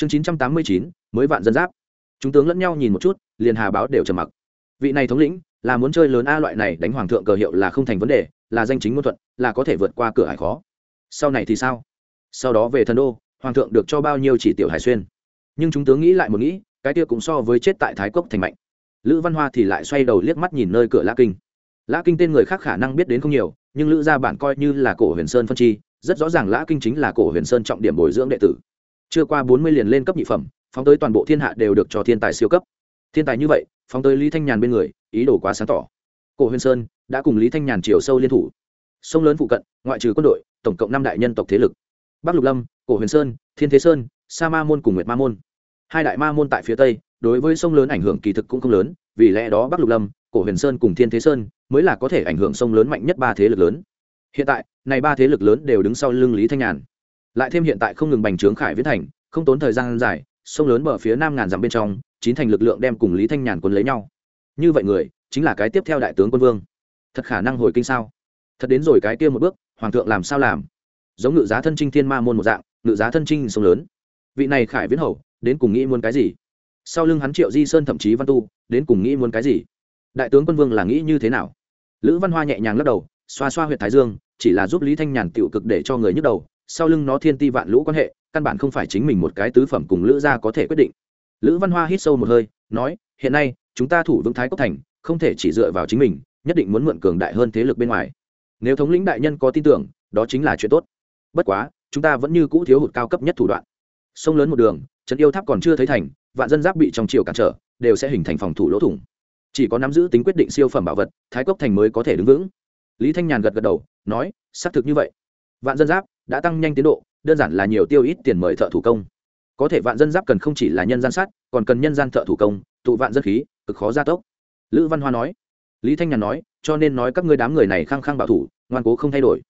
chương chín trăm tám mươi chín, mới vạn dân giáp. Chúng tướng lẫn nhau nhìn một chút, liền hà báo đều trầm mặc. Vị này thống lĩnh, là muốn chơi lớn a loại này đánh hoàng thượng cờ hiệu là không thành vấn đề, là danh chính ngôn thuận, là có thể vượt qua cửa hải khó. Sau này thì sao? Sau đó về thần đô, hoàng thượng được cho bao nhiêu chỉ tiểu hải xuyên? Nhưng chúng tướng nghĩ lại một nghĩ, cái kia cũng so với chết tại thái cốc thành mạnh. Lữ văn hoa thì lại xoay đầu liếc mắt nhìn nơi cửa lã kinh. Lã kinh tên người khác khả năng biết đến không nhiều, nhưng lữ gia bản coi như là cổ huyền sơn phân chi, rất rõ ràng lã kinh chính là cổ huyền sơn trọng điểm bồi dưỡng đệ tử chưa qua bốn mươi liền lên cấp nhị phẩm, phóng tới toàn bộ thiên hạ đều được cho thiên tài siêu cấp. Thiên tài như vậy, phóng tới lý thanh nhàn bên người, ý đồ quá sáng tỏ. Cổ huyền sơn đã cùng lý thanh nhàn chiều sâu liên thủ. Sông lớn phụ cận, ngoại trừ quân đội, tổng cộng năm đại nhân tộc thế lực. Bắc lục lâm, cổ huyền sơn, thiên thế sơn, sa ma môn cùng nguyệt ma môn. Hai đại ma môn tại phía tây, đối với sông lớn ảnh hưởng kỳ thực cũng không lớn, vì lẽ đó bắc lục lâm, cổ huyền sơn cùng thiên thế sơn mới là có thể ảnh hưởng sông lớn mạnh nhất ba thế lực lớn. Hiện tại, này ba thế lực lớn đều đứng sau lưng lý thanh nhàn lại thêm hiện tại không ngừng bành trướng khải viễn thành, không tốn thời gian dài, sông lớn bờ phía nam ngàn dặm bên trong, chín thành lực lượng đem cùng lý thanh nhàn quân lấy nhau. Như vậy người, chính là cái tiếp theo đại tướng quân vương. Thật khả năng hồi kinh sao? Thật đến rồi cái kia một bước, hoàng thượng làm sao làm? Giống ngự giá thân trinh thiên ma môn một dạng, ngự giá thân trinh sông lớn. Vị này khải viễn hầu, đến cùng nghĩ muốn cái gì? Sau lưng hắn triệu di sơn thậm chí văn tu, đến cùng nghĩ muốn cái gì? Đại tướng quân vương là nghĩ như thế nào? Lữ văn hoa nhẹ nhàng lắc đầu, xoa xoa h u y ệ t thái dương, chỉ là giúp lý thanh nhàn tiểu cực để cho người nhức đầu sau lưng nó thiên ti vạn lũ quan hệ, căn bản không phải chính mình một cái tứ phẩm cùng lữ gia có thể quyết định. Lữ văn hoa hít sâu một hơi, nói, hiện nay, chúng ta thủ vững thái cốc thành, không thể chỉ dựa vào chính mình, nhất định muốn mượn cường đại hơn thế lực bên ngoài. Nếu thống lĩnh đại nhân có tin tưởng, đó chính là chuyện tốt. Bất quá, chúng ta vẫn như cũ thiếu hụt cao cấp nhất thủ đoạn. Sông lớn một đường, trấn yêu tháp còn chưa thấy thành, vạn dân giáp bị trong chiều cản trở, đều sẽ hình thành phòng thủ lỗ thủng. Chỉ có nắm giữ tính quyết định siêu phẩm bảo vật, thái cốc thành mới có thể đứng vững. Lý thanh nhàn gật gật đầu, nói, xác thực như vậy. Vạn dân giáp đã tăng nhanh tiến độ, đơn giản là nhiều tiêu ít tiền mời thợ thủ công. Có thể vạn dân giáp cần không chỉ là nhân gian sát, còn cần nhân gian thợ thủ công, tụ vạn dân khí, cực khó gia tốc. Lữ văn hoa nói. Lý thanh nhàn nói, cho nên nói các ngươi đám người này khăng khăng bảo thủ, ngoan cố không thay đổi.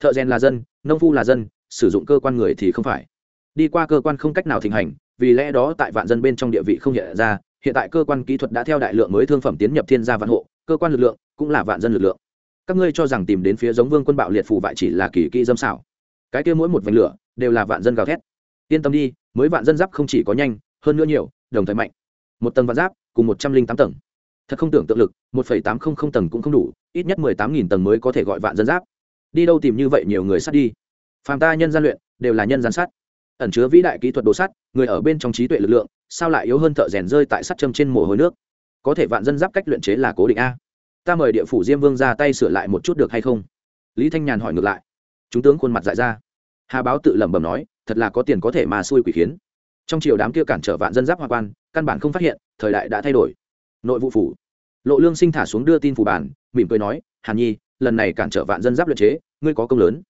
Thợ rèn là dân, nông phu là dân, sử dụng cơ quan người thì không phải. Đi qua cơ quan không cách nào thịnh hành, vì lẽ đó tại vạn dân bên trong địa vị không hiện ra, hiện tại cơ quan kỹ thuật đã theo đại lượng mới thương phẩm tiến nhập thiên gia vạn hộ, cơ quan lực lượng cũng là vạn dân lực lượng. Các ngươi cho rằng tìm đến phía giống vương quân bạo liệt phủ vại chỉ là kỳ kỹ dâm xảo cái kia mỗi một vành lửa đều là vạn dân gào thét. Yên tâm đi mới vạn dân giáp không chỉ có nhanh hơn nữa nhiều đồng thời mạnh. Một tầng vạn giáp cùng một trăm linh tám tầng. Thật không tưởng tượng lực một phẩy tám không không tầng cũng không đủ ít nhất mười tám nghìn tầng mới có thể gọi vạn dân giáp. Đi đâu tìm như vậy nhiều người sắt đi. Phàm ta nhân gian luyện đều là nhân gian sắt, ẩn chứa vĩ đại kỹ thuật đồ sắt người ở bên trong trí tuệ lực lượng sao lại yếu hơn thợ rèn rơi tại sắt châm trên mồ hôi nước? Có thể vạn dân giáp cách luyện chế là cố định a. Ta mời địa phủ diêm vương ra tay sửa lại một chút được hay không? Lý thanh nhàn hỏi ngược lại. Chúng tướng khuôn mặt dại ra hà báo tự lẩm bẩm nói, thật là có tiền có thể mà xui quỷ khiến. Trong chiều đám kia cản trở vạn dân giáp hoa quan, căn bản không phát hiện, thời đại đã thay đổi. Nội vụ phủ. Lộ lương sinh thả xuống đưa tin phủ bản mỉm cười nói hàn nhi, lần này cản trở vạn dân giáp luật chế, ngươi có công lớn.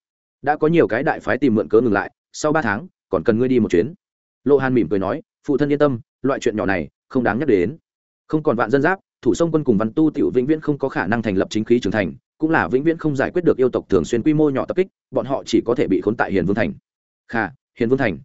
Đã có nhiều cái đại phái tìm mượn cớ ngừng lại, sau ba tháng, còn cần ngươi đi một chuyến. Lộ hàn mỉm cười nói, phụ thân yên tâm, loại chuyện nhỏ này, không đáng nhắc đến. Không còn vạn dân giáp, thủ sông quân cùng văn tu tiểu vĩnh viễn không có khả năng thành lập chính khí trưởng thành cũng là vĩnh viễn không giải quyết được yêu tộc thường xuyên quy mô nhỏ tập kích, bọn họ chỉ có thể bị khốn tại hiền vương thành. Kha, hiền vương thành.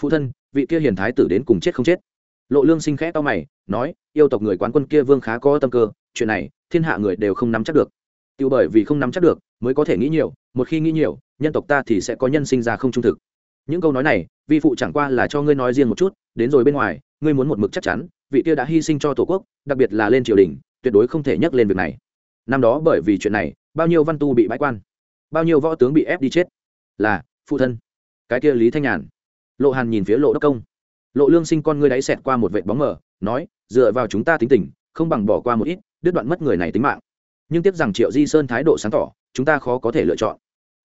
Phụ thân, vị kia hiền thái tử đến cùng chết không chết? Lộ lương sinh khẽ to mày, nói, yêu tộc người quán quân kia vương khá có tâm cơ, chuyện này, thiên hạ người đều không nắm chắc được. Tiêu bởi vì không nắm chắc được, mới có thể nghĩ nhiều, một khi nghĩ nhiều, nhân tộc ta thì sẽ có nhân sinh ra không trung thực. Những câu nói này, vi phụ chẳng qua là cho ngươi nói riêng một chút, đến rồi bên ngoài, ngươi muốn một mực chắc chắn, vị kia đã hy sinh cho tổ quốc, đặc biệt là lên triều đình, tuyệt đối không thể nhắc lên việc này. Năm đó bởi vì chuyện này bao nhiêu văn tu bị bãi quan, bao nhiêu võ tướng bị ép đi chết, là, phụ thân. Cái kia lý thanh nhàn. Lộ hàn nhìn phía lộ đốc công. Lộ lương sinh con ngươi đáy xẹt qua một vệ bóng mờ, nói, dựa vào chúng ta tính tình, không bằng bỏ qua một ít, đứt đoạn mất người này tính mạng. Nhưng tiếc rằng triệu di sơn thái độ sáng tỏ, chúng ta khó có thể lựa chọn.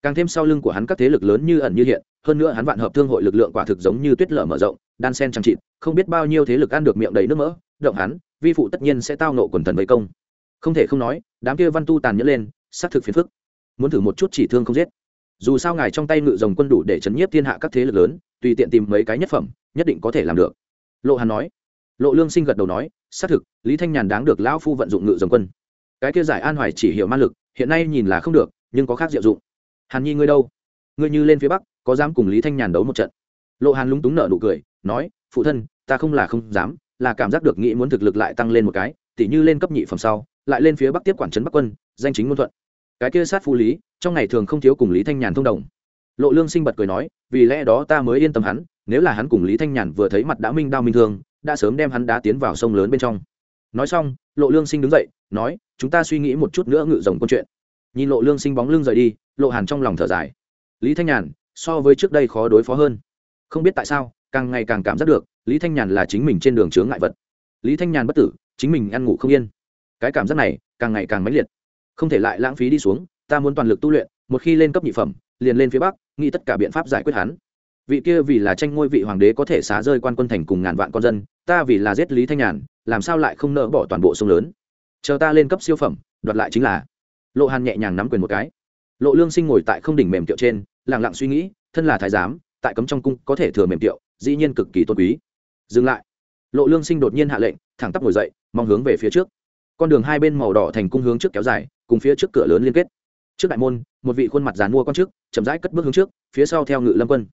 Càng thêm sau lưng của hắn các thế lực lớn như ẩn như hiện, hơn nữa hắn vạn hợp thương hội lực lượng quả thực giống như tuyết lở mở rộng, đan sen trang trịt không biết bao nhiêu thế lực ăn được miệng đầy nước mỡ, động hắn, vi phụ tất nhiên sẽ tao nộ quần thần vây công. Không thể không nói, đám kia văn tu tàn nhẫn lên xác thực phiền phức. Muốn thử một chút chỉ thương không giết. Dù sao ngài trong tay ngự rồng quân đủ để chấn nhiếp thiên hạ các thế lực lớn, tùy tiện tìm mấy cái nhất phẩm, nhất định có thể làm được. Lộ hàn nói. Lộ lương sinh gật đầu nói, xác thực, lý thanh nhàn đáng được lão phu vận dụng ngự rồng quân. Cái kia giải an hoài chỉ hiểu ma lực, hiện nay nhìn là không được, nhưng có khác diệu dụng. Hàn nhi ngươi đâu? Ngươi như lên phía bắc, có dám cùng lý thanh nhàn đấu một trận? Lộ hàn lúng túng nợ nụ cười, nói, phụ thân, ta không là không dám, là cảm giác được nghĩ muốn thực lực lại tăng lên một cái, tỉ như lên cấp nhị phẩm sau, lại lên phía bắc tiếp quản trấn bắc quân, danh chính ngôn thuận cái kia sát phu lý, trong ngày thường không thiếu cùng lý thanh nhàn thông đồng. Lộ lương sinh bật cười nói, vì lẽ đó ta mới yên tâm hắn, nếu là hắn cùng lý thanh nhàn vừa thấy mặt đã minh đao minh thương, đã sớm đem hắn đá tiến vào sông lớn bên trong. Nói xong, lộ lương sinh đứng dậy, nói, chúng ta suy nghĩ một chút nữa ngự rồng câu chuyện. Nhìn lộ lương sinh bóng lưng rời đi, lộ hàn trong lòng thở dài. Lý thanh nhàn, so với trước đây khó đối phó hơn. Không biết tại sao, càng ngày càng cảm giác được, lý thanh nhàn là chính mình trên đường chướng ngại vật. Lý thanh nhàn bất tử, chính mình ăn ngủ không yên. Cái cảm giác này, càng ngày càng mãnh liệt không thể lại lãng phí đi xuống, ta muốn toàn lực tu luyện, một khi lên cấp nhị phẩm, liền lên phía bắc, nghĩ tất cả biện pháp giải quyết hắn. Vị kia vì là tranh ngôi vị hoàng đế có thể xá rơi quan quân thành cùng ngàn vạn con dân, ta vì là giết lý thanh nhàn, làm sao lại không nỡ bỏ toàn bộ sông lớn? Chờ ta lên cấp siêu phẩm, đoạt lại chính là. Lộ hàn nhẹ nhàng nắm quyền một cái. Lộ lương sinh ngồi tại không đỉnh mềm kiệu trên lẳng lặng suy nghĩ, thân là thái giám, tại cấm trong cung có thể thừa mềm kiệu dĩ nhiên cực kỳ tôn quý. Dừng lại. Lộ lương sinh đột nhiên hạ lệnh, thẳng tắp ngồi dậy, mong hướng về phía trước. Con đường hai bên màu đỏ thành cung hướng trước kéo dài cùng phía trước cửa lớn liên kết. Trước đại môn, một vị khuôn mặt dàn mua con trước chậm rãi cất bước hướng trước, phía sau theo ngự lâm quân.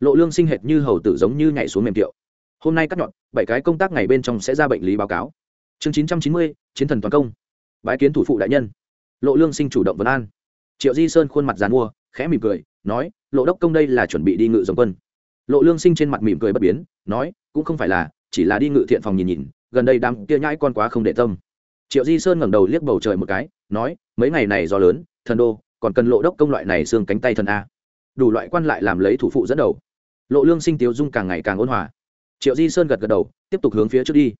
Lộ lương sinh hệt như hầu tử giống như nhảy xuống mềm tiệu. Hôm nay cắt nhọn, bảy cái công tác ngày bên trong sẽ ra bệnh lý báo cáo. Chương chín trăm chín mươi, chiến thần toàn công. Bái kiến thủ phụ đại nhân. Lộ lương sinh chủ động vấn an. Triệu di sơn khuôn mặt dàn mua khẽ mỉm cười, nói, lộ đốc công đây là chuẩn bị đi ngự dòng quân. Lộ lương sinh trên mặt mỉm cười bất biến, nói, cũng không phải là, chỉ là đi ngự thiện phòng nhìn nhìn, gần đây đám kia nhãi con quá không để tâm. Triệu di sơn ngẩng đầu liếc bầu trời một cái nói, mấy ngày này do lớn, thần đô, còn cần lộ đốc công loại này xương cánh tay thần a. Đủ loại quan lại làm lấy thủ phụ dẫn đầu. Lộ lương sinh tiếu dung càng ngày càng ôn hòa. Triệu di sơn gật gật đầu, tiếp tục hướng phía trước đi.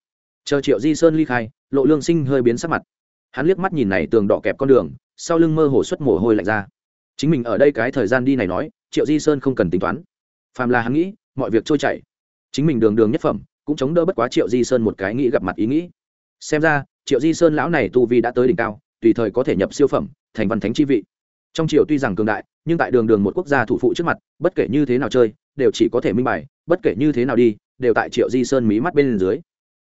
Chờ triệu di sơn ly khai, lộ lương sinh hơi biến sắc mặt. Hắn liếc mắt nhìn này tường đỏ kẹp con đường, sau lưng mơ hồ xuất mồ hôi lạnh ra. Chính mình ở đây cái thời gian đi này nói, triệu di sơn không cần tính toán. Phàm là hắn nghĩ, mọi việc trôi chảy. Chính mình đường đường nhất phẩm, cũng chống đỡ bất quá triệu di sơn một cái nghĩ gặp mặt ý nghĩ. Xem ra, triệu di sơn lão này tu vi đã tới đỉnh cao tùy thời có thể nhập siêu phẩm, thành văn thánh chi vị. Trong triều tuy rằng cường đại, nhưng tại đường đường một quốc gia thủ phụ trước mặt, bất kể như thế nào chơi, đều chỉ có thể minh bài, bất kể như thế nào đi, đều tại triệu di sơn mí mắt bên dưới.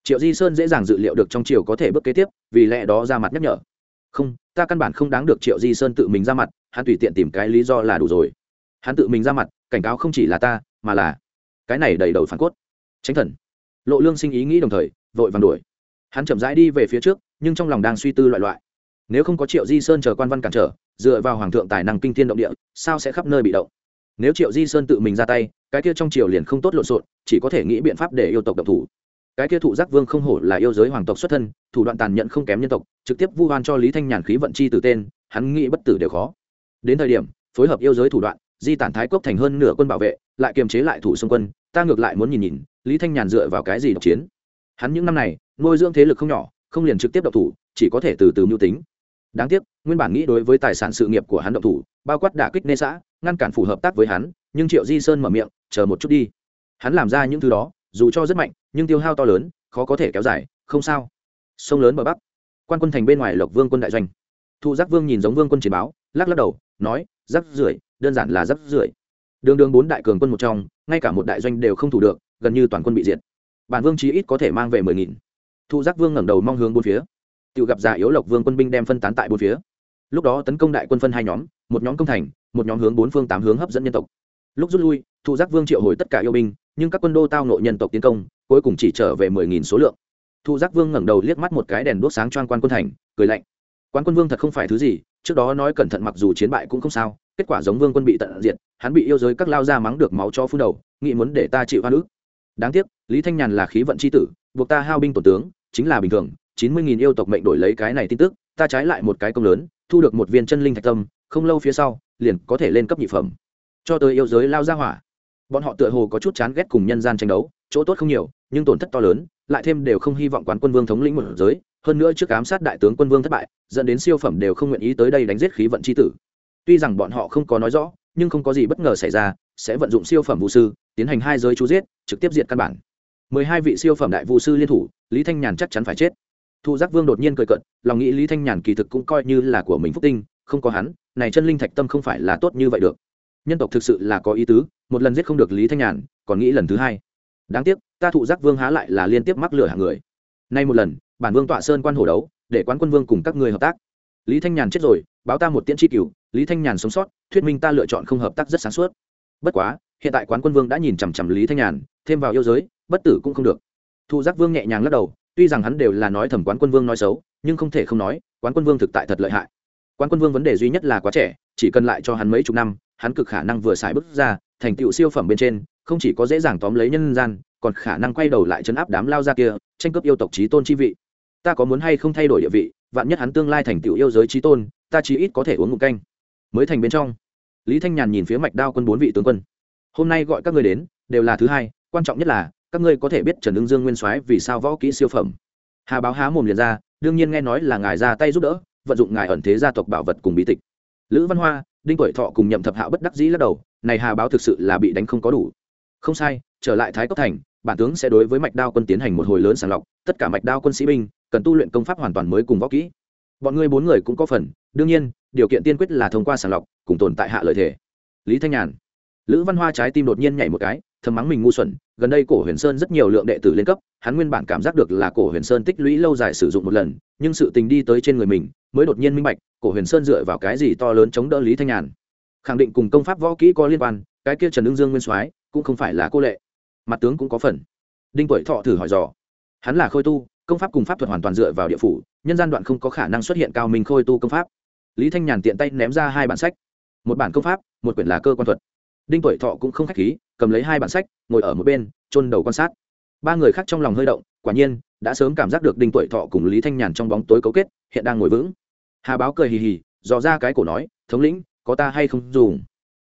Triệu di sơn dễ dàng dự liệu được trong triều có thể bước kế tiếp, vì lẽ đó ra mặt nhắc nhở. Không, ta căn bản không đáng được triệu di sơn tự mình ra mặt, hắn tùy tiện tìm cái lý do là đủ rồi. Hắn tự mình ra mặt, cảnh cáo không chỉ là ta, mà là cái này đầy đầu phản cốt. Tránh thần. Lộ lương sinh ý nghĩ đồng thời, vội vàng đuổi. Hắn chậm rãi đi về phía trước, nhưng trong lòng đang suy tư loại loại nếu không có triệu di sơn chờ quan văn cản trở, dựa vào hoàng thượng tài năng kinh thiên động địa, sao sẽ khắp nơi bị động? Nếu triệu di sơn tự mình ra tay, cái kia trong triều liền không tốt lộn xộn, chỉ có thể nghĩ biện pháp để yêu tộc độc thủ. Cái kia thụ giác vương không hổ là yêu giới hoàng tộc xuất thân, thủ đoạn tàn nhẫn không kém nhân tộc, trực tiếp vu oan cho lý thanh nhàn khí vận chi từ tên, hắn nghĩ bất tử đều khó. Đến thời điểm, phối hợp yêu giới thủ đoạn, di tản thái cốc thành hơn nửa quân bảo vệ, lại kiềm chế lại thủ xung quân, ta ngược lại muốn nhìn nhìn, lý thanh nhàn dựa vào cái gì độc chiến? Hắn những năm này, nuôi dưỡng thế lực không nhỏ, không liền trực tiếp độc thủ, chỉ có thể từ từ mưu tính đáng tiếc, nguyên bản nghĩ đối với tài sản sự nghiệp của hắn động thủ, bao quát đả kích nê xã, ngăn cản phủ hợp tác với hắn, nhưng triệu di sơn mở miệng, chờ một chút đi. Hắn làm ra những thứ đó, dù cho rất mạnh, nhưng tiêu hao to lớn, khó có thể kéo dài, không sao. Sông lớn bờ bắc. Quan quân thành bên ngoài lộc vương quân đại doanh. Thụ giác vương nhìn giống vương quân chiến báo, lắc lắc đầu, nói, rắc rưởi, đơn giản là rắc rưởi. Đường đường bốn đại cường quân một trong, ngay cả một đại doanh đều không thủ được, gần như toàn quân bị diệt. Bản vương chí ít có thể mang về mười nghìn. Thụ giác vương ngẩng đầu mong hướng bốn phía tự gặp già yếu lộc vương quân binh đem phân tán tại bốn phía. Lúc đó tấn công đại quân phân hai nhóm, một nhóm công thành, một nhóm hướng bốn phương tám hướng hấp dẫn nhân tộc. Lúc rút lui, thụ giác vương triệu hồi tất cả yêu binh, nhưng các quân đô tao nội nhân tộc tiến công, cuối cùng chỉ trở về mười nghìn số lượng. Thụ giác vương ngẩng đầu liếc mắt một cái đèn đốt sáng choan quan quân thành, cười lạnh. Quan quân vương thật không phải thứ gì, trước đó nói cẩn thận mặc dù chiến bại cũng không sao, kết quả giống vương quân bị tận diệt, hắn bị yêu giới các lao ra mắng được máu cho phun đầu, nghĩ muốn để ta chịu hoa nữ đáng tiếc, lý thanh nhàn là khí vận c h i tử, buộc ta hao binh tổ tướng, chính là bình thường chín mươi nghìn yêu tộc mệnh đổi lấy cái này tin tức, ta trái lại một cái công lớn, thu được một viên chân linh thạch tâm, không lâu phía sau, liền có thể lên cấp nhị phẩm. Cho tới yêu giới lao ra hỏa. Bọn họ tựa hồ có chút chán ghét cùng nhân gian tranh đấu, chỗ tốt không nhiều, nhưng tổn thất to lớn, lại thêm đều không hy vọng quán quân vương thống lĩnh một giới, hơn nữa trước ám sát đại tướng quân vương thất bại, dẫn đến siêu phẩm đều không nguyện ý tới đây đánh giết khí vận c h i tử. Tuy rằng bọn họ không có nói rõ, nhưng không có gì bất ngờ xảy ra, sẽ vận dụng siêu phẩm vũ sư, tiến hành hai giới chú giết, trực tiếp diện căn bản. mười hai vị siêu phẩm đại vũ sư liên thủ, lý thanh nhàn chắc chắn phải chết. Thu giác vương đột nhiên cười cận lòng nghĩ lý thanh nhàn kỳ thực cũng coi như là của mình phúc tinh, không có hắn, này chân linh thạch tâm không phải là tốt như vậy được. Nhân tộc thực sự là có ý tứ, một lần giết không được lý thanh nhàn, còn nghĩ lần thứ hai. Đáng tiếc, ta thụ giác vương há lại là liên tiếp mắc lửa hàng người. Nay một lần, bản vương tọa sơn quan hổ đấu, để quán quân vương cùng các người hợp tác. Lý thanh nhàn chết rồi, báo ta một tiễn tri cửu, lý thanh nhàn sống sót, thuyết minh ta lựa chọn không hợp tác rất sáng suốt. Bất quá, hiện tại quán quân vương đã nhìn chằm chằm lý thanh nhàn, thêm vào yêu giới, bất tử cũng không được. Thụ giác vương nhẹ nhàng lắc đầu tuy rằng hắn đều là nói thẩm quán quân vương nói xấu, nhưng không thể không nói, quán quân vương thực tại thật lợi hại. Quán quân vương vấn đề duy nhất là quá trẻ, chỉ cần lại cho hắn mấy chục năm, hắn cực khả năng vừa xài bước ra, thành tựu siêu phẩm bên trên, không chỉ có dễ dàng tóm lấy nhân gian, còn khả năng quay đầu lại chấn áp đám lao ra kia, tranh cướp yêu tộc trí tôn chi vị. Ta có muốn hay không thay đổi địa vị, vạn nhất hắn tương lai thành tựu yêu giới trí tôn, ta chí ít có thể uống một canh. Mới thành bên trong, lý thanh nhàn nhìn phía mạch đao quân bốn vị tướng quân. Hôm nay gọi các người đến, đều là thứ hai, quan trọng nhất là các ngươi có thể biết trần ứng dương nguyên soái vì sao võ kỹ siêu phẩm. Hà báo há mồm liền ra, đương nhiên nghe nói là ngài ra tay giúp đỡ, vận dụng ngài ẩn thế gia tộc bảo vật cùng bí tịch. Lữ văn hoa, đinh tuổi thọ cùng nhậm thập hạo bất đắc dĩ lắc đầu, này hà báo thực sự là bị đánh không có đủ. Không sai, trở lại thái cốc thành, bản tướng sẽ đối với mạch đao quân tiến hành một hồi lớn sàng lọc, tất cả mạch đao quân sĩ binh cần tu luyện công pháp hoàn toàn mới cùng võ kỹ. Bọn ngươi bốn người cũng có phần, đương nhiên, điều kiện tiên quyết là thông qua sàng lọc, cùng tồn tại hạ lợi thể lý thanh nhàn, lữ văn hoa trái tim đột nhiên nhảy một cái thầm mắng mình ngu xuẩn, gần đây cổ huyền sơn rất nhiều lượng đệ tử lên cấp, hắn nguyên bản cảm giác được là cổ huyền sơn tích lũy lâu dài sử dụng một lần, nhưng sự tình đi tới trên người mình, mới đột nhiên minh bạch, cổ huyền sơn dựa vào cái gì to lớn chống đỡ lý thanh nhàn. Khẳng định cùng công pháp võ kỹ có liên quan, cái kia trần ưng dương nguyên soái cũng không phải là cô lệ. Mặt tướng cũng có phần. Đinh tuổi thọ thử hỏi dò. Hắn là khôi tu, công pháp cùng pháp thuật hoàn toàn dựa vào địa phủ, nhân gian đoạn không có khả năng xuất hiện cao minh khôi tu công pháp. Lý thanh nhàn tiện tay ném ra hai bản sách. Một bản công pháp, một quyển là cơ quan thuật đinh tuổi thọ cũng không k h á c h khí, cầm lấy hai bản sách, ngồi ở một bên, chôn đầu quan sát. Ba người khác trong lòng hơi động, quả nhiên, đã sớm cảm giác được đinh tuổi thọ cùng lý thanh nhàn trong bóng tối cấu kết, hiện đang ngồi vững. Hà báo cười hì hì, dò ra cái cổ nói, thống lĩnh, có ta hay không dùng?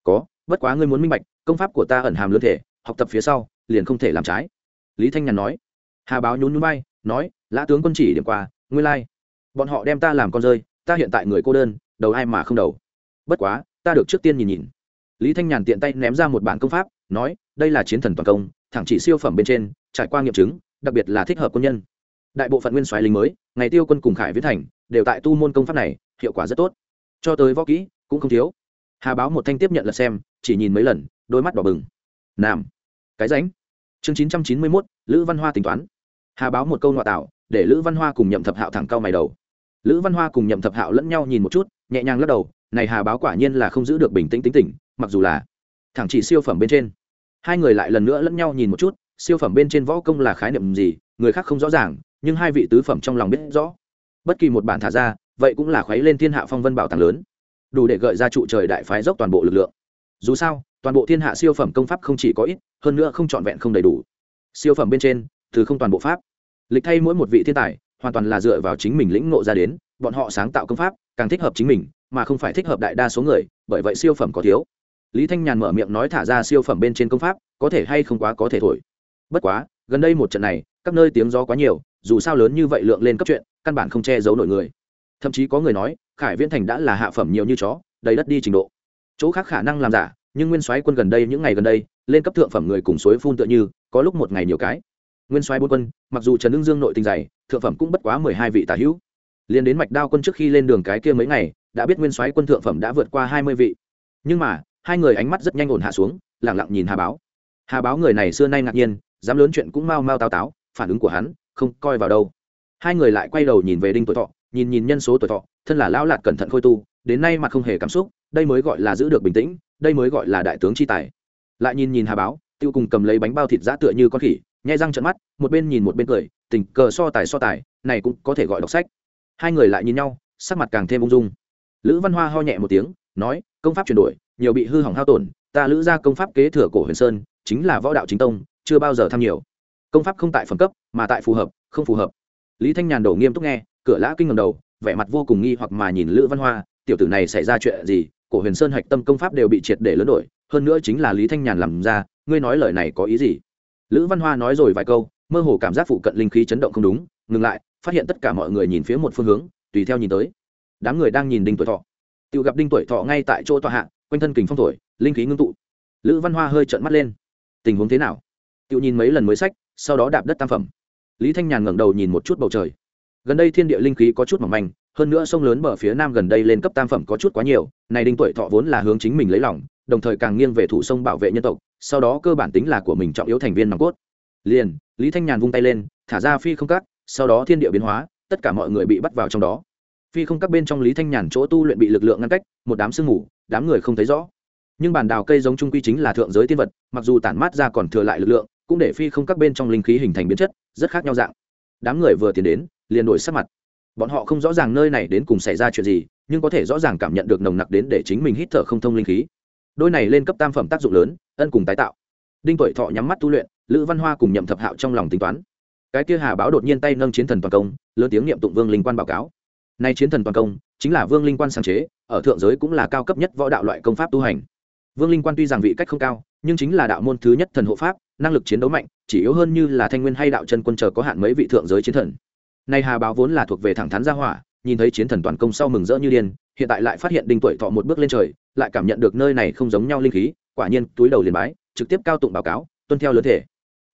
Có, bất quá ngươi muốn minh bạch, công pháp của ta ẩn hàm lương thể, học tập phía sau, liền không thể làm trái. Lý thanh nhàn nói. Hà báo nhún nhún bay nói, lã tướng quân chỉ điểm qua, ngươi lai、like. bọn họ đem ta làm con rơi, ta hiện tại người cô đơn, đầu ai mà không đầu. Bất quá, ta được trước tiên nhìn nhìn lý thanh nhàn tiện tay ném ra một bản công pháp, nói, đây là chiến thần toàn công, thẳng chỉ siêu phẩm bên trên, trải qua nghiệm chứng, đặc biệt là thích hợp quân nhân. Đại bộ phận nguyên soái lính mới, ngày tiêu quân cùng khải viễn thành, đều tại tu môn công pháp này, hiệu quả rất tốt. Cho tới võ kỹ, cũng không thiếu. Hà báo một thanh tiếp nhận là xem, chỉ nhìn mấy lần, đôi mắt đỏ bừng. Nam cái ránh chương chín trăm chín mươi mốt, lữ văn hoa tính toán. Hà báo một câu ngoại tạo, để lữ văn hoa cùng nhậm thập hạo thẳng cao mày đầu. Lữ văn hoa cùng nhậm thập hạo lẫn nhau nhìn một chút, nhẹ nhàng lắc đầu này hà báo quả nhiên là không giữ được bình tĩnh tính tỉnh mặc dù là thẳng chỉ siêu phẩm bên trên. Hai người lại lần nữa lẫn nhau nhìn một chút, siêu phẩm bên trên võ công là khái niệm gì, người khác không rõ ràng, nhưng hai vị tứ phẩm trong lòng biết rõ. Bất kỳ một bản thả ra, vậy cũng là khuấy lên thiên hạ phong vân bảo tàng lớn. Đủ để gợi ra trụ trời đại phái dốc toàn bộ lực lượng. Dù sao, toàn bộ thiên hạ siêu phẩm công pháp không chỉ có ít, hơn nữa không trọn vẹn không đầy đủ. Siêu phẩm bên trên, từ không toàn bộ pháp. Lịch thay mỗi một vị thiên tài, hoàn toàn là dựa vào chính mình lĩnh ngộ ra đến, bọn họ sáng tạo công pháp, càng thích hợp chính mình mà không phải thích hợp đại đa số người, bởi vậy siêu phẩm có thiếu. Lý thanh nhàn mở miệng nói thả ra siêu phẩm bên trên công pháp, có thể hay không quá có thể thổi. Bất quá, gần đây một trận này, các nơi tiếng gió quá nhiều, dù sao lớn như vậy lượng lên cấp chuyện, căn bản không che giấu nổi người. Thậm chí có người nói, khải viễn thành đã là hạ phẩm nhiều như chó, đầy đất đi trình độ. Chỗ khác khả năng làm giả, nhưng nguyên soái quân gần đây, những ngày gần đây, lên cấp thượng phẩm người cùng suối phun tựa như, có lúc một ngày nhiều cái. Nguyên soái bốn quân, mặc dù trần ưng dương nội tình dày, thượng phẩm cũng bất quá mười hai vị tả hữu. Liền đến mạch đao quân trước khi lên đường cái kia mấy ngày đã biết nguyên soái quân thượng phẩm đã vượt qua hai mươi vị. Nhưng mà, hai người ánh mắt rất nhanh ổn hạ xuống lẳng lặng nhìn hà báo. Hà báo người này xưa nay ngạc nhiên, dám lớn chuyện cũng mau mau tao táo, phản ứng của hắn, không coi vào đâu. Hai người lại quay đầu nhìn về đinh tuổi thọ, nhìn nhìn nhân số tuổi thọ, thân là lão lạt cẩn thận khôi tu, đến nay mặt không hề cảm xúc, đây mới gọi là giữ được bình tĩnh, đây mới gọi là đại tướng chi tài. Lại nhìn nhìn hà báo, tiêu cùng cầm lấy bánh bao thịt giã tựa như con khỉ, nhai răng trận mắt, một bên nhìn một bên cười, tình cờ so tài so tài, này cũng có thể gọi đọc sách. Hai người lại nhìn nhau, sắc mặt càng thêm ung dung lữ văn hoa ho nhẹ một tiếng, nói, công pháp chuyển đổi, nhiều bị hư hỏng hao tổn, ta lữ ra công pháp kế thừa cổ huyền sơn, chính là võ đạo chính tông, chưa bao giờ tham nhiều. Công pháp không tại phẩm cấp, mà tại phù hợp, không phù hợp. Lý thanh nhàn đổ nghiêm túc nghe, cửa lã kinh ngầm đầu, vẻ mặt vô cùng nghi hoặc mà nhìn lữ văn hoa, tiểu tử này xảy ra chuyện gì, cổ huyền sơn hạch tâm công pháp đều bị triệt để lớn đổi, hơn nữa chính là lý thanh nhàn làm ra, ngươi nói lời này có ý gì? Lữ văn hoa nói rồi vài câu, mơ hồ cảm giác phụ cận linh khí chấn động không đúng, ngừng lại, phát hiện tất cả mọi người nhìn phía một phương hướng, tùy theo nhìn tới đám người đang nhìn đinh tuổi thọ. Tự gặp đinh tuổi thọ ngay tại chỗ tọa hạ, quanh thân kình phong thổi, linh khí ngưng tụ. Lữ văn hoa hơi trợn mắt lên. Tình huống thế nào? Tự nhìn mấy lần mới sách, sau đó đạp đất tam phẩm. Lý thanh nhàn ngẩng đầu nhìn một chút bầu trời. Gần đây thiên địa linh khí có chút mỏng manh, hơn nữa sông lớn bờ phía nam gần đây lên cấp tam phẩm có chút quá nhiều, này đinh tuổi thọ vốn là hướng chính mình lấy lòng, đồng thời càng nghiêng về thủ sông bảo vệ nhân tộc, sau đó cơ bản tính là của mình trọng yếu thành viên nòng cốt. Liền, lý thanh nhàn vung tay lên, thả ra phi không cắt sau đó thiên địa biến hóa, tất cả mọi người bị bắt vào trong đó phi không các bên trong lý thanh nhàn chỗ tu luyện bị lực lượng ngăn cách, một đám sương mù, đám người không thấy rõ. Nhưng bản đào cây giống trung quy chính là thượng giới tiên vật, mặc dù tản mát ra còn thừa lại lực lượng, cũng để phi không các bên trong linh khí hình thành biến chất, rất khác nhau dạng. Đám người vừa tiến đến, liền đổi sắc mặt. Bọn họ không rõ ràng nơi này đến cùng xảy ra chuyện gì, nhưng có thể rõ ràng cảm nhận được nồng nặc đến để chính mình hít thở không thông linh khí. Đôi này lên cấp tam phẩm tác dụng lớn, ân cùng tái tạo. Đinh tuổi thọ nhắm mắt tu luyện, lữ văn hoa cùng nhậm thập hạo trong lòng tính toán. Cái kia hà báo đột nhiên tay nâng chiến thần toàn công, lớn tiếng niệm tụng vương linh quan báo cáo nay chiến thần toàn công, chính là vương linh quan sáng chế, ở thượng giới cũng là cao cấp nhất võ đạo loại công pháp tu hành. Vương linh quan tuy rằng vị cách không cao, nhưng chính là đạo môn thứ nhất thần hộ pháp, năng lực chiến đấu mạnh, chỉ yếu hơn như là thanh nguyên hay đạo chân quân chờ có hạn mấy vị thượng giới chiến thần. Nay hà báo vốn là thuộc về thẳng thắn gia hỏa, nhìn thấy chiến thần toàn công sau mừng rỡ như điên, hiện tại lại phát hiện đinh tuổi thọ một bước lên trời, lại cảm nhận được nơi này không giống nhau linh khí, quả nhiên túi đầu liền bái, trực tiếp cao tụng báo cáo, tuân theo lớn thể.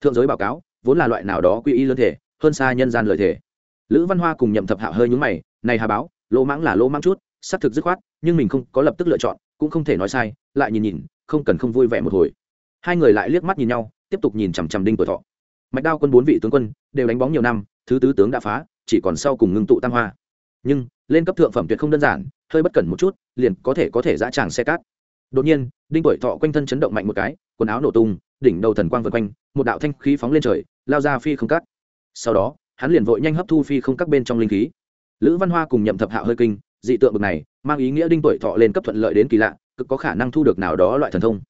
Thượng giới báo cáo, vốn là loại nào đó quy y lớn thể, hơn xa nhân gian lợi thể. Lữ văn hoa cùng nhậm thập hạo hơi nhúng mày này hà báo, lỗ mãng là lỗ mãng chút, xác thực dứt khoát, nhưng mình không có lập tức lựa chọn, cũng không thể nói sai, lại nhìn nhìn, không cần không vui vẻ một hồi. Hai người lại liếc mắt nhìn nhau, tiếp tục nhìn chằm chằm đinh tuổi thọ. Mạch đao quân bốn vị tướng quân, đều đánh bóng nhiều năm, thứ tứ tướng đã phá, chỉ còn sau cùng ngưng tụ tam hoa. Nhưng, lên cấp thượng phẩm tuyệt không đơn giản, hơi bất cẩn một chút, liền có thể có thể dã tràng xe cát. Đột nhiên, đinh tuổi thọ quanh thân chấn động mạnh một cái, quần áo nổ tung, đỉnh đầu thần quang vượt quanh, một đạo thanh khí phóng lên trời, lao ra phi không cắt sau đó, hắn liền vội nhanh hấp thu phi không các bên trong linh khí lữ văn hoa cùng nhậm thập hạo hơi kinh, dị tượng bực này, mang ý nghĩa đinh tuổi thọ lên cấp thuận lợi đến kỳ lạ, cực có khả năng thu được nào đó loại thần thông.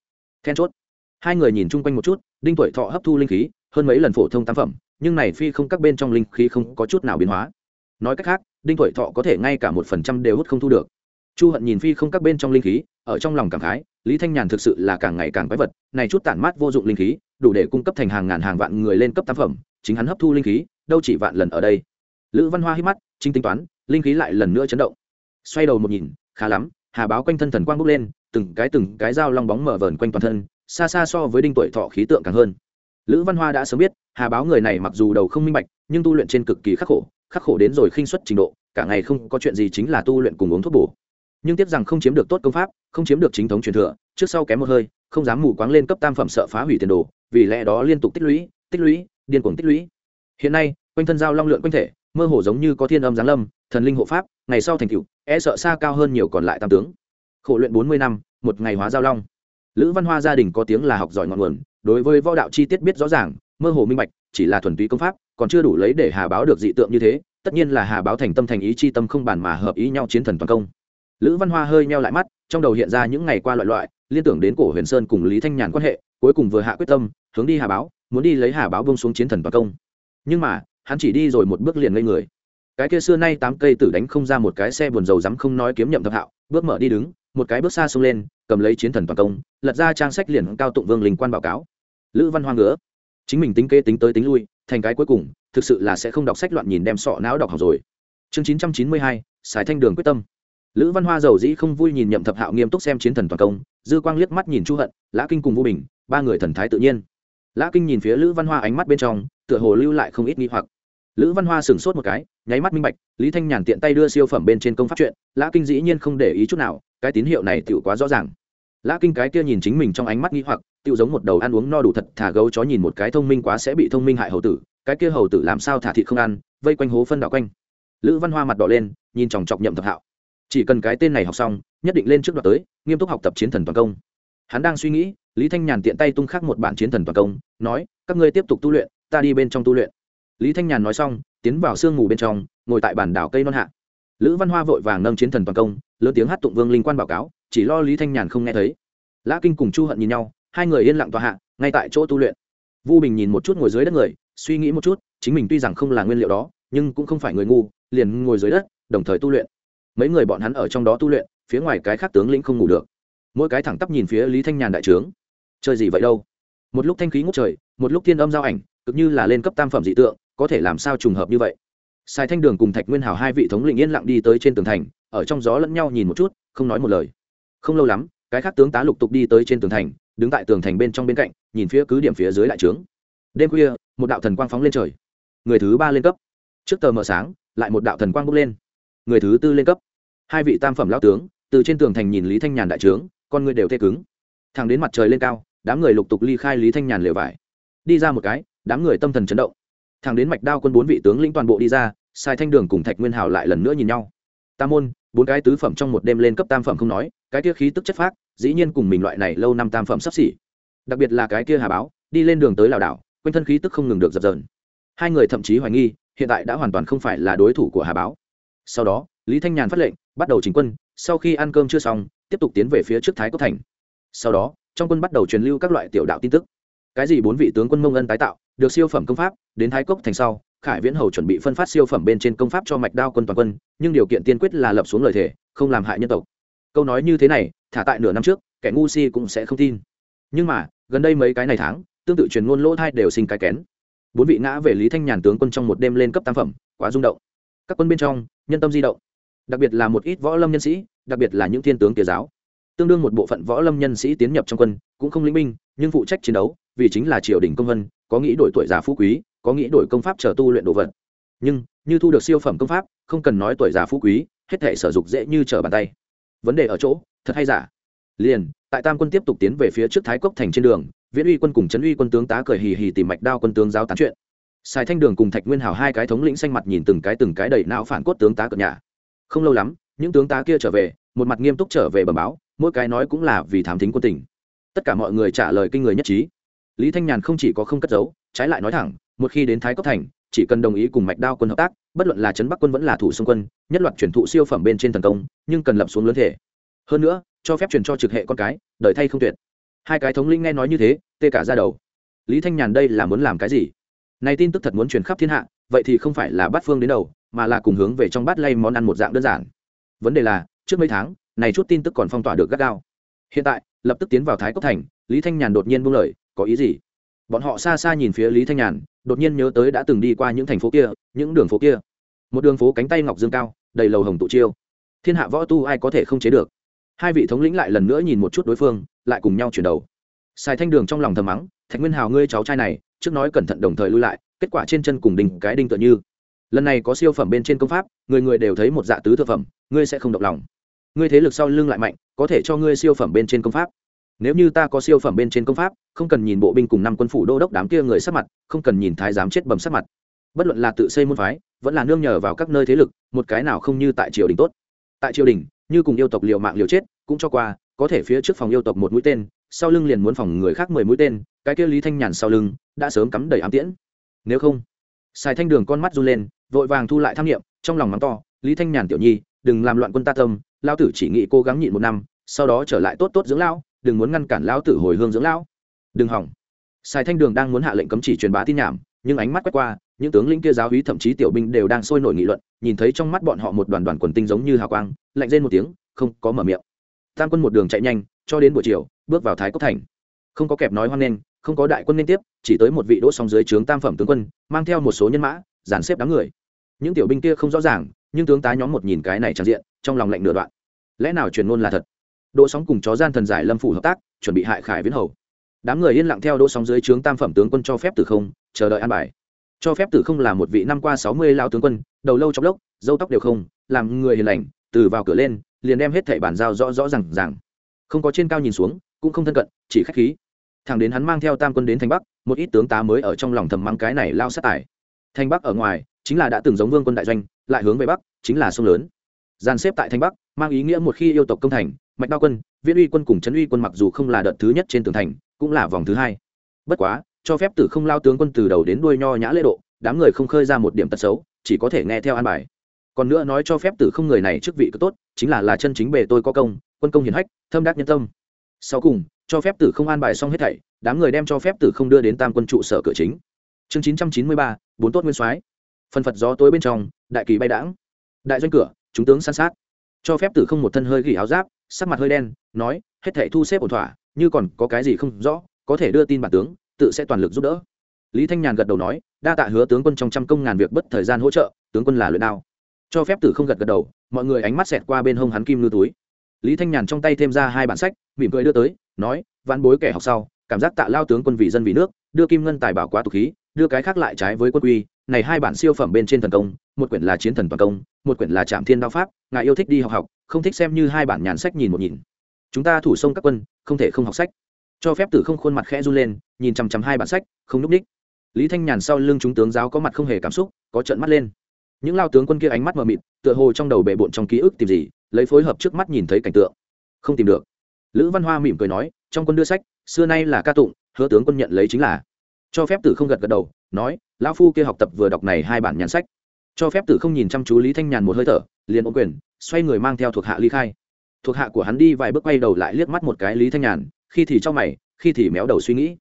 Then chốt, hai người nhìn chung quanh một chút, đinh tuổi thọ hấp thu linh khí, hơn mấy lần phổ thông tam phẩm, nhưng này phi không các bên trong linh khí không có chút nào biến hóa. Nói cách khác, đinh tuổi thọ có thể ngay cả một phần trăm đều hút không thu được. Chu hận nhìn phi không các bên trong linh khí, ở trong lòng cảm khái, lý thanh nhàn thực sự là càng ngày càng quái vật, này chút tản mát vô dụng linh khí, đủ để cung cấp thành hàng ngàn hàng vạn người lên cấp tam phẩm, chính hắn hấp thu linh khí, đâu chỉ vạn lần ở đây lữ văn hoa hít mắt chính tính toán, linh khí lại lần nữa chấn động. Xoay đầu một nhìn, khá lắm, hà báo quanh thân thần quang bốc lên, từng cái từng cái dao long bóng mở vờn quanh toàn thân, xa xa so với đinh tuổi thọ khí tượng càng hơn. Lữ văn hoa đã sớm biết, hà báo người này mặc dù đầu không minh bạch, nhưng tu luyện trên cực kỳ khắc khổ khắc khổ đến rồi khinh suất trình độ, cả ngày không có chuyện gì chính là tu luyện cùng uống thuốc bổ. Nhưng tiếc rằng không chiếm được tốt công pháp, không chiếm được chính thống truyền thừa, trước sau kém một hơi, không dám mù quáng lên cấp tam phẩm sợ phá hủy tiền đồ, vì lẽ đó liên tục tích lũy tích lũy, điên cuồng tích lũy. Hiện nay, quanh thân giao long lượn quanh thể mơ hồ giống như có thiên âm giáng lâm, thần linh hộ pháp, ngày sau thành cựu e sợ xa cao hơn nhiều còn lại tam tướng. Khổ luyện bốn mươi năm, một ngày hóa giao long. Lữ văn hoa gia đình có tiếng là học giỏi ngọn nguồn, đối với võ đạo chi tiết biết rõ ràng, mơ hồ minh bạch, chỉ là thuần túy công pháp, còn chưa đủ lấy để hà báo được dị tượng như thế, tất nhiên là hà báo thành tâm thành ý chi tâm không bàn mà hợp ý nhau chiến thần toàn công. Lữ văn hoa hơi meo lại mắt, trong đầu hiện ra những ngày qua loại loại, liên tưởng đến cổ huyền sơn cùng lý thanh nhàn quan hệ, cuối cùng vừa hạ quyết tâm, hướng đi hà báo, muốn đi lấy hà báo bông xuống chiến thần toàn công. Nhưng mà hắn chỉ đi rồi một bước liền ngây người. Cái kia xưa nay tám cây tử đánh không ra một cái xe buồn dầu dám không nói kiếm nhậm thập hạo, bước mở đi đứng, một cái bước xa xông lên, cầm lấy chiến thần toàn công, lật ra trang sách liền cao tụng vương linh quan báo cáo. Lữ văn hoa ngứa chính mình tính kế tính tới tính lui, thành cái cuối cùng, thực sự là sẽ không đọc sách loạn nhìn đem sọ não đọc học rồi. Chương chín trăm chín mươi hai sài thanh đường quyết tâm. Lữ văn hoa giàu dĩ không vui nhìn nhậm thập hạo nghiêm túc xem chiến thần toàn công, dư quang liếc mắt nhìn chu hận, lã kinh cùng vũ bình, ba người thần thái tự nhiên. Lã kinh nhìn phía lữ văn hoa ánh mắt bên trong tựa hồ lưu lại không ít nghi hoặc. Lữ văn hoa sửng sốt một cái, nháy mắt minh bạch, lý thanh nhàn tiện tay đưa siêu phẩm bên trên công pháp chuyện, lã kinh dĩ nhiên không để ý chút nào, cái tín hiệu này tựu quá rõ ràng. Lã kinh cái kia nhìn chính mình trong ánh mắt nghi hoặc, tựu giống một đầu ăn uống no đủ thật, thả gấu chó nhìn một cái thông minh quá sẽ bị thông minh hại hầu tử, cái kia hầu tử làm sao thả thịt không ăn, vây quanh hố phân đảo quanh. Lữ văn hoa mặt đỏ lên, nhìn chòng chọc nhậm thập hạo. Chỉ cần cái tên này học xong, nhất định lên trước đoạt tới, nghiêm túc học tập chiến thần toàn công. Hắn đang suy nghĩ, lý thanh nhàn tiện tay tung khắc một bản chiến thần toàn công, nói, các ngươi tiếp tục tu luyện ta đi bên trong tu luyện. Lý thanh nhàn nói xong, tiến vào sương mù bên trong, ngồi tại bản đảo cây non hạ. Lữ văn hoa vội vàng nâng chiến thần toàn công, lớn tiếng hát tụng vương linh quan báo cáo, chỉ lo lý thanh nhàn không nghe thấy. Lã kinh cùng chu hận nhìn nhau, hai người yên lặng tòa hạ, ngay tại chỗ tu luyện. Vu bình nhìn một chút ngồi dưới đất người, suy nghĩ một chút, chính mình tuy rằng không là nguyên liệu đó, nhưng cũng không phải người ngu, liền ngồi dưới đất, đồng thời tu luyện. Mấy người bọn hắn ở trong đó tu luyện, phía ngoài cái khác tướng lĩnh không ngủ được. Mỗi cái thẳng tắp nhìn phía lý thanh nhàn đại trướng. Chơi gì vậy đâu? Một lúc thanh khí ngút trời, một lúc thiên âm giao ảnh cực như là lên cấp tam phẩm dị tượng, có thể làm sao trùng hợp như vậy? Sai thanh đường cùng thạch nguyên hào hai vị thống lĩnh yên lặng đi tới trên tường thành, ở trong gió lẫn nhau nhìn một chút, không nói một lời. Không lâu lắm, cái khác tướng tá lục tục đi tới trên tường thành, đứng tại tường thành bên trong bên cạnh, nhìn phía cứ điểm phía dưới đại trướng. Đêm khuya, một đạo thần quang phóng lên trời. Người thứ ba lên cấp. Trước tờ mờ sáng, lại một đạo thần quang bốc lên. Người thứ tư lên cấp. Hai vị tam phẩm lao tướng, từ trên tường thành nhìn lý thanh nhàn đại trướng, con người đều tê cứng. Thẳng đến mặt trời lên cao, đám người lục tục ly khai lý thanh nhàn lều vải. Đi ra một cái đám người tâm thần chấn động. Thằng đến mạch đao quân bốn vị tướng lĩnh toàn bộ đi ra, sai thanh đường cùng thạch nguyên hào lại lần nữa nhìn nhau. Tam môn, bốn cái tứ phẩm trong một đêm lên cấp tam phẩm không nói, cái kia khí tức chất phác, dĩ nhiên cùng mình loại này lâu năm tam phẩm sắp xỉ. Đặc biệt là cái kia hà báo, đi lên đường tới Lào đảo, quanh thân khí tức không ngừng được dập dờn. Hai người thậm chí hoài nghi, hiện tại đã hoàn toàn không phải là đối thủ của hà báo. Sau đó, lý thanh nhàn phát lệnh, bắt đầu chính quân, sau khi ăn cơm chưa xong, tiếp tục tiến về phía trước thái cốc thành. Sau đó, trong quân bắt đầu truyền lưu các loại tiểu đạo tin tức. Cái gì bốn vị tướng quân mông ân tái tạo? Được siêu phẩm công pháp, đến thái cốc thành sau, khải viễn hầu chuẩn bị phân phát siêu phẩm bên trên công pháp cho mạch đao quân toàn quân, nhưng điều kiện tiên quyết là lập xuống lời thề, không làm hại nhân tộc. Câu nói như thế này, thả tại nửa năm trước, kẻ ngu si cũng sẽ không tin. Nhưng mà, gần đây mấy cái này tháng, tương tự truyền ngôn lỗ thai đều sinh cái kén. Bốn vị ngã về lý thanh nhàn tướng quân trong một đêm lên cấp tam phẩm, quá rung động. Các quân bên trong, nhân tâm di động. Đặc biệt là một ít võ lâm nhân sĩ, đặc biệt là những thiên tướng tiề giáo. Tương đương một bộ phận võ lâm nhân sĩ tiến nhập trong quân, cũng không lĩnh binh, nhưng phụ trách chiến đấu vì chính là triều đình công vân, có nghĩ đổi tuổi già phú quý, có nghĩ đổi công pháp chờ tu luyện đồ vật. Nhưng, như thu được siêu phẩm công pháp, không cần nói tuổi già phú quý, hết thể sở dục dễ như trở bàn tay. Vấn đề ở chỗ, thật hay giả? Liền, tại tam quân tiếp tục tiến về phía trước thái cốc thành trên đường, viễn uy quân cùng trấn uy quân tướng tá cười hì hì tìm mạch đao quân tướng giáo tán chuyện. Sài thanh đường cùng thạch nguyên hào hai cái thống lĩnh xanh mặt nhìn từng cái từng cái đầy não phản cốt tướng tá cợt nhà không lâu lắm, những tướng tá kia trở về, một mặt nghiêm túc trở về bẩm báo, mỗi cái nói cũng là vì thám thính quân tình. Tất cả mọi người trả lời kinh người nhất trí lý thanh nhàn không chỉ có không cất giấu, trái lại nói thẳng, một khi đến thái cốc thành, chỉ cần đồng ý cùng mạch đao quân hợp tác, bất luận là trấn bắc quân vẫn là thủ xung quân, nhất loạt chuyển thụ siêu phẩm bên trên thần công, nhưng cần lập xuống lớn thể. Hơn nữa, cho phép truyền cho trực hệ con cái, đời thay không tuyệt. Hai cái thống linh nghe nói như thế, tê cả ra đầu. Lý thanh nhàn đây là muốn làm cái gì? Này tin tức thật muốn truyền khắp thiên hạ, vậy thì không phải là bắt phương đến đầu, mà là cùng hướng về trong bát lay món ăn một dạng đơn giản. Vấn đề là, trước mấy tháng, này chút tin tức còn phong tỏa được gắt gao. Hiện tại, lập tức tiến vào thái cốc thành, lý thanh nhàn đột nhiên buông lời có ý gì? Bọn họ xa xa nhìn phía lý thanh nhàn, đột nhiên nhớ tới đã từng đi qua những thành phố kia, những đường phố kia. Một đường phố cánh tay ngọc dương cao, đầy lầu hồng tụ chiêu. Thiên hạ võ tu ai có thể không chế được? Hai vị thống lĩnh lại lần nữa nhìn một chút đối phương, lại cùng nhau chuyển đầu. Xài thanh đường trong lòng thầm mắng, thạch nguyên hào ngươi cháu trai này, trước nói cẩn thận đồng thời lui lại, kết quả trên chân cùng đình cái đinh tựa như. Lần này có siêu phẩm bên trên công pháp, người người đều thấy một dạ tứ thực phẩm, ngươi sẽ không động lòng. Ngươi thế lực sau lưng lại mạnh, có thể cho ngươi siêu phẩm bên trên công pháp nếu như ta có siêu phẩm bên trên công pháp, không cần nhìn bộ binh cùng năm quân phủ đô đốc đám kia người sát mặt, không cần nhìn thái giám chết bầm sát mặt. Bất luận là tự xây môn phái, vẫn là nương nhờ vào các nơi thế lực, một cái nào không như tại triều đình tốt. Tại triều đình, như cùng yêu tộc liều mạng liều chết, cũng cho qua, có thể phía trước phòng yêu tộc một mũi tên, sau lưng liền muốn phòng người khác mười mũi tên, cái kia lý thanh nhàn sau lưng, đã sớm cắm đầy ám tiễn. Nếu không xài thanh đường con mắt run lên, vội vàng thu lại tham nghiệm trong lòng mắng to, lý thanh nhàn tiểu nhi, đừng làm loạn quân ta tâm lao tử chỉ nghĩ cố gắng nhịn một năm, sau đó trở lại tốt tốt dưỡng lão đừng muốn ngăn cản lão tử hồi hương dưỡng lão. Đừng hỏng. Sai thanh đường đang muốn hạ lệnh cấm chỉ truyền bá tin nhảm, nhưng ánh mắt quét qua, những tướng lĩnh kia giáo hí thậm chí tiểu binh đều đang sôi nổi nghị luận, nhìn thấy trong mắt bọn họ một đoàn đoàn quần tinh giống như hào quang, lạnh rên một tiếng, không có mở miệng. Tam quân một đường chạy nhanh, cho đến buổi chiều, bước vào thái cốc thành. Không có kẹp nói hoan nghênh không có đại quân liên tiếp, chỉ tới một vị đỗ song dưới trướng tam phẩm tướng quân, mang theo một số nhân mã, dàn xếp đám người. Những tiểu binh kia không rõ ràng, nhưng tướng tá nhóm một nhìn cái này tràn diện, trong lòng lạnh nửa đoạn. Lẽ nào truyền ngôn là thật? Đỗ sóng cùng chó gian thần giải lâm phủ hợp tác, chuẩn bị hại khải viễn hầu. Đám người yên lặng theo đỗ sóng dưới trướng tam phẩm tướng quân cho phép tử không, chờ đợi an bài. Cho phép tử không là một vị năm qua sáu mươi lao tướng quân, đầu lâu trong lốc, dâu tóc đều không, làm người hiền lành, từ vào cửa lên, liền đem hết thảy bản giao rõ rõ rằng rằng không có trên cao nhìn xuống, cũng không thân cận, chỉ khách khí. Thẳng đến hắn mang theo tam quân đến thành bắc, một ít tướng tá mới ở trong lòng thầm mắng cái này lao sát tải thành bắc ở ngoài, chính là đã từng giống vương quân đại doanh, lại hướng về bắc, chính là sông lớn. Dàn xếp tại thành bắc, mang ý nghĩa một khi yêu tộc công thành mạch đao quân, viễn uy quân cùng trấn uy quân mặc dù không là đợt thứ nhất trên tường thành, cũng là vòng thứ hai. Bất quá, cho phép tử không lao tướng quân từ đầu đến đuôi nho nhã lễ độ, đám người không khơi ra một điểm tật xấu, chỉ có thể nghe theo an bài. Còn nữa nói cho phép tử không người này chức vị cứ tốt, chính là là chân chính bề tôi có công, quân công hiển hách, thâm đắc nhân tâm. Sau cùng, cho phép tử không an bài xong hết thảy, đám người đem cho phép tử không đưa đến tam quân trụ sở cửa chính. Chương chín trăm chín mươi ba, bốn tốt nguyên soái. Phần phật gió tối bên trong, đại kỳ bay đãng. Đại doanh cửa, chúng tướng san sát. Cho phép tử không một thân hơi gỉ áo giáp sắc mặt hơi đen, nói, hết thảy thu xếp ổn thỏa, như còn có cái gì không rõ, có thể đưa tin bản tướng, tự sẽ toàn lực giúp đỡ. Lý thanh nhàn gật đầu nói, đa tạ hứa tướng quân trong trăm công ngàn việc bất thời gian hỗ trợ, tướng quân là luyện đao. Cho phép tử không gật gật đầu, mọi người ánh mắt xẹt qua bên hông hắn kim ngư túi. Lý thanh nhàn trong tay thêm ra hai bản sách, mỉm cười đưa tới, nói văn bối kẻ học sau, cảm giác tạ lao tướng quân vì dân vì nước, đưa kim ngân tài bảo quá tục khí đưa cái khác lại trái với quân quy, này hai bản siêu phẩm bên trên thần công, một quyển là chiến thần toàn công, một quyển là trạm thiên đao pháp, ngài yêu thích đi học học, không thích xem như hai bản nhàn sách nhìn một nhìn. Chúng ta thủ sông các quân, không thể không học sách. Cho phép tử không khuôn mặt khẽ run lên, nhìn chằm chằm hai bản sách, không núp ních. Lý thanh nhàn sau lưng chúng tướng giáo có mặt không hề cảm xúc, có trận mắt lên. Những lao tướng quân kia ánh mắt mờ mịt, tựa hồ trong đầu bề bộn trong ký ức tìm gì, lấy phối hợp trước mắt nhìn thấy cảnh tượng. Không tìm được. Lữ văn hoa mỉm cười nói, trong quân đưa sách, xưa nay là ca tụng, hứa tướng quân nhận lấy chính là cho phép tử không gật gật đầu, nói, lão phu kia học tập vừa đọc này hai bản nhãn sách. Cho phép tử không nhìn chăm chú lý thanh nhàn một hơi thở, liền ôm quyền, xoay người mang theo thuộc hạ ly khai. Thuộc hạ của hắn đi vài bước quay đầu lại liếc mắt một cái lý thanh nhàn, khi thì cho mày, khi thì méo đầu suy nghĩ.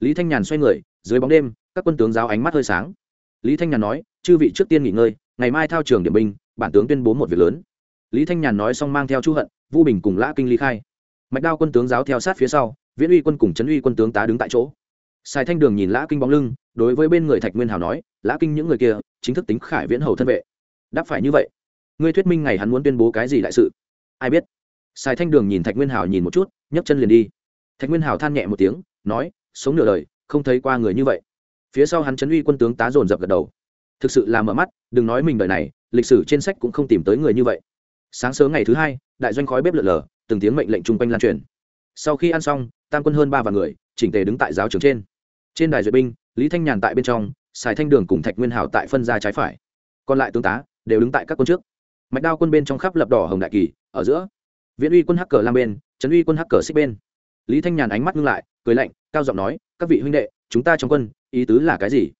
Lý thanh nhàn xoay người, dưới bóng đêm, các quân tướng giáo ánh mắt hơi sáng. Lý thanh nhàn nói, chư vị trước tiên nghỉ ngơi, ngày mai thao trường điểm binh, bản tướng tuyên bố một việc lớn. Lý thanh nhàn nói xong mang theo chu hận, vu bình cùng lã kinh ly khai. Mạch đao quân tướng giáo theo sát phía sau, viễn uy quân cùng trấn uy quân tướng tá đứng tại chỗ sài thanh đường nhìn lã kinh bóng lưng, đối với bên người thạch nguyên hào nói, lã kinh những người kia, chính thức tính khải viễn hầu thân vệ. Đáp phải như vậy, ngươi thuyết minh ngày hắn muốn tuyên bố cái gì đại sự? Ai biết. Sài thanh đường nhìn thạch nguyên hào nhìn một chút, nhấc chân liền đi. Thạch nguyên hào than nhẹ một tiếng, nói, sống nửa đời, không thấy qua người như vậy. Phía sau hắn chấn uy quân tướng tá dồn dập gật đầu. Thực sự là mở mắt, đừng nói mình đời này, lịch sử trên sách cũng không tìm tới người như vậy. Sáng sớm ngày thứ hai, đại doanh khói bếp lượn lờ, từng tiếng mệnh lệnh chung quanh lan truyền. Sau khi ăn xong, tam quân hơn ba vạn người, chỉnh tề đứng tại giáo trường trên trên đài duyệt binh, lý thanh nhàn tại bên trong xài thanh đường cùng thạch nguyên hảo tại phân ra trái phải. Còn lại tướng tá đều đứng tại các quân trước. Mạch đao quân bên trong khắp lập đỏ hồng đại kỳ, ở giữa. Viễn uy quân hắc cờ lam bên, trấn uy quân hắc cờ xích bên. Lý thanh nhàn ánh mắt ngưng lại, cười lạnh, cao giọng nói, các vị huynh đệ, chúng ta trong quân, ý tứ là cái gì?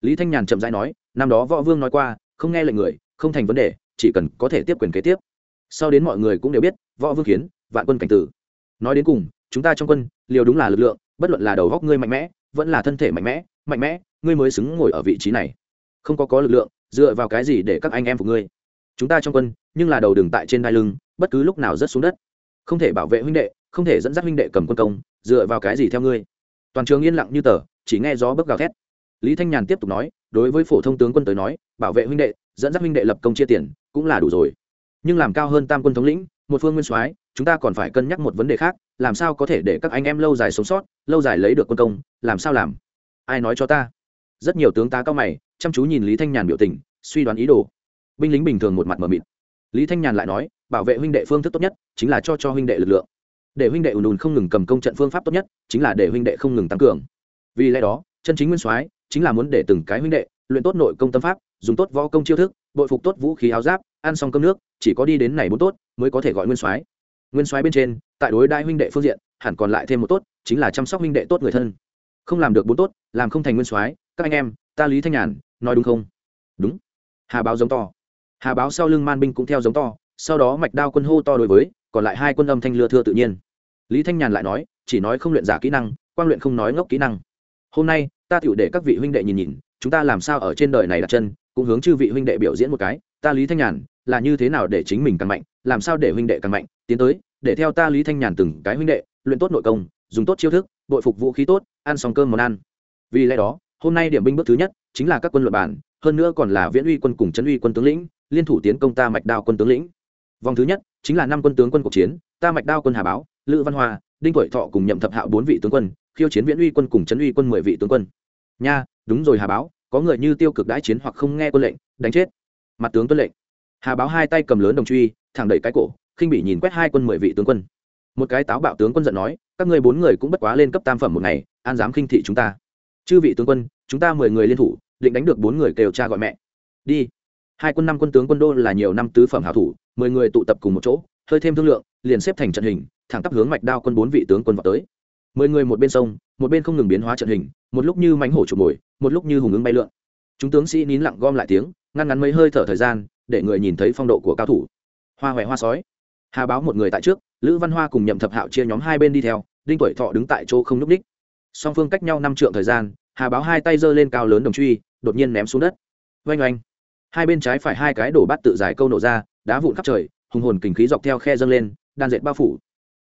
Lý thanh nhàn chậm rãi nói, năm đó võ vương nói qua, không nghe lệnh người, không thành vấn đề, chỉ cần có thể tiếp quyền kế tiếp. Sau đến mọi người cũng đều biết, võ vương khiến vạn quân cảnh tử. Nói đến cùng, chúng ta trong quân, liều đúng là lực lượng, bất luận là đầu góc ngươi mạnh mẽ vẫn là thân thể mạnh mẽ mạnh mẽ, ngươi mới xứng ngồi ở vị trí này. Không có có lực lượng, dựa vào cái gì để các anh em phục ngươi? Chúng ta trong quân, nhưng là đầu đường tại trên đai lưng, bất cứ lúc nào rớt xuống đất. Không thể bảo vệ huynh đệ, không thể dẫn dắt huynh đệ cầm quân công, dựa vào cái gì theo ngươi? Toàn trường yên lặng như tờ, chỉ nghe gió bấc gào thét. Lý thanh nhàn tiếp tục nói, đối với phổ thông tướng quân tới nói, bảo vệ huynh đệ, dẫn dắt huynh đệ lập công chia tiền, cũng là đủ rồi. Nhưng làm cao hơn tam quân thống lĩnh, một phương nguyên soái, chúng ta còn phải cân nhắc một vấn đề khác làm sao có thể để các anh em lâu dài sống sót, lâu dài lấy được quân công, làm sao làm? Ai nói cho ta? Rất nhiều tướng tá cao mày, chăm chú nhìn lý thanh nhàn biểu tình, suy đoán ý đồ. Binh lính bình thường một mặt mờ mịt. Lý thanh nhàn lại nói, bảo vệ huynh đệ phương thức tốt nhất chính là cho cho huynh đệ lực lượng. Để huynh đệ ùn ùn không ngừng cầm công trận phương pháp tốt nhất chính là để huynh đệ không ngừng tăng cường. Vì lẽ đó, chân chính nguyên soái chính là muốn để từng cái huynh đệ luyện tốt nội công tâm pháp, dùng tốt võ công chiêu thức, bội phục tốt vũ khí áo giáp, ăn xong cơm nước, chỉ có đi đến này bốn tốt mới có thể gọi nguyên soái nguyên soái bên trên, tại đối đại huynh đệ phương diện, hẳn còn lại thêm một tốt, chính là chăm sóc huynh đệ tốt người thân. Không làm được bốn tốt, làm không thành nguyên soái, các anh em, ta lý thanh nhàn, nói đúng không? Đúng. Hà báo giống to. Hà báo sau lưng man binh cũng theo giống to, sau đó mạch đao quân hô to đối với, còn lại hai quân âm thanh lưa thưa tự nhiên. Lý thanh nhàn lại nói, chỉ nói không luyện giả kỹ năng quan luyện không nói ngốc kỹ năng. Hôm nay, ta tựu để các vị huynh đệ nhìn nhìn, chúng ta làm sao ở trên đời này đặt chân, cũng hướng chư vị huynh đệ biểu diễn một cái, ta lý thanh nhàn, là như thế nào để chính mình càng mạnh, làm sao để huynh đệ càng mạnh, tiến tới để theo ta lý thanh nhàn từng cái huynh đệ, luyện tốt nội công, dùng tốt chiêu thức, bội phục vũ khí tốt, ăn xong cơm món ăn. Vì lẽ đó, hôm nay điểm binh bước thứ nhất chính là các quân luật bản hơn nữa còn là viễn uy quân cùng trấn uy quân tướng lĩnh, liên thủ tiến công ta mạch đao quân tướng lĩnh. Vòng thứ nhất chính là năm quân tướng quân cuộc chiến, ta mạch đao quân hà báo, lữ văn hoa, đinh tuổi thọ cùng nhậm thập hạo bốn vị tướng quân, khiêu chiến viễn uy quân cùng trấn uy quân mười vị tướng quân. Nha, đúng rồi hà báo, có người như tiêu cực đãi chiến hoặc không nghe quân lệnh, đánh chết. Mặt tướng tuân lệnh. Hà báo hai tay cầm lớn đồng truy, thẳng đẩy cái cổ khinh bị nhìn quét hai quân mười vị tướng quân. Một cái táo bạo tướng quân giận nói, các ngươi bốn người cũng bất quá lên cấp tam phẩm một ngày, an dám khinh thị chúng ta. Chư vị tướng quân, chúng ta mười người liên thủ, định đánh được bốn người kêu cha gọi mẹ. Đi. Hai quân năm quân tướng quân đô là nhiều năm tứ phẩm hảo thủ, mười người tụ tập cùng một chỗ, hơi thêm thương lượng, liền xếp thành trận hình, thẳng tắp hướng mạch đao quân bốn vị tướng quân vào tới. Mười người một bên sông, một bên không ngừng biến hóa trận hình, một lúc như mánh hổ chụp mồi, một lúc như hùng ứng bay lượn. Chúng tướng sĩ nín lặng gom lại tiếng, ngăn ngắn mấy hơi thở thời gian, để người nhìn thấy phong độ của cao thủ. Hoa huệ hoa sói hà báo một người tại trước lữ văn hoa cùng nhậm thập hạo chia nhóm hai bên đi theo đinh tuổi thọ đứng tại chỗ không núp đích song phương cách nhau năm trượng thời gian hà báo hai tay giơ lên cao lớn đồng truy đột nhiên ném xuống đất oanh oanh hai bên trái phải hai cái đổ bát tự giải câu nổ ra đá vụn khắp trời hùng hồn kình khí dọc theo khe dâng lên đan dệt bao phủ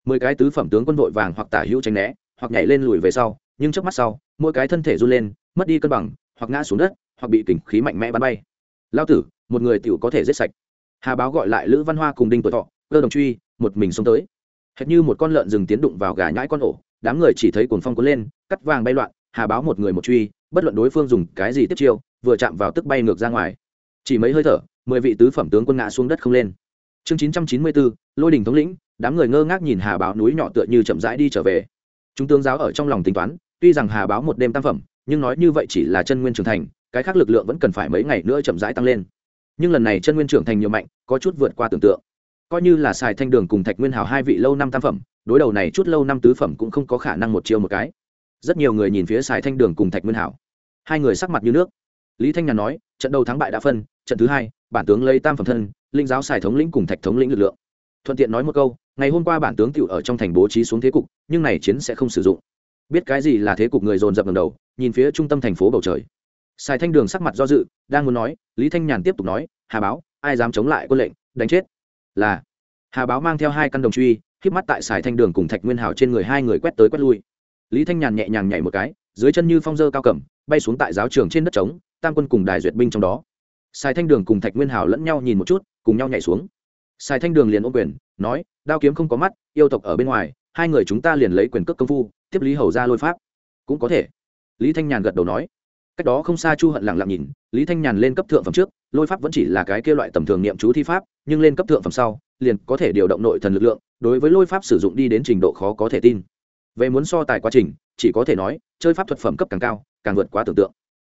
mười cái tứ phẩm tướng quân vội vàng hoặc tả hữu tránh né hoặc nhảy lên lùi về sau nhưng trước mắt sau mỗi cái thân thể run lên mất đi cân bằng hoặc ngã xuống đất hoặc bị kình khí mạnh mẽ bắn bay lao tử một người tiểu có thể giết sạch hà báo gọi lại lữ văn hoa cùng đinh tuổi thọ cơ đồng truy, một mình xông tới. Hệt như một con lợn rừng tiến đụng vào gà nhãi con ổ, đám người chỉ thấy cồn phong cuốn lên, cắt vàng bay loạn, hà báo một người một truy, bất luận đối phương dùng cái gì tiếp chiêu, vừa chạm vào tức bay ngược ra ngoài. Chỉ mấy hơi thở, mười vị tứ phẩm tướng quân ngã xuống đất không lên. Chương chín trăm chín mươi bốn lôi đình thống lĩnh, đám người ngơ ngác nhìn hà báo núi nhỏ tựa như chậm rãi đi trở về. Chúng tướng giáo ở trong lòng tính toán, tuy rằng hà báo một đêm tam phẩm, nhưng nói như vậy chỉ là chân nguyên trưởng thành, cái khác lực lượng vẫn cần phải mấy ngày nữa chậm rãi tăng lên. Nhưng lần này chân nguyên trưởng thành nhiều mạnh, có chút vượt qua tưởng tượng coi như là xài thanh đường cùng thạch nguyên hào hai vị lâu năm tam phẩm, đối đầu này chút lâu năm tứ phẩm cũng không có khả năng một chiêu một cái. Rất nhiều người nhìn phía xài thanh đường cùng thạch nguyên hào. Hai người sắc mặt như nước. Lý thanh nhàn nói, trận đầu thắng bại đã phân, trận thứ hai, bản tướng lấy tam phẩm thân, linh giáo xài thống lĩnh cùng thạch thống lĩnh lực lượng. Thuận tiện nói một câu, ngày hôm qua bản tướng tiểu ở trong thành bố trí xuống thế cục, nhưng này chiến sẽ không sử dụng. Biết cái gì là thế cục người dồn dập ngầm đầu, nhìn phía trung tâm thành phố bầu trời. Xài thanh đường sắc mặt do dự, đang muốn nói, lý thanh nhàn tiếp tục nói, hà báo, ai dám chống lại quân lệnh, đánh chết? Là hà báo mang theo hai căn đồng truy híp mắt tại sài thanh đường cùng thạch nguyên hảo trên người hai người quét tới quét lui. Lý thanh nhàn nhẹ nhàng nhảy một cái, dưới chân như phong dơ cao cẩm bay xuống tại giáo trường trên đất trống, tam quân cùng đài duyệt binh trong đó. Sài thanh đường cùng thạch nguyên hảo lẫn nhau nhìn một chút, cùng nhau nhảy xuống. Sài thanh đường liền ô quyền, nói, đao kiếm không có mắt, yêu tộc ở bên ngoài, hai người chúng ta liền lấy quyền cước công phu, tiếp lý hầu ra lôi pháp. Cũng có thể. Lý thanh nhàn gật đầu nói. Cách đó không xa chu hận lặng lặng nhìn lý thanh nhàn lên cấp thượng phẩm trước, lôi pháp vẫn chỉ là cái kêu loại tầm thường niệm chú thi pháp, nhưng lên cấp thượng phẩm sau, liền có thể điều động nội thần lực lượng, đối với lôi pháp sử dụng đi đến trình độ khó có thể tin. Về muốn so tài quá trình, chỉ có thể nói, chơi pháp thuật phẩm cấp càng cao, càng vượt quá tưởng tượng.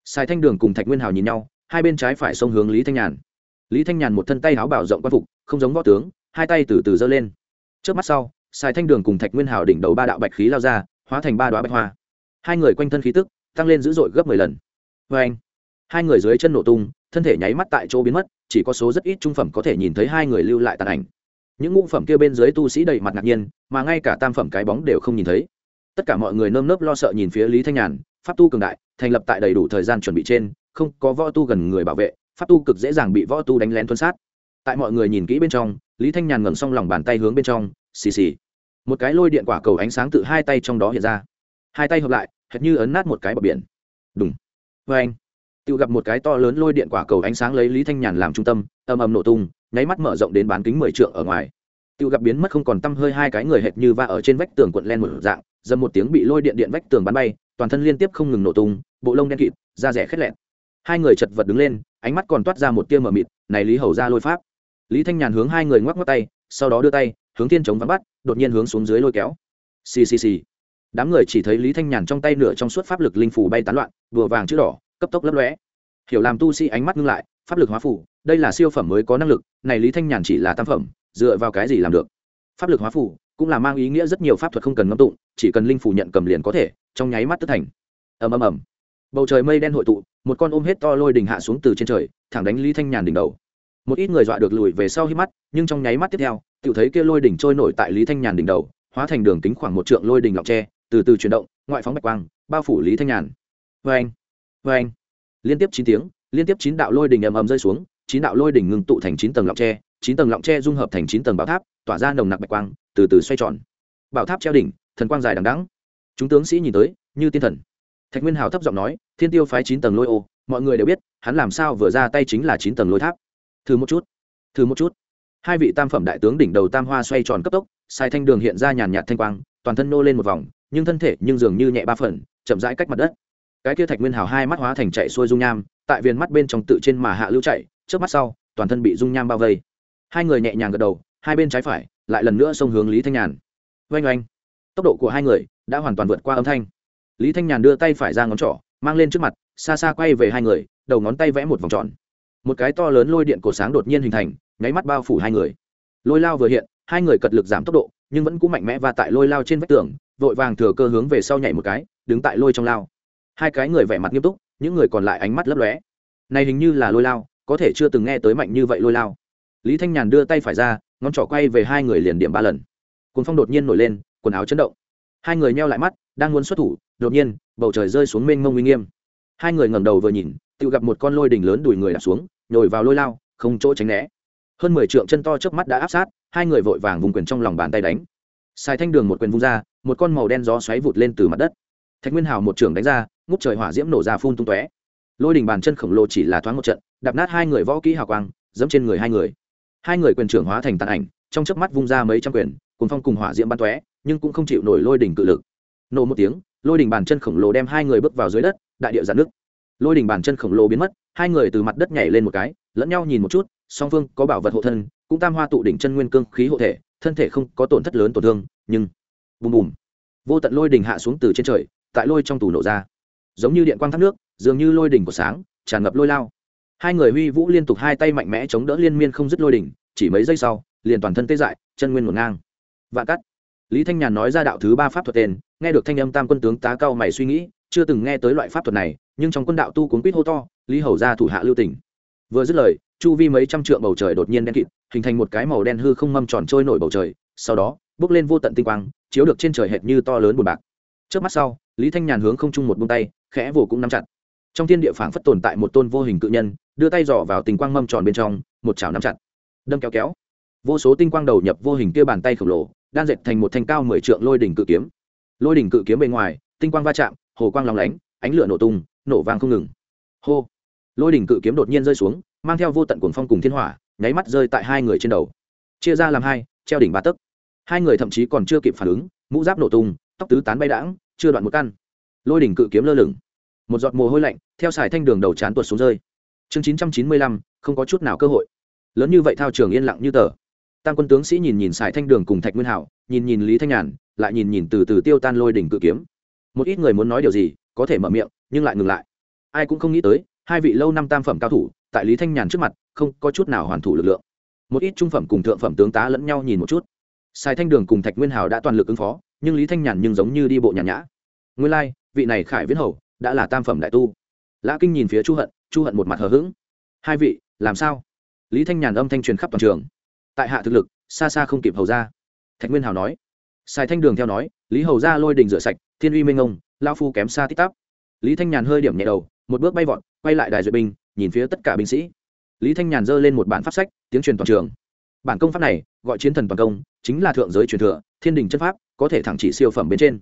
Sài thanh đường cùng thạch nguyên hào nhìn nhau, hai bên trái phải sông hướng lý thanh nhàn. Lý thanh nhàn một thân tay áo bảo rộng quan phục, không giống võ tướng, hai tay từ từ giơ lên. Trước mắt sau sài thanh đường cùng thạch nguyên hào đỉnh đầu ba đạo bạch khí lao ra, hóa thành ba đoá bạch hoa. Hai người quanh thân khí tức, tăng lên dữ dội gấp mười lần. Vê anh hai người dưới chân nổ tung, thân thể nháy mắt tại chỗ biến mất, chỉ có số rất ít trung phẩm có thể nhìn thấy hai người lưu lại tàn ảnh. Những ngũ phẩm kia bên dưới tu sĩ đầy mặt ngạc nhiên, mà ngay cả tam phẩm cái bóng đều không nhìn thấy. Tất cả mọi người nơm nớp lo sợ nhìn phía lý thanh nhàn, pháp tu cường đại, thành lập tại đầy đủ thời gian chuẩn bị trên, không có võ tu gần người bảo vệ, pháp tu cực dễ dàng bị võ tu đánh lén tuân sát. Tại mọi người nhìn kỹ bên trong, lý thanh nhàn ngẩng xong lòng bàn tay hướng bên trong, xì xì. Một cái lôi điện quả cầu ánh sáng từ hai tay trong đó hiện ra. Hai tay hợp lại, hệt như ấn nát một cái bờ biển. Đúng vê vâng. anh tự gặp một cái to lớn lôi điện quả cầu ánh sáng lấy lý thanh nhàn làm trung tâm, ầm ầm nổ tung, nháy mắt mở rộng đến bán kính mười trượng ở ngoài. Tự gặp biến mất không còn t hơi hai cái người hệt như va ở trên vách tường quận len một dạng, dầm một tiếng bị lôi điện điện vách tường bắn bay, toàn thân liên tiếp không ngừng nổ tung, bộ lông đen kịt, da rẻ khét lẹn hai người chật vật đứng lên, ánh mắt còn toát ra một tia mờ mịt, này lý hầu ra lôi pháp. Lý thanh nhàn hướng hai người ngoắc ngoắc tay, sau đó đưa tay, hướng thiên chống vắn bắt, đột nhiên hướng xuống dưới lôi kéo. Ccc đám người chỉ thấy lý thanh nhàn trong tay nửa trong suốt pháp lực linh phủ bay tán loạn vừa vàng chữ đỏ cấp tốc lấp lóe. Hiểu làm tu sĩ ánh mắt ngưng lại, pháp lực hóa phủ đây là siêu phẩm mới có năng lực, này lý thanh nhàn chỉ là tam phẩm, dựa vào cái gì làm được? Pháp lực hóa phủ cũng là mang ý nghĩa rất nhiều pháp thuật không cần ngâm tụng, chỉ cần linh phủ nhận cầm liền có thể, trong nháy mắt tất thành. Ầm ầm ầm. Bầu trời mây đen hội tụ, một con ôm hết to lôi đình hạ xuống từ trên trời, thẳng đánh lý thanh nhàn đỉnh đầu. Một ít người dọa được lùi về sau hít mắt, nhưng trong nháy mắt tiếp theo tự thấy kia lôi đỉnh trôi nổi tại lý thanh nhàn đỉnh đầu, hóa thành đường kính khoảng một trượng lôi đỉnh lọc tre, từ từ chuyển động, ngoại phóng bạch quang, bao phủ lý thanh nhàn. Vê anh vê anh. Liên tiếp chín tiếng, liên tiếp chín đạo lôi đỉnh ầm ầm rơi xuống, chín đạo lôi đỉnh ngừng tụ thành chín tầng lọng tre, chín tầng lọng tre dung hợp thành chín tầng bảo tháp, tỏa ra nồng nặc bạch quang, từ từ xoay tròn. Bảo tháp treo đỉnh, thần quang dài đằng đắng chúng tướng sĩ nhìn tới, như tiên thần. Thạch nguyên hào thấp giọng nói, thiên tiêu phái chín tầng lôi ô, mọi người đều biết, hắn làm sao vừa ra tay chính là chín tầng lôi tháp. Thử một chút, thử một chút. Hai vị tam phẩm đại tướng đỉnh đầu tam hoa xoay tròn cấp tốc, sai thanh đường hiện ra nhàn nhạt thanh quang, toàn thân nô lên một vòng, nhưng thân thể nhưng dường như nhẹ ba phần, chậm rãi cách mặt đất cái kia thạch nguyên hào hai mắt hóa thành chạy xuôi dung nham, tại viền mắt bên trong tự trên mà hạ lưu chạy, trước mắt sau, toàn thân bị dung nham bao vây. Hai người nhẹ nhàng gật đầu, hai bên trái phải, lại lần nữa xông hướng lý thanh nhàn. Oanh oanh. Tốc độ của hai người đã hoàn toàn vượt qua âm thanh. Lý thanh nhàn đưa tay phải ra ngón trỏ, mang lên trước mặt, xa xa quay về hai người, đầu ngón tay vẽ một vòng tròn. Một cái to lớn lôi điện cổ sáng đột nhiên hình thành, nháy mắt bao phủ hai người. Lôi lao vừa hiện, hai người cật lực giảm tốc độ, nhưng vẫn cũng mạnh mẽ và tại lôi lao trên vách tường, vội vàng thừa cơ hướng về sau nhảy một cái, đứng tại lôi trong lao hai cái người vẻ mặt nghiêm túc, những người còn lại ánh mắt lấp lóe. Này hình như là lôi lao, có thể chưa từng nghe tới mạnh như vậy lôi lao. Lý thanh nhàn đưa tay phải ra, ngón trỏ quay về hai người liền điểm ba lần. Cuốn phong đột nhiên nổi lên, quần áo chấn động. Hai người nheo lại mắt, đang muốn xuất thủ, đột nhiên, bầu trời rơi xuống mênh mông uy nghiêm. Hai người ngẩng đầu vừa nhìn tự gặp một con lôi đỉnh lớn đùi người đạp xuống, nhồi vào lôi lao, không chỗ tránh né. Hơn mười trượng chân to trước mắt đã áp sát, hai người vội vàng vùng quyền trong lòng bàn tay đánh. Sai thanh đường một quyền vung ra, một con màu đen gió xoáy vụt lên từ mặt đất. Thạch nguyên hào một trưởng đánh ra ngút trời hỏa diễm nổ ra phun tung tóe. Lôi đình bàn chân khổng lồ chỉ là thoáng một trận, đạp nát hai người võ kỹ hào quang dẫm trên người hai người. Hai người quyền trưởng hóa thành tàn ảnh, trong chớp mắt vung ra mấy trăm quyền cùng phong cùng hỏa diễm bắn tóe, nhưng cũng không chịu nổi lôi đỉnh cự lực. Nổ một tiếng, lôi đỉnh bàn chân khổng lồ đem hai người bước vào dưới đất, đại địa giãn nước lôi đỉnh bàn chân khổng lồ biến mất, hai người từ mặt đất nhảy lên một cái, lẫn nhau nhìn một chút, song phương có bảo vật hộ thân, cũng tam hoa tụ đỉnh chân nguyên cương khí hộ thể, thân thể không có tổn thất lớn tổn thương, nhưng bùm bùm, vô tận lôi đỉnh hạ xuống từ trên trời, tại lôi trong tủ nổ ra giống như điện quang thác nước, dường như lôi đỉnh của sáng, tràn ngập lôi lao. Hai người huy vũ liên tục hai tay mạnh mẽ chống đỡ liên miên không dứt lôi đỉnh, chỉ mấy giây sau, liền toàn thân tê dại, chân nguyên ngổn ngang. Vạn cắt. Lý thanh nhàn nói ra đạo thứ ba pháp thuật tên, nghe được thanh âm tam quân tướng tá cao mày suy nghĩ, chưa từng nghe tới loại pháp thuật này, nhưng trong quân đạo tu cuốn quýt hô to, lý hầu ra thủ hạ lưu tỉnh vừa dứt lời, chu vi mấy trăm trượng bầu trời đột nhiên đen kịt, hình thành một cái màu đen hư không mâm tròn trôi nổi bầu trời, sau đó, bước lên vô tận tinh quang, chiếu được trên trời hệt như to lớn bùn bạc. Trước mắt sau, lý thanh nhàn hướng không chung một bông tay khẽ vô cũng nắm chặt. Trong thiên địa phảng phất tồn tại một tôn vô hình cự nhân, đưa tay dò vào tình quang mâm tròn bên trong, một chảo nắm chặt. Đâm kéo kéo. Vô số tinh quang đầu nhập vô hình kia bàn tay khổng lồ, đan dệt thành một thanh cao mười trượng lôi đỉnh cự kiếm. Lôi đỉnh cự kiếm bên ngoài, tinh quang va chạm, hồ quang lóng lánh, ánh lửa nổ tung, nổ vang không ngừng. Hô! Lôi đỉnh cự kiếm đột nhiên rơi xuống, mang theo vô tận cuồng phong cùng thiên hỏa, nháy mắt rơi tại hai người trên đầu. Chia ra làm hai, treo đỉnh ba tấc. Hai người thậm chí còn chưa kịp phản ứng, mũ giáp nổ tung, tóc tứ tán bay đãng, chưa đoạn một căn lôi đỉnh cự kiếm lơ lửng. Một giọt mồ hôi lạnh theo sải thanh đường đầu chán tuột xuống rơi. Chương chín trăm chín mươi lăm không có chút nào cơ hội. Lớn như vậy thao trường yên lặng như tờ. Tam quân tướng sĩ nhìn nhìn sải thanh đường cùng thạch nguyên hảo nhìn nhìn lý thanh nhàn lại nhìn nhìn từ từ tiêu tan lôi đỉnh cự kiếm. Một ít người muốn nói điều gì có thể mở miệng nhưng lại ngừng lại. Ai cũng không nghĩ tới hai vị lâu năm tam phẩm cao thủ tại lý thanh nhàn trước mặt không có chút nào hoàn thủ lực lượng. Một ít trung phẩm cùng thượng phẩm tướng tá lẫn nhau nhìn một chút. Sài thanh đường cùng thạch nguyên hào đã toàn lực ứng phó nhưng lý thanh nhàn nhưng giống như đi bộ nhàn nhã. Nguyên lai、like, vị này khải viễn hầu đã là tam phẩm đại tu. Lã kinh nhìn phía chu hận chu hận một mặt hờ hững. Hai vị, làm sao? Lý thanh nhàn âm thanh truyền khắp toàn trường. Tại hạ thực lực, xa xa không kịp hầu ra. Thạch nguyên hào nói. Sài thanh đường theo nói, lý hầu ra lôi đình rửa sạch, thiên uy minh ông, lao phu kém xa tích tắp. Lý thanh nhàn hơi điểm nhẹ đầu, một bước bay vọt, quay lại đài duyệt binh, nhìn phía tất cả binh sĩ. Lý thanh nhàn giơ lên một bản pháp sách, tiếng truyền toàn trường. Bản công pháp này, gọi chiến thần toàn công, chính là thượng giới truyền thừa, thiên đình chân pháp, có thể thẳng chỉ siêu phẩm bên trên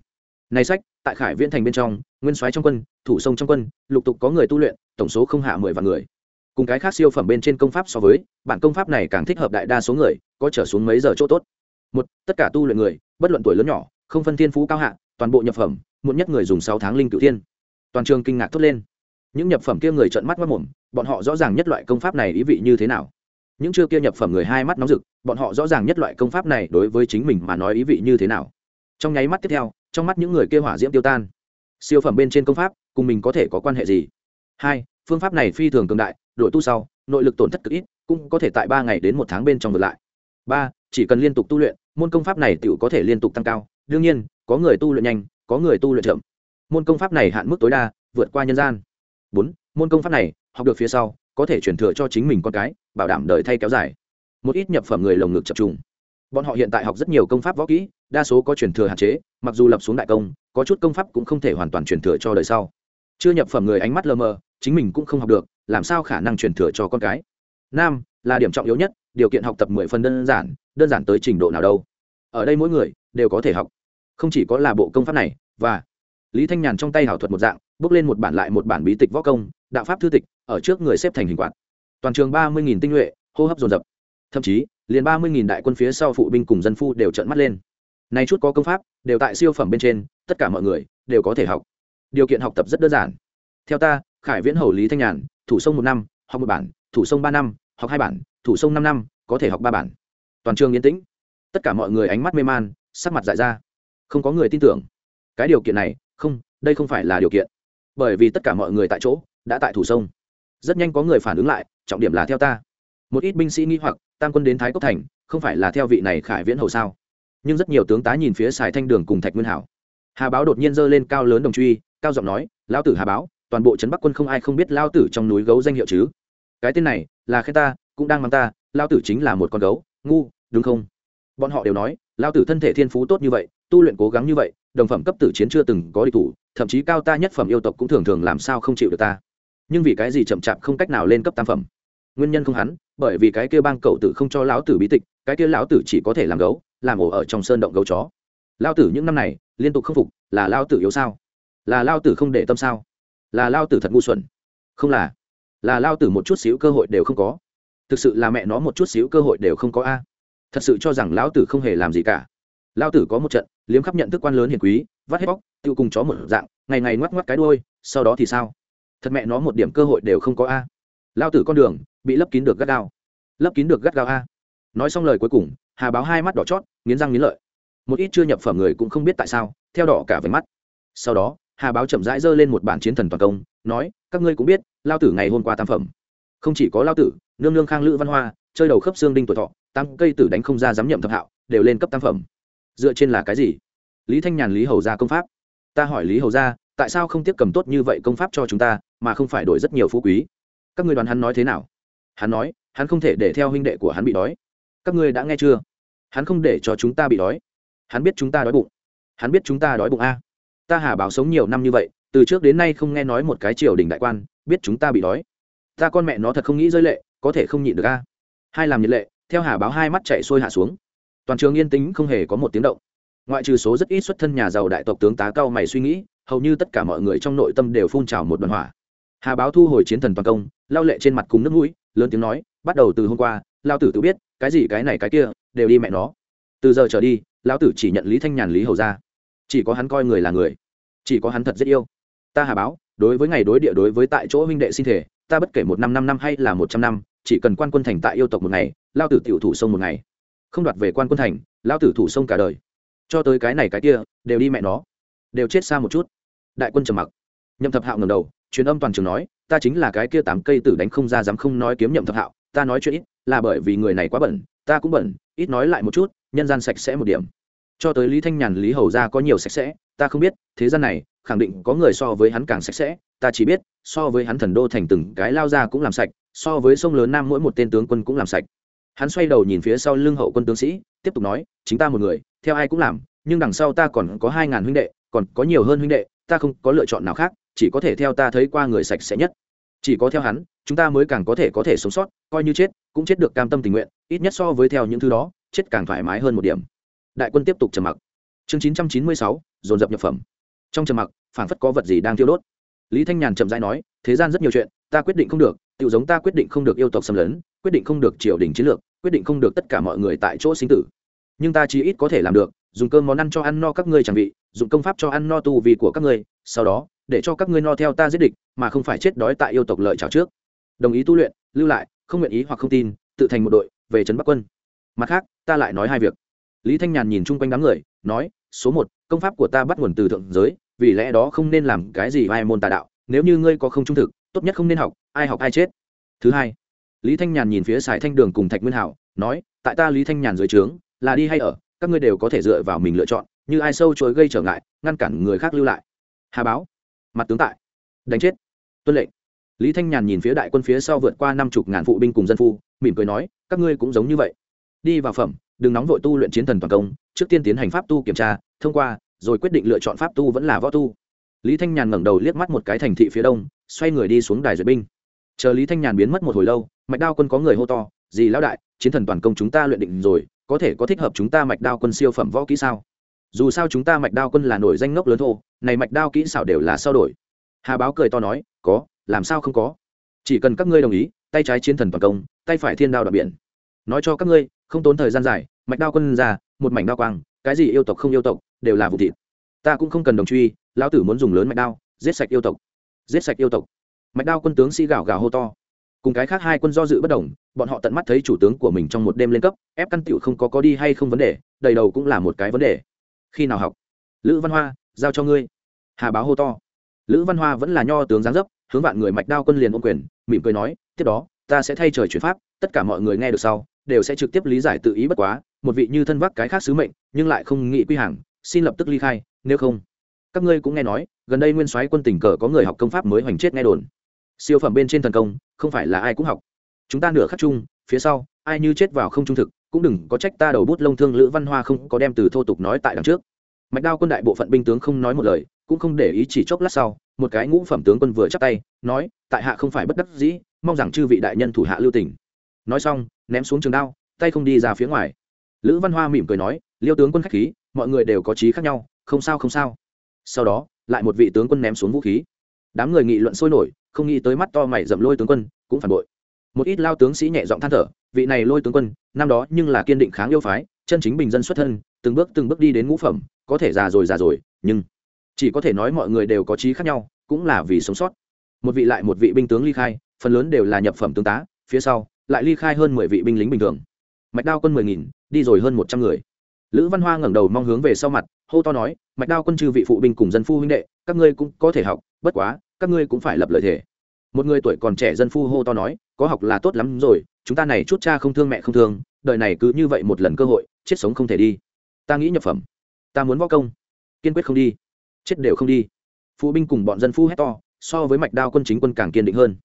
này sách, tại khải viễn thành bên trong, nguyên soái trong quân, thủ sông trong quân, lục tục có người tu luyện, tổng số không hạ mười vạn người. Cùng cái khác siêu phẩm bên trên công pháp so với, bản công pháp này càng thích hợp đại đa số người, có trở xuống mấy giờ chỗ tốt. Một, tất cả tu luyện người, bất luận tuổi lớn nhỏ, không phân thiên phú cao hạ, toàn bộ nhập phẩm, muộn nhất người dùng sáu tháng linh cửu thiên. Toàn trường kinh ngạc thốt lên. Những nhập phẩm kia người trợn mắt mất mồm, bọn họ rõ ràng nhất loại công pháp này ý vị như thế nào? Những chưa kia nhập phẩm người hai mắt nóng rực, bọn họ rõ ràng nhất loại công pháp này đối với chính mình mà nói ý vị như thế nào? Trong nháy mắt tiếp theo trong mắt những người kia hỏa diễm tiêu tan. Siêu phẩm bên trên công pháp, cùng mình có thể có quan hệ gì? Hai, phương pháp này phi thường cường đại đội tu sau, nội lực tổn thất cực ít, cũng có thể tại ba ngày đến một tháng bên trong vượt lại. Ba, chỉ cần liên tục tu luyện, môn công pháp này tự có thể liên tục tăng cao. Đương nhiên, có người tu luyện nhanh, có người tu luyện chậm. Môn công pháp này hạn mức tối đa, vượt qua nhân gian. Bốn, môn công pháp này, học được phía sau, có thể chuyển thừa cho chính mình con cái, bảo đảm đời thay kéo dài. Một ít nhập phẩm người lồng ngực chập trùng bọn họ hiện tại học rất nhiều công pháp võ kỹ đa số có truyền thừa hạn chế mặc dù lập xuống đại công có chút công pháp cũng không thể hoàn toàn truyền thừa cho đời sau. Chưa nhập phẩm người ánh mắt lơ mờ, chính mình cũng không học được làm sao khả năng truyền thừa cho con cái? Nam là điểm trọng yếu nhất điều kiện học tập mười phần đơn giản đơn giản tới trình độ nào đâu. Ở đây mỗi người đều có thể học. Không chỉ có là bộ công pháp này và lý thanh nhàn trong tay hảo thuật một dạng bước lên một bản lại một bản bí tịch võ công đạo pháp thư tịch ở trước người xếp thành hình quạt. Toàn trường ba mươi tinh nhuệ hô hấp dồn dập. Thậm chí liền ba mươi nghìn đại quân phía sau phụ binh cùng dân phu đều trợn mắt lên. Nay chút có công pháp, đều tại siêu phẩm bên trên, tất cả mọi người đều có thể học. Điều kiện học tập rất đơn giản. Theo ta, khải viễn hầu lý thanh nhàn, thủ sông một năm, học một bản, thủ sông ba năm, học hai bản, thủ sông năm năm, có thể học ba bản. Toàn trường yên tĩnh. Tất cả mọi người ánh mắt mê man, sắc mặt dại ra. Không có người tin tưởng. Cái điều kiện này, không, đây không phải là điều kiện. Bởi vì tất cả mọi người tại chỗ, đã tại thủ sông. Rất nhanh có người phản ứng lại, trọng điểm là theo ta một ít binh sĩ nghi hoặc, tam quân đến thái cốc thành, không phải là theo vị này khải viễn hầu sao? Nhưng rất nhiều tướng tá nhìn phía sài thanh đường cùng thạch nguyên hảo. Hà báo đột nhiên giơ lên cao lớn đồng truy, cao giọng nói lao tử hà báo, toàn bộ trấn bắc quân không ai không biết lao tử trong núi gấu danh hiệu chứ? Cái tên này, là khen ta, cũng đang mang ta lao tử chính là một con gấu, ngu, đúng không? Bọn họ đều nói lao tử thân thể thiên phú tốt như vậy, tu luyện cố gắng như vậy, đồng phẩm cấp tử chiến chưa từng có đi thủ, thậm chí cao ta nhất phẩm yêu tộc cũng thường thường làm sao không chịu được ta. Nhưng vì cái gì chậm chạp không cách nào lên cấp tam phẩm? Nguyên nhân không hắn bởi vì cái kia bang cậu tử không cho lão tử bí tịch, cái kia lão tử chỉ có thể làm gấu, làm ổ ở trong sơn động gấu chó. Lao tử những năm này, liên tục khâm phục, là lao tử yếu sao? Là lao tử không để tâm sao? Là lao tử thật ngu xuẩn. Không là. Là lao tử một chút xíu cơ hội đều không có. Thực sự là mẹ nó một chút xíu cơ hội đều không có a. Thật sự cho rằng lão tử không hề làm gì cả. Lao tử có một trận, liếm khắp nhận thức quan lớn hiền quý, vắt hết bóc tự cùng chó một dạng, ngày ngày ngoắc ngoắc cái đôi sau đó thì sao? Thật mẹ nó một điểm cơ hội đều không có a. Lao tử con đường bị lấp kín được gắt gao. Lấp kín được gắt gao a. Nói xong lời cuối cùng, hà báo hai mắt đỏ chót, nghiến răng nghiến lợi. Một ít chưa nhập phẩm người cũng không biết tại sao, theo đỏ cả về mắt. Sau đó, hà báo chậm rãi giơ lên một bản chiến thần toàn công, nói, các ngươi cũng biết, lao tử ngày hôm qua tam phẩm. Không chỉ có lao tử, nương nương khang lữ văn hoa, chơi đầu khớp xương đinh tuổi thọ, tăng cây tử đánh không ra dám nhậm thập hạo, đều lên cấp tam phẩm. Dựa trên là cái gì? Lý thanh nhàn lý hầu ra công pháp. Ta hỏi lý hầu ra, tại sao không tiếp cầm tốt như vậy công pháp cho chúng ta, mà không phải đổi rất nhiều phú quý? Các ngươi đoàn hắn nói thế nào? Hắn nói, hắn không thể để theo huynh đệ của hắn bị đói. Các ngươi đã nghe chưa? Hắn không để cho chúng ta bị đói. Hắn biết chúng ta đói bụng. Hắn biết chúng ta đói bụng a. Ta hà báo sống nhiều năm như vậy, từ trước đến nay không nghe nói một cái triều đình đại quan biết chúng ta bị đói. Ta con mẹ nó thật không nghĩ rơi lệ, có thể không nhịn được a. Hai làm nhiệt lệ, theo hà báo hai mắt chạy xuôi hạ xuống. Toàn trường yên tĩnh, không hề có một tiếng động. Ngoại trừ số rất ít xuất thân nhà giàu đại tộc tướng tá cao mày suy nghĩ, hầu như tất cả mọi người trong nội tâm đều phun trào một đoàn hỏa. Hà báo thu hồi chiến thần toàn công, lao lệ trên mặt cùng nước mũi lớn tiếng nói, bắt đầu từ hôm qua lao tử tự biết, cái gì cái này cái kia, đều đi mẹ nó. Từ giờ trở đi, lão tử chỉ nhận lý thanh nhàn, lý hầu ra. Chỉ có hắn coi người là người. Chỉ có hắn thật rất yêu. Ta hà báo, đối với ngày đối địa đối với tại chỗ huynh đệ sinh thể, ta bất kể một năm năm năm hay là một trăm năm, chỉ cần quan quân thành tại yêu tộc một ngày lao tử tiểu thủ sông một ngày. Không đoạt về quan quân thành lao tử thủ sông cả đời. Cho tới cái này cái kia, đều đi mẹ nó. Đều chết xa một chút. Đại quân trầm mặc. Nhậm thập hạo ngầm đầu, truyền âm toàn trường nói ta chính là cái kia tám cây tử đánh không ra dám không nói kiếm nhậm thập hạo, ta nói chuyện ít, là bởi vì người này quá bẩn, ta cũng bẩn, ít nói lại một chút, nhân gian sạch sẽ một điểm. Cho tới lý thanh nhàn, lý hầu ra có nhiều sạch sẽ, ta không biết, thế gian này, khẳng định có người so với hắn càng sạch sẽ, ta chỉ biết, so với hắn thần đô thành từng cái lao ra cũng làm sạch, so với sông lớn nam mỗi một tên tướng quân cũng làm sạch. Hắn xoay đầu nhìn phía sau lưng hậu quân tướng sĩ, tiếp tục nói, chính ta một người, theo ai cũng làm, nhưng đằng sau ta còn có hai ngàn huynh đệ, còn có nhiều hơn huynh đệ, ta không có lựa chọn nào khác chỉ có thể theo ta thấy qua người sạch sẽ nhất. Chỉ có theo hắn, chúng ta mới càng có thể có thể sống sót, coi như chết, cũng chết được cam tâm tình nguyện, ít nhất so với theo những thứ đó, chết càng thoải mái hơn một điểm. Đại quân tiếp tục trầm mặc. Chương chín trăm chín mươi sáu, dồn dập nhập phẩm. Trong trầm mặc, phảng phất có vật gì đang thiêu đốt. Lý thanh nhàn chậm rãi nói, thế gian rất nhiều chuyện, ta quyết định không được tự giống ta quyết định không được yêu tộc xâm lấn, quyết định không được triều đình chiến lược, quyết định không được tất cả mọi người tại chỗ sinh tử. Nhưng ta chỉ ít có thể làm được, dùng cơm món ăn cho ăn no các ngươi chẳng vị dùng công pháp cho ăn no tu vì của các ngươi, sau đó, để cho các ngươi no theo ta giết địch, mà không phải chết đói tại yêu tộc lợi trào trước. Đồng ý tu luyện, lưu lại, không nguyện ý hoặc không tin, tự thành một đội, về trấn bắc quân. Mặt khác, ta lại nói hai việc. Lý thanh nhàn nhìn chung quanh đám người, nói, số một, công pháp của ta bắt nguồn từ thượng giới, vì lẽ đó không nên làm cái gì vai môn tà đạo, nếu như ngươi có không trung thực, tốt nhất không nên học, ai học ai chết. Thứ hai, lý thanh nhàn nhìn phía sài thanh đường cùng thạch nguyên hảo, nói, tại ta lý thanh nhàn dưới trướng, là đi hay ở, các ngươi đều có thể dựa vào mình lựa chọn như ai sâu chối gây trở ngại, ngăn cản người khác lưu lại. Hà báo. Mặt tướng tại. Đánh chết. Tuân lệnh. Lý thanh nhàn nhìn phía đại quân phía sau vượt qua năm chục ngàn phụ binh cùng dân phu, mỉm cười nói, các ngươi cũng giống như vậy. Đi vào phẩm, đừng nóng vội tu luyện chiến thần toàn công, trước tiên tiến hành pháp tu kiểm tra, thông qua, rồi quyết định lựa chọn pháp tu vẫn là võ tu. Lý thanh nhàn ngẩng đầu liếc mắt một cái thành thị phía đông, xoay người đi xuống đài duyệt binh. Chờ lý thanh nhàn biến mất một hồi lâu, mạch đao quân có người hô to gì lão đại, chiến thần toàn công chúng ta luyện định rồi, có thể có thích hợp chúng ta mạch đao quân siêu phẩm võ kỹ sao? Dù sao chúng ta mạch đao quân là nổi danh ngốc lớn thô, này mạch đao kỹ xảo đều là sao đổi. Hà báo cười to nói, có, làm sao không có? Chỉ cần các ngươi đồng ý, tay trái chiến thần toàn công, tay phải thiên đao đặc biển. Nói cho các ngươi, không tốn thời gian dài, mạch đao quân ra, một mảnh đao quang, cái gì yêu tộc không yêu tộc, đều là vụ thịt. Ta cũng không cần đồng truy, lão tử muốn dùng lớn mạch đao, giết sạch yêu tộc. Giết sạch yêu tộc. Mạch đao quân tướng sĩ gào gào hô to. Cùng cái khác hai quân do dự bất đồng, bọn họ tận mắt thấy chủ tướng của mình trong một đêm lên cấp, ép căn tiểu không có có đi hay không vấn đề, đầy đầu cũng là một cái vấn đề khi nào học? Lữ văn hoa, giao cho ngươi. Hà báo hô to. Lữ văn hoa vẫn là nho tướng giáng dấp, hướng vạn người mạch đao quân liền ôm quyền, mỉm cười nói, tiếp đó, ta sẽ thay trời chuyển pháp, tất cả mọi người nghe được sau, đều sẽ trực tiếp lý giải tự ý bất quá, một vị như thân vác cái khác sứ mệnh, nhưng lại không nghị quy hàng, xin lập tức ly khai, nếu không. Các ngươi cũng nghe nói, gần đây nguyên soái quân tình cờ có người học công pháp mới hoành chết nghe đồn. Siêu phẩm bên trên thần công, không phải là ai cũng học. Chúng ta nửa khắc chung, phía sau, ai như chết vào không trung thực cũng đừng có trách ta đầu bút lông thương lữ văn hoa không có đem từ thô tục nói tại đằng trước. Mạch đao quân đại bộ phận binh tướng không nói một lời, cũng không để ý chỉ chốc lát sau, một cái ngũ phẩm tướng quân vừa chắp tay, nói, tại hạ không phải bất đắc dĩ, mong rằng chư vị đại nhân thủ hạ lưu tỉnh nói xong, ném xuống trường đao, tay không đi ra phía ngoài. Lữ văn hoa mỉm cười nói, liêu tướng quân khách khí, mọi người đều có trí khác nhau, không sao không sao. Sau đó, lại một vị tướng quân ném xuống vũ khí. Đám người nghị luận sôi nổi, không nghĩ tới mắt to mày dậm lôi tướng quân, cũng phản bội một ít lao tướng sĩ nhẹ giọng than thở, vị này lôi tướng quân, năm đó nhưng là kiên định kháng yêu phái, chân chính bình dân xuất thân, từng bước từng bước đi đến ngũ phẩm, có thể già rồi già rồi, nhưng chỉ có thể nói mọi người đều có trí khác nhau, cũng là vì sống sót. Một vị lại một vị binh tướng ly khai, phần lớn đều là nhập phẩm tướng tá, phía sau, lại ly khai hơn mười vị binh lính bình thường. Mạch đao quân mười nghìn, đi rồi hơn một trăm người. Lữ văn hoa ngẩng đầu mong hướng về sau mặt, hô to nói, mạch đao quân trừ vị phụ binh cùng dân phu huynh đệ, các ngươi cũng có thể học, bất quá, các ngươi cũng phải lập lợi thể một người tuổi còn trẻ dân phu hô to nói có học là tốt lắm rồi, chúng ta này chút cha không thương mẹ không thương, đời này cứ như vậy một lần cơ hội, chết sống không thể đi. Ta nghĩ nhập phẩm. Ta muốn võ công. Kiên quyết không đi. Chết đều không đi. Phụ binh cùng bọn dân phu hét to, so với mạch đao quân chính quân càng kiên định hơn.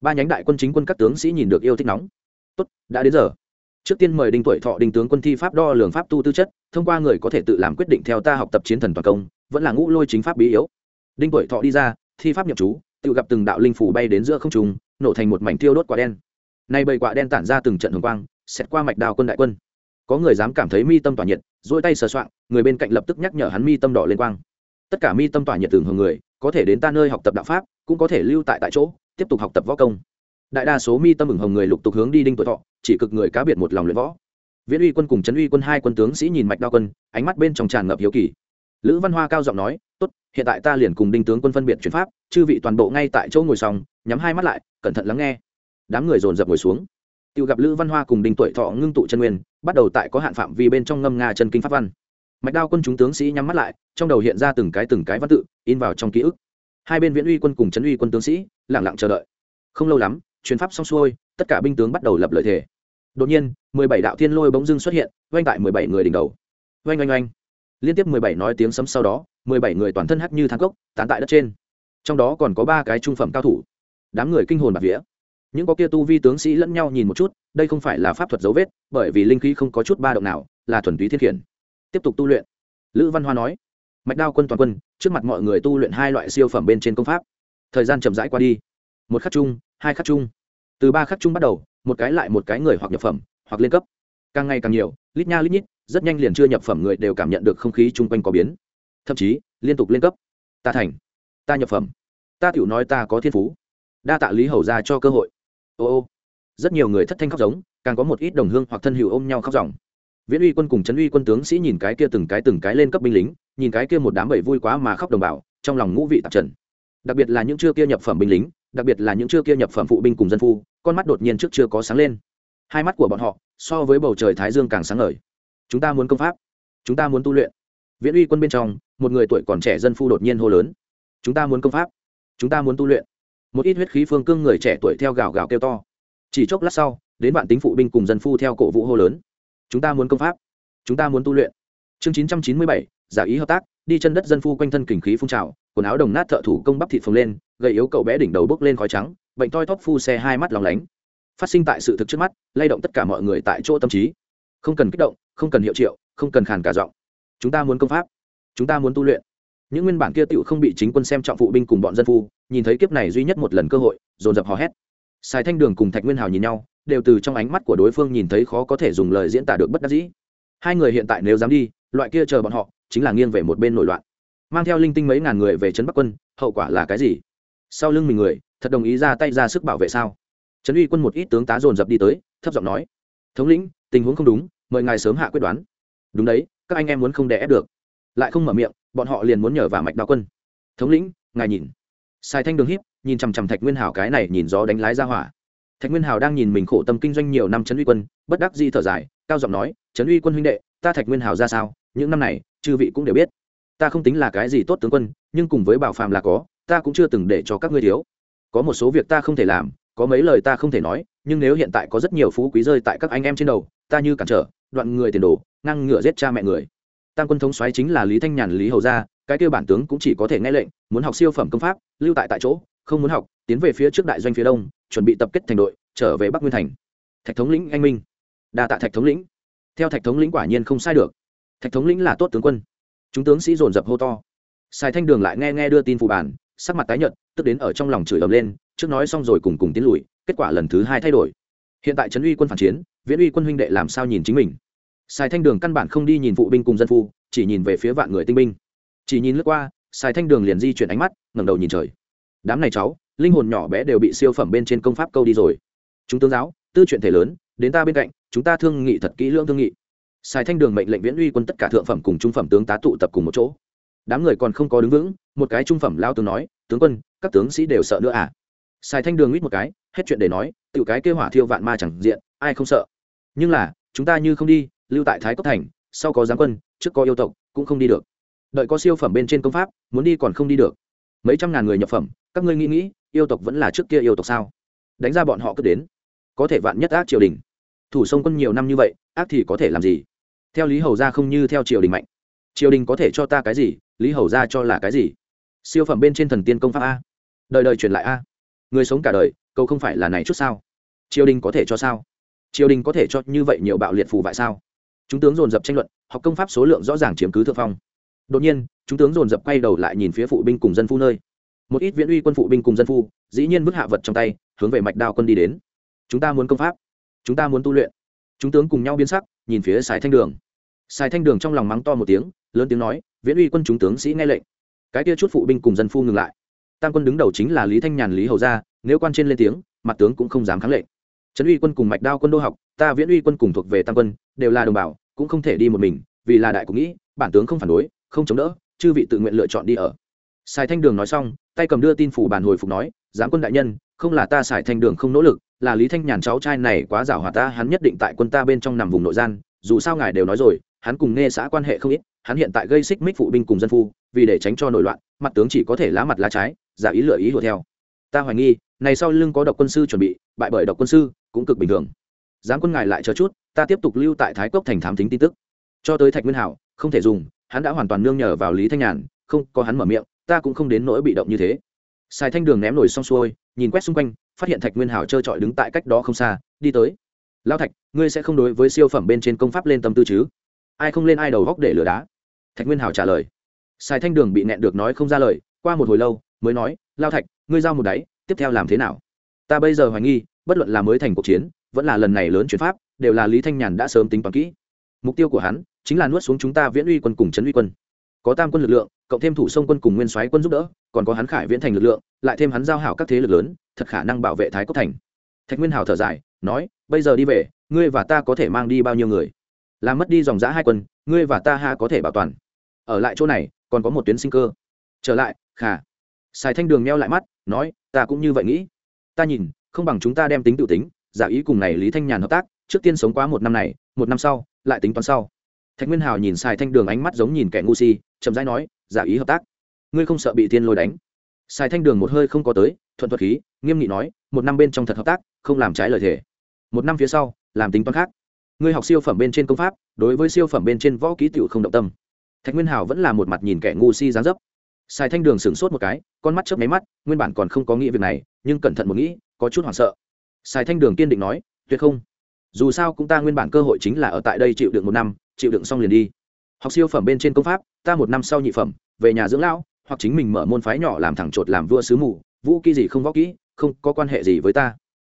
Ba nhánh đại quân chính quân các tướng sĩ nhìn được yêu thích nóng. Tốt, đã đến giờ. Trước tiên mời đinh tuổi thọ đinh tướng quân thi pháp đo lường pháp tu tư chất, thông qua người có thể tự làm quyết định theo ta học tập chiến thần toàn công, vẫn là ngũ lôi chính pháp bí yếu. Đinh tuổi thọ đi ra, thi pháp nhập chú tự gặp từng đạo linh phủ bay đến giữa không trung nổ thành một mảnh tiêu đốt quả đen. Nay bầy quả đen tản ra từng trận hồng quang xét qua mạch đào quân đại quân. Có người dám cảm thấy mi tâm tỏa nhiệt dỗi tay sờ soạn, người bên cạnh lập tức nhắc nhở hắn mi tâm đỏ lên quang. Tất cả mi tâm tỏa nhiệt tưởng hưởng người có thể đến ta nơi học tập đạo pháp cũng có thể lưu tại tại chỗ tiếp tục học tập võ công. Đại đa số mi tâm ửng hồng người lục tục hướng đi đinh tuổi thọ chỉ cực người cá biệt một lòng luyện võ. Viễn uy quân cùng trấn uy quân hai quân tướng sĩ nhìn mạch đao quân ánh mắt bên trong tràn ngập hiếu kỳ. Lữ văn hoa cao giọng nói tốt, hiện tại ta liền cùng đinh tướng quân phân biệt chuyển pháp, chư vị toàn bộ ngay tại chỗ ngồi xong, nhắm hai mắt lại, cẩn thận lắng nghe. Đám người dồn dập ngồi xuống. Tự gặp lữ văn hoa cùng đinh tuổi thọ ngưng tụ chân nguyên, bắt đầu tại có hạn phạm vi bên trong ngâm nga chân kinh pháp văn. Mạch đao quân chúng tướng sĩ nhắm mắt lại, trong đầu hiện ra từng cái từng cái văn tự, in vào trong ký ức. Hai bên viễn uy quân cùng trấn uy quân tướng sĩ lẳng lặng chờ đợi. Không lâu lắm, chuyến pháp xong xuôi, tất cả binh tướng bắt đầu lập lợi thể đột nhiên, mười bảy đạo thiên lôi bỗng dưng xuất hiện oanh tại mười bảy người đỉnh đầu. Oanh oanh oanh liên tiếp mười bảy nói tiếng sấm sau đó, mười bảy người toàn thân hắc như thang cốc, tán tại đất trên. Trong đó còn có ba cái trung phẩm cao thủ. Đám người kinh hồn bạc vía. Những có kia tu vi tướng sĩ lẫn nhau nhìn một chút, đây không phải là pháp thuật dấu vết, bởi vì linh khí không có chút ba động nào, là thuần túy thiết khiển. Tiếp tục tu luyện. Lữ văn hoa nói, mạch đao quân toàn quân, trước mặt mọi người tu luyện hai loại siêu phẩm bên trên công pháp. Thời gian chậm rãi qua đi. Một khắc chung, hai khắc chung. Từ ba khắc chung bắt đầu, một cái lại một cái người hoặc nhập phẩm, hoặc lên cấp. Càng ngày càng nhiều, lít nha lít nhít rất nhanh liền chưa nhập phẩm người đều cảm nhận được không khí chung quanh có biến. Thậm chí, liên tục lên cấp. Ta thành. Ta nhập phẩm. Ta tiểu nói ta có thiên phú. Đa tạ lý hầu ra cho cơ hội. Ô ô. Rất nhiều người thất thanh khóc giống, càng có một ít đồng hương hoặc thân hữu ôm nhau khóc ròng. Viễn uy quân cùng trấn uy quân tướng sĩ nhìn cái kia từng cái từng cái lên cấp binh lính, nhìn cái kia một đám bầy vui quá mà khóc đồng bào, trong lòng ngũ vị tạp trần. Đặc biệt là những chưa kia nhập phẩm binh lính, đặc biệt là những chưa kia nhập phẩm phụ binh cùng dân phu, con mắt đột nhiên trước chưa có sáng lên. Hai mắt của bọn họ so với bầu trời thái dương càng sáng ngời chúng ta muốn công pháp. Chúng ta muốn tu luyện. Viễn uy quân bên trong, một người tuổi còn trẻ dân phu đột nhiên hô lớn. Chúng ta muốn công pháp. Chúng ta muốn tu luyện. Một ít huyết khí phương cương người trẻ tuổi theo gào gào kêu to. Chỉ chốc lát sau, đến vạn tính phụ binh cùng dân phu theo cổ vũ hô lớn. Chúng ta muốn công pháp. Chúng ta muốn tu luyện. Chương chín trăm chín mươi bảy, giả ý hợp tác, đi chân đất dân phu quanh thân kình khí phun trào, quần áo đồng nát thợ thủ công bắp thịt phồng lên, gầy yếu cậu bé đỉnh đầu bốc lên khói trắng, bệnh toi thóp phu xe hai mắt lòng lánh. Phát sinh tại sự thực trước mắt, lay động tất cả mọi người tại chỗ tâm trí không cần kích động, không cần hiệu triệu, không cần khàn cả giọng. Chúng ta muốn công pháp. Chúng ta muốn tu luyện. Những nguyên bản kia tựu không bị chính quân xem trọng phụ binh cùng bọn dân phu, nhìn thấy kiếp này duy nhất một lần cơ hội, dồn dập hò hét. Sài thanh đường cùng thạch nguyên hào nhìn nhau, đều từ trong ánh mắt của đối phương nhìn thấy khó có thể dùng lời diễn tả được bất đắc dĩ. Hai người hiện tại nếu dám đi, loại kia chờ bọn họ, chính là nghiêng về một bên nổi loạn. Mang theo linh tinh mấy ngàn người về trấn bắc quân, hậu quả là cái gì? Sau lưng mình người, thật đồng ý ra tay ra sức bảo vệ sao? Trấn uy quân một ít tướng tá dồn dập đi tới, thấp giọng nói, thống lĩnh tình huống không đúng, mời ngài sớm hạ quyết đoán. Đúng đấy, các anh em muốn không đè ép được. Lại không mở miệng, bọn họ liền muốn nhờ vào mạch đạo quân. Thống lĩnh, ngài nhìn. Sai thanh đường hiếp nhìn chằm chằm thạch nguyên hảo cái này nhìn gió đánh lái ra hỏa. Thạch nguyên hảo đang nhìn mình khổ tâm kinh doanh nhiều năm trấn uy quân, bất đắc di thở dài, cao giọng nói, trấn uy quân huynh đệ, ta thạch nguyên hảo ra sao? Những năm này, chư vị cũng đều biết. Ta không tính là cái gì tốt tướng quân, nhưng cùng với bảo phàm là có, ta cũng chưa từng để cho các ngươi thiếu. Có một số việc ta không thể làm có mấy lời ta không thể nói, nhưng nếu hiện tại có rất nhiều phú quý rơi tại các anh em trên đầu, ta như cản trở, đoạn người tiền đồ ngăn ngựa giết cha mẹ người. Tam quân thống xoáy chính là lý thanh nhàn, lý hầu gia, cái kêu bản tướng cũng chỉ có thể nghe lệnh, muốn học siêu phẩm công pháp, lưu tại tại chỗ, không muốn học, tiến về phía trước đại doanh phía đông, chuẩn bị tập kết thành đội, trở về bắc nguyên thành. Thạch thống lĩnh anh minh. Đa tạ thạch thống lĩnh. Theo thạch thống lĩnh quả nhiên không sai được. Thạch thống lĩnh là tốt tướng quân. Chúng tướng sĩ dồn dập hô to. Sài thanh đường lại nghe nghe đưa tin phụ bản sắc mặt tái nhợt, tức đến ở trong lòng chửi ầm lên trước nói xong rồi cùng cùng tiến lùi, kết quả lần thứ hai thay đổi. Hiện tại trấn uy quân phản chiến, viễn uy quân huynh đệ làm sao nhìn chính mình? Sài thanh đường căn bản không đi nhìn phụ binh cùng dân phu, chỉ nhìn về phía vạn người tinh binh. Chỉ nhìn lướt qua sài thanh đường liền di chuyển ánh mắt, ngẩng đầu nhìn trời. Đám này cháu, linh hồn nhỏ bé đều bị siêu phẩm bên trên công pháp câu đi rồi. Chúng tướng giáo, tư chuyện thể lớn, đến ta bên cạnh, chúng ta thương nghị thật kỹ lưỡng thương nghị. Sài thanh đường mệnh lệnh viễn uy quân tất cả thượng phẩm cùng trung phẩm tướng tá tụ tập cùng một chỗ. Đám người còn không có đứng vững, một cái trung phẩm lao tướng nói, tướng quân, các tướng sĩ đều sợ nữa à? Sài thanh đường mít một cái, hết chuyện để nói tự cái kêu hỏa thiêu vạn ma chẳng diện, ai không sợ. Nhưng là, chúng ta như không đi, lưu tại thái cốc thành, sau có giáng quân, trước có yêu tộc, cũng không đi được. Đợi có siêu phẩm bên trên công pháp, muốn đi còn không đi được. Mấy trăm ngàn người nhập phẩm, các ngươi nghĩ nghĩ, yêu tộc vẫn là trước kia yêu tộc sao? Đánh ra bọn họ cứ đến. Có thể vạn nhất ác triều đình. Thủ sông quân nhiều năm như vậy, ác thì có thể làm gì? Theo lý hầu ra không như theo triều đình mạnh. Triều đình có thể cho ta cái gì, lý hầu ra cho là cái gì? Siêu phẩm bên trên thần tiên công pháp a. Đời đời truyền lại a người sống cả đời câu không phải là này chút sao? Triều đình có thể cho sao? Triều đình có thể cho như vậy nhiều bạo liệt phù vại sao? Chúng tướng dồn dập tranh luận, học công pháp số lượng rõ ràng chiếm cứ thượng phong. Đột nhiên, chúng tướng dồn dập quay đầu lại nhìn phía phụ binh cùng dân phu nơi. Một ít viễn uy quân phụ binh cùng dân phu, dĩ nhiên vứt hạ vật trong tay, hướng về mạch đao quân đi đến. Chúng ta muốn công pháp. Chúng ta muốn tu luyện. Chúng tướng cùng nhau biến sắc, nhìn phía sài thanh đường. Sài thanh đường trong lòng mắng to một tiếng, lớn tiếng nói, viễn uy quân chúng tướng sĩ nghe lệnh. Cái kia chút phụ binh cùng dân phu ngừng lại tam quân đứng đầu chính là lý thanh nhàn, lý hầu gia, nếu quan trên lên tiếng, mặt tướng cũng không dám kháng lệnh trấn uy quân cùng mạch đao quân đô học, ta viễn uy quân cùng thuộc về tam quân, đều là đồng bào, cũng không thể đi một mình, vì là đại cũng nghĩ, bản tướng không phản đối, không chống đỡ, chư vị tự nguyện lựa chọn đi ở. Sài thanh đường nói xong, tay cầm đưa tin phủ bản hồi phục nói, giám quân đại nhân, không là ta sài thanh đường không nỗ lực, là lý thanh nhàn cháu trai này quá giảo hòa ta, hắn nhất định tại quân ta bên trong nằm vùng nội gian, dù sao ngài đều nói rồi, hắn cùng nghe xã quan hệ không ít, hắn hiện tại gây xích mích phụ binh cùng dân phu, vì để tránh cho nổi loạn, mặt tướng chỉ có thể lá mặt lá trái giả ý lựa ý đuổi theo. Ta hoài nghi, này sau lưng có độc quân sư chuẩn bị, bại bởi độc quân sư, cũng cực bình thường. Giáng quân ngài lại chờ chút, ta tiếp tục lưu tại thái cốc thành thám tính tin tức. Cho tới thạch nguyên hảo, không thể dùng, hắn đã hoàn toàn nương nhờ vào lý thanh nhàn, không, có hắn mở miệng, ta cũng không đến nỗi bị động như thế. Xài thanh đường ném nổi xong xuôi, nhìn quét xung quanh, phát hiện thạch nguyên hảo trơ trọi đứng tại cách đó không xa, đi tới. Lao thạch, ngươi sẽ không đối với siêu phẩm bên trên công pháp lên tâm tư chứ? Ai không lên ai đầu góc để lửa đá? Thạch nguyên hảo trả lời. Xài thanh đường bị nẹn được nói không ra lời, qua một hồi lâu mới nói, lao thạch, ngươi giao một đáy, tiếp theo làm thế nào? Ta bây giờ hoài nghi, bất luận là mới thành cuộc chiến, vẫn là lần này lớn chuyển pháp, đều là lý thanh nhàn đã sớm tính toán kỹ. Mục tiêu của hắn chính là nuốt xuống chúng ta viễn uy quân cùng trấn uy quân. Có tam quân lực lượng, cộng thêm thủ sông quân cùng nguyên soái quân giúp đỡ, còn có hắn khải viễn thành lực lượng, lại thêm hắn giao hảo các thế lực lớn, thật khả năng bảo vệ thái cốc thành. Thạch nguyên hảo thở dài, nói, bây giờ đi về, ngươi và ta có thể mang đi bao nhiêu người? Làm mất đi dòng giã hai quân, ngươi và ta ha có thể bảo toàn. Ở lại chỗ này, còn có một tuyến sinh cơ. Trở lại, khả sài thanh đường meo lại mắt, nói, ta cũng như vậy nghĩ. Ta nhìn, không bằng chúng ta đem tính tự tính, giả ý cùng này lý thanh nhàn hợp tác, trước tiên sống quá một năm này, một năm sau, lại tính toán sau. Thạch nguyên hào nhìn sài thanh đường ánh mắt giống nhìn kẻ ngu si, chậm rãi nói, giả ý hợp tác. Ngươi không sợ bị tiên lôi đánh? Sài thanh đường một hơi không có tới, thuận thuật khí, nghiêm nghị nói, một năm bên trong thật hợp tác, không làm trái lời thề. Một năm phía sau, làm tính toán khác. Ngươi học siêu phẩm bên trên công pháp, đối với siêu phẩm bên trên võ ký tựu không động tâm. Thạch nguyên hào vẫn là một mặt nhìn kẻ ngu si dáng dấp sài thanh đường sửng sốt một cái, con mắt chớp máy mắt, nguyên bản còn không có nghĩ việc này, nhưng cẩn thận một nghĩ, có chút hoảng sợ. Sài thanh đường kiên định nói, tuyệt không. Dù sao cũng ta nguyên bản cơ hội chính là ở tại đây chịu đựng một năm, chịu đựng xong liền đi. Học siêu phẩm bên trên công pháp, ta một năm sau nhị phẩm, về nhà dưỡng lão, hoặc chính mình mở môn phái nhỏ làm thẳng chột làm vua sứ mù, vũ kỹ gì không võ kỹ, không có quan hệ gì với ta.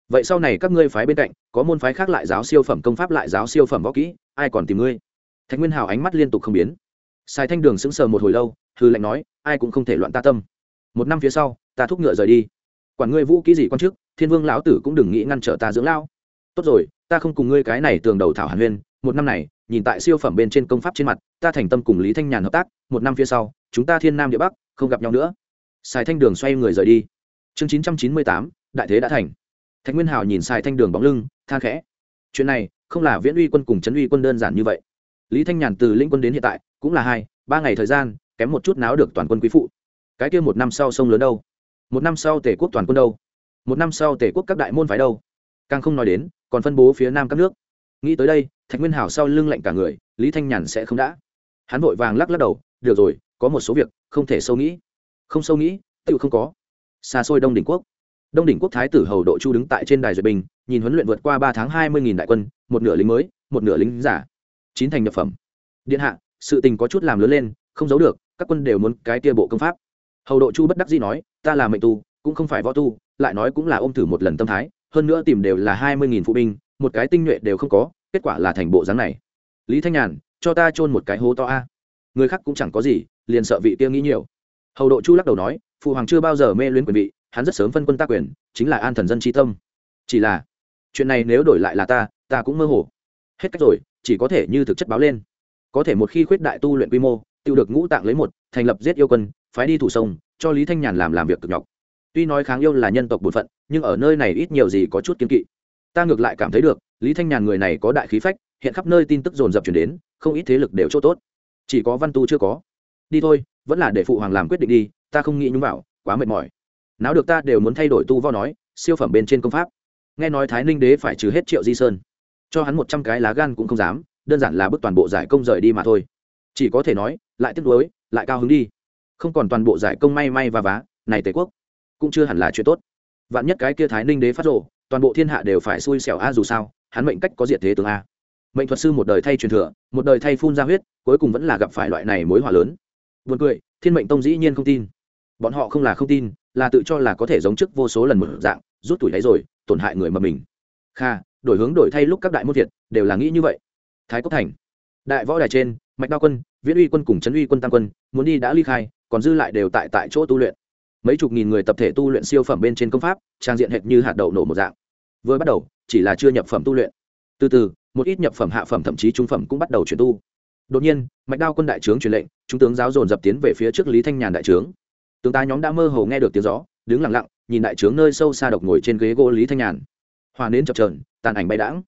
Vậy sau này các ngươi phái bên cạnh, có môn phái khác lại giáo siêu phẩm công pháp lại giáo siêu phẩm võ kỹ, ai còn tìm ngươi? Thạch nguyên hào ánh mắt liên tục không biến. Sài thanh đường sững sờ một hồi lâu hư lệnh nói ai cũng không thể loạn ta tâm. Một năm phía sau ta thúc ngựa rời đi. Quản ngươi vũ kỹ gì quan trước, thiên vương lão tử cũng đừng nghĩ ngăn trở ta dưỡng lao tốt rồi ta không cùng ngươi cái này tường đầu thảo hàn huyên. Một năm này nhìn tại siêu phẩm bên trên công pháp trên mặt ta thành tâm cùng lý thanh nhàn hợp tác. Một năm phía sau chúng ta thiên nam địa bắc không gặp nhau nữa. Sài thanh đường xoay người rời đi. Chương chín trăm chín mươi tám đại thế đã thành. Thạch nguyên hào nhìn sài thanh đường bóng lưng than khẽ. Chuyện này không là viễn uy quân cùng trấn uy quân đơn giản như vậy. Lý thanh nhàn từ lĩnh quân đến hiện tại cũng là hai ba ngày thời gian kém một chút náo được toàn quân quý phụ. Cái kia một năm sau sông lớn đâu? Một năm sau tể quốc toàn quân đâu? Một năm sau tể quốc các đại môn phái đâu? Càng không nói đến, còn phân bố phía nam các nước. Nghĩ tới đây, thạch nguyên hảo sau lưng lạnh cả người, lý thanh nhàn sẽ không đã. Hắn vội vàng lắc lắc đầu, được rồi, có một số việc, không thể sâu nghĩ. Không sâu nghĩ tự không có. Xa xôi đông đỉnh quốc. Đông đỉnh quốc thái tử hầu độ chu đứng tại trên đài duyệt bình, nhìn huấn luyện vượt qua ba tháng hai mươi nghìn đại quân, một nửa lính mới, một nửa lính giả. Chín thành nhập phẩm. Điện hạ, sự tình có chút làm lớn lên, không giấu được các quân đều muốn cái tia bộ công pháp. Hầu độ chu bất đắc dĩ nói, ta là mệnh tu, cũng không phải võ tu, lại nói cũng là ôm thử một lần tâm thái, hơn nữa tìm đều là hai mươi nghìn phụ binh, một cái tinh nhuệ đều không có, kết quả là thành bộ dáng này. Lý thanh nhàn, cho ta chôn một cái hố to a. Người khác cũng chẳng có gì, liền sợ vị kia nghĩ nhiều. Hầu độ chu lắc đầu nói, phụ hoàng chưa bao giờ mê luyến quyền vị, hắn rất sớm phân quân ta quyền, chính là an thần dân tri tâm. Chỉ là, chuyện này nếu đổi lại là ta ta cũng mơ hồ. Hết cách rồi, chỉ có thể như thực chất báo lên. Có thể một khi khuyết đại tu luyện quy mô tự được ngũ tạng lấy một, thành lập giết yêu quân, phái đi thủ sông, cho lý thanh nhàn làm làm việc cực nhọc. Tuy nói kháng yêu là nhân tộc bổn phận, nhưng ở nơi này ít nhiều gì có chút kiên kỵ. Ta ngược lại cảm thấy được, lý thanh nhàn người này có đại khí phách, hiện khắp nơi tin tức dồn dập chuyển đến, không ít thế lực đều chỗ tốt. Chỉ có văn tu chưa có. Đi thôi, vẫn là để phụ hoàng làm quyết định đi, ta không nghĩ nhúng vào, quá mệt mỏi. Nào được ta đều muốn thay đổi tu vo nói, siêu phẩm bên trên công pháp. Nghe nói thái ninh đế phải trừ hết triệu di sơn. Cho hắn một trăm cái lá gan cũng không dám, đơn giản là bước toàn bộ giải công rời đi mà thôi chỉ có thể nói, lại tiếp nối lại cao hứng đi. Không còn toàn bộ giải công may may và vá, này tề quốc, cũng chưa hẳn là chuyện tốt. Vạn nhất cái kia thái ninh đế phát rộ toàn bộ thiên hạ đều phải xui xẻo a dù sao, hắn mệnh cách có diệt thế tướng a. Mệnh thuật sư một đời thay truyền thừa, một đời thay phun ra huyết, cuối cùng vẫn là gặp phải loại này mối hỏa lớn. Buồn cười, thiên mệnh tông dĩ nhiên không tin. Bọn họ không là không tin, là tự cho là có thể giống trước vô số lần một dạng, rút tuổi đấy rồi, tổn hại người mà mình. Kha, đổi hướng đổi thay lúc các đại môn việt, đều là nghĩ như vậy. Thái cốc thành, đại võ đài trên mạch đao quân, viễn uy quân cùng trấn uy quân tam quân, muốn đi đã ly khai, còn dư lại đều tại tại chỗ tu luyện. Mấy chục nghìn người tập thể tu luyện siêu phẩm bên trên công pháp, trang diện hệt như hạt đậu nổ một dạng. Vừa bắt đầu, chỉ là chưa nhập phẩm tu luyện. Từ từ, một ít nhập phẩm, hạ phẩm, thậm chí trung phẩm cũng bắt đầu chuyển tu. Đột nhiên, mạch đao quân đại trướng truyền lệnh trung tướng giáo dồn dập tiến về phía trước lý thanh nhàn đại trướng. Tướng tá nhóm đã mơ hồ nghe được tiếng gió, đứng lặng lặng, nhìn đại trướng nơi sâu xa độc ngồi trên ghế gỗ lý thanh nhàn. Hòa nến chập trờn tàn ảnh bay đãng.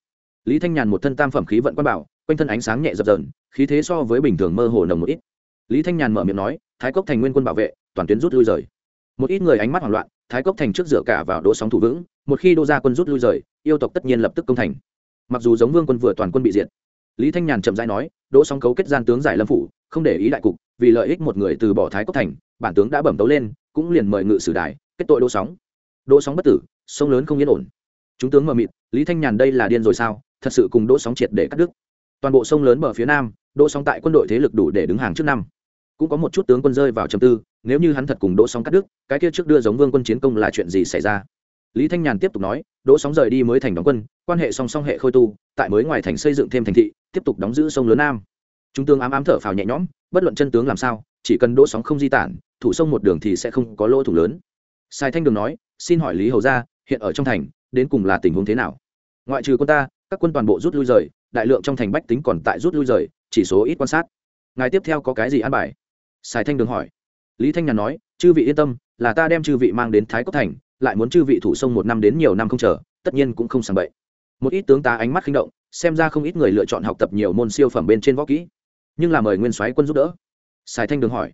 Lý thanh nhàn một thân tam phẩm khí vận quan bảo quanh thân ánh sáng nhẹ dập dờn, khí thế so với bình thường mơ hồ nồng một ít. Lý thanh nhàn mở miệng nói, thái cốc thành nguyên quân bảo vệ, toàn tuyến rút lui rời. Một ít người ánh mắt hoảng loạn, thái cốc thành trước dựa cả vào đỗ sóng thủ vững, một khi đô gia quân rút lui rời, yêu tộc tất nhiên lập tức công thành. Mặc dù giống vương quân vừa toàn quân bị diệt, lý thanh nhàn chậm dãi nói, đỗ sóng cấu kết gian tướng giải lâm phủ, không để ý đại cục, vì lợi ích một người từ bỏ thái cốc thành, bản tướng đã bẩm tấu lên, cũng liền mời ngự sử đài, kết tội đỗ sóng. Đỗ sóng bất tử, sông lớn không yên ổn. Chúng tướng mờ mịt, lý thanh nhàn đây là điên rồi sao? Thật sự cùng đỗ sóng triệt để cắt đứt toàn bộ sông lớn bờ phía nam, đỗ sóng tại quân đội thế lực đủ để đứng hàng trước năm. Cũng có một chút tướng quân rơi vào trầm tư, nếu như hắn thật cùng đỗ sóng cắt đứt, cái kia trước đưa giống vương quân chiến công là chuyện gì xảy ra? Lý thanh nhàn tiếp tục nói, đỗ sóng rời đi mới thành đóng quân, quan hệ song song hệ khôi tu, tại mới ngoài thành xây dựng thêm thành thị, tiếp tục đóng giữ sông lớn nam. Chúng tướng ám ám thở phào nhẹ nhõm, bất luận chân tướng làm sao, chỉ cần đỗ sóng không di tản, thủ sông một đường thì sẽ không có lỗ thủ lớn. Sai thanh đường nói, xin hỏi lý hầu ra hiện ở trong thành, đến cùng là tình huống thế nào? Ngoại trừ quân ta, các quân toàn bộ rút lui rời đại lượng trong thành bách tính còn tại rút lui rời, chỉ số ít quan sát. Ngài tiếp theo có cái gì an bài? Sài thanh đường hỏi. Lý thanh nhàn nói, chư vị yên tâm, là ta đem chư vị mang đến thái cốc thành, lại muốn chư vị thủ sông một năm đến nhiều năm không chờ, tất nhiên cũng không sàng bậy. Một ít tướng tá ánh mắt khinh động, xem ra không ít người lựa chọn học tập nhiều môn siêu phẩm bên trên võ kỹ, nhưng là mời nguyên soái quân giúp đỡ. Sài thanh đường hỏi.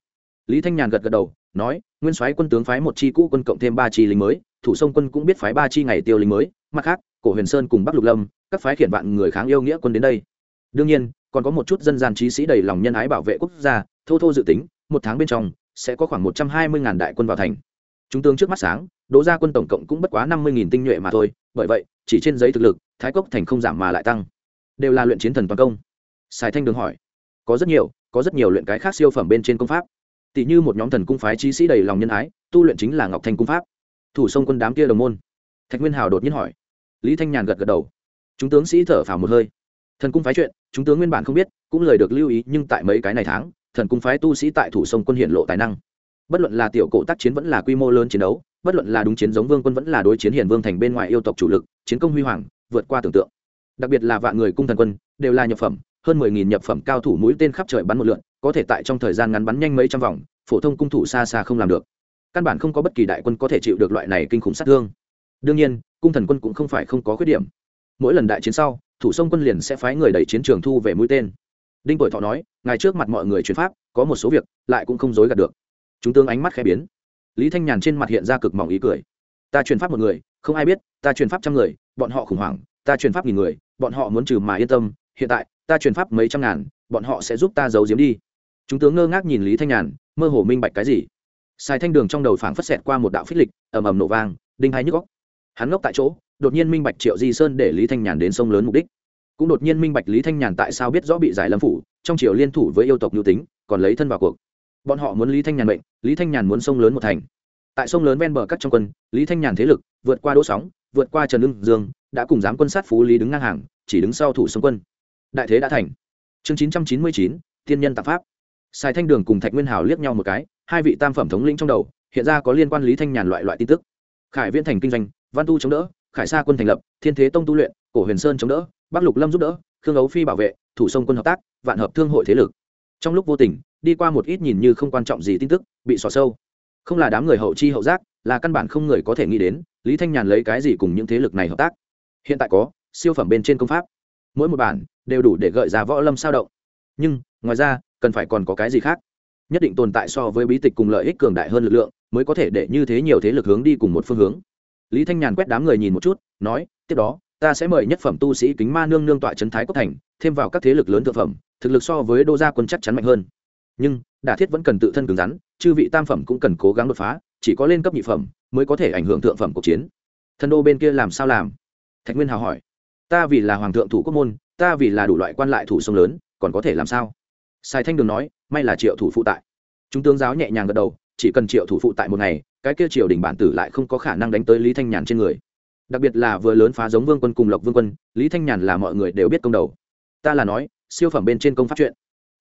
Lý thanh nhàn gật gật đầu, nói, nguyên soái quân tướng phái một chi cũ quân cộng thêm ba chi lính mới, thủ sông quân cũng biết phái ba chi ngày tiêu lính mới, mặt khác, cổ huyền sơn cùng bắc lục lâm các phái khiển vạn người kháng yêu nghĩa quân đến đây. Đương nhiên, còn có một chút dân gian trí sĩ đầy lòng nhân ái bảo vệ quốc gia, thô thô dự tính, một tháng bên trong sẽ có khoảng một trăm hai mươi ngàn đại quân vào thành. Chúng tướng trước mắt sáng, đỗ gia quân tổng cộng cũng bất quá năm mươi nghìn tinh nhuệ mà thôi, bởi vậy, chỉ trên giấy thực lực, thái cốc thành không giảm mà lại tăng. Đều là luyện chiến thần toàn công. Sài thanh đường hỏi, có rất nhiều, có rất nhiều luyện cái khác siêu phẩm bên trên công pháp. Tỷ như một nhóm thần cung phái trí sĩ đầy lòng nhân ái, tu luyện chính là ngọc thanh cung pháp. Thủ sông quân đám kia đồng môn. Thạch nguyên hào đột nhiên hỏi. Lý thanh nhàn gật gật đầu chúng tướng sĩ thở phào một hơi. Thần cung phái chuyện, chúng tướng nguyên bản không biết, cũng lời được lưu ý, nhưng tại mấy cái này tháng, thần cung phái tu sĩ tại thủ sông quân hiện lộ tài năng. Bất luận là tiểu cổ tác chiến vẫn là quy mô lớn chiến đấu, bất luận là đúng chiến giống vương quân vẫn là đối chiến hiền vương thành bên ngoài yêu tộc chủ lực, chiến công huy hoàng, vượt qua tưởng tượng. Đặc biệt là vạn người cung thần quân, đều là nhập phẩm, hơn mười nghìn nhập phẩm cao thủ mũi tên khắp trời bắn một lượn, có thể tại trong thời gian ngắn bắn nhanh mấy trăm vòng, phổ thông cung thủ xa xa không làm được. Căn bản không có bất kỳ đại quân có thể chịu được loại này kinh khủng sát thương. Đương nhiên, cung thần quân cũng không phải không có khuyết điểm mỗi lần đại chiến sau, thủ sông quân liền sẽ phái người đẩy chiến trường thu về mũi tên. Đinh tuổi thọ nói, ngài trước mặt mọi người chuyển pháp, có một số việc lại cũng không dối gạt được. Chúng tướng ánh mắt khẽ biến. Lý thanh nhàn trên mặt hiện ra cực mỏng ý cười. Ta truyền pháp một người, không ai biết, ta truyền pháp trăm người, bọn họ khủng hoảng, ta truyền pháp nghìn người, bọn họ muốn trừ mà yên tâm, hiện tại, ta truyền pháp mấy trăm ngàn, bọn họ sẽ giúp ta giấu giếm đi. Chúng tướng ngơ ngác nhìn lý thanh nhàn, mơ hồ minh bạch cái gì. Sai thanh đường trong đầu phảng phất xẹt qua một đạo phích lịch, ầm ầm nổ vang, đinh hai nhức góc hắn ngốc tại chỗ đột nhiên minh bạch triệu di sơn để lý thanh nhàn đến sông lớn mục đích cũng đột nhiên minh bạch lý thanh nhàn tại sao biết rõ bị giải lâm phủ trong triều liên thủ với yêu tộc nhu tính còn lấy thân vào cuộc bọn họ muốn lý thanh nhàn mệnh lý thanh nhàn muốn sông lớn một thành tại sông lớn ven bờ các trong quân lý thanh nhàn thế lực vượt qua đỗ sóng vượt qua trần ưng dương đã cùng giám quân sát phú lý đứng ngang hàng chỉ đứng sau thủ sông quân đại thế đã thành chương chín trăm chín mươi chín tiên nhân tạp pháp sài thanh đường cùng thạch nguyên hào liếc nhau một cái hai vị tam phẩm thống lĩnh trong đầu hiện ra có liên quan lý thanh nhàn loại loại tin tức khải viễn thành kinh doanh văn tu chống đỡ khải sa quân thành lập, thiên thế tông tu luyện, cổ huyền sơn chống đỡ, bắc lục lâm giúp đỡ, khương ấu phi bảo vệ, thủ sông quân hợp tác, vạn hợp thương hội thế lực. trong lúc vô tình, đi qua một ít nhìn như không quan trọng gì tin tức, bị xỏ sâu. không là đám người hậu chi hậu giác, là căn bản không người có thể nghĩ đến, lý thanh nhàn lấy cái gì cùng những thế lực này hợp tác. hiện tại có, siêu phẩm bên trên công pháp. mỗi một bản, đều đủ để gợi ra võ lâm sao động. nhưng, ngoài ra, cần phải còn có cái gì khác? nhất định tồn tại so với bí tịch cùng lợi ích cường đại hơn lực lượng, mới có thể để như thế nhiều thế lực hướng đi cùng một phương hướng lý thanh nhàn quét đám người nhìn một chút, nói, tiếp đó, ta sẽ mời nhất phẩm tu sĩ kính ma nương nương tọa trấn thái cốc thành, thêm vào các thế lực lớn thượng phẩm, thực lực so với đô gia quân chắc chắn mạnh hơn. Nhưng, đả thiết vẫn cần tự thân cứng rắn, chư vị tam phẩm cũng cần cố gắng đột phá, chỉ có lên cấp nhị phẩm mới có thể ảnh hưởng thượng phẩm cuộc chiến. Thần đô bên kia làm sao làm? Thạch nguyên hào hỏi. Ta vì là hoàng thượng thủ quốc môn, ta vì là đủ loại quan lại thủ sông lớn, còn có thể làm sao? Sai thanh đường nói, may là triệu thủ phụ tại. Chúng tướng giáo nhẹ nhàng gật đầu chỉ cần triệu thủ phụ tại một ngày, cái kia triều đình bản tử lại không có khả năng đánh tới lý thanh nhàn trên người. Đặc biệt là vừa lớn phá giống vương quân cùng lộc vương quân, lý thanh nhàn là mọi người đều biết công đầu. Ta là nói, siêu phẩm bên trên công pháp chuyện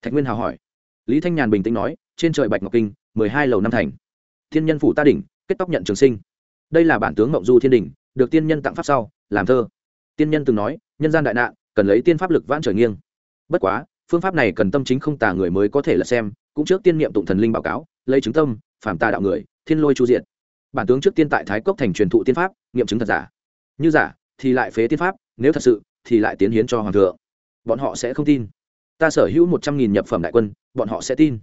thạch nguyên hào hỏi. Lý thanh nhàn bình tĩnh nói, trên trời bạch ngọc kinh, mười hai lầu năm thành. Thiên nhân phủ ta đỉnh, kết tóc nhận trường sinh. Đây là bản tướng mộng du thiên đình được tiên nhân tặng pháp sau, làm thơ. Tiên nhân từng nói, nhân gian đại nạn, cần lấy tiên pháp lực vãn trời nghiêng. Bất quá, phương pháp này cần tâm chính không tà người mới có thể là xem, cũng trước tiên niệm tụng thần linh báo cáo, lấy chứng tâm phàm tà đạo người, thiên lôi chu diện bản tướng trước tiên tại thái cốc thành truyền thụ tiên pháp, nghiệm chứng thật giả. Như giả, thì lại phế tiên pháp, nếu thật sự, thì lại tiến hiến cho hoàng thượng. Bọn họ sẽ không tin. Ta sở hữu một trăm nghìn nhập phẩm đại quân, bọn họ sẽ tin.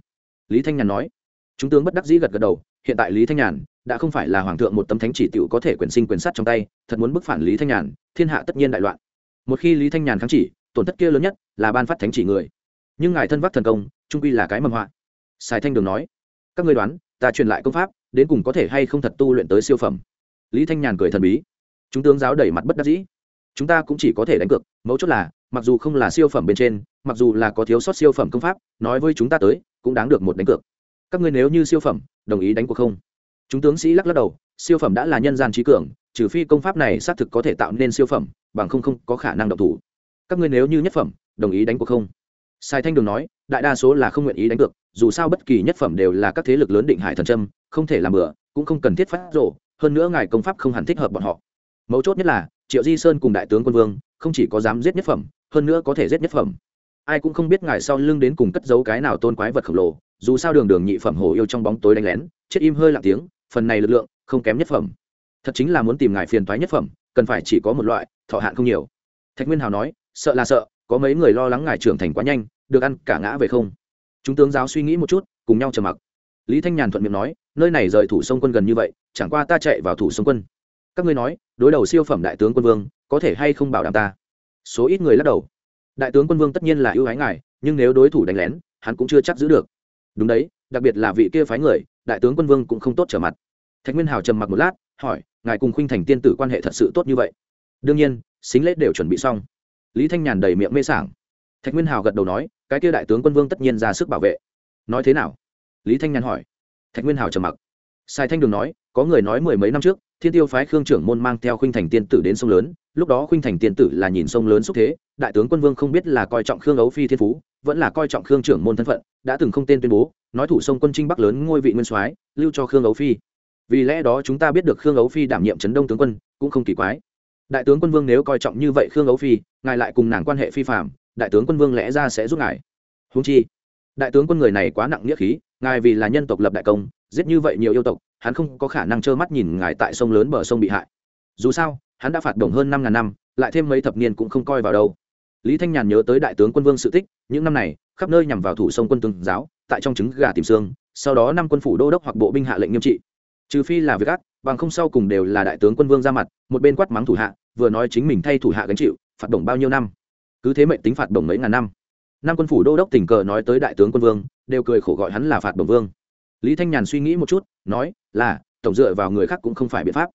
Lý thanh nhàn nói. Chúng tướng bất đắc dĩ gật gật đầu, hiện tại lý thanh nhàn đã không phải là hoàng thượng một tấm thánh chỉ t có thể quyền sinh quyền sát trong tay, thật muốn bức phản lý thanh nhàn, thiên hạ tất nhiên đại loạn. Một khi lý thanh nhàn kháng chỉ, tổn thất kia lớn nhất là ban phát thánh chỉ người. Nhưng ngài thân vác thần công, trung quy là cái mầm họa. Sài thanh đường nói. Các ngươi đoán ta truyền lại công pháp, đến cùng có thể hay không thật tu luyện tới siêu phẩm. Lý thanh nhàn cười thần bí. Chúng tướng giáo đẩy mặt bất đắc dĩ. Chúng ta cũng chỉ có thể đánh cược, mấu chốt là, mặc dù không là siêu phẩm bên trên, mặc dù là có thiếu sót siêu phẩm công pháp, nói với chúng ta tới, cũng đáng được một đánh cược. Các ngươi nếu như siêu phẩm, đồng ý đánh cuộc không? Chúng tướng sĩ lắc lắc đầu, siêu phẩm đã là nhân gian trí cường, trừ phi công pháp này xác thực có thể tạo nên siêu phẩm, bằng không không có khả năng độc thủ. Các ngươi nếu như nhất phẩm, đồng ý đánh cuộc không? Sai thanh đường nói đại đa số là không nguyện ý đánh cược, dù sao bất kỳ nhất phẩm đều là các thế lực lớn định hải thần trâm không thể làm bừa, cũng không cần thiết phát rộ hơn nữa ngài công pháp không hẳn thích hợp bọn họ. Mấu chốt nhất là, triệu di sơn cùng đại tướng quân vương, không chỉ có dám giết nhất phẩm, hơn nữa có thể giết nhất phẩm. Ai cũng không biết ngài sau lưng đến cùng cất giấu cái nào tôn quái vật khổng lồ, dù sao đường đường nhị phẩm hồ yêu trong bóng tối đánh lén, chết im hơi lặng tiếng, phần này lực lượng không kém nhất phẩm. Thật chính là muốn tìm ngài phiền thoái nhất phẩm, cần phải chỉ có một loại, thọ hạn không nhiều. Thạch nguyên hào nói, sợ là sợ, có mấy người lo lắng ngài trưởng thành quá nhanh được ăn cả ngã về không? Chúng tướng giáo suy nghĩ một chút, cùng nhau trầm mặc. Lý thanh nhàn thuận miệng nói, nơi này rời thủ sông quân gần như vậy, chẳng qua ta chạy vào thủ sông quân. Các ngươi nói, đối đầu siêu phẩm đại tướng quân vương, có thể hay không bảo đảm ta? Số ít người lắc đầu. Đại tướng quân vương tất nhiên là ưu ái ngài, nhưng nếu đối thủ đánh lén, hắn cũng chưa chắc giữ được. Đúng đấy, đặc biệt là vị kia phái người, đại tướng quân vương cũng không tốt trở mặt. Thạch nguyên hào trầm mặc một lát, hỏi, ngài cùng khuynh thành tiên tử quan hệ thật sự tốt như vậy? Đương nhiên, xính lễ đều chuẩn bị xong. Lý thanh nhàn đầy miệng mê sảng thạch nguyên hào gật đầu nói, cái kia đại tướng quân vương tất nhiên ra sức bảo vệ. Nói thế nào? Lý thanh nhàn hỏi. Thạch nguyên hào trầm mặc. Sai thanh đường nói, có người nói mười mấy năm trước, thiên tiêu phái khương trưởng môn mang theo khuynh thành tiên tử đến sông lớn, lúc đó khuynh thành tiên tử là nhìn sông lớn xúc thế, đại tướng quân vương không biết là coi trọng khương ấu phi thiên phú, vẫn là coi trọng khương trưởng môn thân phận, đã từng không tên tuyên bố, nói thủ sông quân trinh bắc lớn ngôi vị nguyên soái, lưu cho khương ấu phi. Vì lẽ đó chúng ta biết được khương ấu phi đảm nhiệm trấn đông tướng quân, cũng không kỳ quái. Đại tướng quân vương nếu coi trọng như vậy khương ấu phi, ngài lại cùng nàng quan hệ phi phạm đại tướng quân vương lẽ ra sẽ giúp ngài. Húng chi, đại tướng quân người này quá nặng nghĩa khí, ngài vì là nhân tộc lập đại công, giết như vậy nhiều yêu tộc, hắn không có khả năng trơ mắt nhìn ngài tại sông lớn bờ sông bị hại. Dù sao, hắn đã phạt đồng hơn năm ngàn năm, lại thêm mấy thập niên cũng không coi vào đâu. Lý thanh nhàn nhớ tới đại tướng quân vương sự tích, những năm này, khắp nơi nhằm vào thủ sông quân tướng giáo, tại trong trứng gà tìm xương, sau đó năm quân phủ đô đốc hoặc bộ binh hạ lệnh nghiêm trị. Trừ phi là việc ác, bằng không sau cùng đều là đại tướng quân vương ra mặt, một bên quát mắng thủ hạ, vừa nói chính mình thay thủ hạ gánh chịu, phạt đồng bao nhiêu năm cứ thế mệnh tính phạt đồng mấy ngàn năm. Năm quân phủ đô đốc tình cờ nói tới đại tướng quân vương, đều cười khổ gọi hắn là phạt đồng vương. Lý thanh nhàn suy nghĩ một chút, nói, là, tổng dựa vào người khác cũng không phải biện pháp.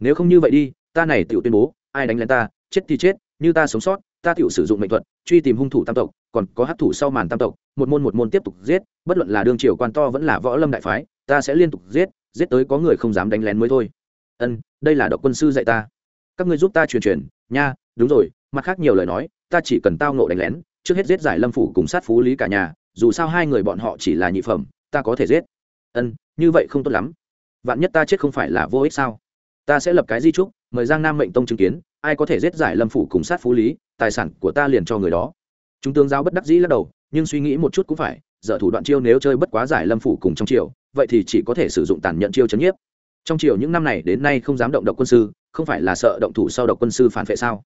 Nếu không như vậy đi, ta này tự tuyên bố, ai đánh lên ta, chết thì chết, như ta sống sót, ta tự sử dụng mệnh thuật, truy tìm hung thủ tam tộc, còn có hát thủ sau màn tam tộc, một môn một môn tiếp tục giết, bất luận là đương triều quan to vẫn là võ lâm đại phái, ta sẽ liên tục giết giết tới có người không dám đánh lén mới thôi. Ân, đây là độc quân sư dạy ta. Các ngươi giúp ta truyền truyền, nha, đúng rồi mặt khác nhiều lời nói, ta chỉ cần tao nộ đánh lén, trước hết giết giải lâm phủ cùng sát phú lý cả nhà, dù sao hai người bọn họ chỉ là nhị phẩm, ta có thể giết. Ân, như vậy không tốt lắm. Vạn nhất ta chết không phải là vô ích sao? Ta sẽ lập cái di trúc, mời giang nam mệnh tông chứng kiến, ai có thể giết giải lâm phủ cùng sát phú lý, tài sản của ta liền cho người đó. Chúng tướng giáo bất đắc dĩ lắc đầu, nhưng suy nghĩ một chút cũng phải dở thủ đoạn chiêu nếu chơi bất quá giải lâm phủ cùng trong triều, vậy thì chỉ có thể sử dụng tàn nhận chiêu chấn nhiếp. Trong triều những năm này đến nay không dám động độc quân sư, không phải là sợ động thủ sau độc quân sư phản vệ sao?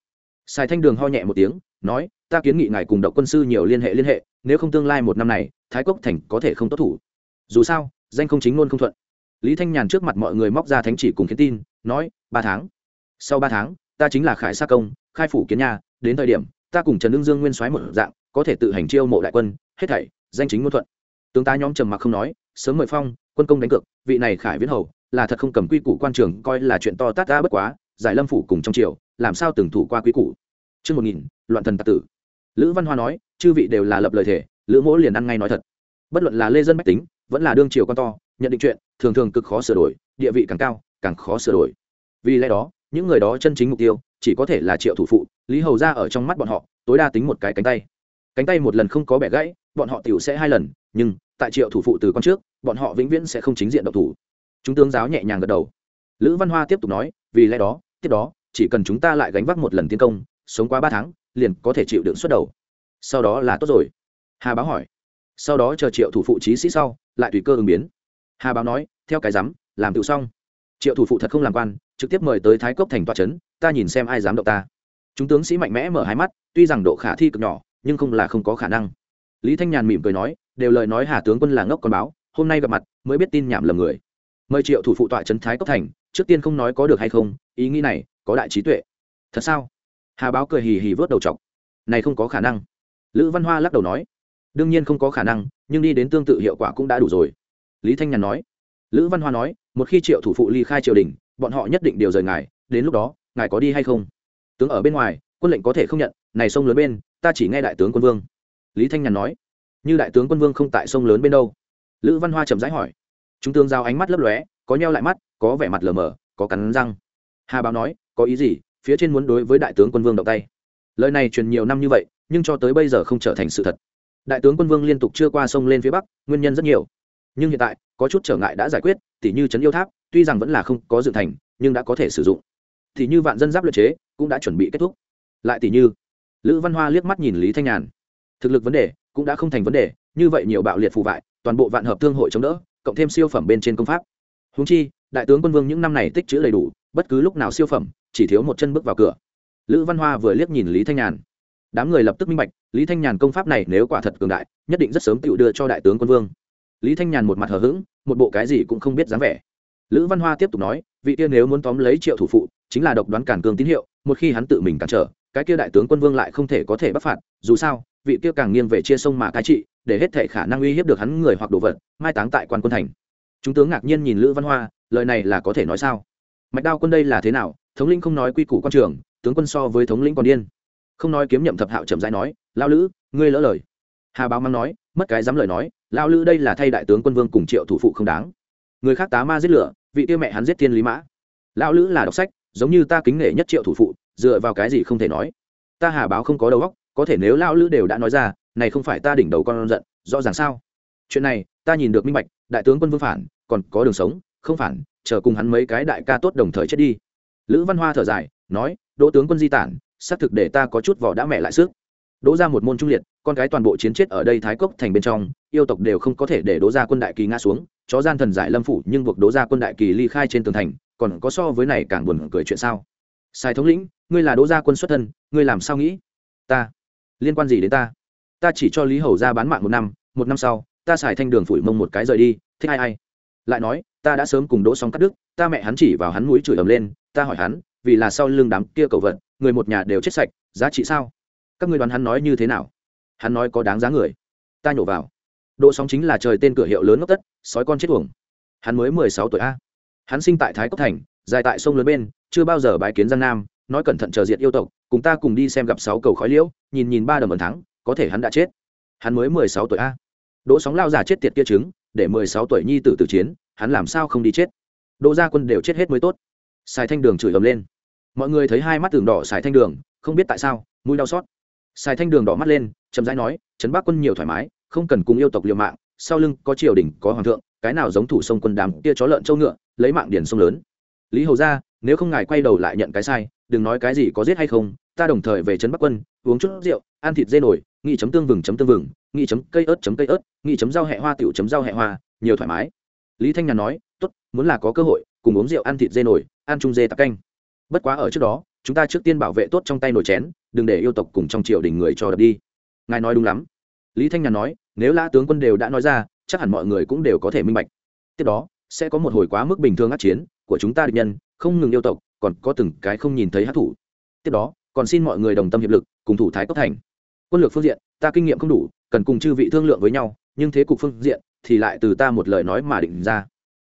Sài thanh đường ho nhẹ một tiếng, nói, ta kiến nghị ngài cùng độc quân sư nhiều liên hệ liên hệ, nếu không tương lai một năm này, thái cốc thành có thể không tốt thủ. Dù sao, danh không chính luôn không thuận. Lý thanh nhàn trước mặt mọi người móc ra thánh chỉ cùng kiến tin, nói, ba tháng. Sau ba tháng, ta chính là khải sa công, khai phủ kiến nhà, đến thời điểm, ta cùng trần lương dương nguyên soái một dạng, có thể tự hành chiêu mộ đại quân, hết thảy, danh chính ngôn thuận. Tướng tá nhóm trầm mặc không nói, sớm mời phong, quân công đánh cược, vị này khải viễn hầu, là thật không cầm quy củ quan trường, coi là chuyện to tát ta bất quá giải lâm phủ cùng trong triều làm sao từng thủ qua quy củ Trước 1000, loạn thần tạc tử. Lữ Văn Hoa nói, chư vị đều là lập lời thể, Lữ Mỗ liền ăn ngay nói thật. Bất luận là lê dân bách tính, vẫn là đương triều con to, nhận định chuyện, thường thường cực khó sửa đổi, địa vị càng cao, càng khó sửa đổi. Vì lẽ đó, những người đó chân chính mục tiêu, chỉ có thể là Triệu thủ phụ, Lý Hầu gia ở trong mắt bọn họ, tối đa tính một cái cánh tay. Cánh tay một lần không có bẻ gãy, bọn họ tiểu sẽ hai lần, nhưng tại Triệu thủ phụ từ con trước, bọn họ vĩnh viễn sẽ không chính diện độc thủ. Chúng tướng giáo nhẹ nhàng gật đầu. Lữ Văn Hoa tiếp tục nói, vì lẽ đó, tiếp đó, chỉ cần chúng ta lại gánh vác một lần tiến công, sống qua ba tháng liền có thể chịu đựng xuất đầu. Sau đó là tốt rồi. Hà báo hỏi. Sau đó chờ triệu thủ phụ trí sĩ sau lại tùy cơ ứng biến. Hà báo nói theo cái rắm làm tự xong. Triệu thủ phụ thật không làm quan trực tiếp mời tới thái cốc thành tòa trấn ta nhìn xem ai dám động ta. Chúng tướng sĩ mạnh mẽ mở hai mắt tuy rằng độ khả thi cực nhỏ nhưng không là không có khả năng. Lý thanh nhàn mỉm cười nói đều lời nói hà tướng quân là ngốc con báo hôm nay gặp mặt mới biết tin nhảm lầm người. Mời triệu thủ phụ tọa trấn thái cốc thành trước tiên không nói có được hay không ý nghĩ này có đại trí tuệ. Thật sao? Hà báo cười hì hì vớt đầu chọc. Này không có khả năng. Lữ văn hoa lắc đầu nói. Đương nhiên không có khả năng, nhưng đi đến tương tự hiệu quả cũng đã đủ rồi. Lý thanh nhàn nói. Lữ văn hoa nói, một khi triệu thủ phụ ly khai triều đình, bọn họ nhất định điều rời ngài, đến lúc đó, ngài có đi hay không? Tướng ở bên ngoài, quân lệnh có thể không nhận, này sông lớn bên, ta chỉ nghe đại tướng quân vương. Lý thanh nhàn nói. Như đại tướng quân vương không tại sông lớn bên đâu? Lữ văn hoa chậm rãi hỏi. Chúng tướng giao ánh mắt lấp lóe, có nheo lại mắt, có vẻ mặt lờ mờ, có cắn răng hà báo nói, có ý gì? Phía trên muốn đối với đại tướng quân vương động tay. Lời này truyền nhiều năm như vậy, nhưng cho tới bây giờ không trở thành sự thật. Đại tướng quân vương liên tục chưa qua sông lên phía bắc, nguyên nhân rất nhiều. Nhưng hiện tại, có chút trở ngại đã giải quyết, tỉ như trấn yêu tháp, tuy rằng vẫn là không có dự thành, nhưng đã có thể sử dụng. Thì như vạn dân giáp luật chế, cũng đã chuẩn bị kết thúc. Lại tỉ như, lữ văn hoa liếc mắt nhìn lý thanh nhàn. Thực lực vấn đề, cũng đã không thành vấn đề, như vậy nhiều bạo liệt phù vại, toàn bộ vạn hợp thương hội chống đỡ, cộng thêm siêu phẩm bên trên công pháp. Húng chi, đại tướng quân vương những năm này tích chữ đầy đủ bất cứ lúc nào siêu phẩm, chỉ thiếu một chân bước vào cửa. Lữ văn hoa vừa liếc nhìn lý thanh nhàn. Đám người lập tức minh bạch, lý thanh nhàn công pháp này nếu quả thật cường đại, nhất định rất sớm tự đưa cho đại tướng quân vương. Lý thanh nhàn một mặt hờ hững, một bộ cái gì cũng không biết dáng vẻ. Lữ văn hoa tiếp tục nói, vị kia nếu muốn tóm lấy triệu thủ phụ, chính là độc đoán cản cường tín hiệu, một khi hắn tự mình cản trở, cái kia đại tướng quân vương lại không thể có thể bắt phạt, dù sao, vị kia càng nghiêng về chia sông mà cái trị, để hết thể khả năng uy hiếp được hắn người hoặc đồ vật, mai táng tại quan quân thành. Chúng tướng ngạc nhiên nhìn lữ văn hoa, lời này là có thể nói sao? Mạch đao quân đây là thế nào? Thống lĩnh không nói quy củ quan trường, tướng quân so với thống lĩnh còn điên. Không nói kiếm nhậm thập hạo chậm rãi nói lao lữ, ngươi lỡ lời. Hà báo mang nói, mất cái dám lời nói lao lữ đây là thay đại tướng quân vương cùng triệu thủ phụ không đáng. Người khác tá ma giết lửa, vị tiêu mẹ hắn giết thiên lý mã. Lao lữ là đọc sách, giống như ta kính nể nhất triệu thủ phụ, dựa vào cái gì không thể nói. Ta hà báo không có đầu óc, có thể nếu lao lữ đều đã nói ra, này không phải ta đỉnh đầu con giận, rõ ràng sao? Chuyện này, ta nhìn được minh bạch, đại tướng quân vương phản, còn có đường sống không phản, chờ cùng hắn mấy cái đại ca tốt đồng thời chết đi. Lữ văn hoa thở dài, nói, đỗ tướng quân di tản, xác thực để ta có chút vỏ đã mẹ lại sức. Đỗ ra một môn trung liệt, con cái toàn bộ chiến chết ở đây thái cốc thành bên trong, yêu tộc đều không có thể để đỗ ra quân đại kỳ ngã xuống, chó gian thần giải lâm phủ nhưng buộc đỗ ra quân đại kỳ ly khai trên tường thành, còn có so với này càng buồn cười chuyện sao? Sai thống lĩnh, ngươi là đỗ gia quân xuất thân, ngươi làm sao nghĩ? Ta, liên quan gì đến ta? Ta chỉ cho lý hầu ra bán mạng một năm một năm sau, ta xài thanh đường phủi mông một cái rời đi, thích ai ai. Lại nói ta đã sớm cùng đỗ xong cắt đứt, ta mẹ hắn chỉ vào hắn mũi chửi ầm lên, ta hỏi hắn, vì là sau lưng đám kia cầu vật, người một nhà đều chết sạch, giá trị sao? Các ngươi đoán hắn nói như thế nào? Hắn nói có đáng giá người. Ta nhổ vào. Đỗ sóng chính là trời tên cửa hiệu lớn ngốc tất, sói con chết tuồng hắn mới mười sáu tuổi a. Hắn sinh tại thái cốc thành, dài tại sông lớn bên, chưa bao giờ bái kiến giang nam, nói cẩn thận chờ diệt yêu tộc, cùng ta cùng đi xem gặp sáu cầu khói liễu, nhìn nhìn ba đầm ẩn thắng, có thể hắn đã chết. Hắn mới mười sáu tuổi a. Đỗ sóng lao già chết tiệt kia trứng, để mười sáu tuổi nhi tử tử chiến hắn làm sao không đi chết? Đỗ gia quân đều chết hết mới tốt. Xài thanh đường chửi ầm lên. Mọi người thấy hai mắt tường đỏ xài thanh đường, không biết tại sao, mũi đau xót. Xài thanh đường đỏ mắt lên, chậm rãi nói, trấn bắc quân nhiều thoải mái, không cần cùng yêu tộc liều mạng, sau lưng có triều đình, có hoàng thượng, cái nào giống thủ sông quân đàm kia chó lợn châu ngựa, lấy mạng điển sông lớn. Lý hầu ra nếu không ngài quay đầu lại nhận cái sai, đừng nói cái gì có giết hay không, ta đồng thời về trấn bắc quân, uống chút rượu, ăn thịt dê nổi, nghị chấm tương vừng chấm tương vừng, nghị chấm cây ớt chấm cây ớt, nghị chấm rau hẹ hoa tiểu chấm rau hẹ hoa, nhiều thoải mái lý thanh nhàn nói, tốt, muốn là có cơ hội, cùng uống rượu ăn thịt dê nổi, ăn chung dê tạc canh. Bất quá ở trước đó, chúng ta trước tiên bảo vệ tốt trong tay nồi chén, đừng để yêu tộc cùng trong triều đình người cho đập đi. Ngài nói đúng lắm. Lý thanh nhàn nói, nếu lã tướng quân đều đã nói ra, chắc hẳn mọi người cũng đều có thể minh bạch. Tiếp đó, sẽ có một hồi quá mức bình thường át chiến của chúng ta địch nhân, không ngừng yêu tộc, còn có từng cái không nhìn thấy hát thủ. Tiếp đó, còn xin mọi người đồng tâm hiệp lực, cùng thủ thái cốc thành. Quân lược phương diện, ta kinh nghiệm không đủ, cần cùng chư vị thương lượng với nhau, nhưng thế cục phương diện thì lại từ ta một lời nói mà định ra.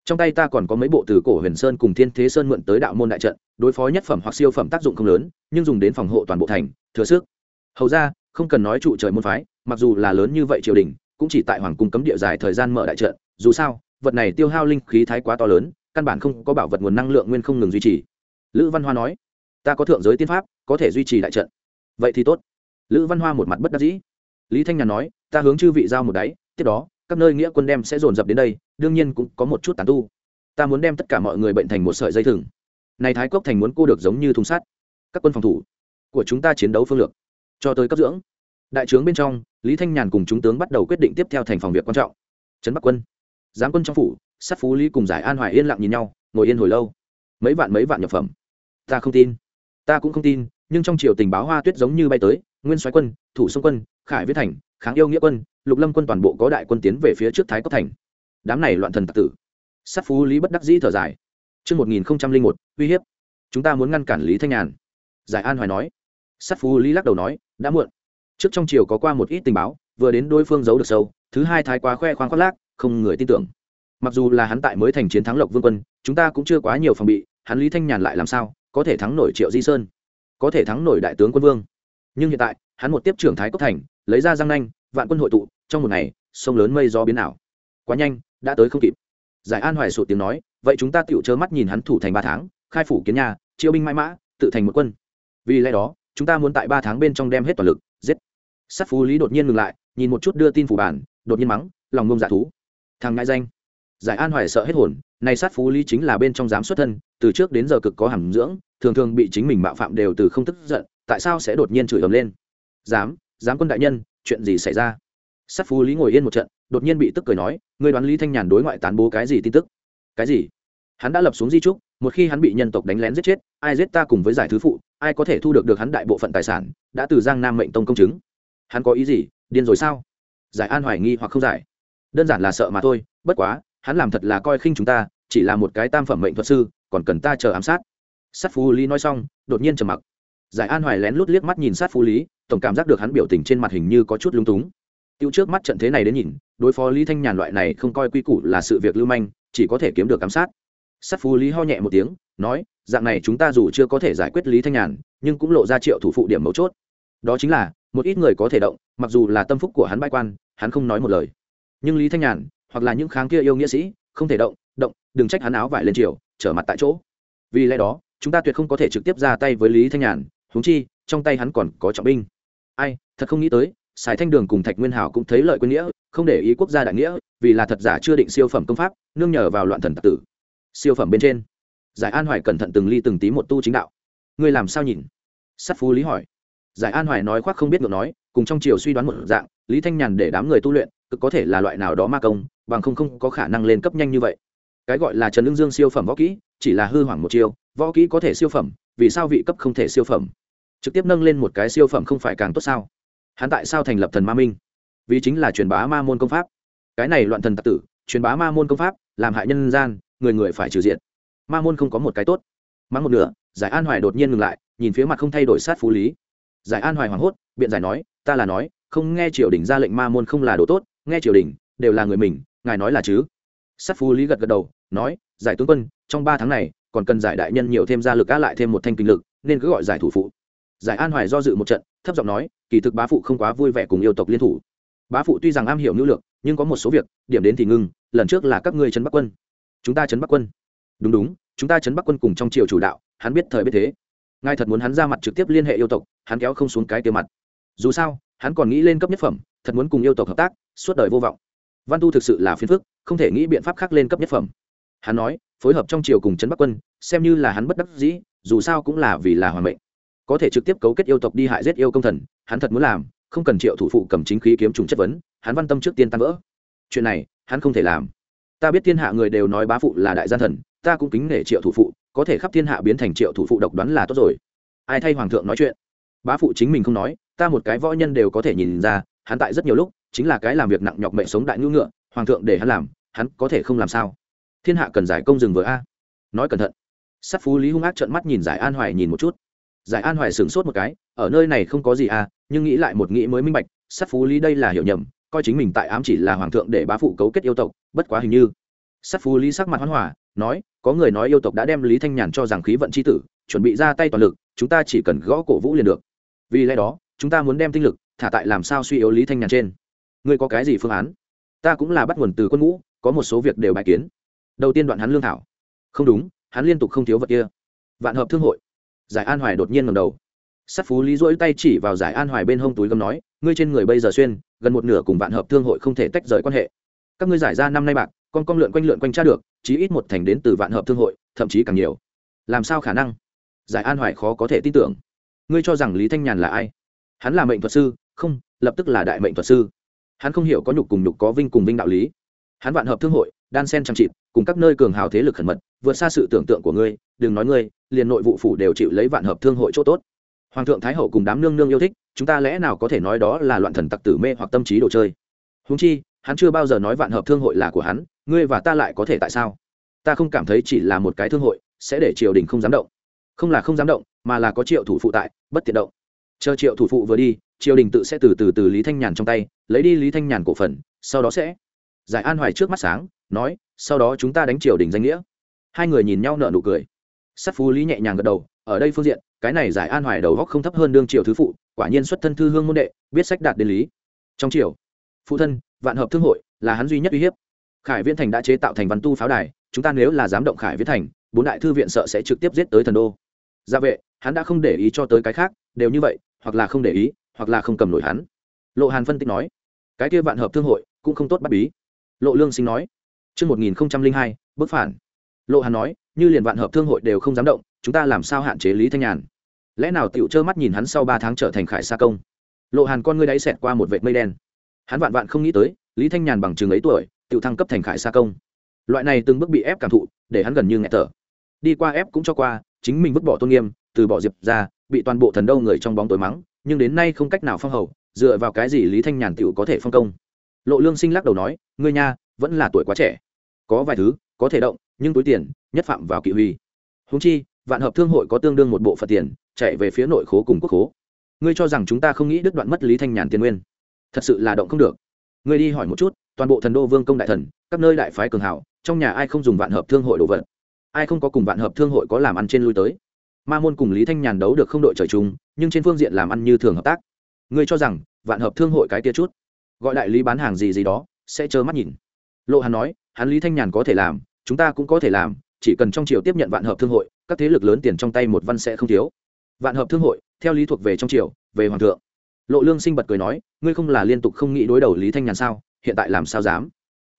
Trong tay ta còn có mấy bộ từ cổ huyền sơn cùng thiên thế sơn mượn tới đạo môn đại trận, đối phó nhất phẩm hoặc siêu phẩm tác dụng không lớn, nhưng dùng đến phòng hộ toàn bộ thành, thừa sức. Hầu ra, không cần nói trụ trời môn phái, mặc dù là lớn như vậy triều đình, cũng chỉ tại hoàng cung cấm địa dài thời gian mở đại trận, dù sao, vật này tiêu hao linh khí thái quá to lớn, căn bản không có bảo vật nguồn năng lượng nguyên không ngừng duy trì. Lữ văn hoa nói, ta có thượng giới tiên pháp, có thể duy trì đại trận. Vậy thì tốt. Lữ văn hoa một mặt bất đắc dĩ. Lý thanh nhàn nói, ta hướng chư vị giao một đáy, tiếp đó các nơi nghĩa quân đem sẽ dồn dập đến đây, đương nhiên cũng có một chút tàn tu. Ta muốn đem tất cả mọi người bệnh thành một sợi dây thừng. Này thái cốc thành muốn cô được giống như thùng sắt. Các quân phòng thủ của chúng ta chiến đấu phương lược. Cho tới cấp dưỡng. Đại trướng bên trong, lý thanh nhàn cùng chúng tướng bắt đầu quyết định tiếp theo thành phòng việc quan trọng. Trấn bắc quân, giám quân trong phủ, sát phú lý cùng giải an hoài yên lặng nhìn nhau, ngồi yên hồi lâu. Mấy vạn mấy vạn nhập phẩm. Ta không tin. Ta cũng không tin, nhưng trong triều tình báo hoa tuyết giống như bay tới, nguyên soái quân, thủ sông quân, khải viết thành kháng yêu nghĩa quân lục lâm quân toàn bộ có đại quân tiến về phía trước thái cốc thành đám này loạn thần tặc tử sát phú lý bất đắc dĩ thở dài Trước 1001, uy hiếp. Chúng ta muốn ngăn cản Lý Thanh Nhàn. Giải An Hoài nói. Sát phú Lý lắc đầu nói, đã muộn. Trước trong chiều có qua một ít tình báo, vừa đến đối phương giấu được sâu, thứ hai thái quá khoe khoang khoác lác, không người tin tưởng. Mặc dù là hắn tại mới thành chiến thắng Lộc Vương quân, chúng ta cũng chưa quá nhiều phòng bị, hắn Lý Thanh Nhàn lại làm sao, có thể thắng nổi Triệu Di Sơn, có thể thắng nổi đại tướng quân vương. Nhưng hiện tại, hắn một tiếp trưởng thái cốc thành, lấy ra giang nanh, vạn quân hội tụ, trong một ngày, sông lớn mây gió biến ảo. Quá nhanh, đã tới không kịp. Giải an hoài sụt tiếng nói vậy chúng ta tựu trơ mắt nhìn hắn thủ thành ba tháng khai phủ kiến nhà chiêu binh mãi mã tự thành một quân. Vì lẽ đó chúng ta muốn tại ba tháng bên trong đem hết toàn lực giết. Sát phú lý đột nhiên ngừng lại nhìn một chút đưa tin phủ bản đột nhiên mắng lòng ngông dạ thú. Thằng ngại danh. Giải an hoài sợ hết hồn này sát phú lý chính là bên trong giám xuất thân từ trước đến giờ cực có hàm dưỡng thường thường bị chính mình mạo phạm đều từ không tức giận, tại sao sẽ đột nhiên chửi ầm lên? Dám dám quân đại nhân, chuyện gì xảy ra? Sát phú lý ngồi yên một trận, đột nhiên bị tức cười nói, ngươi đoán lý thanh nhàn đối ngoại tán bố cái gì tin tức? Cái gì? Hắn đã lập xuống di trúc, một khi hắn bị nhân tộc đánh lén giết chết, ai giết ta cùng với giải thứ phụ, ai có thể thu được được hắn đại bộ phận tài sản, đã từ giang nam mệnh tông công chứng. Hắn có ý gì? Điên rồi sao? Giải an hoài nghi hoặc không giải. Đơn giản là sợ mà thôi, bất quá, hắn làm thật là coi khinh chúng ta, chỉ là một cái tam phẩm mệnh thuật sư, còn cần ta chờ ám sát sát phú lý nói xong, đột nhiên trầm mặc. Giải an hoài lén lút liếc mắt nhìn sát phú lý, tổng cảm giác được hắn biểu tình trên mặt hình như có chút lung túng. Tiêu trước mắt trận thế này đến nhìn, đối phó lý thanh nhàn loại này không coi quy củ là sự việc lưu manh, chỉ có thể kiếm được ám sát. Sát phú lý ho nhẹ một tiếng, nói, dạng này chúng ta dù chưa có thể giải quyết lý thanh nhàn, nhưng cũng lộ ra triệu thủ phụ điểm mấu chốt. Đó chính là, một ít người có thể động, mặc dù là tâm phúc của hắn bãi quan, hắn không nói một lời. Nhưng lý thanh nhàn, hoặc là những kháng kia yêu nghĩa sĩ, không thể động động, đừng trách hắn áo vải lên chiều trở mặt tại chỗ. Vì lẽ đó chúng ta tuyệt không có thể trực tiếp ra tay với lý thanh nhàn, huống chi, trong tay hắn còn có trọng binh. Ai, thật không nghĩ tới, sài thanh đường cùng thạch nguyên hảo cũng thấy lợi quân nghĩa, không để ý quốc gia đại nghĩa, vì là thật giả chưa định siêu phẩm công pháp, nương nhờ vào loạn thần tạc tử. Siêu phẩm bên trên, giải an hoài cẩn thận từng ly từng tí một tu chính đạo. Ngươi làm sao nhìn? Sắt phú lý hỏi. Giải an hoài nói khoác không biết ngược nói, cùng trong chiều suy đoán một dạng, lý thanh nhàn để đám người tu luyện, cực có thể là loại nào đó ma công, bằng không không có khả năng lên cấp nhanh như vậy. Cái gọi là trần lương dương siêu phẩm võ kỹ, chỉ là hư hoảng một chiêu võ kỹ có thể siêu phẩm, vì sao vị cấp không thể siêu phẩm? Trực tiếp nâng lên một cái siêu phẩm không phải càng tốt sao? Hắn tại sao thành lập thần ma minh? Vì chính là truyền bá ma môn công pháp. Cái này loạn thần tạc tử, truyền bá ma môn công pháp, làm hại nhân gian, người người phải trừ diện ma môn không có một cái tốt. Mắng một nửa, giải an hoài đột nhiên ngừng lại, nhìn phía mặt không thay đổi sát phú lý. Giải an hoài hoảng hốt, biện giải nói, ta là nói, không nghe triều đình ra lệnh ma môn không là đồ tốt, nghe triều đình, đều là người mình, ngài nói là chứ? Sát phú lý gật gật đầu, nói, giải tướng quân, trong ba tháng này còn cần giải đại nhân nhiều thêm gia lực á lại thêm một thanh kinh lực, nên cứ gọi giải thủ phụ. Giải an hoài do dự một trận, thấp giọng nói, kỳ thực bá phụ không quá vui vẻ cùng yêu tộc liên thủ. Bá phụ tuy rằng am hiểu nữ lượng nhưng có một số việc, điểm đến thì ngưng lần trước là các ngươi trấn bắc quân. Chúng ta trấn bắc quân. Đúng đúng, chúng ta trấn bắc quân cùng trong triều chủ đạo, hắn biết thời biết thế. Ngài thật muốn hắn ra mặt trực tiếp liên hệ yêu tộc, hắn kéo không xuống cái tiêu mặt. Dù sao, hắn còn nghĩ lên cấp nhất phẩm, thật muốn cùng yêu tộc hợp tác, suốt đời vô vọng. Văn tu thực sự là phiền phức, không thể nghĩ biện pháp khác lên cấp nhất phẩm. Hắn nói phối hợp trong triều cùng trấn bắc quân, xem như là hắn bất đắc dĩ, dù sao cũng là vì là hoàng mệnh. Có thể trực tiếp cấu kết yêu tộc đi hại giết yêu công thần, hắn thật muốn làm, không cần triệu thủ phụ cầm chính khí kiếm trùng chất vấn, hắn văn tâm trước tiên tan vỡ. Chuyện này, hắn không thể làm. Ta biết thiên hạ người đều nói bá phụ là đại gian thần, ta cũng kính nể triệu thủ phụ, có thể khắp thiên hạ biến thành triệu thủ phụ độc đoán là tốt rồi. Ai thay hoàng thượng nói chuyện? Bá phụ chính mình không nói, ta một cái võ nhân đều có thể nhìn ra, hắn tại rất nhiều lúc, chính là cái làm việc nặng nhọc mệnh sống đại ngữ ngựa, hoàng thượng để hắn làm, hắn có thể không làm sao? Thiên hạ cần giải công rừng vừa a. Nói cẩn thận. Sắt phú lý hung ác trợn mắt nhìn giải an hoài nhìn một chút. Giải an hoài sửng sốt một cái, ở nơi này không có gì à nhưng nghĩ lại một nghĩ mới minh bạch, sát phú lý đây là hiểu nhầm, coi chính mình tại ám chỉ là hoàng thượng để bá phụ cấu kết yêu tộc, bất quá hình như. Sát phú lý sắc mặt hoan hòa nói, có người nói yêu tộc đã đem lý thanh nhàn cho rằng khí vận c h i tử, chuẩn bị ra tay toàn lực, chúng ta chỉ cần gõ cổ vũ liền được. Vì lẽ đó, chúng ta muốn đem tinh lực, thả tại làm sao suy yếu lý thanh nhàn trên. Ngươi có cái gì phương án? Ta cũng là bắt nguồn từ quân ngũ, có một số việc đều bài kiến đầu tiên đoạn hắn lương thảo. Không đúng, hắn liên tục không thiếu vật kia. Vạn hợp thương hội. Giải an hoài đột nhiên ngầm đầu. Sắt phú lý rỗi tay chỉ vào giải an hoài bên hông túi gấm nói, ngươi trên người bây giờ xuyên, gần một nửa cùng vạn hợp thương hội không thể tách rời quan hệ. Các ngươi giải ra năm nay bạc, con con lượn quanh lượn quanh tra được, chí ít một thành đến từ vạn hợp thương hội, thậm chí càng nhiều. Làm sao khả năng? Giải an hoài khó có thể tin tưởng. Ngươi cho rằng lý thanh nhàn là ai? Hắn là mệnh thuật sư. Không, lập tức là đại mệnh thuật sư. Hắn không hiểu có nhục cùng nhục có vinh cùng vinh đạo lý. Hắn vạn hợp thương hội đan sen chăm chịt, cùng các nơi cường hào thế lực khẩn mật, vượt xa sự tưởng tượng của ngươi, đừng nói ngươi, liền nội vụ phủ đều chịu lấy vạn hợp thương hội chỗ tốt. Hoàng thượng thái hậu cùng đám nương nương yêu thích, chúng ta lẽ nào có thể nói đó là loạn thần tặc tử mê hoặc tâm trí đồ chơi? Húng chi, hắn chưa bao giờ nói vạn hợp thương hội là của hắn, ngươi và ta lại có thể tại sao? Ta không cảm thấy chỉ là một cái thương hội, sẽ để triều đình không dám động. Không là không dám động, mà là có triệu thủ phụ tại, bất tiện động. Chờ triệu thủ phụ vừa đi, triều đình tự sẽ từ từ từ lý thanh nhàn trong tay, lấy đi lý thanh nhàn cổ phần, sau đó sẽ giải an hoài trước mắt sáng nói, sau đó chúng ta đánh triều đình danh nghĩa. Hai người nhìn nhau nợ nụ cười. Sắt phú lý nhẹ nhàng gật đầu, ở đây phương diện, cái này giải an hoài đầu góc không thấp hơn đương triều thứ phụ, quả nhiên xuất thân thư hương môn đệ, biết sách đạt đến lý. Trong triều, phụ thân, vạn hợp thương hội, là hắn duy nhất uy hiếp. Khải viễn thành đã chế tạo thành văn tu pháo đài, chúng ta nếu là dám động khải viễn thành, bốn đại thư viện sợ sẽ trực tiếp giết tới thần đô. Gia vệ, hắn đã không để ý cho tới cái khác, đều như vậy, hoặc là không để ý, hoặc là không cầm nổi hắn. Lộ hàn phân tích nói, cái kia vạn hợp thương hội cũng không tốt bắt bí. Lộ lương sinh nói Trước 1002, bức phản. Lộ Hàn nói, như liền vạn hợp thương hội đều không dám động, chúng ta làm sao hạn chế Lý Thanh Nhàn? Lẽ nào tiểu trơ mắt nhìn hắn sau ba tháng trở thành khải sa công? Lộ Hàn con ngươi đáy xẹt qua một vệt mây đen. Hắn vạn vạn không nghĩ tới, Lý Thanh Nhàn bằng chừng ấy tuổi, tiểu thăng cấp thành khải sa công. Loại này từng bước bị ép cảm thụ, để hắn gần như nghẹt thở. Đi qua ép cũng cho qua, chính mình vứt bỏ tôn nghiêm, từ bỏ diệp ra, bị toàn bộ thần đâu người trong bóng tối mắng, nhưng đến nay không cách nào phong hầu, dựa vào cái gì Lý Thanh Nhàn tiểu có thể phong công? Lộ Lương Sinh lắc đầu nói, ngươi nha, vẫn là tuổi quá trẻ. Có vài thứ, có thể động, nhưng túi tiền, nhất phạm vào kỵ huy. Húng chi, vạn hợp thương hội có tương đương một bộ phận tiền, chạy về phía nội khố cùng quốc khố. Ngươi cho rằng chúng ta không nghĩ đứt đoạn mất lý thanh nhàn tiên nguyên. Thật sự là động không được. Ngươi đi hỏi một chút, toàn bộ thần đô vương công đại thần, các nơi đại phái cường hảo trong nhà ai không dùng vạn hợp thương hội đồ vật? Ai không có cùng vạn hợp thương hội có làm ăn trên lui tới? Ma môn cùng lý thanh nhàn đấu được không đội trời chung, nhưng trên phương diện làm ăn như thường hợp tác. Ngươi cho rằng, vạn hợp thương hội cái tia chút, gọi đại lý bán hàng gì gì đó, sẽ trơ mắt nhìn lộ hàn nói, hắn lý thanh nhàn có thể làm, chúng ta cũng có thể làm, chỉ cần trong triều tiếp nhận vạn hợp thương hội, các thế lực lớn tiền trong tay một văn sẽ không thiếu. Vạn hợp thương hội, theo lý thuộc về trong triều, về hoàng thượng. Lộ lương sinh bật cười nói, ngươi không là liên tục không nghĩ đối đầu lý thanh nhàn sao? Hiện tại làm sao dám?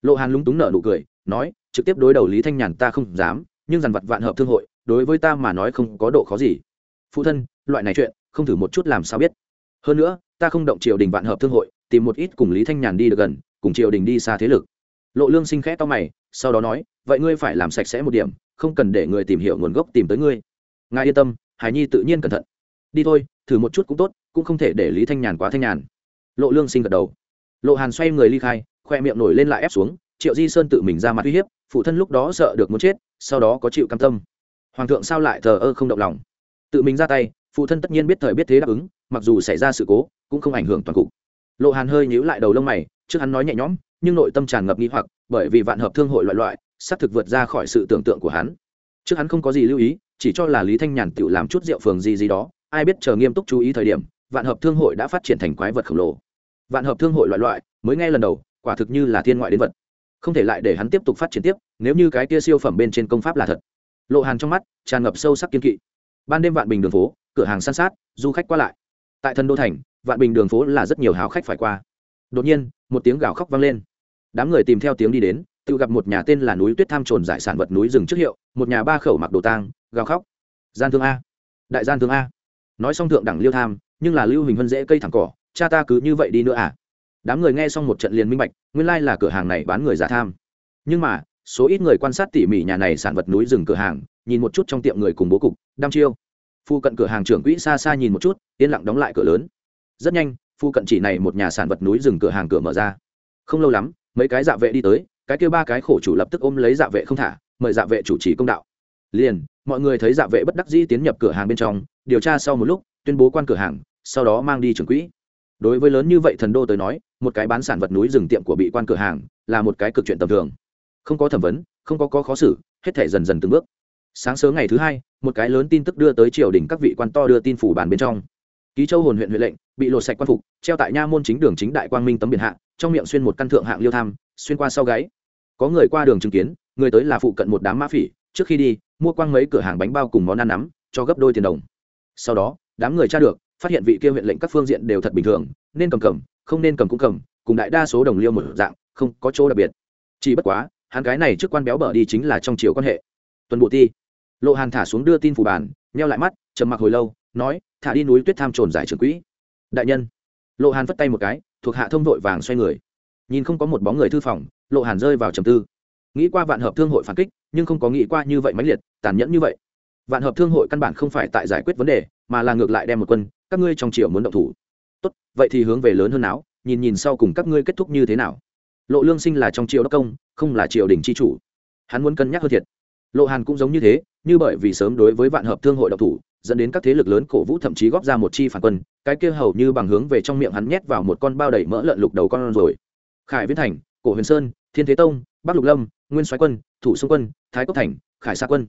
Lộ hàn lúng túng nở nụ cười, nói, trực tiếp đối đầu lý thanh nhàn ta không dám, nhưng dằn vặt vạn hợp thương hội, đối với ta mà nói không có độ khó gì. Phụ thân, loại này chuyện, không thử một chút làm sao biết. Hơn nữa, ta không động triều đình vạn hợp thương hội, tìm một ít cùng lý thanh nhàn đi được gần, cùng triều đình đi xa thế lực lộ lương sinh khẽ to mày, sau đó nói, vậy ngươi phải làm sạch sẽ một điểm, không cần để người tìm hiểu nguồn gốc tìm tới ngươi. Ngài yên tâm, hải nhi tự nhiên cẩn thận. Đi thôi, thử một chút cũng tốt, cũng không thể để lý thanh nhàn quá thanh nhàn. Lộ lương sinh gật đầu. Lộ hàn xoay người ly khai, khoe miệng nổi lên lại ép xuống, triệu di sơn tự mình ra mặt uy hiếp, phụ thân lúc đó sợ được muốn chết, sau đó có chịu cam tâm. Hoàng thượng sao lại thờ ơ không động lòng? Tự mình ra tay, phụ thân tất nhiên biết thời biết thế đáp ứng, mặc dù xảy ra sự cố, cũng không ảnh hưởng toàn cục. Lộ hàn hơi nhíu lại đầu lông mày, trước hắn nói nhẹ nhõm nhưng nội tâm tràn ngập nghi hoặc, bởi vì vạn hợp thương hội loại loại, xác thực vượt ra khỏi sự tưởng tượng của hắn. Trước hắn không có gì lưu ý, chỉ cho là lý thanh nhàn tự làm chút rượu phường gì gì đó, ai biết chờ nghiêm túc chú ý thời điểm, vạn hợp thương hội đã phát triển thành quái vật khổng lồ. Vạn hợp thương hội loại loại, mới nghe lần đầu, quả thực như là thiên ngoại đến vật. Không thể lại để hắn tiếp tục phát triển tiếp, nếu như cái kia siêu phẩm bên trên công pháp là thật. Lộ hàn trong mắt, tràn ngập sâu sắc kiên kỵ. Ban đêm vạn bình đường phố, cửa hàng san sát, du khách qua lại. Tại thần đô thành, vạn bình đường phố là rất nhiều hào khách phải qua. Đột nhiên, một tiếng gào khóc vang lên đám người tìm theo tiếng đi đến, tự gặp một nhà tên là núi tuyết tham trồn giải sản vật núi rừng trước hiệu, một nhà ba khẩu mặc đồ tang, gào khóc. Gian thương a. Đại gian thương a. Nói xong thượng đẳng liêu tham, nhưng là lưu hình vân dễ cây thẳng cỏ, cha ta cứ như vậy đi nữa à? Đám người nghe xong một trận liền minh bạch, nguyên lai là cửa hàng này bán người giả tham. Nhưng mà, số ít người quan sát tỉ mỉ nhà này sản vật núi rừng cửa hàng, nhìn một chút trong tiệm người cùng bố cục, đăm chiêu. Phu cận cửa hàng trưởng quỹ xa xa nhìn một chút, yên lặng đóng lại cửa lớn. Rất nhanh, phu cận chỉ này một nhà sản vật núi rừng cửa hàng cửa mở ra. Không lâu lắm mấy cái dạ vệ đi tới, cái kêu ba cái khổ chủ lập tức ôm lấy dạ vệ không thả, mời dạ vệ chủ trì công đạo. Liền, mọi người thấy dạ vệ bất đắc dĩ tiến nhập cửa hàng bên trong, điều tra sau một lúc, tuyên bố quan cửa hàng, sau đó mang đi trưởng quỹ. Đối với lớn như vậy thần đô tới nói, một cái bán sản vật núi rừng tiệm của bị quan cửa hàng là một cái cực chuyện tầm thường. Không có thẩm vấn, không có có khó xử, hết thể dần dần từng bước. Sáng sớm ngày thứ hai, một cái lớn tin tức đưa tới triều đình các vị quan to đưa tin phủ bàn bên trong. Ký châu hồn huyện huyện lệnh, bị lột sạch quan phục, treo tại nha môn chính đường chính đại quang minh tấm biển hạ trong miệng xuyên một căn thượng hạng liêu tham, xuyên qua sau gáy. Có người qua đường chứng kiến, người tới là phụ cận một đám mã phỉ, trước khi đi, mua quang mấy cửa hàng bánh bao cùng món ăn nắm, cho gấp đôi tiền đồng. Sau đó, đám người tra được, phát hiện vị kia huyện lệnh các phương diện đều thật bình thường, nên cầm cầm, không nên cầm cũng cầm, cùng đại đa số đồng liêu một dạng, không có chỗ đặc biệt. Chỉ bất quá, hắn cái này trước quan béo bở đi chính là trong chiều quan hệ. Tuần bộ ti, lộ hàn thả xuống đưa tin phủ bàn neo lại mắt, trầm mặc hồi lâu, nói, thả đi núi tuyết tham trồn giải trưởng quỹ. Đại nhân. Lộ hàn vất tay một cái thuộc hạ thông vội vàng xoay người. Nhìn không có một bóng người thư phòng, lộ hàn rơi vào trầm tư. Nghĩ qua vạn hợp thương hội phản kích, nhưng không có nghĩ qua như vậy mãnh liệt, tàn nhẫn như vậy. Vạn hợp thương hội căn bản không phải tại giải quyết vấn đề, mà là ngược lại đem một quân, các ngươi trong triều muốn động thủ. Tốt, vậy thì hướng về lớn hơn áo nhìn nhìn sau cùng các ngươi kết thúc như thế nào. Lộ lương sinh là trong triều đốc công, không là triều đình c h i chủ. Hắn muốn cân nhắc hơn thiệt. Lộ hàn cũng giống như thế, như bởi vì sớm đối với vạn hợp thương hội độc thủ dẫn đến các thế lực lớn cổ vũ thậm chí góp ra một chi phản quân, cái kia hầu như bằng hướng về trong miệng hắn nhét vào một con bao đầy mỡ lợn lục đầu con rồi. Khải viễn thành, cổ huyền sơn, thiên thế tông, bắc lục lâm, nguyên soái quân, thủ xung quân, thái cốc thành, khải sa quân.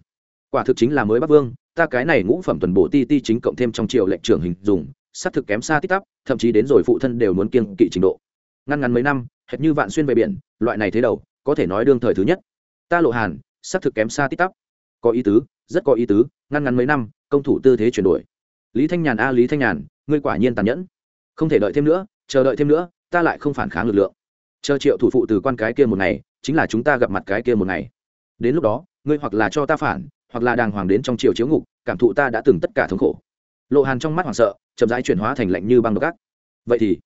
Quả thực chính là mới bắc vương, ta cái này ngũ phẩm tuần bộ ti ti chính cộng thêm trong triều lệnh trưởng hình dùng sát thực kém xa tích tắp, thậm chí đến rồi phụ thân đều muốn kiêng kỵ trình độ. Ngăn ngắn mấy năm, hệt như vạn xuyên về biển, loại này thế đầu, có thể nói đương thời thứ nhất. Ta lộ hàn sát thực kém xa tích tắp. Có ý tứ rất có ý tứ, ngăn ngắn mấy năm, công thủ tư thế chuyển đổi. Lý thanh nhàn a, lý thanh nhàn, ngươi quả nhiên tàn nhẫn. Không thể đợi thêm nữa, chờ đợi thêm nữa, ta lại không phản kháng lực lượng. Chờ triệu thủ phụ từ quan cái kia một ngày, chính là chúng ta gặp mặt cái kia một ngày. Đến lúc đó, ngươi hoặc là cho ta phản, hoặc là đàng hoàng đến trong triều chiếu ngục, cảm thụ ta đã từng tất cả thống khổ. Lộ hàn trong mắt hoảng sợ, chậm rãi chuyển hóa thành lạnh như băng độc ác. Vậy thì,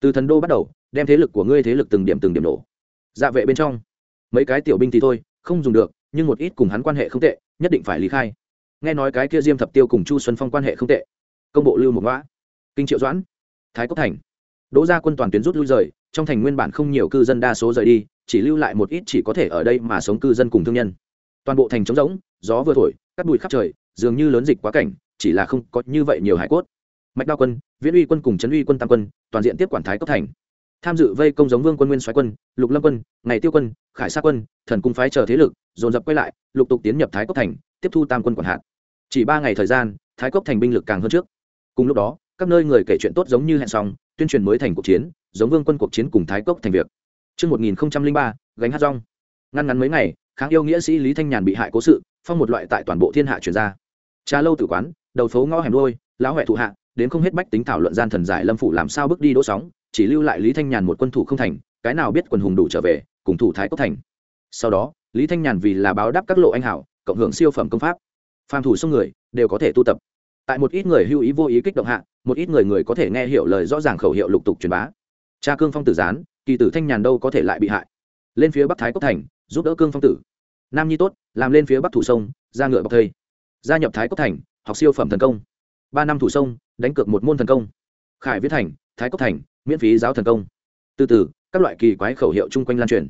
từ thần đô bắt đầu, đem thế lực của ngươi thế lực từng điểm từng điểm nổ dạ vệ bên trong, mấy cái tiểu binh thì thôi, không dùng được, nhưng một ít cùng hắn quan hệ không tệ nhất định phải lý khai. Nghe nói cái kia diêm thập tiêu cùng chu xuân phong quan hệ không tệ. Công bộ lưu một ngõ kinh triệu doãn, thái cốc thành. Đỗ gia quân toàn tuyến rút lui rời, trong thành nguyên bản không nhiều cư dân đa số rời đi, chỉ lưu lại một ít chỉ có thể ở đây mà sống cư dân cùng thương nhân. Toàn bộ thành trống rỗng, gió vừa thổi cắt bụi khắp trời, dường như lớn dịch quá cảnh, chỉ là không có như vậy nhiều hải cốt. Mạch đao quân, viễn uy quân cùng trấn uy quân tam quân, toàn diện tiếp quản thái cốc thành. Tham dự vây công giống vương quân nguyên xoáy quân, lục lâm quân, ngày tiêu quân, khải sa quân, thần cung phái chờ thế lực dồn dập quay lại lục tục tiến nhập thái cốc thành tiếp thu tam quân quản hạt chỉ ba ngày thời gian thái cốc thành binh lực càng hơn trước cùng lúc đó các nơi người kể chuyện tốt giống như hẹn xong tuyên truyền mới thành cuộc chiến giống vương quân cuộc chiến cùng thái cốc thành việc Trước 1003, gánh hát rong. Ngăn ngắn mấy ngày, kháng yêu nghĩa sĩ Lý Thanh Nhàn bị hại cố sự, phong một loại tại toàn bộ thiên hạ truyền ra. Trà lâu tử quán, đầu phố ngõ hẻm đôi, lão huệ thủ hạ, đến không hết bách tính thảo luận gian thần giải lâm phủ làm sao bước đi đỗ sóng, chỉ lưu lại Lý Thanh Nhàn một quân thủ không thành, cái nào biết quần hùng đủ trở về, cùng thủ thái cốc thành. Sau đó, Lý Thanh Nhàn vì là báo đáp các lộ anh hảo, cộng hưởng siêu phẩm công pháp. Phàm thủ sông người đều có thể tu tập. Tại một ít người hưu ý vô ý kích động hạ một ít người người có thể nghe hiểu lời rõ ràng khẩu hiệu lục tục truyền bá. Cha cương phong tử gián kỳ tử thanh nhàn đâu có thể lại bị hại. Lên phía bắc thái cốc thành giúp đỡ cương phong tử. Nam nhi tốt làm lên phía bắc thủ sông ra ngựa bọc thây. Gia nhập thái cốc thành học siêu phẩm thần công. Ba năm thủ sông đánh cược một môn thần công. Khải viết thành thái cốc thành miễn phí giáo thần công. Từ từ các loại kỳ quái khẩu hiệu chung quanh lan truyền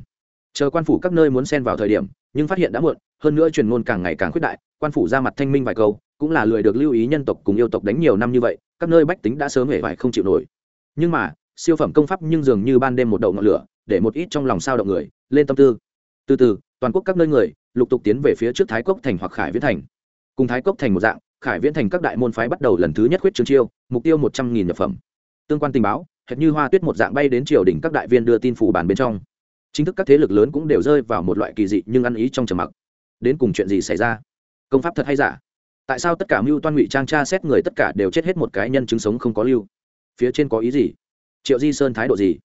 chờ quan phủ các nơi muốn xen vào thời điểm, nhưng phát hiện đã muộn, hơn nữa truyền ngôn càng ngày càng khuyết đại, quan phủ ra mặt thanh minh vài câu, cũng là lười được lưu ý nhân tộc cùng yêu tộc đánh nhiều năm như vậy, các nơi bách tính đã sớm hề vải không chịu nổi. Nhưng mà, siêu phẩm công pháp nhưng dường như ban đêm một đậu ngọn lửa, để một ít trong lòng sao động người, lên tâm tư. Từ từ, toàn quốc các nơi người, lục tục tiến về phía trước thái cốc thành hoặc khải viễn thành. Cùng thái cốc thành một dạng, khải viễn thành các đại môn phái bắt đầu lần thứ nhất khuyết trương chiêu, mục tiêu một trăm nghìn nhập phẩm. Tương quan tình báo, hệt như hoa tuyết một dạng bay đến triều đỉnh các đại viên đưa tin phủ bàn bên trong chính thức các thế lực lớn cũng đều rơi vào một loại kỳ dị nhưng ăn ý trong trầm mặc. Đến cùng chuyện gì xảy ra? Công pháp thật hay giả? Tại sao tất cả mưu toan ngụy trang tra xét người tất cả đều chết hết một cái nhân chứng sống không có lưu? Phía trên có ý gì? Triệu di sơn thái độ gì?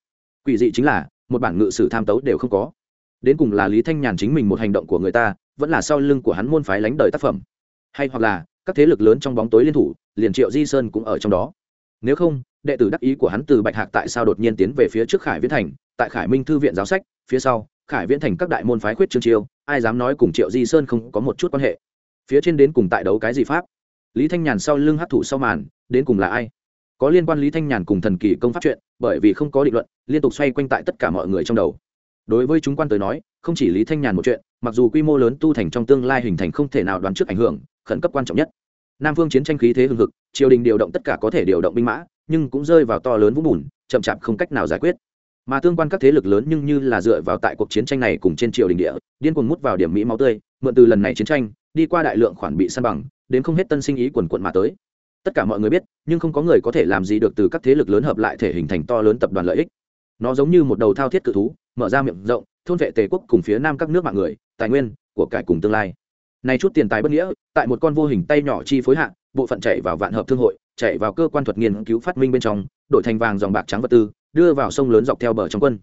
Quỷ dị chính là, một bản ngự sử tham tấu đều không có. Đến cùng là lý thanh nhàn chính mình một hành động của người ta, vẫn là sau lưng của hắn môn phái lánh đời tác phẩm. Hay hoặc là, các thế lực lớn trong bóng tối liên thủ, liền triệu di sơn cũng ở trong đó. Nếu không, đệ tử đắc ý của hắn từ bạch hạc tại sao đột nhiên tiến về phía trước khải viễn thành, tại khải minh thư viện giáo sách phía sau, khải viễn thành các đại môn phái khuyết trương chiêu, ai dám nói cùng triệu di sơn không có một chút quan hệ. Phía trên đến cùng tại đấu cái gì pháp? Lý thanh nhàn sau lưng hát thủ sau màn, đến cùng là ai? Có liên quan lý thanh nhàn cùng thần kỳ công pháp chuyện, bởi vì không có định luận, liên tục xoay quanh tại tất cả mọi người trong đầu. Đối với chúng quan tới nói, không chỉ lý thanh nhàn một chuyện, mặc dù quy mô lớn tu thành trong tương lai hình thành không thể nào đoán trước ảnh hưởng, khẩn cấp quan trọng nhất. Nam phương chiến tranh khí thế hưng hực, triều đình điều động tất cả có thể điều động binh mã, nhưng cũng rơi vào to lớn vũng bùn, chậm chạp không cách nào giải quyết mà tương quan các thế lực lớn nhưng như là dựa vào tại cuộc chiến tranh này cùng trên triều đình địa, điên cuồng mút vào điểm mỹ máu tươi, mượn từ lần này chiến tranh, đi qua đại lượng khoản bị săn bằng, đến không hết tân sinh ý quần quận mà tới. Tất cả mọi người biết, nhưng không có người có thể làm gì được từ các thế lực lớn hợp lại thể hình thành to lớn tập đoàn lợi ích. Nó giống như một đầu thao thiết cự thú, mở ra miệng rộng, thôn vệ tề quốc cùng phía nam các nước mạng người, tài nguyên của cải cùng tương lai. Này chút tiền tài bất nghĩa, tại một con vô hình tay nhỏ chi phối hạn bộ phận chạy vào vạn hợp thương hội, chạy vào cơ quan thuật nghiên cứu phát minh bên trong, đổi thành vàng dòng bạc trắng vật tư đưa vào sông lớn dọc theo bờ trong quân.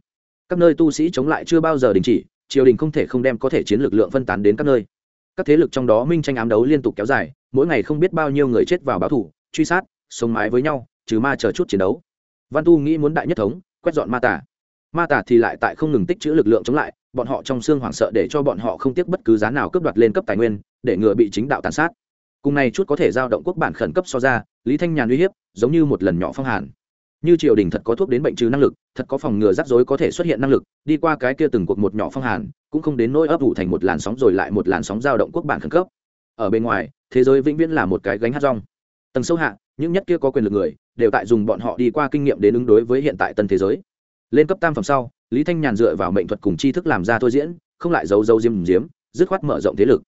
Các nơi tu sĩ chống lại chưa bao giờ đình chỉ, triều đình không thể không đem có thể chiến lực lượng phân tán đến các nơi. Các thế lực trong đó minh tranh ám đấu liên tục kéo dài, mỗi ngày không biết bao nhiêu người chết vào báo thủ, truy sát, sống mái với nhau, trừ ma chờ chút chiến đấu. Văn tu nghĩ muốn đại nhất thống, quét dọn ma tả ma tả thì lại tại không ngừng tích chữ lực lượng chống lại, bọn họ trong xương hoảng sợ để cho bọn họ không tiếc bất cứ giá nào cướp đoạt lên cấp tài nguyên, để ngừa bị chính đạo tàn sát. Cùng này chút có thể giao động quốc bản khẩn cấp so ra, lý thanh nhàn uy hiếp, giống như một lần nhỏ phong hàn như triều đình thật có thuốc đến bệnh trừ năng lực, thật có phòng ngừa rắc rối có thể xuất hiện năng lực, đi qua cái kia từng cuộc một nhỏ phong hàn, cũng không đến nỗi ấp ủ thành một làn sóng rồi lại một làn sóng giao động quốc bản khẩn cấp. Ở bên ngoài, thế giới vĩnh viễn là một cái gánh hát rong. Tầng sâu hạ, những nhất kia có quyền lực người, đều tại dùng bọn họ đi qua kinh nghiệm đến ứng đối với hiện tại tân thế giới. Lên cấp tam phẩm sau, lý thanh nhàn dựa vào mệnh thuật cùng tri thức làm ra thôi diễn, không lại giấu giấu diêm diếm, dứt khoát mở rộng thế lực.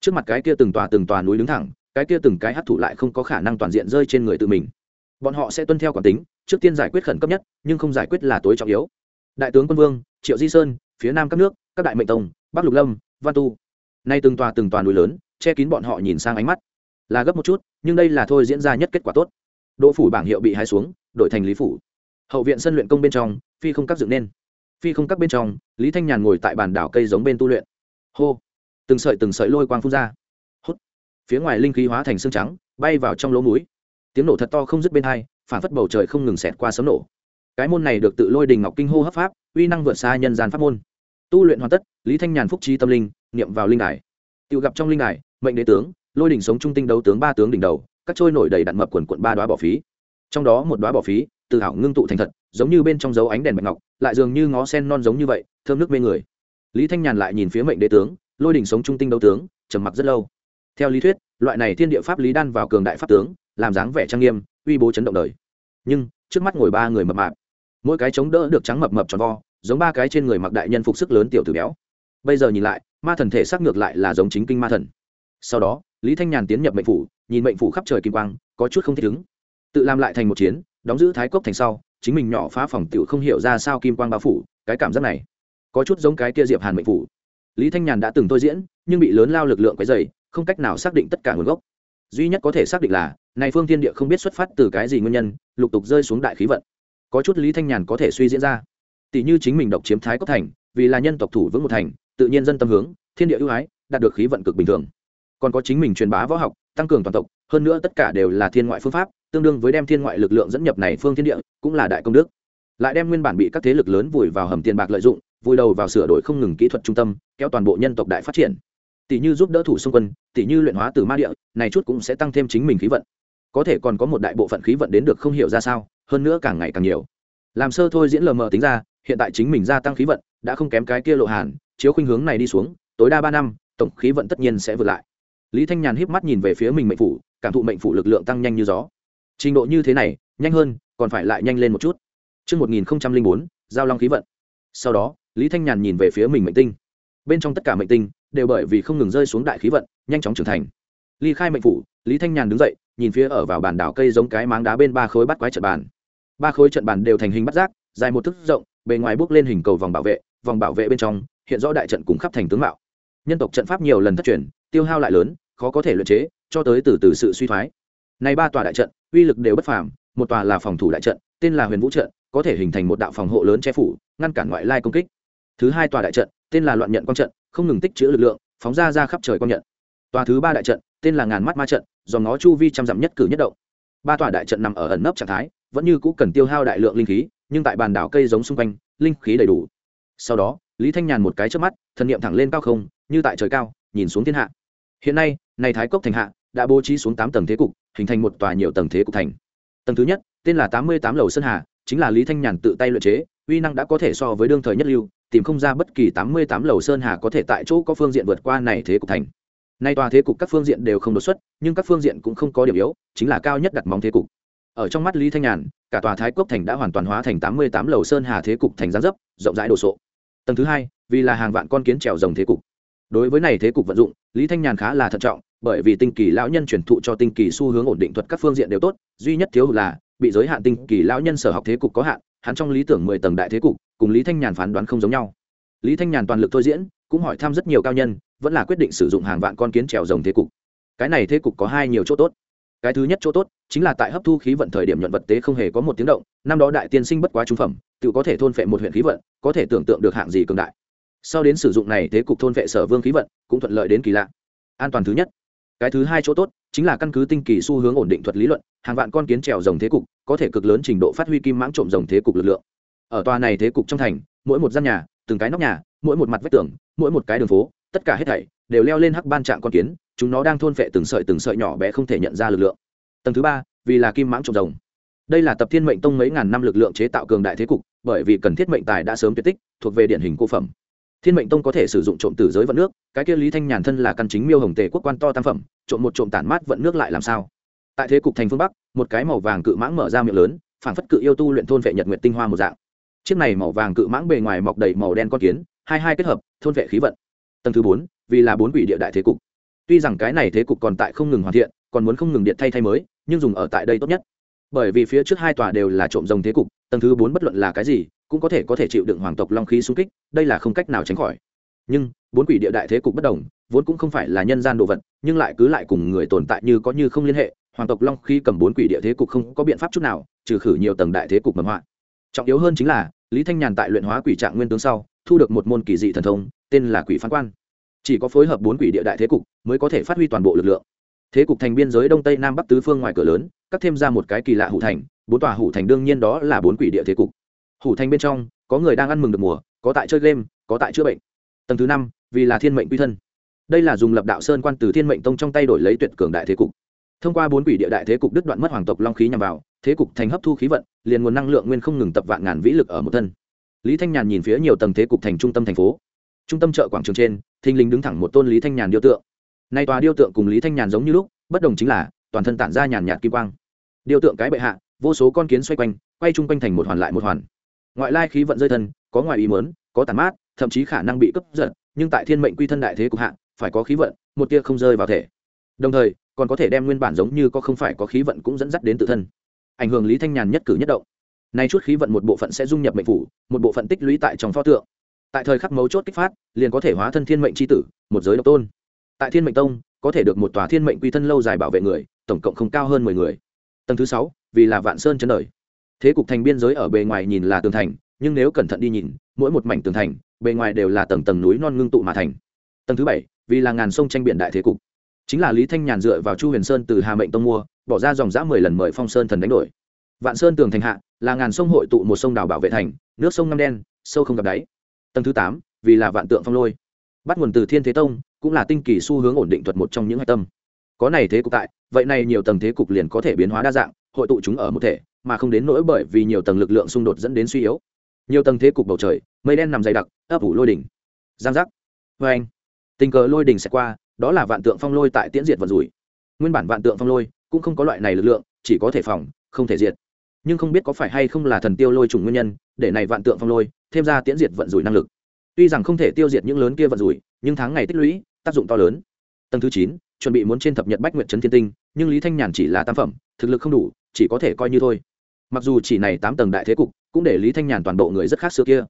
Trước mặt cái kia từng tòa từng tòa núi đứng thẳng, cái kia từng cái hấp thụ lại không có khả năng toàn diện rơi trên người tự mình bọn họ sẽ tuân theo quản tính, trước tiên giải quyết khẩn cấp nhất, nhưng không giải quyết là tối trọng yếu. Đại tướng quân vương, triệu di sơn, phía nam các nước, các đại mệnh tông bắc lục lâm, văn tu. Nay từng tòa từng tòa núi lớn, che kín bọn họ nhìn sang ánh mắt. Là gấp một chút, nhưng đây là thôi diễn ra nhất kết quả tốt. Đỗ phủ bảng hiệu bị hái xuống, đổi thành lý phủ. Hậu viện sân luyện công bên trong, phi không các dựng nên. Phi không các bên trong, lý thanh nhàn ngồi tại bàn đảo cây giống bên tu luyện. Hô! Từng sợi từng sợi lôi quang phun ra. Hút! Phía ngoài linh khí hóa thành xương trắng, bay vào trong lỗ núi tiếng nổ thật to không dứt bên hai, phản phất bầu trời không ngừng xẹt qua sấm nổ. Cái môn này được tự lôi đình ngọc kinh hô hấp pháp, uy năng vượt xa nhân gian pháp môn. Tu luyện hoàn tất, lý thanh nhàn phúc trí tâm linh, niệm vào linh đài. Tự gặp trong linh đài, mệnh đế tướng, lôi đỉnh sống trung tinh đấu tướng ba tướng đỉnh đầu, các trôi nổi đầy đạn mập quần quận ba đoá bỏ phí. Trong đó một đoá bỏ phí, từ hảo ngưng tụ thành thật, giống như bên trong dấu ánh đèn bạch ngọc, lại dường như ngó sen non giống như vậy, thơm nước mê người. Lý thanh nhàn lại nhìn phía mệnh đế tướng, lôi đỉnh sống trung tinh đấu tướng, trầm mặc rất lâu. Theo lý thuyết, loại này thiên địa pháp lý đan vào cường đại pháp tướng làm dáng vẻ trang nghiêm, uy bố chấn động đời. Nhưng, trước mắt ngồi ba người mập mạp, mỗi cái chống đỡ được trắng mập mập tròn vo, giống ba cái trên người mặc đại nhân phục sức lớn tiểu tử béo. Bây giờ nhìn lại, ma thần thể xác ngược lại là giống chính kinh ma thần. Sau đó, lý thanh nhàn tiến nhập mệnh phủ, nhìn mệnh phủ khắp trời kim quang, có chút không thích ứng. Tự làm lại thành một chiến, đóng giữ thái cốc thành sau, chính mình nhỏ phá phòng tiểu không hiểu ra sao kim quang bao phủ, cái cảm giác này, có chút giống cái kia diệp hàn mệnh phủ. Lý thanh nhàn đã từng tôi diễn, nhưng bị lớn lao lực lượng cái dày không cách nào xác định tất cả nguồn gốc duy nhất có thể xác định là, này phương thiên địa không biết xuất phát từ cái gì nguyên nhân, lục tục rơi xuống đại khí vận. Có chút lý thanh nhàn có thể suy diễn ra. Tỷ như chính mình độc chiếm thái cốc thành, vì là nhân tộc thủ vững một thành, tự nhiên dân tâm hướng, thiên địa ưu ái, đạt được khí vận cực bình thường. Còn có chính mình truyền bá võ học, tăng cường toàn tộc, hơn nữa tất cả đều là thiên ngoại phương pháp, tương đương với đem thiên ngoại lực lượng dẫn nhập này phương thiên địa, cũng là đại công đức. Lại đem nguyên bản bị các thế lực lớn vùi vào hầm tiền bạc lợi dụng, vùi đầu vào sửa đổi không ngừng kỹ thuật trung tâm, kéo toàn bộ nhân tộc đại phát triển tỷ như giúp đỡ thủ xung quân tỷ như luyện hóa từ ma địa này chút cũng sẽ tăng thêm chính mình khí vận. Có thể còn có một đại bộ phận khí vận đến được không hiểu ra sao hơn nữa càng ngày càng nhiều. Làm sơ thôi diễn lờ mờ tính ra hiện tại chính mình gia tăng khí vận đã không kém cái kia lộ hàn chiếu khuynh hướng này đi xuống tối đa ba năm tổng khí vận tất nhiên sẽ vượt lại. Lý thanh nhàn híp mắt nhìn về phía mình mệnh phủ cảm thụ mệnh phủ lực lượng tăng nhanh như gió. Trình độ như thế này nhanh hơn còn phải lại nhanh lên một chút. Trước 1004, giao long khí vận. Sau đó, Lý Thanh Nhàn nhìn về phía mình mệnh tinh. Bên trong tất cả mệnh tinh đều bởi vì không ngừng rơi xuống đại khí vận, nhanh chóng trưởng thành. Ly khai mệnh phủ, Lý Thanh Nhàn đứng dậy, nhìn phía ở vào bàn đảo cây giống cái máng đá bên ba khối bắt quái trận bàn. Ba khối trận bàn đều thành hình bắt giác, dài một thước rộng, bề ngoài bước lên hình cầu vòng bảo vệ, vòng bảo vệ bên trong hiện rõ đại trận cùng khắp thành tướng mạo. Nhân tộc trận pháp nhiều lần thất truyền, tiêu hao lại lớn, khó có thể luyện chế, cho tới từ từ sự suy thoái. Này ba tòa đại trận, uy lực đều bất phàm, một tòa là phòng thủ đại trận, tên là Huyền Vũ trận, có thể hình thành một đạo phòng hộ lớn che phủ, ngăn cản ngoại lai công kích. Thứ hai tòa đại trận, tên là Loạn Nhận Quang trận, không ngừng tích trữ lực lượng, phóng ra ra khắp trời công nhận. Tòa thứ ba đại trận, tên là Ngàn Mắt Ma trận, dòng ngó chu vi trăm dặm nhất cử nhất động. Ba tòa đại trận nằm ở ẩn nấp trạng thái, vẫn như cũ cần tiêu hao đại lượng linh khí, nhưng tại bàn đảo cây giống xung quanh, linh khí đầy đủ. Sau đó, Lý Thanh Nhàn một cái chớp mắt, thần niệm thẳng lên cao không, như tại trời cao, nhìn xuống thiên hạ. Hiện nay, này Thái Cốc thành hạ đã bố trí xuống tám tầng thế cục, hình thành một tòa nhiều tầng thế cục thành. Tầng thứ nhất, tên là tám mươi tám lầu sơn hà, chính là Lý Thanh Nhàn tự tay luyện chế, uy năng đã có thể so với đương thời nhất lưu, tìm không ra bất kỳ tám mươi tám lầu sơn hà có thể tại chỗ có phương diện vượt qua này thế cục thành. Nay tòa thế cục các phương diện đều không đột xuất, nhưng các phương diện cũng không có điểm yếu, chính là cao nhất đặt móng thế cục. Ở trong mắt Lý Thanh Nhàn, cả tòa Thái quốc thành đã hoàn toàn hóa thành tám mươi tám lầu sơn hà thế cục thành dáng dấp, rộng rãi đồ sộ. Tầng thứ hai, vì là hàng vạn con kiến trèo rồng thế cục. Đối với này thế cục vận dụng, Lý Thanh Nhàn khá là thận trọng, bởi vì tinh kỳ lão nhân truyền thụ cho tinh kỳ xu hướng ổn định thuật các phương diện đều tốt duy nhất thiếu hụt là bị giới hạn tinh kỳ lão nhân sở học thế cục có hạn hắn trong lý tưởng mười tầng đại thế cục, cùng lý thanh nhàn phán đoán không giống nhau. Lý thanh nhàn toàn lực thôi diễn, cũng hỏi thăm rất nhiều cao nhân, vẫn là quyết định sử dụng hàng vạn con kiến trèo rồng thế cục. Cái này thế cục có hai nhiều chỗ tốt. Cái thứ nhất chỗ tốt, chính là tại hấp thu khí vận thời điểm nhuận vật tế không hề có một tiếng động, năm đó đại tiên sinh bất quá trung phẩm, tự có thể thôn phệ một huyện khí vận, có thể tưởng tượng được hạng gì cường đại. Sau đến sử dụng này thế cục thôn phệ sở vương khí vận, cũng thuận lợi đến kỳ lạ. An toàn thứ nhất cái thứ hai chỗ tốt chính là căn cứ tinh kỳ xu hướng ổn định thuật lý luận, hàng vạn con kiến trèo rồng thế cục có thể cực lớn trình độ phát huy kim mãng trộm rồng thế cục lực lượng. Ở tòa này thế cục trong thành, mỗi một gian nhà, từng cái nóc nhà, mỗi một mặt vách tường, mỗi một cái đường phố, tất cả hết thảy đều leo lên hắc ban trạng con kiến, chúng nó đang thôn phệ từng sợi từng sợi nhỏ bé không thể nhận ra lực lượng. Tầng thứ ba, vì là kim mãng trộm rồng. Đây là tập thiên mệnh tông mấy ngàn năm lực lượng chế tạo cường đại thế cục, bởi vì cần thiết mệnh tài đã sớm tuyệt tích, thuộc về điển hình cô phẩm thiên mệnh tông có thể sử dụng trộm tử giới vận nước, cái kia lý thanh nhàn thân là căn chính miêu hồng tề quốc quan to tam phẩm, trộm một trộm tản mát vận nước lại làm sao? Tại thế cục thành phương bắc, một cái màu vàng cự mãng mở ra miệng lớn phản phất cự yêu tu luyện thôn vệ nhật nguyện tinh hoa một dạng. Chiếc này màu vàng cự mãng bề ngoài mọc đầy màu đen con kiến, hai hai kết hợp, thôn vệ khí vận. Tầng thứ bốn, vì là bốn quỷ địa đại thế cục. Tuy rằng cái này thế cục còn tại không ngừng hoàn thiện, còn muốn không ngừng điện thay thay mới, nhưng dùng ở tại đây tốt nhất. Bởi vì phía trước hai tòa đều là trộm rồng thế cục, tầng thứ bốn bất luận là cái gì cũng có thể có thể chịu đựng hoàng tộc long khí xung kích, đây là không cách nào tránh khỏi. Nhưng, bốn quỷ địa đại thế cục bất đồng, vốn cũng không phải là nhân gian đồ vật, nhưng lại cứ lại cùng người tồn tại như có như không liên hệ, hoàng tộc long khí cầm bốn quỷ địa thế cục không có biện pháp chút nào, trừ khử nhiều tầng đại thế cục mầm họa. Trọng yếu hơn chính là, lý thanh nhàn tại luyện hóa quỷ trạng nguyên tướng sau, thu được một môn kỳ dị thần thông, tên là quỷ phán quan. Chỉ có phối hợp bốn quỷ địa đại thế cục mới có thể phát huy toàn bộ lực lượng. Thế cục thành biên giới đông tây nam bắc tứ phương ngoài cửa lớn, cắt thêm ra một cái kỳ lạ hủ thành, bốn tòa hủ thành đương nhiên đó là bốn quỷ địa thế cục hủ thành bên trong, có người đang ăn mừng được mùa, có tại chơi game, có tại chữa bệnh. Tầng thứ năm, vì là thiên mệnh quy thân. Đây là dùng lập đạo sơn quan từ thiên mệnh tông trong tay đổi lấy tuyệt cường đại thế cục. Thông qua bốn quỷ địa đại thế cục đứt đoạn mất hoàng tộc long khí nhằm vào, thế cục thành hấp thu khí vận, liền nguồn năng lượng nguyên không ngừng tập vạn ngàn vĩ lực ở một thân. Lý thanh nhàn nhìn phía nhiều tầng thế cục thành trung tâm thành phố. Trung tâm chợ quảng trường trên, thình lình đứng thẳng một tôn lý thanh nhàn điêu tượng. Nay tòa điêu tượng cùng lý thanh nhàn giống như lúc, bất đồng chính là, toàn thân tản ra nhàn nhạt kim quang. Điêu tượng cái bệ hạ, vô số con kiến xoay quanh, quay chung quanh thành một hoàn lại một hoàn ngoại lai khí vận rơi thân, có ngoài ý mớn có tàn mát, thậm chí khả năng bị cấp giật, nhưng tại thiên mệnh quy thân đại thế cục hạ, phải có khí vận, một tia không rơi vào thể. Đồng thời, còn có thể đem nguyên bản giống như có không phải có khí vận cũng dẫn dắt đến tự thân. Ảnh hưởng lý thanh nhàn nhất cử nhất động. Nay chút khí vận một bộ phận sẽ dung nhập mệnh phủ, một bộ phận tích lũy tại trong pho tượng. Tại thời khắc mấu chốt kích phát, liền có thể hóa thân thiên mệnh c h i tử, một giới độc tôn. Tại thiên mệnh tông, có thể được một tòa thiên mệnh quy thân lâu dài bảo vệ người, tổng cộng không cao hơn mười người. Tầng thứ sáu, vì là vạn sơn chấn đời thế cục thành biên giới ở bề ngoài nhìn là tường thành, nhưng nếu cẩn thận đi nhìn, mỗi một mảnh tường thành, bề ngoài đều là tầng tầng núi non ngưng tụ mà thành. Tầng thứ bảy, vì là ngàn sông tranh biển đại thế cục. Chính là lý thanh nhàn dựa vào chu huyền sơn từ hà mệnh tông mua, bỏ ra dòng giã mười lần mời phong sơn thần đánh đổi. Vạn sơn tường thành hạ, là ngàn sông hội tụ một sông đảo bảo vệ thành, nước sông năm đen, sâu không gặp đáy. Tầng thứ tám, vì là vạn tượng phong lôi. Bắt nguồn từ thiên thế tông, cũng là tinh kỳ xu hướng ổn định thuật một trong những hạch tâm. Có này thế cục tại, vậy này nhiều tầng thế cục liền có thể biến hóa đa dạng, hội tụ chúng ở một thể mà không đến nỗi bởi vì nhiều tầng lực lượng xung đột dẫn đến suy yếu. Nhiều tầng thế cục bầu trời, mây đen nằm dày đặc, ấp ủ lôi đỉnh. Giang giác. Vê anh, tình cờ lôi đỉnh sẽ qua, đó là vạn tượng phong lôi tại tiễn diệt vật rủi. Nguyên bản vạn tượng phong lôi cũng không có loại này lực lượng, chỉ có thể phòng, không thể diệt. Nhưng không biết có phải hay không là thần tiêu lôi trùng nguyên nhân, để này vạn tượng phong lôi thêm ra tiễn diệt vận rủi năng lực. Tuy rằng không thể tiêu diệt những lớn kia vận rủi, nhưng tháng ngày tích lũy, tác dụng to lớn. Tầng thứ chín, chuẩn bị muốn trên thập nhật bách nguyện trấn thiên tinh, nhưng lý thanh nhàn chỉ là tam phẩm, thực lực không đủ, chỉ có thể coi như thôi mặc dù chỉ này tám tầng đại thế cục, cũng để lý thanh nhàn toàn bộ người rất khác xưa kia.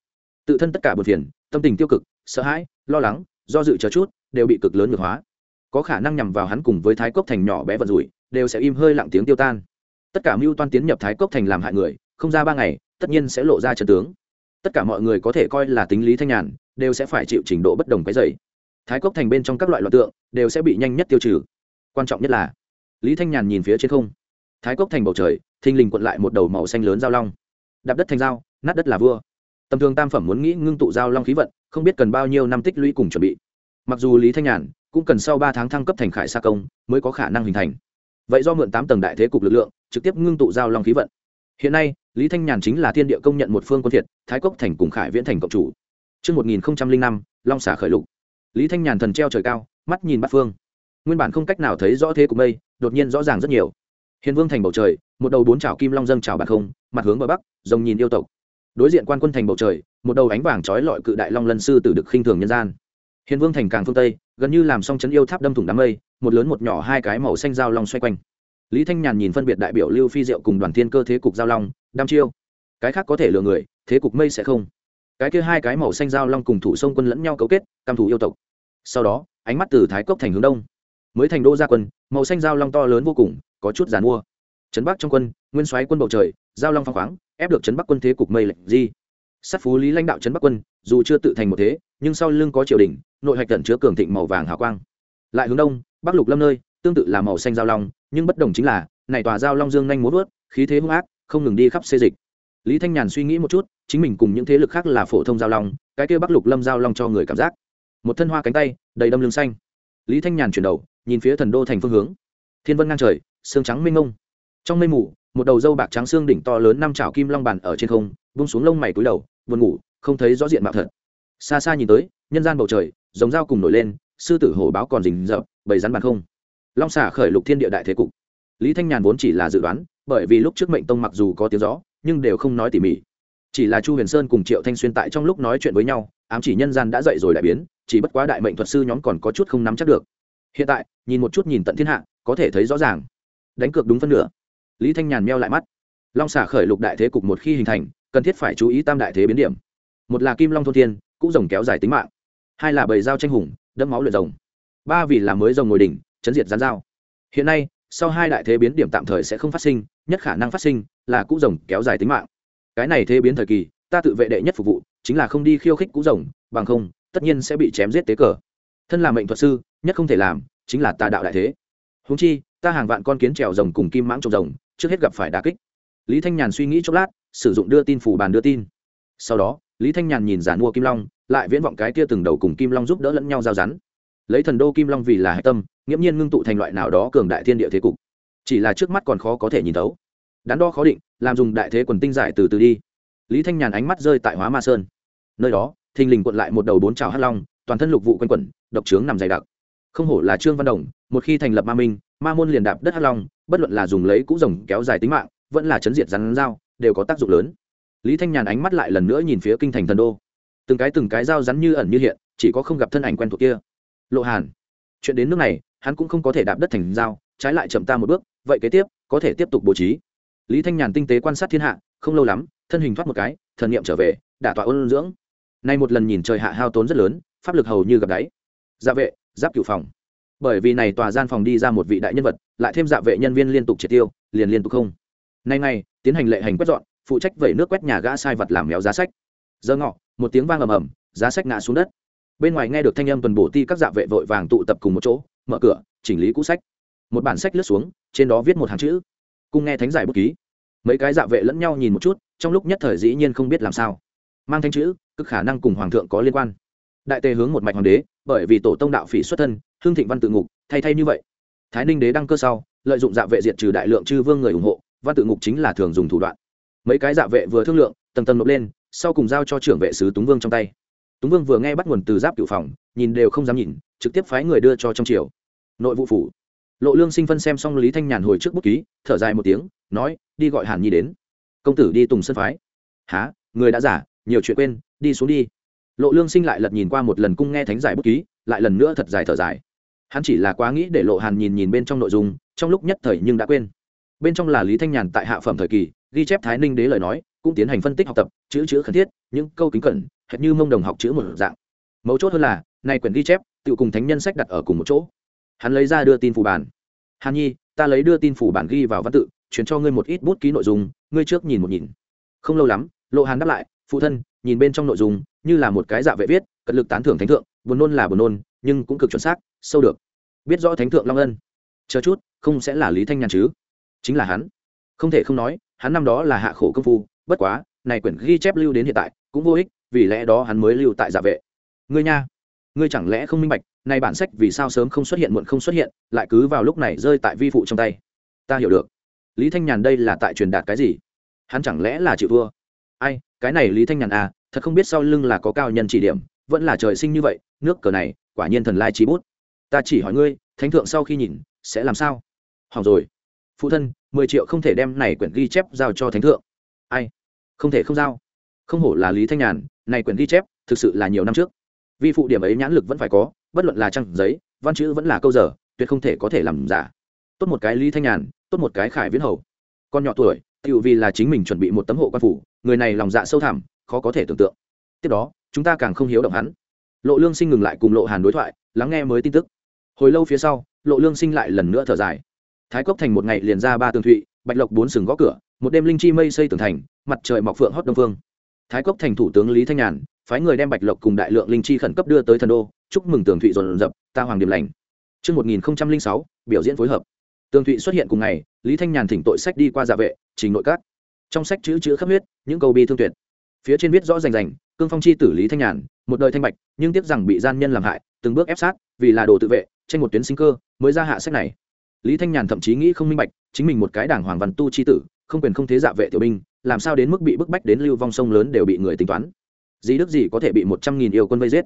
Tự thân tất cả bờ phiền, tâm tình tiêu cực, sợ hãi, lo lắng, do dự chờ chút, đều bị cực lớn ngược hóa. Có khả năng nhằm vào hắn cùng với thái cốc thành nhỏ bé vận rủi, đều sẽ im hơi lặng tiếng tiêu tan. Tất cả mưu toan tiến nhập thái cốc thành làm hại người, không ra ba ngày, tất nhiên sẽ lộ ra trận tướng. Tất cả mọi người có thể coi là tính lý thanh nhàn, đều sẽ phải chịu trình độ bất đồng cái dày thái cốc thành bên trong các loại loạt tượng, đều sẽ bị nhanh nhất tiêu trừ. Quan trọng nhất là, lý thanh nhàn nhìn phía trên không thái cốc thành bầu trời thình lình quận lại một đầu màu xanh lớn giao long. Đạp đất thành dao nát đất là vua. Tầm thường tam phẩm muốn nghĩ ngưng tụ giao long khí vận không biết cần bao nhiêu năm tích lũy cùng chuẩn bị. Mặc dù lý thanh nhàn cũng cần sau ba tháng thăng cấp thành khải sa công mới có khả năng hình thành. Vậy do mượn tám tầng đại thế cục lực lượng trực tiếp ngưng tụ giao long khí vận. Hiện nay lý thanh nhàn chính là thiên địa công nhận một phương quân thiệt thái cốc thành cùng khải viễn thành cộng chủ. Trước 1005, long xả khởi lục. lý thanh nhàn thần treo trời cao mắt nhìn bắt phương. Nguyên bản không cách nào thấy rõ thế của mây đột nhiên rõ ràng rất nhiều hiền vương thành bầu trời, một đầu bốn chảo kim long dâng chào bạc không, mặt hướng bờ bắc, rồng nhìn yêu tộc. Đối diện quan quân thành bầu trời, một đầu ánh vàng trói lọi cự đại long lân sư tử được khinh thường nhân gian. Hiền vương thành càng phương tây, gần như làm xong chấn yêu tháp đâm thủng đám mây, một lớn một nhỏ hai cái màu xanh dao long xoay quanh. Lý thanh nhàn nhìn phân biệt đại biểu lưu phi diệu cùng đoàn thiên cơ thế cục giao long, đăm chiêu. Cái khác có thể lừa người, thế cục mây sẽ không. Cái kia hai cái màu xanh giao long cùng thủ sông quân lẫn nhau cấu kết cam thủ yêu tộc. Sau đó, ánh mắt từ thái cốc thành hướng đông. Mới thành đô gia quân, màu xanh giao long to lớn vô cùng có chút giàn mua. Trấn bắc trong quân, nguyên soái quân bầu trời, giao long phong khoáng, ép được trấn bắc quân thế cục mây lệnh di. Sát phú lý lãnh đạo trấn bắc quân, dù chưa tự thành một thế, nhưng sau lưng có triều đình, nội hạch tận chứa cường thịnh màu vàng hào quang. Lại hướng đông, bắc lục lâm nơi, tương tự là màu xanh giao long, nhưng bất đồng chính là, này tòa giao long dương nhanh muốn vớt khí thế hung ác, không ngừng đi khắp xê dịch. Lý thanh nhàn suy nghĩ một chút, chính mình cùng những thế lực khác là phổ thông giao long, cái kia bắc lục lâm giao long cho người cảm giác. Một thân hoa cánh tay, đầy đâm lưng xanh. Lý thanh nhàn chuyển đầu, nhìn phía thần đô thành phương hướng. Thiên vân ngang trời xương trắng mênh mông trong mây mù, một đầu dâu bạc trắng xương đỉnh to lớn năm trào kim long bàn ở trên không bung xuống lông mày cúi đầu, buồn ngủ, không thấy rõ diện mạo thật. Xa xa nhìn tới, nhân gian bầu trời, giống dao cùng nổi lên, sư tử hổ báo còn rình rập, bầy rắn bàn không. Long xả khởi lục thiên địa đại thế cục. Lý thanh nhàn vốn chỉ là dự đoán, bởi vì lúc trước mệnh tông mặc dù có tiếng rõ, nhưng đều không nói tỉ mỉ. Chỉ là chu huyền sơn cùng triệu thanh xuyên tại trong lúc nói chuyện với nhau, ám chỉ nhân gian đã dậy rồi đại biến, chỉ bất quá đại mệnh thuật sư nhóm còn có chút không nắm chắc được. Hiện tại, nhìn một chút nhìn tận thiên hạ, có thể thấy rõ ràng đánh cược đúng phân nửa. Lý thanh nhàn meo lại mắt. Long xả khởi lục đại thế cục một khi hình thành, cần thiết phải chú ý tam đại thế biến điểm. Một là kim long thôn thiên cũng rồng kéo dài tính mạng. Hai là bầy dao tranh hùng, đẫm máu luyện rồng. Ba vì là mới rồng ngồi đỉnh, chấn diệt gián dao. Hiện nay, sau hai đại thế biến điểm tạm thời sẽ không phát sinh, nhất khả năng phát sinh là cũ rồng kéo dài tính mạng. Cái này thế biến thời kỳ, ta tự vệ đệ nhất phục vụ, chính là không đi khiêu khích cũ rồng, bằng không, tất nhiên sẽ bị chém giết tế cờ. Thân là mệnh thuật sư, nhất không thể làm, chính là tà đạo đại thế húng chi, ta hàng vạn con kiến trèo rồng cùng kim mãng trồng rồng, trước hết gặp phải đà kích. Lý thanh nhàn suy nghĩ chốc lát, sử dụng đưa tin phủ bàn đưa tin. Sau đó, lý thanh nhàn nhìn giản mua kim long, lại viễn vọng cái kia từng đầu cùng kim long giúp đỡ lẫn nhau giao rắn. Lấy thần đô kim long vì là hạch tâm, nghiễm nhiên ngưng tụ thành loại nào đó cường đại thiên địa thế cục. Chỉ là trước mắt còn khó có thể nhìn thấu. Đắn đo khó định, làm dùng đại thế quần tinh giải từ từ đi. Lý thanh nhàn ánh mắt rơi tại hóa ma sơn. Nơi đó, thình lình quận lại một đầu bốn trào hắc long, toàn thân lục vụ quanh quẩn, độc trướng nằm dày đặc không hổ là trương văn đồng, một khi thành lập ma minh, ma môn liền đạp đất hắc long, bất luận là dùng lấy cũ rồng kéo dài tính mạng, vẫn là chấn diệt rắn dao, đều có tác dụng lớn. Lý thanh nhàn ánh mắt lại lần nữa nhìn phía kinh thành thần đô. Từng cái từng cái dao rắn như ẩn như hiện, chỉ có không gặp thân ảnh quen thuộc kia. Lộ hàn. Chuyện đến nước này, hắn cũng không có thể đạp đất thành dao, trái lại chậm ta một bước, vậy kế tiếp, có thể tiếp tục bố trí. Lý thanh nhàn tinh tế quan sát thiên hạ, không lâu lắm, thân hình thoát một cái, thần niệm trở về, đả tọa ôn dưỡng. Nay một lần nhìn trời hạ hao tốn rất lớn, pháp lực hầu như gặp đáy. Dạ vệ giáp cửu phòng. Bởi vì này tòa gian phòng đi ra một vị đại nhân vật, lại thêm dạ vệ nhân viên liên tục triệt tiêu, liền liên tục không. Nay ngày, tiến hành lệ hành quét dọn, phụ trách vẩy nước quét nhà gã sai vật làm méo giá sách. Giờ ngọ, một tiếng vang ầm ầm, giá sách ngã xuống đất. Bên ngoài nghe được thanh âm tuần bổ ti các dạ vệ vội vàng tụ tập cùng một chỗ, mở cửa, chỉnh lý cũ sách. Một bản sách lướt xuống, trên đó viết một hàng chữ. Cùng nghe thánh giải bút ký. Mấy cái dạ vệ lẫn nhau nhìn một chút, trong lúc nhất thời dĩ nhiên không biết làm sao. Mang thanh chữ, cực khả năng cùng hoàng thượng có liên quan. Đại tề hướng một mạch hoàng đế bởi vì tổ tông đạo phỉ xuất thân hương thịnh văn tự ngục, thay thay như vậy. Thái ninh đế đăng cơ sau, lợi dụng dạ vệ diệt trừ đại lượng chư vương người ủng hộ, văn tự ngục chính là thường dùng thủ đoạn. Mấy cái dạ vệ vừa thương lượng, tầng tầng nộp lên, sau cùng giao cho trưởng vệ sứ túng vương trong tay. Túng vương vừa nghe bắt nguồn từ giáp cựu phòng, nhìn đều không dám nhìn, trực tiếp phái người đưa cho trong triều. Nội vụ phủ. Lộ lương sinh phân xem xong lý thanh nhàn hồi trước bút ký, thở dài một tiếng, nói, đi gọi hàn nhi đến. Công tử đi tùng sân phái. Há người đã giả, nhiều chuyện quên, đi xuống đi lộ lương sinh lại lật nhìn qua một lần cung nghe thánh giải bút ký, lại lần nữa thật dài thở dài. Hắn chỉ là quá nghĩ để lộ hàn nhìn nhìn bên trong nội dung, trong lúc nhất thời nhưng đã quên. Bên trong là lý thanh nhàn tại hạ phẩm thời kỳ, ghi chép thái ninh đế lời nói, cũng tiến hành phân tích học tập, chữ chữ khẩn thiết, những câu kính cẩn, hệt như mông đồng học chữ một dạng. Mấu chốt hơn là nay quyển ghi chép tự cùng thánh nhân sách đặt ở cùng một chỗ. Hắn lấy ra đưa tin phủ bản. Hàn nhi, ta lấy đưa tin phủ bản ghi vào văn tự, chuyển cho ngươi một ít bút ký nội dung, ngươi trước nhìn một nhìn. Không lâu lắm, lộ hàn đáp lại, phụ thân nhìn bên trong nội dung, như là một cái dạ vệ viết, cật lực tán thưởng thánh thượng, buồn nôn là buồn nôn, nhưng cũng cực chuẩn xác, sâu được. Biết rõ thánh thượng long ân. Chờ chút, không sẽ là lý thanh nhàn chứ? Chính là hắn. Không thể không nói, hắn năm đó là hạ khổ công phu, bất quá, này quyển ghi chép lưu đến hiện tại, cũng vô ích, vì lẽ đó hắn mới lưu tại dạ vệ. Ngươi nha, ngươi chẳng lẽ không minh bạch, này bản sách vì sao sớm không xuất hiện muộn không xuất hiện, lại cứ vào lúc này rơi tại vi phụ trong tay? Ta hiểu được. Lý thanh nhàn đây là tại truyền đạt cái gì? Hắn chẳng lẽ là chịu thua? Ai, cái này lý thanh nhàn à thật không biết sau lưng là có cao nhân chỉ điểm, vẫn là trời sinh như vậy, nước cờ này, quả nhiên thần lai trí bút. Ta chỉ hỏi ngươi, thánh thượng sau khi nhìn, sẽ làm sao? Hỏng rồi. Phụ thân, mười triệu không thể đem này quyển ghi chép giao cho thánh thượng. Ai? Không thể không giao. Không hổ là lý thanh nhàn, này quyển ghi chép, thực sự là nhiều năm trước. Vì phụ điểm ấy nhãn lực vẫn phải có, bất luận là trăng giấy, văn chữ vẫn là câu giờ, tuyệt không thể có thể làm giả. Tốt một cái lý thanh nhàn, tốt một cái khải viễn hầu. Con nhỏ tuổi, tự vì là chính mình chuẩn bị một tấm hộ quan phủ, người này lòng dạ sâu thẳm khó có thể tưởng tượng tiếp đó chúng ta càng không hiếu động hắn lộ lương sinh ngừng lại cùng lộ hàn đối thoại lắng nghe mới tin tức hồi lâu phía sau lộ lương sinh lại lần nữa thở dài thái cốc thành một ngày liền ra ba tường thụy bạch lộc bốn sừng gõ cửa một đêm linh chi mây xây tường thành mặt trời mọc phượng hót đông phương thái cốc thành thủ tướng lý thanh nhàn phái người đem bạch lộc cùng đại lượng linh chi khẩn cấp đưa tới thần đô chúc mừng tường thụy dồn dập ta hoàng điểm lành Trước 1006, biểu diễn phối hợp. Tường Thụy xuất hiện cùng ngày, Lý Thanh Nhàn thỉnh tội sách đi qua dạ vệ, trình nội các. Trong sách chữ chữ khắp huyết, những câu bi thương tuyệt. Phía trên viết rõ rành rành, cương phong chi tử Lý Thanh Nhàn, một đời thanh bạch, nhưng tiếc rằng bị gian nhân làm hại, từng bước ép sát, vì là đồ tự vệ, tranh một tuyến sinh cơ, mới ra hạ sách này. Lý Thanh Nhàn thậm chí nghĩ không minh bạch, chính mình một cái đảng hoàng văn tu chi tử, không quyền không thế dạ vệ tiểu binh, làm sao đến mức bị bức bách đến lưu vong sông lớn đều bị người tính toán. Gì đức gì có thể bị một trăm nghìn yêu quân vây giết.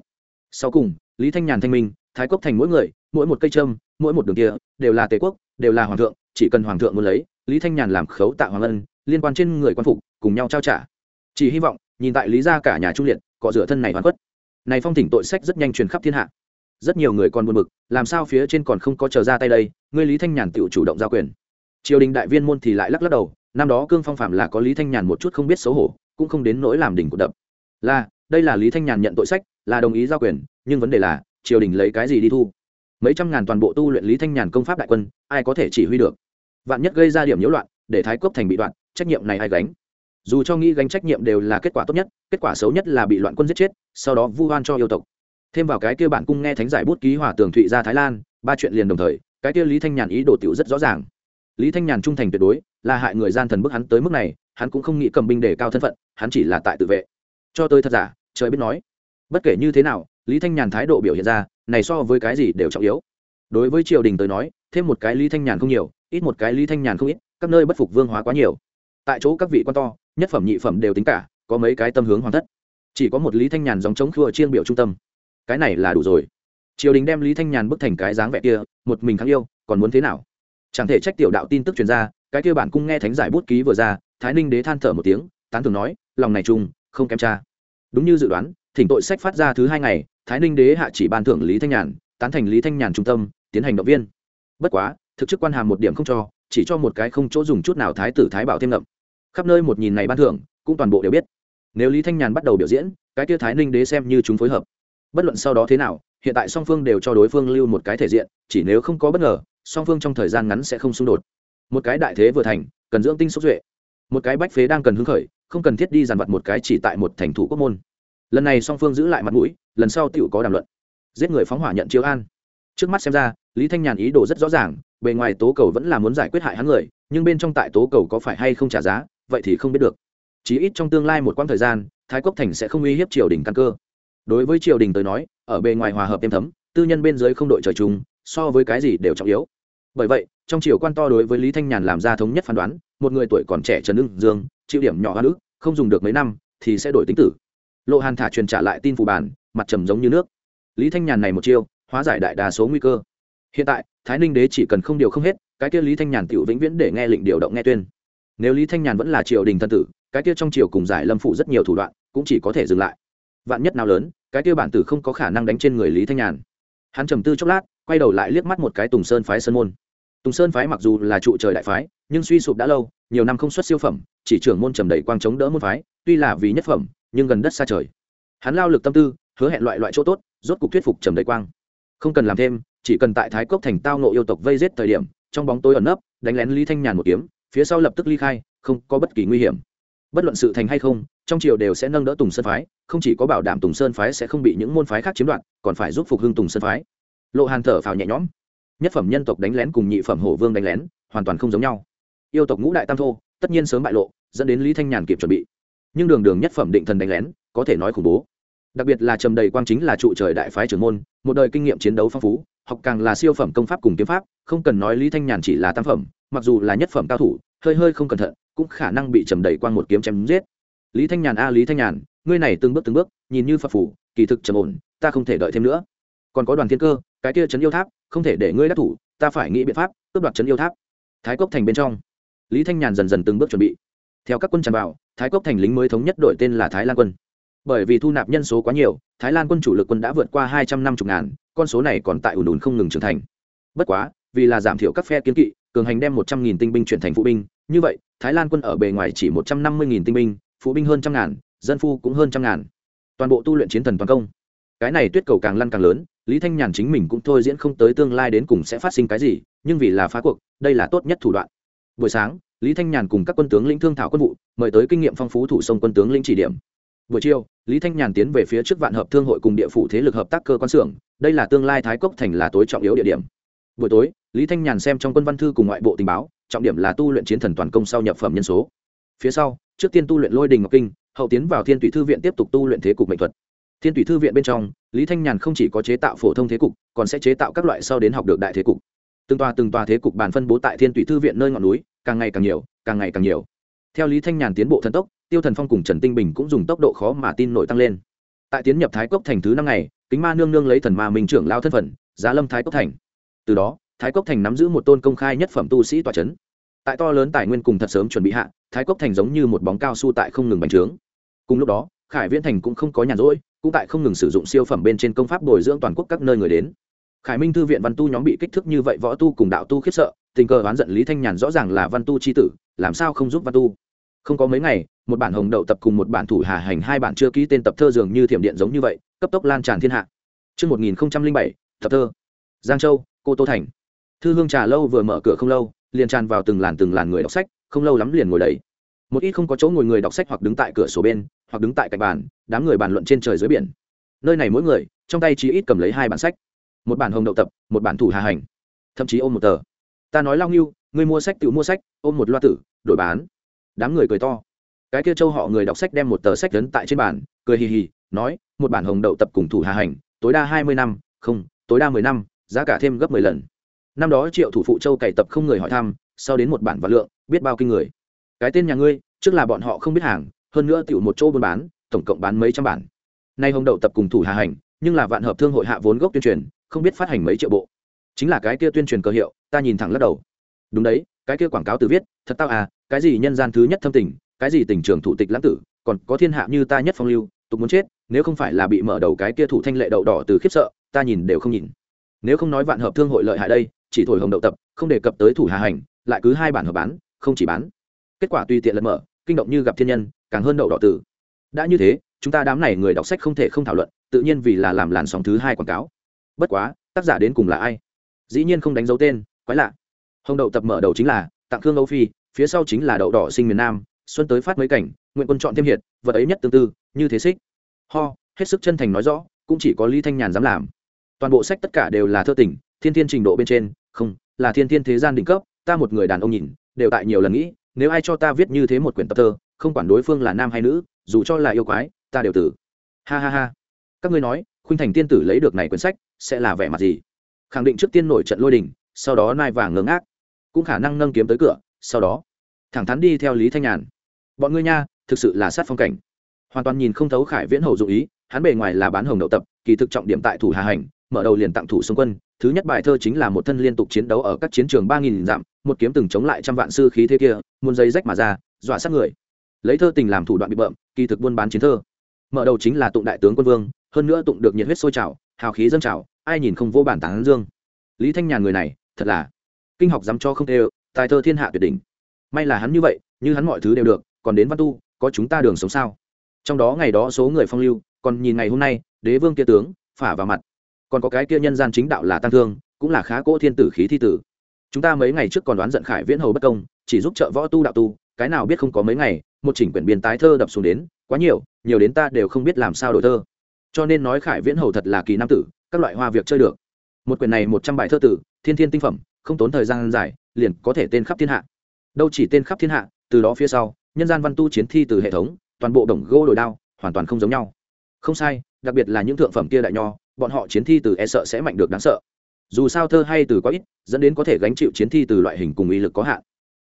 Sau cùng, Lý Thanh Nhàn thanh minh, thái quốc thành mỗi người, mỗi một cây châm, mỗi một đường kia, đều là tề quốc, đều là hoàng thượng, chỉ cần hoàng thượng muốn lấy, Lý Thanh Nhàn làm khấu tạ hoàng ân, liên quan trên người quan phục, cùng nhau trao trả. Chỉ hy vọng, nhìn tại lý gia cả nhà trung liệt, cọ rửa thân này hoàn quất. Này phong thỉnh tội sách rất nhanh truyền khắp thiên hạ. Rất nhiều người còn buồn bực, làm sao phía trên còn không có chờ ra tay đây, ngươi Lý Thanh Nhàn tự chủ động giao quyền. Triều đình đại viên môn thì lại lắc lắc đầu, năm đó cương phong phạm là có Lý Thanh Nhàn một chút không biết xấu hổ, cũng không đến nỗi làm đỉnh của đập. Là, đây là Lý Thanh Nhàn nhận tội sách, là đồng ý giao quyền, nhưng vấn đề là, triều đình lấy cái gì đi thu? mấy trăm ngàn toàn bộ tu luyện lý thanh nhàn công pháp đại quân ai có thể chỉ huy được vạn nhất gây ra điểm nhiễu loạn để thái cốc thành bị đoạn trách nhiệm này ai gánh dù cho nghĩ gánh trách nhiệm đều là kết quả tốt nhất, kết quả xấu nhất là bị loạn quân giết chết, sau đó vu oan cho yêu tộc. Thêm vào cái kia bản cung nghe thánh giải bút ký hòa tường thụy ra thái lan, ba chuyện liền đồng thời, cái kia lý thanh nhàn ý đồ tiểu rất rõ ràng. Lý thanh nhàn trung thành tuyệt đối, là hại người gian thần bức hắn tới mức này, hắn cũng không nghĩ cầm binh để cao thân phận, hắn chỉ là tại tự vệ. Cho tới thật giả, trời biết nói. Bất kể như thế nào, lý thanh nhàn thái độ biểu hiện ra, này so với cái gì đều trọng yếu. Đối với triều đình tới nói, thêm một cái lý thanh nhàn không nhiều, ít một cái lý thanh nhàn không ít, các nơi bất phục vương hóa quá nhiều. Tại chỗ các vị quan to nhất phẩm nhị phẩm đều tính cả, có mấy cái tâm hướng hoàn thất chỉ có một lý thanh nhàn dòng chống khua chiên biểu trung tâm. Cái này là đủ rồi. Triều đình đem lý thanh nhàn bức thành cái dáng vẻ kia, một mình kháng yêu, còn muốn thế nào? Chẳng thể trách tiểu đạo tin tức truyền ra, cái kia bản cung nghe thánh giải bút ký vừa ra, thái ninh đế than thở một tiếng, tán thường nói, lòng này chung không kém cha. Đúng như dự đoán, thỉnh tội sách phát ra thứ hai ngày, thái ninh đế hạ chỉ ban thưởng lý thanh nhàn, tán thành lý thanh nhàn trung tâm, tiến hành động viên. Bất quá, thực chức quan hàm một điểm không cho, chỉ cho một cái không chỗ dùng chút nào thái tử thái bảo thêm ngậm khắp nơi một nhìn này ban thưởng, cũng toàn bộ đều biết. Nếu lý thanh nhàn bắt đầu biểu diễn, cái tiêu thái ninh đế xem như chúng phối hợp. Bất luận sau đó thế nào, hiện tại song phương đều cho đối phương lưu một cái thể diện, chỉ nếu không có bất ngờ, song phương trong thời gian ngắn sẽ không xung đột. Một cái đại thế vừa thành, cần dưỡng tinh xúc duệ. Một cái bách phế đang cần hứng khởi, không cần thiết đi dàn vặt một cái chỉ tại một thành thủ quốc môn. Lần này song phương giữ lại mặt mũi, lần sau tựu có đàm luận. Giết người phóng hỏa nhận chiếu an. Trước mắt xem ra, lý thanh nhàn ý đồ rất rõ ràng, bề ngoài tố cầu vẫn là muốn giải quyết hại hắn người, nhưng bên trong tại tố cầu có phải hay không trả giá vậy thì không biết được. Chí ít trong tương lai một quãng thời gian, thái quốc thành sẽ không uy hiếp triều đình căn cơ. Đối với triều đình tới nói, ở bề ngoài hòa hợp êm thấm, tư nhân bên dưới không đội trời chung, so với cái gì đều trọng yếu. Bởi vậy, trong triều quan to đối với lý thanh nhàn làm ra thống nhất phán đoán, một người tuổi còn trẻ trần ưng dương, chịu điểm nhỏ hoa nữ không dùng được mấy năm, thì sẽ đổi tính tử. Lộ hàn thả truyền trả lại tin phù bản mặt trầm giống như nước. Lý thanh nhàn này một chiêu, hóa giải đại đa số nguy cơ. Hiện tại, thái ninh đế chỉ cần không điều không hết, cái kia lý thanh nhàn tự vĩnh viễn để nghe lệnh điều động nghe tuyên nếu lý thanh nhàn vẫn là triều đình thân tử, cái kia trong triều cùng giải lâm phụ rất nhiều thủ đoạn, cũng chỉ có thể dừng lại. Vạn nhất nào lớn, cái kia bản tử không có khả năng đánh trên người lý thanh nhàn. Hắn trầm tư chốc lát, quay đầu lại liếc mắt một cái tùng sơn phái sơn môn. Tùng sơn phái mặc dù là trụ trời đại phái, nhưng suy sụp đã lâu, nhiều năm không xuất siêu phẩm, chỉ trưởng môn trầm đầy quang chống đỡ môn phái, tuy là vì nhất phẩm, nhưng gần đất xa trời. Hắn lao lực tâm tư, hứa hẹn loại loại chỗ tốt, rốt cục thuyết phục trầm đầy quang. Không cần làm thêm, chỉ cần tại thái cốc thành tao nộ yêu tộc vây giết thời điểm, trong bóng tối ẩn nấp, đánh lén lý thanh nhàn một kiếm phía sau lập tức ly khai, không có bất kỳ nguy hiểm. Bất luận sự thành hay không, trong triều đều sẽ nâng đỡ tùng sơn phái, không chỉ có bảo đảm tùng sơn phái sẽ không bị những môn phái khác chiếm đoạt, còn phải giúp phục hưng tùng sơn phái. Lộ hàn thở phào nhẹ nhõm. Nhất phẩm nhân tộc đánh lén cùng nhị phẩm hổ vương đánh lén, hoàn toàn không giống nhau. Yêu tộc ngũ đại tam thô, tất nhiên sớm bại lộ, dẫn đến lý thanh nhàn kịp chuẩn bị. Nhưng đường đường nhất phẩm định thần đánh lén, có thể nói khủng bố. Đặc biệt là trầm đầy quang chính là trụ trời đại phái trưởng môn, một đời kinh nghiệm chiến đấu phong phú, học càng là siêu phẩm công pháp cùng kiếm pháp, không cần nói lý thanh nhàn chỉ là tam phẩm mặc dù là nhất phẩm cao thủ, hơi hơi không cẩn thận, cũng khả năng bị trầm đầy quang một kiếm chém giết. Lý thanh nhàn a, lý thanh nhàn, ngươi này từng bước từng bước, nhìn như phật phủ, kỳ thực trầm ổn, ta không thể đợi thêm nữa. Còn có đoàn thiên cơ, cái kia trấn yêu tháp, không thể để ngươi đắc thủ, ta phải nghĩ biện pháp, cướp đoạt trấn yêu tháp. Thái cốc thành bên trong, lý thanh nhàn dần dần từng bước chuẩn bị. Theo các quân tràn vào, thái cốc thành lính mới thống nhất đội tên là thái lan quân. Bởi vì thu nạp nhân số quá nhiều, thái lan quân chủ lực quân đã vượt qua hai trăm năm mươi ngàn, con số này còn tại ủn ủn không ngừng trưởng thành. Bất quá, vì là giảm thiểu các phe kiến kỵ cường hành đem một trăm nghìn tinh binh chuyển thành phụ binh. Như vậy, thái lan quân ở bề ngoài chỉ một trăm năm mươi nghìn tinh binh, phụ binh hơn trăm ngàn, dân phu cũng hơn trăm ngàn. Toàn bộ tu luyện chiến thần toàn công. Cái này tuyết cầu càng lăn càng lớn, lý thanh nhàn chính mình cũng thôi diễn không tới tương lai đến cùng sẽ phát sinh cái gì, nhưng vì là phá cuộc, đây là tốt nhất thủ đoạn. Buổi sáng, lý thanh nhàn cùng các quân tướng lĩnh thương thảo quân vụ, mời tới kinh nghiệm phong phú thủ sông quân tướng lĩnh chỉ điểm. Buổi chiều, lý thanh nhàn tiến về phía trước vạn hợp thương hội cùng địa phủ thế lực hợp tác cơ quan xưởng, đây là tương lai thái cốc thành là tối trọng yếu địa điểm buổi tối, lý thanh nhàn xem trong quân văn thư cùng ngoại bộ tình báo, trọng điểm là tu luyện chiến thần toàn công sau nhập phẩm nhân số. Phía sau, trước tiên tu luyện lôi đình ngọc kinh, hậu tiến vào thiên tùy thư viện tiếp tục tu luyện thế cục mệnh thuật. Thiên tùy thư viện bên trong, lý thanh nhàn không chỉ có chế tạo phổ thông thế cục, còn sẽ chế tạo các loại sau đến học được đại thế cục. Từng tòa từng tòa thế cục bàn phân bố tại thiên tùy thư viện nơi ngọn núi, càng ngày càng nhiều, càng ngày càng nhiều. Theo lý thanh nhàn tiến bộ thần tốc, tiêu thần phong cùng trần tinh bình cũng dùng tốc độ khó mà tin nổi tăng lên. Tại tiến nhập thái cốc thành thứ năm ngày, kính ma nương nương lấy thần ma minh trưởng lao thân phận, giá lâm thái cốc thành từ đó thái cốc thành nắm giữ một tôn công khai nhất phẩm tu sĩ tòa c h ấ n tại to lớn tài nguyên cùng thật sớm chuẩn bị hạ thái cốc thành giống như một bóng cao su tại không ngừng bành trướng. Cùng lúc đó khải viễn thành cũng không có nhàn rỗi cũng tại không ngừng sử dụng siêu phẩm bên trên công pháp bồi dưỡng toàn quốc các nơi người đến. Khải minh thư viện văn tu nhóm bị kích thước như vậy võ tu cùng đạo tu khiếp sợ tình cờ oán giận lý thanh nhàn rõ ràng là văn tu c h i tử làm sao không giúp văn tu? Không có mấy ngày một bản hồng đậu tập cùng một bản thủ hà hành hai bản chưa ký tên tập thơ dường như thiểm điện giống như vậy cấp tốc lan tràn thiên hạ. Trước 1007, tập thơ. Giang Châu, Cô Tô Thành. Thư hương trà lâu vừa mở cửa không lâu, liền tràn vào từng làn từng làn người đọc sách, không lâu lắm liền ngồi đầy. Một ít không có chỗ ngồi người đọc sách hoặc đứng tại cửa sổ bên, hoặc đứng tại cạnh bàn, đám người bàn luận trên trời dưới biển. Nơi này mỗi người, trong tay chỉ ít cầm lấy hai bản sách. Một bản hồng đậu tập, một bản thủ hà hành. Thậm chí ôm một tờ. Ta nói lao nghiêu người mua sách tự mua sách, ôm một loa tử, đổi bán. Đám người cười to. Cái kia châu họ người đọc sách đem một tờ sách lớn tại trên bàn, cười hì hì, nói, một bản hồng đậu tập cùng thủ hà hành, tối đa hai mươi năm, không, tối đa mười năm giá cả thêm gấp mười lần. Năm đó triệu thủ phụ châu cày tập không người hỏi thăm, sau đến một bản và lượng, biết bao kinh người. Cái tên nhà ngươi, trước là bọn họ không biết hàng, hơn nữa tiểu một chỗ buôn bán, tổng cộng bán mấy trăm bản. Nay hồng đậu tập cùng thủ hà hành, nhưng là vạn hợp thương hội hạ vốn gốc tuyên truyền, không biết phát hành mấy triệu bộ. Chính là cái kia tuyên truyền cơ hiệu, ta nhìn thẳng lắc đầu. Đúng đấy, cái kia quảng cáo từ viết, thật tao à cái gì nhân gian thứ nhất thâm tình, cái gì tình trường thủ tịch lãng tử, còn có thiên hạ như ta nhất phong lưu, tục muốn chết, nếu không phải là bị mở đầu cái kia thủ thanh lệ đậu đỏ từ khiếp sợ, ta nhìn đều không nhìn nếu không nói vạn hợp thương hội lợi hại đây, chỉ thổi hồng đậu tập, không đề cập tới thủ hà hành, lại cứ hai bản hợp bán, không chỉ bán. Kết quả tùy tiện lật mở, kinh động như gặp thiên nhân, càng hơn đậu đỏ tử. Đã như thế, chúng ta đám này người đọc sách không thể không thảo luận, tự nhiên vì là làm làn sóng thứ hai quảng cáo. Bất quá, tác giả đến cùng là ai? Dĩ nhiên không đánh dấu tên, quái lạ. Hồng đậu tập mở đầu chính là tặng khương âu phi, phía sau chính là đậu đỏ sinh miền nam, xuân tới phát mấy cảnh, nguyện quân chọn thêm hiệt, vật ấy nhất tương tư, như thế xích. Ho, hết sức chân thành nói rõ, cũng chỉ có lý thanh nhàn dám làm toàn bộ sách tất cả đều là thơ tình, thiên thiên trình độ bên trên, không, là thiên thiên thế gian đỉnh cấp, ta một người đàn ông nhìn, đều tại nhiều lần nghĩ, nếu ai cho ta viết như thế một quyển tập thơ, không quản đối phương là nam hay nữ, dù cho là yêu quái, ta đều tử. Ha ha ha. Các ngươi nói, khuynh thành tiên tử lấy được này quyển sách, sẽ là vẻ mặt gì? Khẳng định trước tiên nổi trận lôi đình, sau đó nai vàng ngớ ngác. Cũng khả năng nâng kiếm tới cửa, sau đó, thẳng thắn đi theo lý thanh nhàn. Bọn ngươi nha, thực sự là sát phong cảnh. Hoàn toàn nhìn không thấu khải viễn hầu dụ ý, hắn bề ngoài là bán hồng đậu tập, kỳ thực trọng điểm tại thủ hà hành mở đầu liền tặng thủ xung quân, thứ nhất bài thơ chính là một thân liên tục chiến đấu ở các chiến trường ba nghìn dặm, một kiếm từng chống lại trăm vạn sư khí thế kia muôn giấy rách mà ra, dọa sát người. Lấy thơ tình làm thủ đoạn bị bợm, kỳ thực buôn bán chiến thơ. Mở đầu chính là tụng đại tướng quân vương, hơn nữa tụng được nhiệt huyết sôi trào, hào khí dâng trào, ai nhìn không vô bản tán dương. Lý thanh nhàn người này, thật là kinh học dám cho không tê tài thơ thiên hạ tuyệt đỉnh. May là hắn như vậy, như hắn mọi thứ đều được, còn đến văn tu, có chúng ta đường sống sao? Trong đó ngày đó số người phong lưu, còn nhìn ngày hôm nay, đế vương kia tướng, phả vào mặt còn có cái kia nhân gian chính đạo là tăng thương, cũng là khá cỗ thiên tử khí thi tử. Chúng ta mấy ngày trước còn đoán giận khải viễn hầu bất công, chỉ giúp trợ võ tu đạo tu, cái nào biết không có mấy ngày, một chỉnh quyển biên tái thơ đập xuống đến, quá nhiều nhiều đến ta đều không biết làm sao đổi thơ. Cho nên nói khải viễn hầu thật là kỳ nam tử, các loại hoa việc chơi được. Một quyển này một trăm bài thơ tử, thiên thiên tinh phẩm, không tốn thời gian dài, liền có thể tên khắp thiên hạ. Đâu chỉ tên khắp thiên hạ, từ đó phía sau, nhân gian văn tu chiến thi từ hệ thống, toàn bộ đồng gỗ đổi đao, hoàn toàn không giống nhau. Không sai, đặc biệt là những thượng phẩm kia đại nho bọn họ chiến thi từ e sợ sẽ mạnh được đáng sợ. Dù sao thơ hay từ có ít, dẫn đến có thể gánh chịu chiến thi từ loại hình cùng uy lực có hạn.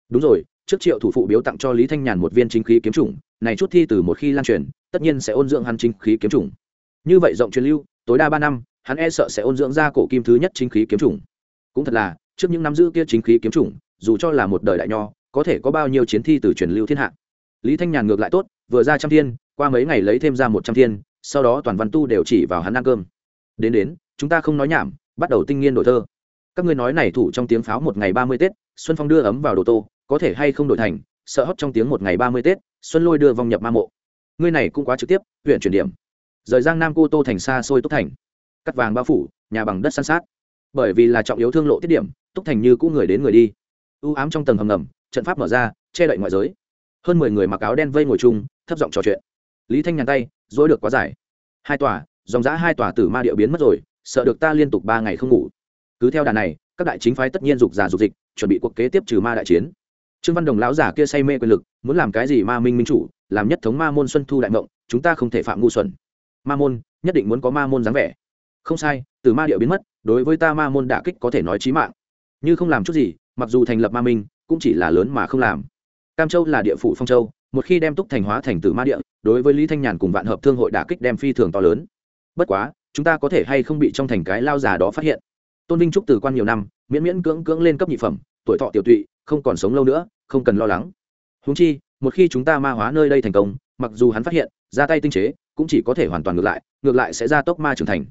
Đúng rồi, trước triệu thủ phụ biếu tặng cho lý thanh nhàn một viên chính khí kiếm chủng, này chút thi từ một khi lan truyền, tất nhiên sẽ ôn dưỡng hắn chính khí kiếm chủng. Như vậy rộng truyền lưu, tối đa ba năm, hắn e sợ sẽ ôn dưỡng ra cổ kim thứ nhất chính khí kiếm chủng. Cũng thật là, trước những năm giữ kia chính khí kiếm chủng, dù cho là một đời đại nho, có thể có bao nhiêu chiến thi từ truyền lưu thiên hạ. Lý thanh nhàn ngược lại tốt, vừa ra trăm thiên, qua mấy ngày lấy thêm ra một trăm thiên, sau đó toàn văn tu đều chỉ vào hắn ăn cơm đến đến, chúng ta không nói nhảm, bắt đầu tinh nghiên đổi thơ. Các ngươi nói này thủ trong tiếng pháo một ngày ba mươi tết, xuân phong đưa ấm vào đồ tô, có thể hay không đổi thành, sợ hót trong tiếng một ngày ba mươi tết, xuân lôi đưa vòng nhập ma mộ. Ngươi này cũng quá trực tiếp, huyện chuyển điểm. Rời giang nam cô tô thành xa xôi túc thành. Cắt vàng bao phủ, nhà bằng đất san sát. Bởi vì là trọng yếu thương lộ tiết điểm, túc thành như cũ người đến người đi. Ưu ám trong tầng hầm ngầm, trận pháp mở ra, che đậy ngoại giới. Hơn mười người mặc áo đen vây ngồi chung, thấp giọng trò chuyện. Lý thanh nhàn tay, dối được quá dài. Hai tòa dòng giã hai tòa tử ma điệu biến mất rồi, sợ được ta liên tục ba ngày không ngủ. Cứ theo đà này, các đại chính phái tất nhiên dục giả dục dịch, chuẩn bị cuộc kế tiếp trừ ma đại chiến. Trương văn đồng lão giả kia say mê quyền lực, muốn làm cái gì ma minh minh chủ, làm nhất thống ma môn xuân thu đại mộng, chúng ta không thể phạm ngu xuẩn. Ma môn, nhất định muốn có ma môn dáng vẻ. Không sai từ ma điệu biến mất, đối với ta ma môn đả kích có thể nói trí mạng. Như không làm chút gì, mặc dù thành lập ma minh, cũng chỉ là lớn mà không làm. Cam châu là địa phủ phong châu, một khi đem túc thành hóa thành từ ma địa, đối với lý thanh nhàn cùng vạn hợp thương hội đả kích đem phi thường to lớn bất quá, chúng ta có thể hay không bị trong thành cái lao già đó phát hiện. Tôn vinh trúc từ quan nhiều năm, miễn miễn cưỡng cưỡng lên cấp nhị phẩm, tuổi thọ tiểu tụy, không còn sống lâu nữa, không cần lo lắng. Húng chi, một khi chúng ta ma hóa nơi đây thành công, mặc dù hắn phát hiện, ra tay tinh chế, cũng chỉ có thể hoàn toàn ngược lại ngược lại sẽ ra tốc ma trưởng thành.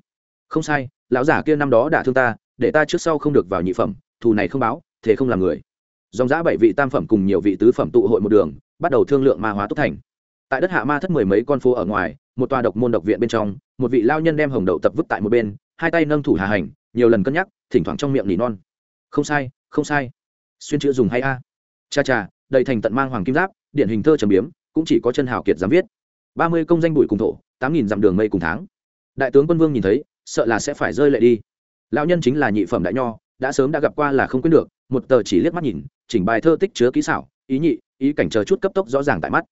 Không sai, lão giả kia năm đó đã thương ta, để ta trước sau không được vào nhị phẩm, thù này không báo, thế không làm người. Dòng giã bảy vị tam phẩm cùng nhiều vị tứ phẩm tụ hội một đường, bắt đầu thương lượng ma hóa tốc thành. Tại đất hạ ma thất mười mấy con phố ở ngoài một tòa độc môn độc viện bên trong, một vị lao nhân đem hồng đậu tập vứt tại một bên, hai tay nâng thủ hà hành, nhiều lần cân nhắc, thỉnh thoảng trong miệng nỉ non. Không sai không sai. Xuyên chữ dùng hay a? Cha cha, đầy thành tận mang hoàng kim giáp, điển hình thơ trầm biếm, cũng chỉ có chân hào kiệt dám viết. Ba mươi công danh bụi cùng thổ, tám nghìn dặm đường mây cùng tháng. Đại tướng quân vương nhìn thấy, sợ là sẽ phải rơi lệ đi. Lão nhân chính là nhị phẩm đại nho, đã sớm đã gặp qua là không quyết được, một tờ chỉ liếc mắt nhìn, chỉnh bài thơ tích chứa kỹ xảo, ý nhị, ý cảnh chờ chút cấp tốc rõ ràng tại mắt.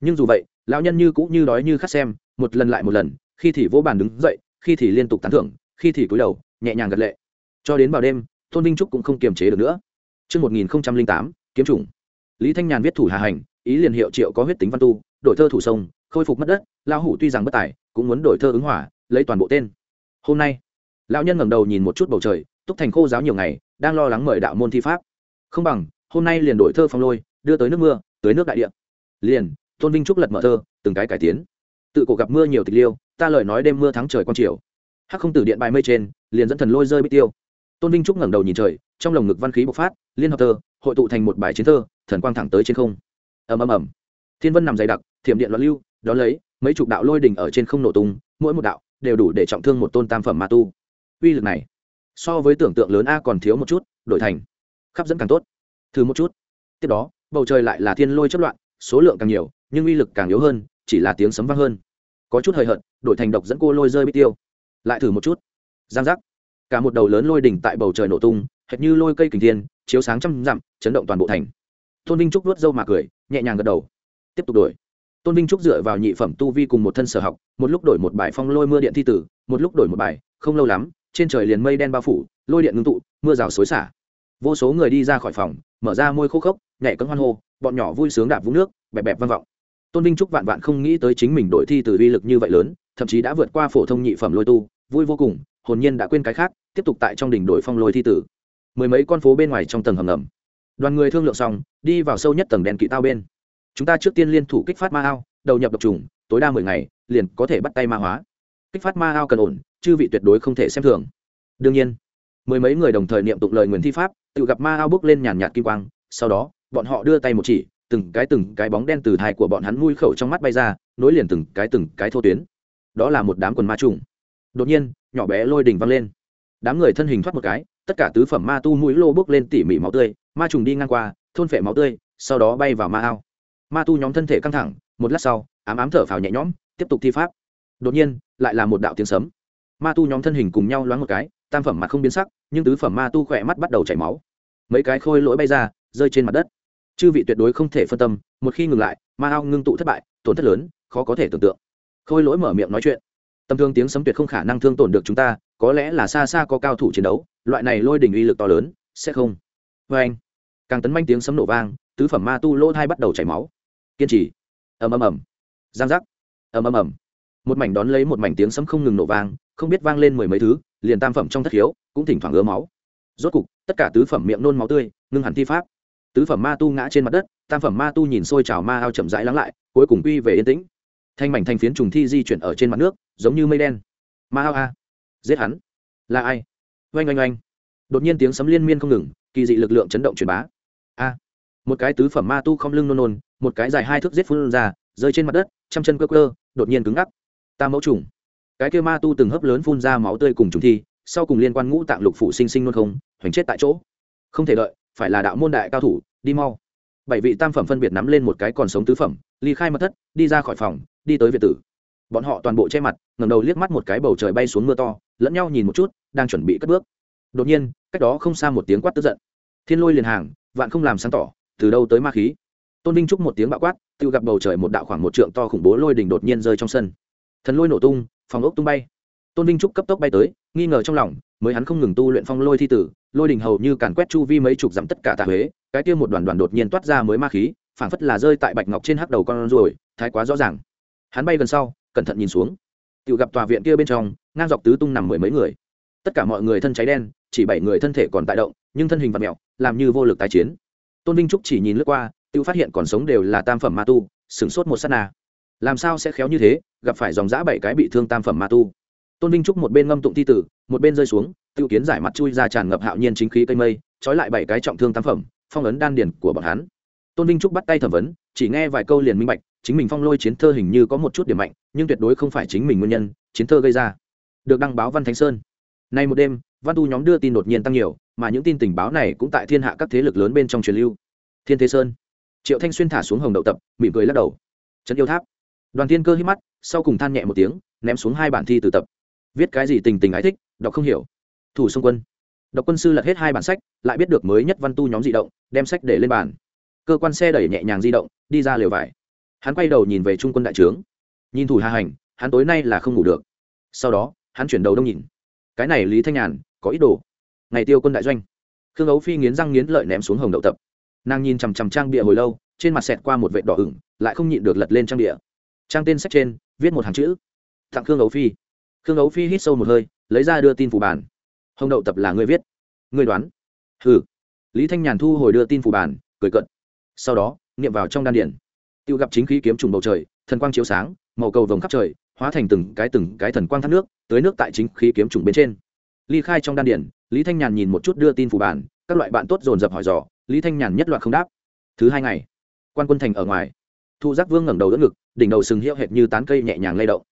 Nhưng dù vậy, lão nhân như cũng như đói như khát xem một lần lại một lần khi thì vỗ bàn đứng dậy khi thì liên tục tán thưởng khi thì cúi đầu nhẹ nhàng gật lệ cho đến vào đêm tôn vinh trúc cũng không kiềm chế được nữa Trước 1008, kiếm chủng. Lý Thanh Nhàn viết thủ hà hành, ý liền hiệu triệu có huyết tính văn tu, đổi thơ thủ sông, khôi phục mất đất, lão hủ tuy rằng bất tài, cũng muốn đổi thơ ứng hỏa, lấy toàn bộ tên. Hôm nay, lão nhân ngẩng đầu nhìn một chút bầu trời, túc thành khô giáo nhiều ngày, đang lo lắng mời đạo môn thi pháp. Không bằng, hôm nay liền đổi thơ phong lôi, đưa tới nước mưa, tới nước đại địa. Liền, Tôn Vinh Trúc lật mở thơ, từng cái cải tiến. Tự cổ gặp mưa nhiều tịch liêu, ta lời nói đêm mưa thắng trời quan triều. Hắc không tử điện bài mây trên, liền dẫn thần lôi rơi bích tiêu. Tôn Vinh Trúc ngẩng đầu nhìn trời, trong lồng ngực văn khí bộc phát, liên hợp thơ, hội tụ thành một bài chiến thơ, thần quang thẳng tới trên không. Ầm ầm ầm. Thiên vân nằm dày đặc, thiểm điện loạn lưu, đó lấy mấy chục đạo lôi đỉnh ở trên không nổ tung, mỗi một đạo đều đủ để trọng thương một tôn tam phẩm ma tu. Uy lực này, so với tưởng tượng lớn a còn thiếu một chút, đổi thành khắp dẫn càng tốt. Thử một chút. Tiếp đó, bầu trời lại là thiên lôi chất loạn, số lượng càng nhiều, nhưng uy lực càng yếu hơn, chỉ là tiếng sấm vang hơn. Có chút hơi hận, đổi thành độc dẫn cô lôi rơi bít tiêu. Lại thử một chút. Giang giác. Cả một đầu lớn lôi đỉnh tại bầu trời nổ tung, hệt như lôi cây kình thiên, chiếu sáng trăm dặm, chấn động toàn bộ thành. Tôn Vinh Trúc nuốt râu mà cười, nhẹ nhàng gật đầu. Tiếp tục đổi. Tôn Vinh Trúc dựa vào nhị phẩm tu vi cùng một thân sở học, một lúc đổi một bài phong lôi mưa điện thi tử, một lúc đổi một bài, không lâu lắm, trên trời liền mây đen bao phủ, lôi điện ngưng tụ, mưa rào xối xả. Vô số người đi ra khỏi phòng, mở ra môi khô khốc, nhảy cấm hoan hô, bọn nhỏ vui sướng đạp vũng nước, bẹp bẹp vang vọng. Tôn Vinh Trúc vạn vạn không nghĩ tới chính mình đổi thi từ uy lực như vậy lớn, thậm chí đã vượt qua phổ thông nhị phẩm lôi tu, vui vô cùng, hồn nhiên đã quên cái khác, tiếp tục tại trong đỉnh đổi phong lôi thi tử. Mười mấy con phố bên ngoài trong tầng hầm ngầm. Đoàn người thương lượng xong, đi vào sâu nhất tầng đèn kỵ tao bên. Chúng ta trước tiên liên thủ kích phát ma ao, đầu nhập độc trùng, tối đa mười ngày, liền có thể bắt tay ma hóa. Kích phát ma ao cần ổn, chư vị tuyệt đối không thể xem thường. Đương nhiên, mười mấy người đồng thời niệm tụng lời nguyễn thi pháp, tự gặp ma ao bước lên nhàn nhạt kim quang, sau đó, bọn họ đưa tay một chỉ, từng cái từng cái bóng đen từ thai của bọn hắn mũi khẩu trong mắt bay ra, nối liền từng cái từng cái thô tuyến. Đó là một đám quần ma trùng. Đột nhiên, nhỏ bé lôi đỉnh vang lên. Đám người thân hình thoát một cái, tất cả tứ phẩm ma tu mũi lô bước lên tỉ mỉ máu tươi, ma trùng đi ngang qua, thôn phệ máu tươi, sau đó bay vào ma ao. Ma tu nhóm thân thể căng thẳng, một lát sau, ám ám thở phào nhẹ nhõm, tiếp tục thi pháp. Đột nhiên, lại là một đạo tiếng sấm. Ma tu nhóm thân hình cùng nhau loáng một cái, tam phẩm mặt không biến sắc, nhưng tứ phẩm ma tu khỏe mắt bắt đầu chảy máu. Mấy cái khôi lỗi bay ra, rơi trên mặt đất chư vị tuyệt đối không thể phân tâm, một khi ngừng lại, ma ao ngưng tụ thất bại, tổn thất lớn, khó có thể tưởng tượng. Khôi lỗi mở miệng nói chuyện. Tầm thương tiếng sấm tuyệt không khả năng thương tổn được chúng ta, có lẽ là xa xa có cao thủ chiến đấu, loại này lôi đỉnh uy lực to lớn, sẽ không. Vê anh, càng tấn manh tiếng sấm nổ vang, tứ phẩm ma tu lỗ thai bắt đầu chảy máu. Kiên trì. Ầm ầm ầm. Giang giác. Ầm ầm ầm. Một mảnh đón lấy một mảnh tiếng sấm không ngừng nổ vang, không biết vang lên mười mấy thứ, liền tam phẩm trong thất khiếu cũng thỉnh thoảng ứa máu. Rốt cục, tất cả tứ phẩm miệng nôn máu tươi, ngưng hẳn thi pháp tứ phẩm ma tu ngã trên mặt đất, tam phẩm ma tu nhìn xôi trào ma ao chậm rãi lắng lại, cuối cùng quy về yên tĩnh. Thanh mảnh thanh phiến trùng thi di chuyển ở trên mặt nước, giống như mây đen. Ma ao a, giết hắn. Là ai? Oanh oanh oanh. Đột nhiên tiếng sấm liên miên không ngừng, kỳ dị lực lượng chấn động truyền bá. A, một cái tứ phẩm ma tu không lưng nôn nôn, một cái dài hai thước giết phun ra, rơi trên mặt đất, trăm chân cơ cơ đột nhiên cứng ngắc. Ta mẫu trùng. Cái kia ma tu từng hấp lớn phun ra máu tươi cùng trùng thi, sau cùng liên quan ngũ tạng lục phủ sinh sinh luôn không, hoành chết tại chỗ. Không thể đợi phải là đạo môn đại cao thủ, đi mau. Bảy vị tam phẩm phân biệt nắm lên một cái còn sống tứ phẩm, ly khai mật thất, đi ra khỏi phòng, đi tới việt tử. Bọn họ toàn bộ che mặt ngầm đầu liếc mắt một cái bầu trời bay xuống mưa to, lẫn nhau nhìn một chút, đang chuẩn bị cất bước. Đột nhiên, cách đó không xa một tiếng quát tức giận. Thiên lôi liền hàng, vạn không làm sáng tỏ, từ đâu tới ma khí? Tôn vinh trúc một tiếng bạo quát tự gặp bầu trời một đạo khoảng một trượng to khủng bố lôi đình đột nhiên rơi trong sân. Thần lôi nổ tung, phòng ốc tung bay tôn vinh trúc cấp tốc bay tới, nghi ngờ trong lòng, mới hắn không ngừng tu luyện phong lôi thi tử, lôi đình hầu như càn quét chu vi mấy chục dặm tất cả tạ huế, cái kia một đoàn đoàn đột nhiên toát ra mới ma khí, phảng phất là rơi tại bạch ngọc trên hắc đầu con ruồi, thái quá rõ ràng. Hắn bay gần sau, cẩn thận nhìn xuống. Tự gặp tòa viện kia bên trong, ngang dọc tứ tung nằm mười mấy người. Tất cả mọi người thân cháy đen, chỉ bảy người thân thể còn tại động, nhưng thân hình vật mẹo làm như vô lực tái chiến. Tôn vinh trúc chỉ nhìn lướt qua tự phát hiện còn sống đều là tam phẩm ma tu, sửng sốt một s á t na. Làm sao sẽ khéo như thế, gặp phải dòng giã bảy cái bị thương tam phẩm ma tu? Tôn vinh trúc một bên ngâm tụng thi tử, một bên rơi xuống tự kiến giải mặt chui ra tràn ngập hạo nhiên chính khí cây mây, trói lại bảy cái trọng thương tam phẩm, phong ấn đan điển của bọn hắn. Tôn vinh trúc bắt tay thẩm vấn, chỉ nghe vài câu liền minh bạch, chính mình phong lôi chiến thơ hình như có một chút điểm mạnh, nhưng tuyệt đối không phải chính mình nguyên nhân, chiến thơ gây ra. Được đăng báo văn thánh sơn. Nay một đêm, văn tu nhóm đưa tin đột nhiên tăng nhiều, mà những tin tình báo này cũng tại thiên hạ các thế lực lớn bên trong truyền lưu. Thiên thế sơn. Triệu thanh xuyên thả xuống hồng đậu tập, mỉm cười lắc đầu. Trấn yêu tháp. Đoàn thiên cơ hít mắt, sau cùng than nhẹ một tiếng, ném xuống hai bản thi từ tập viết cái gì tình tình ái thích, đọc không hiểu. Thủ xung quân. Đọc quân sư lật hết hai bản sách, lại biết được mới nhất văn tu nhóm di động, đem sách để lên bàn. Cơ quan xe đẩy nhẹ nhàng di động, đi ra lều vải. Hắn quay đầu nhìn về trung quân đại trướng. Nhìn thủ hà hành, hắn tối nay là không ngủ được. Sau đó, hắn chuyển đầu đông nhìn. Cái này lý thanh nhàn, có ý đồ. Ngày tiêu quân đại doanh. Khương ấu phi nghiến răng nghiến lợi ném xuống hồng đậu tập. Nàng nhìn chằm chằm trang bịa hồi lâu, trên mặt xẹt qua một vệ đỏ ửng, lại không nhịn được lật lên trang địa trang tên sách trên, viết một hàng chữ. Tặng khương ấu phi khương ấu phi hít sâu một hơi, lấy ra đưa tin phủ bản hồng đậu tập là người viết. Người đoán. Ừ lý thanh nhàn thu hồi đưa tin phủ bản cười cận sau đó, niệm vào trong đan điển tiêu gặp chính khí kiếm trùng bầu trời, thần quang chiếu sáng, màu cầu vồng khắp trời, hóa thành từng cái từng cái thần quang thác nước tới nước tại chính khí kiếm trùng bên trên. Ly khai trong đan điển lý thanh nhàn nhìn một chút đưa tin phủ bản các loại bạn tốt dồn dập hỏi dò, lý thanh nhàn nhất loạt không đáp. Thứ hai ngày, quan quân thành ở ngoài. Thu giác vương ngẩng đầu đỡ ngực, đỉnh đầu sừng hiệu hệt như tán cây nhẹ nhàng lay động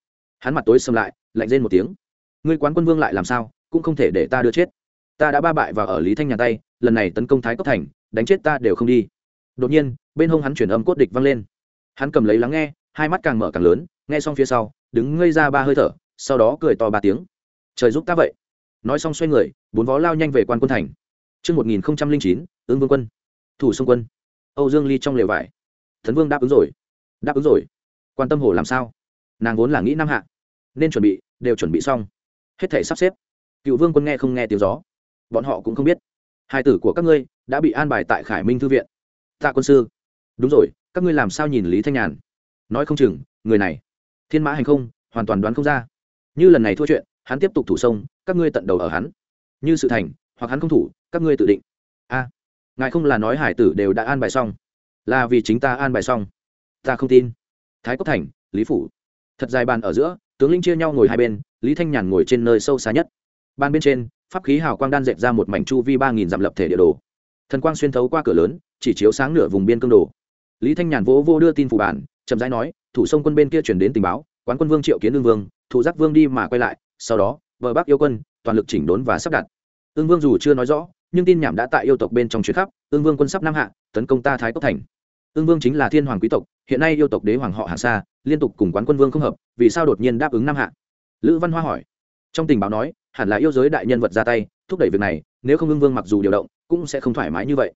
hắn mặt tối xâm lại lạnh rên một tiếng ngươi quán quân vương lại làm sao cũng không thể để ta đưa chết ta đã ba bại và ở lý thanh nhà tay lần này tấn công thái cốc thành đánh chết ta đều không đi đột nhiên bên hông hắn chuyển âm cốt địch vang lên hắn cầm lấy lắng nghe hai mắt càng mở càng lớn nghe xong phía sau đứng ngây ra ba hơi thở sau đó cười to ba tiếng trời giúp ta vậy nói xong xoay người bốn vó lao nhanh về quan quân thành Trước 1009, ứng vương quân. Thủ sông quân. Âu Dương Ly trong lều vải. Thần Vương đáp ứng rồi. Đáp ứng rồi. Quan tâm hồ làm sao? Nàng vốn là nghĩ năm hạ. Nên chuẩn bị, đều chuẩn bị xong. Hết thể sắp xếp. Cựu Vương quân nghe không nghe tiếng gió. Bọn họ cũng không biết. Hai tử của các ngươi đã bị an bài tại Khải Minh thư viện. Tạ quân sư. Đúng rồi, các ngươi làm sao nhìn Lý Thanh Nhàn? Nói không chừng, người này, thiên mã hành không, hoàn toàn đoán không ra. Như lần này thua chuyện, hắn tiếp tục thủ sông, các ngươi tận đầu ở hắn. Như sự thành, hoặc hắn không thủ, các ngươi tự định a ngài không là nói hải tử đều đã an bài xong là vì chính ta an bài xong ta không tin thái cốc thành lý phủ thật dài bàn ở giữa tướng linh chia nhau ngồi hai bên, lý thanh nhàn ngồi trên nơi sâu xa nhất. Ban bên trên, pháp khí hào quang đan dẹp ra một mảnh chu vi ba nghìn dặm lập thể địa đồ. Thần quang xuyên thấu qua cửa lớn, chỉ chiếu sáng nửa vùng biên cương đồ. Lý thanh nhàn vỗ vô đưa tin phủ bản, chậm rãi nói, thủ sông quân bên kia chuyển đến tình báo, quán quân vương triệu kiến ương vương, thủ giác vương đi mà quay lại, sau đó vợ bác yêu quân, toàn lực chỉnh đốn và sắp đặt. Ương vương dù chưa nói rõ, nhưng tin nhảm đã tại yêu tộc bên trong chuyến khắp ương vương quân sắp nam hạ, tấn công ta thái cốc thành ương vương chính là thiên hoàng quý tộc, hiện nay yêu tộc đế hoàng họ hàng xa liên tục cùng quán quân vương không hợp, vì sao đột nhiên đáp ứng nam hạ? Lữ văn hoa hỏi. Trong tình báo nói, hẳn là yêu giới đại nhân vật ra tay, thúc đẩy việc này, nếu không ương vương mặc dù điều động, cũng sẽ không thoải mái như vậy.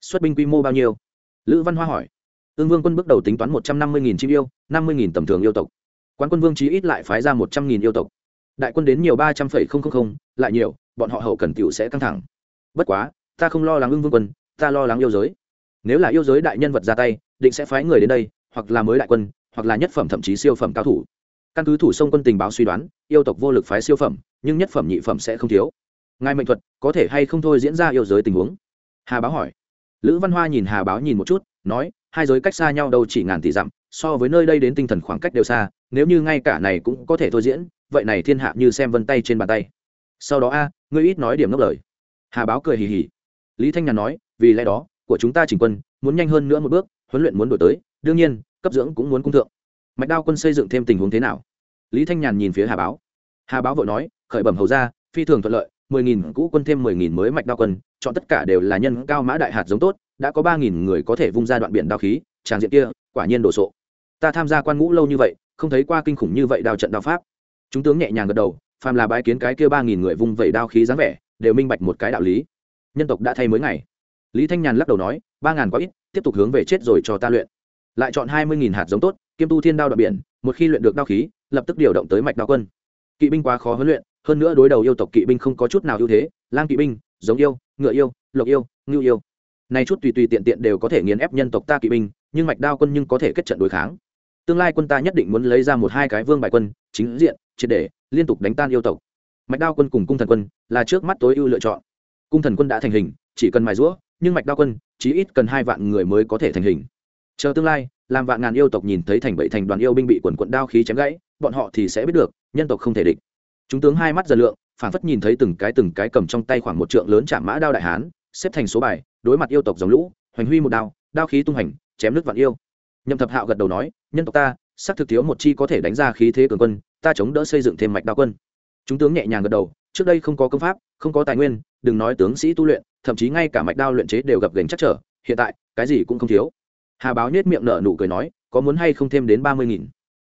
Xuất binh quy mô bao nhiêu? Lữ văn hoa hỏi. Ương vương quân bước đầu tính toán một trăm năm mươi nghìn chim yêu, năm mươi nghìn tầm thường yêu tộc. Quán quân vương chí ít lại phái ra một trăm nghìn yêu tộc. Đại quân đến nhiều ba trăm phẩy không không không, lại nhiều, bọn họ hậu cần tiểu sẽ căng thẳng. Bất quá, ta không lo lắng ưng vương quân, ta lo lắng yêu giới nếu là yêu giới đại nhân vật ra tay, định sẽ phái người đến đây, hoặc là mới đại quân, hoặc là nhất phẩm thậm chí siêu phẩm cao thủ. Căn cứ thủ sông quân tình báo suy đoán, yêu tộc vô lực phái siêu phẩm, nhưng nhất phẩm nhị phẩm sẽ không thiếu. Ngài mệnh thuật, có thể hay không thôi diễn ra yêu giới tình huống? Hà báo hỏi. Lữ văn hoa nhìn hà báo nhìn một chút, nói, hai giới cách xa nhau đâu chỉ ngàn tỷ dặm, so với nơi đây đến tinh thần khoảng cách đều xa, nếu như ngay cả này cũng có thể thôi diễn, vậy này thiên hạ như xem vân tay trên bàn tay. Sau đó a, ngươi ít nói điểm ngốc lời. Hà báo cười hì hì. Lý thanh nhàn nói, vì lẽ đó của chúng ta chỉnh quân, muốn nhanh hơn nữa một bước, huấn luyện muốn đổi tới, đương nhiên, cấp dưỡng cũng muốn cung thượng. Mạch đao quân xây dựng thêm tình huống thế nào? Lý thanh nhàn nhìn phía hà báo. Hà báo vội nói, khởi bẩm hầu ra phi thường thuận lợi, mười nghìn cũ quân thêm mười nghìn mới mạch đao quân, chọn tất cả đều là nhân cao mã đại hạt giống tốt, đã có ba nghìn người có thể vung ra đoạn biển đao khí, tràng diện kia, quả nhiên đồ sộ. Ta tham gia quan ngũ lâu như vậy, không thấy qua kinh khủng như vậy đao trận đao pháp. Chúng tướng nhẹ nhàng gật đầu, phàm là bái kiến cái kia ba nghìn người vung vẩy đao khí dáng vẻ, đều minh bạch một cái đạo lý. Nhân tộc đã thay mới ngày lý thanh nhàn lắc đầu nói, ba ngàn quá ít, tiếp tục hướng về chết rồi cho ta luyện. Lại chọn hai mươi nghìn hạt giống tốt kiêm tu thiên đao đoạn biển, một khi luyện được đao khí, lập tức điều động tới mạch đao quân. Kỵ binh quá khó huấn luyện, hơn nữa đối đầu yêu tộc kỵ binh không có chút nào ưu thế, lang kỵ binh, giống yêu, ngựa yêu, lộc yêu, ngưu yêu. Này chút tùy tùy tiện tiện đều có thể nghiền ép nhân tộc ta kỵ binh, nhưng mạch đao quân nhưng có thể kết trận đối kháng. Tương lai quân ta nhất định muốn lấy ra một hai cái vương bài quân, chính diện, triệt để, liên tục đánh tan yêu tộc. Mạch đao quân cùng cung thần quân là trước mắt tối ưu lựa chọn. Cung thần quân đã thành hình, chỉ cần mài rũa nhưng mạch đao quân chí ít cần hai vạn người mới có thể thành hình. Chờ tương lai, làm vạn ngàn yêu tộc nhìn thấy thành bậy thành đoàn yêu binh bị quần quận đao khí chém gãy, bọn họ thì sẽ biết được, nhân tộc không thể địch. Chúng tướng hai mắt dần lượng phản phất nhìn thấy từng cái từng cái cầm trong tay khoảng một trượng lớn chạm mã đao đại hán, xếp thành số bài, đối mặt yêu tộc dòng lũ, hoành huy một đao đao khí tung hành, chém nước vạn yêu. Nhậm thập hạo gật đầu nói, nhân tộc ta, xác thực thiếu một chi có thể đánh ra khí thế cường quân, ta chống đỡ xây dựng thêm mạch đao quân. Chúng tướng nhẹ nhàng gật đầu, trước đây không có công pháp, không có tài nguyên, đừng nói tướng sĩ tu luyện thậm chí ngay cả mạch đao luyện chế đều gặp gành chắc trở, hiện tại, cái gì cũng không thiếu. Hà báo nhét miệng nở nụ cười nói, có muốn hay không thêm đến ba mươi nghìn?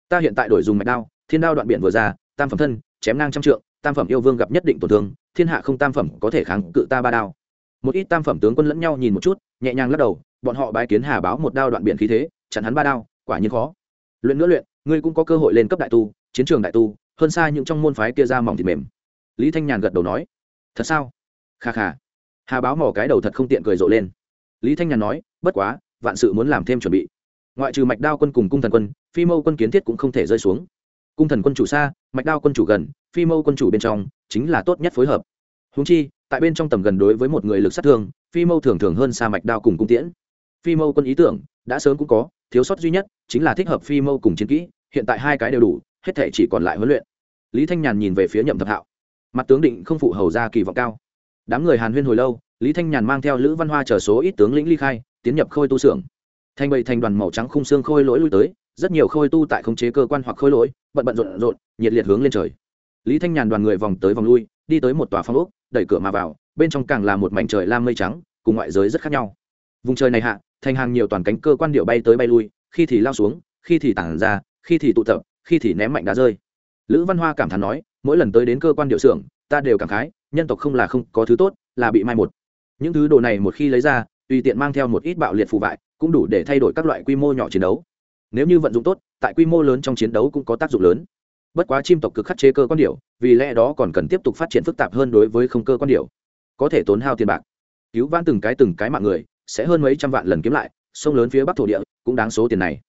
Ta hiện tại đổi dùng mạch đao, thiên đao đoạn biển vừa ra, tam phẩm thân, chém ngang trăm trượng, tam phẩm yêu vương gặp nhất định tổn thương, thiên hạ không tam phẩm có thể kháng cự ta ba đao. Một ít tam phẩm tướng quân lẫn nhau nhìn một chút, nhẹ nhàng lắc đầu, bọn họ bái kiến hà báo một đao đoạn biển khí thế, chặn hắn ba đao, quả nhiên khó. Luyện nữa luyện, ngươi cũng có cơ hội lên cấp đại tu, chiến trường đại tu, hơn xa những trong môn phái kia ra mỏng thịt mềm. Lý thanh nhàn gật đầu nói, thật sao? Kha kha hà báo mỏ cái đầu thật không tiện cười rộ lên. Lý thanh nhàn nói, bất quá, vạn sự muốn làm thêm chuẩn bị. Ngoại trừ mạch đao quân cùng cung thần quân, phi mâu quân kiến thiết cũng không thể rơi xuống. Cung thần quân chủ xa, mạch đao quân chủ gần, phi mâu quân chủ bên trong, chính là tốt nhất phối hợp. Húng chi, tại bên trong tầm gần đối với một người lực sát thương, phi mâu thường thường hơn xa mạch đao cùng cung tiễn. Phi mâu quân ý tưởng, đã sớm cũng có, thiếu sót duy nhất chính là thích hợp phi mâu cùng chiến kỹ, hiện tại hai cái đều đủ, hết thể chỉ còn lại huấn luyện. Lý thanh nhàn nhìn về phía nhậm thập hạo. Mặt tướng định không phụ hầu ra kỳ vọng cao đám người hàn huyên hồi lâu, lý thanh nhàn mang theo lữ văn hoa chờ số ít tướng lĩnh ly khai, tiến nhập khôi tu xưởng. Thành bậy thành đoàn màu trắng khung xương khôi lỗi lui tới, rất nhiều khôi tu tại khống chế cơ quan hoặc khôi lỗi, bận bận rộn rộn, nhiệt liệt hướng lên trời. Lý thanh nhàn đoàn người vòng tới vòng lui, đi tới một tòa phong ốc, đẩy cửa mà vào, bên trong càng là một mảnh trời lam mây trắng, cùng ngoại giới rất khác nhau. Vùng trời này hạ, thành hàng nhiều toàn cánh cơ quan điệu bay tới bay lui, khi thì lao xuống, khi thì tản ra, khi thì tụ tập, khi thì ném mạnh đá rơi. Lữ văn hoa cảm thán nói, mỗi lần tới đến cơ quan điệu xưởng, ta đều cảm khái nhân tộc không là không có thứ tốt, là bị mai một. Những thứ đồ này một khi lấy ra, tùy tiện mang theo một ít bạo liệt phù vại, cũng đủ để thay đổi các loại quy mô nhỏ chiến đấu. Nếu như vận dụng tốt, tại quy mô lớn trong chiến đấu cũng có tác dụng lớn. Bất quá chim tộc cực khắc chế cơ quan điệu vì lẽ đó còn cần tiếp tục phát triển phức tạp hơn đối với không cơ quan điệu có thể tốn hao tiền bạc. Cứu vãn từng cái từng cái mạng người, sẽ hơn mấy trăm vạn lần kiếm lại, sông lớn phía bắc thổ địa, cũng đáng số tiền này.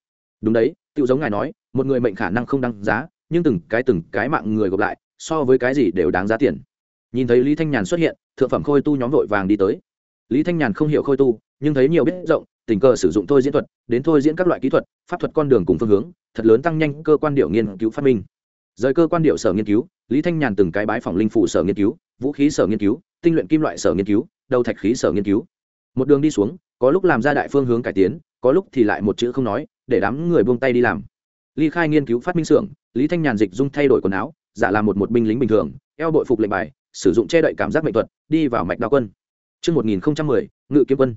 Đúng đấy tự giống ngài nói, một người mệnh khả năng không đăng giá, nhưng từng cái từng cái mạng người gộp lại, so với cái gì đều đáng giá tiền nhìn thấy lý thanh nhàn xuất hiện, thượng phẩm khôi tu nhóm vội vàng đi tới. Lý thanh nhàn không hiểu khôi tu, nhưng thấy nhiều biết rộng, tình cờ sử dụng thôi diễn thuật, đến thôi diễn các loại kỹ thuật, pháp thuật con đường cùng phương hướng, thật lớn tăng nhanh cơ quan điệu nghiên cứu phát minh. Rời cơ quan điệu sở nghiên cứu, lý thanh nhàn từng cái bái phòng linh phủ sở nghiên cứu, vũ khí sở nghiên cứu, tinh luyện kim loại sở nghiên cứu, đầu thạch khí sở nghiên cứu. Một đường đi xuống, có lúc làm ra đại phương hướng cải tiến, có lúc thì lại một chữ không nói, để đám người buông tay đi làm. Ly khai nghiên cứu phát minh xưởng, lý thanh nhàn dịch dung thay đổi quần áo, giả làm một một binh lính bình thường, eo bội phục lệnh bài sử dụng che đậy cảm giác mệnh thuật đi vào mạch đao quân Trước 1010, ngự kiếm quân.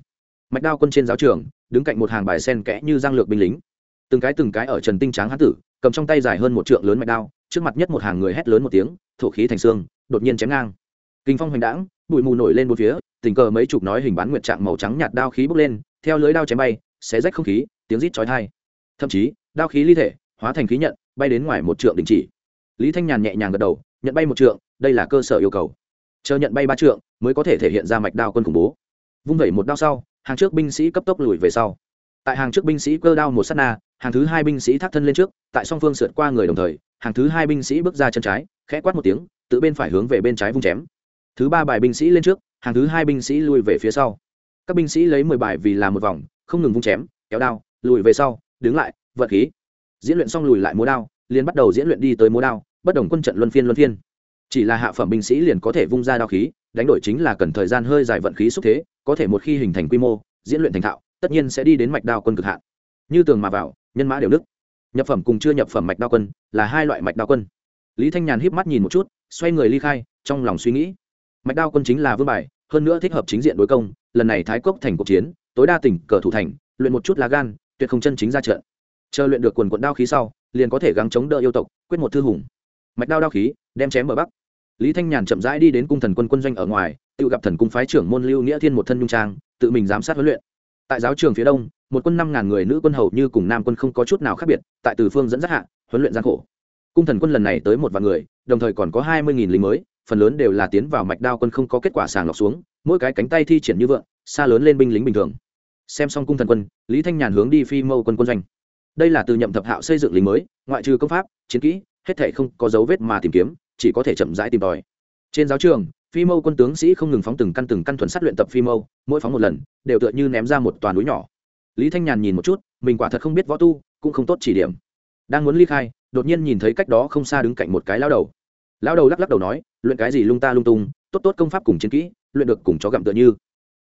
Mạch đao quân trên giáo trường, đứng cạnh một hàng bài sen kẽ như giang lược binh lính. Từng cái từng cái ở trần tinh tráng hán tử, cầm trong tay dài hơn một trượng lớn mạch đao, trước mặt nhất một hàng người hét lớn một tiếng, thổ khí thành xương, đột nhiên chém ngang. Kinh phong hoành đãng, bụi mù nổi lên bốn phía, tình cờ mấy chục nói hình bán nguyệt trạng màu trắng nhạt đao khí bốc lên, theo lưới đao chém bay, xé rách không khí, tiếng rít chói tai. Thậm chí, đao khí ly thể, hóa thành khí nhận, bay đến ngoài một trượng đình chỉ. Lý Thanh Nhàn nhẹ nhàng gật đầu, nhận bay một trượng, đây là cơ sở yêu cầu. Chờ nhận bay ba trượng, mới có thể thể hiện ra mạch đao quân khủng bố. Vung vẩy một đao sau, hàng trước binh sĩ cấp tốc lùi về sau. Tại hàng trước binh sĩ cơ đao một s á t na, hàng thứ hai binh sĩ thác thân lên trước, tại song phương sượt qua người đồng thời, hàng thứ hai binh sĩ bước ra chân trái, khẽ quát một tiếng tự bên phải hướng về bên trái vung chém. Thứ ba bài binh sĩ lên trước, hàng thứ hai binh sĩ lùi về phía sau. Các binh sĩ lấy mười bài vì làm một vòng, không ngừng vung chém, kéo đao, lùi về sau, đứng lại, vật khí. Diễn luyện xong lùi lại múa đao, liền bắt đầu diễn luyện đi tới múa đao, bất đồng quân trận luân phiên luân phiên chỉ là hạ phẩm binh sĩ liền có thể vung ra đao khí, đánh đổi chính là cần thời gian hơi dài vận khí xúc thế, có thể một khi hình thành quy mô, diễn luyện thành thạo, tất nhiên sẽ đi đến mạch đao quân cực hạn. Như tường mà vào, nhân mã đều đức. Nhập phẩm cùng chưa nhập phẩm mạch đao quân là hai loại mạch đao quân. Lý thanh nhàn híp mắt nhìn một chút, xoay người ly khai, trong lòng suy nghĩ. Mạch đao quân chính là vương bài, hơn nữa thích hợp chính diện đối công, lần này thái cốc thành cuộc chiến, tối đa tỉnh cờ thủ thành, luyện một chút lá gan, tuyệt không chân chính ra trận. Chờ luyện được quần quận đao khí sau, liền có thể gắng chống đỡ yêu tộc, quyết một thư hùng. Mạch đao đao khí đem chém bờ bắc. Lý thanh nhàn chậm rãi đi đến cung thần quân quân doanh ở ngoài, tự gặp thần cung phái trưởng môn lưu nghĩa thiên một thân nhung trang, tự mình giám sát huấn luyện. Tại giáo trường phía đông, một quân năm ngàn người nữ quân hầu như cùng nam quân không có chút nào khác biệt, tại từ phương dẫn dắt hạ, huấn luyện gian khổ. Cung thần quân lần này tới một vạn người, đồng thời còn có hai mươi nghìn lính mới, phần lớn đều là tiến vào mạch đao quân không có kết quả sàng lọc xuống, mỗi cái cánh tay thi triển như vượng, xa lớn lên binh lính bình thường. Xem xong cung thần quân, lý thanh nhàn hướng đi phi mâu quân quân doanh. Đây là từ nhậm thập hạo xây dựng lính mới, ngoại trừ công pháp, chiến kỹ, hết thể không có dấu vết mà tìm kiếm chỉ có thể chậm rãi tìm tòi. Trên giáo trường, phi mâu quân tướng sĩ không ngừng phóng từng căn từng căn thuần sát luyện tập phi mâu, mỗi phóng một lần, đều tựa như ném ra một toàn núi nhỏ. Lý thanh nhàn nhìn một chút, mình quả thật không biết võ tu, cũng không tốt chỉ điểm. Đang muốn ly khai, đột nhiên nhìn thấy cách đó không xa đứng cạnh một cái lao đầu. Lao đầu lắc lắc đầu nói, luyện cái gì lung ta lung tung, tốt tốt công pháp cùng chiến kỹ, luyện được cùng chó gặm tựa như.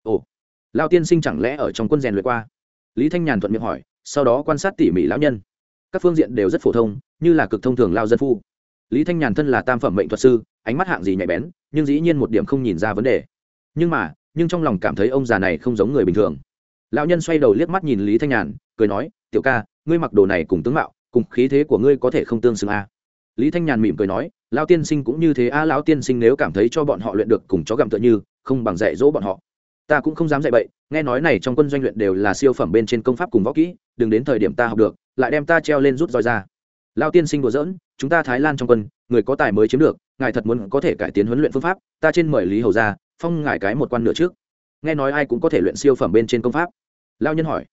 Ồ lao tiên sinh chẳng lẽ ở trong quân rèn luyện qua? Lý thanh nhàn thuận miệng hỏi, sau đó quan sát tỉ mỉ lão nhân. Các phương diện đều rất phổ thông, như là cực thông thường lao dân phu lý thanh nhàn thân là tam phẩm mệnh thuật sư, ánh mắt hạng gì nhạy bén, nhưng dĩ nhiên một điểm không nhìn ra vấn đề. Nhưng mà, nhưng trong lòng cảm thấy ông già này không giống người bình thường. Lão nhân xoay đầu liếc mắt nhìn lý thanh nhàn, cười nói, tiểu ca, ngươi mặc đồ này cùng tướng mạo, cùng khí thế của ngươi có thể không tương xứng a lý thanh nhàn mỉm cười nói, lão tiên sinh cũng như thế a lão tiên sinh nếu cảm thấy cho bọn họ luyện được cùng chó gặm tựa như, không bằng dạy dỗ bọn họ. Ta cũng không dám dạy bậy, nghe nói này trong quân doanh luyện đều là siêu phẩm bên trên công pháp cùng võ kỹ, đừng đến thời điểm ta học được, lại đem ta treo lên rút roi ra lao tiên sinh đùa dỡn, chúng ta thái lan trong quân người có tài mới chiếm được ngài thật muốn có thể cải tiến huấn luyện phương pháp ta trên mời lý hầu ra phong ngài cái một quan nửa trước. Nghe nói ai cũng có thể luyện siêu phẩm bên trên công pháp. Lao nhân hỏi.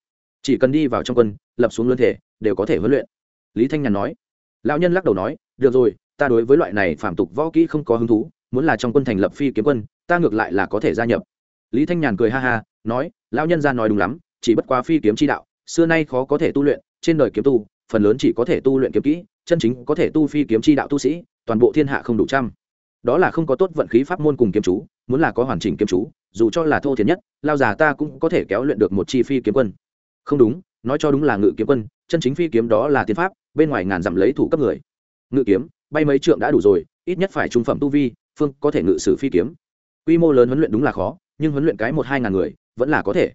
Chỉ cần đi vào trong quân lập xuống luân thể đều có thể huấn luyện. Lý thanh nhàn nói. Lao nhân lắc đầu nói được rồi ta đối với loại này phạm tục võ kỹ không có hứng thú muốn là trong quân thành lập phi kiếm quân ta ngược lại là có thể gia nhập. Lý thanh nhàn cười ha ha nói lão nhân ra nói đúng lắm chỉ bất quá phi kiếm chi đạo xưa nay khó có thể tu luyện trên đời kiếm tu phần lớn chỉ có thể tu luyện kiếm kỹ, chân chính có thể tu phi kiếm chi đạo tu sĩ, toàn bộ thiên hạ không đủ trăm. Đó là không có tốt vận khí pháp môn cùng kiếm chú, muốn là có hoàn chỉnh kiếm chú, dù cho là thô thiển nhất, lao già ta cũng có thể kéo luyện được một chi phi kiếm quân. Không đúng, nói cho đúng là ngự kiếm quân, chân chính phi kiếm đó là tiên pháp, bên ngoài ngàn dặm lấy thủ cấp người. Ngự kiếm, bay mấy trượng đã đủ rồi, ít nhất phải trung phẩm tu vi, phương có thể ngự sử phi kiếm. Quy mô lớn huấn luyện đúng là khó, nhưng huấn luyện cái một hai ngàn người, vẫn là có thể.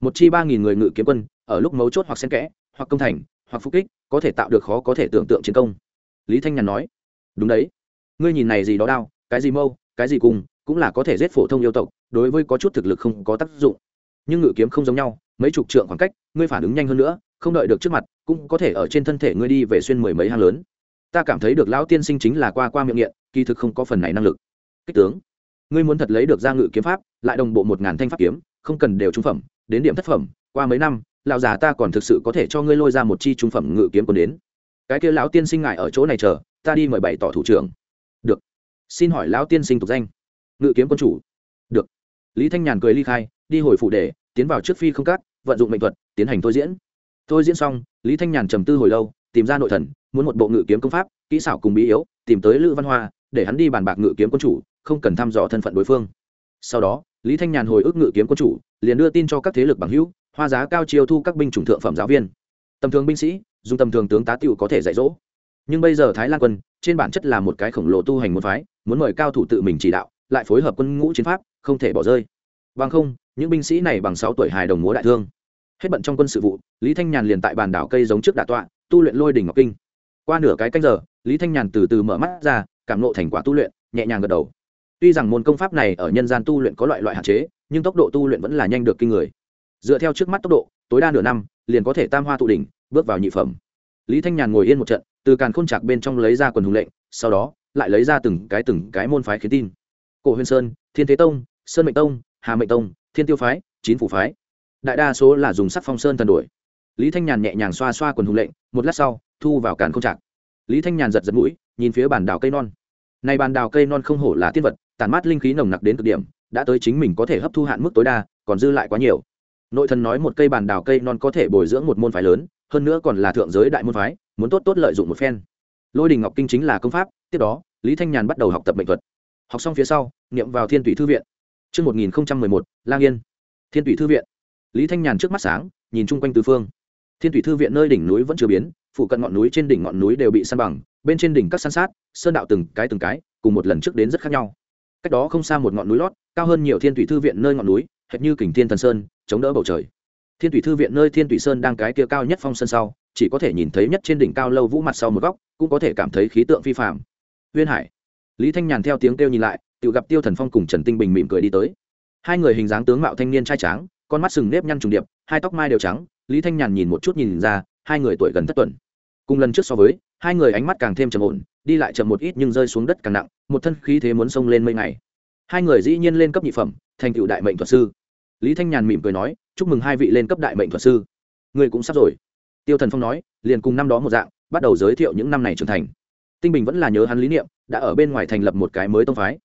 Một chi ba nghìn người ngự kiếm quân, ở lúc mấu chốt hoặc xen kẽ, hoặc công thành hoặc phục kích, có thể tạo được khó có thể tưởng tượng chiến công. Lý thanh nhàn nói. Đúng đấy. Ngươi nhìn này gì đó đao, cái gì mâu, cái gì cùng, cũng là có thể giết phổ thông yêu tộc, đối với có chút thực lực không có tác dụng. Nhưng ngự kiếm không giống nhau, mấy chục trượng khoảng cách, ngươi phản ứng nhanh hơn nữa, không đợi được trước mặt, cũng có thể ở trên thân thể ngươi đi về xuyên mười mấy hang lớn. Ta cảm thấy được lão tiên sinh chính là qua qua miệng nghiện, kỳ thực không có phần này năng lực. Kích tướng, ngươi muốn thật lấy được ra ngự kiếm pháp, lại đồng bộ một ngàn thanh pháp kiếm, không cần đều trung phẩm, đến điểm thất phẩm, qua mấy năm lão già ta còn thực sự có thể cho ngươi lôi ra một chi trung phẩm ngự kiếm còn đến. Cái kia lão tiên sinh ngại ở chỗ này chờ, ta đi mời bày tỏ thủ trưởng. Được. Xin hỏi lão tiên sinh tục danh. Ngự kiếm quân chủ. Được. Lý thanh nhàn cười ly khai, đi hồi phủ để, tiến vào trước phi không cắt vận dụng mệnh thuật, tiến hành thôi diễn. Thôi diễn xong, lý thanh nhàn trầm tư hồi lâu, tìm ra nội thần, muốn một bộ ngự kiếm công pháp, kỹ xảo cùng bí yếu, tìm tới lữ văn hoa, để hắn đi bàn bạc ngự kiếm quân chủ, không cần thăm dò thân phận đối phương. Sau đó, lý thanh nhàn hồi ức ngự kiếm quân chủ, liền đưa tin cho các thế lực bằng hữu hoa giá cao chiêu thu các binh chủng thượng phẩm giáo viên. Tầm thường binh sĩ, dùng tầm thường tướng tá tiểu có thể dạy dỗ. Nhưng bây giờ thái lan quân, trên bản chất là một cái khổng lồ tu hành môn phái, muốn mời cao thủ tự mình chỉ đạo, lại phối hợp quân ngũ chiến pháp, không thể bỏ rơi. Bằng không, những binh sĩ này bằng sáu tuổi hài đồng múa đại thương. Hết bận trong quân sự vụ, lý thanh nhàn liền tại bàn đảo cây giống trước đà tọa, tu luyện lôi đỉnh ngọc kinh. Qua nửa cái canh giờ, lý thanh nhàn từ từ mở mắt ra, cảm nộ thành quả tu luyện, nhẹ nhàng gật đầu. Tuy rằng môn công pháp này ở nhân gian tu luyện có loại loại hạn chế, nhưng tốc độ tu luyện vẫn là nhanh được kinh người dựa theo trước mắt tốc độ, tối đa nửa năm, liền có thể tam hoa tụ đỉnh, bước vào nhị phẩm. Lý thanh nhàn ngồi yên một trận, từ càn khôn chạc bên trong lấy ra quần hùng lệnh, sau đó, lại lấy ra từng cái từng cái môn phái khiến tin. Cổ huyền sơn, thiên thế tông, sơn mệnh tông, hà mệnh tông, thiên tiêu phái, chín phủ phái. Đại đa số là dùng sắc phong sơn thần đuổi. Lý thanh nhàn nhẹ nhàng xoa xoa quần hùng lệnh, một lát sau, thu vào càn khôn chạc lý thanh nhàn giật giật mũi, nhìn phía bản đào cây non. Này bàn đào cây non không hổ là tiên vật, tản mát linh khí nồng nặc đến cực điểm, đã tới chính mình có thể hấp thu hạn mức tối đa, còn dư lại quá nhiều nội thần nói một cây bàn đào cây non có thể bồi dưỡng một môn phái lớn hơn nữa còn là thượng giới đại môn phái muốn tốt tốt lợi dụng một phen lôi đình ngọc kinh chính là công pháp tiếp đó lý thanh nhàn bắt đầu học tập mệnh thuật học xong phía sau niệm vào thiên tủy thư viện Trước 1011, Lang Yên. Thiên tủy thư viện. Lý Thanh Nhàn trước mắt sáng, nhìn chung quanh tứ phương. Thiên tủy thư viện nơi đỉnh núi vẫn chưa biến, phụ cận ngọn núi trên đỉnh ngọn núi đều bị san bằng, bên trên đỉnh các san sát, sơn đạo từng cái từng cái, cùng một lần trước đến rất khác nhau. Cách đó không xa một ngọn núi lót, cao hơn nhiều thiên tủy thư viện nơi ngọn núi, hệt như kình thiên thần sơn, chống đỡ bầu trời. Thiên thủy thư viện nơi thiên thủy sơn đang cái kia cao nhất phong sơn sau, chỉ có thể nhìn thấy nhất trên đỉnh cao lâu vũ mặt sau một góc, cũng có thể cảm thấy khí tượng phi phàm. huyên Hải. Lý Thanh Nhàn theo tiếng kêu nhìn lại, tự gặp Tiêu Thần Phong cùng Trần Tinh Bình mỉm cười đi tới. Hai người hình dáng tướng mạo thanh niên trai tráng, con mắt sừng nếp nhăn trùng điệp, hai tóc mai đều trắng, Lý Thanh Nhàn nhìn một chút nhìn ra, hai người tuổi gần thất tuần. Cùng lần trước so với, hai người ánh mắt càng thêm trầm ổn, đi lại chậm một ít nhưng rơi xuống đất càng nặng, một thân khí thế muốn xông lên mây ngày. Hai người dĩ nhiên lên cấp nhị phẩm, thành tựu đại mệnh thuật sư. Lý Thanh Nhàn mỉm cười nói, chúc mừng hai vị lên cấp đại mệnh thuật sư. Người cũng sắp rồi. Tiêu Thần Phong nói, liền cùng năm đó một dạng, bắt đầu giới thiệu những năm này trưởng thành. Tinh Bình vẫn là nhớ hắn lý niệm, đã ở bên ngoài thành lập một cái mới tông phái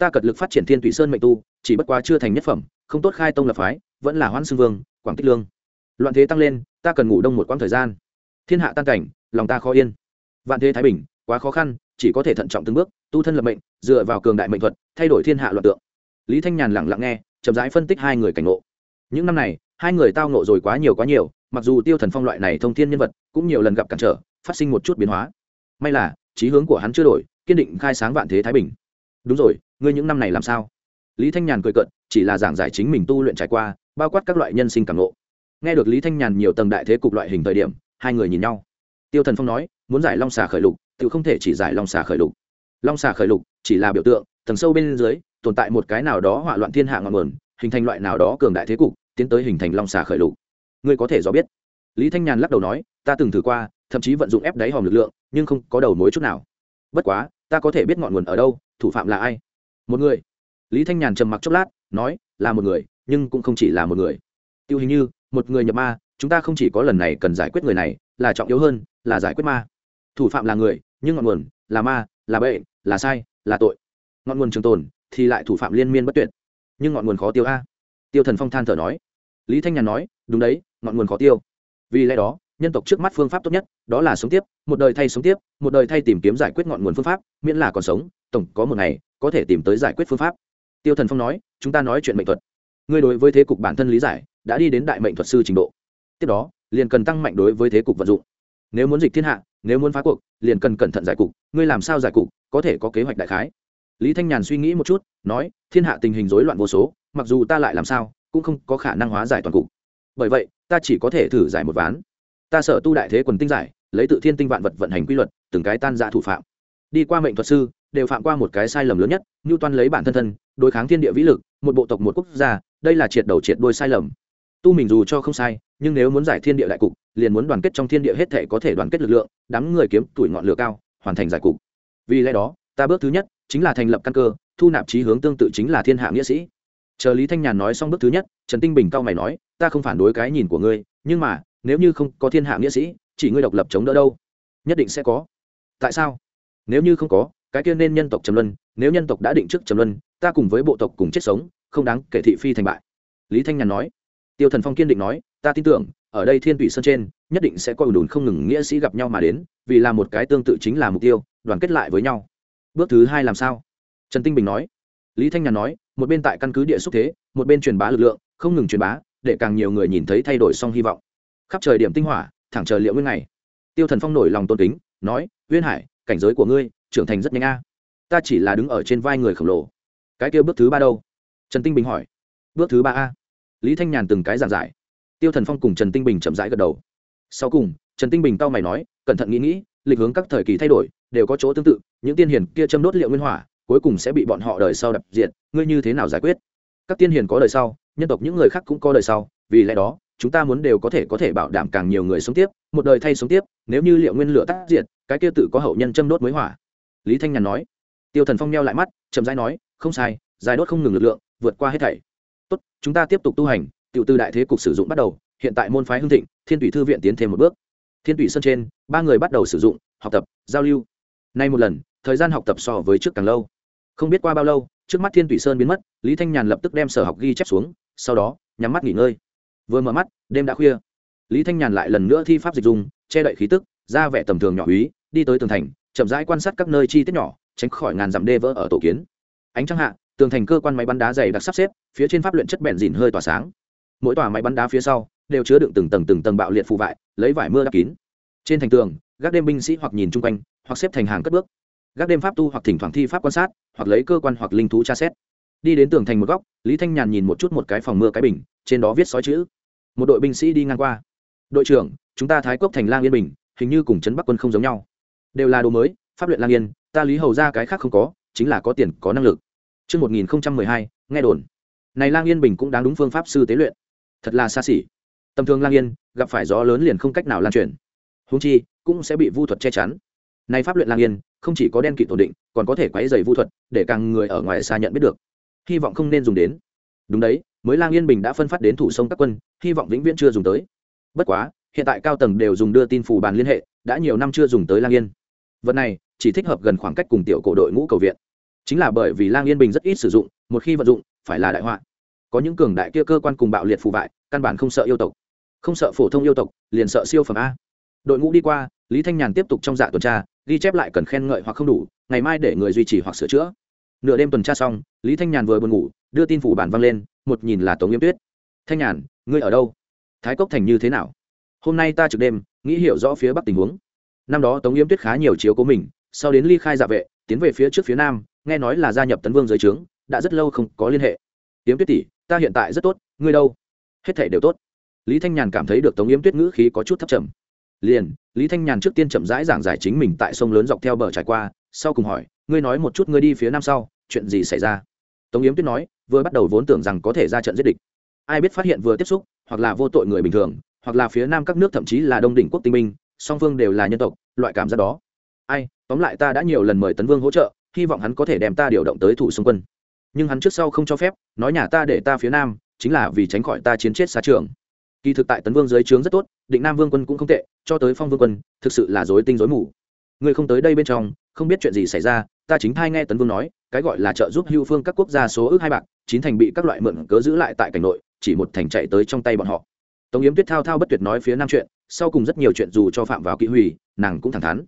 ta cật lực phát triển thiên thủy sơn mệnh tu chỉ bất quá chưa thành nhất phẩm không tốt khai tông lập phái vẫn là hoan xưng vương quảng tích lương loạn thế tăng lên ta cần ngủ đông một quãng thời gian thiên hạ tan cảnh lòng ta khó yên vạn thế thái bình quá khó khăn chỉ có thể thận trọng từng bước tu thân lập mệnh dựa vào cường đại mệnh thuật thay đổi thiên hạ loạn tượng lý thanh nhàn lẳng lặng nghe chậm rãi phân tích hai người cảnh ngộ. Những năm này, hai người tao ngộ rồi quá nhiều quá nhiều, mặc dù tiêu thần phong loại này thông thiên nhân vật cũng nhiều lần gặp cản trở, phát sinh một chút biến hóa. May là trí hướng của hắn chưa đổi, kiên định khai sáng vạn thế thái bình. Đúng rồi, ngươi những năm này làm sao? Lý thanh nhàn cười cận chỉ là giảng giải chính mình tu luyện trải qua, bao quát các loại nhân sinh cảm ngộ. Nghe được lý thanh nhàn nhiều tầng đại thế cục loại hình thời điểm, hai người nhìn nhau. Tiêu thần phong nói, muốn giải long xà khởi lục tự không thể chỉ giải long xà khởi lục. Long xà khởi lục chỉ là biểu tượng, tầng sâu bên dưới tồn tại một cái nào đó hỏa loạn thiên hạ ngọn nguồn, hình thành loại nào đó cường đại thế cục, tiến tới hình thành long xà khởi lục. Ngươi có thể rõ biết. Lý thanh nhàn lắc đầu nói, ta từng thử qua, thậm chí vận dụng ép đáy hòm lực lượng, nhưng không có đầu mối chút nào. Bất quá, ta có thể biết ngọn nguồn ở đâu, thủ phạm là ai. Một người. Lý thanh nhàn trầm mặc chốc lát, nói, là một người, nhưng cũng không chỉ là một người. Tiêu hình như, một người nhập ma, chúng ta không chỉ có lần này cần giải quyết người này, là trọng yếu hơn, là giải quyết ma. Thủ phạm là người, nhưng ngọn nguồn, là ma, là bệnh là sai, là tội. Ngọn nguồn trường tồn thì lại thủ phạm liên miên bất tuyệt. Nhưng ngọn nguồn khó tiêu a. Tiêu thần phong than thở nói. Lý thanh nhàn nói, đúng đấy, ngọn nguồn khó tiêu. Vì lẽ đó, nhân tộc trước mắt phương pháp tốt nhất, đó là sống tiếp, một đời thay sống tiếp, một đời thay tìm kiếm giải quyết ngọn nguồn phương pháp, miễn là còn sống, tổng có một ngày, có thể tìm tới giải quyết phương pháp. Tiêu thần phong nói, chúng ta nói chuyện mệnh thuật. Ngươi đối với thế cục bản thân lý giải, đã đi đến đại mệnh thuật sư trình độ. Tiếp đó, liền cần tăng mạnh đối với thế cục vận dụng. Nếu muốn dịch thiên hạ, nếu muốn phá cuộc, liền cần cẩn thận giải cục. Ngươi làm sao giải cục, có thể có kế hoạch đại khái lý thanh nhàn suy nghĩ một chút, nói, thiên hạ tình hình rối loạn vô số, mặc dù ta lại làm sao, cũng không có khả năng hóa giải toàn cục. Bởi vậy, ta chỉ có thể thử giải một ván. Ta sợ tu đại thế quần tinh giải, lấy tự thiên tinh vạn vật vận hành quy luật, từng cái tan ra thủ phạm. Đi qua mệnh thuật sư, đều phạm qua một cái sai lầm lớn nhất như toan lấy bản thân thân, đối kháng thiên địa vĩ lực, một bộ tộc một quốc gia, đây là triệt đầu triệt đôi sai lầm. Tu mình dù cho không sai, nhưng nếu muốn giải thiên địa đại cục, liền muốn đoàn kết trong thiên địa hết thể có thể đoàn kết lực lượng, đám người kiếm tuổi ngọn lửa cao, hoàn thành giải cục. Vì lẽ đó, ta bước thứ nhất chính là thành lập căn cơ, thu nạp trí hướng tương tự chính là thiên hạ nghĩa sĩ. Chờ lý thanh nhàn nói xong bước thứ nhất, trần tinh bình cao mày nói, ta không phản đối cái nhìn của ngươi, nhưng mà, nếu như không có thiên hạ nghĩa sĩ, chỉ ngươi độc lập chống đỡ đâu? Nhất định sẽ có. Tại sao? Nếu như không có, cái kia nên nhân tộc trầm luân, nếu nhân tộc đã định trước trầm luân, ta cùng với bộ tộc cùng chết sống, không đáng kể thị phi thành bại. Lý thanh nhàn nói. Tiêu thần phong kiên định nói, ta tin tưởng, ở đây thiên tụy sơn trên, nhất định sẽ có ủn đùn không ngừng nghĩa sĩ gặp nhau mà đến, vì là một cái tương tự chính là mục tiêu, đoàn kết lại với nhau bước thứ hai làm sao? Trần tinh bình nói. Lý thanh nhàn nói, một bên tại căn cứ địa xúc thế, một bên truyền bá lực lượng, không ngừng truyền bá, để càng nhiều người nhìn thấy thay đổi song hy vọng. Khắp trời điểm tinh hỏa, thẳng chờ liệu nguyên này tiêu thần phong nổi lòng tôn kính, nói uyên hải, cảnh giới của ngươi trưởng thành rất nhanh a. Ta chỉ là đứng ở trên vai người khổng lồ. Cái kia bước thứ ba đâu? Trần tinh bình hỏi. Bước thứ ba a. Lý thanh nhàn từng cái giảng giải. Tiêu thần phong cùng trần tinh bình chậm rãi gật đầu. Sau cùng, trần tinh bình tao mày nói, cẩn thận nghĩ nghĩ lịch hướng các thời kỳ thay đổi đều có chỗ tương tự, những tiên hiền kia châm đốt liệu nguyên hỏa cuối cùng sẽ bị bọn họ đời sau đập diện ngươi như thế nào giải quyết? Các tiên hiền có đời sau, nhân tộc những người khác cũng có đời sau, vì lẽ đó, chúng ta muốn đều có thể có thể bảo đảm càng nhiều người sống tiếp, một đời thay sống tiếp, nếu như liệu nguyên lửa tắt diệt, cái kia tự có hậu nhân châm đốt mới hỏa. Lý thanh nhàn nói. Tiêu thần phong neo lại mắt, chậm rãi nói, không sai dài đốt không ngừng lực lượng, vượt qua hết thảy. Tốt, chúng ta tiếp tục tu hành, tiểu tư đại thế cục sử dụng bắt đầu, hiện tại môn phái hưng thịnh, thiên thủy thư viện tiến thêm một bước thiên thủy Sơn trên, ba người bắt đầu sử dụng, học tập, giao lưu. Nay một lần, thời gian học tập so với trước càng lâu. Không biết qua bao lâu, trước mắt thiên thủy sơn biến mất, lý thanh nhàn lập tức đem sở học ghi chép xuống, sau đó, nhắm mắt nghỉ ngơi. Vừa mở mắt, đêm đã khuya. Lý thanh nhàn lại lần nữa thi pháp dịch dùng che đậy khí tức, ra vẻ tầm thường nhỏ úy đi tới tường thành, chậm rãi quan sát các nơi chi tiết nhỏ, tránh khỏi ngàn dặm đê vỡ ở tổ kiến. Ánh trăng hạ, tường thành cơ quan máy bắn đá dày đặc sắp xếp, phía trên pháp luyện chất bẹn dìn hơi tỏa sáng mỗi tòa máy bắn đá phía sau đều chứa đựng từng tầng từng tầng bạo liệt phụ vải lấy vải mưa đắp kín. Trên thành tường gác đêm binh sĩ hoặc nhìn chung quanh hoặc xếp thành hàng cất bước. Gác đêm pháp tu hoặc thỉnh thoảng thi pháp quan sát hoặc lấy cơ quan hoặc linh thú tra xét. Đi đến tường thành một góc lý thanh nhàn nhìn một chút một cái phòng mưa cái bình trên đó viết sói chữ. Một đội binh sĩ đi ngang qua. Đội trưởng chúng ta thái cốc thành lang yên bình hình như cùng trấn bắc quân không giống nhau. Đều là đồ mới pháp luyện lang yên ta lý hầu ra cái khác không có chính là có tiền có năng lực. Trước 1012, nghe đồn. Này lang yên bình cũng đáng đúng phương pháp sư tế luyện. Thật là xa xỉ. Tầm thường lang yên, gặp phải gió lớn liền không cách nào lan truyền. Huống chi, cũng sẽ bị vu thuật che chắn. Này pháp luyện lang yên, không chỉ có đen kịt ổn định, còn có thể quấy rầy vu thuật, để càng người ở ngoài xa nhận biết được. Hy vọng không nên dùng đến. Đúng đấy, mới lang yên bình đã phân phát đến thủ sông các quân, hy vọng vĩnh viễn chưa dùng tới. Bất quá, hiện tại cao tầng đều dùng đưa tin phù bàn liên hệ, đã nhiều năm chưa dùng tới lang yên. Vật này chỉ thích hợp gần khoảng cách cùng tiểu cổ đội ngũ cầu viện chính là bởi vì lang yên bình rất ít sử dụng một khi vận dụng phải là đại họa có những cường đại kia cơ quan cùng bạo liệt phù vại, căn bản không sợ yêu tộc. Không sợ phổ thông yêu tộc, liền sợ siêu phẩm a. Đội ngũ đi qua, lý thanh nhàn tiếp tục trong dạ tuần tra, ghi chép lại cần khen ngợi hoặc không đủ, ngày mai để người duy trì hoặc sửa chữa. Nửa đêm tuần tra xong, lý thanh nhàn vừa buồn ngủ, đưa tin phủ bản vang lên, một nhìn là tống yếm tuyết. Thanh nhàn, ngươi ở đâu? Thái cốc thành như thế nào? Hôm nay ta trực đêm, nghĩ hiểu rõ phía bắc tình huống. Năm đó tống yếm tuyết khá nhiều chiếu cố mình, sau đến ly khai dạ vệ, tiến về phía trước phía nam, nghe nói là gia nhập tấn vương dưới trướng, đã rất lâu không có liên hệ. Yếm tuyết tỷ ta hiện tại rất tốt, ngươi đâu? Hết thể đều tốt. Lý thanh nhàn cảm thấy được tống yếm tuyết ngữ khí có chút thấp trầm. Liền, lý thanh nhàn trước tiên chậm rãi giảng giải chính mình tại sông lớn dọc theo bờ trải qua, sau cùng hỏi, ngươi nói một chút ngươi đi phía nam sau, chuyện gì xảy ra? Tống yếm tuyết nói, vừa bắt đầu vốn tưởng rằng có thể ra trận giết địch. Ai biết phát hiện vừa tiếp xúc, hoặc là vô tội người bình thường, hoặc là phía nam các nước thậm chí là đông đỉnh quốc tinh minh song phương đều là nhân tộc, loại cảm giác đó. Ai, tóm lại ta đã nhiều lần mời tấn vương hỗ trợ, hy vọng hắn có thể đem ta điều động tới thủ xung quân nhưng hắn trước sau không cho phép, nói nhà ta để ta phía nam, chính là vì tránh khỏi ta chiến chết xa trường. Kỳ thực tại tấn vương dưới trướng rất tốt, định nam vương quân cũng không tệ, cho tới phong vương quân, thực sự là dối tinh dối mù. Người không tới đây bên trong, không biết chuyện gì xảy ra, ta chính thai nghe tấn vương nói, cái gọi là trợ giúp hưu phương các quốc gia số ước hai bạc, chín thành bị các loại mượn cớ giữ lại tại cảnh nội, chỉ một thành chạy tới trong tay bọn họ. Tống yếm tuyết thao thao bất tuyệt nói phía nam chuyện, sau cùng rất nhiều chuyện dù cho phạm vào kỹ hủy, nàng cũng thẳng thắn.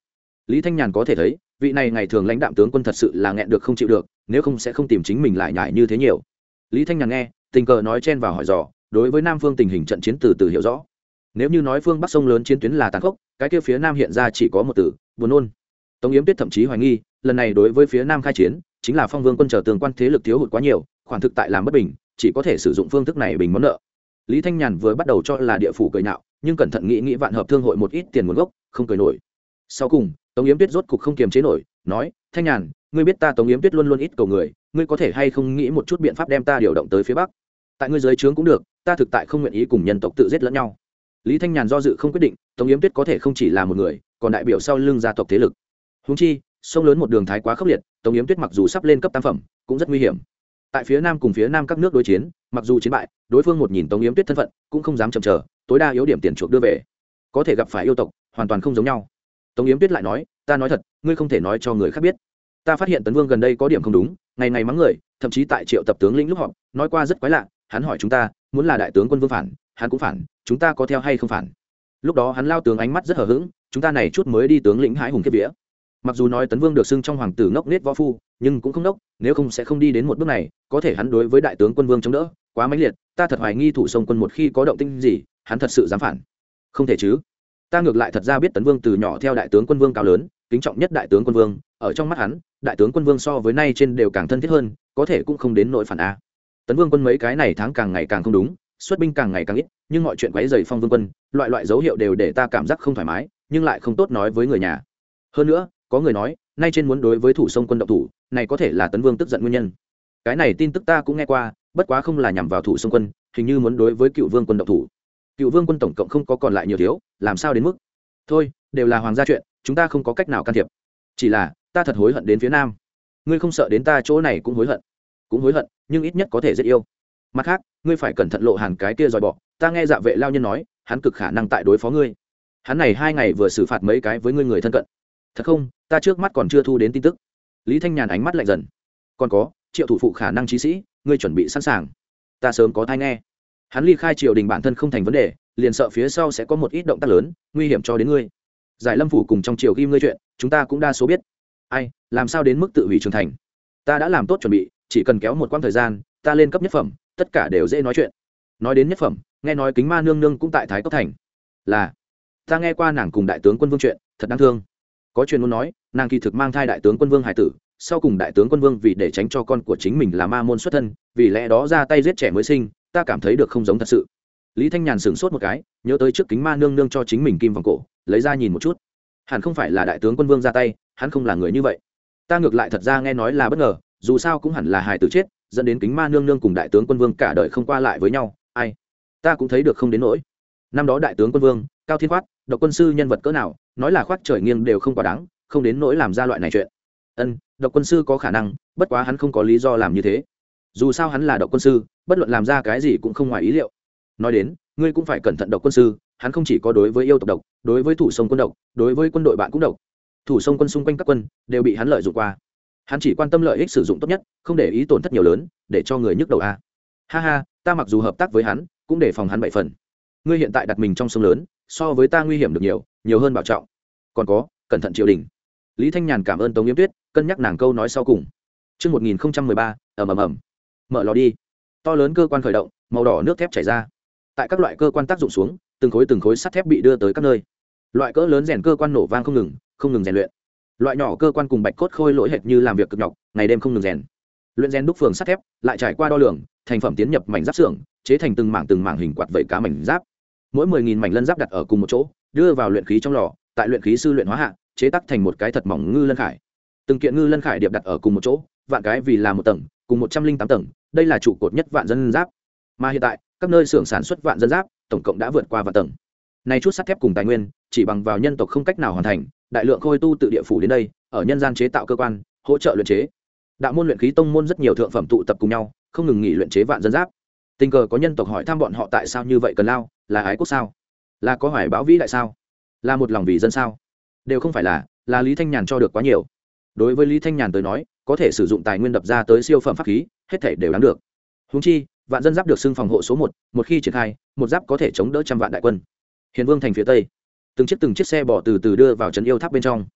Lý thanh nhàn có thể thấy, vị này ngày thường lãnh đạm tướng quân thật sự là nghẹn được không chịu được nếu không sẽ không tìm chính mình lại nhải như thế nhiều. Lý thanh nhàn nghe, tình cờ nói chen vào hỏi dò, đối với nam phương tình hình trận chiến từ từ hiểu rõ. Nếu như nói phương bắc sông lớn chiến tuyến là tàn khốc, cái kia phía nam hiện ra chỉ có một từ, buồn nôn. Tống yếm tuyết thậm chí hoài nghi, lần này đối với phía nam khai chiến, chính là phong vương quân chờ tường quan thế lực thiếu hụt quá nhiều, khoản thực tại làm bất bình, chỉ có thể sử dụng phương thức này bình món nợ. Lý thanh nhàn vừa bắt đầu cho là địa phủ cười nhạo, nhưng cẩn thận nghĩ nghĩ vạn hợp thương hội một ít tiền nguồn gốc, không cười nổi. Sau cùng, tống yếm tuyết rốt cục không kiềm chế nổi, nói thanh nhàn, ngươi biết ta tống yếm tuyết luôn luôn ít cầu người, ngươi có thể hay không nghĩ một chút biện pháp đem ta điều động tới phía bắc? Tại ngươi dưới trướng cũng được, ta thực tại không nguyện ý cùng nhân tộc tự giết lẫn nhau. Lý thanh nhàn do dự không quyết định, tống yếm tuyết có thể không chỉ là một người, còn đại biểu sau lưng gia tộc thế lực. Húng chi, sông lớn một đường thái quá khốc liệt, tống yếm tuyết mặc dù sắp lên cấp tam phẩm, cũng rất nguy hiểm. Tại phía nam cùng phía nam các nước đối chiến, mặc dù chiến bại, đối phương một nhìn tống yếm tuyết thân phận, cũng không dám chậm chờ, tối đa yếu điểm tiền chuộc đưa về. Có thể gặp phải yêu tộc, hoàn toàn không giống nhau. Tống yếm tuyết lại nói, ta nói thật ngươi không thể nói cho người khác biết. Ta phát hiện tấn vương gần đây có điểm không đúng, ngày ngày mắng người, thậm chí tại triệu tập tướng lĩnh lúc họp, nói qua rất quái lạ, hắn hỏi chúng ta, muốn là đại tướng quân vương phản, hắn cũng phản, chúng ta có theo hay không phản? Lúc đó hắn lao tướng ánh mắt rất hờ hững, chúng ta này chút mới đi tướng lĩnh hái hùng kiếp vía. Mặc dù nói tấn vương được xưng trong hoàng tử ngốc nết võ phu, nhưng cũng không ngốc nếu không sẽ không đi đến một bước này, có thể hắn đối với đại tướng quân vương chống đỡ, quá mãnh liệt, ta thật hoài nghi thủ sông quân một khi có động tinh gì, hắn thật sự dám phản. Không thể chứ. Ta ngược lại thật ra biết tấn vương từ nhỏ theo đại tướng quân vương cao lớn kính trọng nhất đại tướng quân vương, ở trong mắt hắn, đại tướng quân vương so với nay trên đều càng thân thiết hơn, có thể cũng không đến nỗi phản a. Tấn vương quân mấy cái này tháng càng ngày càng không đúng, xuất binh càng ngày càng ít, nhưng mọi chuyện quấy dày phong vương quân, loại loại dấu hiệu đều để ta cảm giác không thoải mái, nhưng lại không tốt nói với người nhà. Hơn nữa, có người nói, nay trên muốn đối với thủ sông quân động thủ, này có thể là tấn vương tức giận nguyên nhân. Cái này tin tức ta cũng nghe qua, bất quá không là nhằm vào thủ sông quân, hình như muốn đối với cựu vương quân động thủ. Cựu vương quân tổng cộng không có còn lại nhiều thiếu, làm sao đến mức? Thôi, đều là hoàng gia chuyện chúng ta không có cách nào can thiệp. Chỉ là, ta thật hối hận đến phía nam. Ngươi không sợ đến ta chỗ này cũng hối hận. Cũng hối hận, nhưng ít nhất có thể rất yêu. Mặt khác, ngươi phải cẩn thận lộ hàn cái kia dòi bỏ ta nghe dạ vệ lao nhân nói, hắn cực khả năng tại đối phó ngươi. Hắn này hai ngày vừa xử phạt mấy cái với ngươi người thân cận. Thật không, ta trước mắt còn chưa thu đến tin tức. Lý thanh nhàn ánh mắt lạnh dần. Còn có, triệu thủ phụ khả năng trí sĩ, ngươi chuẩn bị sẵn sàng. Ta sớm có thai nghe. Hắn ly khai triều đình bản thân không thành vấn đề, liền sợ phía sau sẽ có một ít động tác lớn, nguy hiểm cho đến ngươi giải lâm phủ cùng trong triều ghim ngươi chuyện, chúng ta cũng đa số biết. Ai, làm sao đến mức tự hủy trưởng thành? Ta đã làm tốt chuẩn bị, chỉ cần kéo một quãng thời gian, ta lên cấp nhất phẩm, tất cả đều dễ nói chuyện. Nói đến nhất phẩm, nghe nói kính ma nương nương cũng tại thái cốc thành. Là, ta nghe qua nàng cùng đại tướng quân vương chuyện, thật đáng thương. Có chuyện muốn nói, nàng kỳ thực mang thai đại tướng quân vương hải tử, sau cùng đại tướng quân vương vì để tránh cho con của chính mình là ma môn xuất thân, vì lẽ đó ra tay giết trẻ mới sinh, ta cảm thấy được không giống thật sự lý thanh nhàn sửng sốt một cái, nhớ tới trước kính ma nương nương cho chính mình kim vòng cổ, lấy ra nhìn một chút. Hẳn không phải là đại tướng quân vương ra tay, hắn không là người như vậy. Ta ngược lại thật ra nghe nói là bất ngờ, dù sao cũng hẳn là hài tử chết, dẫn đến kính ma nương nương cùng đại tướng quân vương cả đời không qua lại với nhau, ai? Ta cũng thấy được không đến nỗi. Năm đó đại tướng quân vương, cao thiên khoát, độc quân sư nhân vật cỡ nào, nói là khoát trời nghiêng đều không quá đáng, không đến nỗi làm ra loại này chuyện. Ân, độc quân sư có khả năng, bất quá hắn không có lý do làm như thế. Dù sao hắn là độc quân sư, bất luận làm ra cái gì cũng không ngoài ý liệu nói đến ngươi cũng phải cẩn thận độc quân sư hắn không chỉ có đối với yêu tộc độc đối với thủ sông quân độc đối với quân đội bạn cũng độc. Thủ sông quân xung quanh các quân đều bị hắn lợi dụng qua. Hắn chỉ quan tâm lợi ích sử dụng tốt nhất không để ý tổn thất nhiều lớn để cho người nhức đầu a. Ha ha ta mặc dù hợp tác với hắn cũng để phòng hắn bảy phần. Ngươi hiện tại đặt mình trong sông lớn so với ta nguy hiểm được nhiều nhiều hơn bảo trọng. Còn có cẩn thận triều đình. Lý thanh nhàn cảm ơn tống yếm tuyết cân nhắc nàng câu nói sau cùng. Trước 1013, ầm ầm ầm. Mở lò đi. To lớn cơ quan khởi động, màu đỏ nước thép chảy ra. Tại các loại cơ quan tác dụng xuống, từng khối từng khối sắt thép bị đưa tới các nơi. Loại cỡ lớn rèn cơ quan nổ vang không ngừng, không ngừng rèn luyện. Loại nhỏ cơ quan cùng bạch cốt khôi lỗi hệt như làm việc cực nhọc, ngày đêm không ngừng rèn. Luyện rèn đúc phường sắt thép, lại trải qua đo lường, thành phẩm tiến nhập mảnh giáp xưởng, chế thành từng mảng từng mảng hình quạt vẩy cá mảnh giáp. Mỗi mười nghìn mảnh lân giáp đặt ở cùng một chỗ, đưa vào luyện khí trong lò, tại luyện khí sư luyện hóa hạ, chế tác thành một cái thật mỏng ngư lân khải từng kiện ngư lân khải điệp đặt ở cùng một chỗ vạn cái vì là một tầng cùng một trăm linh tám tầng đây là trụ cột nhất vạn dân giáp mà hiện tại các nơi xưởng sản xuất vạn dân giáp, tổng cộng đã vượt qua vạn tầng. Này chút sắt thép cùng tài nguyên, chỉ bằng vào nhân tộc không cách nào hoàn thành, đại lượng khôi tu tự địa phủ đến đây, ở nhân gian chế tạo cơ quan, hỗ trợ luyện chế. Đạo môn luyện khí tông môn rất nhiều thượng phẩm tụ tập cùng nhau, không ngừng nghỉ luyện chế vạn dân giáp. Tình cờ có nhân tộc hỏi thăm bọn họ tại sao như vậy cần lao, là ái quốc sao? Là có hoài báo vĩ đại sao? Là một lòng vì dân sao? Đều không phải là là lý thanh nhàn cho được quá nhiều. Đối với lý thanh nhàn tới nói, có thể sử dụng tài nguyên đập ra tới siêu phẩm pháp khí, hết thể đều đáng được. Húng chi vạn dân giáp được xưng phòng hộ số một một khi triển khai, một giáp có thể chống đỡ trăm vạn đại quân. Hiền vương thành phía tây. Từng chiếc từng chiếc xe bỏ từ từ đưa vào trấn yêu tháp bên trong.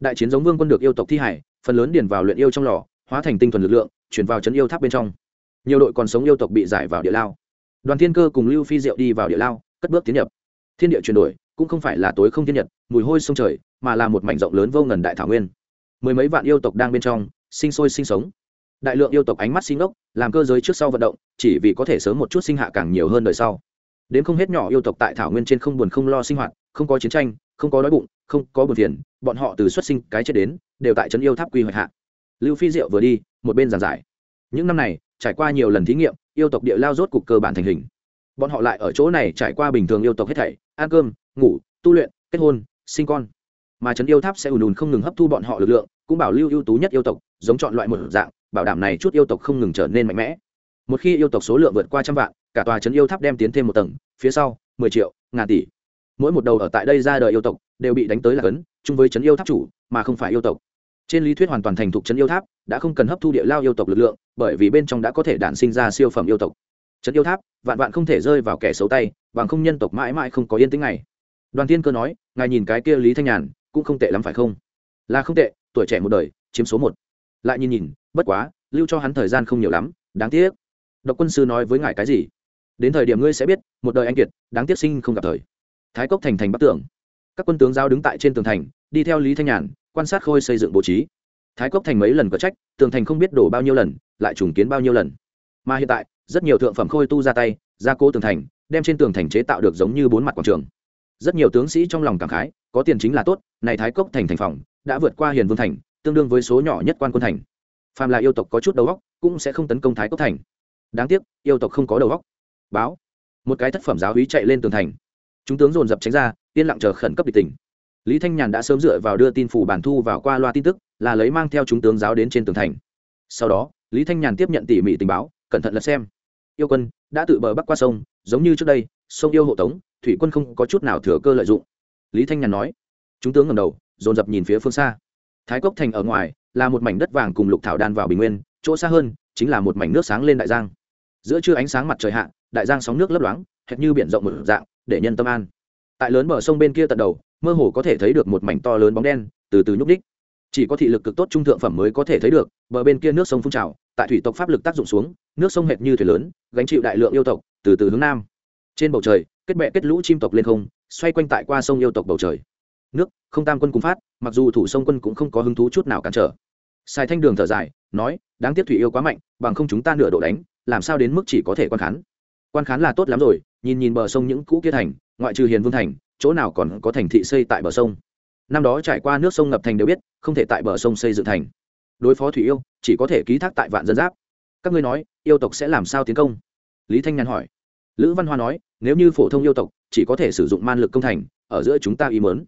Đại chiến giống vương quân được yêu tộc thi hải, phần lớn điền vào luyện yêu trong lò, hóa thành tinh thuần lực lượng, chuyển vào trấn yêu tháp bên trong. Nhiều đội còn sống yêu tộc bị giải vào địa lao. Đoàn thiên cơ cùng lưu phi diệu đi vào địa lao, cất bước tiến nhập. Thiên địa chuyển đổi, cũng không phải là tối không thiên nhật, mùi hôi sông trời, mà là một mảnh rộng lớn vô ngần đại thảo nguyên. Mười mấy vạn yêu tộc đang bên trong, sinh sôi sinh sống đại lượng yêu tộc ánh mắt sinh ốc làm cơ giới trước sau vận động, chỉ vì có thể sớm một chút sinh hạ càng nhiều hơn đời sau. Đến không hết nhỏ yêu tộc tại thảo nguyên trên không buồn không lo sinh hoạt, không có chiến tranh, không có đói bụng, không có buồn phiền, bọn họ từ xuất sinh cái chết đến, đều tại trấn yêu tháp quy hoạch hạ. Lưu phi diệu vừa đi, một bên giàn giải. Những năm này, trải qua nhiều lần thí nghiệm, yêu tộc địa lao rốt cục cơ bản thành hình. Bọn họ lại ở chỗ này trải qua bình thường yêu tộc hết thảy, ăn cơm, ngủ, tu luyện, kết hôn, sinh con. Mà trấn yêu tháp sẽ ùn ùn không ngừng hấp thu bọn họ lực lượng, cũng bảo lưu ưu tú nhất yêu tộc, giống chọn loại một dạng bảo đảm này chút yêu tộc không ngừng trở nên mạnh mẽ. Một khi yêu tộc số lượng vượt qua trăm vạn, cả tòa trấn yêu tháp đem tiến thêm một tầng, phía sau, mười triệu, ngàn tỷ. Mỗi một đầu ở tại đây ra đời yêu tộc đều bị đánh tới là cấn, chung với trấn yêu tháp chủ, mà không phải yêu tộc. Trên lý thuyết hoàn toàn thành thục trấn yêu tháp, đã không cần hấp thu địa lao yêu tộc lực lượng, bởi vì bên trong đã có thể đản sinh ra siêu phẩm yêu tộc. Trấn yêu tháp, vạn vạn không thể rơi vào kẻ xấu tay, bằng không nhân tộc mãi mãi không có yên tĩnh này đoàn tiên cơ nói, ngài nhìn cái kia lý thanh nhàn, cũng không tệ lắm phải không? Là không tệ, tuổi trẻ một đời, chiếm số một lại nhìn nhìn, bất quá, lưu cho hắn thời gian không nhiều lắm, đáng tiếc. Độc quân sư nói với ngài cái gì? Đến thời điểm ngươi sẽ biết, một đời anh kiệt, đáng tiếc sinh không gặp thời. Thái cốc thành thành bắc tưởng các quân tướng giao đứng tại trên tường thành, đi theo lý thanh nhàn, quan sát khôi xây dựng bố trí. Thái cốc thành mấy lần có trách, tường thành không biết đổ bao nhiêu lần, lại trùng kiến bao nhiêu lần. Mà hiện tại, rất nhiều thượng phẩm khôi tu ra tay, gia cố tường thành, đem trên tường thành chế tạo được giống như bốn mặt quảng trường. Rất nhiều tướng sĩ trong lòng cảm khái, có tiền chính là tốt, này thái cốc thành thành phòng, đã vượt qua hiền vương thành tương đương với số nhỏ nhất quan quân thành. Phàm là yêu tộc có chút đầu góc cũng sẽ không tấn công thái cốc thành. Đáng tiếc, yêu tộc không có đầu góc báo. Một cái thất phẩm giáo hí chạy lên tường thành. Chúng tướng dồn dập tránh ra, yên lặng chờ khẩn cấp địch tỉnh. Lý thanh nhàn đã sớm dựa vào đưa tin phủ bản thu vào qua loa tin tức, là lấy mang theo chúng tướng giáo đến trên tường thành. Sau đó, lý thanh nhàn tiếp nhận tỉ mỉ tình báo, cẩn thận lật xem. Yêu quân đã tự bờ bắc qua sông, giống như trước đây, sông yêu hộ tống, thủy quân không có chút nào thừa cơ lợi dụng. Lý thanh nhàn nói. Chúng tướng ngầm đầu, dồn dập nhìn phía phương xa thái cốc thành ở ngoài là một mảnh đất vàng cùng lục thảo đan vào bình nguyên, chỗ xa hơn chính là một mảnh nước sáng lên đại giang. Giữa trưa ánh sáng mặt trời hạ, đại giang sóng nước lấp loáng, hệt như biển rộng một dạng, để nhân tâm an. Tại lớn bờ sông bên kia tận đầu, mơ hồ có thể thấy được một mảnh to lớn bóng đen, từ từ nhúc đích chỉ có thị lực cực tốt trung thượng phẩm mới có thể thấy được, bờ bên kia nước sông phun trào, tại thủy tộc pháp lực tác dụng xuống, nước sông hệt như thuyền lớn, gánh chịu đại lượng yêu tộc, từ từ hướng nam. Trên bầu trời, kết bệ kết lũ chim tộc lên không, xoay quanh tại qua sông yêu tộc bầu trời. Nước, không tam quân cùng phát mặc dù thủ sông quân cũng không có hứng thú chút nào cản trở. Sai thanh đường thở dài, nói, đáng tiếc thủy yêu quá mạnh, bằng không chúng ta nửa độ đánh, làm sao đến mức chỉ có thể quan khán? Quan khán là tốt lắm rồi, nhìn nhìn bờ sông những cũ kia thành, ngoại trừ hiền vương thành, chỗ nào còn có thành thị xây tại bờ sông. Năm đó trải qua nước sông ngập thành đều biết, không thể tại bờ sông xây dựng thành. Đối phó thủy yêu, chỉ có thể ký thác tại vạn dân giáp. Các ngươi nói, yêu tộc sẽ làm sao tiến công? Lý thanh nhàn hỏi. Lữ văn hoa nói, nếu như phổ thông yêu tộc chỉ có thể sử dụng man lực công thành, ở giữa chúng ta ý mớn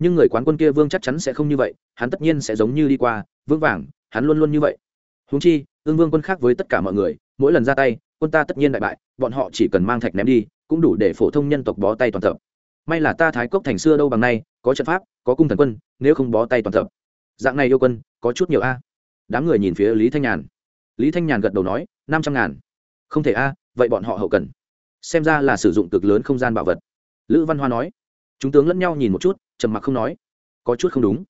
nhưng người quán quân kia vương chắc chắn sẽ không như vậy, hắn tất nhiên sẽ giống như đi qua vương vàng, hắn luôn luôn như vậy. Húng chi, ương vương quân khác với tất cả mọi người, mỗi lần ra tay, quân ta tất nhiên đại bại, bọn họ chỉ cần mang thạch ném đi, cũng đủ để phổ thông nhân tộc bó tay toàn tập. May là ta thái cốc thành xưa đâu bằng nay, có trận pháp, có cung thần quân, nếu không bó tay toàn tập. Dạng này yêu quân, có chút nhiều a. Đám người nhìn phía lý thanh nhàn. Lý thanh nhàn gật đầu nói, năm trăm ngàn. Không thể a, vậy bọn họ hậu cần. Xem ra là sử dụng cực lớn không gian bảo vật. Lữ văn hoa nói. Chúng tướng lẫn nhau nhìn một chút trầm mặc không nói. Có chút không đúng.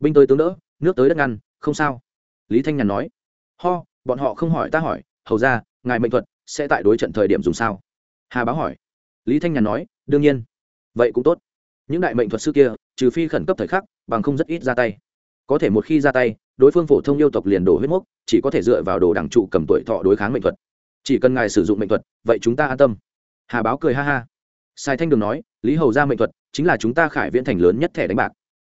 Binh tới tướng đỡ, nước tới đất ngăn, không sao. Lý thanh nhàn nói. Ho, bọn họ không hỏi ta hỏi, hầu ra, ngài mệnh thuật sẽ tại đối trận thời điểm dùng sao? Hà báo hỏi. Lý thanh nhàn nói, đương nhiên. Vậy cũng tốt. Những đại mệnh thuật sư kia, trừ phi khẩn cấp thời khắc, bằng không rất ít ra tay. Có thể một khi ra tay, đối phương phổ thông yêu tộc liền đổ huyết mốc, chỉ có thể dựa vào đồ đảng trụ cầm tuổi thọ đối kháng mệnh thuật. Chỉ cần ngài sử dụng mệnh thuật, vậy chúng ta an tâm. Hà báo cười ha ha sai thanh đường nói lý hầu ra mệnh thuật chính là chúng ta khải viễn thành lớn nhất thẻ đánh bạc.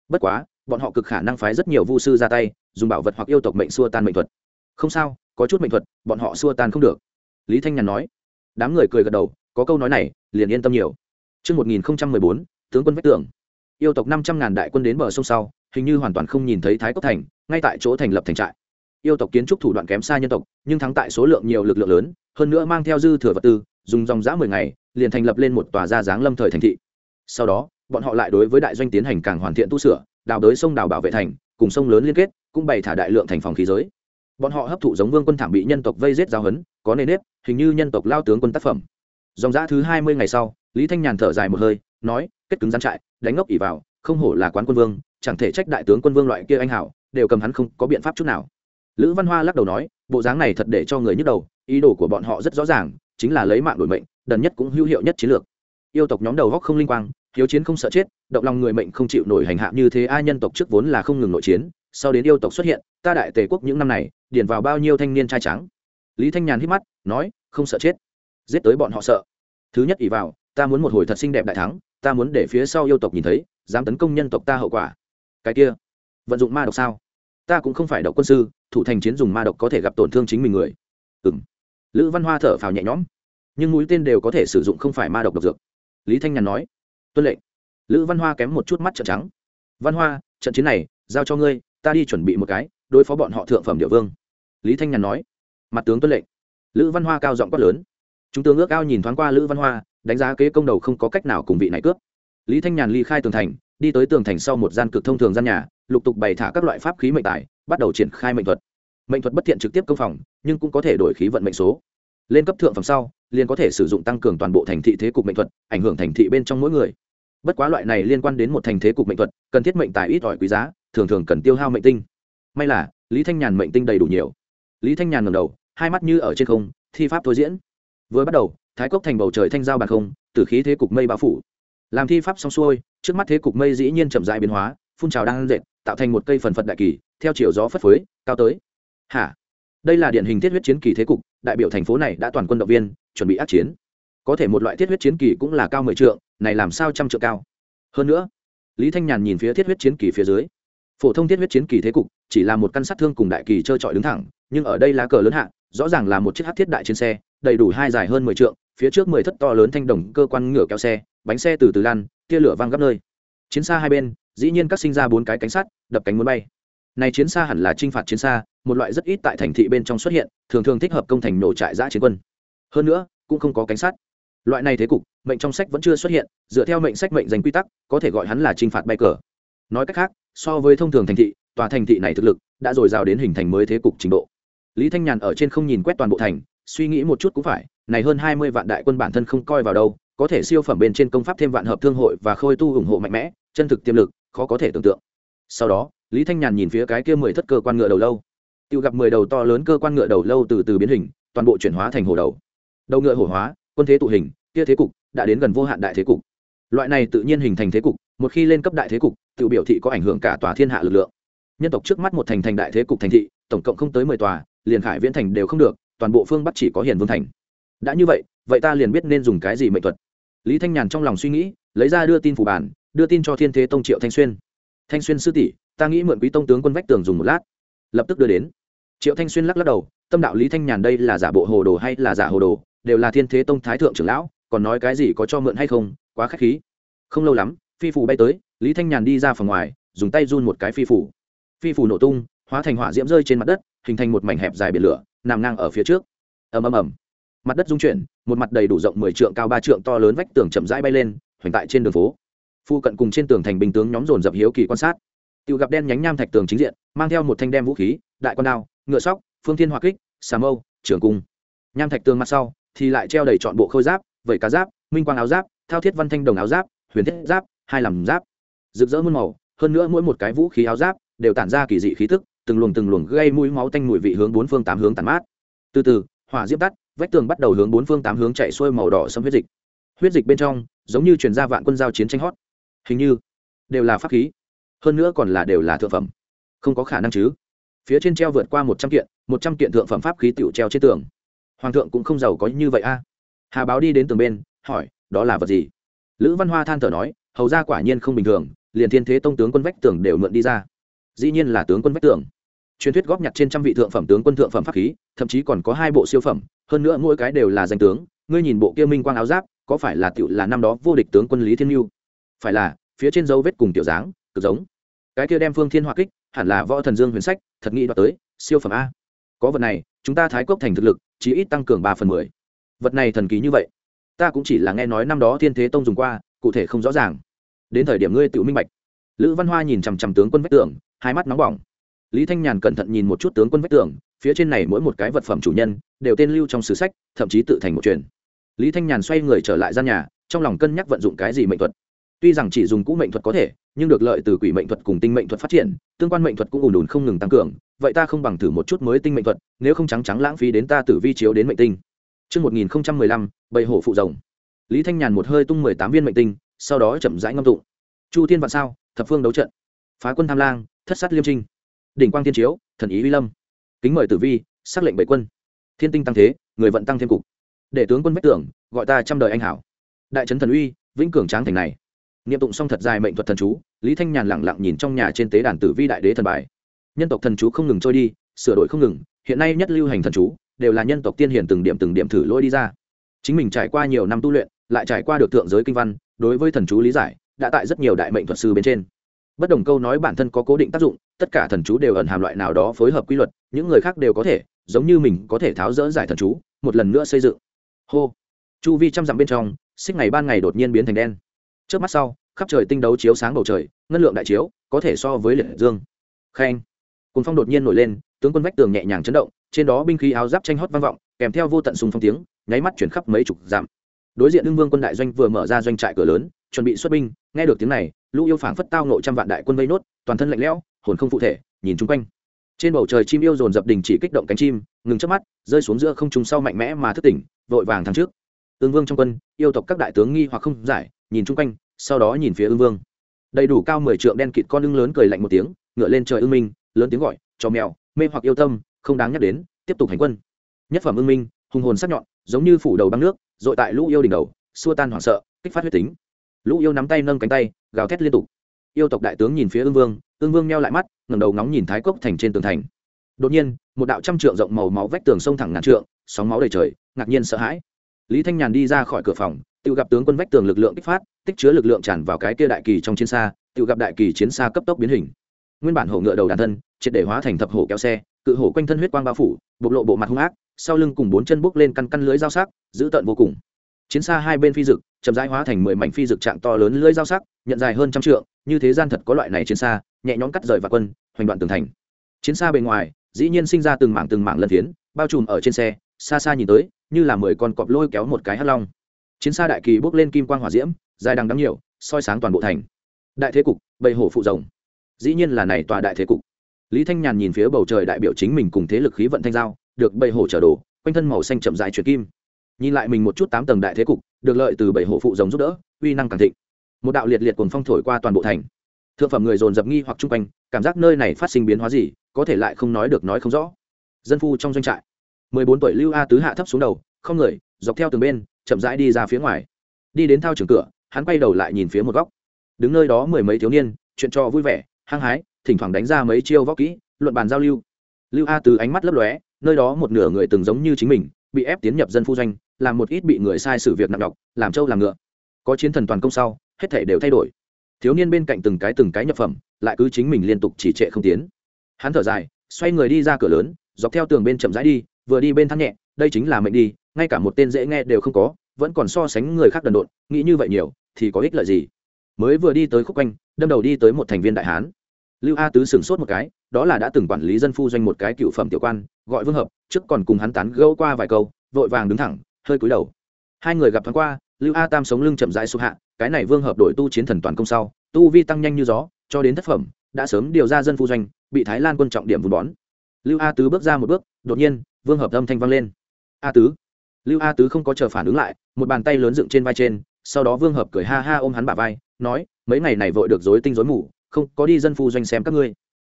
Bất quá bọn họ cực khả năng phái rất nhiều vu sư ra tay dùng bảo vật hoặc yêu tộc mệnh xua tan mệnh thuật. Không sao có chút mệnh thuật bọn họ xua tan không được. Lý thanh nhàn nói. Đám người cười gật đầu có câu nói này liền yên tâm nhiều. Trước 1014, tướng quân vách tường. Yêu tộc 500 ngàn đại quân đến bờ sông sau, hình như hoàn toàn không nhìn thấy Thái Cốc Thành, ngay tại chỗ thành lập thành trại. Yêu tộc kiến trúc thủ đoạn kém xa nhân tộc, nhưng thắng tại số lượng nhiều lực lượng lớn, hơn nữa mang theo dư thừa vật tư, dùng dòng dã 10 ngày, liền thành lập lên một tòa gia dáng lâm thời thành thị. Sau đó, bọn họ lại đối với đại doanh tiến hành càng hoàn thiện tu sửa, đào đới sông đào bảo vệ thành, cùng sông lớn liên kết, cũng bày thả đại lượng thành phòng khí giới. Bọn họ hấp thụ giống vương quân thảm bị nhân tộc vây giết giao hấn, có nền nếp, hình như nhân tộc lao tướng quân tác phẩm. Dòng dã thứ 20 ngày sau, lý thanh nhàn thở dài một hơi nói kết cứng gián trại đánh ngốc ỉ vào không hổ là quán quân vương chẳng thể trách đại tướng quân vương loại kia anh hảo đều cầm hắn không có biện pháp chút nào lữ văn hoa lắc đầu nói bộ dáng này thật để cho người nhức đầu ý đồ của bọn họ rất rõ ràng chính là lấy mạng đổi mệnh đần nhất cũng hữu hiệu nhất chiến lược. Yêu tộc nhóm đầu góc không linh quang, hiếu chiến không sợ chết, động lòng người mệnh không chịu nổi hành hạ như thế ai nhân tộc trước vốn là không ngừng nội chiến, sau đến yêu tộc xuất hiện, ta đại tề quốc những năm này, điền vào bao nhiêu thanh niên trai trắng. Lý thanh nhàn hít mắt, nói, không sợ chết. Giết tới bọn họ sợ. Thứ nhất ỷ vào, ta muốn một hồi thật xinh đẹp đại thắng, ta muốn để phía sau yêu tộc nhìn thấy, dám tấn công nhân tộc ta hậu quả. Cái kia, vận dụng ma độc sao? Ta cũng không phải độc quân sư, thủ thành chiến dùng ma độc có thể gặp tổn thương chính mình người. Ừ m lữ văn hoa thở phào nhẹ nhõm nhưng mũi tên đều có thể sử dụng không phải ma độc độc dược. Lý thanh nhàn nói, tuân lệnh. Lữ văn hoa kém một chút mắt trận trắng. Văn hoa, trận chiến này, giao cho ngươi, ta đi chuẩn bị một cái, đối phó bọn họ thượng phẩm địa vương. Lý thanh nhàn nói, mặt tướng tuân lệnh. Lữ văn hoa cao giọng quát lớn. Chúng tướng ước ao nhìn thoáng qua lữ văn hoa, đánh giá kế công đầu không có cách nào cùng vị này cướp. Lý thanh nhàn ly khai tường thành, đi tới tường thành sau một gian cực thông thường gian nhà, lục tục bày thả các loại pháp khí mệnh tài, bắt đầu triển khai mệnh thuật. Mệnh thuật bất thiện trực tiếp công phòng, nhưng cũng có thể đổi khí vận mệnh số. Lên cấp thượng phẩm sau liền có thể sử dụng tăng cường toàn bộ thành thị thế cục mệnh thuật, ảnh hưởng thành thị bên trong mỗi người. Bất quá loại này liên quan đến một thành thế cục mệnh thuật, cần thiết mệnh tài ít ỏi quý giá, thường thường cần tiêu hao mệnh tinh. May là, lý thanh nhàn mệnh tinh đầy đủ nhiều. Lý thanh nhàn ngầm đầu, hai mắt như ở trên không, thi pháp thôi diễn. Vừa bắt đầu, thái cốc thành bầu trời thanh giao bàn không, từ khí thế cục mây bao phủ. Làm thi pháp xong xuôi, trước mắt thế cục mây dĩ nhiên chậm dại biến hóa, phun trào đang dệt, tạo thành một cây phần phật đại kỳ, theo chiều gió phất phới, cao tới. Hả? Đây là điển hình thiết huyết chiến kỳ thế cục, đại biểu thành phố này đã toàn quân động viên chuẩn bị ác chiến. Có thể một loại thiết huyết chiến kỳ cũng là cao mười trượng, này làm sao trăm trượng cao? Hơn nữa, lý thanh nhàn nhìn phía thiết huyết chiến kỳ phía dưới. Phổ thông thiết huyết chiến kỳ thế cục, chỉ là một căn sát thương cùng đại kỳ trơ trọi đứng thẳng, nhưng ở đây lá cờ lớn hạ, rõ ràng là một chiếc hát thiết đại trên xe, đầy đủ hai dài hơn mười trượng, phía trước mười thất to lớn thanh đồng cơ quan ngửa kéo xe, bánh xe từ từ lan, tia lửa văng gấp nơi. Chiến xa hai bên, dĩ nhiên các sinh ra bốn cái cánh sắt, đập cánh muốn bay. Này chiến xa hẳn là t r i n h phạt chiến xa, một loại rất ít tại thành thị bên trong xuất hiện, thường thường thích hợp công thành nổ trại giã chiến quân hơn nữa, cũng không có cảnh sát loại này thế cục, mệnh trong sách vẫn chưa xuất hiện, dựa theo mệnh sách mệnh danh quy tắc, có thể gọi hắn là t r i n h phạt bay cờ. Nói cách khác, so với thông thường thành thị, tòa thành thị này thực lực đã dồi dào đến hình thành mới thế cục trình độ. Lý thanh nhàn ở trên không nhìn quét toàn bộ thành, suy nghĩ một chút cũng phải, này hơn hai mươi vạn đại quân bản thân không coi vào đâu, có thể siêu phẩm bên trên công pháp thêm vạn hợp thương hội và khôi tu ủng hộ mạnh mẽ, chân thực tiềm lực, khó có thể tưởng tượng. Sau đó, lý thanh nhàn nhìn phía cái kia mười thất cơ quan ngựa đầu lâu. Tự gặp mười đầu to lớn cơ quan ngựa đầu lâu từ từ biến hình, toàn bộ chuyển hóa thành hổ đầu đầu ngựa hổ hóa, quân thế tụ hình, kia thế cục đã đến gần vô hạn đại thế cục. Loại này tự nhiên hình thành thế cục, một khi lên cấp đại thế cục, tự biểu thị có ảnh hưởng cả tòa thiên hạ lực lượng. Nhân tộc trước mắt một thành thành đại thế cục thành thị, tổng cộng không tới mười tòa, liền khải viễn thành đều không được, toàn bộ phương bắc chỉ có hiền vương thành. Đã như vậy vậy ta liền biết nên dùng cái gì mệnh thuật. Lý thanh nhàn trong lòng suy nghĩ, lấy ra đưa tin phủ bản, đưa tin cho thiên thế tông triệu thanh xuyên. Thanh xuyên sư tỷ, ta nghĩ mượn quý tông tướng quân vách tường dùng một lát. Lập tức đưa đến. Triệu thanh xuyên lắc lắc đầu, tâm đạo lý thanh nhàn đây là giả bộ hồ đồ hay là giả hồ đồ? Đều là thiên thế tông thái thượng trưởng lão, còn nói cái gì có cho mượn hay không, quá k h á c h khí. Không lâu lắm, phi phủ bay tới, lý thanh nhàn đi ra phòng ngoài, dùng tay run một cái phi phủ phi phủ nổ tung, hóa thành hỏa diễm rơi trên mặt đất, hình thành một mảnh hẹp dài biển lửa, nằm ngang ở phía trước. Ầm ầm ầm. Mặt đất rung chuyển, một mặt đầy đủ rộng mười trượng cao ba trượng to lớn vách tường chậm rãi bay lên, hoành tại trên đường phố. Phu cận cùng trên tường thành bình tướng nhóm dồn dập hiếu kỳ quan sát. Tự gặp đen nhánh nham thạch tường chính diện, mang theo một thanh đem vũ khí, đại con đao, ngựa sóc, phương thiên hoa kích, xà mâu trưởng cung. Nham thạch tường mặt sau thì lại treo đầy trọn bộ khôi giáp vẩy cá giáp, minh quang áo giáp, thao thiết văn thanh đồng áo giáp, huyền thiết giáp, hai làm giáp. Rực rỡ muôn màu, hơn nữa mỗi một cái vũ khí áo giáp đều tản ra kỳ dị khí tức, từng luồng từng luồng gây mũi máu tanh mùi vị hướng bốn phương tám hướng tàn mát. Từ từ, hỏa diễm tắt, vách tường bắt đầu hướng bốn phương tám hướng chạy xuôi màu đỏ xâm huyết dịch. Huyết dịch bên trong, giống như truyền ra vạn quân giao chiến tranh hót. Hình như, đều là pháp khí, hơn nữa còn là đều là thượng phẩm. Không có khả năng chứ. Phía trên treo vượt qua một trăm kiện, một trăm kiện thượng phẩm pháp khí tựu treo trên tường hoàng thượng cũng không giàu có như vậy a. Hà báo đi đến tường bên, hỏi, đó là vật gì? Lữ văn hoa than thở nói, hầu ra quả nhiên không bình thường, liền thiên thế tông tướng quân vách tường đều mượn đi ra. Dĩ nhiên là tướng quân vách tường. Truyền thuyết góp nhặt trên trăm vị thượng phẩm tướng quân thượng phẩm pháp khí, thậm chí còn có hai bộ siêu phẩm, hơn nữa mỗi cái đều là danh tướng, ngươi nhìn bộ kia minh quang áo giáp, có phải là tiểu là năm đó vô địch tướng quân lý thiên mưu phải là, phía trên dấu vết cùng tiểu dáng, cực giống. Cái kia đem phương thiên Hoa kích, hẳn là võ thần dương huyền sách, thật nghĩ đoạt tới, siêu phẩm a. Có vật này, chúng ta thái cốc thành thực lực chí ít tăng cường ba phần mười. Vật này thần kỳ như vậy, ta cũng chỉ là nghe nói năm đó thiên thế tông dùng qua, cụ thể không rõ ràng. Đến thời điểm ngươi tự minh bạch. Lữ văn hoa nhìn chằm chằm tướng quân vách tường, hai mắt nóng bỏng. Lý thanh nhàn cẩn thận nhìn một chút tướng quân vách tường, phía trên này mỗi một cái vật phẩm chủ nhân, đều tên lưu trong sử sách, thậm chí tự thành một truyền lý thanh nhàn xoay người trở lại gian nhà, trong lòng cân nhắc vận dụng cái gì mệnh thuật tuy rằng chỉ dùng cũ mệnh thuật có thể nhưng được lợi từ quỷ mệnh thuật cùng tinh mệnh thuật phát triển tương quan mệnh thuật cũng ùn ùn không ngừng tăng cường vậy ta không bằng thử một chút mới tinh mệnh thuật nếu không trắng trắng lãng phí đến ta tử vi chiếu đến mệnh tinh Trước 1015, bầy hổ phụ rồng. Lý Thanh Nhàn một hơi tung 18 viên mệnh tinh, sau đó chậm rãi ngâm tụng. Chu Thiên vạn sao, thập phương đấu trận. Phá quân tham lang, thất sát liêm trinh. Đỉnh quang thiên chiếu, thần ý uy lâm. Kính mời tử vi, sắc lệnh bảy quân. Thiên tinh tăng thế, người vận tăng thêm cục. Để tướng quân bách tưởng, gọi ta trăm đời anh hảo. Đại trấn thần uy, vĩnh cường tráng thành này niệm tụng xong thật dài mệnh thuật thần chú, lý thanh nhàn lẳng lặng nhìn trong nhà trên tế đàn tử vi đại đế thần bài. Nhân tộc thần chú không ngừng trôi đi, sửa đổi không ngừng, hiện nay nhất lưu hành thần chú, đều là nhân tộc tiên hiển từng điểm từng điểm thử lôi đi ra. Chính mình trải qua nhiều năm tu luyện, lại trải qua được thượng giới kinh văn, đối với thần chú lý giải, đã tại rất nhiều đại mệnh thuật sư bên trên. Bất đồng câu nói bản thân có cố định tác dụng, tất cả thần chú đều ẩn hàm loại nào đó phối hợp quy luật, những người khác đều có thể, giống như mình có thể tháo rỡ giải thần chú, một lần nữa xây dựng. Hô. Chu vi trăm dặm bên trong, xích ngày ban ngày đột nhiên biến thành đen trước mắt sau, khắp trời tinh đấu chiếu sáng bầu trời, ngân lượng đại chiếu, có thể so với liệt dương. Khen. Cùng phong đột nhiên nổi lên, tướng quân vách tường nhẹ nhàng chấn động, trên đó binh khí áo giáp tranh hót vang vọng, kèm theo vô tận sùng phong tiếng, nháy mắt chuyển khắp mấy chục dặm. Đối diện đương vương quân đại doanh vừa mở ra doanh trại cửa lớn, chuẩn bị xuất binh, nghe được tiếng này, lũ yêu phảng phất tao nộ trăm vạn đại quân vây nốt, toàn thân lạnh lẽo, hồn không phụ thể, nhìn chung quanh. Trên bầu trời chim yêu dồn dập đình chỉ kích động cánh chim, ngừng chớp mắt, rơi xuống giữa không trung sau mạnh mẽ mà thức tỉnh, vội vàng thắng trước. Tương vương trong quân, yêu tộc các đại tướng nghi hoặc không giải nhìn chung quanh, sau đó nhìn phía ưng vương. Đầy đủ cao mười trượng đen kịt con ưng lớn cười lạnh một tiếng, ngựa lên trời ưng minh, lớn tiếng gọi cho mèo, mê hoặc yêu tâm, không đáng nhắc đến, tiếp tục hành quân. Nhất phẩm ưng minh, hùng hồn sắc nhọn, giống như phủ đầu băng nước dội tại lũ yêu đỉnh đầu, xua tan hoảng sợ, kích phát huyết tính. Lũ yêu nắm tay nâng cánh tay, gào thét liên tục. Yêu tộc đại tướng nhìn phía ưng vương ưng vương meo lại mắt, ngẩng đầu ngóng nhìn thái cốc thành trên tường thành. Đột nhiên, một đạo trăm trượng rộng màu máu vách tường sông thẳng ngàn trượng, sóng máu đầy trời, ngạc nhiên sợ hãi. Lý thanh nhàn đi ra khỏi cửa phòng tự gặp tướng quân vách tường lực lượng kích phát, tích chứa lực lượng tràn vào cái kia đại kỳ trong chiến xa, tự gặp đại kỳ chiến xa cấp tốc biến hình. Nguyên bản hổ ngựa đầu đàn thân, triệt để hóa thành thập hổ kéo xe, cự hổ quanh thân huyết quang bao phủ, bộc lộ bộ mặt hung ác, sau lưng cùng bốn chân bốc lên căn căn lưới dao sắc giữ tận vô cùng. Chiến xa hai bên phi dực, chậm rãi hóa thành mười mảnh phi dực trạng to lớn lưới dao sắc, nhận dài hơn trăm trượng, như thế gian thật có loại này chiến xa, nhẹ nhõm cắt rời và quân, hoành đoạn tường thành. Chiến xa bề ngoài, dĩ nhiên sinh ra từng mảng từng mảng lân phiến, bao trùm ở trên xe, xa xa nhìn tới, như là mười con cọp lôi kéo một cái hắt long chiến xa đại kỳ bốc lên kim quang hỏa diễm, dài đằng đắng nhiều, soi sáng toàn bộ thành. Đại thế cục, bầy hổ phụ rồng. Dĩ nhiên là này tòa đại thế cục. Lý thanh nhàn nhìn phía bầu trời đại biểu chính mình cùng thế lực khí vận thanh giao, được bầy hổ trở đồ, quanh thân màu xanh chậm dài chuyển kim. Nhìn lại mình một chút tám tầng đại thế cục, được lợi từ bảy hổ phụ rồng giúp đỡ, uy năng càng thịnh. Một đạo liệt liệt cuồng phong thổi qua toàn bộ thành. Thượng phẩm người dồn dập nghi hoặc chung quanh, cảm giác nơi này phát sinh biến hóa gì, có thể lại không nói được nói không rõ. Dân phu trong doanh trại. Mười bốn tuổi lưu a tứ hạ thấp xuống đầu, không người, dọc theo từng bên chậm rãi đi ra phía ngoài. Đi đến thao trường cửa, hắn quay đầu lại nhìn phía một góc. Đứng nơi đó mười mấy thiếu niên, chuyện cho vui vẻ, hăng hái, thỉnh thoảng đánh ra mấy chiêu vóc kỹ, luận bàn giao lưu. Lưu a từ ánh mắt lấp lóe, nơi đó một nửa người từng giống như chính mình, bị ép tiến nhập dân phu doanh, làm một ít bị người sai sự việc nặng nhọc, làm trâu làm ngựa. Có chiến thần toàn công sau, hết thể đều thay đổi. Thiếu niên bên cạnh từng cái từng cái nhập phẩm, lại cứ chính mình liên tục chỉ trệ không tiến. Hắn thở dài, xoay người đi ra cửa lớn, dọc theo tường bên chậm rãi đi, vừa đi bên thắng nhẹ, đây chính là mệnh đi ngay cả một tên dễ nghe đều không có, vẫn còn so sánh người khác đần độn, nghĩ như vậy nhiều, thì có ích lợi gì? Mới vừa đi tới khúc quanh, đâm đầu đi tới một thành viên đại hán. Lưu a tứ sửng sốt một cái, đó là đã từng quản lý dân phu doanh một cái cựu phẩm tiểu quan, gọi vương hợp, trước còn cùng hắn tán gẫu qua vài câu, vội vàng đứng thẳng, hơi cúi đầu. Hai người gặp thoáng qua, lưu a tam sống lưng chậm rãi xuống hạ, cái này vương hợp đội tu chiến thần toàn công sau, tu vi tăng nhanh như gió, cho đến thất phẩm, đã sớm điều ra dân phu doanh, bị thái lan quân trọng điểm vun bón. Lưu a tứ bước ra một bước, đột nhiên, vương hợp âm thanh vang lên. A tứ lưu a tứ không có chờ phản ứng lại, một bàn tay lớn dựng trên vai trên, sau đó vương hợp cười ha ha ôm hắn bà vai, nói, mấy ngày này vội được dối tinh dối mù, không, có đi dân phu doanh xem các ngươi.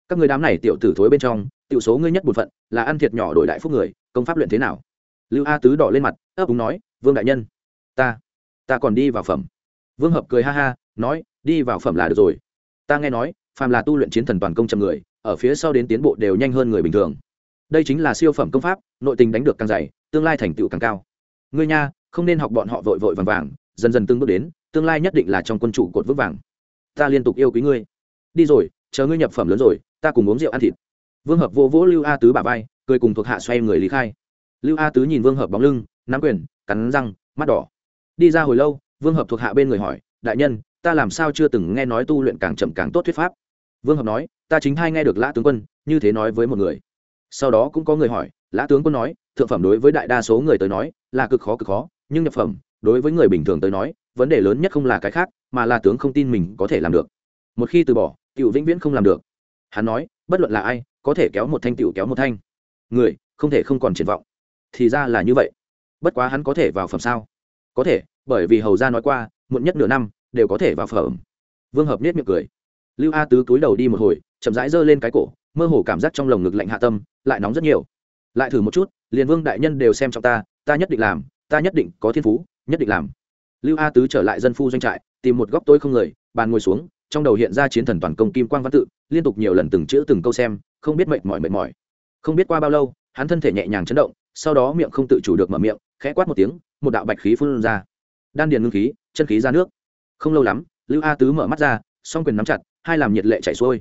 Các ngươi đám này tiểu tử thối bên trong, tiểu số ngươi nhất một phận, là ăn thiệt nhỏ đổi đại phúc người, công pháp luyện thế nào? Lưu a tứ đỏ lên mặt, ấp úng nói, vương đại nhân, ta ta còn đi vào phẩm. Vương hợp cười ha ha, nói, đi vào phẩm là được rồi. Ta nghe nói, phàm là tu luyện chiến thần toàn công trầm người, ở phía sau đến tiến bộ đều nhanh hơn người bình thường. Đây chính là siêu phẩm công pháp, nội tình đánh được càng dày tương lai thành tựu càng cao. Ngươi nha, không nên học bọn họ vội vội vàng vàng, dần dần tương bước đến, tương lai nhất định là trong quân chủ cột vững vàng. Ta liên tục yêu quý ngươi. Đi rồi, chờ ngươi nhập phẩm lớn rồi, ta cùng uống rượu ăn thịt. Vương hợp vô vỗ lưu a tứ bà vai, cười cùng thuộc hạ xoay người lý khai. Lưu a tứ nhìn vương hợp bóng lưng, nắm quyền, cắn răng, mắt đỏ. Đi ra hồi lâu, vương hợp thuộc hạ bên người hỏi, đại nhân, ta làm sao chưa từng nghe nói tu luyện càng chậm càng tốt thuyết pháp? Vương hợp nói, ta chính hai nghe được lã tướng quân, như thế nói với một người sau đó cũng có người hỏi, lã tướng quân nói, thượng phẩm đối với đại đa số người tới nói, là cực khó cực khó, nhưng nhập phẩm, đối với người bình thường tới nói, vấn đề lớn nhất không là cái khác, mà là tướng không tin mình có thể làm được. Một khi từ bỏ, cựu vĩnh viễn không làm được. Hắn nói, bất luận là ai, có thể kéo một thanh cựu kéo một thanh. Người, không thể không còn triển vọng. Thì ra là như vậy. Bất quá hắn có thể vào phẩm sao? Có thể, bởi vì hầu ra nói qua, muộn nhất nửa năm, đều có thể vào phẩm. Vương hợp nết miệng cười. Lưu a tứ túi đầu đi một hồi, chậm rãi giơ lên cái cổ mơ hồ cảm giác trong lồng ngực lạnh hạ tâm, lại nóng rất nhiều. Lại thử một chút, liền vương đại nhân đều xem trọng ta ta nhất định làm, ta nhất định có thiên phú, nhất định làm. Lưu a tứ trở lại dân phu doanh trại, tìm một góc tôi không người, bàn ngồi xuống, trong đầu hiện ra chiến thần toàn công kim quang văn tự, liên tục nhiều lần từng chữ từng câu xem, không biết mệt mỏi mệt mỏi. Không biết qua bao lâu, hắn thân thể nhẹ nhàng chấn động, sau đó miệng không tự chủ được mở miệng, khẽ quát một tiếng, một đạo bạch khí phun ra. Đan điền ngưng khí, chân khí ra nước. Không lâu lắm, lưu a tứ mở mắt ra, song quyền nắm chặt, hai làm nhiệt lệ chảy xuôi.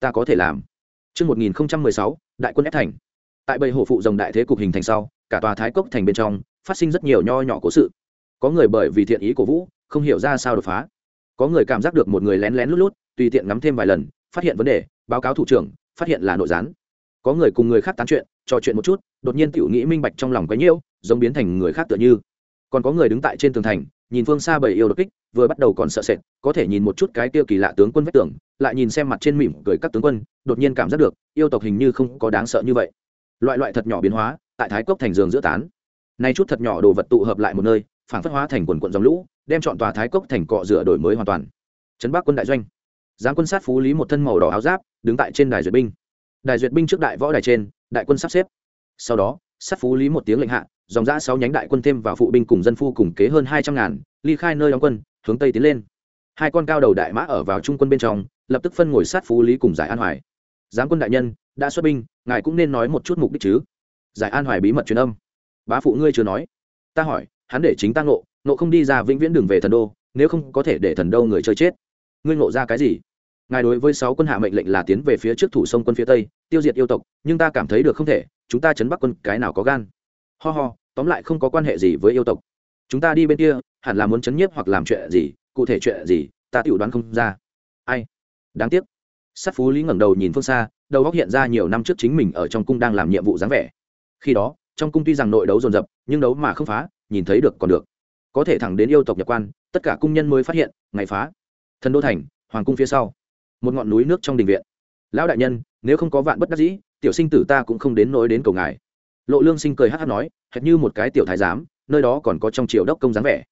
Ta có thể làm. Trước 1016, đại quân ép thành. Tại bầy hổ phụ rồng đại thế cục hình thành sau, cả tòa thái cốc thành bên trong, phát sinh rất nhiều nho nhỏ cố sự. Có người bởi vì thiện ý của Vũ, không hiểu ra sao đột phá. Có người cảm giác được một người lén lén lút lút, tùy tiện ngắm thêm vài lần, phát hiện vấn đề, báo cáo thủ trưởng, phát hiện là nội gián. Có người cùng người khác tán chuyện, trò chuyện một chút, đột nhiên tiểu nghĩ minh bạch trong lòng cái nhiêu, giống biến thành người khác tựa như. Còn có người đứng tại trên tường thành, nhìn phương xa bầy yêu đột kích, vừa bắt đầu còn sợ sệt có thể nhìn một chút cái tiêu kỳ lạ tướng quân vách tưởng, lại nhìn xem mặt trên mỉm cười các tướng quân đột nhiên cảm giác được yêu tộc hình như không có đáng sợ như vậy. Loại loại thật nhỏ biến hóa tại thái cốc thành giường giữa tán. Nay chút thật nhỏ đồ vật tụ hợp lại một nơi phản phất hóa thành quần quận dòng lũ đem chọn tòa thái cốc thành cọ rửa đổi mới hoàn toàn. Trấn bắc quân đại doanh. Giáng quân sát phú lý một thân màu đỏ áo giáp đứng tại trên đài duyệt binh. Đài duyệt binh trước đại võ đài trên đại quân sắp xếp. Sau đó sát phú lý một tiếng lệnh hạ dòng giã sáu nhánh đại quân thêm và phụ binh cùng dân phu cùng kế hơn hai trăm ngàn ly khai nơi đóng quân hướng tây tiến lên. Hai con cao đầu đại mã ở vào trung quân bên trong, lập tức phân ngồi sát phú lý cùng giải an hoài. Giáng quân đại nhân, đã xuất binh, ngài cũng nên nói một chút mục đích chứ? Giải an hoài bí mật truyền âm. Bá phụ ngươi chưa nói. Ta hỏi, hắn để chính ta ngộ ngộ không đi ra vĩnh viễn đường về thần đô, nếu không có thể để thần đô người chơi chết. Ngươi ngộ ra cái gì? Ngài đối với sáu quân hạ mệnh lệnh là tiến về phía trước thủ sông quân phía tây, tiêu diệt yêu tộc, nhưng ta cảm thấy được không thể, chúng ta chấn bắc quân cái nào có gan? Ho ho, tóm lại không có quan hệ gì với yêu tộc chúng ta đi bên kia, hẳn là muốn chấn nhiếp hoặc làm chuyện gì, cụ thể chuyện gì, ta tự đoán không ra. Ai? Đáng tiếc. Sát phú lý ngẩng đầu nhìn phương xa, đầu góc hiện ra nhiều năm trước chính mình ở trong cung đang làm nhiệm vụ dáng vẻ. Khi đó, trong cung tuy rằng nội đấu dồn dập, nhưng đấu mà không phá, nhìn thấy được còn được. Có thể thẳng đến yêu tộc nhập quan, tất cả cung nhân mới phát hiện, ngày phá. Thần đô thành, hoàng cung phía sau. Một ngọn núi nước trong đình viện. Lão đại nhân, nếu không có vạn bất đắc dĩ, tiểu sinh tử ta cũng không đến nỗi đến cầu ngài. Lộ lương sinh cười hát hát nói, hệt như một cái tiểu thái giám nơi đó còn có trong triều đốc công dáng vẻ.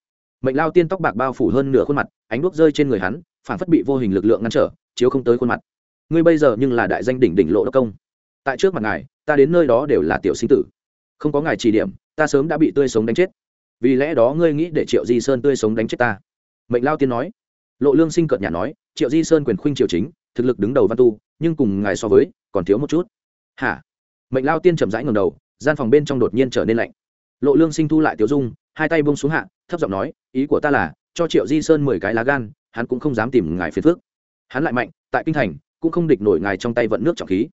Mệnh lao tiên tóc bạc bao phủ hơn nửa khuôn mặt, ánh đuốc rơi trên người hắn, phản phất bị vô hình lực lượng ngăn trở, chiếu không tới khuôn mặt. Ngươi bây giờ nhưng là đại danh đỉnh đỉnh lộ đốc công. Tại trước mặt ngài, ta đến nơi đó đều là tiểu sinh tử. Không có ngài chỉ điểm, ta sớm đã bị tươi sống đánh chết. Vì lẽ đó ngươi nghĩ để triệu di sơn tươi sống đánh chết ta? Mệnh lao tiên nói. Lộ lương sinh cợt nhà nói, triệu di sơn quyền khuynh triều chính, thực lực đứng đầu văn tu, nhưng cùng ngài so với, còn thiếu một chút. Hả? Mệnh lao tiên chậm rãi ngầm đầu, gian phòng bên trong đột nhiên trở nên lạnh lộ lương sinh thu lại tiểu dung, hai tay bông xuống hạ, thấp giọng nói, ý của ta là, cho triệu di sơn mười cái lá gan, hắn cũng không dám tìm ngài phiền phước hắn lại mạnh, tại kinh thành, cũng không địch nổi ngài trong tay vận nước trọng khí.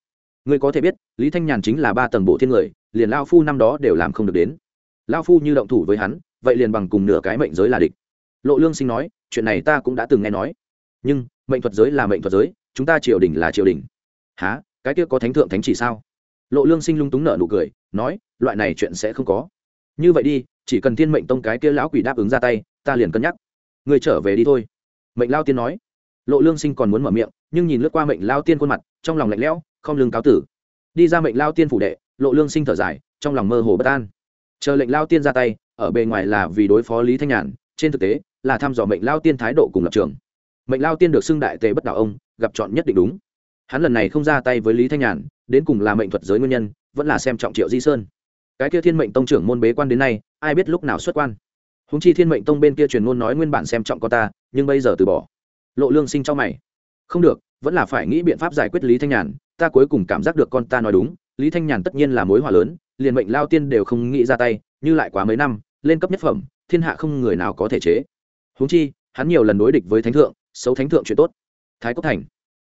Ngươi có thể biết, lý thanh nhàn chính là ba tầng bộ thiên người, liền lao phu năm đó đều làm không được đến. Lao phu như động thủ với hắn, vậy liền bằng cùng nửa cái mệnh giới là địch. Lộ lương sinh nói, chuyện này ta cũng đã từng nghe nói. Nhưng, mệnh thuật giới là mệnh thuật giới, chúng ta triều đình là triều đình. Há cái kia có thánh thượng thánh chỉ sao? Lộ lương sinh lung túng nở nụ cười, nói, loại này chuyện sẽ không có như vậy đi, chỉ cần thiên mệnh tông cái kia lão quỷ đáp ứng ra tay, ta liền cân nhắc. Người trở về đi thôi. Mệnh lao tiên nói. Lộ lương sinh còn muốn mở miệng, nhưng nhìn lướt qua mệnh lao tiên khuôn mặt, trong lòng lạnh lẽo, không lương cáo tử. Đi ra mệnh lao tiên phủ đệ, lộ lương sinh thở dài, trong lòng mơ hồ bất an. Chờ lệnh lao tiên ra tay, ở bề ngoài là vì đối phó lý thanh nhàn, trên thực tế, là thăm dò mệnh lao tiên thái độ cùng lập trường. Mệnh lao tiên được xưng đại tề bất đạo ông, gặp chọn nhất định đúng. Hắn lần này không ra tay với lý thanh nhàn, đến cùng là mệnh thuật giới nguyên nhân, vẫn là xem trọng triệu di sơn cái kia thiên mệnh tông trưởng môn bế quan đến nay, ai biết lúc nào xuất quan? Húng chi thiên mệnh tông bên kia truyền ngôn nói nguyên bản xem trọng con ta, nhưng bây giờ từ bỏ. Lộ lương sinh cho mày. Không được, vẫn là phải nghĩ biện pháp giải quyết lý thanh nhàn, ta cuối cùng cảm giác được con ta nói đúng, lý thanh nhàn tất nhiên là mối hỏa lớn, liền mệnh lao tiên đều không nghĩ ra tay, như lại quá mấy năm, lên cấp nhất phẩm, thiên hạ không người nào có thể chế. Húng chi, hắn nhiều lần đối địch với thánh thượng, xấu thánh thượng chuyện tốt. Thái cốc thành.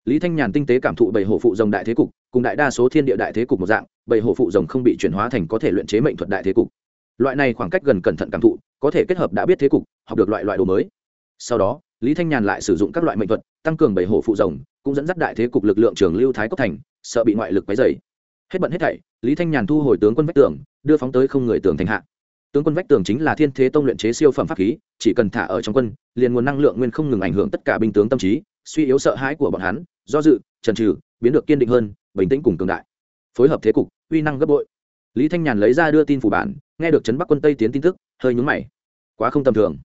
Lý thanh nhàn tinh tế cảm thụ bảy hộ phụ rồng đại thế cục cùng đại đa số thiên địa đại thế cục một dạng bảy hổ phụ rồng không bị chuyển hóa thành có thể luyện chế mệnh thuật đại thế cục. Loại này khoảng cách gần cẩn thận cảm thụ, có thể kết hợp đã biết thế cục, học được loại loại đồ mới. Sau đó, lý thanh nhàn lại sử dụng các loại mệnh thuật, tăng cường bảy hổ phụ rồng, cũng dẫn dắt đại thế cục lực lượng trường lưu thái cốc thành, sợ bị ngoại lực quấy dày hết bận hết thảy, lý thanh nhàn thu hồi tướng quân vách tường, đưa phóng tới không người tường thành hạ. Tướng quân vách tường chính là thiên thế tông luyện chế siêu phẩm pháp khí, chỉ cần thả ở trong quân, liền nguồn năng lượng nguyên không ngừng ảnh hưởng tất cả binh tướng tâm trí, suy yếu sợ hãi của bọn hắn, do dự trần trừ biến được kiên định hơn bình tĩnh cùng cường đại. Phối hợp thế cục, uy năng gấp bội. Lý thanh nhàn lấy ra đưa tin phủ bản, nghe được trấn bắc quân tây tiến tin tức, hơi nhúng mày. Quá không tầm thường.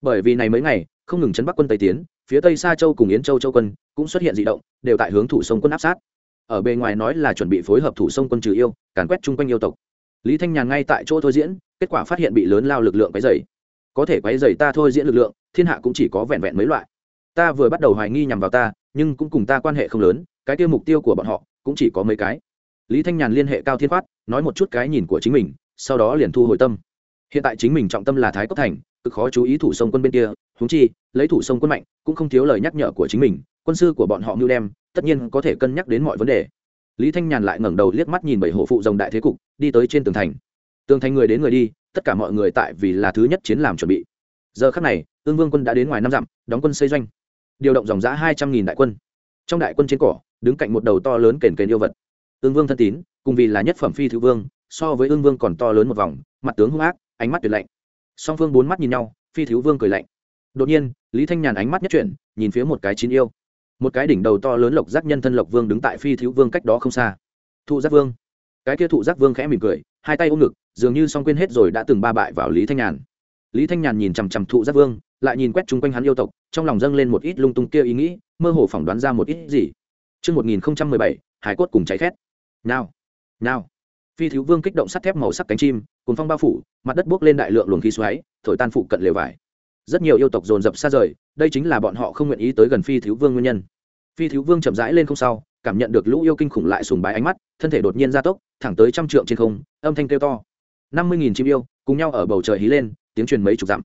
Bởi vì này mấy ngày, không ngừng trấn bắc quân tây tiến, phía tây xa châu cùng yến châu châu quân cũng xuất hiện d ị động, đều tại hướng thủ sông quân áp sát. Ở bề ngoài nói là chuẩn bị phối hợp thủ sông quân trừ yêu, càn quét chung quanh yêu tộc. Lý thanh nhàn ngay tại chỗ thôi diễn, kết quả phát hiện bị lớn lao lực lượng quấy dày có thể quấy dày ta thôi diễn lực lượng, thiên hạ cũng chỉ có vẹn vẹn mấy loại. Ta vừa bắt đầu hoài nghi nhằm vào ta, nhưng cũng cùng ta quan hệ không lớn, cái tiêu mục tiêu của bọn họ cũng chỉ có mấy cái. Lý thanh nhàn liên hệ cao thiên khoát, nói một chút cái nhìn của chính mình, sau đó liền thu hồi tâm. Hiện tại chính mình trọng tâm là thái cốc thành, cực khó chú ý thủ sông quân bên kia húng chi, lấy thủ sông quân mạnh, cũng không thiếu lời nhắc nhở của chính mình, quân sư của bọn họ mưu đem, tất nhiên có thể cân nhắc đến mọi vấn đề. Lý thanh nhàn lại ngẩng đầu liếc mắt nhìn bảy hộ phụ rồng đại thế cục, đi tới trên tường thành. Tường thành người đến người đi, tất cả mọi người tại vì là thứ nhất chiến làm chuẩn bị. Giờ khắc này, ương vương quân đã đến ngoài năm dặm, đóng quân xây doanh. Điều động dòng giã hai trăm nghìn đại quân. Trong đại quân trên cỏ đứng cạnh một đầu to lớn kền kền yêu vật. Ương vương thân tín, cùng vì là nhất phẩm phi thứ vương, so với ương vương còn to lớn một vòng, mặt tướng hung ác, ánh mắt tuyệt lạnh. Song phương bốn mắt nhìn nhau, phi thiếu vương cười lạnh. Đột nhiên, lý thanh nhàn ánh mắt nhất chuyển, nhìn phía một cái chín yêu. Một cái đỉnh đầu to lớn lộc giác nhân thân lộc vương đứng tại phi thiếu vương cách đó không xa. Thụ giác vương. Cái kia thụ giác vương khẽ mỉm cười, hai tay ôm ngực, dường như song quên hết rồi đã từng ba bại vào lý thanh nhàn. Lý thanh nhàn nhìn chằm chằm thụ giác vương, lại nhìn quét chung quanh hắn yêu tộc, trong lòng dâng lên một ít lung tung kia ý nghĩ, mơ hồ phỏng đoán ra một ít gì. Trước 1017, hải cốt cùng cháy khét. Nào, nào. Phi thiếu vương kích động sắt thép màu sắc cánh chim, cùng phong bao phủ, mặt đất bốc lên đại lượng luồng khí xoáy, thổi tan phụ cận lều vải. Rất nhiều yêu tộc dồn dập xa rời, đây chính là bọn họ không nguyện ý tới gần Phi thiếu vương nguyên nhân. Phi thiếu vương chậm rãi lên không sau, cảm nhận được lũ yêu kinh khủng lại sùng bái ánh mắt, thân thể đột nhiên gia tốc, thẳng tới trăm trượng trên không, âm thanh kêu to. năm mươi nghìn chim yêu, cùng nhau ở bầu trời hí lên, tiếng truyền mấy chục dặm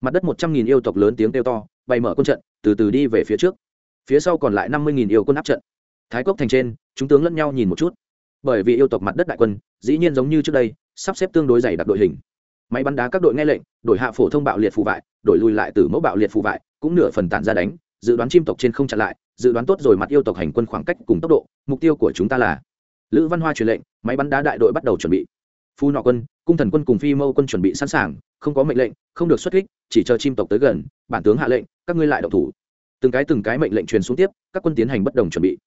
mặt đất một trăm nghìn yêu tộc lớn tiếng kêu to bay mở quân trận từ từ đi về phía trước phía sau còn lại năm mươi nghìn yêu quân áp trận thái cốc thành trên, chúng tướng lẫn nhau nhìn một chút. Bởi vì yêu tộc mặt đất đại quân, dĩ nhiên giống như trước đây, sắp xếp tương đối dày đặc đội hình. Máy bắn đá các đội nghe lệnh, đổi hạ phổ thông bạo liệt phù vại, đổi lùi lại từ mẫu bạo liệt phù vại, cũng nửa phần tản ra đánh, dự đoán chim tộc trên không chặn lại, dự đoán tốt rồi mặt yêu tộc hành quân khoảng cách cùng tốc độ, mục tiêu của chúng ta là lữ văn hoa truyền lệnh, máy bắn đá đại đội bắt đầu chuẩn bị. Phu nọ quân, cung thần quân cùng phi mâu quân chuẩn bị sẵn sàng, không có mệnh lệnh, không được xuất kích, chỉ chờ chim tộc tới gần, bản tướng hạ lệnh, các ngươi lại độc thủ. Từng cái từng cái mệnh lệnh truyền xuống tiếp, các quân tiến hành bất đồng chuẩn bị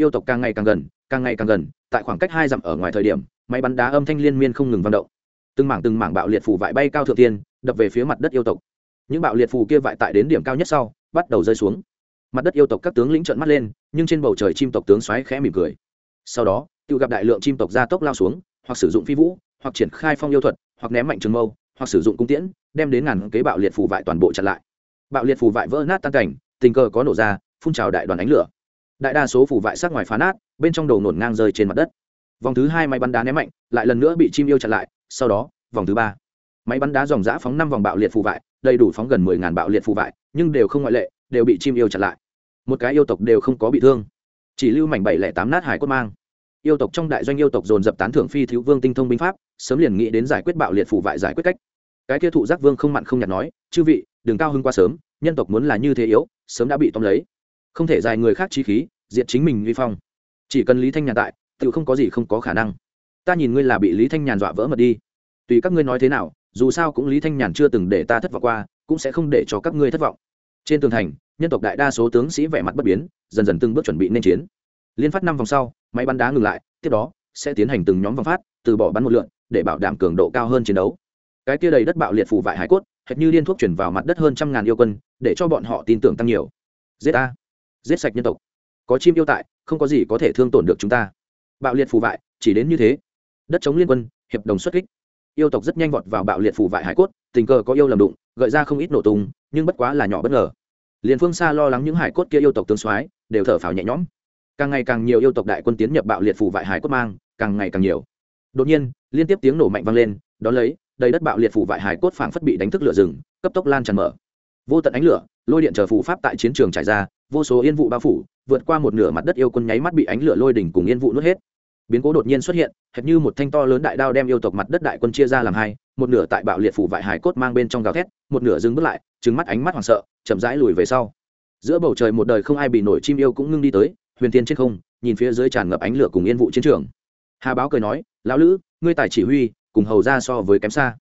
yêu tộc càng ngày càng gần, càng ngày càng gần, tại khoảng cách hai dặm ở ngoài thời điểm, máy bắn đá âm thanh liên miên không ngừng vang động. Từng mảng từng mảng bạo liệt phù vải bay cao thượng tiên, đập về phía mặt đất yêu tộc. Những bạo liệt phù kia vải tại đến điểm cao nhất sau, bắt đầu rơi xuống. Mặt đất yêu tộc các tướng lĩnh trợn mắt lên, nhưng trên bầu trời chim tộc tướng xoáy khẽ mỉm cười. Sau đó, tự gặp đại lượng chim tộc gia tốc lao xuống, hoặc sử dụng phi vũ, hoặc triển khai phong yêu thuật, hoặc ném mạnh trường mâu, hoặc sử dụng cung tiễn, đem đến ngàn kế bạo liệt phù vải toàn bộ chặn lại. Bạo liệt phù vải vỡ nát tan cảnh, tình cờ có nổ ra, phun trào đại đoàn ánh lửa đại đa số phủ vải sát ngoài phá nát, bên trong đầu nổn ngang rơi trên mặt đất. Vòng thứ hai máy bắn đá ném mạnh, lại lần nữa bị chim yêu chặn lại, sau đó, vòng thứ ba. Máy bắn đá dòng giã phóng năm vòng bạo liệt phù vải, đầy đủ phóng gần mười ngàn bạo liệt phù vải, nhưng đều không ngoại lệ, đều bị chim yêu chặn lại. Một cái yêu tộc đều không có bị thương. Chỉ lưu mảnh bảy lẻ tám nát hải cốt mang. Yêu tộc trong đại doanh yêu tộc dồn dập tán thưởng phi thiếu vương tinh thông binh pháp, sớm liền nghĩ đến giải quyết bạo liệt phù vải giải quyết cách. Cái kia thụ giác vương không mặn không nhạt nói, chư vị, đừng cao hơn quá sớm, nhân tộc muốn là như thế yếu, sớm đã bị tóm lấy không thể dài người khác trí khí diện chính mình uy phong. Chỉ cần lý thanh nhàn tại tự không có gì không có khả năng. Ta nhìn ngươi là bị lý thanh nhàn dọa vỡ mật đi. Tùy các ngươi nói thế nào, dù sao cũng lý thanh nhàn chưa từng để ta thất vọng qua, cũng sẽ không để cho các ngươi thất vọng. Trên tường thành, nhân tộc đại đa số tướng sĩ vẻ mặt bất biến, dần dần từng bước chuẩn bị nên chiến. Liên phát năm vòng sau, máy bắn đá ngừng lại, tiếp đó, sẽ tiến hành từng nhóm vòng phát, từ bỏ bắn một lượn, để bảo đảm cường độ cao hơn chiến đấu. Cái kia đầy đất bạo liệt phù vải hải cốt, hệt như liên thuốc chuyển vào mặt đất hơn trăm ngàn yêu quân, để cho bọn họ tin tưởng tăng nhiều. Giết a giết sạch nhân tộc. Có chim yêu tại, không có gì có thể thương tổn được chúng ta. Bạo liệt phù vại, chỉ đến như thế. Đất chống liên quân, hiệp đồng xuất kích. Yêu tộc rất nhanh vọt vào bạo liệt phù vại hải cốt, tình cờ có yêu lầm đụng, gợi ra không ít nổ tung, nhưng bất quá là nhỏ bất ngờ. Liền phương xa lo lắng những hải cốt kia yêu tộc tướng soái, đều thở phào nhẹ nhõm. Càng ngày càng nhiều yêu tộc đại quân tiến nhập bạo liệt phù vại hải cốt mang, càng ngày càng nhiều. Đột nhiên, liên tiếp tiếng nổ mạnh vang lên, đón lấy, đầy đất bạo liệt phù vại hải cốt phảng phất bị đánh thức lửa rừng, cấp tốc lan tràn mở vô tận ánh lửa, lôi điện chờ phù pháp tại chiến trường trải ra, vô số yên vụ bao phủ, vượt qua một nửa mặt đất yêu quân nháy mắt bị ánh lửa lôi đỉnh cùng yên vụ nuốt hết. Biến cố đột nhiên xuất hiện, hệt như một thanh to lớn đại đao đem yêu tộc mặt đất đại quân chia ra làm hai, một nửa tại bạo liệt phủ vải hải cốt mang bên trong gào thét, một nửa dừng bước lại trứng mắt ánh mắt hoảng sợ, chậm rãi lùi về sau. Giữa bầu trời một đời không ai bị nổi chim yêu cũng ngưng đi tới, huyền thiên trên không, nhìn phía dưới tràn ngập ánh lửa cùng yên vụ chiến trường. Hà báo cười nói, lão lữ, ngươi tài chỉ huy, cùng hầu ra so với kém xa.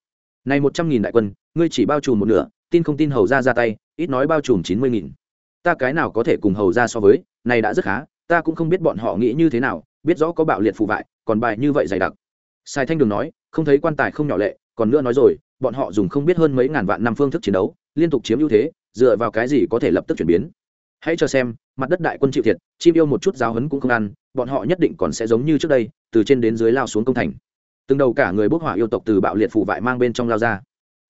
Này một trăm nghìn đại quân, ngươi chỉ bao trùm một nửa tin không tin hầu ra ra tay, ít nói bao trùm chín mươi nghìn. Ta cái nào có thể cùng hầu ra so với, này đã rất khá, ta cũng không biết bọn họ nghĩ như thế nào, biết rõ có bạo liệt phù vại, còn bài như vậy dày đặc. Sai thanh đường nói, không thấy quan tài không nhỏ lệ, còn nữa nói rồi, bọn họ dùng không biết hơn mấy ngàn vạn năm phương thức chiến đấu, liên tục chiếm ưu thế, dựa vào cái gì có thể lập tức chuyển biến. Hãy cho xem, mặt đất đại quân chịu thiệt, chim yêu một chút giáo hấn cũng không ăn, bọn họ nhất định còn sẽ giống như trước đây, từ trên đến dưới lao xuống công thành. Từng đầu cả người bốc hỏa yêu tộc từ bạo liệt phủ vại mang bên trong lao ra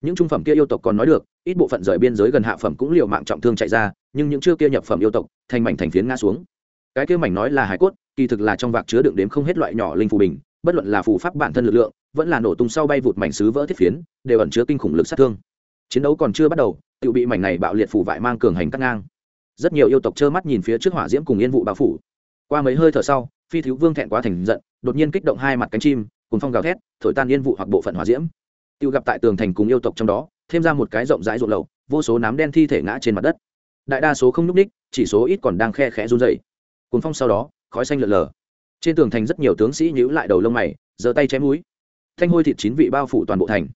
những trung phẩm kia yêu tộc còn nói được, ít bộ phận rời biên giới gần hạ phẩm cũng liều mạng trọng thương chạy ra, nhưng những chưa kia nhập phẩm yêu tộc, thành mảnh thành phiến ngã xuống. Cái kia mảnh nói là hải cốt, kỳ thực là trong vạc chứa đựng đếm không hết loại nhỏ linh phù bình, bất luận là phù pháp bản thân lực lượng, vẫn là nổ tung sau bay vụt mảnh sứ vỡ thiết phiến, đều ẩn chứa kinh khủng lực sát thương. Chiến đấu còn chưa bắt đầu tự bị mảnh này bạo liệt phủ vại mang cường hành cắt ngang. Rất nhiều yêu tộc trơ mắt nhìn phía trước hỏa diễm cùng yên vụ bao phủ. Qua mấy hơi thở sau, phi thiếu vương thẹn quá thành giận, đột nhiên kích động hai mặt cánh chim cùng phong gào thét, thổi tan yên vụ hoặc bộ phận hỏa diễm tự gặp tại tường thành cùng yêu tộc trong đó, thêm ra một cái rộng rãi ruộng lầu vô số nám đen thi thể ngã trên mặt đất. Đại đa số không nhúc ních chỉ số ít còn đang khe khẽ run dày cùng phong sau đó, khói xanh lượn lờ. Trên tường thành rất nhiều tướng sĩ nhíu lại đầu lông mày, giơ tay chém núi. Thanh hôi thịt chín vị bao phủ toàn bộ thành.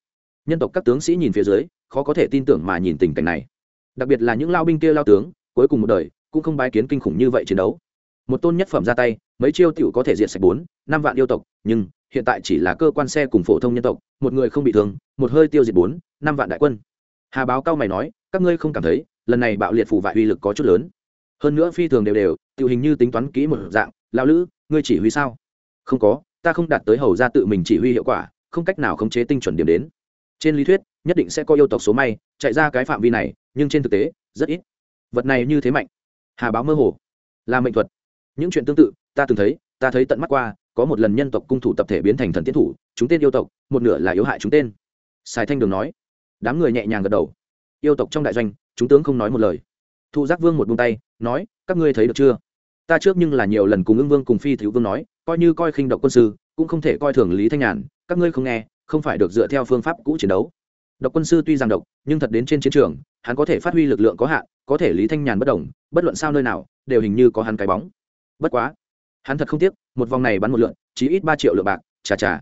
Nhân tộc các tướng sĩ nhìn phía dưới, khó có thể tin tưởng mà nhìn tình cảnh này. Đặc biệt là những lao binh kia lao tướng, cuối cùng một đời, cũng không bái kiến kinh khủng như vậy chiến đấu. Một tôn nhất phẩm ra tay, mấy chiêu tiểu có thể diệt sạch bốn, năm vạn yêu tộc, nhưng hiện tại chỉ là cơ quan xe cùng phổ thông nhân tộc, một người không bị thương, một hơi tiêu diệt bốn, năm vạn đại quân. Hà báo cao mày nói, các ngươi không cảm thấy, lần này bạo liệt phủ vại uy lực có chút lớn. Hơn nữa phi thường đều đều tự hình như tính toán kỹ một dạng, Lão lữ, ngươi chỉ huy sao? Không có, ta không đạt tới hầu ra tự mình chỉ huy hiệu quả, không cách nào khống chế tinh chuẩn điểm đến. Trên lý thuyết, nhất định sẽ có yêu tộc số may, chạy ra cái phạm vi này, nhưng trên thực tế, rất ít. Vật này như thế mạnh. Hà báo mơ hồ. Là mệnh thuật. Những chuyện tương tự, ta từng thấy, ta thấy tận mắt qua có một lần nhân tộc cung thủ tập thể biến thành thần tiến thủ, chúng tên yêu tộc, một nửa là yếu hại chúng tên. Sài thanh đường nói. Đám người nhẹ nhàng gật đầu. Yêu tộc trong đại doanh, chúng tướng không nói một lời. Thu giác vương một buông tay, nói, các ngươi thấy được chưa? Ta trước nhưng là nhiều lần cùng ưng vương cùng phi thiếu vương nói, coi như coi khinh độc quân sư, cũng không thể coi thường lý thanh nhàn, các ngươi không nghe, không phải được dựa theo phương pháp cũ chiến đấu. Độc quân sư tuy rằng độc, nhưng thật đến trên chiến trường, hắn có thể phát huy lực lượng có hạn, có thể lý thanh nhàn bất đồng bất luận sao nơi nào, đều hình như có hắn cái bóng. Bất quá, hắn thật không tiếc một vòng này bắn một lượn chỉ ít ba triệu lượng bạc chà chà.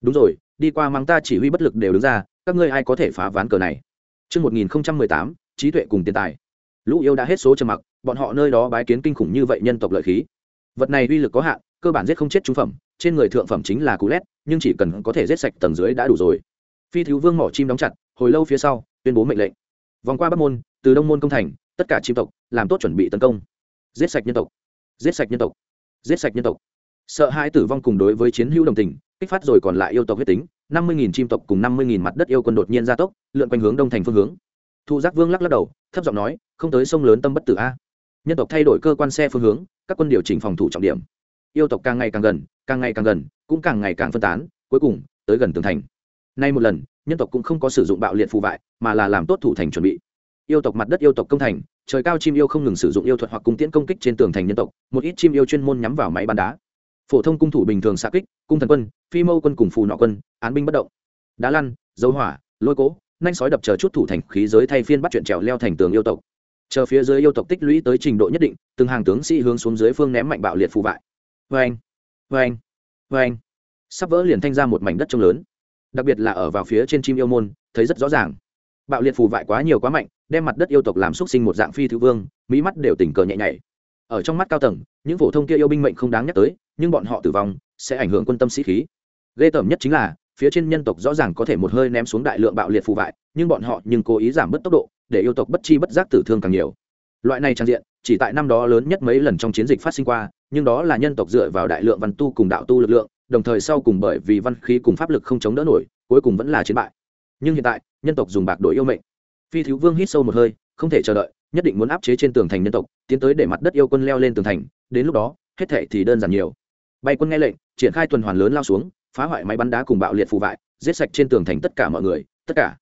Đúng rồi đi qua mắng ta chỉ huy bất lực đều đứng ra các ngươi ai có thể phá ván cờ này? Trước 1018, trí tuệ cùng tiền tài. Lũ yêu đã hết số trầm mặc, bọn họ nơi đó bái kiến kinh khủng như vậy nhân tộc lợi khí. Vật này uy lực có hạn cơ bản giết không chết trung phẩm trên người thượng phẩm chính là cú lét nhưng chỉ cần có thể giết sạch tầng dưới đã đủ rồi. Phi thiếu vương mỏ chim đóng chặt hồi lâu phía sau tuyên bố mệnh lệnh. Vòng qua bắc môn từ đông môn công thành tất cả chim tộc làm tốt chuẩn bị tấn công. Giết sạch nhân tộc. Giết sạch nhân tộc. Giết sạch nhân tộc sợ hai tử vong cùng đối với chiến hữu đồng tình, kích phát rồi còn lại yêu tộc huyết tính, năm mươi chim tộc cùng năm mươi mặt đất yêu quân đột nhiên gia tốc, lượn quanh hướng đông thành phương hướng. Thụ giác vương lắc lắc đầu, thấp giọng nói, không tới sông lớn tâm bất tử a. Nhân tộc thay đổi cơ quan xe phương hướng, các quân điều chỉnh phòng thủ trọng điểm. Yêu tộc càng ngày càng gần, càng ngày càng gần, cũng càng ngày càng phân tán, cuối cùng, tới gần tường thành. Nay một lần, nhân tộc cũng không có sử dụng bạo liệt phù vại, mà là làm tốt thủ thành chuẩn bị. Yêu tộc mặt đất yêu tộc công thành, trời cao chim yêu không ngừng sử dụng yêu thuật hoặc cung tiễn công kích trên tường thành nhân tộc, một ít chim yêu chuyên môn nhắm vào máy bắn đá phổ thông cung thủ bình thường xạ kích cung thần quân phi mâu quân cùng phù nọ quân án binh bất động. Đá lăn dấu hỏa lôi cỗ, nhanh sói đập chờ chút thủ thành khí giới thay phiên bắt chuyện trèo leo thành tường yêu tộc. Chờ phía dưới yêu tộc tích lũy tới trình độ nhất định từng hàng tướng sĩ hướng xuống dưới phương ném mạnh bạo liệt phù vại. Vê anh vê anh vê anh sắp vỡ liền thanh ra một mảnh đất trông lớn. Đặc biệt là ở vào phía trên chim yêu môn thấy rất rõ ràng. Bạo liệt phù vại quá nhiều quá mạnh đem mặt đất yêu tộc làm xúc sinh một dạng phi thứ vương mỹ mắt đều tình cờ nhẹ nhảy. Ở trong mắt cao tầng những phổ thông kia yêu binh mệnh không đáng nhắc tới nhưng bọn họ tử vong sẽ ảnh hưởng quân tâm sĩ khí. Ghê tởm nhất chính là, phía trên nhân tộc rõ ràng có thể một hơi ném xuống đại lượng bạo liệt phù vại, nhưng bọn họ nhưng cố ý giảm bớt tốc độ, để yêu tộc bất chi bất giác tử thương càng nhiều. Loại này trang diện, chỉ tại năm đó lớn nhất mấy lần trong chiến dịch phát sinh qua, nhưng đó là nhân tộc dựa vào đại lượng văn tu cùng đạo tu lực lượng, đồng thời sau cùng bởi vì văn khí cùng pháp lực không chống đỡ nổi, cuối cùng vẫn là chiến bại. Nhưng hiện tại, nhân tộc dùng bạc đổi yêu mệnh. Phi thiếu vương hít sâu một hơi, không thể chờ đợi, nhất định muốn áp chế trên tường thành nhân tộc, tiến tới để mặt đất yêu quân leo lên tường thành, đến lúc đó, hết thệ thì đơn giản nhiều bay quân nghe lệnh, triển khai tuần hoàn lớn lao xuống, phá hoại máy bắn đá cùng bạo liệt phù vại, giết sạch trên tường thành tất cả mọi người, tất cả.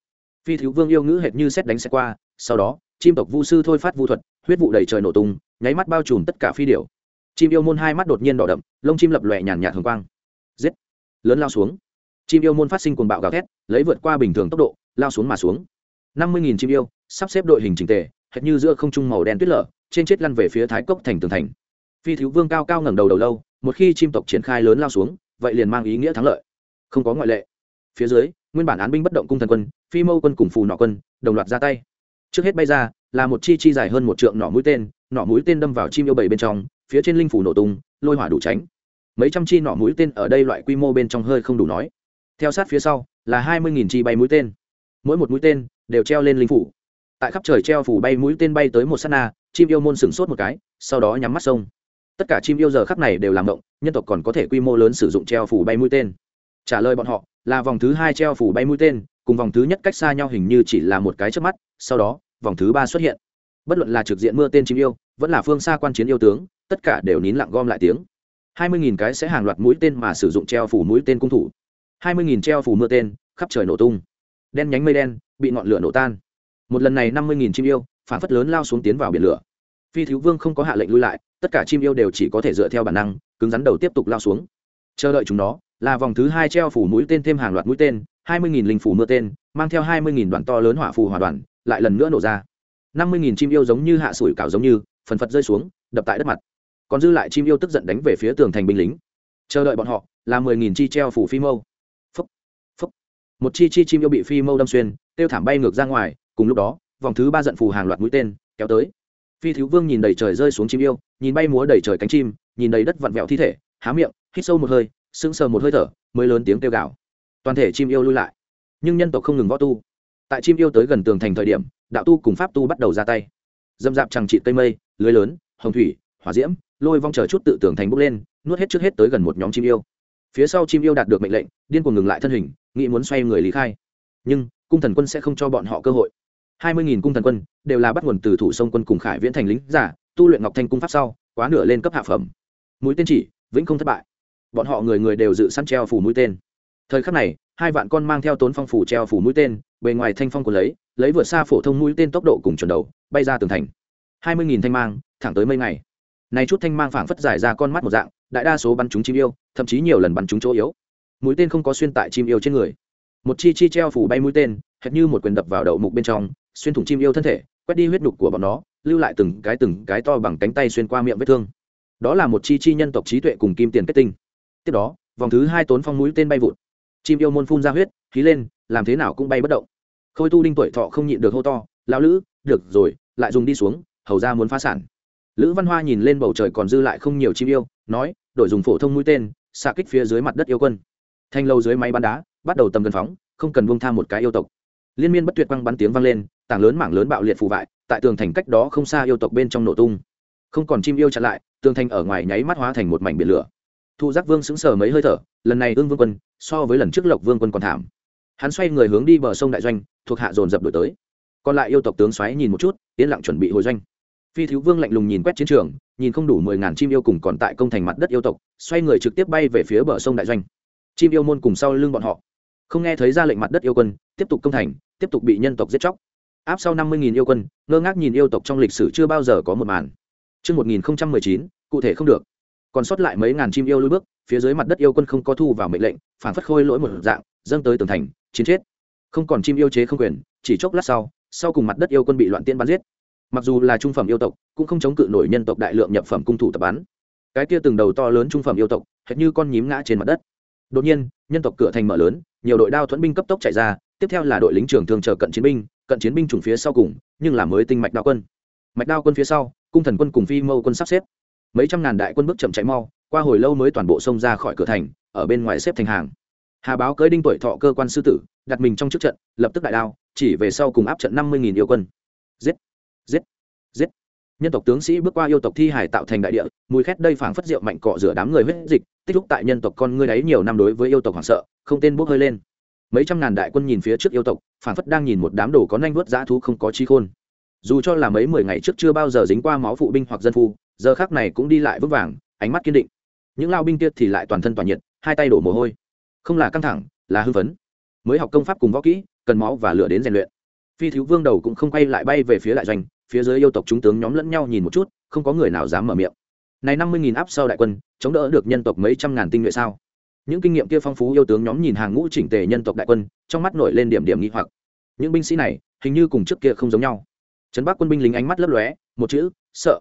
Phi thiếu vương yêu ngữ hệt như xét đánh xe qua, sau đó, chim tộc vu sư thôi phát vu thuật, huyết vụ đầy trời nổ tung, nháy mắt bao trùm tất cả phi điểu. Chim yêu môn hai mắt đột nhiên đỏ đậm, lông chim lập lòe nhàn nhạt hồng quang. Giết! Lớn lao xuống. Chim yêu môn phát sinh cuồng bạo gào thét, lấy vượt qua bình thường tốc độ, lao xuống mà xuống. năm mươi chim yêu, sắp xếp đội hình trình tề, hệt như giữa không trung màu đen tuyết lở, trên chết lăn về phía thái cốc thành tường thành phi thiếu vương cao cao ngẩng đầu đầu lâu, một khi chim tộc triển khai lớn lao xuống, vậy liền mang ý nghĩa thắng lợi. Không có ngoại lệ. Phía dưới, nguyên bản án binh bất động cung thần quân, phi mâu quân cùng phù nọ quân, đồng loạt ra tay. Trước hết bay ra, là một chi chi dài hơn một trượng nỏ mũi tên nỏ mũi tên đâm vào chim yêu bảy bên trong, phía trên linh phủ nổ tung, lôi hỏa đủ tránh. Mấy trăm chi nỏ mũi tên ở đây loại quy mô bên trong hơi không đủ nói. Theo sát phía sau, là hai mươi chi bay mũi tên. Mỗi một mũi tên đều treo lên linh phủ. Tại khắp trời treo phủ bay mũi tên bay tới một s á t na, chim yêu môn sửng sốt một cái, sau đó nhắm mắt sông tất cả chim yêu giờ khắc này đều làm động, nhân tộc còn có thể quy mô lớn sử dụng treo phủ bay mũi tên. Trả lời bọn họ, là vòng thứ hai treo phủ bay mũi tên, cùng vòng thứ nhất cách xa nhau hình như chỉ là một cái trước mắt, sau đó, vòng thứ ba xuất hiện. Bất luận là trực diện mưa tên chim yêu, vẫn là phương xa quan chiến yêu tướng, tất cả đều nín lặng gom lại tiếng. Hai mươi nghìn cái sẽ hàng loạt mũi tên mà sử dụng treo phủ mũi tên cung thủ. Hai mươi nghìn treo phủ mưa tên, khắp trời nổ tung. Đen nhánh mây đen, bị ngọn lửa nổ tan. Một lần này năm mươi nghìn chim yêu phản phất lớn lao xuống tiến vào biển lửa phi thiếu vương không có hạ lệnh lui lại tất cả chim yêu đều chỉ có thể dựa theo bản năng cứng rắn đầu tiếp tục lao xuống. Chờ đợi chúng nó là vòng thứ hai treo phủ mũi tên thêm hàng loạt mũi tên hai mươi nghìn linh phủ mưa tên mang theo hai mươi nghìn đoàn to lớn hỏa phù hỏa đoàn lại lần nữa nổ ra. năm mươi nghìn chim yêu giống như hạ sủi cảo giống như phần phật rơi xuống đập tại đất mặt. Còn dư lại chim yêu tức giận đánh về phía tường thành binh lính. Chờ đợi bọn họ là mười nghìn chi treo phủ phi mâu. Phúc, phúc. một chi chi chim yêu bị phi mâu đâm xuyên tiêu thảm bay ngược ra ngoài cùng lúc đó vòng thứ ba giận phù hàng loạt mũi tên kéo tới phi thiếu vương nhìn đầy trời rơi xuống chim yêu, nhìn bay múa đầy trời cánh chim, nhìn đầy đất vặn vẹo thi thể, há miệng, hít sâu một hơi, sững sờ một hơi thở, mới lớn tiếng kêu gào. Toàn thể chim yêu lui lại. Nhưng nhân tộc không ngừng võ tu. Tại chim yêu tới gần tường thành thời điểm, đạo tu cùng pháp tu bắt đầu ra tay. Dâm dạp chẳng trị cây mây, lưới lớn, hồng thủy, hỏa diễm, lôi vong chờ chút tự tường thành bốc lên, nuốt hết trước hết tới gần một nhóm chim yêu. Phía sau chim yêu đạt được mệnh lệnh, điên cuồng ngừng lại thân hình, nghĩ muốn xoay người lý khai. Nhưng, cung thần quân sẽ không cho bọn họ cơ hội hai mươi nghìn cung thần quân, đều là bắt nguồn từ thủ sông quân cùng khải viễn thành lính giả, tu luyện ngọc thanh cung pháp sau, quá nửa lên cấp hạ phẩm. Mũi tên chỉ, vĩnh không thất bại. Bọn họ người người đều dự săn treo phủ mũi tên. Thời khắc này, hai vạn con mang theo tốn phong phủ treo phủ mũi tên, bề ngoài thanh phong của lấy lấy vượt xa phổ thông mũi tên tốc độ cùng chuẩn đầu, bay ra tường thành. hai mươi nghìn thanh mang, thẳng tới mấy ngày. Này chút thanh mang phảng phất giải ra con mắt một dạng, đại đa số bắn chúng chim yêu, thậm chí nhiều lần bắn chúng chỗ yếu. Mũi tên không có xuyên tại chim yêu trên người. Một chi chi treo phủ bay mũi tên, hệt như một quyền đập vào đậu mục bên trong xuyên thủng chim yêu thân thể, quét đi huyết nhục của bọn nó, lưu lại từng cái từng cái to bằng cánh tay xuyên qua miệng vết thương. Đó là một chi chi nhân tộc trí tuệ cùng kim tiền kết tinh. Tiếp đó, vòng thứ hai tốn phong mũi tên bay vụt. Chim yêu môn phun ra huyết, khí lên, làm thế nào cũng bay bất động. Khôi tu đinh tuổi thọ không nhịn được hô to lao lữ, được rồi, lại dùng đi xuống, hầu ra muốn phá sản. Lữ văn hoa nhìn lên bầu trời còn dư lại không nhiều chim yêu, nói, đổi dùng phổ thông mũi tên, xạ kích phía dưới mặt đất yêu quân. Thanh lâu dưới máy bắn đá, bắt đầu tầm gần phóng, không cần buông tham một cái yêu tộc liên miên bất tuyệt quăng bắn tiếng vang lên, tảng lớn mảng lớn bạo liệt phù vại, tại tường thành cách đó không xa yêu tộc bên trong nổ tung. Không còn chim yêu chặn lại, tường thành ở ngoài nháy mắt hóa thành một mảnh biển lửa. Thu giác vương sững sờ mấy hơi thở, lần này ương vương quân so với lần trước lộc vương quân còn thảm. Hắn xoay người hướng đi bờ sông đại doanh, thuộc hạ dồn dập đổi tới. Còn lại yêu tộc tướng xoáy nhìn một chút, yên lặng chuẩn bị hồi doanh. Phi thiếu vương lạnh lùng nhìn quét chiến trường, nhìn không đủ mười ngàn chim yêu cùng còn tại công thành mặt đất yêu tộc, xoay người trực tiếp bay về phía bờ sông đại doanh. Chim yêu môn cùng sau lưng bọn họ. Không nghe thấy ra lệnh mặt đất yêu quân tiếp tục công thành tiếp tục bị nhân tộc giết chóc áp sau năm mươi yêu quân ngơ ngác nhìn yêu tộc trong lịch sử chưa bao giờ có một màn Trước 1019, cụ thể không được. Còn sót lại mấy ngàn chim yêu lùi bước, phía dưới mặt đất yêu quân không có thu vào mệnh lệnh, phản phất khôi lỗi một dạng, dâng tới tường thành, chiến chết. Không còn chim yêu chế không quyền, chỉ chốc lát sau, sau cùng mặt đất yêu quân bị loạn tiên bắn giết. Mặc dù là trung phẩm yêu tộc, cũng không chống cự nổi nhân tộc đại lượng nhập phẩm cung thủ tập bắn. Cái kia từng đầu to lớn trung phẩm yêu tộc, hệt như con nhím ngã trên mặt đất. Đột nhiên, nhân tộc cửa thành mở lớn, nhiều đội đao thuẫn binh cấp tốc chạy ra, tiếp theo là đội lính trưởng thường chờ cận chiến binh, cận chiến binh chủng phía sau cùng, nhưng là mới tinh mạch đao quân. Mạch đao quân phía sau, cung thần quân cùng phi mâu quân sắp xếp. Mấy trăm ngàn đại quân bước chậm chạy mau qua hồi lâu mới toàn bộ xông ra khỏi cửa thành ở bên ngoài xếp thành hàng. Hà báo cưới đinh tuổi thọ cơ quan sư tử đặt mình trong trước trận lập tức đại đao chỉ về sau cùng áp trận năm mươi yêu quân. Giết! Giết! Giết! Nhân tộc tướng sĩ bước qua yêu tộc thi hải tạo thành đại địa mùi khét đây phảng phất rượu mạnh cọ rửa đám người huyết dịch tích lúc tại nhân tộc con ngươi đấy nhiều năm đối với yêu tộc hoảng sợ không tên bốc hơi lên mấy trăm ngàn đại quân nhìn phía trước yêu tộc, phảng phất đang nhìn một đám đồ có nanh vớt dã thú không có trí khôn. Dù cho là mấy mười ngày trước chưa bao giờ dính qua máu phụ binh hoặc dân phu, giờ khác này cũng đi lại vững vàng, ánh mắt kiên định. Những lao binh kia thì lại toàn thân toàn nhiệt, hai tay đổ mồ hôi. Không là căng thẳng, là hưng phấn. Mới học công pháp cùng võ kỹ, cần máu và lửa đến rèn luyện. Phi thiếu vương đầu cũng không quay lại bay về phía lại doanh, phía dưới yêu tộc chúng tướng nhóm lẫn nhau nhìn một chút, không có người nào dám mở miệng. Này năm mươi nghìn áp sau đại quân, chống đỡ được nhân tộc mấy trăm ngàn tinh nhuệ sao? Những kinh nghiệm kia phong phú yêu tướng nhóm nhìn hàng ngũ chỉnh tề nhân tộc đại quân, trong mắt nổi lên điểm điểm nghi hoặc. Những binh sĩ này, hình như cùng trước kia không giống nhau. Trấn bắc quân binh lính ánh mắt lấp lóe, một chữ, sợ.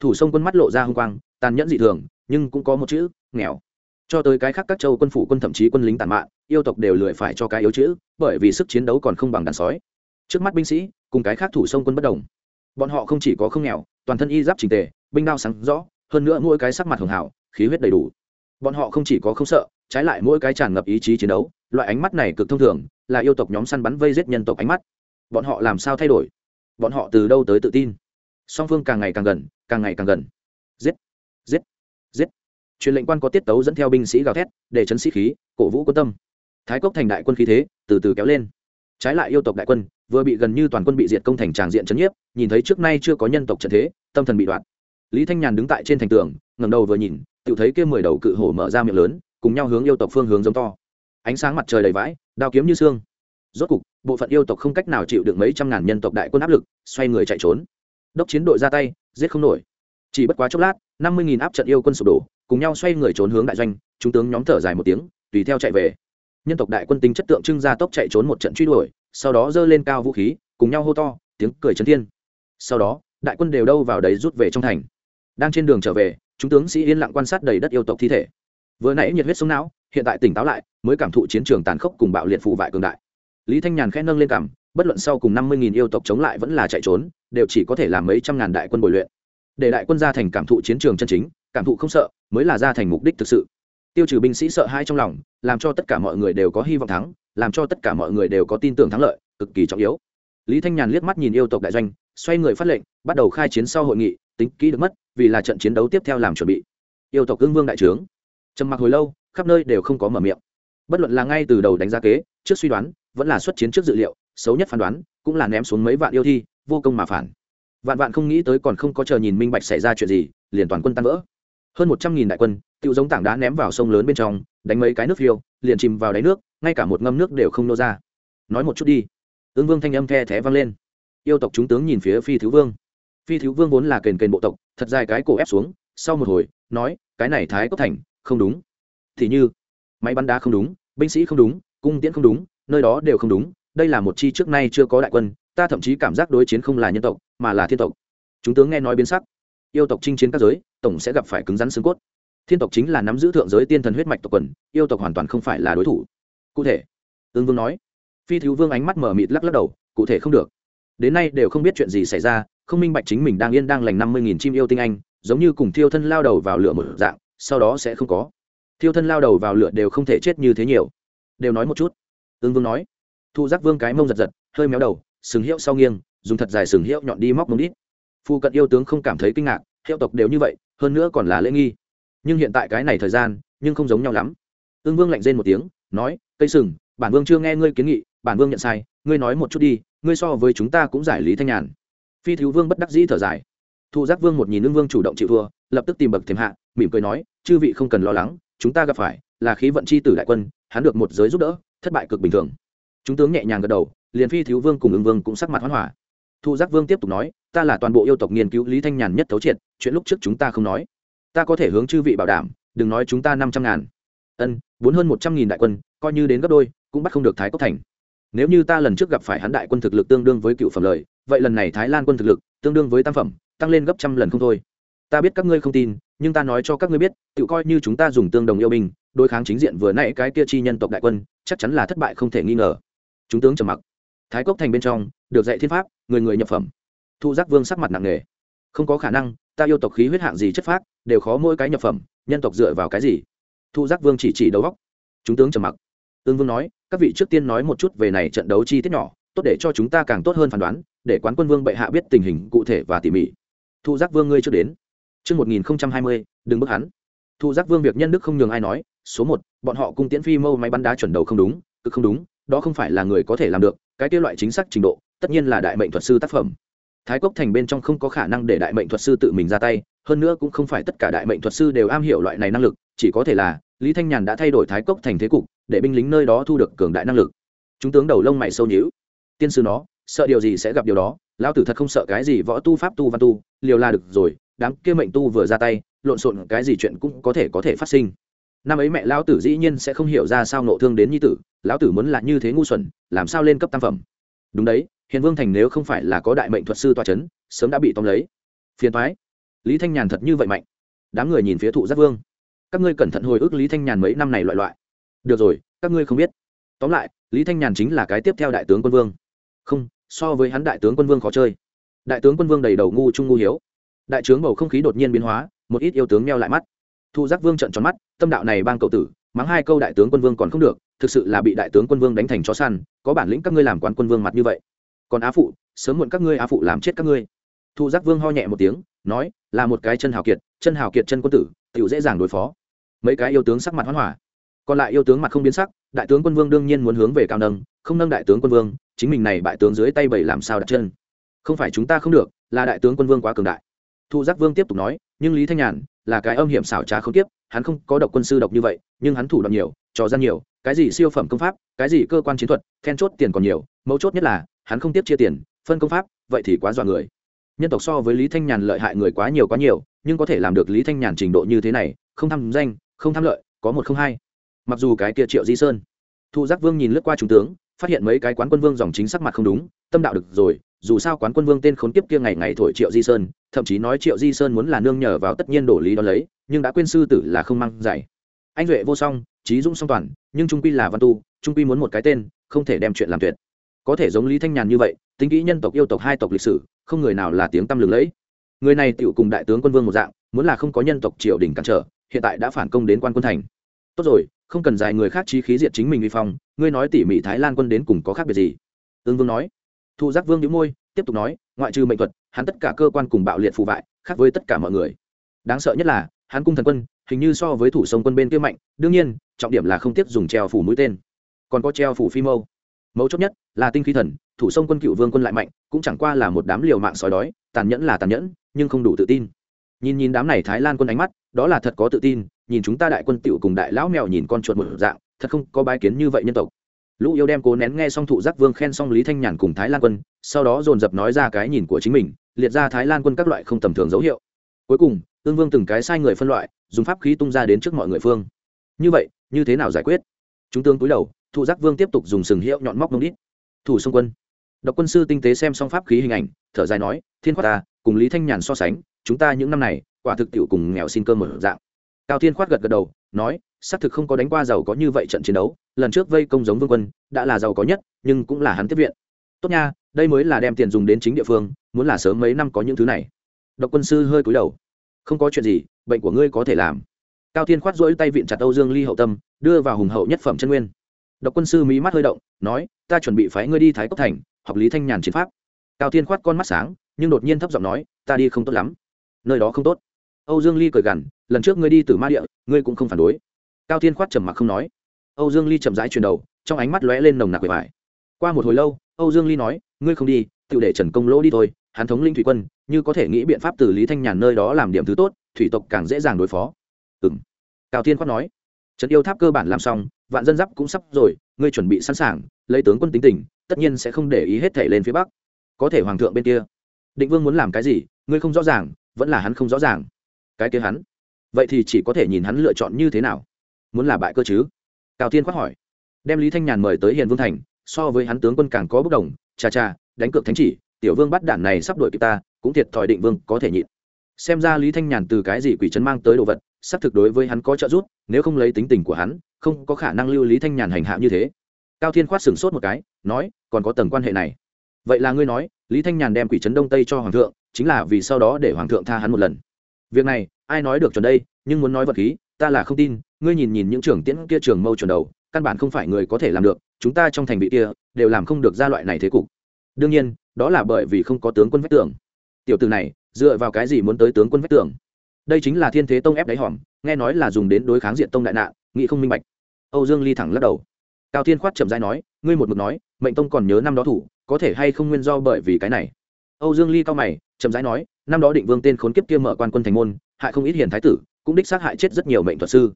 Thủ sông quân mắt lộ ra h ư n g quang, tàn nhẫn dị thường, nhưng cũng có một chữ, nghèo. Cho tới cái khác các châu quân phủ quân thậm chí quân lính tàn mạn, yêu tộc đều lười phải cho cái yếu chữ, bởi vì sức chiến đấu còn không bằng đàn sói. Trước mắt binh sĩ, cùng cái khác thủ sông quân bất đồng. Bọn họ không chỉ có không nghèo, toàn thân y giáp trình tề, binh đao sáng rõ, hơn nữa mỗi cái sắc mặt hưởng hảo khí huyết đầy đủ. Bọn họ không chỉ có không sợ trái lại mỗi cái tràn ngập ý chí chiến đấu, loại ánh mắt này cực thông thường, là yêu tộc nhóm săn bắn vây giết nhân tộc ánh mắt. Bọn họ làm sao thay đổi? Bọn họ từ đâu tới tự tin? Song phương càng ngày càng gần, càng ngày càng gần. Giết! Giết! Giết! Truyền lệnh quan có tiết tấu dẫn theo binh sĩ gào thét, để chấn sĩ khí, cổ vũ quân tâm. Thái cốc thành đại quân khí thế, từ từ kéo lên. Trái lại yêu tộc đại quân, vừa bị gần như toàn quân bị diệt công thành tràng diện chấn nhiếp, nhìn thấy trước nay chưa có nhân tộc trận thế, tâm thần bị đoạn. Lý thanh nhàn đứng tại trên thành tường ngầm đầu vừa nhìn tự thấy kia mười đầu cự hổ mở ra miệng lớn cùng nhau hướng yêu tộc phương hướng giống to. Ánh sáng mặt trời đầy vãi, đao kiếm như xương. Rốt cục, bộ phận yêu tộc không cách nào chịu được mấy trăm ngàn nhân tộc đại quân áp lực, xoay người chạy trốn. Đốc chiến đội ra tay, giết không nổi. Chỉ bất quá chốc lát, năm mươi nghìn áp trận yêu quân sụp đổ, cùng nhau xoay người trốn hướng đại doanh, chúng tướng nhóm thở dài một tiếng, tùy theo chạy về. Nhân tộc đại quân tính chất tượng trưng ra tốc chạy trốn một trận truy đuổi, sau đó giơ lên cao vũ khí, cùng nhau hô to, tiếng cười trấn thiên. Sau đó, đại quân đều đâu vào đấy rút về trong thành. Đang trên đường trở về, chúng tướng sĩ yên lặng quan sát đầy đất yêu tộc thi thể vừa nãy nhiệt huyết sông não, hiện tại tỉnh táo lại, mới cảm thụ chiến trường tàn khốc cùng bạo liệt phụ vại cường đại. Lý thanh nhàn khẽ nâng lên cảm, bất luận sau cùng năm mươi nghìn yêu tộc chống lại vẫn là chạy trốn, đều chỉ có thể làm mấy trăm ngàn đại quân bồi luyện. Để đại quân ra thành cảm thụ chiến trường chân chính, cảm thụ không sợ, mới là ra thành mục đích thực sự. Tiêu trừ binh sĩ sợ hai trong lòng, làm cho tất cả mọi người đều có hy vọng thắng, làm cho tất cả mọi người đều có tin tưởng thắng lợi, cực kỳ trọng yếu. Lý thanh nhàn liếc mắt nhìn yêu tộc đại doanh, xoay người phát lệnh, bắt đầu khai chiến sau hội nghị, tính kỹ được mất, vì là trận chiến đấu tiếp theo làm chuẩn bị. Yêu tộc cương vương đại trướng trầm mặc hồi lâu, khắp nơi đều không có mở miệng. Bất luận là ngay từ đầu đánh giá kế, trước suy đoán, vẫn là xuất chiến trước dự liệu, xấu nhất phán đoán, cũng là ném xuống mấy vạn yêu thi, vô công mà phản. Vạn vạn không nghĩ tới còn không có chờ nhìn minh bạch xảy ra chuyện gì, liền toàn quân tan vỡ. Hơn một trăm nghìn đại quân tự giống tảng đá ném vào sông lớn bên trong, đánh mấy cái nước phiêu, liền chìm vào đáy nước, ngay cả một ngâm nước đều không nô ra. Nói một chút đi. Ương vương thanh âm the thé vang lên. Yêu tộc chúng tướng nhìn phía phi thiếu vương. Phi thiếu vương vốn là kền kền bộ tộc, thật dài cái cổ ép xuống, sau một hồi, nói, cái này thái cốc thành không đúng. Thì như, máy bắn đá không đúng, binh sĩ không đúng, cung tiễn không đúng, nơi đó đều không đúng. Đây là một chi trước nay chưa có đại quân, ta thậm chí cảm giác đối chiến không là nhân tộc, mà là thiên tộc. Chúng tướng nghe nói biến sắc. Yêu tộc chinh chiến các giới, tổng sẽ gặp phải cứng rắn xương cốt. Thiên tộc chính là nắm giữ thượng giới tiên thần huyết mạch tộc quần, yêu tộc hoàn toàn không phải là đối thủ. Cụ thể ương vương nói. Phi thiếu vương ánh mắt mở mịt lắc lắc đầu, cụ thể không được. Đến nay đều không biết chuyện gì xảy ra, không minh bạch chính mình đang yên đang lành năm mươi nghìn chim yêu tinh anh, giống như cùng thiêu thân lao đầu vào lửa một dạng sau đó sẽ không có. Thiêu thân lao đầu vào lửa đều không thể chết như thế nhiều. Đều nói một chút. Ương vương nói. Thu giác vương cái mông giật giật, hơi méo đầu, sừng hiệu sau nghiêng, dùng thật dài sừng hiệu nhọn đi móc mông đít. Phu cận yêu tướng không cảm thấy kinh ngạc, hiệu tộc đều như vậy, hơn nữa còn là lễ nghi. Nhưng hiện tại cái này thời gian, nhưng không giống nhau lắm. Ương vương lạnh rên một tiếng, nói, cây sừng, bản vương chưa nghe ngươi kiến nghị, bản vương nhận sai, ngươi nói một chút đi, ngươi so với chúng ta cũng giải lý thanh nhàn. Phi thiếu vương bất đắc dĩ thở dài thụ giác vương một nhìn ưng vương chủ động chịu thua, lập tức tìm bậc thềm hạ, mỉm cười nói, chư vị không cần lo lắng, chúng ta gặp phải là khí vận c h i tử đại quân, hắn được một giới giúp đỡ, thất bại cực bình thường. Chúng tướng nhẹ nhàng gật đầu, liền phi thiếu vương cùng ưng vương cũng sắc mặt hoán hỏa. Thụ giác vương tiếp tục nói, ta là toàn bộ yêu tộc nghiên cứu lý thanh nhàn nhất thấu triệt, chuyện lúc trước chúng ta không nói. Ta có thể hướng chư vị bảo đảm, đừng nói chúng ta năm trăm ngàn. Ân, bốn hơn một trăm nghìn đại quân, coi như đến gấp đôi, cũng bắt không được thái cốc thành. Nếu như ta lần trước gặp phải hắn đại quân thực lực tương đương với cựu phẩm lời, vậy lần này thái lan quân thực lực tương đương với tam phẩm tăng lên gấp trăm lần không thôi. Ta biết các ngươi không tin, nhưng ta nói cho các ngươi biết, tự coi như chúng ta dùng tương đồng yêu binh, đối kháng chính diện vừa nãy cái kia chi nhân tộc đại quân, chắc chắn là thất bại không thể nghi ngờ. Chúng tướng trầm mặc. Thái cốc thành bên trong, được dạy thiên pháp, người người nhập phẩm. Thu giác vương sắc mặt nặng nề. Không có khả năng, ta yêu tộc khí huyết hạng gì chất phác, đều khó mỗi cái nhập phẩm, nhân tộc dựa vào cái gì? Thu giác vương chỉ chỉ đầu góc. Chúng tướng trầm mặc. Ương vương nói, các vị trước tiên nói một chút về này trận đấu chi tiết nhỏ, tốt để cho chúng ta càng tốt hơn phán đoán, để quán quân vương bệ hạ biết tình hình cụ thể và tỉ mỉ thu giác vương ngươi chưa đến Trước 1020, đừng bức hắn. Thu giác vương việc nhân đức không nhường ai nói, số một, bọn họ cung tiễn phi mâu máy bắn đá chuẩn đầu không đúng, cực không đúng, đó không phải là người có thể làm được, cái kia loại chính xác trình độ, tất nhiên là đại mệnh thuật sư tác phẩm. Thái Cốc Thành bên trong không có khả năng để đại mệnh thuật sư tự mình ra tay, hơn nữa cũng không phải tất cả đại mệnh thuật sư đều am hiểu loại này năng lực, chỉ có thể là Lý Thanh Nhàn đã thay đổi Thái Cốc Thành thế cục, để binh lính nơi đó thu được cường đại năng lực. Chúng tướng đầu lông mày sâu nhíu. Tiên sư nó, sợ điều gì sẽ gặp điều đó, lão tử thật không sợ cái gì võ tu pháp tu văn tu, liều là được rồi, đám kia mệnh tu vừa ra tay lộn xộn cái gì chuyện cũng có thể có thể phát sinh. Năm ấy mẹ lão tử dĩ nhiên sẽ không hiểu ra sao nộ thương đến nhi tử lão tử muốn là như thế ngu xuẩn làm sao lên cấp tam phẩm. Đúng đấy hiền vương thành nếu không phải là có đại mệnh thuật sư toa c h ấ n sớm đã bị tóm lấy. Phiền thoái lý thanh nhàn thật như vậy mạnh. Đám người nhìn phía thụ giác vương. Các ngươi cẩn thận hồi ức lý thanh nhàn mấy năm này loại loại. Được rồi các ngươi không biết. Tóm lại lý thanh nhàn chính là cái tiếp theo đại tướng quân vương. Không so với hắn đại tướng quân vương khó chơi. Đại tướng quân vương đầy đầu ngu trung ngu hiếu. Đại trướng bầu không khí đột nhiên biến hóa, một ít yêu tướng meo lại mắt. Thu giác vương trận tròn mắt, tâm đạo này bang cậu tử, mắng hai câu đại tướng quân vương còn không được, thực sự là bị đại tướng quân vương đánh thành chó săn, có bản lĩnh các ngươi làm quán quân vương mặt như vậy. Còn á phụ, sớm muộn các ngươi á phụ làm chết các ngươi. Thu giác vương ho nhẹ một tiếng, nói, là một cái chân hào kiệt, chân hào kiệt chân quân tử tựu dễ dàng đối phó. Mấy cái yêu tướng sắc mặt hoán hỏa. Còn lại yêu tướng mặt không biến sắc, đại tướng quân vương đương nhiên muốn hướng về cao nâng, không nâng đại tướng quân vương chính mình này bại tướng dưới tay bảy làm sao đặt chân? Không phải chúng ta không được, là đại tướng quân vương quá cường đại. Thu giác vương tiếp tục nói, nhưng lý thanh nhàn là cái âm hiểm xảo trá không tiếp hắn không có độc quân sư độc như vậy, nhưng hắn thủ đoạn nhiều, trò gian nhiều, cái gì siêu phẩm công pháp, cái gì cơ quan chiến thuật, then chốt tiền còn nhiều, mấu chốt nhất là, hắn không tiếp chia tiền, phân công pháp, vậy thì quá dọa người. Nhân tộc so với lý thanh nhàn lợi hại người quá nhiều quá nhiều, nhưng có thể làm được lý thanh nhàn trình độ như thế này, không tham danh, không tham lợi, có một không hai. Mặc dù cái kia triệu di sơn. Thu giác vương nhìn lướt qua trung tướng phát hiện mấy cái quán quân vương dòng chính sắc mặt không đúng, tâm đạo được rồi, dù sao quán quân vương tên khốn kiếp kia ngày ngày thổi triệu di sơn, thậm chí nói triệu di sơn muốn là nương nhờ vào tất nhiên đổ lý đó lấy, nhưng đã quên sư tử là không mang giải anh duệ vô song, trí dũng song toàn, nhưng trung quy là văn tu, trung quy muốn một cái tên, không thể đem chuyện làm tuyệt. Có thể giống lý thanh nhàn như vậy, tính kỹ nhân tộc yêu tộc hai tộc lịch sử, không người nào là tiếng tăm lừng lẫy. Người này tựu cùng đại tướng quân vương một dạng, muốn là không có nhân tộc triều đình cản trở, hiện tại đã phản công đến quan quân thành. Tốt rồi không cần dài người khác trí khí diệt chính mình vi phong, ngươi nói tỉ mỉ thái lan quân đến cùng có khác biệt gì? Ương vương nói. Thụ giác vương nhíu môi, tiếp tục nói, ngoại trừ mệnh thuật, hắn tất cả cơ quan cùng bạo liệt phù vại, khác với tất cả mọi người. Đáng sợ nhất là, hắn cung thần quân, hình như so với thủ sông quân bên kia mạnh, đương nhiên, trọng điểm là không tiếp dùng treo phủ mũi tên. Còn có treo phủ phi mâu. Mấu chốt nhất là tinh khí thần, thủ sông quân cựu vương quân lại mạnh, cũng chẳng qua là một đám liều mạng sói đói, tàn nhẫn là tàn nhẫn, nhưng không đủ tự tin nhìn nhìn đám này thái lan quân ánh mắt, đó là thật có tự tin, nhìn chúng ta đại quân tựu cùng đại lão mèo nhìn con chuột một dạng, thật không có bái kiến như vậy nhân tộc. Lũ yêu đem cố nén nghe xong thụ giác vương khen xong lý thanh nhàn cùng thái lan quân, sau đó dồn dập nói ra cái nhìn của chính mình, liệt ra thái lan quân các loại không tầm thường dấu hiệu. Cuối cùng, ương vương từng cái sai người phân loại, dùng pháp khí tung ra đến trước mọi người phương. Như vậy, như thế nào giải quyết? Chúng tướng cúi đầu, thụ giác vương tiếp tục dùng sừng hiệu nhọn móc mông đít. Thủ xung quân. Độc quân sư tinh tế xem xong pháp khí hình ảnh, thở dài nói, thiên khoát ta cùng lý thanh nhàn so sánh, chúng ta những năm này, quả thực tiệu cùng nghèo xin cơm một dạng. Cao thiên khoát gật gật đầu, nói, xác thực không có đánh qua giàu có như vậy trận chiến đấu, lần trước vây công giống vương quân, đã là giàu có nhất, nhưng cũng là hắn tiếp viện. Tốt nha, đây mới là đem tiền dùng đến chính địa phương, muốn là sớm mấy năm có những thứ này. Độc quân sư hơi cúi đầu. Không có chuyện gì, bệnh của ngươi có thể làm. Cao thiên khoát rỗi tay vịn chặt âu dương ly hậu tâm, đưa vào hùng hậu nhất phẩm chân nguyên. Độc quân sư mí mắt hơi động, nói, ta chuẩn bị phái ngươi đi thái cốc thành, học lý thanh nhàn chiến pháp. Cao thiên khoát con mắt sáng nhưng đột nhiên thấp giọng nói, ta đi không tốt lắm. Nơi đó không tốt. Âu dương ly cười gằn, lần trước ngươi đi từ ma địa, ngươi cũng không phản đối. Cao thiên khoát trầm mặc không nói. Âu dương ly chậm rãi chuyển đầu, trong ánh mắt lóe lên nồng nặc bề bài qua một hồi lâu, âu dương ly nói, ngươi không đi tự để trần công lỗ đi thôi, hắn thống linh thủy quân, như có thể nghĩ biện pháp từ lý thanh nhàn nơi đó làm điểm thứ tốt, thủy tộc càng dễ dàng đối phó. Ừ cao thiên khoát nói, trấn yêu tháp cơ bản làm xong, vạn dân giáp cũng sắp rồi, ngươi chuẩn bị sẵn sàng, lấy tướng quân tính tình, tất nhiên sẽ không để ý hết thể lên phía bắc. Có thể hoàng thượng bên kia định vương muốn làm cái gì, ngươi không rõ ràng, vẫn là hắn không rõ ràng. Cái kia hắn, vậy thì chỉ có thể nhìn hắn lựa chọn như thế nào? Muốn là bại cơ chứ? Cao thiên khoát hỏi. Đem lý thanh nhàn mời tới hiền vương thành, so với hắn tướng quân càng có bất đồng, cha cha, đánh cược thánh chỉ, tiểu vương bắt đản này sắp đuổi kịp ta, cũng thiệt thòi định vương có thể nhịn. Xem ra lý thanh nhàn từ cái gì quỷ trấn mang tới đồ vật, sắp thực đối với hắn có trợ giúp, nếu không lấy tính tình của hắn, không có khả năng lưu lý thanh nhàn hành hạ như thế. Cao thiên khoát sửng sốt một cái, nói, còn có tầng quan hệ này. Vậy là ngươi nói lý thanh nhàn đem quỷ trấn đông tây cho hoàng thượng, chính là vì sau đó để hoàng thượng tha hắn một lần. Việc này, ai nói được chuẩn đây, nhưng muốn nói vật khí, ta là không tin, ngươi nhìn nhìn những trưởng tiễn kia trường mâu chuẩn đầu, căn bản không phải người có thể làm được, chúng ta trong thành vị kia, đều làm không được ra loại này thế cục. Đương nhiên, đó là bởi vì không có tướng quân vách tưởng tiểu từ này, dựa vào cái gì muốn tới tướng quân vách tưởng đây chính là thiên thế tông ép đáy hòm, nghe nói là dùng đến đối kháng diện tông đại nạn nghị không minh bạch. Âu dương ly thẳng lắc đầu cao thiên khoát chậm dãi nói ngươi một mực nói mệnh tông còn nhớ năm đó thủ có thể hay không nguyên do bởi vì cái này? Âu dương ly cao mày chậm rãi nói năm đó định vương tên khốn kiếp kia mở quan quân thành môn hại không ít hiền thái tử cũng đích xác hại chết rất nhiều mệnh thuật sư.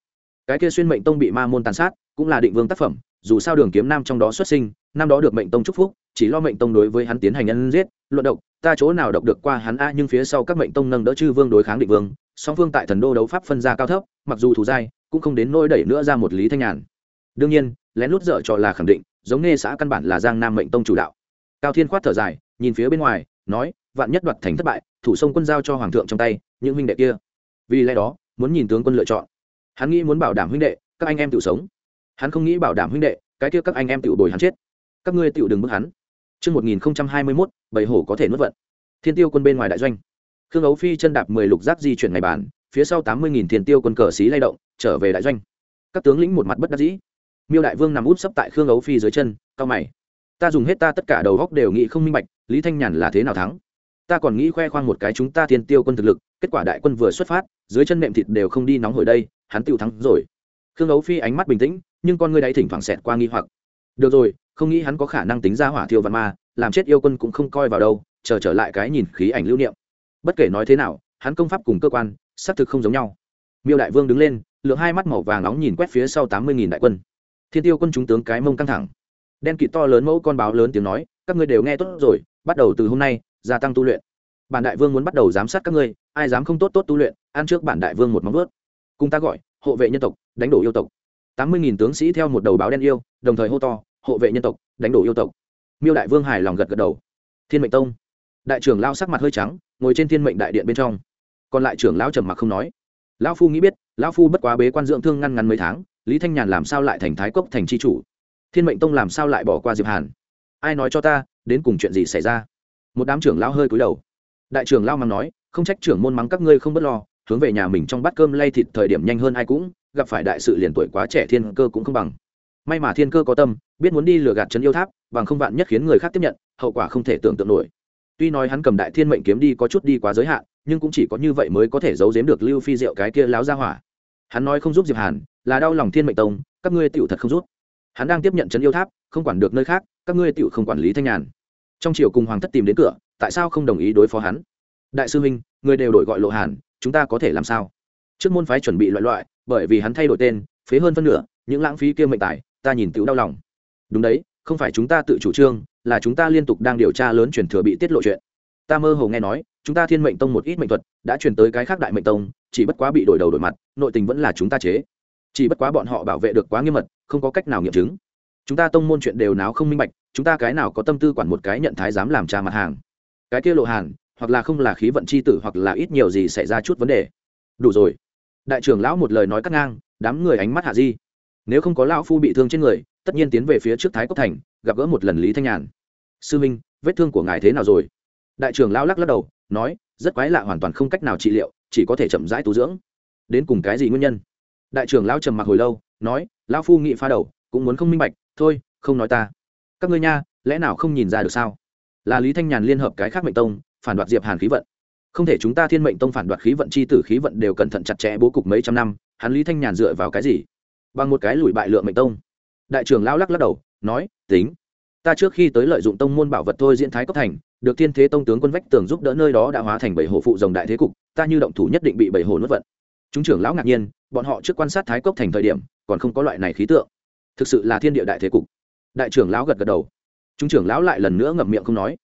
Cái kia xuyên mệnh tông bị ma môn tàn sát cũng là định vương tác phẩm dù sao đường kiếm nam trong đó xuất sinh năm đó được mệnh tông chúc phúc chỉ lo mệnh tông đối với hắn tiến hành nhân giết luận động, ta chỗ nào đọc được qua hắn a nhưng phía sau các mệnh tông nâng đỡ chư vương đối kháng định vương song phương tại thần đô đấu pháp phân ra cao thấp mặc dù thù dai cũng không đến nôi đẩy nữa ra một lý thanh nhàn đương nhiên lén lút dở trò là khẳng định giống nghe xã căn bản là giang nam mệnh tông chủ đạo cao thiên khoát thở dài nhìn phía bên ngoài nói vạn nhất đoạt thành thất bại thủ sông quân giao cho hoàng thượng trong tay những huynh đệ kia vì lẽ đó muốn nhìn tướng quân lựa chọn hắn nghĩ muốn bảo đảm huynh đệ các anh em tự sống hắn không nghĩ bảo đảm huynh đệ cái kia các anh em tự bồi hắn chết các ngươi tự đừng bức hắn Trước 1021, bảy hổ có thể nuốt vận. Thiên tiêu quân bên ngoài đại doanh. Khương Ấu Phi chân đạp 10 lục giáp di chuyển ngày bản, phía sau 80.000 thiên tiêu quân cờ xí lay động, trở về đại doanh. Các tướng lĩnh một mặt bất đắc dĩ. Miêu đại vương nằm út sấp tại Khương Ấu Phi dưới chân, cao mày. Ta dùng hết ta tất cả đầu góc đều nghĩ không minh bạch, Lý Thanh Nhàn là thế nào thắng. Ta còn nghĩ khoe khoang một cái chúng ta thiên tiêu quân thực lực, kết quả đại quân vừa xuất phát, dưới chân nệm thịt đều không đi nóng hồi đây, hắn tiêu thắng rồi. Khương Ấu Phi ánh mắt bình tĩnh, nhưng con ngươi đáy thỉnh thoảng xẹt qua nghi hoặc. Được rồi, không nghĩ hắn có khả năng tính ra hỏa thiêu văn ma làm chết yêu quân cũng không coi vào đâu chờ trở lại cái nhìn khí ảnh lưu niệm bất kể nói thế nào hắn công pháp cùng cơ quan xác thực không giống nhau miêu đại vương đứng lên lượng hai mắt màu vàng nóng nhìn quét phía sau tám mươi nghìn đại quân thiên tiêu quân chúng tướng cái mông căng thẳng. Đen kịt to lớn mẫu con báo lớn tiếng nói, các ngươi đều nghe tốt rồi, bắt đầu từ hôm nay, gia tăng tu luyện. Bản đại vương muốn bắt đầu giám sát các ngươi, ai dám không tốt tốt tu luyện, ăn trước bản đại vương một móng vớt cùng ta gọi, hộ vệ nhân tộc, đánh đổ yêu tộc. Tám mươi nghìn tướng sĩ theo một đầu báo đen yêu, đồng thời hô to, hộ vệ nhân tộc, đánh đổ yêu tộc. Miêu đại vương hài lòng gật gật đầu. Thiên mệnh tông. Đại trưởng lao sắc mặt hơi trắng, ngồi trên thiên mệnh đại điện bên trong. Còn lại trưởng lão trầm mặc không nói. Lão phu nghĩ biết, lão phu bất quá bế quan dưỡng thương ngăn ngắn mấy tháng lý thanh nhàn làm sao lại thành thái cốc thành c h i chủ? Thiên mệnh tông làm sao lại bỏ qua diệp hàn? Ai nói cho ta, đến cùng chuyện gì xảy ra? Một đám trưởng lao hơi cúi đầu. Đại trưởng lao mắng nói, không trách trưởng môn mắng các ngươi không b ấ t lo, hướng về nhà mình trong bát cơm lay thịt thời điểm nhanh hơn ai cũng, gặp phải đại sự liền tuổi quá trẻ thiên cơ cũng không bằng. May mà thiên cơ có tâm, biết muốn đi lừa gạt trấn yêu tháp, bằng không vạn nhất khiến người khác tiếp nhận, hậu quả không thể tưởng tượng nổi. Tuy nói hắn cầm đại thiên mệnh kiếm đi có chút đi quá giới hạn, nhưng cũng chỉ có như vậy mới có thể giấu giếm được lưu phi diệu cái kia láo ra hỏa hắn nói không giúp diệp hàn, là đau lòng thiên mệnh tông, các ngươi tựu thật không giúp. Hắn đang tiếp nhận trấn yêu tháp, không quản được nơi khác, các ngươi tựu không quản lý thanh nhàn. Trong chiều cùng hoàng thất tìm đến cửa, tại sao không đồng ý đối phó hắn? Đại sư huynh, người đều đổi gọi lộ hàn, chúng ta có thể làm sao? Trước môn phái chuẩn bị loại loại, bởi vì hắn thay đổi tên, phế hơn phân nửa, những lãng phí kia mệnh tài, ta nhìn tựu đau lòng. Đúng đấy, không phải chúng ta tự chủ trương, là chúng ta liên tục đang điều tra lớn chuyển thừa bị tiết lộ chuyện ta mơ hồ nghe nói, chúng ta thiên mệnh tông một ít mệnh thuật đã truyền tới cái khác đại mệnh tông, chỉ bất quá bị đổi đầu đổi mặt, nội tình vẫn là chúng ta chế. Chỉ bất quá bọn họ bảo vệ được quá nghiêm mật, không có cách nào nghiệm chứng. Chúng ta tông môn chuyện đều náo không minh bạch, chúng ta cái nào có tâm tư quản một cái nhận thái dám làm trà mặt hàng? Cái kia lộ hàng hoặc là không là khí vận c h i tử, hoặc là ít nhiều gì xảy ra chút vấn đề. Đủ rồi. Đại trưởng lão một lời nói cắt ngang, đám người ánh mắt hạ di. Nếu không có lão phu bị thương trên người, tất nhiên tiến về phía trước thái cốc thành, gặp gỡ một lần lý thanh nhàn. Sư minh, vết thương của ngài thế nào rồi? Đại trưởng lão lắc lắc đầu, nói, rất quái lạ, hoàn toàn không cách nào trị liệu, chỉ có thể chậm rãi tu dưỡng. Đến cùng cái gì nguyên nhân? Đại trưởng lão trầm mặc hồi lâu, nói, lão phu nghị pha đầu, cũng muốn không minh bạch, thôi, không nói ta. Các ngươi nha, lẽ nào không nhìn ra được sao? Là lý thanh nhàn liên hợp cái khác mệnh tông, phản đoạt diệp hàn khí vận. Không thể chúng ta thiên mệnh tông phản đoạt khí vận chi tử khí vận đều cẩn thận chặt chẽ bố cục mấy trăm năm, hắn lý thanh nhàn dựa vào cái gì? Bằng một cái lùi bại lượng mệnh tông. Đại trưởng lão lắc lắc đầu, nói, tính, ta trước khi tới lợi dụng tông môn bảo vật thôi diễn thái cấp thành được thiên thế tông tướng quân vách tường giúp đỡ nơi đó đã hóa thành bảy hồ phụ rồng đại thế cục, ta như động thủ nhất định bị bảy hồ nuốt vận. Chúng trưởng lão ngạc nhiên, bọn họ trước quan sát thái cốc thành thời điểm, còn không có loại này khí tượng. Thực sự là thiên địa đại thế cục. Đại trưởng lão gật gật đầu. Chúng trưởng lão lại lần nữa ngậm miệng không nói.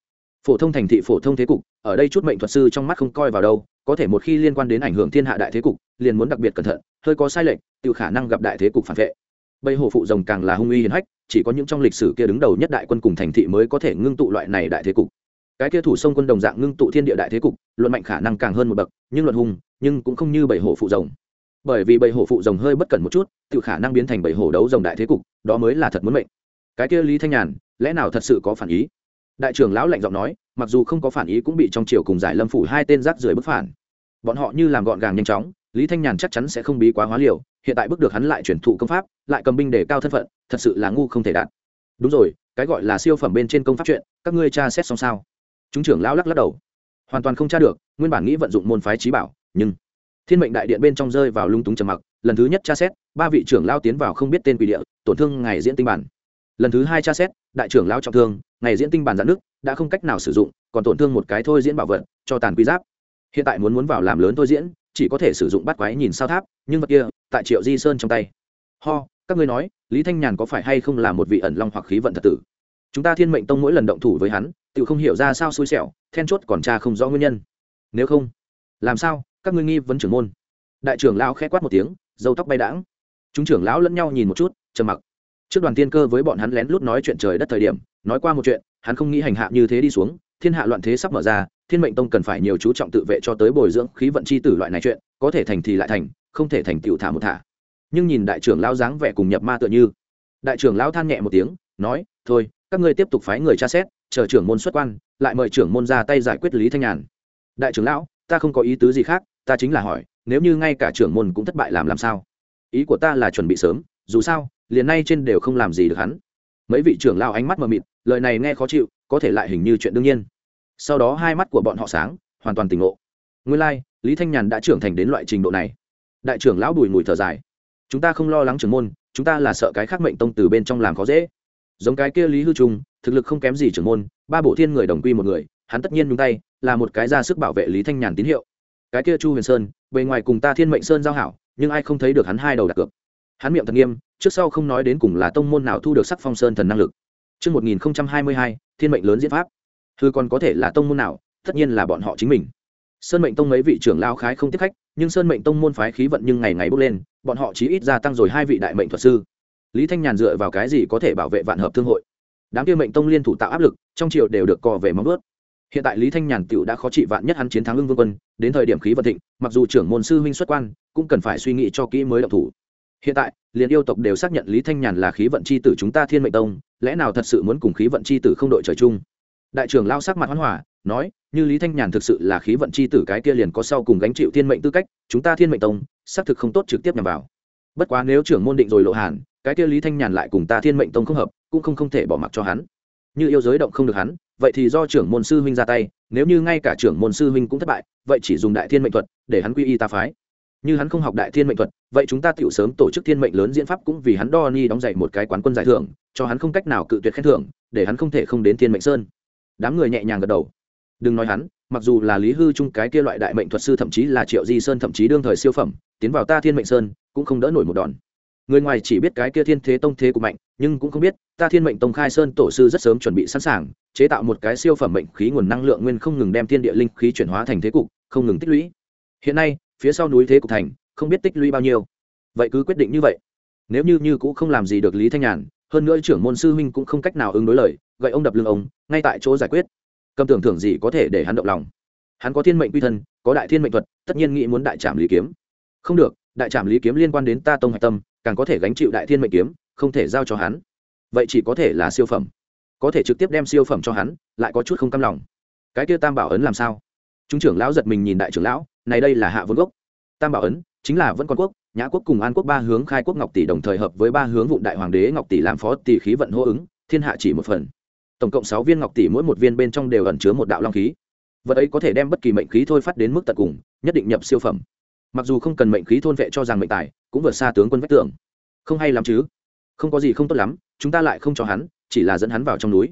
Phổ thông thành thị, phổ thông thế cục, ở đây chút mệnh thuật sư trong mắt không coi vào đâu, có thể một khi liên quan đến ảnh hưởng thiên hạ đại thế cục, liền muốn đặc biệt cẩn thận, hơi có sai lệch tự khả năng gặp đại thế cục phản vệ. Bây hồ phụ rồng càng là hung uy hiền hách, chỉ có những trong lịch sử kia đứng đầu nhất đại quân cùng thành thị mới có thể ngưng tụ loại này đại thế cục cái kia thủ sông quân đồng dạng ngưng tụ thiên địa đại thế cục luận mạnh khả năng càng hơn một bậc nhưng luận hùng, nhưng cũng không như bảy hổ phụ rồng. Bởi vì bảy hổ phụ rồng hơi bất cẩn một chút tự khả năng biến thành bảy hổ đấu rồng đại thế cục đó mới là thật muốn mệnh. Cái kia lý thanh nhàn lẽ nào thật sự có phản ý? Đại trưởng lão lạnh giọng nói mặc dù không có phản ý cũng bị trong triều cùng giải lâm phủ hai tên rác rưởi bức phản. Bọn họ như làm gọn gàng nhanh chóng lý thanh nhàn chắc chắn sẽ không bí quá hóa liều hiện tại bước được hắn lại chuyển thụ công pháp lại cầm binh để cao thân phận thật sự là ngu không thể đạt. Đúng rồi cái gọi là siêu phẩm bên trên công pháp chuyện các ngươi tra xét xong sao? Chúng trưởng lão lắc lắc đầu. Hoàn toàn không tra được, nguyên bản nghĩ vận dụng môn phái trí bảo, nhưng thiên mệnh đại điện bên trong rơi vào lung túng trầm mặc, lần thứ nhất tra xét, ba vị trưởng lao tiến vào không biết tên quỷ địa, tổn thương ngày diễn tinh bản. Lần thứ hai tra xét, đại trưởng lao trọng thương, ngày diễn tinh bản giãn nước đã không cách nào sử dụng, còn tổn thương một cái thôi diễn bảo vật, cho tàn quy giáp. Hiện tại muốn muốn vào làm lớn thôi diễn, chỉ có thể sử dụng bắt quái nhìn sao tháp, nhưng vật kia, tại triệu di sơn trong tay. Ho, các ngươi nói, lý thanh nhàn có phải hay không là một vị ẩn long hoặc khí vận thật tử? Chúng ta thiên mệnh tông mỗi lần động thủ với hắn tự không hiểu ra sao xui xẻo, then chốt còn cha không rõ nguyên nhân. Nếu không, làm sao? Các ngươi nghi vấn trưởng môn. Đại trưởng lão khẽ quát một tiếng dâu tóc bay đãng. Chúng trưởng lão lẫn nhau nhìn một chút, trầm mặc. Trước đoàn tiên cơ với bọn hắn lén lút nói chuyện trời đất thời điểm, nói qua một chuyện, hắn không nghĩ hành hạ như thế đi xuống, thiên hạ loạn thế sắp mở ra, thiên mệnh tông cần phải nhiều chú trọng tự vệ cho tới bồi dưỡng khí vận chi tử loại này chuyện, có thể thành thì lại thành, không thể thành tựu thả một thả. Nhưng nhìn đại trưởng lão dáng vẻ cùng nhập ma tựa như, đại trưởng lão than nhẹ một tiếng, nói, thôi, các ngươi tiếp tục phái người tra xét chờ trưởng môn xuất quan lại mời trưởng môn ra tay giải quyết lý thanh nhàn. Đại trưởng lão ta không có ý tứ gì khác ta chính là hỏi nếu như ngay cả trưởng môn cũng thất bại làm làm sao? Ý của ta là chuẩn bị sớm dù sao liền nay trên đều không làm gì được hắn. Mấy vị trưởng lao ánh mắt mờ mịt lời này nghe khó chịu có thể lại hình như chuyện đương nhiên. Sau đó hai mắt của bọn họ sáng hoàn toàn tỉnh ngộ. Nguyên lai、like, lý thanh nhàn đã trưởng thành đến loại trình độ này. Đại trưởng lão bùi mùi thở dài. Chúng ta không lo lắng trưởng môn chúng ta là sợ cái khác mệnh tông từ bên trong làm khó dễ. Giống cái kia lý hư trung thực lực không kém gì trưởng môn ba bộ thiên người đồng quy một người hắn tất nhiên nhung tay là một cái ra sức bảo vệ lý thanh nhàn tín hiệu cái kia chu huyền sơn bề ngoài cùng ta thiên mệnh sơn giao hảo nhưng ai không thấy được hắn hai đầu đặt cược hắn miệng thật nghiêm trước sau không nói đến cùng là tông môn nào thu được sắc phong sơn thần năng lực Trước 1022, thiên mệnh lớn diễn pháp. Thư còn có thể là tông môn nào, tất nhiên là bọn họ chính mình. Sơn mệnh tông mấy vị trưởng lao khái không tiếp khách, nhưng Sơn mệnh tông môn phái khí vận nhưng ngày ngày bốc lên, bọn họ chí ít gia tăng rồi hai vị đại mệnh thuật sư. Lý Thanh Nhàn dựa vào cái gì có thể bảo vệ vạn hợp thương hội? Đám kia mệnh tông liên thủ tạo áp lực, trong triều đều được cò về móng vuốt. Hiện tại lý thanh nhàn tựu đã khó trị vạn nhất hắn chiến thắng ưng vương quân đến thời điểm khí vận thịnh mặc dù trưởng môn sư huynh xuất quan cũng cần phải suy nghĩ cho kỹ mới động thủ. Hiện tại liền yêu tộc đều xác nhận lý thanh nhàn là khí vận c h i tử chúng ta thiên mệnh tông lẽ nào thật sự muốn cùng khí vận c h i tử không đội trời chung? Đại trưởng lao sắc mặt hoán hỏa nói như lý thanh nhàn thực sự là khí vận c h i tử cái kia liền có sau cùng gánh chịu thiên mệnh tư cách chúng ta thiên mệnh tông xác thực không tốt trực tiếp nhằm vào. Bất quá nếu trưởng môn định rồi lộ hàn cái kia lý thanh nhàn lại cùng ta thiên mệnh tông không hợp cũng không không thể bỏ mặc cho hắn. Như yêu giới động không được hắn, vậy thì do trưởng môn sư huynh ra tay, nếu như ngay cả trưởng môn sư huynh cũng thất bại, vậy chỉ dùng đại thiên mệnh thuật để hắn quy y ta phái. Như hắn không học đại thiên mệnh thuật, vậy chúng ta tự sớm tổ chức thiên mệnh lớn diễn pháp cũng vì hắn đo ni đóng dạy một cái quán quân giải thưởng, cho hắn không cách nào cự tuyệt khen thưởng, để hắn không thể không đến thiên mệnh sơn. Đám người nhẹ nhàng gật đầu. Đừng nói hắn, mặc dù là lý hư trung cái kia loại đại mệnh thuật sư thậm chí là triệu di sơn thậm chí đương thời siêu phẩm, tiến vào ta thiên mệnh sơn, cũng không đỡ nổi một đòn. Người ngoài chỉ biết cái kia thiên thế tông thế của mạnh nhưng cũng không biết, ta thiên mệnh tông khai sơn tổ sư rất sớm chuẩn bị sẵn sàng, chế tạo một cái siêu phẩm mệnh khí nguồn năng lượng nguyên không ngừng đem thiên địa linh khí chuyển hóa thành thế cục, không ngừng tích lũy. Hiện nay, phía sau núi thế cục thành, không biết tích lũy bao nhiêu. Vậy cứ quyết định như vậy. Nếu như như cũng không làm gì được lý thanh nhàn, hơn nữa trưởng môn sư huynh cũng không cách nào ứng đối lời, gậy ông đập lưng ông, ngay tại chỗ giải quyết. Cầm tưởng thưởng gì có thể để hắn động lòng. Hắn có thiên mệnh quy thân, có đại thiên mệnh thuật, tất nhiên nghĩ muốn đại trạm lý kiếm. Không được, đại trạm lý kiếm liên quan đến ta tông hạch tâm, càng có thể gánh chịu đại thiên mệnh kiếm không thể giao cho hắn. Vậy chỉ có thể là siêu phẩm. Có thể trực tiếp đem siêu phẩm cho hắn, lại có chút không cam lòng. Cái kia tam bảo ấn làm sao? Trung trưởng lão giật mình nhìn đại trưởng lão, này đây là hạ vốn gốc tam bảo ấn, chính là vẫn còn quốc, nhã quốc cùng an quốc ba hướng khai quốc ngọc tỷ đồng thời hợp với ba hướng vụ đại hoàng đế ngọc tỷ làm phó tỷ khí vận hô ứng, thiên hạ chỉ một phần. Tổng cộng sáu viên ngọc tỷ mỗi một viên bên trong đều ẩn chứa một đạo long khí. Vật ấy có thể đem bất kỳ mệnh khí thôi phát đến mức tận cùng, nhất định nhập siêu phẩm. Mặc dù không cần mệnh khí thôn vệ cho rằng mệnh tài, cũng vượt xa tướng quân vách tường. Không hay lắm chứ? Không có gì không tốt lắm, chúng ta lại không cho hắn, chỉ là dẫn hắn vào trong núi.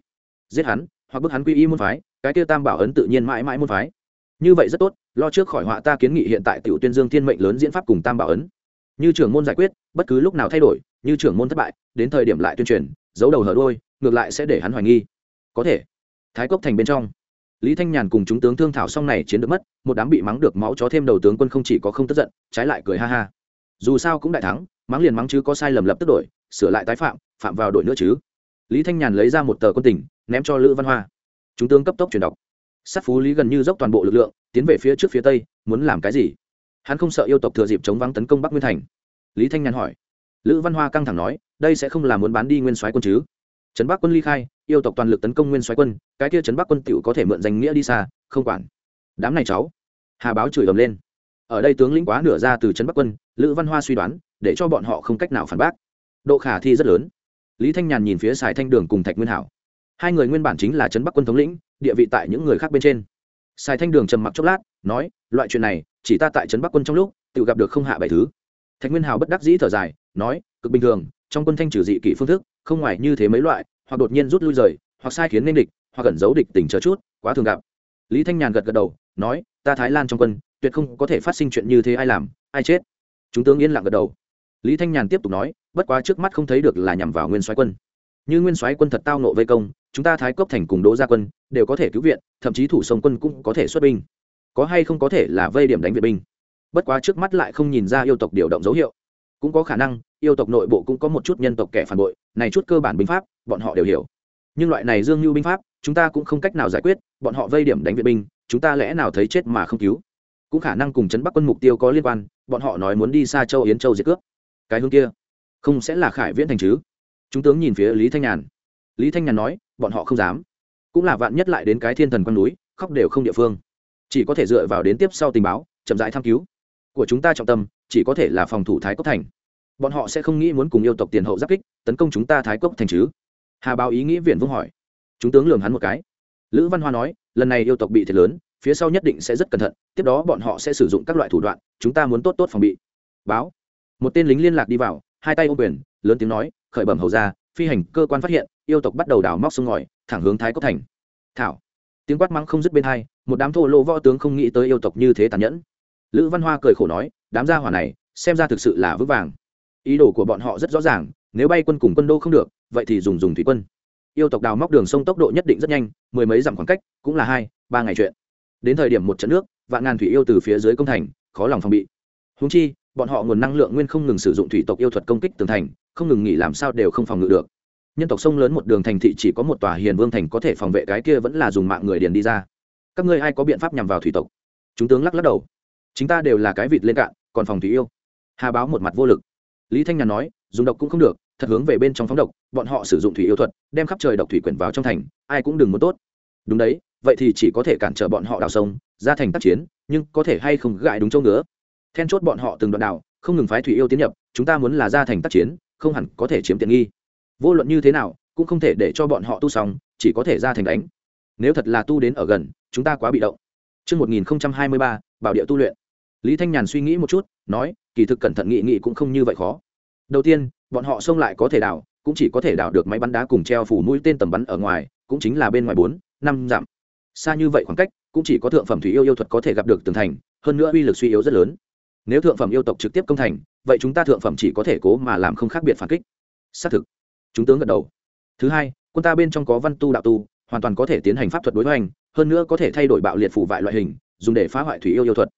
Giết hắn, hoặc bức hắn quy y môn phái, cái tiêu tam bảo ấn tự nhiên mãi mãi môn phái. Như vậy rất tốt, lo trước khỏi họa ta kiến nghị hiện tại tiểu tuyên dương thiên mệnh lớn diễn pháp cùng tam bảo ấn. Như trưởng môn giải quyết, bất cứ lúc nào thay đổi, như trưởng môn thất bại, đến thời điểm lại tuyên truyền, giấu đầu hở đôi ngược lại sẽ để hắn hoài nghi. Có thể. Thái cốc thành bên trong, lý thanh nhàn cùng chúng tướng thương thảo xong này chiến được mất, một đám bị mắng được máu chó thêm đầu tướng quân không chỉ có không tức giận, trái lại cười ha ha. Dù sao cũng đại thắng, mắng liền mắng chứ có sai lầm lập tức đổi sửa lại tái phạm phạm vào đội nữa chứ? Lý thanh nhàn lấy ra một tờ quân tình, ném cho lữ văn hoa. Chúng tướng cấp tốc truyền đọc. Sát phú lý gần như dốc toàn bộ lực lượng, tiến về phía trước phía tây, muốn làm cái gì? Hắn không sợ yêu tộc thừa dịp chống vắng tấn công bắc nguyên thành. Lý thanh nhàn hỏi. Lữ văn hoa căng thẳng nói, đây sẽ không là muốn bán đi nguyên soái quân chứ? Trấn bắc quân ly khai, yêu tộc toàn lực tấn công nguyên soái quân, cái kia trấn bắc quân tựu có thể mượn danh nghĩa đi xa, không quản. Đám này cháu. Hà báo chửi ầm lên. Ở đây tướng lĩnh quá nửa ra từ trấn bắc quân, lữ văn hoa suy đoán, để cho bọn họ không cách nào phản bác độ khả thi rất lớn. Lý thanh nhàn nhìn phía sài thanh đường cùng thạch nguyên hảo. Hai người nguyên bản chính là trấn bắc quân thống lĩnh, địa vị tại những người khác bên trên. Sài thanh đường trầm mặc chốc lát, nói, loại chuyện này, chỉ ta tại trấn bắc quân trong lúc, tự gặp được không hạ bảy thứ. Thạch nguyên hào bất đắc dĩ thở dài, nói, cực bình thường, trong quân thanh trừ dị kỷ phương thức, không ngoài như thế mấy loại, hoặc đột nhiên rút lui rời, hoặc sai khiến nên địch, hoặc cẩn giấu địch tình chờ chút, quá thường gặp. Lý thanh nhàn gật gật đầu, nói, ta thái lan trong quân, tuyệt không có thể phát sinh chuyện như thế ai làm, ai chết. Chúng tướng yên lặng gật đầu. Lý thanh nhàn tiếp tục nói bất quá trước mắt không thấy được là nhằm vào nguyên soái quân. Như nguyên soái quân thật tao nộ vây công, chúng ta thái cốc thành cùng đỗ gia quân đều có thể cứu viện, thậm chí thủ sông quân cũng có thể xuất binh. Có hay không có thể là vây điểm đánh viện binh. Bất quá trước mắt lại không nhìn ra yêu tộc điều động dấu hiệu. Cũng có khả năng, yêu tộc nội bộ cũng có một chút nhân tộc kẻ phản bội, này chút cơ bản binh pháp, bọn họ đều hiểu. Nhưng loại này dương như binh pháp, chúng ta cũng không cách nào giải quyết, bọn họ vây điểm đánh viện binh, chúng ta lẽ nào thấy chết mà không cứu? Cũng khả năng cùng chấn bắc quân mục tiêu có liên quan, bọn họ nói muốn đi xa châu yến châu diệt cướp. Cái hướng kia không sẽ là khải viễn thành chứ? Chúng tướng nhìn phía lý thanh nhàn. Lý thanh nhàn nói, bọn họ không dám. Cũng là vạn nhất lại đến cái thiên thần con núi, khóc đều không địa phương. Chỉ có thể dựa vào đến tiếp sau tình báo, chậm rãi tham cứu. Của chúng ta trọng tâm, chỉ có thể là phòng thủ thái cốc thành. Bọn họ sẽ không nghĩ muốn cùng yêu tộc tiền hậu giáp kích, tấn công chúng ta thái cốc thành chứ? Hà báo ý nghĩ viện vương hỏi. Chúng tướng lường hắn một cái. Lữ văn hoa nói, lần này yêu tộc bị thiệt lớn, phía sau nhất định sẽ rất cẩn thận, tiếp đó bọn họ sẽ sử dụng các loại thủ đoạn, chúng ta muốn tốt tốt phòng bị. Báo. Một tên lính liên lạc đi vào hai tay ô quyền, lớn tiếng nói, khởi bẩm hầu ra phi hành cơ quan phát hiện, yêu tộc bắt đầu đào móc sông ngòi, thẳng hướng thái cốc thành. Thảo. Tiếng quát mắng không dứt bên hai, một đám thô lỗ võ tướng không nghĩ tới yêu tộc như thế tàn nhẫn. Lữ văn hoa cười khổ nói, đám gia hỏa này, xem ra thực sự là vững vàng. Ý đồ của bọn họ rất rõ ràng, nếu bay quân cùng quân đô không được, vậy thì dùng dùng thủy quân. Yêu tộc đào móc đường sông tốc độ nhất định rất nhanh, mười mấy dặm khoảng cách, cũng là hai, ba ngày chuyện. Đến thời điểm một trận nước, vạn ngàn thủy yêu từ phía dưới công thành, khó lòng phòng bị. Húng chi bọn họ nguồn năng lượng nguyên không ngừng sử dụng thủy tộc yêu thuật công kích tường thành, không ngừng nghỉ làm sao đều không phòng ngự được. Nhân tộc sông lớn một đường thành thị chỉ có một tòa hiền vương thành có thể phòng vệ cái kia vẫn là dùng mạng người điền đi ra. Các ngươi ai có biện pháp nhằm vào thủy tộc? Chúng tướng lắc lắc đầu. Chúng ta đều là cái vịt lên cạn, còn phòng thủy yêu. Hà báo một mặt vô lực. Lý thanh nhàn nói, dùng độc cũng không được, thật hướng về bên trong phóng độc, bọn họ sử dụng thủy yêu thuật, đem khắp trời độc thủy quyển vào trong thành, ai cũng đừng muốn tốt. Đúng đấy, vậy thì chỉ có thể cản trở bọn họ đào sông, ra thành tác chiến, nhưng có thể hay không gại đúng châu nữa then chốt bọn họ từng đoạn đảo, không ngừng phái thủy yêu tiến nhập chúng ta muốn là ra thành tác chiến không hẳn có thể chiếm tiện nghi vô luận như thế nào cũng không thể để cho bọn họ tu xong chỉ có thể ra thành đánh nếu thật là tu đến ở gần chúng ta quá bị động Trước 1023, bảo địa tu luyện. Lý Thanh Nhàn suy nghĩ một chút, nói, kỳ thực cẩn thận nghị nghị cũng không như vậy khó. Đầu tiên, bọn họ xông lại có thể đào, cũng chỉ có thể đào được máy bắn đá cùng treo phủ mũi tên tầm bắn ở ngoài, cũng chính là bên ngoài bốn, năm dặm. Xa như vậy khoảng cách, cũng chỉ có thượng phẩm thủy yêu yêu thuật có thể gặp được tường thành, hơn nữa uy lực suy yếu rất lớn. Nếu thượng phẩm yêu tộc trực tiếp công thành, vậy chúng ta thượng phẩm chỉ có thể cố mà làm không khác biệt phản kích. Xác thực. Chúng tướng gật đầu. Thứ hai, quân ta bên trong có văn tu đạo tu, hoàn toàn có thể tiến hành pháp thuật đối hoành, hơn nữa có thể thay đổi bạo liệt phủ vại loại hình, dùng để phá hoại thủy yêu yêu thuật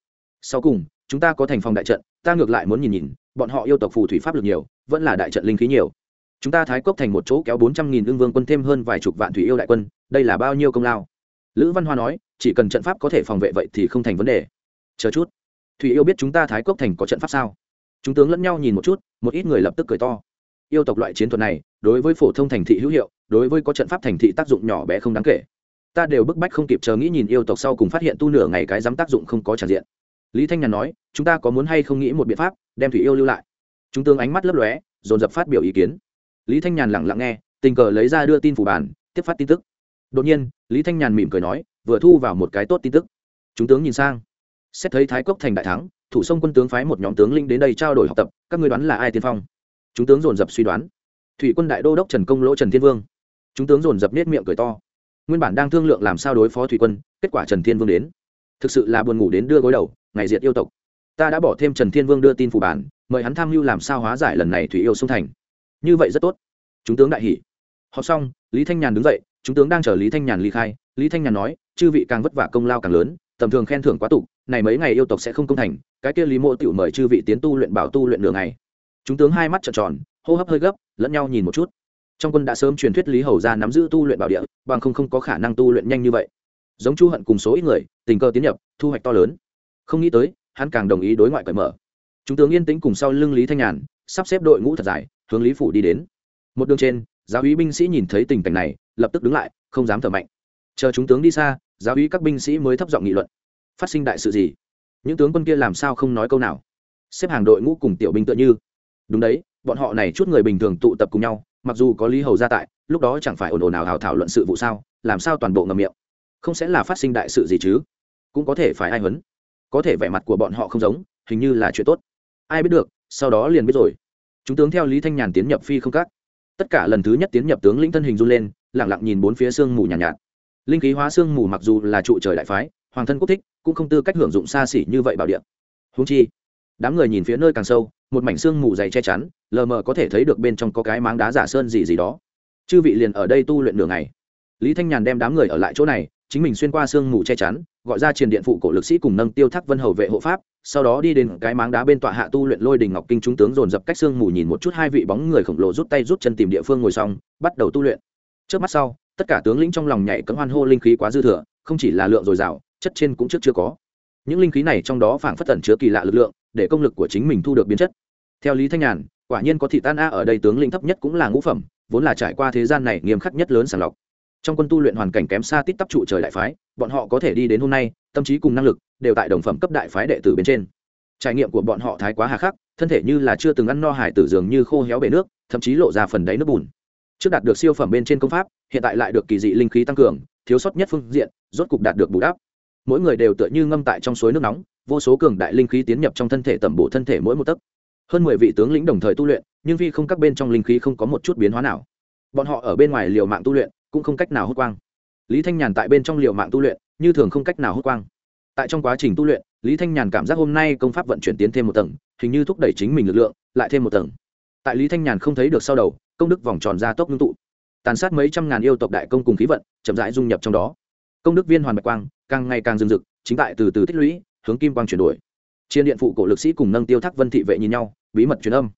sau cùng chúng ta có thành phòng đại trận ta ngược lại muốn nhìn nhìn bọn họ yêu tộc phù thủy pháp lực nhiều vẫn là đại trận linh khí nhiều chúng ta thái cốc thành một chỗ kéo bốn trăm nghìn ương vương quân thêm hơn vài chục vạn thủy yêu đại quân đây là bao nhiêu công lao lữ văn hoa nói chỉ cần trận pháp có thể phòng vệ vậy thì không thành vấn đề chờ chút thủy yêu biết chúng ta thái cốc thành có trận pháp sao? Chúng tướng lẫn nhau nhìn một chút một ít người lập tức cười to. Yêu tộc loại chiến thuật này đối với phổ thông thành thị hữu hiệu đối với có trận pháp thành thị tác dụng nhỏ bé không đáng kể. Ta đều bức bách không kịp chờ nghĩ nhìn yêu tộc sau cùng phát hiện tu nửa ngày cái dám tác dụng không có tràn diện. Lý thanh nhàn nói chúng ta có muốn hay không nghĩ một biện pháp đem thủy yêu lưu lại? Chúng tướng ánh mắt lấp lóe dồn dập phát biểu ý kiến. Lý thanh nhàn lẳng lặng nghe tình cờ lấy ra đưa tin phủ bàn, tiếp phát tin tức. Đột nhiên lý thanh nhàn mỉm cười nói vừa thu vào một cái tốt tin tức. Chúng tướng nhìn sang xét thấy thái cốc thành đại thắng, thủ sông quân tướng phái một nhóm tướng linh đến đây trao đổi học tập, các người đoán là ai tiên phong? Chúng tướng dồn dập suy đoán. Thủy quân đại đô đốc trần công lỗ trần thiên vương. Chúng tướng dồn dập nết miệng cười to. Nguyên bản đang thương lượng làm sao đối phó thủy quân, kết quả trần thiên vương đến. Thực sự là buồn ngủ đến đưa gối đầu, ngày diệt yêu tộc. Ta đã bỏ thêm trần thiên vương đưa tin phủ bản, mời hắn tham mưu làm sao hóa giải lần này thủy yêu sông thành. Như vậy rất tốt. Chúng tướng đại hỷ họ xong, lý thanh nhàn đứng dậy, chúng tướng đang chờ lý thanh nhàn ly khai. Lý thanh nhàn nói, chư vị càng vất vả công lao càng lớn tầm thường khen thưởng quá tục, này mấy ngày yêu tộc sẽ không công thành, cái kia lý mộ tiểu mời chư vị tiến tu luyện bảo tu luyện nửa ngày. Chúng tướng hai mắt trợn tròn, hô hấp hơi gấp, lẫn nhau nhìn một chút. Trong quân đã sớm truyền thuyết lý hầu ra nắm giữ tu luyện bảo địa, bằng không không có khả năng tu luyện nhanh như vậy. Giống chu hận cùng số ít người, tình cờ tiến nhập, thu hoạch to lớn. Không nghĩ tới, hắn càng đồng ý đối ngoại cởi mở. Chúng tướng yên tĩnh cùng sau lưng lý thanh nhàn, sắp xếp đội ngũ thật dài, hướng lý phủ đi đến. Một đường trên, giáo úy binh sĩ nhìn thấy tình cảnh này, lập tức đứng lại, không dám thở mạnh. Chờ chúng tướng đi xa giáo uy các binh sĩ mới thấp giọng nghị luận. Phát sinh đại sự gì? Những tướng quân kia làm sao không nói câu nào? Xếp hàng đội ngũ cùng tiểu binh tựa như. Đúng đấy bọn họ này chút người bình thường tụ tập cùng nhau mặc dù có lý hầu ra tại lúc đó chẳng phải ồn ồn nào hào thảo luận sự vụ sao làm sao toàn bộ ngầm miệng? Không sẽ là phát sinh đại sự gì chứ? Cũng có thể phải ai huấn? Có thể vẻ mặt của bọn họ không giống hình như là chuyện tốt. Ai biết được sau đó liền biết rồi. Chúng tướng theo lý thanh nhàn tiến nhập phi không các. Tất cả lần thứ nhất tiến nhập tướng lĩnh thân hình run lên lẳng lặng nhìn bốn phía sương mù nhàn nhạt, nhạt linh khí hóa xương mù mặc dù là trụ trời đại phái, hoàng thân quốc thích, cũng không tư cách hưởng dụng xa xỉ như vậy bảo điện húng chi, đám người nhìn phía nơi càng sâu, một mảnh xương mù dày che chắn, lờ mờ có thể thấy được bên trong có cái máng đá giả sơn gì gì đó. Chư vị liền ở đây tu luyện đường này lý thanh nhàn đem đám người ở lại chỗ này, chính mình xuyên qua sương mù che chắn, gọi ra triền điện phụ cổ lực sĩ cùng nâng tiêu thác vân hầu vệ hộ pháp, sau đó đi đến cái máng đá bên tọa hạ tu luyện lôi đình ngọc kinh trung tướng dồn dập cách sương mù nhìn một chút hai vị bóng người khổng lồ rút tay rút chân tìm địa phương ngồi xong, bắt đầu tu luyện. Trước mắt sau tất cả tướng lĩnh trong lòng nhảy cấm hoan hô linh khí quá dư thừa, không chỉ là lượng dồi dào, chất trên cũng trước chưa có. Những linh khí này trong đó phảng phất tẩn chứa kỳ lạ lực lượng, để công lực của chính mình thu được biến chất. Theo lý thanh nhàn, quả nhiên có thị tan a ở đây tướng lĩnh thấp nhất cũng là ngũ phẩm, vốn là trải qua thế gian này nghiêm khắc nhất lớn sàng lọc. Trong quân tu luyện hoàn cảnh kém xa tít tắp trụ trời đại phái, bọn họ có thể đi đến hôm nay, tâm trí cùng năng lực đều tại đồng phẩm cấp đại phái đệ tử bên trên. Trải nghiệm của bọn họ thái quá hà khắc, thân thể như là chưa từng ăn no hải tử dường như khô héo bể nước, thậm chí lộ ra phần đáy nước bùn. Trước đạt được siêu phẩm bên trên công pháp hiện tại lại được kỳ dị linh khí tăng cường, thiếu sót nhất phương diện, rốt cục đạt được bù đắp. Mỗi người đều tựa như ngâm tại trong suối nước nóng, vô số cường đại linh khí tiến nhập trong thân thể tẩm bổ thân thể mỗi một tấc. Hơn mười vị tướng lĩnh đồng thời tu luyện, nhưng vì không các bên trong linh khí không có một chút biến hóa nào. Bọn họ ở bên ngoài liều mạng tu luyện, cũng không cách nào hốt quang. Lý thanh nhàn tại bên trong liều mạng tu luyện, như thường không cách nào hốt quang. Tại trong quá trình tu luyện, lý thanh nhàn cảm giác hôm nay công pháp vận chuyển tiến thêm một tầng, hình như thúc đẩy chính mình lực lượng, lại thêm một tầng. Tại lý thanh nhàn không thấy được sau đầu, công đức vòng tròn ra tốc ngưng tụ tàn sát mấy trăm ngàn yêu tộc đại công cùng khí vận, chậm rãi dung nhập trong đó. Công đức viên hoàn bạch quang, càng ngày càng rừng rực, chính tại từ từ tích lũy, hướng kim quang chuyển đổi. Chiến điện phụ cổ lực sĩ cùng nâng tiêu thác vân thị vệ nhìn nhau, bí mật truyền âm.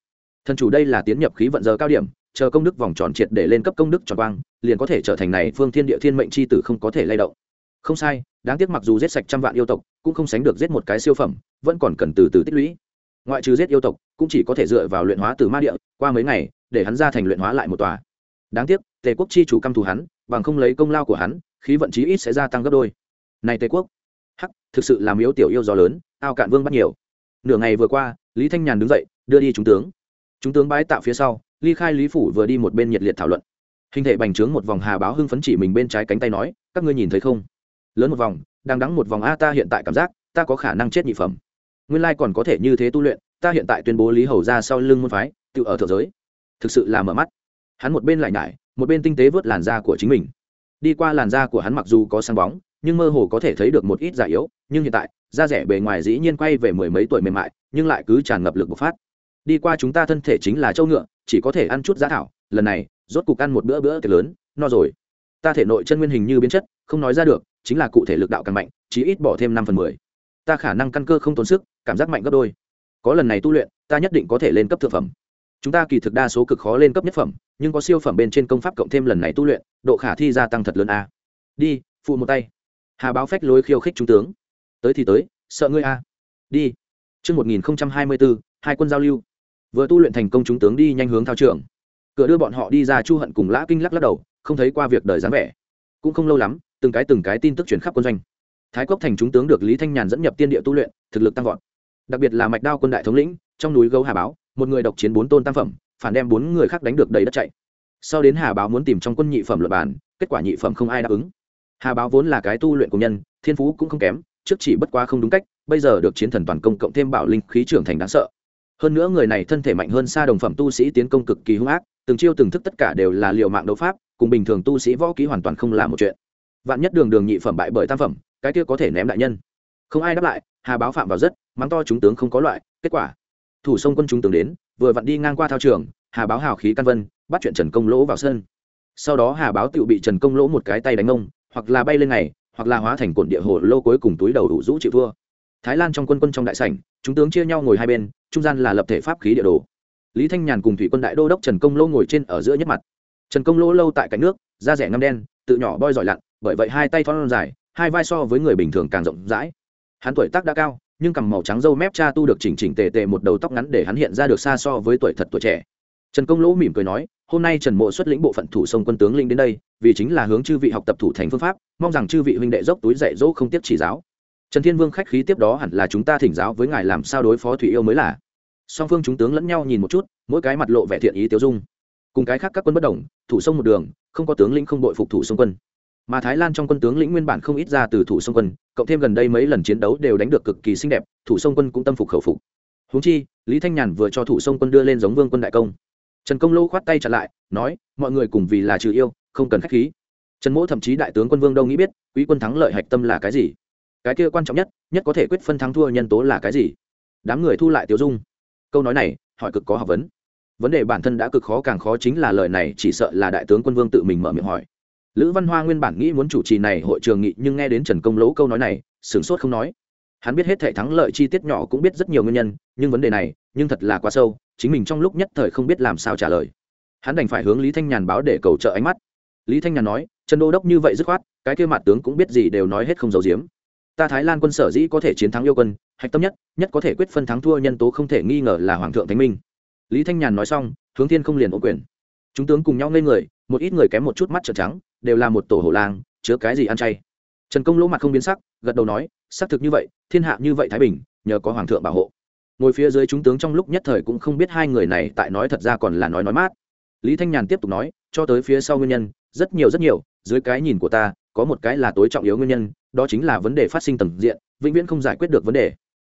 Thần chủ đây là tiến nhập khí vận giờ cao điểm, chờ công đức vòng tròn triệt để lên cấp công đức tròn quang, liền có thể trở thành này phương thiên địa thiên mệnh c h i tử không có thể lay động. Không sai, đáng tiếc mặc dù giết sạch trăm vạn yêu tộc, cũng không sánh được giết một cái siêu phẩm, vẫn còn cần từ từ tích lũy. Ngoại trừ giết yêu tộc, cũng chỉ có thể dựa vào luyện hóa từ ma địa, qua mấy ngày, để hắn ra thành luyện hóa lại một tòa. Đáng tiếc tề quốc chi chủ căm thù hắn, bằng không lấy công lao của hắn, khí vận chí ít sẽ gia tăng gấp đôi. Này tề quốc, hắc, thực sự làm yếu tiểu yêu gió lớn, ao cạn vương bắt nhiều. Nửa ngày vừa qua, lý thanh nhàn đứng dậy, đưa đi chúng tướng. Chúng tướng bái tạo phía sau ly khai lý phủ vừa đi một bên nhiệt liệt thảo luận. Hình thể bành trướng một vòng hà báo hưng phấn chỉ mình bên trái cánh tay nói, các ngươi nhìn thấy không? Lớn một vòng, đang đắng một vòng a, ta hiện tại cảm giác, ta có khả năng chết nhị phẩm. Nguyên lai còn có thể như thế tu luyện, ta hiện tại tuyên bố lý hầu ra sau lưng môn phái, tự ở thượng giới. Thực sự là mở mắt. Hắn một bên lại nhải một bên tinh tế vớt làn da của chính mình. Đi qua làn da của hắn mặc dù có sáng bóng, nhưng mơ hồ có thể thấy được một ít giả yếu, nhưng hiện tại, da rẻ bề ngoài dĩ nhiên quay về mười mấy tuổi mềm mại, nhưng lại cứ tràn ngập lực bộc phát. Đi qua chúng ta thân thể chính là châu ngựa, chỉ có thể ăn chút giá thảo, lần này, rốt cục ăn một bữa bữa tiệc lớn, no rồi. Ta thể nội chân nguyên hình như biến chất, không nói ra được, chính là cụ thể lực đạo càng mạnh, chí ít bỏ thêm năm phần mười. Ta khả năng căn cơ không tốn sức, cảm giác mạnh gấp đôi. Có lần này tu luyện, ta nhất định có thể lên cấp thượng phẩm. Chúng ta kỳ thực đa số cực khó lên cấp nhất phẩm nhưng có siêu phẩm bên trên công pháp cộng thêm lần này tu luyện độ khả thi gia tăng thật lớn a. Đi phụ một tay. Hà báo phách lối khiêu khích trung tướng. Tới thì tới sợ ngươi a. Đi. Trước 1024, hai quân giao lưu. Vừa tu luyện thành công chúng tướng đi nhanh hướng thao trường. Cửa đưa bọn họ đi ra Chu Hận cùng Lã Kinh lắc lắc đầu, không thấy qua việc đời dáng vẻ. Cũng không lâu lắm từng cái từng cái tin tức chuyển khắp quân doanh. Thái cốc thành chúng tướng được lý thanh nhàn dẫn nhập tiên địa tu luyện thực lực tăng vọt. Đặc biệt là mạch đao quân đại thống lĩnh trong núi gấu hà báo một người độc chiến bốn tôn tam phẩm phản đem bốn người khác đánh được đầy đất chạy. Sau đến hà báo muốn tìm trong quân nhị phẩm luật bản, kết quả nhị phẩm không ai đáp ứng. Hà báo vốn là cái tu luyện của nhân, thiên phú cũng không kém, trước chỉ bất quá không đúng cách, bây giờ được chiến thần toàn công cộng thêm bảo linh khí trưởng thành đáng sợ. Hơn nữa người này thân thể mạnh hơn xa đồng phẩm tu sĩ tiến công cực kỳ hung ác, từng chiêu từng thức tất cả đều là liệu mạng đấu pháp, cùng bình thường tu sĩ võ ký hoàn toàn không là một chuyện. Vạn nhất đường đường nhị phẩm bại bởi tam phẩm, cái kia có thể ném đại nhân. Không ai đáp lại, hà báo phạm vào rất, mắng to chúng tướng không có loại, kết quả. Thủ sông quân chúng tướng đến vừa vặn đi ngang qua thao trường, hà báo hào khí căn vân, bắt chuyện trần công lỗ vào sân. Sau đó hà báo tự bị trần công lỗ một cái tay đánh ông, hoặc là bay lên này hoặc là hóa thành cột địa hồ lô cuối cùng túi đầu đủ rũ chịu thua. Thái lan trong quân quân trong đại sảnh, chúng tướng chia nhau ngồi hai bên, trung gian là lập thể pháp khí địa đồ. Lý thanh nhàn cùng thủy quân đại đô đốc trần công lỗ ngồi trên ở giữa nhất mặt. Trần công lỗ lâu tại cạnh nước, da rẻ ngâm đen, tự nhỏ boi giỏi lặn, bởi vậy hai tay thon dài, hai vai so với người bình thường càng rộng rãi. Hắn tuổi tác đã cao nhưng cằm màu trắng râu mép cha tu được chỉnh chỉnh tề tề một đầu tóc ngắn để hắn hiện ra được xa so với tuổi thật tuổi trẻ. Trần công lỗ mỉm cười nói, hôm nay trần mộ xuất lĩnh bộ phận thủ sông quân tướng linh đến đây, vì chính là hướng chư vị học tập thủ thành phương pháp, mong rằng chư vị huynh đệ dốc túi dạy dỗ không tiếp chỉ giáo. Trần thiên vương khách khí tiếp đó hẳn là chúng ta thỉnh giáo với ngài làm sao đối phó thủy yêu mới là. Song phương chúng tướng lẫn nhau nhìn một chút, mỗi cái mặt lộ vẻ thiện ý tiêu dung. Cùng cái khác các quân bất đồng, thủ sông một đường, không có tướng lĩnh không đội phục thủ sông quân mà thái lan trong quân tướng lĩnh nguyên bản không ít ra từ thủ sông quân, cộng thêm gần đây mấy lần chiến đấu đều đánh được cực kỳ xinh đẹp, thủ sông quân cũng tâm phục khẩu phục. Húng chi, lý thanh nhàn vừa cho thủ sông quân đưa lên giống vương quân đại công. Trần công lô khoát tay trả lại, nói, mọi người cùng vì là trừ yêu, không cần k h á c h khí. Trần mỗ thậm chí đại tướng quân vương đâu nghĩ biết, quý quân thắng lợi hạch tâm là cái gì? Cái kia quan trọng nhất nhất có thể quyết phân thắng thua nhân tố là cái gì? Đám người thu lại tiêu dung. Câu nói này, hỏi cực có học vấn. Vấn đề bản thân đã cực khó, càng khó chính là lời này, chỉ sợ là đại tướng quân vương tự mình mở miệng hỏi lữ văn hoa nguyên bản nghĩ muốn chủ trì này hội trường nghị nhưng nghe đến trần công lỗ câu nói này, sửng sốt không nói. Hắn biết hết thể thắng lợi chi tiết nhỏ cũng biết rất nhiều nguyên nhân, nhưng vấn đề này, nhưng thật là quá sâu, chính mình trong lúc nhất thời không biết làm sao trả lời. Hắn đành phải hướng lý thanh nhàn báo để cầu trợ ánh mắt. Lý thanh nhàn nói, trần đô đốc như vậy dứt khoát, cái kia mặt tướng cũng biết gì đều nói hết không giấu giếm. Ta thái lan quân sở dĩ có thể chiến thắng yêu quân, hạch tâm nhất nhất có thể quyết phân thắng thua nhân tố không thể nghi ngờ là hoàng thượng thánh minh. Lý thanh nhàn nói xong, hướng thiên không liền ô quyền. Chúng tướng cùng nhau ngây người, một ít người kém một chút mắt trợn trắng đều là một tổ hổ lang, chứa cái gì ăn chay. Trần công lỗ mặt không biến sắc, gật đầu nói, xác thực như vậy, thiên hạ như vậy thái bình, nhờ có hoàng thượng bảo hộ. Ngồi phía dưới chúng tướng trong lúc nhất thời cũng không biết hai người này tại nói thật ra còn là nói nói mát. Lý thanh nhàn tiếp tục nói, cho tới phía sau nguyên nhân, rất nhiều rất nhiều, dưới cái nhìn của ta, có một cái là tối trọng yếu nguyên nhân, đó chính là vấn đề phát sinh tầng diện, vĩnh viễn không giải quyết được vấn đề.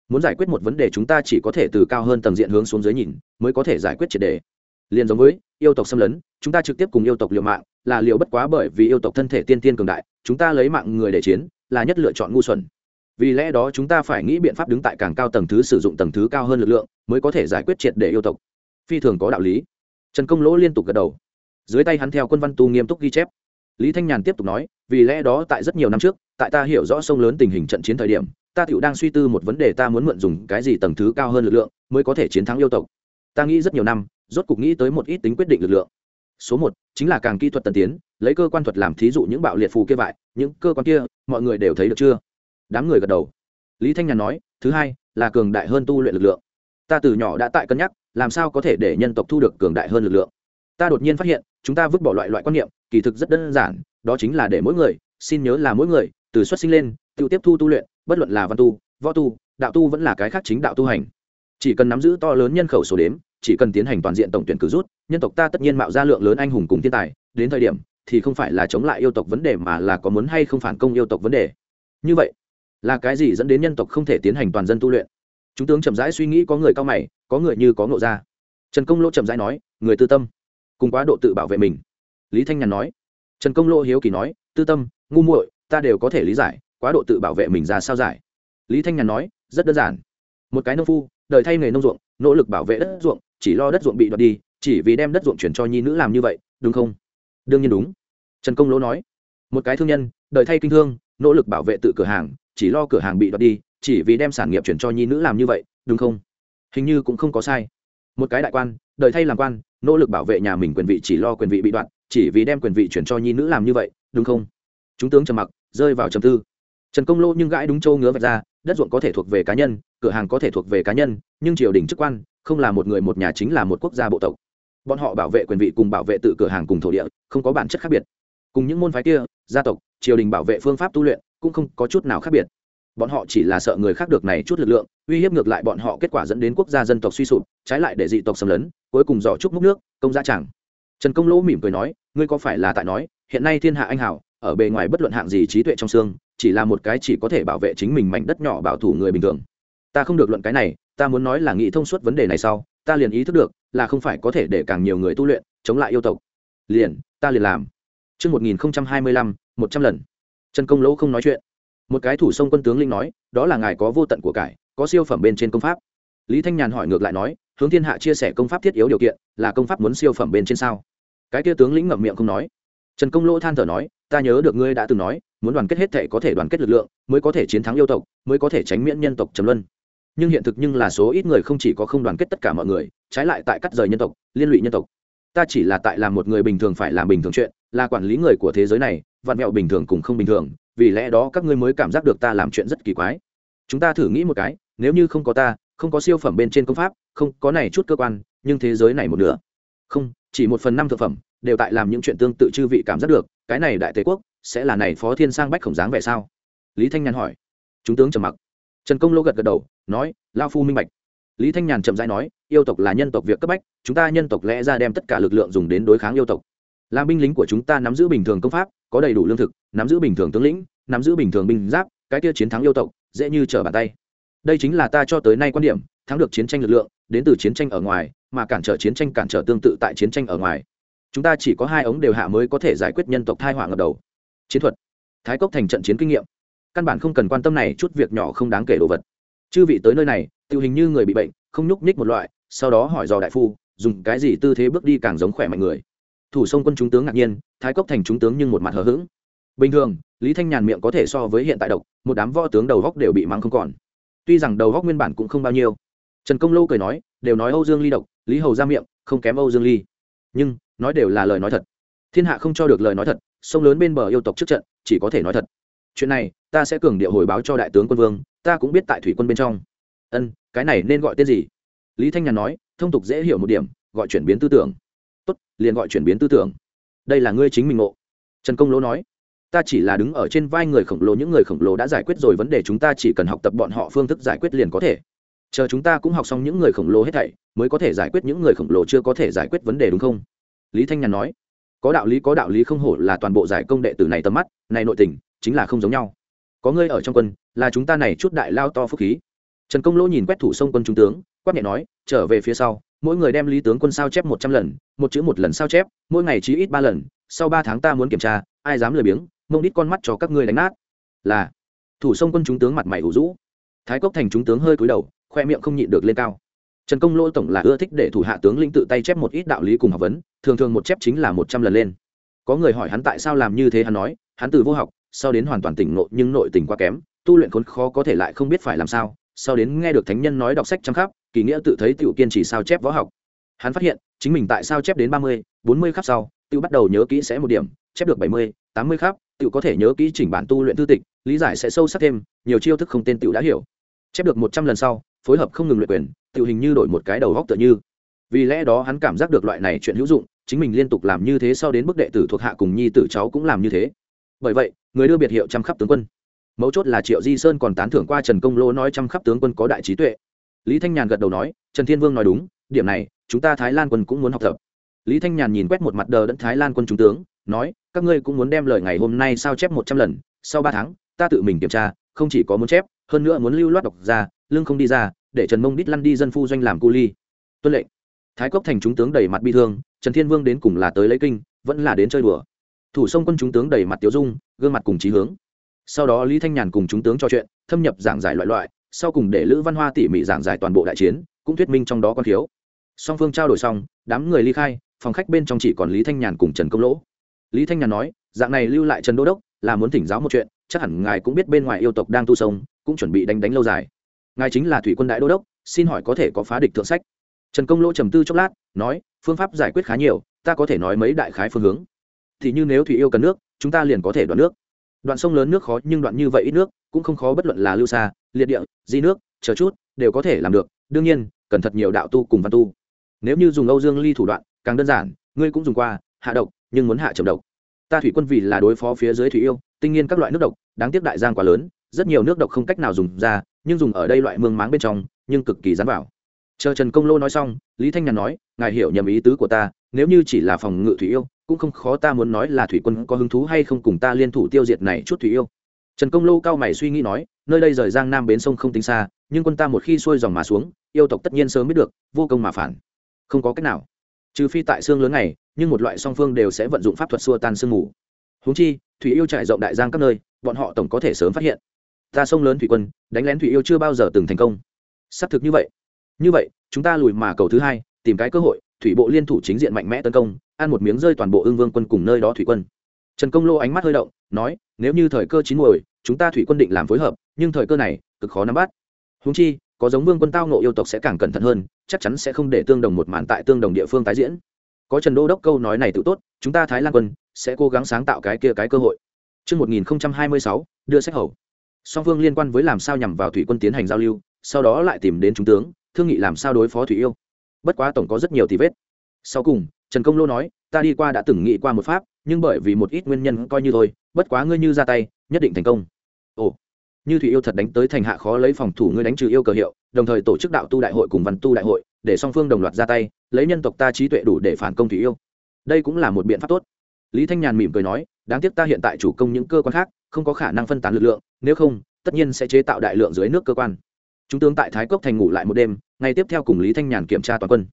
Muốn giải quyết một vấn đề chúng ta chỉ có thể từ cao hơn tầng diện hướng xuống dưới nhìn, mới có thể giải quyết triệt đề. Liền giống với yêu tộc xâm lấn, chúng ta trực tiếp cùng yêu tộc liều mạng là liều bất quá bởi vì yêu tộc thân thể tiên tiên cường đại, chúng ta lấy mạng người để chiến, là nhất lựa chọn ngu xuẩn. Vì lẽ đó chúng ta phải nghĩ biện pháp đứng tại càng cao tầng thứ sử dụng tầng thứ cao hơn lực lượng, mới có thể giải quyết triệt để yêu tộc. Phi thường có đạo lý. Trần công lỗ liên tục gật đầu. Dưới tay hắn theo quân văn tu nghiêm túc ghi chép. Lý thanh nhàn tiếp tục nói, vì lẽ đó tại rất nhiều năm trước, tại ta hiểu rõ sông lớn tình hình trận chiến thời điểm, ta tựu đang suy tư một vấn đề ta muốn mượn dùng cái gì tầng thứ cao hơn lực lượng, mới có thể chiến thắng yêu tộc. Ta nghĩ rất nhiều năm, rốt cục nghĩ tới một ít tính quyết định lực lượng số một, chính là càng kỹ thuật tân tiến, lấy cơ quan thuật làm thí dụ những bạo liệt phù kia vại những cơ quan kia, mọi người đều thấy được chưa? Đám người gật đầu. Lý thanh nhàn nói, thứ hai, là cường đại hơn tu luyện lực lượng. Ta từ nhỏ đã tại cân nhắc, làm sao có thể để nhân tộc thu được cường đại hơn lực lượng. Ta đột nhiên phát hiện, chúng ta vứt bỏ loại loại quan niệm, kỳ thực rất đơn giản, đó chính là để mỗi người, xin nhớ là mỗi người, từ xuất sinh lên, tự tiếp thu tu luyện, bất luận là văn tu, võ tu, đạo tu vẫn là cái khác chính đạo tu hành chỉ cần nắm giữ to lớn nhân khẩu số đếm, chỉ cần tiến hành toàn diện tổng tuyển cử rút, nhân tộc ta tất nhiên mạo ra lượng lớn anh hùng cùng thiên tài. Đến thời điểm, thì không phải là chống lại yêu tộc vấn đề mà là có muốn hay không phản công yêu tộc vấn đề. Như vậy, là cái gì dẫn đến nhân tộc không thể tiến hành toàn dân tu luyện? Chúng tướng chậm rãi suy nghĩ, có người cao mày, có người như có ngộ ra. Trần công lỗ chậm rãi nói, người tư tâm, cùng quá độ tự bảo vệ mình. Lý thanh nhàn nói, trần công lỗ hiếu kỳ nói, tư tâm, ngu muội, ta đều có thể lý giải, quá độ tự bảo vệ mình ra sao giải? Lý thanh nhàn nói, rất đơn giản một cái nông phu, đời thay nghề nông ruộng, nỗ lực bảo vệ đất ruộng, chỉ lo đất ruộng bị đoạt đi, chỉ vì đem đất ruộng chuyển cho nhi nữ làm như vậy, đúng không? Đương nhiên đúng. Trần công lỗ nói, một cái thương nhân, đời thay kinh thương, nỗ lực bảo vệ tự cửa hàng, chỉ lo cửa hàng bị đoạt đi, chỉ vì đem sản nghiệp chuyển cho nhi nữ làm như vậy, đúng không? Hình như cũng không có sai. Một cái đại quan, đời thay làm quan, nỗ lực bảo vệ nhà mình quyền vị chỉ lo quyền vị bị đoạt, chỉ vì đem quyền vị chuyển cho nhi nữ làm như vậy, đúng không? Chúng tướng trầm mặc, rơi vào trầm tư. Trần công lô nhưng gãi đúng châu ngứa vạch ra đất ruộng có thể thuộc về cá nhân, cửa hàng có thể thuộc về cá nhân, nhưng triều đình chức quan không là một người một nhà chính là một quốc gia bộ tộc. Bọn họ bảo vệ quyền vị cùng bảo vệ tự cửa hàng cùng thổ địa, không có bản chất khác biệt. Cùng những môn phái kia, gia tộc, triều đình bảo vệ phương pháp tu luyện cũng không có chút nào khác biệt. Bọn họ chỉ là sợ người khác được này chút lực lượng, uy hiếp ngược lại bọn họ kết quả dẫn đến quốc gia dân tộc suy sụp, trái lại để dị tộc xâm lấn, cuối cùng dò chúc múc nước, công gia chẳng. Trần công lỗ mỉm cười nói, ngươi có phải là tại nói, hiện nay thiên hạ anh hảo ở bề ngoài bất luận hạng gì trí tuệ trong xương chỉ là một cái chỉ có thể bảo vệ chính mình mảnh đất nhỏ bảo thủ người bình thường ta không được luận cái này ta muốn nói là nghĩ thông suốt vấn đề này sau ta liền ý thức được là không phải có thể để càng nhiều người tu luyện chống lại yêu tộc liền ta liền làm Trước 1025, 100 lần. Trần Công Lỗ không nói chuyện. Một cái thủ sông quân tướng linh nói, đó là ngài có vô tận của cải, có siêu phẩm bên trên công pháp. Lý Thanh Nhàn hỏi ngược lại nói, hướng thiên hạ chia sẻ công pháp thiết yếu điều kiện, là công pháp muốn siêu phẩm bên trên sao? Cái kia tướng lĩnh ngậm miệng không nói. Trần Công Lỗ than thở nói, ta nhớ được ngươi đã từng nói, muốn đoàn kết hết thể có thể đoàn kết lực lượng, mới có thể chiến thắng yêu tộc, mới có thể tránh miễn nhân tộc trầm luân. Nhưng hiện thực nhưng là số ít người không chỉ có không đoàn kết tất cả mọi người, trái lại tại cắt rời nhân tộc, liên lụy nhân tộc. Ta chỉ là tại làm một người bình thường phải làm bình thường chuyện là quản lý người của thế giới này vạn mẹo bình thường cùng không bình thường vì lẽ đó các ngươi mới cảm giác được ta làm chuyện rất kỳ quái. Chúng ta thử nghĩ một cái nếu như không có ta không có siêu phẩm bên trên công pháp không có này chút cơ quan nhưng thế giới này một nửa. Không chỉ một phần năm thực phẩm đều tại làm những chuyện tương tự chư vị cảm giác được, cái này đại tề quốc sẽ là này phó thiên sang bách khổng dáng vẻ sao? Lý thanh nhàn hỏi. Chúng tướng trầm mặc. Trần công lô gật gật đầu, nói lao phu minh bạch. Lý thanh nhàn chậm rãi nói, yêu tộc là nhân tộc việc cấp bách, chúng ta nhân tộc lẽ ra đem tất cả lực lượng dùng đến đối kháng yêu tộc. Làm binh lính của chúng ta nắm giữ bình thường công pháp, có đầy đủ lương thực, nắm giữ bình thường tướng lĩnh, nắm giữ bình thường binh giáp, cái kia chiến thắng yêu tộc dễ như trở bàn tay. Đây chính là ta cho tới nay quan điểm, thắng được chiến tranh lực lượng, đến từ chiến tranh ở ngoài, mà cản trở chiến tranh cản trở tương tự tại chiến tranh ở ngoài chúng ta chỉ có hai ống đều hạ mới có thể giải quyết nhân tộc thai họa ngập đầu. Chiến thuật. Thái cốc thành trận chiến kinh nghiệm. Căn bản không cần quan tâm này, chút việc nhỏ không đáng kể đồ vật. Chư vị tới nơi này tự hình như người bị bệnh, không nhúc nhích một loại, sau đó hỏi dò đại phu, dùng cái gì tư thế bước đi càng giống khỏe mạnh người. Thủ sông quân chúng tướng ngạc nhiên, thái cốc thành chúng tướng nhưng một mặt hờ hững. Bình thường, lý thanh nhàn miệng có thể so với hiện tại độc, một đám võ tướng đầu góc đều bị mắng không còn. Tuy rằng đầu góc nguyên bản cũng không bao nhiêu. Trần công lâu cười nói, đều nói âu dương ly độc, lý hầu ra miệng, không kém âu dương ly. Nhưng nói đều là lời nói thật. Thiên hạ không cho được lời nói thật, sông lớn bên bờ yêu tộc trước trận, chỉ có thể nói thật. Chuyện này, ta sẽ cường điệu hồi báo cho đại tướng quân vương, ta cũng biết tại thủy quân bên trong. Ân, cái này nên gọi tên gì? Lý thanh nhàn nói, thông tục dễ hiểu một điểm, gọi chuyển biến tư tưởng. Tốt, liền gọi chuyển biến tư tưởng. Đây là ngươi chính mình ngộ. Trần công lỗ nói, ta chỉ là đứng ở trên vai người khổng lồ, những người khổng lồ đã giải quyết rồi, vấn đề chúng ta chỉ cần học tập bọn họ phương thức giải quyết liền có thể. Chờ chúng ta cũng học xong những người khổng lồ hết thảy, mới có thể giải quyết những người khổng lồ chưa có thể giải quyết vấn đề đúng không? Lý thanh nhàn nói, có đạo lý, có đạo lý không hổ là toàn bộ giải công đệ tử này tầm mắt, này nội tình, chính là không giống nhau. Có ngươi ở trong quân, là chúng ta này chút đại lao to phúc khí. Trần công lỗ nhìn quét thủ sông quân trung tướng, quát nhẹ nói, trở về phía sau, mỗi người đem lý tướng quân sao chép một trăm lần, một chữ một lần sao chép, mỗi ngày chí ít ba lần, sau ba tháng ta muốn kiểm tra, ai dám lười biếng, mông đít con mắt cho các ngươi đánh nát. Là, thủ sông quân trung tướng mặt mày ủ rũ. Thái cốc thành trung tướng hơi cúi đầu, khoe miệng không nhịn được lên cao. Trần công lỗ tổng là ưa thích để thủ hạ tướng linh tự tay chép một ít đạo lý cùng học vấn thường thường một chép chính là một trăm lần lên. Có người hỏi hắn tại sao làm như thế, hắn nói, hắn từ vô học, sau đến hoàn toàn tỉnh nội nhưng nội tình quá kém, tu luyện khốn khó có thể lại không biết phải làm sao, sau đến nghe được thánh nhân nói đọc sách chăm khắp, kỳ nghĩa tự thấy tiểu kiên trì sao chép võ học. Hắn phát hiện, chính mình tại sao chép đến ba mươi, bốn mươi khắp sau tự bắt đầu nhớ kỹ sẽ một điểm, chép được bảy mươi, tám mươi khắp tự có thể nhớ kỹ chỉnh bản tu luyện tư tịch, lý giải sẽ sâu sắc thêm, nhiều chiêu thức không tên tự đã hiểu. Chép được một trăm lần sau, phối hợp không ngừng luyện quyền tự hình như đổi một cái đầu góc tựa như vì lẽ đó hắn cảm giác được loại này chuyện hữu dụng, chính mình liên tục làm như thế sau đến bức đệ tử thuộc hạ cùng nhi tử cháu cũng làm như thế. Bởi vậy, người đưa biệt hiệu chăm khắp tướng quân. Mấu chốt là triệu di sơn còn tán thưởng qua trần công lô nói chăm khắp tướng quân có đại trí tuệ. Lý thanh nhàn gật đầu nói, trần thiên vương nói đúng, điểm này, chúng ta thái lan quân cũng muốn học tập. Lý thanh nhàn nhìn quét một mặt đờ đẫn thái lan quân trung tướng, nói, các ngươi cũng muốn đem lời ngày hôm nay sao chép một trăm lần, sau ba tháng, ta tự mình kiểm tra, không chỉ có muốn chép, hơn nữa muốn lưu loát đọc ra lương không đi ra, để trần mông đít lăn đi dân phu doanh làm cu ly. Tuân lệnh thái cốc thành chúng tướng đầy mặt bi thương, trần thiên vương đến cùng là tới lấy kinh, vẫn là đến chơi đùa. Thủ sông quân chúng tướng đầy mặt tiểu dung, gương mặt cùng trí hướng. Sau đó lý thanh nhàn cùng chúng tướng trò chuyện, thâm nhập giảng giải loại loại, sau cùng để lữ văn hoa tỉ mỉ giảng giải toàn bộ đại chiến, cũng thuyết minh trong đó còn thiếu. Song phương trao đổi xong, đám người ly khai, phòng khách bên trong chỉ còn lý thanh nhàn cùng trần công lỗ. Lý thanh nhàn nói, dạng này lưu lại trần đô đốc, là muốn thỉnh giáo một chuyện, chắc hẳn ngài cũng biết bên ngoài yêu tộc đang tu sông, cũng chuẩn bị đánh đánh lâu dài. Ngài chính là thủy quân đại đô đốc, xin hỏi có thể có phá địch thượng sách? Trần công lỗ trầm tư chốc lát, nói, phương pháp giải quyết khá nhiều, ta có thể nói mấy đại khái phương hướng. Thì như nếu thủy yêu cần nước, chúng ta liền có thể đoạn nước. Đoạn sông lớn nước khó, nhưng đoạn như vậy ít nước, cũng không khó bất luận là lưu xa, liệt địa, di nước, chờ chút, đều có thể làm được. Đương nhiên, cần thật nhiều đạo tu cùng văn tu. Nếu như dùng âu dương ly thủ đoạn, càng đơn giản, ngươi cũng dùng qua, hạ độc, nhưng muốn hạ trầm độc. Ta thủy quân vì là đối phó phía dưới thủy yêu, tinh nhiên các loại nước độc, đáng tiếc đại giang quá lớn, rất nhiều nước độc không cách nào dùng ra, nhưng dùng ở đây loại mương máng bên trong, nhưng cực kỳ dán vào chờ trần công lô nói xong, lý thanh nhàn nói, ngài hiểu nhầm ý tứ của ta, nếu như chỉ là phòng ngự thủy yêu, cũng không khó ta muốn nói là thủy quân có hứng thú hay không cùng ta liên thủ tiêu diệt này chút thủy yêu. Trần công lô cao mày suy nghĩ nói, nơi đây rời giang nam bến sông không tính xa, nhưng quân ta một khi xuôi dòng mà xuống, yêu tộc tất nhiên sớm biết được, vô công mà phản. Không có cách nào. Trừ phi tại xương lớn này nhưng một loại song phương đều sẽ vận dụng pháp thuật xua tan sương mù. Húng chi, thủy yêu trải rộng đại giang các nơi, bọn họ tổng có thể sớm phát hiện. Ta sông lớn thủy quân, đánh lén thủy yêu chưa bao giờ từng thành công. Xác thực như vậy như vậy chúng ta lùi mà cầu thứ hai tìm cái cơ hội thủy bộ liên thủ chính diện mạnh mẽ tấn công ăn một miếng rơi toàn bộ ương vương quân cùng nơi đó thủy quân. Trần công lô ánh mắt hơi động nói nếu như thời cơ chín muồi chúng ta thủy quân định làm phối hợp nhưng thời cơ này cực khó nắm bắt. Húng chi có giống vương quân tao nộ yêu tộc sẽ càng cẩn thận hơn chắc chắn sẽ không để tương đồng một màn tại tương đồng địa phương tái diễn. Có trần đô đốc câu nói này tự tốt chúng ta thái lan quân sẽ cố gắng sáng tạo cái kia cái cơ hội. Trước 1026, đưa sách hầu. Song phương liên quan với làm sao nhằm vào thủy quân tiến hành giao lưu, sau đó lại tìm đến trung tướng, thương nghị làm sao đối phó thủy yêu. Bất quá tổng có rất nhiều tì vết. Sau cùng, Trần Công Lô nói, ta đi qua đã từng nghĩ qua một pháp, nhưng bởi vì một ít nguyên nhân coi như thôi, bất quá ngươi như ra tay, nhất định thành công. Ồ, như thủy yêu thật đánh tới thành hạ khó lấy phòng thủ ngươi đánh trừ yêu cờ hiệu, đồng thời tổ chức đạo tu đại hội cùng văn tu đại hội, để song phương đồng loạt ra tay, lấy nhân tộc ta trí tuệ đủ để phản công thủy yêu. Đây cũng là một biện pháp tốt lý thanh nhàn mỉm cười nói đáng tiếc ta hiện tại chủ công những cơ quan khác không có khả năng phân tán lực lượng nếu không tất nhiên sẽ chế tạo đại lượng dưới nước cơ quan chúng tướng tại thái cốc thành ngủ lại một đêm, ngày tiếp theo cùng lý thanh nhàn kiểm tra toàn quân.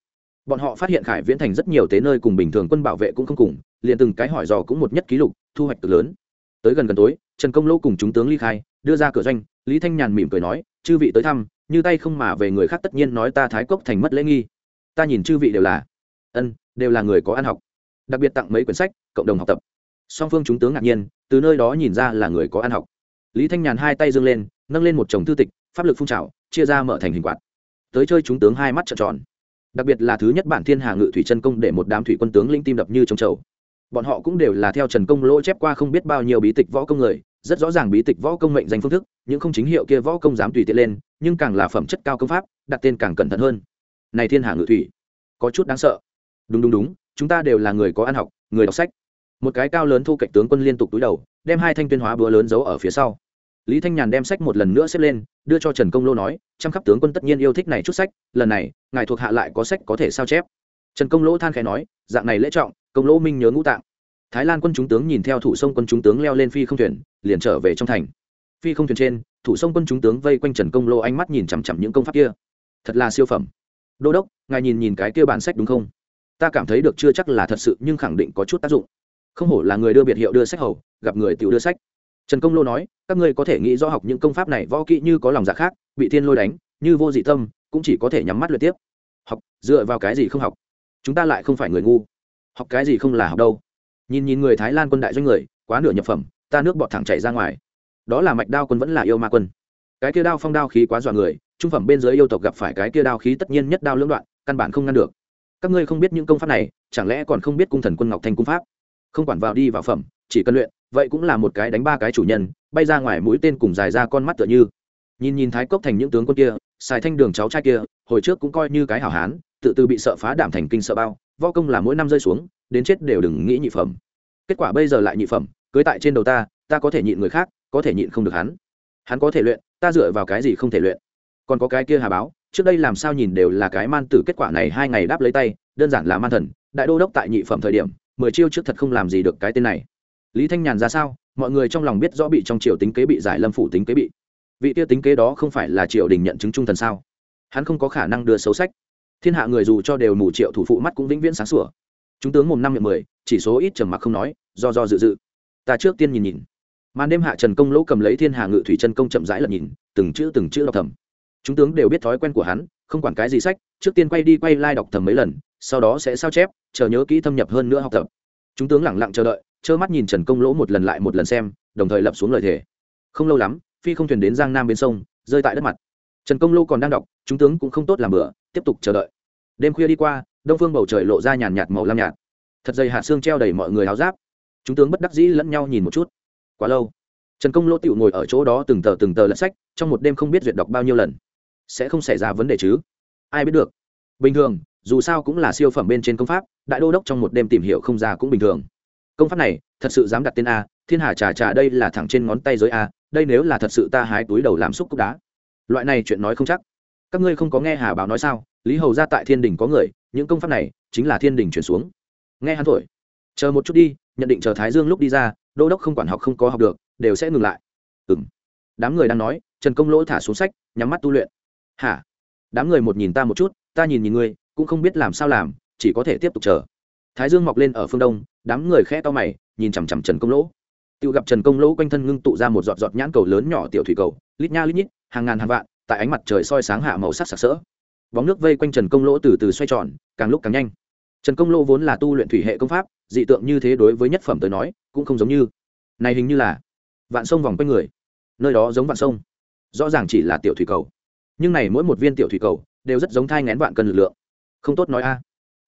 Bọn họ phát hiện khải viễn thành rất nhiều tế nơi cùng bình thường quân bảo vệ cũng không cùng, liền từng cái hỏi dò cũng một nhất ký lục, thu hoạch cực lớn. Tới gần gần tối, trần công lô cùng chúng tướng ly khai, đưa ra cửa doanh, lý thanh nhàn mỉm cười nói, chư vị tới thăm, như tay không mà về người khác tất nhiên nói ta thái cốc thành mất lễ nghi. Ta nhìn chư vị đều là, ân, đều là người có ăn học. Đặc biệt tặng mấy quyển sách, cộng đồng học tập. Song phương chúng tướng ngạc nhiên, từ nơi đó nhìn ra là người có ăn học. Lý thanh nhàn hai tay dâng lên, nâng lên một chồng thư tịch, pháp lực phun trào chia ra mở thành hình quạt. Tới chơi chúng tướng hai mắt trợn tròn. Đặc biệt là thứ nhất bản thiên hà ngự thủy chân công để một đám thủy quân tướng linh tim đập như trống trầu. Bọn họ cũng đều là theo trần công lỗ chép qua không biết bao nhiêu bí tịch võ công người, rất rõ ràng bí tịch võ công mệnh danh phương thức, những không chính hiệu kia võ công dám tùy tiện lên, nhưng càng là phẩm chất cao công pháp, đặt tên càng cẩn thận hơn. Này thiên hà ngự thủy, có chút đáng sợ. Đúng đúng đúng, chúng ta đều là người có ăn học, người đọc sách. Một cái cao lớn thu cạnh tướng quân liên tục túi đầu, đem hai thanh tuyên hóa búa lớn giấu ở phía sau lý thanh nhàn đem sách một lần nữa xếp lên, đưa cho trần công lô nói trăm khắp tướng quân tất nhiên yêu thích này chút sách, lần này, ngài thuộc hạ lại có sách có thể sao chép? Trần công lỗ than khẽ nói, dạng này lễ trọng, công lỗ minh nhớ ngũ tạng. Thái lan quân chúng tướng nhìn theo thủ sông quân chúng tướng leo lên phi không thuyền, liền trở về trong thành. Phi không thuyền trên, thủ sông quân chúng tướng vây quanh trần công lô ánh mắt nhìn chằm chằm những công pháp kia. Thật là siêu phẩm. Đô đốc, ngài nhìn nhìn cái kia bản sách đúng không? Ta cảm thấy được chưa chắc là thật sự, nhưng khẳng định có chút tác dụng. Không hổ là người đưa biệt hiệu đưa sách hầu, gặp người tự đưa sách trần công lô nói, các ngươi có thể nghĩ do học những công pháp này võ kỹ như có lòng dạ khác, bị thiên lôi đánh, như vô dị tâm, cũng chỉ có thể nhắm mắt luyện tiếp. Học, dựa vào cái gì không học? Chúng ta lại không phải người ngu. Học cái gì không là học đâu. Nhìn nhìn người thái lan quân đại doanh người, quá nửa nhập phẩm, ta nước bọt thẳng chảy ra ngoài. Đó là mạch đao quân vẫn là yêu ma quân. Cái kia đao phong đao khí quá dọa người, trung phẩm bên dưới yêu tộc gặp phải cái kia đao khí tất nhiên nhất đao lưỡng đoạn, căn bản không ngăn được. Các ngươi không biết những công pháp này, chẳng lẽ còn không biết cung thần quân ngọc thanh cung pháp? Không quản vào đi vào phẩm, chỉ cần luyện vậy cũng là một cái đánh ba cái chủ nhân, bay ra ngoài mũi tên cùng dài ra con mắt tựa như. Nhìn nhìn thái cốc thành những tướng quân kia xài thanh đường cháu trai kia, hồi trước cũng coi như cái hảo hán, tự từ bị sợ phá đảm thành kinh sợ bao vo công là mỗi năm rơi xuống, đến chết đều đừng nghĩ nhị phẩm. Kết quả bây giờ lại nhị phẩm, cưới tại trên đầu ta ta có thể nhịn người khác, có thể nhịn không được hắn. Hắn có thể luyện, ta dựa vào cái gì không thể luyện? Còn có cái kia hà báo, trước đây làm sao nhìn đều là cái man tử, kết quả này hai ngày đáp lấy tay, đơn giản là man thần, đại đô đốc tại nhị phẩm thời điểm, mười chiêu trước thật không làm gì được cái tên này lý thanh nhàn ra sao? Mọi người trong lòng biết rõ bị trong triều tính kế bị giải lâm phủ tính kế bị. Vị tia tính kế đó không phải là triều đình nhận chứng trung thần sao? Hắn không có khả năng đưa xấu sách. Thiên hạ người dù cho đều mù triệu thủ phụ mắt cũng vĩnh viễn sáng sủa. Chúng tướng mồm năm miệng mười, chỉ số ít trầm mặc không nói, do do dự dự. Ta trước tiên nhìn nhìn. Màn đêm hạ trần công lỗ cầm lấy thiên hạ ngự thủy chân công chậm rãi lật nhìn, từng chữ từng chữ đọc thầm. Chúng tướng đều biết thói quen của hắn, không quản cái gì sách, trước tiên quay đi quay lai、like、đọc thầm mấy lần, sau đó sẽ sao chép, chờ nhớ kỹ thâm nhập hơn nữa học tập. Chúng tướng lẳng lặng chờ đợi trơ mắt nhìn trần công lỗ một lần lại một lần xem, đồng thời lập xuống lời thề. Không lâu lắm, phi không thuyền đến giang nam bên sông, rơi tại đất mặt. Trần công lô còn đang đọc, chúng tướng cũng không tốt làm bữa, tiếp tục chờ đợi. Đêm khuya đi qua, đông phương bầu trời lộ ra nhàn nhạt màu lam nhạt. Thật dày hạ xương treo đầy mọi người áo giáp. Chúng tướng bất đắc dĩ lẫn nhau nhìn một chút. Quá lâu, trần công lô tựu ngồi ở chỗ đó từng tờ từng tờ lật sách, trong một đêm không biết duyệt đọc bao nhiêu lần. Sẽ không xảy ra vấn đề chứ? Ai biết được. Bình thường, dù sao cũng là siêu phẩm bên trên công pháp, đại đô đốc trong một đêm tìm hiểu không ra cũng bình thường công pháp này, thật sự dám đặt tên a, thiên hà trà trà đây là thẳng trên ngón tay giới a, đây nếu là thật sự ta hái túi đầu làm xúc cúc đá. Loại này chuyện nói không chắc. Các ngươi không có nghe hà báo nói sao? Lý hầu ra tại thiên đình có người, những công pháp này chính là thiên đình chuyển xuống. Nghe hắn thổi. Chờ một chút đi, nhận định chờ thái dương lúc đi ra, đô đốc không quản học không có học được, đều sẽ ngừng lại. Ừ m đám người đang nói, trần công lỗ thả xuống sách, nhắm mắt tu luyện. Hả? Đám người một nhìn ta một chút, ta nhìn nhìn ngươi, cũng không biết làm sao làm, chỉ có thể tiếp tục chờ thái dương mọc lên ở phương đông, đám người khẽ to mày, nhìn chằm chằm trần công lỗ. Tự gặp trần công lỗ quanh thân ngưng tụ ra một giọt giọt nhãn cầu lớn nhỏ tiểu thủy cầu, lít nha lít nhít, hàng ngàn hàng vạn, tại ánh mặt trời soi sáng hạ màu sắc sặc sỡ. Bóng nước vây quanh trần công lỗ từ từ xoay tròn, càng lúc càng nhanh. Trần công lỗ vốn là tu luyện thủy hệ công pháp, dị tượng như thế đối với nhất phẩm tới nói, cũng không giống như. Này hình như là vạn sông vòng quanh người, nơi đó giống vạn sông, rõ ràng chỉ là tiểu thủy cầu. Nhưng này mỗi một viên tiểu thủy cầu đều rất giống thai ngén vạn cân lực lượng. Không tốt nói a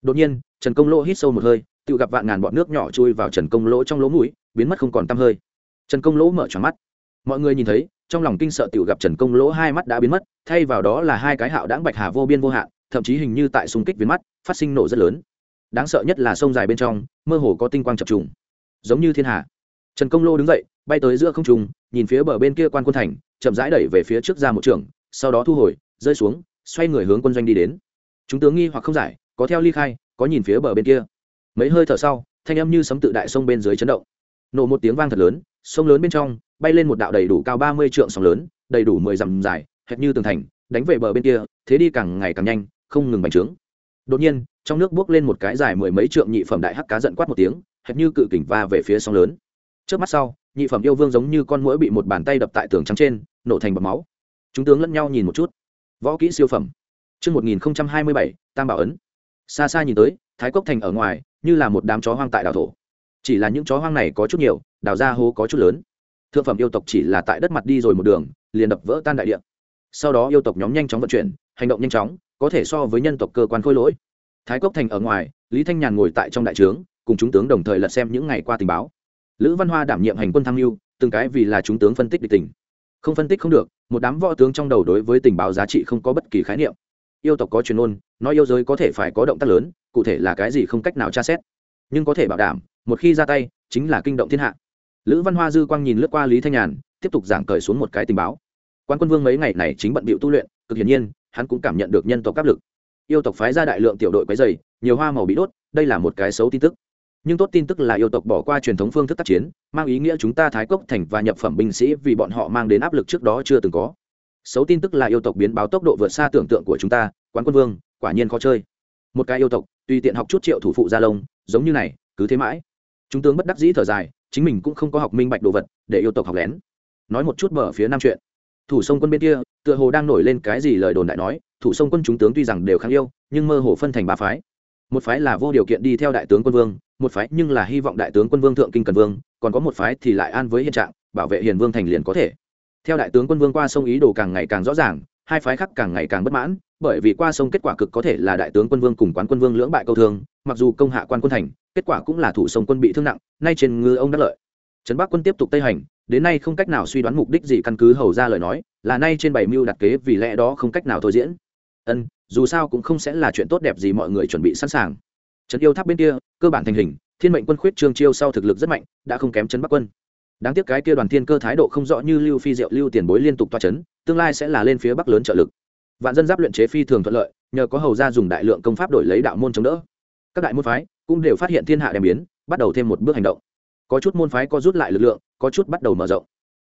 đột nhiên, trần công lỗ hít sâu một hơi, tự gặp vạn ngàn bọn nước nhỏ chui vào trần công lỗ trong lỗ mũi, biến mất không còn tăm hơi. Trần công lỗ mở tròn mắt. Mọi người nhìn thấy, trong lòng kinh sợ tự gặp trần công lỗ hai mắt đã biến mất, thay vào đó là hai cái hạo đáng bạch hà vô biên vô hạn, thậm chí hình như tại xung kích viến mắt, phát sinh nổ rất lớn. Đáng sợ nhất là sông dài bên trong, mơ hồ có tinh quang chập trùng. Giống như thiên hạ. Trần công lô đứng dậy, bay tới giữa không trùng nhìn phía bờ bên kia quan quân thành, chậm rãi đẩy về phía trước ra một trường, sau đó thu hồi, rơi xuống, xoay người hướng quân doanh đi đến. Chúng tướng nghi hoặc không giải có theo ly khai có nhìn phía bờ bên kia. Mấy hơi thở sau thanh âm như sấm tự đại sông bên dưới chấn động. Nổ một tiếng vang thật lớn sông lớn bên trong bay lên một đạo đầy đủ cao ba mươi trượng sóng lớn đầy đủ mười dặm dài hệt như tường thành đánh về bờ bên kia thế đi càng ngày càng nhanh không ngừng bành trướng. Đột nhiên trong nước bước lên một cái dài mười mấy trượng nhị phẩm đại hắc cá giận quát một tiếng hệt như cự kỉnh va về phía sông lớn. Trước mắt sau nhị phẩm yêu vương giống như con mũi bị một bàn tay đập tại tường trắng trên nổ thành bọt máu. Chúng tướng lẫn nhau nhìn một chút. Võ kỹ siêu phẩm. Trước 1027, Tam Bảo Ấn. Xa xa nhìn tới, Thái Cốc Thành ở ngoài, như là một đám chó hoang tại đảo thổ. Chỉ là những chó hoang này có chút nhiều, đào ra hố có chút lớn. Thượng phẩm yêu tộc chỉ là tại đất mặt đi rồi một đường, liền đập vỡ tan đại địa. Sau đó yêu tộc nhóm nhanh chóng vận chuyển, hành động nhanh chóng, có thể so với nhân tộc cơ quan khôi lỗi. Thái Cốc Thành ở ngoài, Lý Thanh Nhàn ngồi tại trong đại trướng, cùng chúng tướng đồng thời lật xem những ngày qua tình báo. Lữ Văn Hoa đảm nhiệm hành quân tham mưu, từng cái vì là chúng tướng phân tích địch tình không phân tích không được một đám võ tướng trong đầu đối với tình báo giá trị không có bất kỳ khái niệm yêu tộc có truyền ôn nói yêu giới có thể phải có động tác lớn, cụ thể là cái gì không cách nào tra xét. Nhưng có thể bảo đảm, một khi ra tay, chính là kinh động thiên hạ. Lữ văn hoa dư quang nhìn lướt qua lý thanh nhàn, tiếp tục giảng cởi xuống một cái tình báo. Quan quân vương mấy ngày này chính bận bịu tu luyện, cực hiển nhiên, hắn cũng cảm nhận được nhân tộc áp lực. Yêu tộc phái ra đại lượng tiểu đội quấy dày nhiều hoa màu bị đốt, đây là một cái xấu tin tức. Nhưng tốt tin tức là yêu tộc bỏ qua truyền thống phương thức tác chiến, mang ý nghĩa chúng ta thái cốc thành và nhập phẩm binh sĩ vì bọn họ mang đến áp lực trước đó chưa từng có xấu tin tức là yêu tộc biến báo tốc độ vượt xa tưởng tượng của chúng ta, quán quân vương, quả nhiên khó chơi. Một cái yêu tộc, tùy tiện học chút triệu thủ phụ gia lông, giống như này, cứ thế mãi. Chúng tướng bất đắc dĩ thở dài, chính mình cũng không có học minh bạch đồ vật, để yêu tộc học lén. Nói một chút mở phía nam chuyện. Thủ sông quân bên kia, tựa hồ đang nổi lên cái gì lời đồn đại nói, thủ sông quân chúng tướng tuy rằng đều kháng yêu, nhưng mơ hồ phân thành ba phái. Một phái là vô điều kiện đi theo đại tướng quân vương, một phái nhưng là hy vọng đại tướng quân vương thượng kinh cần vương, còn có một phái thì lại an với hiện trạng, bảo vệ hiền vương thành liền có thể theo đại tướng quân vương qua sông ý đồ càng ngày càng rõ ràng, hai phái khác càng ngày càng bất mãn, bởi vì qua sông kết quả cực có thể là đại tướng quân vương cùng quán quân vương lưỡng bại câu thương, mặc dù công hạ quan quân thành, kết quả cũng là thủ sông quân bị thương nặng, nay trên ngư ông đắc lợi. Trấn bắc quân tiếp tục tây hành, đến nay không cách nào suy đoán mục đích gì căn cứ hầu ra lời nói, là nay trên bảy mưu đặt kế vì lẽ đó không cách nào thôi diễn. Ân, dù sao cũng không sẽ là chuyện tốt đẹp gì mọi người chuẩn bị sẵn sàng. Trấn yêu tháp bên kia, cơ bản thành hình, thiên mệnh quân khuyết trương chiêu sau thực lực rất mạnh, đã không kém trấn bắc quân đáng tiếc cái kia đoàn thiên cơ thái độ không rõ như lưu phi diệu, lưu tiền bối liên tục toa chấn, tương lai sẽ là lên phía bắc lớn trợ lực. Vạn dân giáp luyện chế phi thường thuận lợi, nhờ có hầu ra dùng đại lượng công pháp đổi lấy đạo môn chống đỡ. Các đại môn phái cũng đều phát hiện thiên hạ đem biến, bắt đầu thêm một bước hành động. Có chút môn phái có rút lại lực lượng, có chút bắt đầu mở rộng.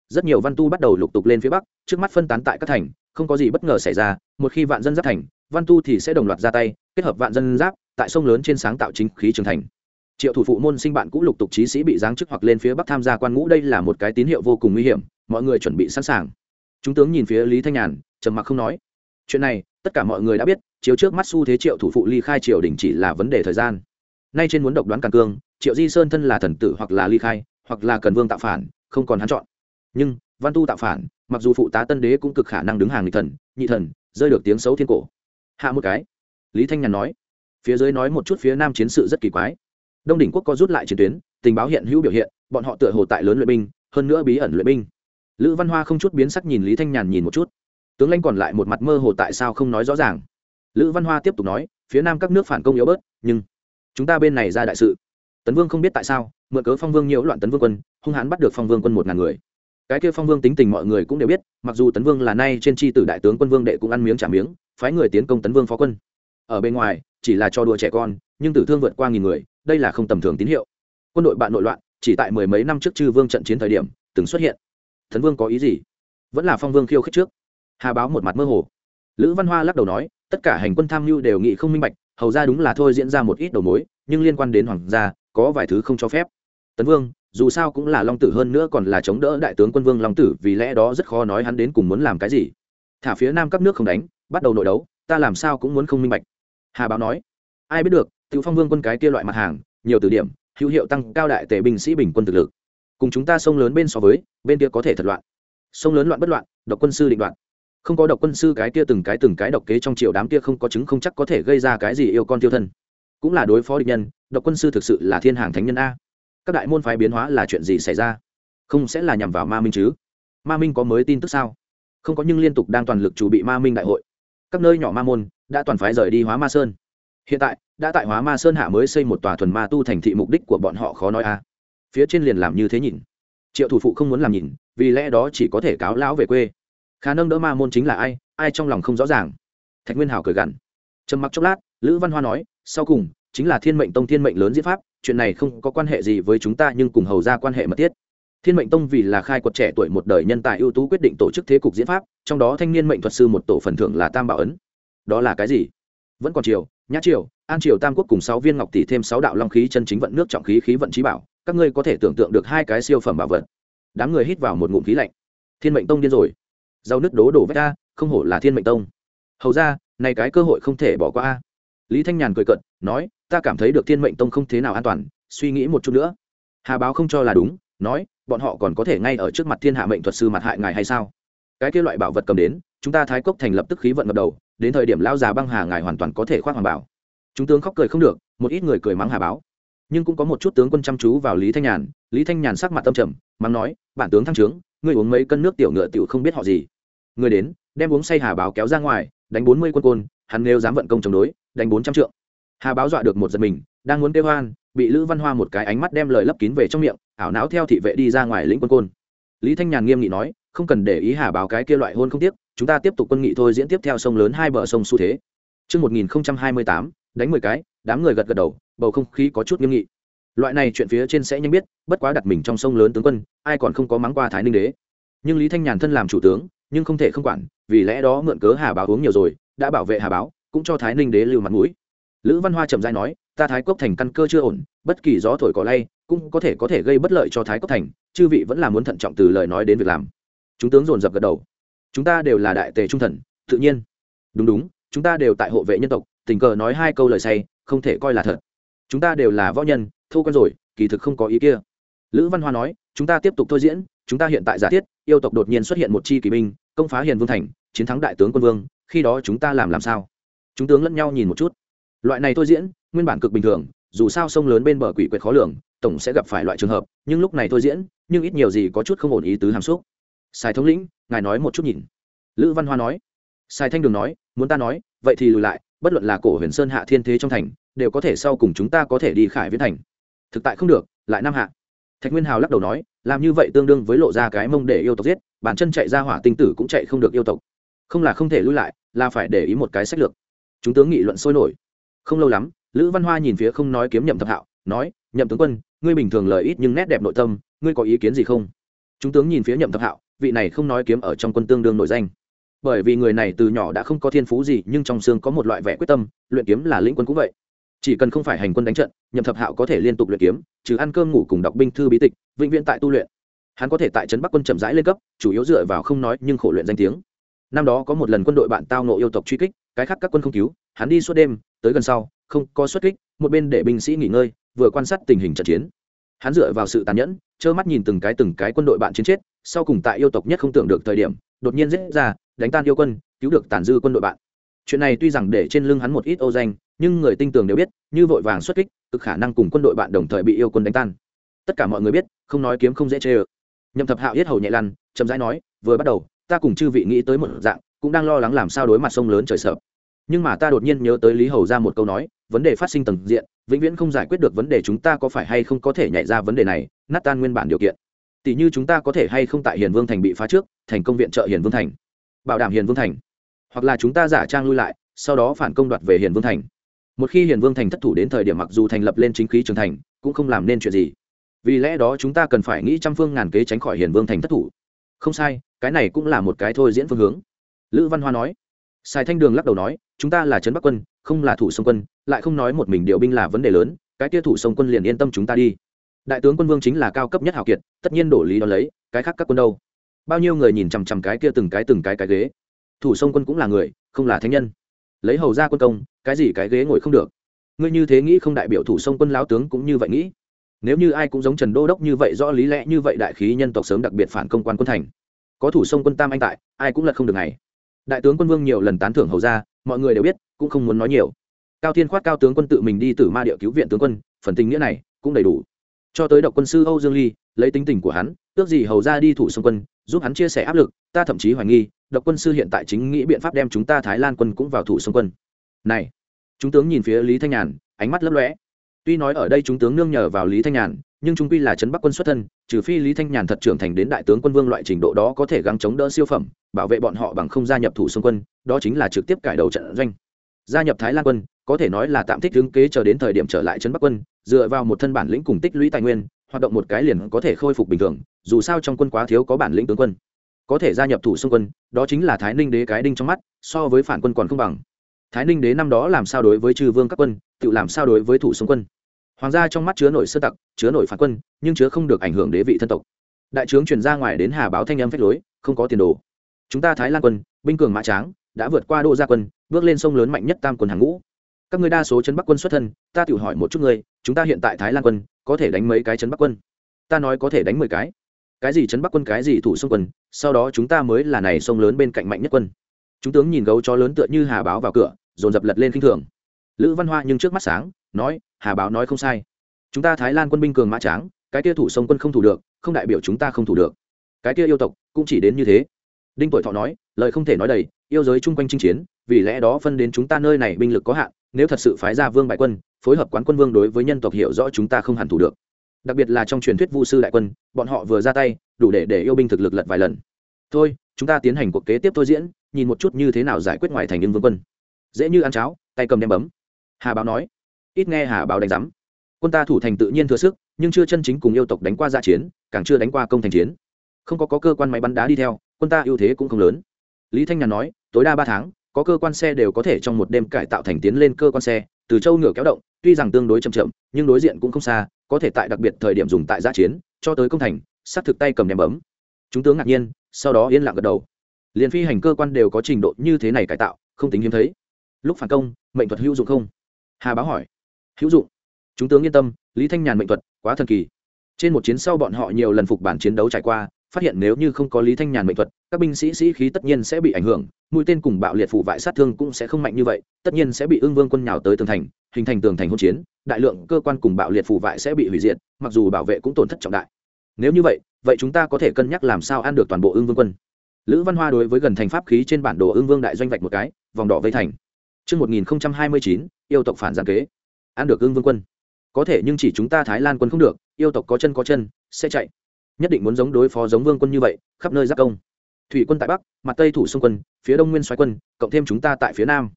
Rất nhiều văn tu bắt đầu lục tục lên phía bắc, trước mắt phân tán tại các thành, không có gì bất ngờ xảy ra, một khi vạn dân giáp thành, văn tu thì sẽ đồng loạt ra tay, kết hợp vạn dân giáp, tại sông lớn trên sáng tạo chính khí trường thành triệu thủ phụ môn sinh bạn cũ lục tục trí sĩ bị giáng chức hoặc lên phía bắc tham gia quan ngũ, đây là một cái tín hiệu vô cùng nguy hiểm, mọi người chuẩn bị sẵn sàng. Chúng tướng nhìn phía lý thanh nhàn, trầm mặc không nói. Chuyện này, tất cả mọi người đã biết, chiếu trước mắt xu thế triệu thủ phụ ly khai triều đình chỉ là vấn đề thời gian. Nay trên muốn độc đoán càng cương, triệu di sơn thân là thần tử hoặc là ly khai, hoặc là cần vương tạo phản, không còn hắn chọn. Nhưng, văn tu tạo phản, mặc dù phụ tá tân đế cũng cực khả năng đứng hàng nghị thần, nhị thần, rơi được tiếng xấu thiên cổ. Hạ một cái. Lý thanh nhàn nói. Phía dưới nói một chút phía nam chiến sự rất kỳ quái đông đỉnh quốc có rút lại chiến tuyến, tình báo hiện hữu biểu hiện, bọn họ tựa hồ tại lớn luyện binh, hơn nữa bí ẩn luyện binh. Lữ văn hoa không chút biến sắc nhìn lý thanh nhàn nhìn một chút. Tướng lãnh còn lại một mặt mơ hồ tại sao không nói rõ ràng. Lữ văn hoa tiếp tục nói, phía nam các nước phản công yếu bớt, nhưng chúng ta bên này ra đại sự. Tấn vương không biết tại sao, mượn cớ phong vương nhiễu loạn tấn vương quân, hung hãn bắt được phong vương quân một ngàn người. Cái kia phong vương tính tình mọi người cũng đều biết, mặc dù tấn vương là nay trên tri tử đại tướng quân vương đệ cũng ăn miếng trả miếng, phái người tiến công tấn vương phó quân. Ở bên ngoài, chỉ là cho đùa trẻ con, nhưng tử thương vượt qua nghìn người đây là không tầm thường tín hiệu. Quân đội bạn nội loạn, chỉ tại mười mấy năm trước chư vương trận chiến thời điểm, từng xuất hiện. Thần vương có ý gì? Vẫn là phong vương khiêu khích trước. Hà báo một mặt mơ hồ. Lữ văn hoa lắc đầu nói, tất cả hành quân tham mưu đều nghị không minh bạch, hầu ra đúng là thôi diễn ra một ít đầu mối, nhưng liên quan đến hoàng gia, có vài thứ không cho phép. Tấn vương, dù sao cũng là long tử hơn nữa còn là chống đỡ đại tướng quân vương long tử, vì lẽ đó rất khó nói hắn đến cùng muốn làm cái gì. Thả phía nam các nước không đánh, bắt đầu nội đấu, ta làm sao cũng muốn không minh bạch. Hà báo nói, ai biết được tự phong vương quân cái kia loại mặt hàng, nhiều từ điểm, hữu hiệu tăng cao đại tề binh sĩ bình quân thực lực. Cùng chúng ta sông lớn bên so với, bên kia có thể thật loạn. Sông lớn loạn bất loạn, độc quân sư định đoạn không có độc quân sư cái kia từng cái từng cái độc kế trong triệu đám kia không có chứng không chắc có thể gây ra cái gì yêu con tiêu thân. Cũng là đối phó địch nhân, độc quân sư thực sự là thiên hàng thánh nhân a. Các đại môn phái biến hóa là chuyện gì xảy ra? Không sẽ là nhằm vào ma minh chứ? Ma minh có mới tin tức sao? Không có nhưng liên tục đang toàn lực chủ bị ma minh đại hội. Các nơi nhỏ ma môn đã toàn phái rời đi hóa ma sơn. Hiện tại đã tại hóa ma sơn hạ mới xây một tòa thuần ma tu thành thị mục đích của bọn họ khó nói a. Phía trên liền làm như thế nhìn. Triệu thủ phụ không muốn làm nhìn, vì lẽ đó chỉ có thể cáo lão về quê. Khả năng đỡ ma môn chính là ai ai trong lòng không rõ ràng. Thạch nguyên hảo cười gằn. Trầm mặc chốc lát, lữ văn hoa nói, sau cùng, chính là thiên mệnh tông thiên mệnh lớn diễn pháp, chuyện này không có quan hệ gì với chúng ta nhưng cùng hầu ra quan hệ mật thiết. Thiên mệnh tông vì là khai quật trẻ tuổi một đời nhân tài ưu tú quyết định tổ chức thế cục diễn pháp, trong đó thanh niên mệnh thuật sư một tổ phần thưởng là tam bảo ấn. Đó là cái gì? Vẫn còn chiều nhã chiều an triều tam quốc cùng sáu viên ngọc tỷ thêm sáu đạo long khí chân chính vận nước trọng khí khí vận trí bảo, các ngươi có thể tưởng tượng được hai cái siêu phẩm bảo vật. Đám người hít vào một ngụm khí lạnh. Thiên mệnh tông điên rồi. Rau nứt đố đổ vách ra không hổ là thiên mệnh tông. Hầu ra, này cái cơ hội không thể bỏ qua lý thanh nhàn cười cận nói, ta cảm thấy được thiên mệnh tông không thế nào an toàn, suy nghĩ một chút nữa. Hà báo không cho là đúng, nói, bọn họ còn có thể ngay ở trước mặt thiên hạ mệnh thuật sư mặt hại ngài hay sao? Cái kia loại bảo vật cầm đến, chúng ta thái cốc thành lập tức khí vận ngập đầu, đến thời điểm lao già băng hà ngài hoàn toàn có thể khoác hoàng bảo chúng tướng khóc cười không được một ít người cười mắng hà báo. Nhưng cũng có một chút tướng quân chăm chú vào lý thanh nhàn. Lý thanh nhàn sắc mặt tâm trầm mắng nói bản tướng thăng trướng ngươi uống mấy cân nước tiểu ngựa tiểu không biết họ gì. Người đến đem uống say hà báo kéo ra ngoài đánh bốn mươi quân côn hắn nếu dám vận công chống đối đánh bốn trăm trượng. Hà báo dọa được một giật mình đang muốn kêu hoan bị lữ văn hoa một cái ánh mắt đem lời lấp kín về trong miệng ảo não theo thị vệ đi ra ngoài lĩnh quân côn. Lý thanh nhàn nghiêm nghị nói không cần để ý hà báo cái kia loại hôn không tiếc chúng ta tiếp tục quân nghị thôi diễn tiếp theo sông lớn hai bờ sông xu thế. Trước 1028, đánh mười cái, đám người gật gật đầu, bầu không khí có chút nghiêm nghị. Loại này chuyện phía trên sẽ nhanh biết, bất quá đặt mình trong sông lớn tướng quân, ai còn không có mắng qua Thái Ninh đế. Nhưng Lý Thanh Nhàn thân làm chủ tướng, nhưng không thể không quản, vì lẽ đó mượn cớ Hà Báo uống nhiều rồi, đã bảo vệ Hà Báo, cũng cho Thái Ninh đế lưu mặt mũi lữ văn hoa trầm dai nói ta thái cốc thành căn cơ chưa ổn bất kỳ gió thổi cỏ lay cũng có thể có thể gây bất lợi cho thái cốc thành chư vị vẫn là muốn thận trọng từ lời nói đến việc làm chúng tướng dồn dập gật đầu chúng ta đều là đại tề trung thần tự nhiên đúng đúng chúng ta đều tại hộ vệ nhân tộc tình cờ nói hai câu lời say, không thể coi là thật. Chúng ta đều là võ nhân thu quen rồi, kỳ thực không có ý kia. Lữ văn hoa nói, chúng ta tiếp tục thôi diễn, chúng ta hiện tại giả thiết, yêu tộc đột nhiên xuất hiện một chi kỳ binh, công phá hiền vương thành, chiến thắng đại tướng quân vương, khi đó chúng ta làm làm sao? Chúng tướng lẫn nhau nhìn một chút. Loại này thôi diễn, nguyên bản cực bình thường, dù sao sông lớn bên bờ quỷ quyệt khó lường, tổng sẽ gặp phải loại trường hợp, nhưng lúc này thôi diễn, nhưng ít nhiều gì có chút không ổn ý tứ hàm xúc. Sài thống lĩnh, ngài nói một chút nhìn. Lữ văn hoa nói. Sài thanh đường nói, muốn ta nói, vậy thì lùi lại bất luận là cổ huyền sơn hạ thiên thế trong thành, đều có thể sau cùng chúng ta có thể đi khải viễn thành. Thực tại không được, lại nam hạ. Thạch nguyên hào lắc đầu nói, làm như vậy tương đương với lộ ra cái mông để yêu tộc giết, bản chân chạy ra hỏa tinh tử cũng chạy không được yêu tộc. Không là không thể lui lại, là phải để ý một cái sách lược. Chúng tướng nghị luận sôi nổi. Không lâu lắm, lữ văn hoa nhìn phía không nói kiếm nhậm thập hạo, nói, nhậm tướng quân, ngươi bình thường lời ít nhưng nét đẹp nội tâm, ngươi có ý kiến gì không? Chúng tướng nhìn phía nhậm thập hạo, vị này không nói kiếm ở trong quân tương đương nổi danh bởi vì người này từ nhỏ đã không có thiên phú gì, nhưng trong xương có một loại vẻ quyết tâm, luyện kiếm là lĩnh quân cũng vậy. Chỉ cần không phải hành quân đánh trận, nhậm thập hạo có thể liên tục luyện kiếm, trừ ăn cơm ngủ cùng đọc binh thư bí tịch, vĩnh viễn tại tu luyện. Hắn có thể tại trấn bắc quân chậm rãi lên cấp, chủ yếu dựa vào không nói nhưng khổ luyện danh tiếng. Năm đó có một lần quân đội bạn tao nộ yêu tộc truy kích, cái khác các quân không cứu, hắn đi suốt đêm, tới gần sau, không có xuất kích, một bên để binh sĩ nghỉ ngơi, vừa quan sát tình hình trận chiến. Hắn dựa vào sự tàn nhẫn, trơ mắt nhìn từng cái từng cái quân đội bạn chiến chết, sau cùng tại yêu tộc nhất không tưởng được thời điểm, đột nhiên giết ra đánh tan yêu quân, cứu được tàn dư quân đội bạn. Chuyện này tuy rằng để trên lưng hắn một ít ô danh, nhưng người tinh tường đều biết, như vội vàng xuất kích, cực khả năng cùng quân đội bạn đồng thời bị yêu quân đánh tan. Tất cả mọi người biết, không nói kiếm không dễ chê ơ. Nhậm thập hạo yết hầu nhẹ lăn, chậm rãi nói, vừa bắt đầu, ta cùng chư vị nghĩ tới một dạng, cũng đang lo lắng làm sao đối mặt sông lớn trời sợ. Nhưng mà ta đột nhiên nhớ tới lý hầu ra một câu nói, vấn đề phát sinh tầng diện, vĩnh viễn không giải quyết được vấn đề chúng ta có phải hay không có thể nhảy ra vấn đề này, nát tan nguyên bản điều kiện. Tỷ như chúng ta có thể hay không tại hiền vương thành bị phá trước, thành công viện trợ hiền vương thành bảo đảm hiền vương thành. Hoặc là chúng ta giả trang lui lại, sau đó phản công đoạt về hiền vương thành. Một khi hiền vương thành thất thủ đến thời điểm mặc dù thành lập lên chính khí trường thành, cũng không làm nên chuyện gì. Vì lẽ đó chúng ta cần phải nghĩ trăm phương ngàn kế tránh khỏi hiền vương thành thất thủ. Không sai, cái này cũng là một cái thôi diễn phương hướng. Lữ văn hoa nói. Sài thanh đường lắc đầu nói, chúng ta là trấn bắc quân, không là thủ sông quân, lại không nói một mình điều binh là vấn đề lớn, cái kia thủ sông quân liền yên tâm chúng ta đi. Đại tướng quân vương chính là cao cấp nhất hào kiệt, tất nhiên đổ lý đó lấy, cái khác các quân đâu? Bao nhiêu người nhìn chằm chằm cái kia từng cái từng cái cái ghế. Thủ sông quân cũng là người, không là thánh nhân. Lấy hầu ra quân công, cái gì cái ghế ngồi không được? Ngươi như thế nghĩ không đại biểu thủ sông quân lão tướng cũng như vậy nghĩ. Nếu như ai cũng giống trần đô đốc như vậy, rõ lý lẽ như vậy đại khí nhân tộc sớm đặc biệt phản công quan quân thành. Có thủ sông quân tam anh tại, ai cũng lật không được này đại tướng quân vương nhiều lần tán thưởng hầu ra, mọi người đều biết, cũng không muốn nói nhiều. Cao thiên khoát cao tướng quân tự mình đi từ ma địa cứu viện tướng quân, phần tình nghĩa này cũng đầy đủ. Cho tới độc quân sư âu dương ly, lấy tính tình của hắn ước gì hầu ra đi thủ sông quân, giúp hắn chia sẻ áp lực, ta thậm chí hoài nghi, độc quân sư hiện tại chính nghĩ biện pháp đem chúng ta thái lan quân cũng vào thủ sông quân. Này, chúng tướng nhìn phía lý thanh nhàn, ánh mắt lấp lóe. Tuy nói ở đây chúng tướng nương nhờ vào lý thanh nhàn, nhưng trung quy là trấn bắc quân xuất thân, trừ phi lý thanh nhàn thật trưởng thành đến đại tướng quân vương loại trình độ đó có thể gắng chống đỡ siêu phẩm, bảo vệ bọn họ bằng không gia nhập thủ sông quân, đó chính là trực tiếp cải đầu trận doanh. Gia nhập thái lan quân, có thể nói là tạm thích hướng kế chờ đến thời điểm trở lại trấn bắc quân, dựa vào một thân bản lĩnh cùng tích lũy tài nguyên hoạt động một cái liền có thể khôi phục bình thường, dù sao trong quân quá thiếu có bản lĩnh tướng quân. Có thể gia nhập thủ xung quân, đó chính là thái ninh đế cái đinh trong mắt, so với phản quân còn không bằng. Thái ninh đế năm đó làm sao đối với trừ vương các quân, tự làm sao đối với thủ xung quân. Hoàng gia trong mắt chứa nổi sơ tặc, chứa nổi phản quân, nhưng chứa không được ảnh hưởng đế vị thân tộc. Đại trướng truyền ra ngoài đến hà báo thanh âm phách lối, không có tiền đồ. Chúng ta thái lan quân, binh cường mã tráng, đã vượt qua đô gia quân, bước lên sông lớn mạnh nhất tam quân hàng ngũ các ngươi đa số chân bắc quân xuất thân, ta tự hỏi một chút người chúng ta hiện tại thái lan quân, có thể đánh mấy cái chân bắc quân? Ta nói có thể đánh mười cái. Cái gì chấn bắc quân, cái gì thủ sông quân, sau đó chúng ta mới là này sông lớn bên cạnh mạnh nhất quân. Chúng tướng nhìn gấu chó lớn tựa như hà báo vào cửa, dồn dập lật lên khinh thường. Lữ văn hoa nhưng trước mắt sáng, nói, hà báo nói không sai. Chúng ta thái lan quân binh cường mã tráng, cái kia thủ sông quân không thủ được, không đại biểu chúng ta không thủ được. Cái kia yêu tộc cũng chỉ đến như thế. Đinh tuổi thọ nói, lời không thể nói đầy, yêu giới chung quanh chinh chiến, vì lẽ đó phân đến chúng ta nơi này binh lực có hạn nếu thật sự phái ra vương bại quân phối hợp quán quân vương đối với nhân tộc hiểu rõ chúng ta không hẳn thủ được. Đặc biệt là trong truyền thuyết vu sư đại quân bọn họ vừa ra tay đủ để để yêu binh thực lực lật vài lần. Thôi chúng ta tiến hành cuộc kế tiếp thôi diễn nhìn một chút như thế nào giải quyết ngoài thành nhưng vương quân. Dễ như ăn cháo tay cầm đem bấm. Hà báo nói. Ít nghe hà báo đánh giám. Quân ta thủ thành tự nhiên thừa sức nhưng chưa chân chính cùng yêu tộc đánh qua gia chiến càng chưa đánh qua công thành chiến. Không có, có cơ quan máy bắn đá đi theo quân ta ưu thế cũng không lớn. Lý thanh nhàn nói tối đa ba tháng có cơ quan xe đều có thể trong một đêm cải tạo thành tiến lên cơ quan xe, từ châu ngựa kéo động, tuy rằng tương đối chậm chậm, nhưng đối diện cũng không xa, có thể tại đặc biệt thời điểm dùng tại giã chiến, cho tới công thành sát thực tay cầm ném bấm. Chúng tướng ngạc nhiên, sau đó yên lặng gật đầu. Liền phi hành cơ quan đều có trình độ như thế này cải tạo, không tính hiếm thấy. Lúc phản công, mệnh thuật hữu dụng không? Hà báo hỏi. Hữu dụng. Chúng tướng yên tâm, lý thanh nhàn mệnh thuật quá thần kỳ. Trên một chiến sau bọn họ nhiều lần phục bản chiến đấu trải qua phát hiện nếu như không có lý thanh nhàn mệnh thuật các binh sĩ sĩ khí tất nhiên sẽ bị ảnh hưởng mũi tên cùng bạo liệt phủ vại sát thương cũng sẽ không mạnh như vậy tất nhiên sẽ bị ương vương quân nhào tới tường thành hình thành tường thành hỗn chiến đại lượng cơ quan cùng bạo liệt phủ vại sẽ bị hủy diệt mặc dù bảo vệ cũng tổn thất trọng đại nếu như vậy vậy chúng ta có thể cân nhắc làm sao ăn được toàn bộ ương vương quân lữ văn hoa đối với gần thành pháp khí trên bản đồ ương vương đại doanh vạch một cái vòng đỏ vây thành Trước 1029, yêu tộc phản gián kế. Ăn được ương vương quân. Có thể nhưng chỉ chúng ta Thái Lan quân không được, yêu tộc có chân có chân, sẽ chạy. Nhất định muốn giống đối phó giống vương quân như vậy, khắp nơi giáp công. Thủy quân tại Bắc, mặt Tây thủ xung quân, phía Đông Nguyên xoáy quân, cộng thêm chúng ta tại phía Nam.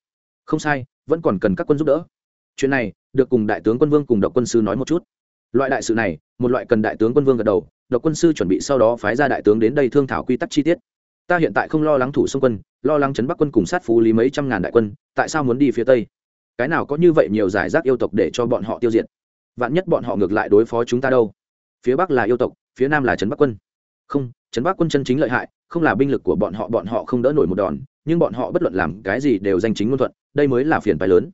Không sai, vẫn còn cần các quân giúp đỡ. Chuyện này, được cùng đại tướng quân vương cùng độc quân sư nói một chút. Loại đại sự này, một loại cần đại tướng quân vương gật đầu, độc quân sư chuẩn bị sau đó phái ra đại tướng đến đây thương thảo quy tắc chi tiết ta hiện tại không lo lắng thủ xung quân lo lắng chấn bắc quân cùng sát phú lý mấy trăm ngàn đại quân tại sao muốn đi phía tây cái nào có như vậy nhiều giải rác yêu tộc để cho bọn họ tiêu diệt vạn nhất bọn họ ngược lại đối phó chúng ta đâu phía bắc là yêu tộc phía nam là trấn bắc quân. Không, trấn bắc quân chân chính lợi hại, không là binh lực của bọn họ bọn họ không đỡ nổi một đòn, nhưng bọn họ bất luận làm cái gì đều danh chính ngôn thuận, đây mới là phiền phái lớn.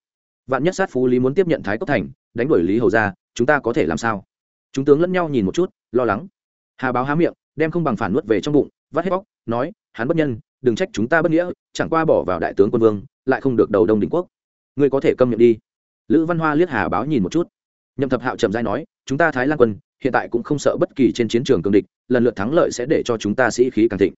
Vạn nhất sát phú lý muốn tiếp nhận thái cốc thành, đánh đuổi lý hầu ra, chúng ta có thể làm sao? Chúng tướng lẫn nhau nhìn một chút, lo lắng. Hà báo há miệng, đem không bằng phản nuốt về trong bụng, vắt hết bóc, nói, hắn bất nhân, đừng trách chúng ta bất nghĩa, chẳng qua bỏ vào đại tướng quân vương, lại không được đầu đông đỉnh quốc. Ngươi có thể câm miệng đi. Lữ văn hoa liếc hà báo nhìn một chút. Nhậm thập hạo trầm dai nói, chúng ta thái lan quân hiện tại cũng không sợ bất kỳ trên chiến trường cường địch, lần lượt thắng lợi sẽ để cho chúng ta sĩ khí càng thịnh.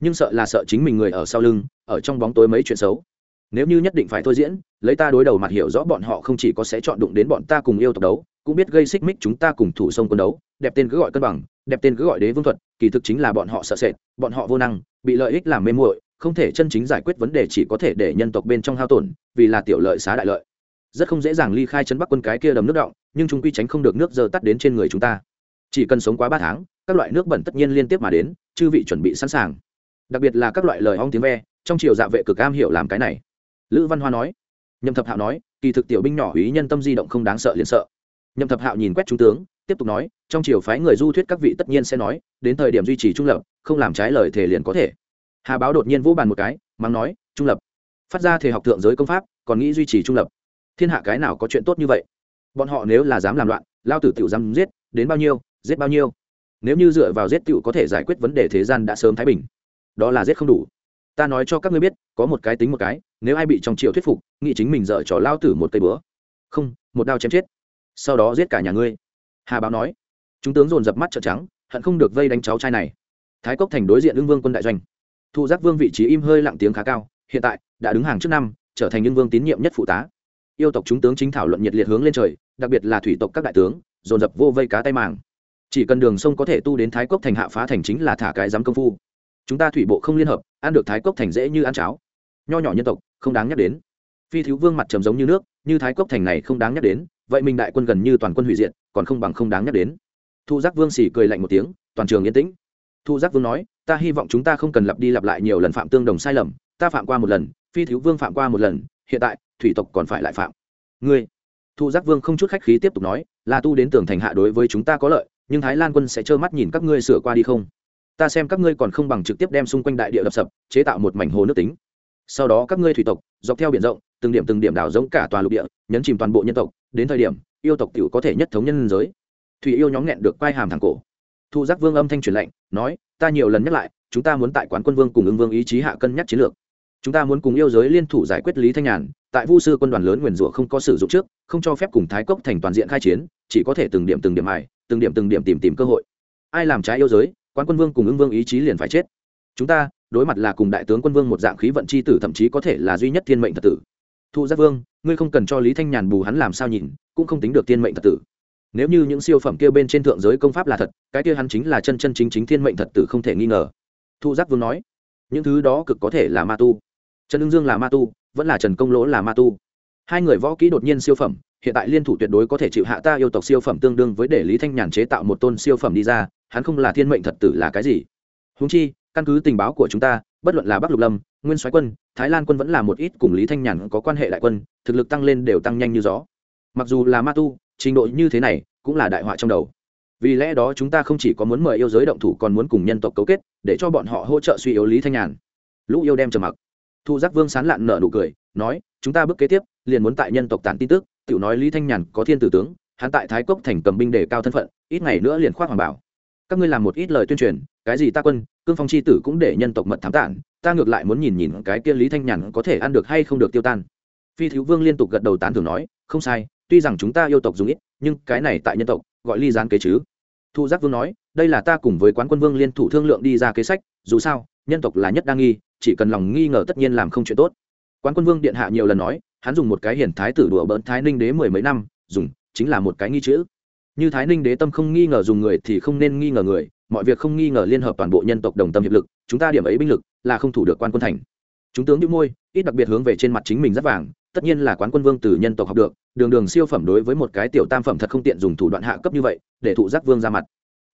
Nhưng sợ là sợ chính mình người ở sau lưng, ở trong bóng tối mấy chuyện xấu. Nếu như nhất định phải thôi diễn, lấy ta đối đầu mặt hiểu rõ bọn họ không chỉ có sẽ chọn đụng đến bọn ta cùng yêu tộc đấu, cũng biết gây xích mích chúng ta cùng thủ sông quân đấu, đẹp tên cứ gọi cân bằng, đẹp tên cứ gọi đế vương thuật, kỳ thực chính là bọn họ sợ sệt, bọn họ vô năng, bị lợi ích làm mê muội, không thể chân chính giải quyết vấn đề chỉ có thể để nhân tộc bên trong hao tổn, vì là tiểu lợi xá đại lợi rất không dễ dàng ly khai chân bắc quân cái kia đầm nước động, nhưng chúng quy tránh không được nước giờ tắt đến trên người chúng ta. Chỉ cần sống quá ba tháng, các loại nước bẩn tất nhiên liên tiếp mà đến, chư vị chuẩn bị sẵn sàng. Đặc biệt là các loại lời ong tiếng ve, trong triều dạ vệ cực am hiểu làm cái này. Lữ văn hoa nói. Nhậm thập hạo nói, kỳ thực tiểu binh nhỏ ý nhân tâm di động không đáng sợ liền sợ. Nhậm thập hạo nhìn quét trung tướng, tiếp tục nói, trong triều phái người du thuyết các vị tất nhiên sẽ nói, đến thời điểm duy trì trung lập, không làm trái lời thể liền có thể. Hà báo đột nhiên vũ bàn một cái, mắng nói, trung lập. Phát ra thể học thượng giới công pháp, còn nghĩ duy trì trung lập thiên hạ cái nào có chuyện tốt như vậy? Bọn họ nếu là dám làm loạn, lao tử tiểu dám giết, đến bao nhiêu, giết bao nhiêu? Nếu như dựa vào giết tiểu có thể giải quyết vấn đề thế gian đã sớm thái bình, đó là giết không đủ. Ta nói cho các ngươi biết, có một cái tính một cái, nếu ai bị trong triều thuyết phục, nghĩ chính mình dở trò lao tử một cây bữa. Không, một đao chém chết. Sau đó giết cả nhà ngươi. Hà báo nói. Chúng tướng dồn dập mắt trợn trắng, hận không được vây đánh cháu trai này. Thái cốc thành đối diện ương vương quân đại doanh. Thụ giác vương vị trí im hơi lặng tiếng khá cao, hiện tại đã đứng hàng trước năm, trở thành ương vương tín nhiệm nhất phụ tá yêu tộc chúng tướng chính thảo luận nhiệt liệt hướng lên trời, đặc biệt là thủy tộc các đại tướng, dồn dập vô vây cá tay màng. Chỉ cần đường sông có thể tu đến thái cốc thành hạ phá thành chính là thả cái dám công phu. Chúng ta thủy bộ không liên hợp, ăn được thái cốc thành dễ như ăn cháo. Nho nhỏ nhân tộc, không đáng nhắc đến. Phi thiếu vương mặt trầm giống như nước, như thái cốc thành này không đáng nhắc đến, vậy mình đại quân gần như toàn quân hủy diệt, còn không bằng không đáng nhắc đến. Thu giác vương xỉ cười lạnh một tiếng, toàn trường yên tĩnh. Thu giác vương nói, ta hy vọng chúng ta không cần lặp đi lặp lại nhiều lần phạm tương đồng sai lầm, ta phạm qua một lần, phi thiếu vương phạm qua một lần, hiện tại thủy tộc còn phải lại phạm. Ngươi, thu giác vương không chút khách khí tiếp tục nói là tu đến tường thành hạ đối với chúng ta có lợi, nhưng thái lan quân sẽ trơ mắt nhìn các ngươi sửa qua đi không? Ta xem các ngươi còn không bằng trực tiếp đem xung quanh đại địa đập sập, chế tạo một mảnh hồ nước tính. Sau đó các ngươi thủy tộc, dọc theo biển rộng, từng điểm từng điểm đảo giống cả tòa lục địa, nhấn chìm toàn bộ nhân tộc, đến thời điểm, yêu tộc t có thể nhất thống nhân giới. Thủy yêu nhóm nghẹn được quai hàm thẳng cổ. Thu giác vương âm thanh truyền lệnh nói, ta nhiều lần nhắc lại, chúng ta muốn tại quán quân vương cùng ứng vương ý chí hạ cân nhắc chiến lược chúng ta muốn cùng yêu giới liên thủ giải quyết lý thanh nhàn, tại vu sư quân đoàn lớn nguyền rủa không có sử dụng trước, không cho phép cùng thái cốc thành toàn diện khai chiến, chỉ có thể từng điểm từng điểm mài từng điểm từng điểm tìm tìm cơ hội. Ai làm trái yêu giới quan quân vương cùng ứng vương ý chí liền phải chết. Chúng ta, đối mặt là cùng đại tướng quân vương một dạng khí vận c h i tử thậm chí có thể là duy nhất thiên mệnh thật tử. Thu giác vương, ngươi không cần cho lý thanh nhàn bù hắn làm sao nhìn, cũng không tính được thiên mệnh thật tử. Nếu như những siêu phẩm kia bên trên thượng giới công pháp là thật, cái kia hắn chính là chân chân chính chính thiên mệnh thật tử không thể nghi ngờ. Thu giác vương nói, những thứ đó cực có thể là ma tu trần ưng dương là ma tu, vẫn là trần công lỗ là ma tu. Hai người võ kỹ đột nhiên siêu phẩm, hiện tại liên thủ tuyệt đối có thể chịu hạ ta yêu tộc siêu phẩm tương đương với để lý thanh nhàn chế tạo một tôn siêu phẩm đi ra, hắn không là thiên mệnh thật tử là cái gì? Húng chi, căn cứ tình báo của chúng ta, bất luận là bắc lục lâm, nguyên soái quân, thái lan quân vẫn là một ít cùng lý thanh nhàn có quan hệ đại quân, thực lực tăng lên đều tăng nhanh như gió. Mặc dù là ma tu, trình độ như thế này cũng là đại họa trong đầu. Vì lẽ đó chúng ta không chỉ có muốn mời yêu giới động thủ còn muốn cùng nhân tộc cấu kết, để cho bọn họ hỗ trợ suy yếu lý thanh nhàn. Lũ yêu đem trầm mặc thu giác vương sán lạn nở nụ cười, nói, chúng ta bước kế tiếp, liền muốn tại nhân tộc tản tin tức, tiểu nói lý thanh nhàn có thiên tử tướng, hắn tại thái cốc thành cầm binh để cao thân phận, ít ngày nữa liền khoác hoàng bảo. Các ngươi làm một ít lời tuyên truyền, cái gì ta quân, cương phong c h i tử cũng để nhân tộc mật thám tản, ta ngược lại muốn nhìn nhìn cái kia lý thanh nhàn có thể ăn được hay không được tiêu tan. Phi thiếu vương liên tục gật đầu tán thường nói, không sai, tuy rằng chúng ta yêu tộc dùng ít, nhưng cái này tại nhân tộc, gọi ly gián kế chứ. Thu giác vương nói, đây là ta cùng với quán quân vương liên thủ thương lượng đi ra kế sách, dù sao, nhân tộc là nhất đa nghi chỉ cần lòng nghi ngờ tất nhiên làm không chuyện tốt. Quán quân vương điện hạ nhiều lần nói, hắn dùng một cái hiển thái tử đùa bỡn thái ninh đế mười mấy năm, dùng, chính là một cái nghi chữ. Như thái ninh đế tâm không nghi ngờ dùng người thì không nên nghi ngờ người, mọi việc không nghi ngờ liên hợp toàn bộ nhân tộc đồng tâm hiệp lực, chúng ta điểm ấy binh lực là không thủ được quan quân thành. Chúng tướng đĩu môi, ít đặc biệt hướng về trên mặt chính mình rất vàng, tất nhiên là quán quân vương từ nhân tộc học được, đường đường siêu phẩm đối với một cái tiểu tam phẩm thật không tiện dùng thủ đoạn hạ cấp như vậy, để thụ giác vương ra mặt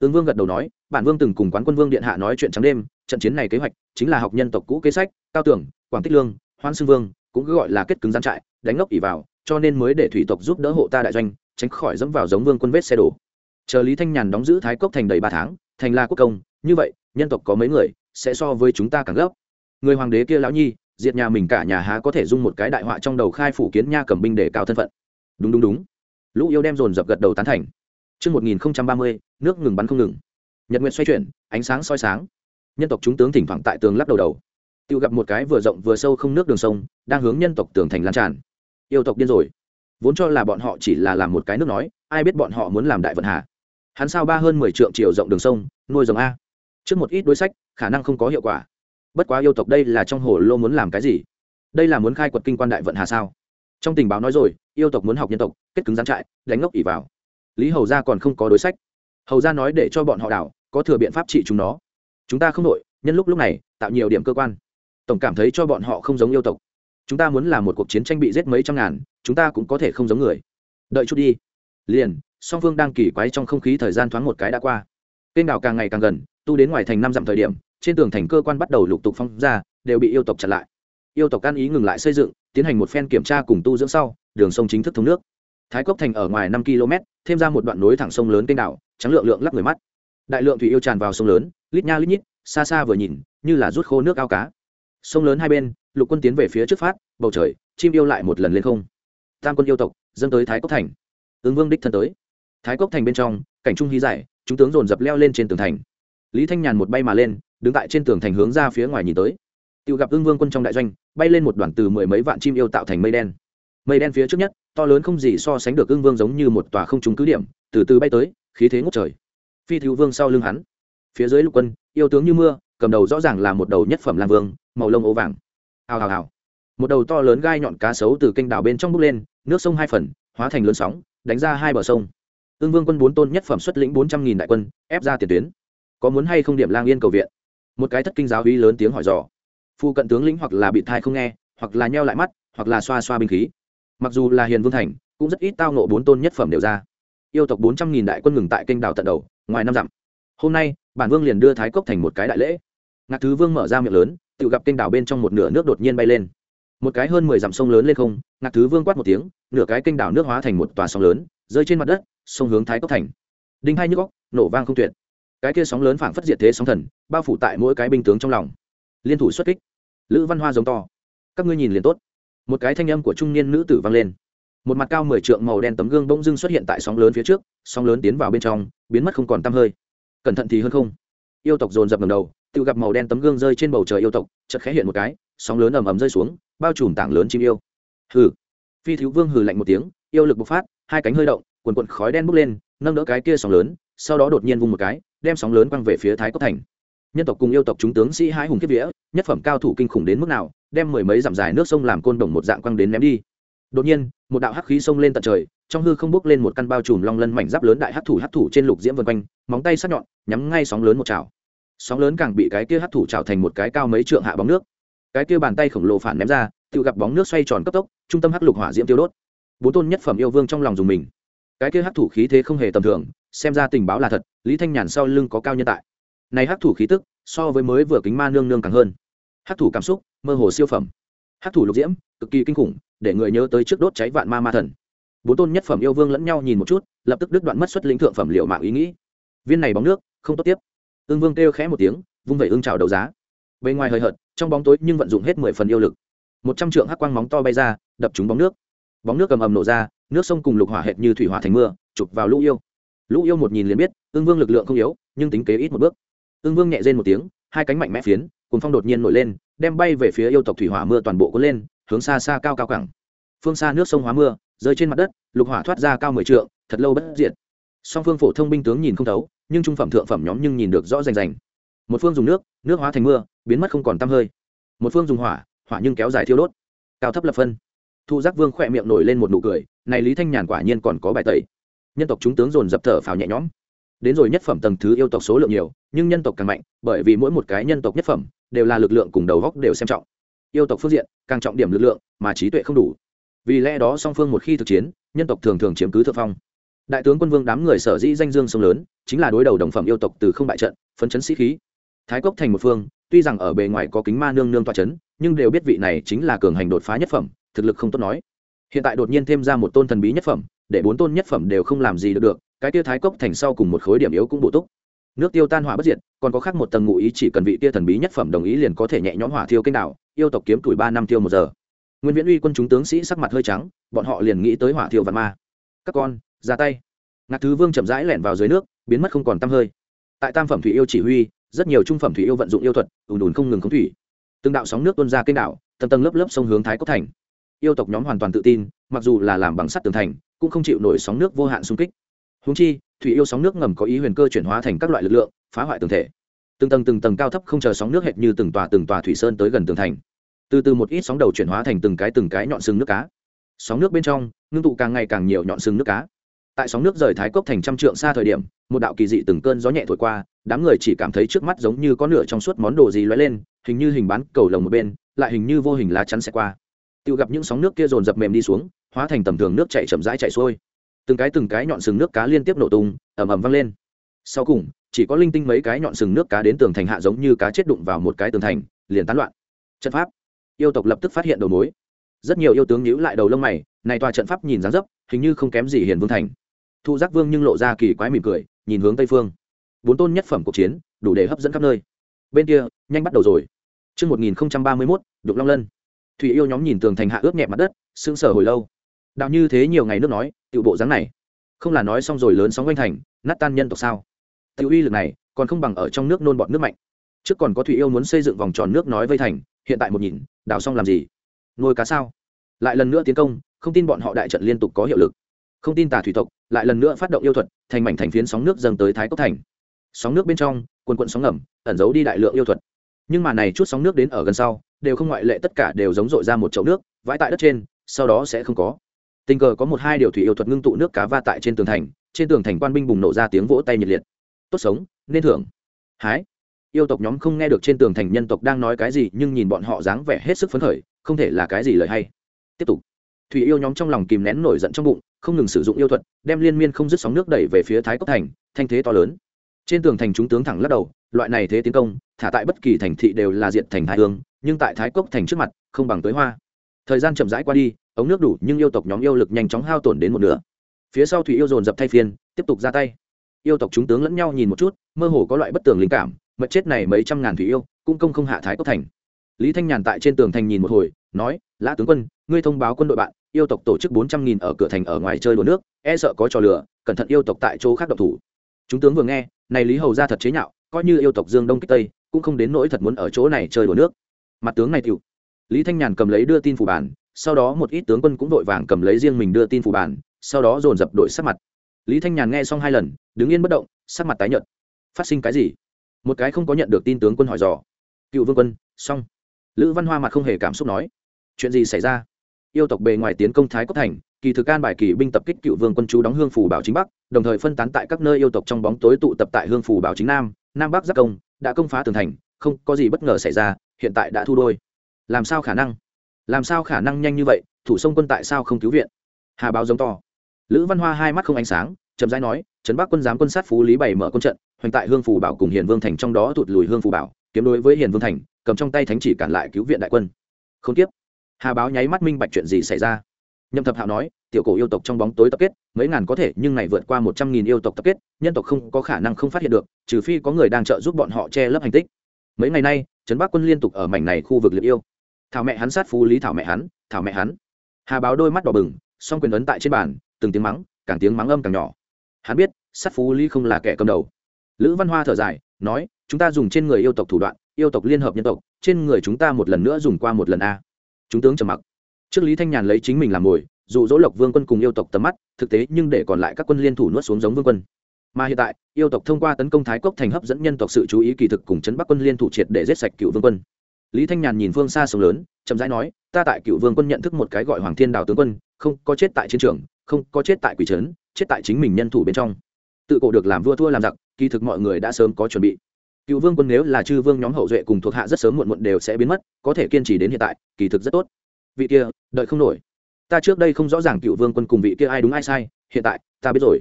tướng vương gật đầu nói, bản vương từng cùng quán quân vương điện hạ nói chuyện trắng đêm, trận chiến này kế hoạch chính là học nhân tộc cũ kế sách, cao tưởng quảng tích lương, hoan xương vương cũng gọi là kết cứng gian trại, đánh ngốc ỉ vào, cho nên mới để thủy tộc giúp đỡ hộ ta đại doanh, tránh khỏi dẫm vào giống vương quân vết xe đổ. Chờ lý thanh nhàn đóng giữ thái cốc thành đầy ba tháng, thành la quốc công, như vậy, nhân tộc có mấy người, sẽ so với chúng ta càng gấp. Người hoàng đế kia lão nhi, diệt nhà mình cả nhà há có thể dung một cái đại họa trong đầu khai phủ kiến nha cầm binh để cao thân phận. Đúng đúng đúng. Lũ yêu đem dồn dập gật đầu tán thành. Trước 1030, nước ngừng bắn không ngừng. Nhật nguyệt xoay chuyển, ánh sáng soi sáng. Nhân tộc chúng tướng thỉnh thoảng tại tường lắc đầu đầu. Tiêu gặp một cái vừa rộng vừa sâu không nước đường sông, đang hướng nhân tộc tường thành lan tràn. Yêu tộc điên rồi. Vốn cho là bọn họ chỉ là làm một cái nước nói, ai biết bọn họ muốn làm đại vận hà. Hắn sao ba hơn mười triệu chiều rộng đường sông, nuôi rồng a. Trước một ít đối sách, khả năng không có hiệu quả. Bất quá yêu tộc đây là trong hồ lô muốn làm cái gì? đây là muốn khai quật kinh quan đại vận hà sao trong tình báo nói rồi yêu tộc muốn học nhân tộc kết cứng gián trại đánh ngốc ỉ vào lý hầu gia còn không có đối sách. Hầu gia nói để cho bọn họ đảo, có thừa biện pháp trị chúng nó. Chúng ta không đội nhân lúc lúc này, tạo nhiều điểm cơ quan. Tổng cảm thấy cho bọn họ không giống yêu tộc. Chúng ta muốn làm một cuộc chiến tranh bị giết mấy trăm ngàn, chúng ta cũng có thể không giống người. Đợi chút đi. Liền, song phương đang kỳ quái trong không khí thời gian thoáng một cái đã qua. Kênh đảo càng ngày càng gần, tu đến ngoài thành năm dặm thời điểm, trên tường thành cơ quan bắt đầu lục tục phong ra, đều bị yêu tộc chặn lại. Yêu tộc can ý ngừng lại xây dựng, tiến hành một phen kiểm tra cùng tu dưỡng sau, đường sông chính thức thống nước. Thái cốc thành ở ngoài năm km thêm ra một đoạn nối thẳng sông lớn kênh đảo, trắng lượng lượng lắc người mắt. Đại lượng thủy yêu tràn vào sông lớn, lít nha lít nhít, xa xa vừa nhìn, như là rút khô nước ao cá. Sông lớn hai bên, lục quân tiến về phía trước phát, bầu trời, chim yêu lại một lần lên không. Tam quân yêu tộc, dâng tới thái cốc thành. Ứng vương đích thân tới. Thái cốc thành bên trong, cảnh trung hí giải, chúng tướng dồn dập leo lên trên tường thành. Lý thanh nhàn một bay mà lên, đứng tại trên tường thành hướng ra phía ngoài nhìn tới. Tự gặp ương vương quân trong đại doanh, bay lên một đoàn từ mười mấy vạn chim yêu tạo thành mây đen mây đen phía trước nhất, to lớn không gì so sánh được ưng vương giống như một tòa không trúng cứ điểm, từ từ bay tới, khí thế ngút trời. Phi thiếu vương sau lưng hắn. Phía dưới lục quân, yêu tướng như mưa, cầm đầu rõ ràng là một đầu nhất phẩm làm vương, màu lông ố vàng. Hào hào hào. Một đầu to lớn gai nhọn cá sấu từ kênh đảo bên trong bốc lên, nước sông hai phần, hóa thành lớn sóng, đánh ra hai bờ sông. Ương vương quân bốn tôn nhất phẩm xuất lĩnh bốn trăm nghìn đại quân, ép ra tiền tuyến. Có muốn hay không điểm lang yên cầu viện? Một cái thất kinh giáo uy lớn tiếng hỏi dò. Phu cận tướng lĩnh hoặc là bị thai không nghe, hoặc là nheo lại mắt, hoặc là xoa xoa binh khí mặc dù là hiền vương thành, cũng rất ít tao nộ bốn tôn nhất phẩm đều ra. Yêu tộc bốn trăm nghìn đại quân ngừng tại kênh đảo tận đầu, ngoài năm dặm. Hôm nay, bản vương liền đưa thái cốc thành một cái đại lễ. Ngạc thứ vương mở ra miệng lớn, tự gặp kênh đảo bên trong một nửa nước đột nhiên bay lên. Một cái hơn mười dặm sông lớn lên không, ngạc thứ vương quát một tiếng, nửa cái kênh đảo nước hóa thành một tòa sông lớn, rơi trên mặt đất, sông hướng thái cốc thành. Đinh hai nhức góc nổ vang không tuyệt. Cái kia sóng lớn phảng phất diệt thế sóng thần, bao phủ tại mỗi cái binh tướng trong lòng. Liên thủ xuất kích. Lữ văn hoa giống to. Các ngươi nhìn liền tốt một cái thanh âm của trung niên nữ tử vang lên. Một mặt cao mười trượng màu đen tấm gương bỗng dưng xuất hiện tại sóng lớn phía trước, sóng lớn tiến vào bên trong, biến mất không còn tăm hơi. Cẩn thận thì hơn không. Yêu tộc dồn dập ngầm đầu, tự gặp màu đen tấm gương rơi trên bầu trời yêu tộc chật khẽ hiện một cái, sóng lớn ầm ầm rơi xuống, bao trùm tảng lớn chim yêu. Hừ. Phi thiếu vương hừ lạnh một tiếng, yêu lực bộc phát, hai cánh hơi động quần quần khói đen bốc lên, nâng đỡ cái kia sóng lớn, sau đó đột nhiên vung một cái, đem sóng lớn quăng về phía thái cốc thành. Nhân tộc cùng yêu tộc chúng tướng sĩ hai hùng kiếp vía, nhất phẩm cao thủ kinh khủng đến mức nào đem mười mấy dặm dài nước sông làm côn đồng một dạng quăng đến ném đi. Đột nhiên, một đạo hắc khí xông lên tận trời, trong hư không bốc lên một căn bao trùm long lân mảnh giáp lớn đại hắc thủ hắc thủ trên lục diễm vân quanh, móng tay sắc nhọn, nhắm ngay sóng lớn một chảo sóng lớn càng bị cái kia hắc thủ chảo thành một cái cao mấy trượng hạ bóng nước. Cái kia bàn tay khổng lồ phản ném ra, tự gặp bóng nước xoay tròn cấp tốc, trung tâm hắc lục hỏa diễm tiêu đốt. Bốn tôn nhất phẩm yêu vương trong lòng dùng mình. Cái kia hắc thủ khí thế không hề tầm thường, xem ra tình báo là thật, lý thanh nhàn sau lưng có cao nhân tại. Này hắc thủ khí tức, so với mới vừa kính ma nương nương càng hơn. Hắc thủ cảm xúc mơ hồ siêu phẩm. Hát thủ lục diễm, cực kỳ kinh khủng, để người nhớ tới trước đốt cháy vạn ma ma thần. Bốn tôn nhất phẩm yêu vương lẫn nhau nhìn một chút, lập tức đứt đoạn mất xuất lĩnh thượng phẩm liệu mạng ý nghĩ. Viên này bóng nước, không tốt tiếp. Ương vương kêu khẽ một tiếng, vung vẩy ương trào đầu giá. Bề ngoài hời hợt, trong bóng tối nhưng vận dụng hết mười phần yêu lực. Một trăm trượng hắc quang móng to bay ra, đập trúng bóng nước. Bóng nước cầm ầm nổ ra, nước sông cùng lục hỏa hệt như thủy hỏa thành mưa, chụp vào lũ yêu. Lũ yêu một nhìn liền biết ương vương lực lượng không yếu, nhưng tính kế ít một bước. Ương vương nhẹ rên một tiếng, hai cánh mạnh mẽ phiến cùng phong đột nhiên nổi lên, đem bay về phía yêu tộc thủy hỏa mưa toàn bộ cuốn lên, hướng xa xa cao cao cẳng. Phương xa nước sông hóa mưa, rơi trên mặt đất, lục hỏa thoát ra cao mười trượng, thật lâu bất diệt. Song phương phổ thông binh tướng nhìn không thấu, nhưng trung phẩm thượng phẩm nhóm nhưng nhìn được rõ rành rành. Một phương dùng nước nước hóa thành mưa, biến mất không còn tăm hơi. Một phương dùng hỏa hỏa nhưng kéo dài thiêu đốt. Cao thấp lập phân. Thu giác vương khỏe miệng nổi lên một nụ cười, này lý thanh nhàn quả nhiên còn có bài tẩy. Nhân tộc chúng tướng dồn dập thở phào nhẹ nhõm. Đến rồi nhất phẩm tầng thứ yêu tộc số lượng nhiều, nhưng nhân tộc càng mạnh, bởi vì mỗi một cái nhân tộc nhất phẩm đều là lực lượng cùng đầu góc đều xem trọng. Yêu tộc phương diện, càng trọng điểm lực lượng mà trí tuệ không đủ. Vì lẽ đó song phương một khi thực chiến, nhân tộc thường thường chiếm cứ thượng phong. Đại tướng quân vương đám người sở dĩ danh dương sông lớn, chính là đối đầu đồng phẩm yêu tộc từ không bại trận, phấn chấn sĩ khí. Thái cốc thành một phương, tuy rằng ở bề ngoài có kính ma nương nương toa c h ấ n nhưng đều biết vị này chính là cường hành đột phá nhất phẩm, thực lực không tốt nói. Hiện tại đột nhiên thêm ra một tôn thần bí nhất phẩm, để bốn tôn nhất phẩm đều không làm gì được được, cái tia thái cốc thành sau cùng một khối điểm yếu cũng bổ túc nước tiêu tan hỏa bất diệt, còn có khác một tầng ngụ ý chỉ cần vị tia thần bí nhất phẩm đồng ý liền có thể nhẹ nhõm hỏa thiêu kênh đảo. yêu tộc kiếm tuổi ba năm tiêu một giờ. Nguyên viễn uy quân chúng tướng sĩ sắc mặt hơi trắng, bọn họ liền nghĩ tới hỏa thiêu vạn ma. Các con, ra tay. Ngạc thứ vương chậm rãi lẻn vào dưới nước, biến mất không còn t hơi. Tại tam phẩm thủy yêu chỉ huy, rất nhiều trung phẩm thủy yêu vận dụng yêu thuật, ùn ùn không ngừng khống thủy. Từng đạo sóng nước tuôn ra kênh đảo, tầng tầng lớp lớp sông hướng thái cốc thành. Yêu tộc nhóm hoàn toàn tự tin, mặc dù là làm bằng sắt tường thành, cũng không chịu nổi sóng nước vô hạn xung kích. Húng chi thủy yêu sóng nước ngầm có ý huyền cơ chuyển hóa thành các loại lực lượng, phá hoại tường thể. Từng tầng từng tầng cao thấp không chờ sóng nước hệt như từng tòa từng tòa thủy sơn tới gần tường thành. Từ từ một ít sóng đầu chuyển hóa thành từng cái từng cái nhọn sừng nước cá. Sóng nước bên trong, ngưng tụ càng ngày càng nhiều nhọn sừng nước cá. Tại sóng nước rời thái cốc thành trăm trượng xa thời điểm, một đạo kỳ dị từng cơn gió nhẹ thổi qua, đám người chỉ cảm thấy trước mắt giống như có nửa trong suốt món đồ gì lóe lên, hình như hình bán cầu lồng một bên, lại hình như vô hình lá chắn xẹt qua. Tự gặp những sóng nước kia dồn dập mềm đi xuống, hóa thành tầm thường nước chạy chậm rãi chạy xuôi từng cái từng cái nhọn sừng nước cá liên tiếp nổ tung ẩm ẩm văng lên. Sau cùng chỉ có linh tinh mấy cái nhọn sừng nước cá đến tường thành hạ giống như cá chết đụng vào một cái tường thành liền tán loạn. Trận pháp. Yêu tộc lập tức phát hiện đầu mối. Rất nhiều yêu tướng nhíu lại đầu lông mày này tòa trận pháp nhìn dáng dấp hình như không kém gì hiền vương thành. Thu giác vương nhưng lộ ra kỳ quái mỉm cười nhìn hướng tây phương. Bốn tôn nhất phẩm cuộc chiến đủ để hấp dẫn khắp nơi. Bên kia nhanh bắt đầu rồi. Trước 1031, Đục Long Lân. Thủy yêu nhóm nhìn tường thành hạ ướt nhẹ mặt đất, sững sờ hồi lâu. Đạo như thế nhiều ngày nước nói, tiểu bộ dáng này. Không là nói xong rồi lớn sóng quanh thành, nát tan nhân tộc sao? Tiểu uy lực này, còn không bằng ở trong nước nôn bọt nước mạnh. Trước còn có thủy yêu muốn xây dựng vòng tròn nước nói vây thành, hiện tại một nhìn, đào xong làm gì? Nuôi cá sao? Lại lần nữa tiến công, không tin bọn họ đại trận liên tục có hiệu lực. Không tin tà thủy tộc, lại lần nữa phát động yêu thuật, thành mảnh thành phiến sóng nước dâng tới thái cốc thành. Sóng nước bên trong, quần quận sóng ngầm, ẩn giấu đi đại lượng yêu thuật nhưng mà này chút sóng nước đến ở gần sau đều không ngoại lệ tất cả đều giống dội ra một chậu nước vãi tại đất trên sau đó sẽ không có tình cờ có một hai điều thủy yêu thuật ngưng tụ nước cá va tại trên tường thành, trên tường thành quan binh bùng nổ ra tiếng vỗ tay nhiệt liệt. Tốt sống, nên thưởng. Hái. Yêu tộc nhóm không nghe được trên tường thành nhân tộc đang nói cái gì, nhưng nhìn bọn họ dáng vẻ hết sức phấn khởi, không thể là cái gì lời hay. Tiếp tục. Thủy yêu nhóm trong lòng kìm nén nổi giận trong bụng, không ngừng sử dụng yêu thuật, đem liên miên không dứt sóng nước đẩy về phía thái cốc thành, thanh thế to lớn. Trên tường thành chúng tướng thẳng lắc đầu, loại này thế tiến công, thả tại bất kỳ thành thị đều là diện thành thái hương, nhưng tại thái cốc thành trước mặt, không bằng tới hoa. Thời gian chậm rãi qua đi ống nước đủ nhưng yêu tộc nhóm yêu lực nhanh chóng hao tổn đến một nửa. Phía sau thủy yêu dồn dập thay phiên, tiếp tục ra tay. Yêu tộc chúng tướng lẫn nhau nhìn một chút, mơ hồ có loại bất tường linh cảm, mật chết này mấy trăm ngàn thủy yêu, cũng công không hạ thái cốc thành. Lý thanh nhàn tại trên tường thành nhìn một hồi, nói, lã tướng quân, ngươi thông báo quân đội bạn, yêu tộc tổ chức bốn trăm nghìn ở cửa thành ở ngoài chơi đùa nước e sợ có trò lửa cẩn thận yêu tộc tại chỗ khác độc thủ. Chúng tướng vừa nghe, này lý hầu ra thật chế nhạo, coi như yêu tộc dương đông kích tây, cũng không đến nỗi thật muốn ở chỗ này chơi đùa nước. Mặt tướng này tiểu. Lý thanh nhàn cầm lấy đưa tin phủ bản sau đó một ít tướng quân cũng vội vàng cầm lấy riêng mình đưa tin phủ bản, sau đó dồn dập đội sắc mặt. Lý thanh nhàn nghe xong hai lần, đứng yên bất động, sắc mặt tái nhợt. Phát sinh cái gì? Một cái không có nhận được tin tướng quân hỏi dò. Cựu vương quân, xong. Lữ văn hoa mặt không hề cảm xúc nói. Chuyện gì xảy ra? Yêu tộc bề ngoài tiến công thái cốc thành, kỳ thực can bài kỳ binh tập kích cựu vương quân chú đóng hương phủ bảo chính bắc, đồng thời phân tán tại các nơi yêu tộc trong bóng tối tụ tập tại hương phủ bảo chính nam nam bắc giác công, đã công phá tường thành, không có gì bất ngờ xảy ra, hiện tại đã thu đôi. Làm sao khả năng? Làm sao khả năng nhanh như vậy, thủ sông quân tại sao không cứu viện? Hà báo giống to. Lữ văn hoa hai mắt không ánh sáng, chậm rãi nói, trấn bắc quân giám quân sát phú lý bày mở quân trận, hoành tại hương phủ bảo cùng hiền vương thành trong đó thụt lùi hương phủ bảo, kiếm đối với hiền vương thành, cầm trong tay thánh chỉ cản lại cứu viện đại quân. Không tiếp. Hà báo nháy mắt minh bạch chuyện gì xảy ra. Nhâm thập hạo nói, tiểu cổ yêu tộc trong bóng tối tập kết, mấy ngàn có thể, nhưng này vượt qua một trăm nghìn yêu tộc tập kết, nhân tộc không có khả năng không phát hiện được, trừ phi có người đang trợ giúp bọn họ che lấp hành tích. Mấy ngày nay, trấn bắc quân liên tục ở mảnh này khu vực liệt yêu thảo mẹ hắn sát phú lý thảo mẹ hắn, thảo mẹ hắn. Hà báo đôi mắt đỏ bừng, song quyền ấn tại trên bàn, từng tiếng mắng, càng tiếng mắng âm càng nhỏ. Hắn biết, sát phú lý không là kẻ cầm đầu. Lữ văn hoa thở dài, nói, chúng ta dùng trên người yêu tộc thủ đoạn, yêu tộc liên hợp nhân tộc, trên người chúng ta một lần nữa dùng qua một lần a. Chúng tướng trầm mặc. Trước lý thanh nhàn lấy chính mình làm mồi, dụ dỗ lộc vương quân cùng yêu tộc tầm mắt, thực tế nhưng để còn lại các quân liên thủ nuốt xuống giống vương quân. Mà hiện tại, yêu tộc thông qua tấn công thái cốc thành hấp dẫn nhân tộc sự chú ý kỳ thực cùng chấn bắc quân liên thủ triệt để giết sạch cựu vương quân lý thanh nhàn nhìn phương xa sông lớn, chậm rãi nói, ta tại cựu vương quân nhận thức một cái gọi hoàng thiên đào tướng quân, không, có chết tại chiến trường, không, có chết tại quỷ trấn, chết tại chính mình nhân thủ bên trong. Tự cổ được làm vua thua làm giặc, kỳ thực mọi người đã sớm có chuẩn bị. Cựu vương quân nếu là chư vương nhóm hậu duệ cùng thuộc hạ rất sớm muộn muộn đều sẽ biến mất, có thể kiên trì đến hiện tại, kỳ thực rất tốt. Vị kia, đợi không nổi. Ta trước đây không rõ ràng cựu vương quân cùng vị kia ai đúng ai sai, hiện tại, ta biết rồi.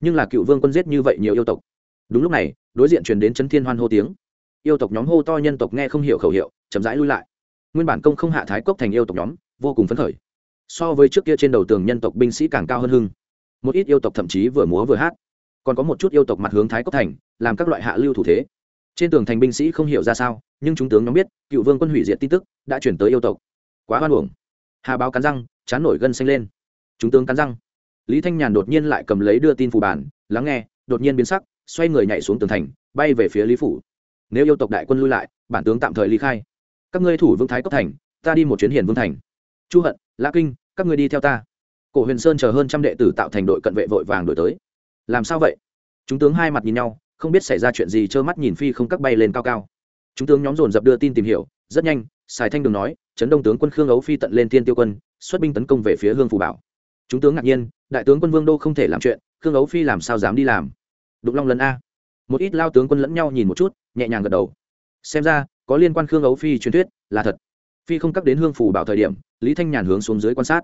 Nhưng là cựu vương quân giết như vậy nhiều yêu tộc. Đúng lúc này, đối diện truyền đến chấn thiên hoan hô tiếng. Yêu tộc nhóm hô to, nhân tộc nghe không hiểu khẩu hiệu chậm rãi lui lại. Nguyên bản công không hạ thái cốc thành yêu tộc nhóm, vô cùng phấn khởi. So với trước kia trên đầu tường nhân tộc binh sĩ càng cao hơn hưng. Một ít yêu tộc thậm chí vừa múa vừa hát. Còn có một chút yêu tộc mặt hướng thái cốc thành, làm các loại hạ lưu thủ thế. Trên tường thành binh sĩ không hiểu ra sao, nhưng chúng tướng nhóm biết, cựu vương quân hủy diệt tin tức, đã chuyển tới yêu tộc. Quá hoan hưởng hà báo cắn răng, chán nổi gân xanh lên. Chúng tướng cắn răng. Lý thanh nhàn đột nhiên lại cầm lấy đưa tin phủ bản, lắng nghe, đột nhiên biến sắc, xoay người nhảy xuống tường thành, bay về phía lý phủ. Nếu yêu tộc đại quân lui lại, bản tướng tạm thời ly khai các ngươi thủ vương thái cốc thành, ta đi một chuyến hiền vương thành. Chu hận, lã kinh, các ngươi đi theo ta. Cổ huyền sơn chờ hơn trăm đệ tử tạo thành đội cận vệ vội vàng đổi tới. Làm sao vậy? Chúng tướng hai mặt nhìn nhau, không biết xảy ra chuyện gì, trơ mắt nhìn phi không các bay lên cao cao. Chúng tướng nhóm dồn dập đưa tin tìm hiểu, rất nhanh, sài thanh đường nói, trấn đông tướng quân khương ấu phi tận lên thiên tiêu quân, xuất binh tấn công về phía hương phù bảo. Chúng tướng ngạc nhiên, đại tướng quân vương đô không thể làm chuyện, khương ấu phi làm sao dám đi làm? Đục long lần a. Một ít lao tướng quân lẫn nhau nhìn một chút, nhẹ nhàng gật đầu. Xem ra có liên quan khương ấu phi truyền thuyết, là thật. Phi không cắt đến hương phủ bảo thời điểm, lý thanh nhàn hướng xuống dưới quan sát.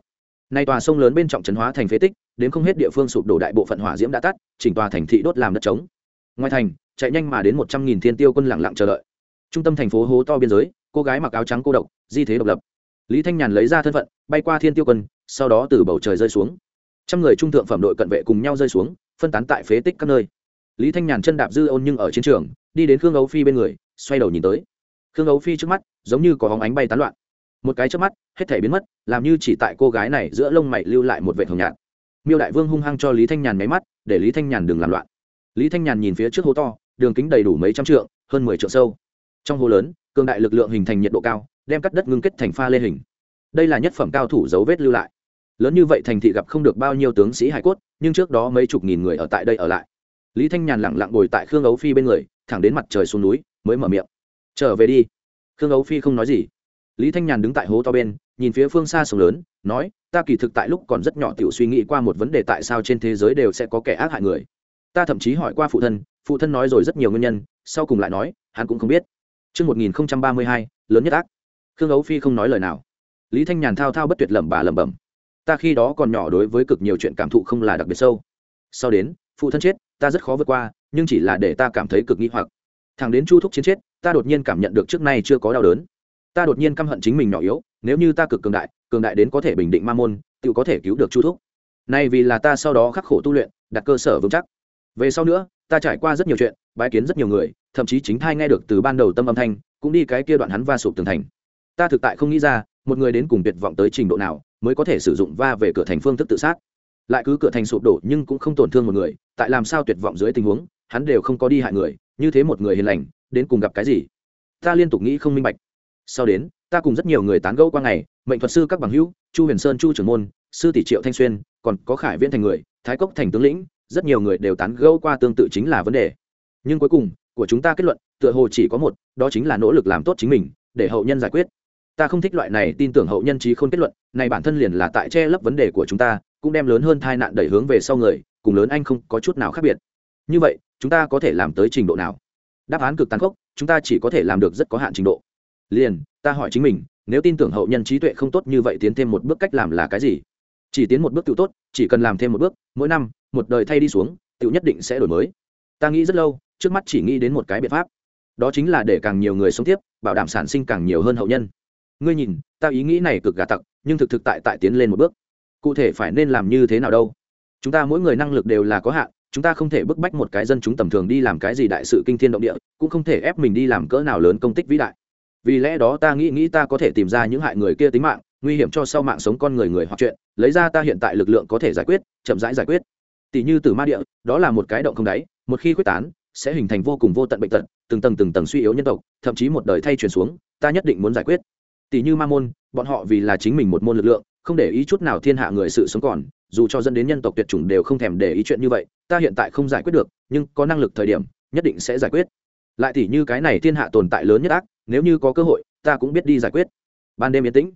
Nay tòa sông lớn bên trọng trấn hóa thành phế tích, đến không hết địa phương sụp đổ đại bộ phận hỏa diễm đã tắt, chỉnh tòa thành thị đốt làm đất trống. Ngoài thành, chạy nhanh mà đến một trăm nghìn thiên tiêu quân lặng lặng chờ đợi. Trung tâm thành phố hố to biên giới, cô gái mặc áo trắng cô độc, di thế độc lập. Lý thanh nhàn lấy ra thân phận, bay qua thiên tiêu quân, sau đó từ bầu trời rơi xuống. Trăm người trung thượng phẩm đội cận vệ cùng nhau rơi xuống, phân tán tại phế tích các nơi. Lý thanh nhàn chân đạp dư ôn nhưng ở chiến trường, đi đến khương ấu phi bên người, xoay đầu nhìn tới khương ấu phi trước mắt giống như có hóng ánh bay tán loạn. Một cái trước mắt, hết thể biến mất, làm như chỉ tại cô gái này giữa lông mày lưu lại một vệ hồng nhạt. Miêu đại vương hung hăng cho lý thanh nhàn máy mắt, để lý thanh nhàn đừng làm loạn. Lý thanh nhàn nhìn phía trước hố to, đường kính đầy đủ mấy trăm trượng, hơn mười trượng sâu. Trong hố lớn, cường đại lực lượng hình thành nhiệt độ cao, đem cắt đất ngưng kết thành pha lê hình. Đây là nhất phẩm cao thủ dấu vết lưu lại. Lớn như vậy thành thị gặp không được bao nhiêu tướng sĩ hải cốt, nhưng trước đó mấy chục nghìn người ở tại đây ở lại. Lý thanh nhàn lẳng lặng ngồi tại khương ấu phi bên người, thẳng đến mặt trời xuống núi, mới mở miệng trở về đi khương ấu phi không nói gì lý thanh nhàn đứng tại hố to bên nhìn phía phương xa sông lớn nói ta kỳ thực tại lúc còn rất nhỏ t i ể u suy nghĩ qua một vấn đề tại sao trên thế giới đều sẽ có kẻ ác hại người ta thậm chí hỏi qua phụ thân phụ thân nói rồi rất nhiều nguyên nhân sau cùng lại nói hắn cũng không biết Trước 1032, lớn nhất ác. Khương Ấu Phi không nói lời nào. Lý Thanh Nhàn thao thao bất tuyệt lẩm bà lẩm bẩm. Ta khi đó còn nhỏ đối với cực nhiều chuyện cảm thụ không là đặc biệt sâu. Sau đến, phụ thân chết, ta rất khó vượt qua, nhưng chỉ là để ta cảm thấy cực nghi hoặc. Thằng đến Chu Thúc chiến chết, ta đột nhiên cảm nhận được trước nay chưa có đau đớn. Ta đột nhiên căm hận chính mình nhỏ yếu nếu như ta cực cường đại cường đại đến có thể bình định ma môn tự có thể cứu được chu thúc. Nay vì là ta sau đó khắc khổ tu luyện đặt cơ sở vững chắc. Về sau nữa ta trải qua rất nhiều chuyện bái kiến rất nhiều người thậm chí chính thai nghe được từ ban đầu tâm âm thanh cũng đi cái kia đoạn hắn va sụp tường thành. Ta thực tại không nghĩ ra một người đến cùng tuyệt vọng tới trình độ nào mới có thể sử dụng va về cửa thành phương thức tự sát. Lại cứ cửa thành sụp đổ nhưng cũng không tổn thương một người tại làm sao tuyệt vọng dưới tình huống hắn đều không có đi hại người, như thế một người hiền lành, đến cùng gặp cái gì? Ta liên tục nghĩ không minh bạch. Sau đến, ta cùng rất nhiều người tán gẫu qua ngày, mệnh thuật sư các bằng hữu, chu huyền sơn, chu trưởng môn, sư tỷ triệu thanh xuyên, còn có khải viễn thành người, thái cốc thành tướng lĩnh, rất nhiều người đều tán gẫu qua tương tự chính là vấn đề. Nhưng cuối cùng, của chúng ta kết luận, tựa hồ chỉ có một, đó chính là nỗ lực làm tốt chính mình, để hậu nhân giải quyết. Ta không thích loại này tin tưởng hậu nhân trí không kết luận, này bản thân liền là tại che lấp vấn đề của chúng ta, cũng đem lớn hơn tai nạn đẩy hướng về sau người, cùng lớn anh không có chút nào khác biệt. Như vậy chúng ta có thể làm tới trình độ nào? Đáp án cực tàn khốc, chúng ta chỉ có thể làm được rất có hạn trình độ. Liền, ta hỏi chính mình, nếu tin tưởng hậu nhân trí tuệ không tốt như vậy tiến thêm một bước cách làm là cái gì? Chỉ tiến một bước tự tốt, chỉ cần làm thêm một bước, mỗi năm, một đời thay đi xuống, tự nhất định sẽ đổi mới. Ta nghĩ rất lâu, trước mắt chỉ nghĩ đến một cái biện pháp. Đó chính là để càng nhiều người sống tiếp, bảo đảm sản sinh càng nhiều hơn hậu nhân. Ngươi nhìn, ta ý nghĩ này cực gà tặc, nhưng thực thực tại tại tiến lên một bước. Cụ thể phải nên làm như thế nào đâu? Chúng ta mỗi người năng lực đều là có hạn chúng ta không thể bức bách một cái dân chúng tầm thường đi làm cái gì đại sự kinh thiên động địa, cũng không thể ép mình đi làm cỡ nào lớn công tích vĩ đại. Vì lẽ đó ta nghĩ nghĩ ta có thể tìm ra những hại người kia tính mạng, nguy hiểm cho sau mạng sống con người người hoặc chuyện, lấy ra ta hiện tại lực lượng có thể giải quyết, chậm rãi giải quyết. Tỷ như từ ma địa, đó là một cái động không đáy, một khi quyết tán, sẽ hình thành vô cùng vô tận bệnh tật, từng tầng từng tầng suy yếu nhân tộc, thậm chí một đời thay truyền xuống, ta nhất định muốn giải quyết. Tỷ như ma môn, bọn họ vì là chính mình một môn lực lượng, không để ý chút nào thiên hạ người sự sống còn dù cho dẫn đến nhân tộc tuyệt chủng đều không thèm để ý chuyện như vậy, ta hiện tại không giải quyết được, nhưng có năng lực thời điểm, nhất định sẽ giải quyết. Lại thì như cái này thiên hạ tồn tại lớn nhất ác, nếu như có cơ hội, ta cũng biết đi giải quyết. Ban đêm yên tĩnh.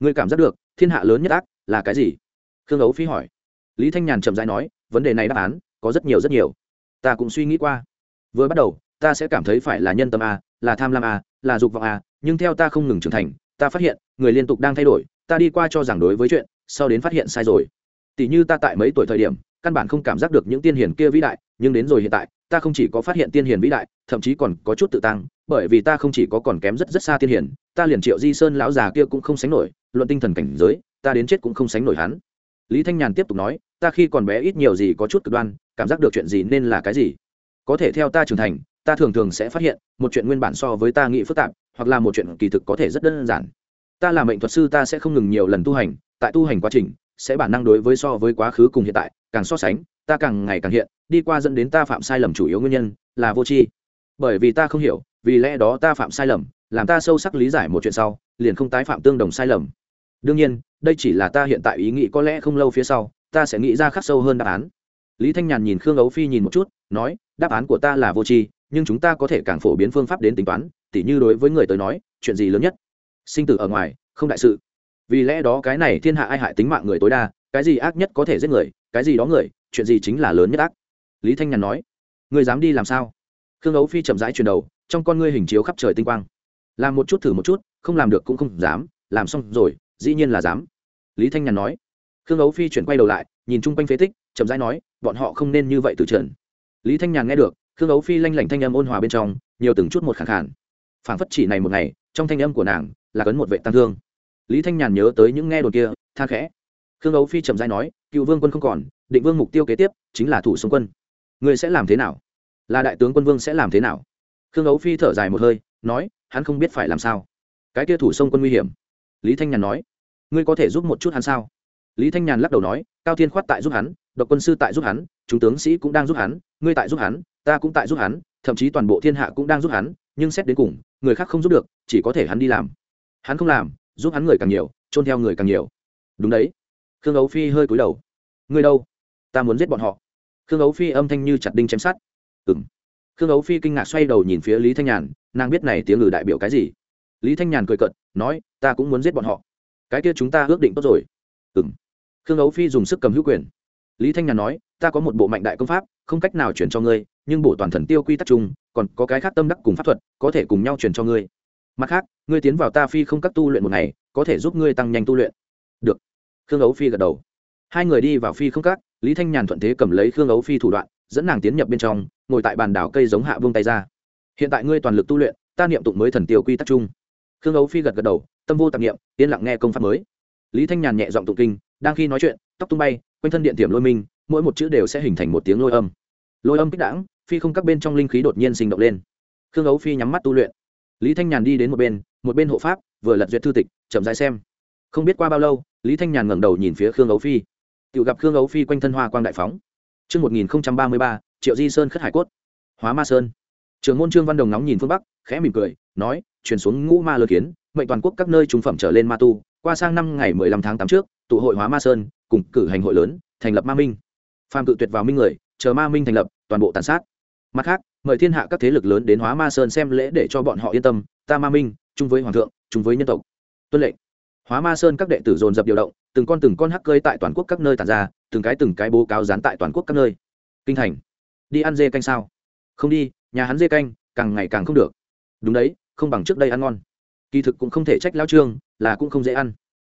Ngươi cảm giác được, thiên hạ lớn nhất ác là cái gì? Khương ấu phi hỏi. Lý thanh nhàn chậm rãi nói, vấn đề này đáp án, có rất nhiều rất nhiều. Ta cũng suy nghĩ qua. Vừa bắt đầu, ta sẽ cảm thấy phải là nhân tâm a, là tham lam a, là dục vọng a, nhưng theo ta không ngừng trưởng thành, ta phát hiện, người liên tục đang thay đổi, ta đi qua cho rằng đối với chuyện, sau đến phát hiện sai rồi tỷ như ta tại mấy tuổi thời điểm, căn bản không cảm giác được những tiên hiền kia vĩ đại, nhưng đến rồi hiện tại, ta không chỉ có phát hiện tiên hiền vĩ đại, thậm chí còn có chút tự tăng, bởi vì ta không chỉ có còn kém rất rất xa tiên hiền, ta liền triệu di sơn lão già kia cũng không sánh nổi, luận tinh thần cảnh giới, ta đến chết cũng không sánh nổi hắn. Lý thanh nhàn tiếp tục nói, ta khi còn bé ít nhiều gì có chút cực đoan, cảm giác được chuyện gì nên là cái gì. Có thể theo ta trưởng thành, ta thường thường sẽ phát hiện, một chuyện nguyên bản so với ta nghĩ phức tạp, hoặc là một chuyện kỳ thực có thể rất đơn giản. Ta là mệnh thuật sư, ta sẽ không ngừng nhiều lần tu hành, tại tu hành quá trình sẽ bản năng đối với so với quá khứ cùng hiện tại, càng so sánh, ta càng ngày càng hiện, đi qua dẫn đến ta phạm sai lầm chủ yếu nguyên nhân là vô tri. Bởi vì ta không hiểu, vì lẽ đó ta phạm sai lầm, làm ta sâu sắc lý giải một chuyện sau, liền không tái phạm tương đồng sai lầm. Đương nhiên, đây chỉ là ta hiện tại ý nghĩ, có lẽ không lâu phía sau, ta sẽ nghĩ ra khắc sâu hơn đáp án. Lý thanh nhàn nhìn khương ấu phi nhìn một chút, nói, đáp án của ta là vô tri, nhưng chúng ta có thể càng phổ biến phương pháp đến tính toán, tỉ như đối với người tới nói, chuyện gì lớn nhất? Sinh tử ở ngoài, không đại sự vì lẽ đó cái này thiên hạ ai hại tính mạng người tối đa, cái gì ác nhất có thể giết người, cái gì đó người, chuyện gì chính là lớn nhất ác. Lý thanh nhàn nói người dám đi làm sao? Khương ấu phi chậm rãi chuyển đầu, trong con ngươi hình chiếu khắp trời tinh quang. Làm một chút thử một chút, không làm được cũng không dám, làm xong rồi, dĩ nhiên là dám. Lý thanh nhàn nói. Khương ấu phi chuyển quay đầu lại, nhìn chung quanh phế tích, chậm rãi nói, bọn họ không nên như vậy từ trần lý thanh nhàn nghe được, khương ấu phi lanh lảnh thanh âm ôn hòa bên trong, nhiều từng chút một khẳng khản phảng phất chỉ này một ngày, trong thanh âm của nàng là cấn một vệ tăng thương lý thanh nhàn nhớ tới những nghe đồn kia, tha khẽ. Khương ấu phi chậm rãi nói, cựu vương quân không còn, định vương mục tiêu kế tiếp chính là thủ sông quân. Người sẽ làm thế nào? Là đại tướng quân vương sẽ làm thế nào? Khương ấu phi thở dài một hơi, nói, hắn không biết phải làm sao. Cái kia thủ sông quân nguy hiểm. Lý thanh nhàn nói, ngươi có thể giúp một chút hắn sao? Lý thanh nhàn lắc đầu nói, cao thiên khoát tại giúp hắn, độc quân sư tại giúp hắn, chúng tướng sĩ cũng đang giúp hắn, ngươi tại giúp hắn, ta cũng tại giúp hắn, thậm chí toàn bộ thiên hạ cũng đang giúp hắn, nhưng xét đến cùng, người khác không giúp được, chỉ có thể hắn đi làm. Hắn không làm giúp hắn người càng nhiều trôn theo người càng nhiều. Đúng đấy. Khương ấu phi hơi cúi đầu. Ngươi đâu? Ta muốn giết bọn họ. Khương ấu phi âm thanh như chặt đinh chém sát ừ m khương ấu phi kinh ngạc xoay đầu nhìn phía lý thanh nhàn, nàng biết này tiếng ngừ đại biểu cái gì. Lý thanh nhàn cười cận nói, ta cũng muốn giết bọn họ. Cái kia chúng ta ước định tốt rồi. Ừ m khương ấu phi dùng sức cầm hữu quyền. Lý thanh nhàn nói, ta có một bộ mạnh đại công pháp, không cách nào chuyển cho ngươi, nhưng bộ toàn thần tiêu quy tắc chung, còn có cái khác tâm đắc cùng pháp thuật, có thể cùng nhau chuyển cho ngươi mặt khác ngươi tiến vào ta phi không các tu luyện một ngày có thể giúp ngươi tăng nhanh tu luyện. Được. Khương ấu phi gật đầu. Hai người đi vào phi không các lý thanh nhàn thuận thế cầm lấy khương ấu phi thủ đoạn dẫn nàng tiến nhập bên trong ngồi tại bàn đảo cây giống hạ vương tay ra. Hiện tại ngươi toàn lực tu luyện ta niệm tụng mới thần tiêu quy tắc chung. Khương ấu phi gật gật đầu tâm vô tạp niệm yên lặng nghe công pháp mới. Lý thanh nhàn nhẹ giọng tụng kinh đang khi nói chuyện tóc tung bay quanh thân điện tiềm lôi minh mỗi một chữ đều sẽ hình thành một tiếng lôi âm. Lôi âm kích đảng, phi không các bên trong linh khí đột nhiên sinh động lên. Khương ấu phi nhắm mắt tu luyện lý thanh nhàn đi đến một bên một bên hộ pháp vừa lật duyệt thư tịch chậm dãi xem không biết qua bao lâu lý thanh nhàn ngẩng đầu nhìn phía khương ấu phi tự gặp khương ấu phi quanh thân hoa quang đại phóng Trước 1033, Triệu Di Sơn khất hải cốt. Hóa Ma Sơn. Trường môn Trương Văn Đồng nóng nhìn phương Bắc, khẽ mỉm cười, nói, truyền xuống ngũ ma lơ kiến, mệnh toàn quốc các nơi trúng phẩm trở lên ma tu, qua sang năm ngày 15 tháng 8 trước, tụ hội Hóa Ma Sơn, cùng cử hành hội lớn, thành lập Ma Minh. Phàm cự tuyệt vào minh người, chờ Ma Minh thành lập, toàn bộ tàn sát. Mặt khác, mời thiên hạ các thế lực lớn đến Hóa Ma Sơn xem lễ để cho bọn họ yên tâm, ta Ma Minh, chung với hoàng thượng, chung với nhân tộc. Tuân lệnh. Hóa Ma Sơn các đệ tử dồn dập điều động, từng con từng con hắc cơi tại toàn quốc các nơi tản ra, từng cái từng cái bố cáo dán tại toàn quốc các nơi. Kinh thành. Đi ăn dê canh sao? Không đi nhà hắn dê canh càng ngày càng không được. Đúng đấy không bằng trước đây ăn ngon. Kỳ thực cũng không thể trách lao trương là cũng không dễ ăn.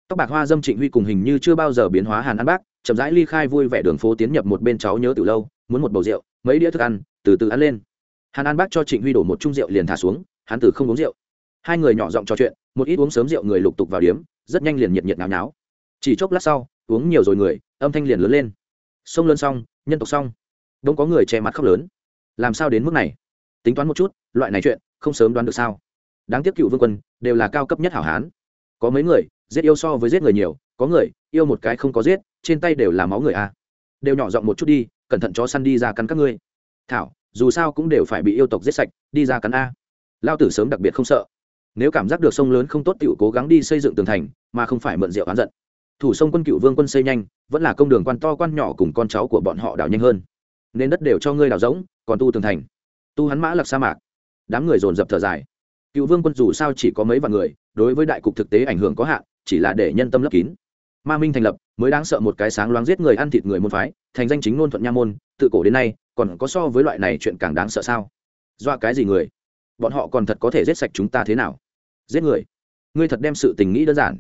Tóc bạc hoa dâm trịnh huy cùng hình như chưa bao giờ biến hóa hàn ăn bác chậm rãi ly khai vui vẻ đường phố tiến nhập một bên cháu nhớ từ lâu muốn một bầu rượu mấy đĩa thức ăn từ từ ăn lên hàn an bác cho trịnh huy đổ một chung rượu liền thả xuống, hắn từ không uống rượu. Hai người nhỏ giọng trò chuyện, một ít uống sớm rượu người lục tục vào điếm, rất nhanh liền nhiệt nhiệt náo náo chỉ chốc lát sau, uống nhiều rồi người, âm thanh liền lớn lên. Sông lớn xong, nhân tộc xong. Đông có người che mặt khóc lớn. Làm sao đến mức này? Tính toán một chút, loại này chuyện, không sớm đoán được sao? Đáng tiếc cựu vương quân, đều là cao cấp nhất hảo hán. Có mấy người, giết yêu so với giết người nhiều, có người, yêu một cái không có giết, trên tay đều là máu người a. À. đều nhỏ giọng một chút đi, cẩn thận chó săn đi ra cắn các ngươi. Thảo dù sao cũng đều phải bị yêu tộc giết sạch, đi ra cắn a. Lao tử sớm đặc biệt không sợ. Nếu cảm giác được sông lớn không tốt tựu cố gắng đi xây dựng tường thành, mà không phải mượn rượu oán giận. Thủ sông quân cựu vương quân xây nhanh, vẫn là công đường quan to quan nhỏ cùng con cháu của bọn họ đào nhanh hơn. Nên đất đều cho ngươi đào rỗng, còn tu tường thành. Tu hắn mã lặc sa mạc. Đám người dồn dập thở dài. Cựu vương quân dù sao chỉ có mấy vạn người, đối với đại cục thực tế ảnh hưởng có hạn, chỉ là để nhân tâm lấp kín ma minh thành lập, mới đáng sợ một cái sáng loáng giết người ăn thịt người môn phái, thành danh chính ngôn thuận nha môn, tự cổ đến nay, còn có so với loại này chuyện càng đáng sợ sao? Dọa cái gì người? Bọn họ còn thật có thể giết sạch chúng ta thế nào? Giết người? Ngươi thật đem sự tình nghĩ đơn giản.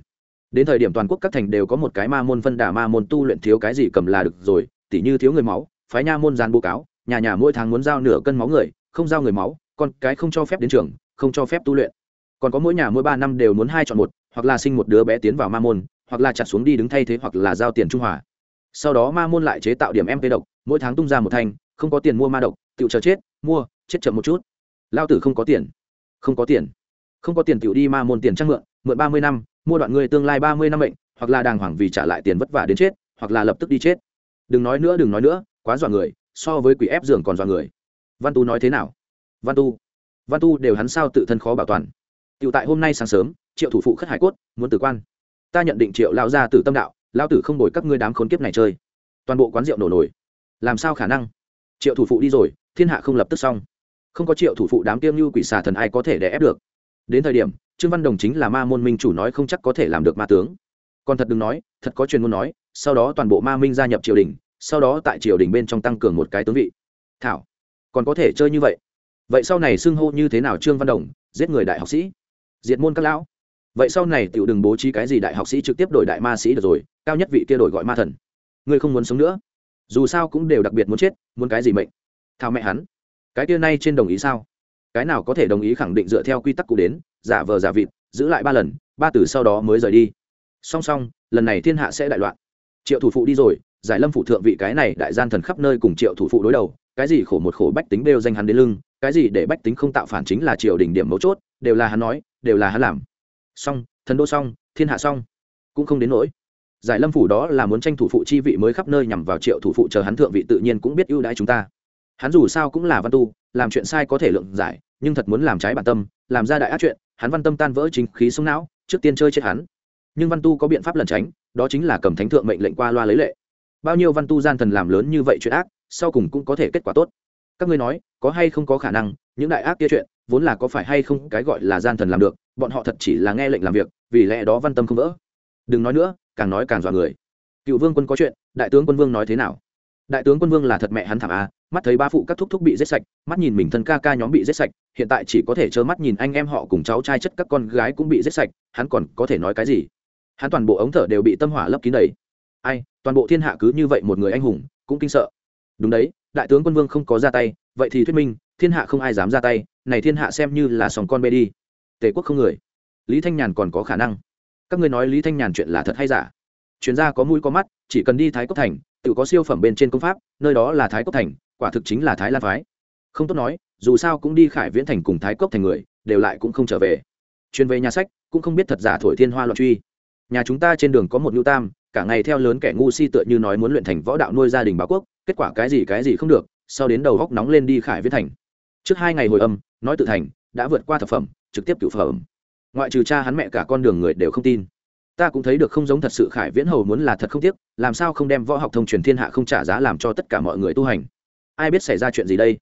Đến thời điểm toàn quốc các thành đều có một cái ma môn phân đà ma môn tu luyện thiếu cái gì cầm là được rồi, tỉ như thiếu người máu, phái nha môn gian bố cáo, nhà nhà mỗi tháng muốn giao nửa cân máu người, không giao người máu còn cái không cho phép đến trường, không cho phép tu luyện. Còn có mỗi nhà mỗi ba năm đều muốn hai chọn một, hoặc là sinh một đứa bé tiến vào ma môn hoặc là chặt xuống đi đứng thay thế hoặc là giao tiền trung hòa. Sau đó ma môn lại chế tạo điểm mp độc, mỗi tháng tung ra một thanh, không có tiền mua ma độc tự chờ chết, mua, chết chậm một chút. Lao tử không có tiền. Không có tiền. Không có tiền tiểu đi ma môn tiền trang mượn mượn ba mươi năm, mua đoạn người tương lai ba mươi năm bệnh hoặc là đàng hoàng vì trả lại tiền vất vả đến chết, hoặc là lập tức đi chết. Đừng nói nữa, đừng nói nữa, quá dọa người, so với quỷ ép giường còn dọa người. Văn tu nói thế nào? Văn tu. Văn tu đều hắn sao tự thân khó bảo toàn. Tiểu tại hôm nay sáng sớm, triệu thủ phụ khất hải cốt, muốn tử quan ta nhận định triệu lao ra từ tâm đạo lao tử không đổi các ngươi đám khốn kiếp này chơi. Toàn bộ quán rượu nổ nổi. Làm sao khả năng? Triệu thủ phụ đi rồi, thiên hạ không lập tức xong. Không có triệu thủ phụ đám tiêm như quỷ xà thần ai có thể đè ép được. Đến thời điểm, trương văn đồng chính là ma môn minh chủ nói không chắc có thể làm được ma tướng. Còn thật đừng nói, thật có truyền ngôn nói, sau đó toàn bộ ma minh gia nhập triều đình, sau đó tại triều đình bên trong tăng cường một cái tướng vị. Thảo, còn có thể chơi như vậy? Vậy sau này xưng hô như thế nào trương văn đồng, giết người đại học sĩ? Diệt môn các lão vậy sau này tiểu đừng bố trí cái gì đại học sĩ trực tiếp đổi đại ma sĩ được rồi, cao nhất vị kia đổi gọi ma thần. Ngươi không muốn sống nữa? Dù sao cũng đều đặc biệt muốn chết, muốn cái gì mệnh? Thao mẹ hắn. Cái kia nay trên đồng ý sao? Cái nào có thể đồng ý khẳng định dựa theo quy tắc cũ đến, giả vờ giả vịt, giữ lại ba lần, ba từ sau đó mới rời đi. Song song, lần này thiên hạ sẽ đại loạn. Triệu thủ phụ đi rồi, giải lâm phụ thượng vị cái này đại gian thần khắp nơi cùng triệu thủ phụ đối đầu, cái gì khổ một khổ bách tính đều danh hắn đến lưng, cái gì để bách tính không tạo phản chính là triều đình điểm mấu chốt, đều là hắn nói, đều là hắn làm xong, thần đô xong, thiên hạ xong, cũng không đến nỗi. Giải lâm phủ đó là muốn tranh thủ phụ chi vị mới khắp nơi nhằm vào triệu thủ phụ chờ hắn thượng vị tự nhiên cũng biết ưu đãi chúng ta. Hắn dù sao cũng là văn tu, làm chuyện sai có thể lượng giải, nhưng thật muốn làm trái bản tâm, làm ra đại ác chuyện, hắn văn tâm tan vỡ chính khí sông não, trước tiên chơi chết hắn. Nhưng văn tu có biện pháp lẩn tránh, đó chính là cầm thánh thượng mệnh lệnh qua loa lấy lệ. Bao nhiêu văn tu gian thần làm lớn như vậy chuyện ác, sau cùng cũng có thể kết quả tốt. Các ngươi nói, có hay không có khả năng, những đại ác kia chuyện, vốn là có phải hay không cái gọi là gian thần làm được bọn họ thật chỉ là nghe lệnh làm việc, vì lẽ đó văn tâm không vỡ. Đừng nói nữa, càng nói càng dọa người. Cựu vương quân có chuyện, đại tướng quân vương nói thế nào? Đại tướng quân vương là thật mẹ hắn thảm à? mắt thấy ba phụ các thúc thúc bị giết sạch, mắt nhìn mình thân ca ca nhóm bị giết sạch, hiện tại chỉ có thể trơ mắt nhìn anh em họ cùng cháu trai chất các con gái cũng bị giết sạch, hắn còn có thể nói cái gì? Hắn toàn bộ ống thở đều bị tâm hỏa lấp kín đầy. Ai, toàn bộ thiên hạ cứ như vậy một người anh hùng, cũng kinh sợ. Đúng đấy, đại tướng quân vương không có ra tay, vậy thì thuyết minh, thiên hạ không ai dám ra tay, này thiên hạ xem như là sòng con bê đi tề quốc không người. Lý thanh nhàn còn có khả năng. Các ngươi nói lý thanh nhàn chuyện là thật hay giả? Chuyên gia có mũi có mắt, chỉ cần đi thái cốc thành, tự có siêu phẩm bên trên công pháp, nơi đó là thái cốc thành, quả thực chính là thái lan phái. Không tốt nói, dù sao cũng đi khải viễn thành cùng thái cốc thành người, đều lại cũng không trở về. Chuyên về nhà sách, cũng không biết thật giả thổi thiên hoa loạn truy. Nhà chúng ta trên đường có một Nhu tam, cả ngày theo lớn kẻ ngu si tựa như nói muốn luyện thành võ đạo nuôi gia đình báo quốc, kết quả cái gì cái gì không được, sau đến đầu góc nóng lên đi khải viễn thành. Trước hai ngày hồi âm, nói tự thành, đã vượt qua thập phẩm trực tiếp cựu phẩm. Ngoại trừ cha hắn mẹ cả con đường người đều không tin. Ta cũng thấy được không giống thật sự khải viễn hầu muốn là thật không tiếc, làm sao không đem võ học thông truyền thiên hạ không trả giá làm cho tất cả mọi người tu hành. Ai biết xảy ra chuyện gì đây?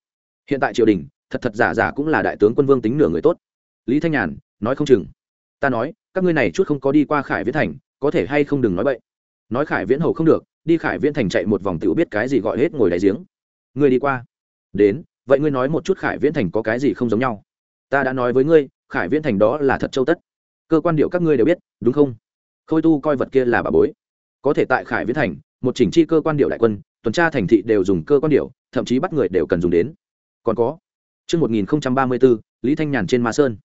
Hiện tại triều đình, thật thật giả giả cũng là đại tướng quân vương tính nửa người tốt. Lý thanh nhàn, nói không chừng. Ta nói, các ngươi này chút không có đi qua khải viễn thành, có thể hay không đừng nói bậy. Nói khải viễn hầu không được, đi khải viễn thành chạy một vòng tựu biết cái gì gọi hết ngồi đáy giếng. Ngươi đi qua. Đến, vậy ngươi nói một chút khải viễn thành có cái gì không giống nhau? Ta đã nói với ngươi khải viễn thành đó là thật châu tất cơ quan điệu các ngươi đều biết đúng không khôi tu coi vật kia là bà bối có thể tại khải viễn thành một chỉnh chi cơ quan điệu đại quân tuần tra thành thị đều dùng cơ quan điệu thậm chí bắt người đều cần dùng đến còn có Trước 1034, Lý Thanh Nhàn trên Ma Sơn.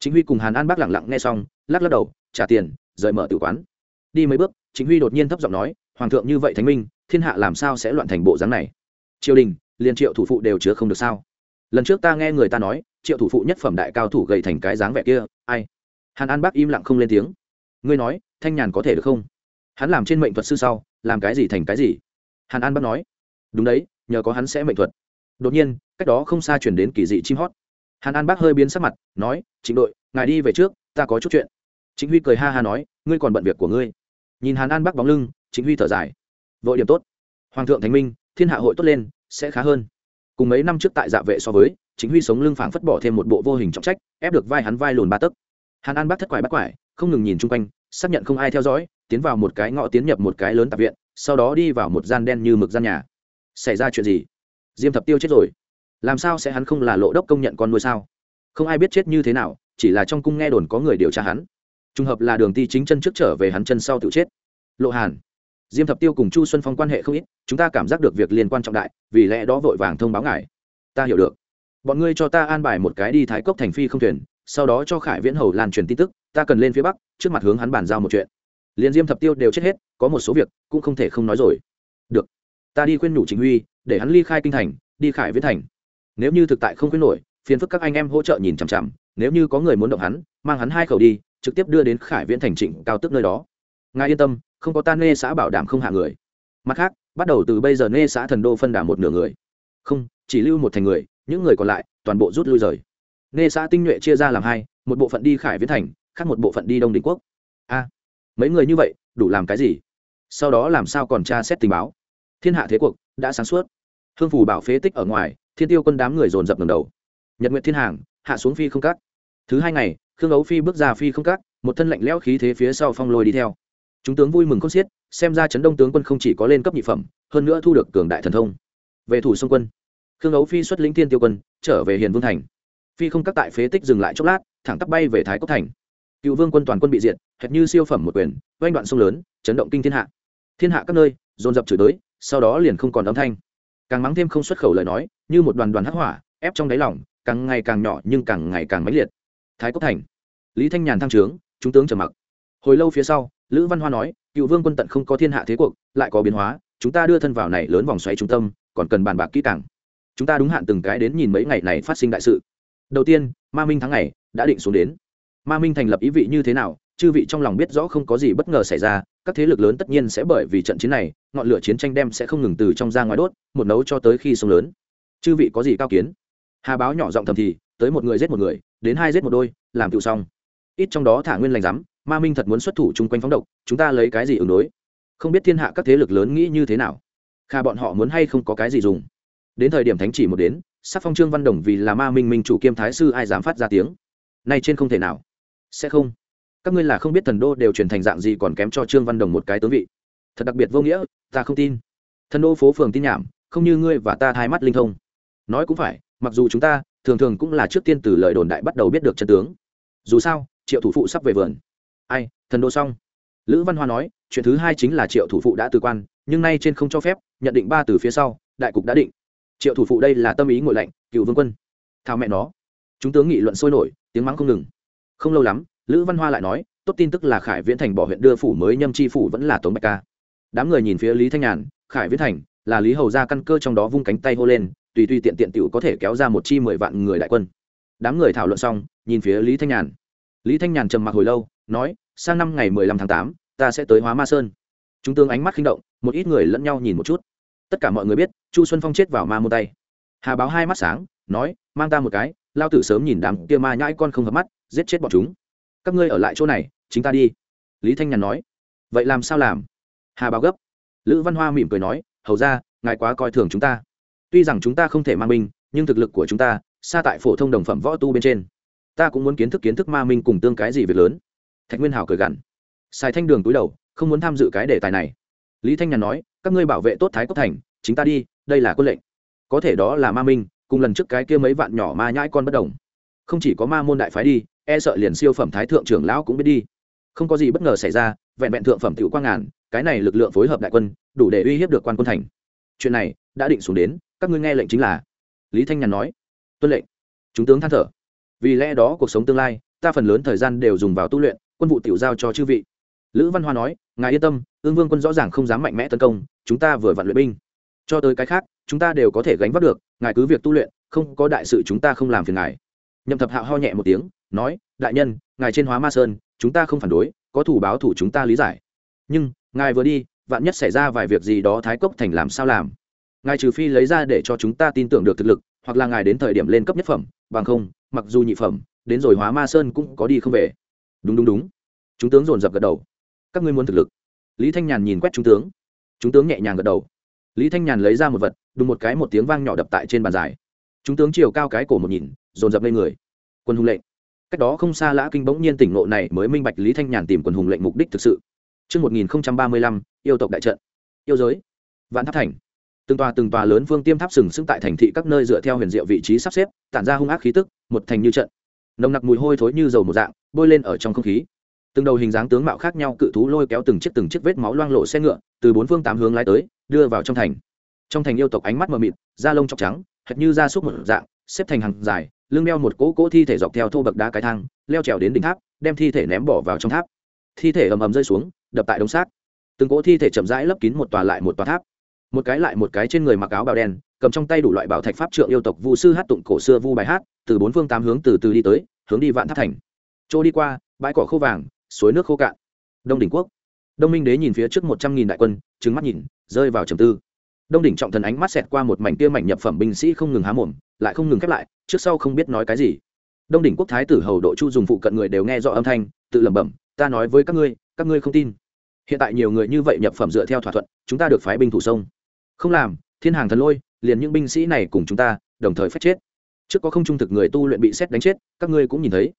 Chính Huy cùng Hàn An bác lặng lặng nghe xong, lắc lắc đầu, trả tiền, rời mở tử quán. Đi mấy bước, Chính Huy đột nhiên thấp giọng nói, hoàng thượng như vậy thánh minh, thiên hạ làm sao sẽ loạn thành bộ dáng này? Triều đình, liên triệu thủ phụ đều chứa không được sao? Lần trước ta nghe người ta nói, triệu thủ phụ nhất phẩm đại cao thủ gầy thành cái dáng vẻ kia, ai? Hàn An bác im lặng không lên tiếng. Ngươi nói, Thanh Nhàn có thể được không? Hắn làm trên mệnh thuật sư sau, làm cái gì thành cái gì? Hàn An bác nói, đúng đấy, nhờ có hắn sẽ mệnh thuật đột nhiên cách đó không xa chuyển đến kỳ dị chim hót hàn an bác hơi biến sắc mặt nói chính đội ngài đi về trước ta có chút chuyện chính huy cười ha ha nói ngươi còn bận việc của ngươi nhìn hàn an bác bóng lưng chính huy thở dài vội điểm tốt hoàng thượng thánh minh thiên hạ hội tốt lên sẽ khá hơn cùng mấy năm trước tại dạ vệ so với chính huy sống lưng phảng phất bỏ thêm một bộ vô hình trọng trách, ép được vai hắn vai lùn ba tấc. Hàn an bác thất quải bắt quải, không ngừng nhìn chung quanh, xác nhận không ai theo dõi, tiến vào một cái ngõ tiến nhập một cái lớn tạp viện, sau đó đi vào một gian đen như mực gian nhà. Xảy ra chuyện gì? Diêm thập tiêu chết rồi. Làm sao sẽ hắn không là lộ đốc công nhận con nuôi sao? Không ai biết chết như thế nào, chỉ là trong cung nghe đồn có người điều tra hắn. Trùng hợp là đường ti chính chân trước trở về hắn chân sau tự chết. Lộ hàn. Diêm thập tiêu cùng chu xuân phong quan hệ không ít, chúng ta cảm giác được việc liên quan trọng đại, vì lẽ đó vội vàng thông báo ngài. Ta hiểu được bọn ngươi cho ta an bài một cái đi thái cốc thành phi không thuyền, sau đó cho khải viễn hầu lan truyền tin tức, ta cần lên phía bắc, trước mặt hướng hắn bàn giao một chuyện. Liền diêm thập tiêu đều chết hết, có một số việc cũng không thể không nói rồi. Được, ta đi khuyên nhủ chính huy, để hắn ly khai kinh thành, đi khải viễn thành. Nếu như thực tại không khuyên nổi, phiền phức các anh em hỗ trợ nhìn chằm chằm, nếu như có người muốn động hắn, mang hắn hai khẩu đi, trực tiếp đưa đến khải viễn thành trịnh cao tức nơi đó. Ngài yên tâm, không có ta nê xã bảo đảm không hạ người. Mặt khác, bắt đầu từ bây giờ nê xã thần đô phân đả một nửa người. Không, chỉ lưu một thành người những người còn lại toàn bộ rút lui rời. Nê xã tinh nhuệ chia ra làm hai, một bộ phận đi khải viễn thành, khác một bộ phận đi đông đình quốc. A, mấy người như vậy, đủ làm cái gì? Sau đó làm sao còn tra xét tình báo? Thiên hạ thế cuộc đã sáng suốt. Hương phủ bảo phế tích ở ngoài, thiên tiêu quân đám người dồn dập ngầm đầu. Nhật nguyện thiên hàng, hạ xuống phi không cắt thứ hai ngày, khương ấu phi bước ra phi không cắt một thân lạnh lẽo khí thế phía sau phong lôi đi theo. Chúng tướng vui mừng con xiết, xem ra Trấn đông tướng quân không chỉ có lên cấp nhị phẩm, hơn nữa thu được cường đại thần thông. Về thủ sông quân khương ấu phi xuất lĩnh thiên tiêu quân, trở về hiền vương thành. Phi không các tại phế tích dừng lại chốc lát, thẳng tắp bay về thái cốc thành. Cựu vương quân toàn quân bị diệt, hệt như siêu phẩm một quyền, oanh đoạn sông lớn, chấn động kinh thiên hạ. Thiên hạ các nơi, dồn dập chửi tới sau đó liền không còn âm thanh. Càng mắng thêm không xuất khẩu lời nói, như một đoàn đoàn hắc hỏa, ép trong đáy lòng, càng ngày càng nhỏ nhưng càng ngày càng mãnh liệt. Thái cốc thành. Lý thanh nhàn thăng trướng, chúng tướng trầm mặc. Hồi lâu phía sau, lữ văn hoa nói, cựu vương quân tận không có thiên hạ thế cuộc, lại có biến hóa, chúng ta đưa thân vào này lớn vòng xoáy trung tâm, còn cần bàn bạc kỹ càng chúng ta đúng hạn từng cái đến nhìn mấy ngày này phát sinh đại sự. Đầu tiên, ma minh tháng ngày đã định xuống đến. Ma minh thành lập ý vị như thế nào, chư vị trong lòng biết rõ không có gì bất ngờ xảy ra, các thế lực lớn tất nhiên sẽ bởi vì trận chiến này, ngọn lửa chiến tranh đem sẽ không ngừng từ trong ra ngoài đốt, một nấu cho tới khi sông lớn. Chư vị có gì cao kiến? Hà báo nhỏ giọng thầm thì, tới một người giết một người, đến hai giết một đôi, làm cựu xong. Ít trong đó thả nguyên lành rắm, ma minh thật muốn xuất thủ chung quanh phóng độc, chúng ta lấy cái gì ứng đối? Không biết thiên hạ các thế lực lớn nghĩ như thế nào. Kha bọn họ muốn hay không có cái gì dùng? Đến thời điểm thánh chỉ một đến, sắc phong trương văn đồng vì là ma minh minh chủ kiêm thái sư ai dám phát ra tiếng. Nay trên không thể nào. Sẽ không. Các ngươi là không biết thần đô đều truyền thành dạng gì còn kém cho trương văn đồng một cái tướng vị. Thật đặc biệt vô nghĩa, ta không tin. Thần đô phố phường tin nhảm, không như ngươi và ta hai mắt linh thông. Nói cũng phải, mặc dù chúng ta, thường thường cũng là trước tiên từ lời đồn đại bắt đầu biết được chân tướng. Dù sao, triệu thủ phụ sắp về vườn. Ai, thần đô xong. Lữ văn hoa nói, chuyện thứ hai chính là triệu thủ phụ đã từ quan, nhưng nay trên không cho phép, nhận định ba từ phía sau, đại cục đã định triệu thủ phụ đây là tâm ý ngội lạnh, cựu vương quân. Thao mẹ nó. Chúng tướng nghị luận sôi nổi, tiếng mắng không ngừng. Không lâu lắm, lữ văn hoa lại nói, tốt tin tức là khải viễn thành bỏ huyện đưa phủ mới nhâm chi phủ vẫn là tống bạch ca. Đám người nhìn phía lý thanh nhàn, khải viễn thành, là lý hầu ra căn cơ trong đó vung cánh tay hô lên, tùy tùy tiện tiện t có thể kéo ra một chi mười vạn người đại quân. Đám người thảo luận xong, nhìn phía lý thanh nhàn. Lý thanh nhàn trầm mặc hồi lâu, nói, sang năm ngày mười lăm tháng tám, ta sẽ tới hóa ma sơn. Chúng tướng ánh mắt khinh động, một ít người lẫn nhau nhìn một chút tất cả mọi người biết, chu xuân phong chết vào ma môn tay. Hà báo hai mắt sáng, nói, mang ta một cái, lao tử sớm nhìn đám kia ma nhãi con không hợp mắt, giết chết bọn chúng. Các ngươi ở lại chỗ này, chính ta đi. Lý thanh nhàn nói. Vậy làm sao làm? Hà báo gấp. Lữ văn hoa mỉm cười nói, hầu ra, ngài quá coi thường chúng ta. Tuy rằng chúng ta không thể mang binh, nhưng thực lực của chúng ta, xa tại phổ thông đồng phẩm võ tu bên trên. Ta cũng muốn kiến thức kiến thức ma minh cùng tương cái gì việc lớn. Thạch nguyên hào cười gằn. Xài thanh đường túi đầu, không muốn tham dự cái đề tài này lý thanh nhàn nói, các ngươi bảo vệ tốt thái cốc thành, chính ta đi, đây là quân lệnh. Có thể đó là ma minh, cùng lần trước cái kia mấy vạn nhỏ ma nhãi con bất đồng. Không chỉ có ma môn đại phái đi e sợ liền siêu phẩm thái thượng trưởng lão cũng biết đi. Không có gì bất ngờ xảy ra, vẹn vẹn thượng phẩm tiểu quang ngàn, cái này lực lượng phối hợp đại quân, đủ để uy hiếp được quan quân thành. Chuyện này đã định xuống đến, các ngươi nghe lệnh chính là. Lý thanh nhàn nói, tuân lệnh. Chúng tướng than thở, vì lẽ đó cuộc sống tương lai, ta phần lớn thời gian đều dùng vào tu luyện, quân vụ tiểu giao cho chư vị lữ văn hoa nói, ngài yên tâm, ương vương quân rõ ràng không dám mạnh mẽ tấn công, chúng ta vừa vặn luyện binh. Cho tới cái khác, chúng ta đều có thể gánh vác được, ngài cứ việc tu luyện, không có đại sự chúng ta không làm phiền ngài. Nhậm thập hạo ho nhẹ một tiếng, nói, đại nhân, ngài trên hóa ma sơn, chúng ta không phản đối, có thủ báo thủ chúng ta lý giải. Nhưng, ngài vừa đi, vạn nhất xảy ra vài việc gì đó thái cốc thành làm sao làm? Ngài trừ phi lấy ra để cho chúng ta tin tưởng được thực lực, hoặc là ngài đến thời điểm lên cấp nhất phẩm, bằng không, mặc dù nhị phẩm, đến rồi hóa ma sơn cũng có đi không về. Đúng đúng đúng. Chúng tướng dồn dập gật đầu các ngươi muốn thực lực. Lý thanh nhàn nhìn quét chúng tướng. Chúng tướng nhẹ nhàng gật đầu. Lý thanh nhàn lấy ra một vật đùng một cái một tiếng vang nhỏ đập tại trên bàn dài. Chúng tướng chiều cao cái cổ một nhìn dồn dập lên người. Quân hùng lệnh. Cách đó không xa lã kinh bỗng nhiên tỉnh ngộ này mới minh bạch lý thanh nhàn tìm quân hùng lệnh mục đích thực sự. Trước 1035, yêu tộc đại trận, yêu giới, vạn tháp thành. Từng tòa từng tòa lớn vương tiêm tháp sừng sững tại thành thị các nơi dựa theo huyền diệu vị trí sắp xếp, tản ra hung ác khí tức, một thành như trận. Nồng nặc mùi hôi thối như dầu một dạng, bôi lên ở trong không khí từng đầu hình dáng tướng mạo khác nhau cự thú lôi kéo từng chiếc từng chiếc vết máu loang lộ xe ngựa, từ bốn phương tám hướng lái tới, đưa vào trong thành. Trong thành yêu tộc ánh mắt mờ mịt, da lông chọc trắng, hệt như da súc một dạng, xếp thành hàng dài, lưng đeo một cỗ cỗ thi thể dọc theo thô bậc đá cái thang, leo trèo đến đỉnh tháp, đem thi thể ném bỏ vào trong tháp. Thi thể ầm ầm rơi xuống, đập tại đống xác. Từng cỗ thi thể chậm rãi lấp kín một tòa lại một tòa tháp. Một cái lại một cái trên người mặc áo bào đen, cầm trong tay đủ loại bảo thạch pháp trượng yêu tộc vu sư hát tụng cổ xưa vu bài hát, từ bốn phương tám hướng từ từ đi tới, hướng đi vạn tháp thành. Chỗ đi qua, bãi cỏ khô vàng suối nước khô cạn. Đông đỉnh quốc. Đông minh đế nhìn phía trước một trăm nghìn đại quân trứng mắt nhìn, rơi vào trầm tư. Đông đỉnh trọng thần ánh mắt xẹt qua một mảnh kia mảnh nhập phẩm binh sĩ không ngừng há mồm, lại không ngừng khép lại, trước sau không biết nói cái gì. Đông đỉnh quốc thái tử hầu độ chu dùng phụ cận người đều nghe rõ âm thanh, tự lẩm bẩm, ta nói với các ngươi các ngươi không tin. Hiện tại nhiều người như vậy nhập phẩm dựa theo thỏa thuận, chúng ta được phái binh thủ sông. Không làm, thiên hàng thần lôi, liền những binh sĩ này cùng chúng ta, đồng thời phép chết. Trước có không trung thực người tu luyện bị xét đánh chết, các ngươi cũng nhìn thấy.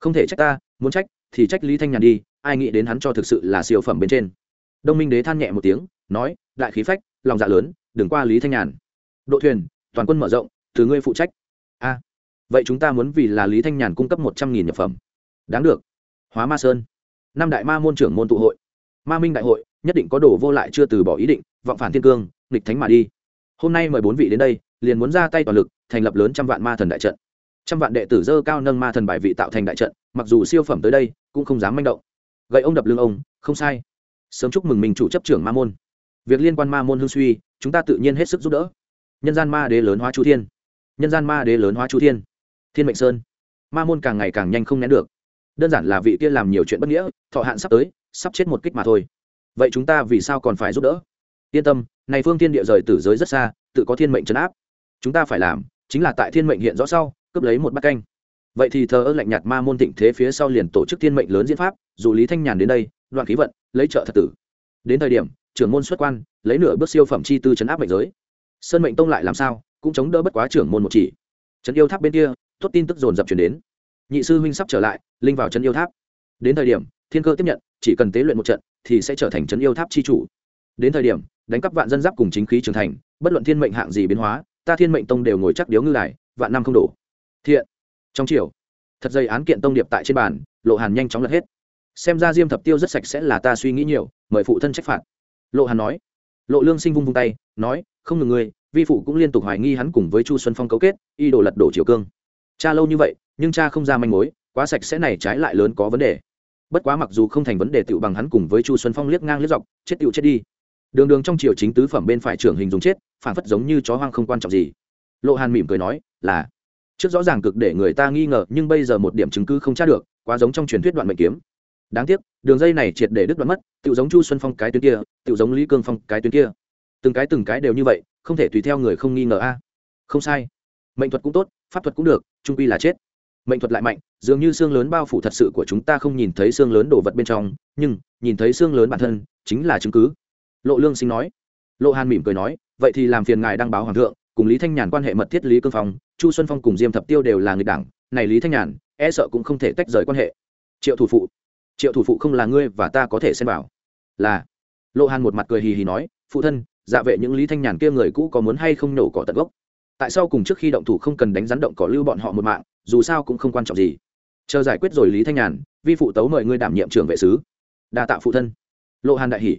Không thể trách ta, muốn trách thì trách lý thanh nhàn đi, ai nghĩ đến hắn cho thực sự là siêu phẩm bên trên. Đông minh đế than nhẹ một tiếng, nói, đại khí phách, lòng dạ lớn, đừng qua lý thanh nhàn. Đội thuyền, toàn quân mở rộng, từ ngươi phụ trách. A, vậy chúng ta muốn vì là lý thanh nhàn cung cấp một trăm nghìn nhập phẩm. Đáng được. Hóa ma sơn. Năm đại ma môn trưởng môn tụ hội. Ma minh đại hội, nhất định có đồ vô lại chưa từ bỏ ý định, vọng phản thiên cương, nghịch thánh mà đi. Hôm nay mời bốn vị đến đây, liền muốn ra tay toàn lực, thành lập lớn trăm vạn ma thần đại trận trăm vạn đệ tử dơ cao nâng ma thần bài vị tạo thành đại trận, mặc dù siêu phẩm tới đây, cũng không dám manh động. Gậy ông đập lưng ông, không sai. Sớm chúc mừng mình chủ chấp trưởng ma môn. Việc liên quan ma môn hương suy, chúng ta tự nhiên hết sức giúp đỡ. Nhân gian ma đế lớn hóa chu thiên. Nhân gian ma đế lớn hóa chu thiên. Thiên mệnh sơn. Ma môn càng ngày càng nhanh không nén được. Đơn giản là vị kia làm nhiều chuyện bất nghĩa, thọ hạn sắp tới, sắp chết một kích mà thôi. Vậy chúng ta vì sao còn phải giúp đỡ? Yên tâm, này phương thiên địa rời tử giới rất xa, tự có thiên mệnh trấn áp. Chúng ta phải làm, chính là tại thiên mệnh hiện rõ sau cướp lấy một bát canh. Vậy thì thờ ơ lạnh nhạt ma môn thịnh thế phía sau liền tổ chức thiên mệnh lớn diễn pháp dù lý thanh nhàn đến đây đoạn khí vận lấy trợ thật tử. Đến thời điểm trưởng môn xuất quan lấy nửa bước siêu phẩm chi tư chấn áp mệnh giới. Sơn mệnh tông lại làm sao cũng chống đỡ bất quá trưởng môn một chỉ. Trấn yêu tháp bên kia tốt tin tức dồn dập chuyển đến. Nhị sư huynh sắp trở lại linh vào trấn yêu tháp. Đến thời điểm thiên cơ tiếp nhận chỉ cần tế luyện một trận thì sẽ trở thành trấn yêu tháp chi chủ. Đến thời điểm đánh cắp vạn dân giáp cùng chính khí trưởng thành bất luận thiên mệnh hạng gì biến hóa ta thiên mệnh tông đều ngồi chắc điếu ngư lại, vạn năm không đủ thiện. Trong chiều thật dây án kiện tông điệp tại trên bàn, lộ hàn nhanh chóng lật hết. Xem ra diêm thập tiêu rất sạch sẽ là ta suy nghĩ nhiều, mời phụ thân trách phạt. Lộ hàn nói. Lộ lương sinh vung vung tay, nói, không ngừng người vi phụ cũng liên tục hoài nghi hắn cùng với chu xuân phong cấu kết y đồ lật đổ triều cương. Cha lâu như vậy, nhưng cha không ra manh mối, quá sạch sẽ này trái lại lớn có vấn đề. Bất quá mặc dù không thành vấn đề tựu bằng hắn cùng với chu xuân phong liếc ngang liếc dọc, chết tựu chết đi. Đường đường trong triều chính tứ phẩm bên phải trưởng hình dùng chết, phản phất giống như chó hoang không quan trọng gì. Lộ hàn mỉm cười nói, là trước rõ ràng cực để người ta nghi ngờ, nhưng bây giờ một điểm chứng cứ không tra được, quá giống trong truyền thuyết đoạn mệnh kiếm. Đáng tiếc, đường dây này triệt để đứt đoạn mất tự giống chu xuân phong cái tuyến kia tự giống lý cương phong cái tuyến kia. Từng cái từng cái đều như vậy, không thể tùy theo người không nghi ngờ a. Không sai. Mệnh thuật cũng tốt, pháp thuật cũng được, trung quy là chết. Mệnh thuật lại mạnh, dường như xương lớn bao phủ thật sự của chúng ta không nhìn thấy xương lớn đổ vật bên trong, nhưng, nhìn thấy xương lớn bản thân, chính là chứng cứ. Lộ lương sinh nói. Lộ hàn mỉm cười nói, vậy thì làm phiền ngài đăng báo hoàng thượng cùng lý thanh nhàn quan hệ mật thiết lý cương phong, chu xuân phong cùng diêm thập tiêu đều là người đảng. Này lý thanh nhàn e sợ cũng không thể tách rời quan hệ. Triệu thủ phụ, triệu thủ phụ không là ngươi và ta có thể xem vào. Là. Lộ hàn một mặt cười hì hì nói, phụ thân dạ vệ những lý thanh nhàn kia người cũ có muốn hay không nổ cỏ tận gốc? Tại sao cùng trước khi động thủ không cần đánh rắn động cỏ lưu bọn họ một mạng, dù sao cũng không quan trọng gì. Chờ giải quyết rồi lý thanh nhàn, vi phụ tấu mời ngươi đảm nhiệm trưởng vệ sứ. Đa tạ phụ thân. Lộ hàn đại hỷ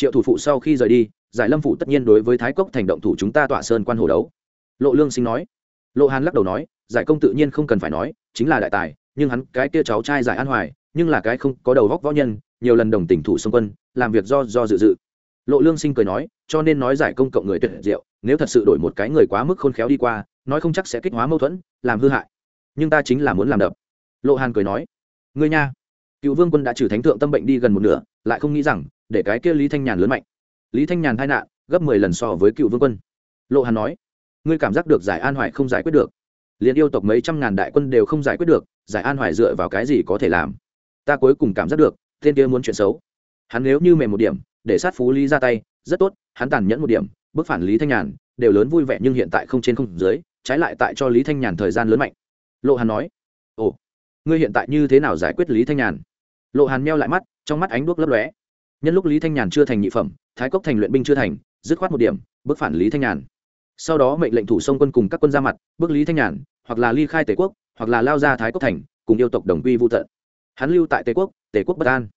triệu thủ phụ sau khi rời đi giải lâm phủ tất nhiên đối với thái cốc thành động thủ chúng ta tọa sơn quan hồ đấu. Lộ lương sinh nói. Lộ hàn lắc đầu nói, giải công tự nhiên không cần phải nói, chính là đại tài, nhưng hắn cái kia cháu trai giải an hoài, nhưng là cái không có đầu góc võ nhân, nhiều lần đồng tỉnh thủ xung quân, làm việc do do dự dự. Lộ lương sinh cười nói, cho nên nói giải công cộng người tuyệt diệu, nếu thật sự đổi một cái người quá mức khôn khéo đi qua, nói không chắc sẽ kích hóa mâu thuẫn, làm hư hại. Nhưng ta chính là muốn làm đập. Lộ hàn cười nói, ngươi nha. Cựu vương quân đã trừ thánh thượng tâm bệnh đi gần một nửa, lại không nghĩ rằng, để cái kia lý thanh nhàn lớn mạnh lý thanh nhàn tai nạn, gấp mười lần so với cựu vương quân. Lộ hàn nói, ngươi cảm giác được giải an hoài không giải quyết được. Liền yêu tộc mấy trăm ngàn đại quân đều không giải quyết được, giải an hoài dựa vào cái gì có thể làm? Ta cuối cùng cảm giác được, tên kia muốn chuyện xấu. Hắn nếu như mềm một điểm, để sát phú lý ra tay, rất tốt, hắn tàn nhẫn một điểm, bức phản lý thanh nhàn, đều lớn vui vẻ nhưng hiện tại không trên không dưới, trái lại tại cho lý thanh nhàn thời gian lớn mạnh. Lộ hàn nói, ồ, ngươi hiện tại như thế nào giải quyết lý thanh nhàn? Lộ hàn meo lại mắt, trong mắt ánh đuốc lấp lóe nhân lúc lý thanh nhàn chưa thành nhị phẩm, thái cốc thành luyện binh chưa thành, dứt khoát một điểm bức phản lý thanh nhàn. Sau đó mệnh lệnh thủ sông quân cùng các quân ra mặt, bước lý thanh nhàn, hoặc là ly khai tề quốc, hoặc là lao ra thái cốc thành, cùng yêu tộc đồng quy vô tận. Hắn lưu tại tề quốc tề quốc bất an.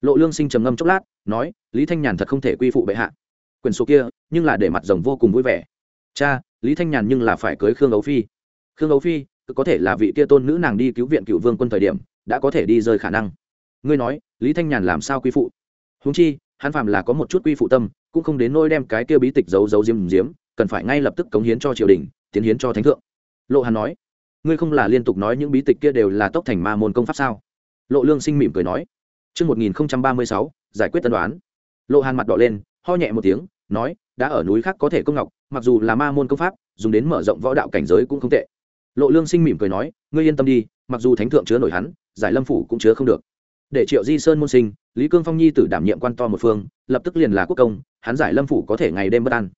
Lộ lương sinh trầm ngâm chốc lát, nói, lý thanh nhàn thật không thể quy phụ bệ hạ. Quyền số kia, nhưng là để mặt rồng vô cùng vui vẻ. Cha, lý thanh nhàn nhưng là phải cưới khương ấu phi. Khương ấu phi có thể là vị kia tôn nữ nàng đi cứu viện cựu vương quân thời điểm, đã có thể đi rơi khả năng. Ngươi nói, lý thanh nhàn làm sao quy phụ? Húng chi hắn phạm là có một chút quy phụ tâm cũng không đến nôi đem cái kia bí tịch giấu giấu diếm diếm cần phải ngay lập tức cống hiến cho triều đình tiến hiến cho thánh thượng lộ hàn nói ngươi không là liên tục nói những bí tịch kia đều là tốc thành ma môn công pháp sao lộ lương sinh mỉm cười nói Trước 1036, giải quyết tân đoán. Lộ hàn mặt đỏ lên, ho nhẹ một tiếng, nói, đã ở núi khác có thể công ngọc, mặc dù là ma môn công pháp, dùng đến mở rộng võ đạo cảnh giới cũng không tệ. Lộ lương sinh mỉm cười nói, ngươi yên tâm đi, mặc dù thánh thượng chứa nổi hắn, giải lâm phủ cũng chứa không được. Để triệu di sơn môn sinh, lý cương phong nhi tử đảm nhiệm quan to một phương, lập tức liền là quốc công, hắn giải lâm phủ có thể ngày đêm bất an.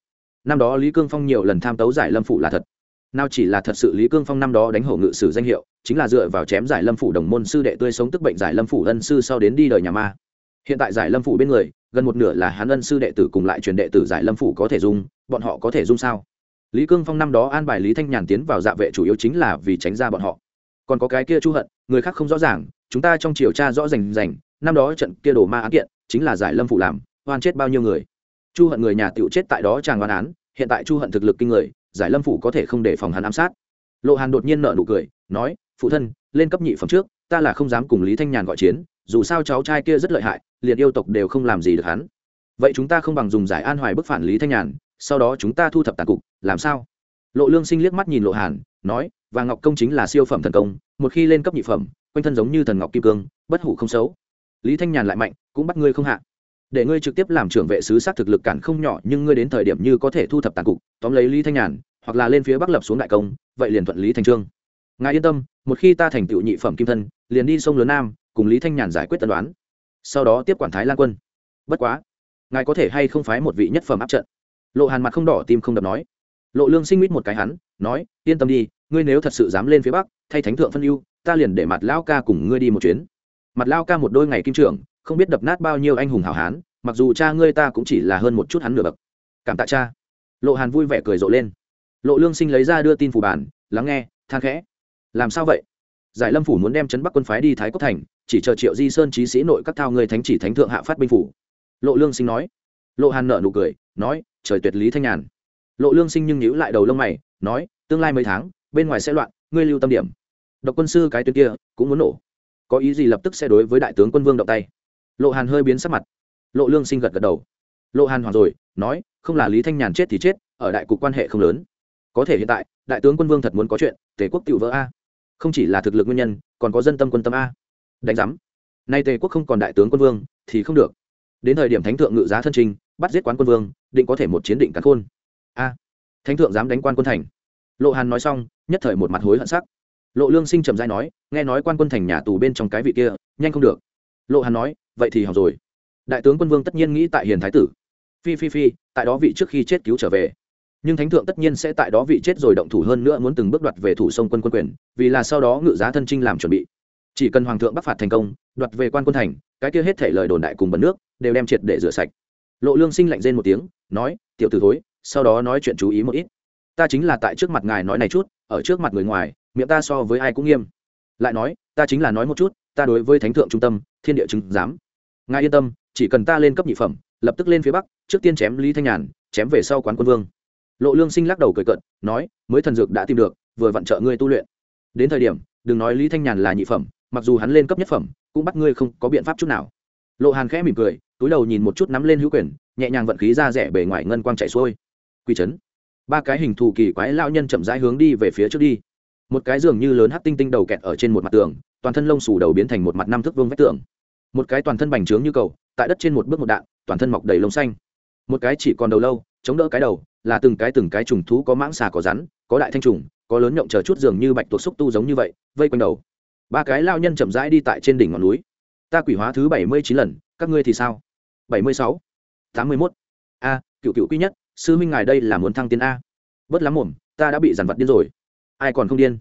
Năm đó lý cương phong nhiều lần tham tấu giải lâm phủ là thật. Nào chỉ là thật sự lý cương phong năm đó đánh hổ ngự sử danh hiệu chính là dựa vào chém giải lâm phủ đồng môn sư đệ tươi sống tức bệnh giải lâm phủ ân sư sau đến đi đời nhà ma. Hiện tại giải lâm phủ bên người gần một nửa là hắn ân sư đệ tử cùng lại truyền đệ tử giải lâm phủ có thể dung bọn họ có thể dung sao? Lý cương phong năm đó an bài lý thanh nhàn tiến vào dạ vệ chủ yếu chính là vì tránh ra bọn họ. Còn có cái kia chu hận người khác không rõ ràng chúng ta trong triều tra rõ rành rành, năm đó trận kia đổ ma án kiện, chính là giải lâm phủ làm, oan chết bao nhiêu người. Chu hận người nhà tựu chết tại đó chàng oan án, hiện tại chu hận thực lực kinh người, giải lâm phủ có thể không để phòng hắn ám sát. Lộ hàn đột nhiên nợ nụ cười, nói, phụ thân, lên cấp nhị phẩm trước, ta là không dám cùng lý thanh nhàn gọi chiến, dù sao cháu trai kia rất lợi hại, liền yêu tộc đều không làm gì được hắn. Vậy chúng ta không bằng dùng giải an hoài bức phản lý thanh nhàn, sau đó chúng ta thu thập tàn cục, làm sao? Lộ lương sinh liếc mắt nhìn lộ hàn, nói và ngọc công chính là siêu phẩm thần công, một khi lên cấp nhị phẩm quanh thân giống như thần ngọc kim cương, bất hủ không xấu. Lý thanh nhàn lại mạnh, cũng bắt ngươi không hạ. Để ngươi trực tiếp làm trưởng vệ sứ sát thực lực cản không nhỏ, nhưng ngươi đến thời điểm như có thể thu thập tàn cục, tóm lấy lý thanh nhàn, hoặc là lên phía bắc lập xuống đại công, vậy liền thuận lý thành trương. Ngài yên tâm, một khi ta thành tựu nhị phẩm kim thân, liền đi sông lớn nam, cùng lý thanh nhàn giải quyết tân đoán. Sau đó tiếp quản thái lan quân. Bất quá, ngài có thể hay không phái một vị nhất phẩm áp trận? Lộ hàn mặt không đỏ, tim không đập nói. Lộ lương sinh mít một cái hắn, nói, yên tâm đi, ngươi nếu thật sự dám lên phía bắc, thay thánh thượng phân ưu ta liền để mặt lao ca cùng ngươi đi một chuyến. Mặt lao ca một đôi ngày kim trưởng, không biết đập nát bao nhiêu anh hùng hảo hán, mặc dù cha ngươi ta cũng chỉ là hơn một chút hắn nửa bậc. Cảm tạ cha. Lộ hàn vui vẻ cười rộ lên. Lộ lương sinh lấy ra đưa tin phủ bản, lắng nghe, than khẽ. Làm sao vậy? Giải lâm phủ muốn đem chấn bắc quân phái đi thái quốc thành, chỉ chờ triệu di sơn trí sĩ nội các thao người thánh chỉ thánh thượng hạ phát binh phủ. Lộ lương sinh nói. Lộ hàn nợ nụ cười, nói, trời tuyệt lý thanh nhàn. Lộ lương sinh nhưng nhíu lại đầu lông mày, nói, tương lai mấy tháng, bên ngoài sẽ loạn, ngươi lưu tâm điểm độc quân sư cái tuyến kia cũng muốn nổ. Có ý gì lập tức sẽ đối với đại tướng quân vương động tay. Lộ hàn hơi biến sắc mặt. Lộ lương sinh gật gật đầu. Lộ hàn hoàng rồi, nói, không là lý thanh nhàn chết thì chết, ở đại cục quan hệ không lớn. Có thể hiện tại, đại tướng quân vương thật muốn có chuyện, tề quốc tự vỡ a. Không chỉ là thực lực nguyên nhân, còn có dân tâm quân tâm a. Đánh giám. Nay tề quốc không còn đại tướng quân vương, thì không được. Đến thời điểm thánh thượng ngự giá thân trình, bắt giết quán quân vương, định có thể một chiến định cắn khôn. A. Thánh thượng dám đánh quan quân thành. Lộ hàn nói xong, nhất thời một mặt hối hận sắc lộ lương sinh trầm dai nói, nghe nói quan quân thành nhà tù bên trong cái vị kia, nhanh không được. Lộ hàn nói, vậy thì học rồi. Đại tướng quân vương tất nhiên nghĩ tại hiền thái tử. Phi phi phi, tại đó vị trước khi chết cứu trở về. Nhưng thánh thượng tất nhiên sẽ tại đó vị chết rồi động thủ hơn nữa muốn từng bước đoạt về thủ sông quân quân quyền, vì là sau đó ngự giá thân trinh làm chuẩn bị. Chỉ cần hoàng thượng bắc phạt thành công, đoạt về quan quân thành, cái kia hết thể lời đồn đại cùng bẩn nước, đều đem triệt để rửa sạch. Lộ lương sinh lạnh rên một tiếng, nói, tiểu t thối, sau đó nói chuyện chú ý một ít. Ta chính là tại trước mặt ngài nói này chút, ở trước mặt người ngoài miệng ta so với ai cũng nghiêm. Lại nói, ta chính là nói một chút, ta đối với thánh thượng trung tâm, thiên địa chứng giám. Ngài yên tâm, chỉ cần ta lên cấp nhị phẩm, lập tức lên phía bắc, trước tiên chém lý thanh nhàn, chém về sau quán quân vương. Lộ lương sinh lắc đầu cười cận nói, mới thần dược đã tìm được, vừa vặn trợ ngươi tu luyện. Đến thời điểm, đừng nói lý thanh nhàn là nhị phẩm, mặc dù hắn lên cấp nhất phẩm, cũng bắt ngươi không có biện pháp chút nào. Lộ hàn khẽ mỉm cười, túi đầu nhìn một chút nắm lên hữu quyền, nhẹ nhàng vận khí ra rẻ bề ngoài ngân quang chạy xuôi. Quy chấn. Ba cái hình thù kỳ quái lao nhân chậm rãi hướng đi về phía trước đi một cái giường như lớn hắt tinh tinh đầu kẹt ở trên một mặt tường, toàn thân lông xù đầu biến thành một mặt năm thước vương vách tường. Một cái toàn thân bành trướng như cầu, tại đất trên một bước một đạn, toàn thân mọc đầy lông xanh. Một cái chỉ còn đầu lâu, chống đỡ cái đầu, là từng cái từng cái trùng thú có mãng xà có rắn, có đại thanh trùng, có lớn nhộng chờ chút giường như bạch tuộc xúc tu giống như vậy, vây quanh đầu. Ba cái lao nhân chậm rãi đi tại trên đỉnh ngọn núi. Ta quỷ hóa thứ bảy mươi chín lần, các ngươi thì sao? bảy mươi sáu, tám mươi mốt. A, cựu cựu quý nhất, sư minh ngài đây là muốn thăng tiến a. Bớt lắm mồm, ta đã bị dằn vặt điên rồi ai còn không điên?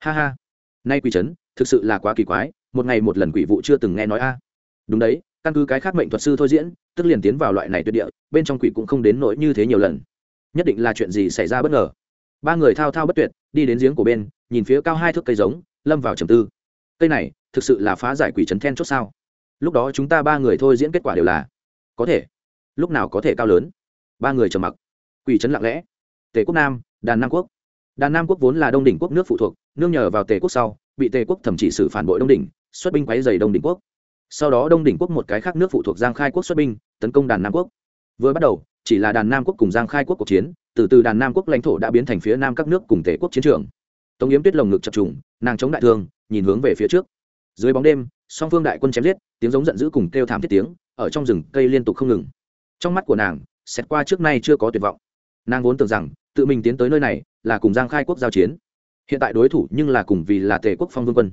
Ha ha. Nay quỷ trấn thực sự là quá kỳ quái, một ngày một lần quỷ vụ chưa từng nghe nói a. Đúng đấy, căn cứ cái khác mệnh thuật sư thôi diễn, tức liền tiến vào loại này tuyệt địa, bên trong quỷ cũng không đến nỗi như thế nhiều lần. Nhất định là chuyện gì xảy ra bất ngờ. Ba người thao thao bất tuyệt, đi đến giếng của bên, nhìn phía cao hai thước cây giống, lâm vào trầm tư. Cây này, thực sự là phá giải quỷ trấn then chốt sao? Lúc đó chúng ta ba người thôi diễn kết quả đều là, có thể. Lúc nào có thể cao lớn? Ba người trầm mặc. Quỷ trấn lặng lẽ. Tề quốc nam, đàn nam quốc đàn nam quốc vốn là đông đỉnh quốc nước phụ thuộc, nương nhờ vào tề quốc sau, bị tề quốc thậm chỉ xử phản bội đông đỉnh, xuất binh quấy dày đông đỉnh quốc. Sau đó đông đỉnh quốc một cái khác nước phụ thuộc giang khai quốc xuất binh, tấn công đàn nam quốc. Vừa bắt đầu, chỉ là đàn nam quốc cùng giang khai quốc cuộc chiến, từ từ đàn nam quốc lãnh thổ đã biến thành phía nam các nước cùng tề quốc chiến trường. Tống yếm tuyết lồng ngực chập trùng, nàng chống đại thương, nhìn hướng về phía trước. Dưới bóng đêm, song phương đại quân chém giết, tiếng giống giận dữ cùng kêu thảm thiết tiếng, ở trong rừng cây liên tục không ngừng. Trong mắt của nàng, xét qua trước nay chưa có tuyệt vọng. Nàng vốn tưởng rằng, tự mình tiến tới nơi này là cùng giang khai quốc giao chiến. Hiện tại đối thủ nhưng là cùng vì là tề quốc phong vương quân.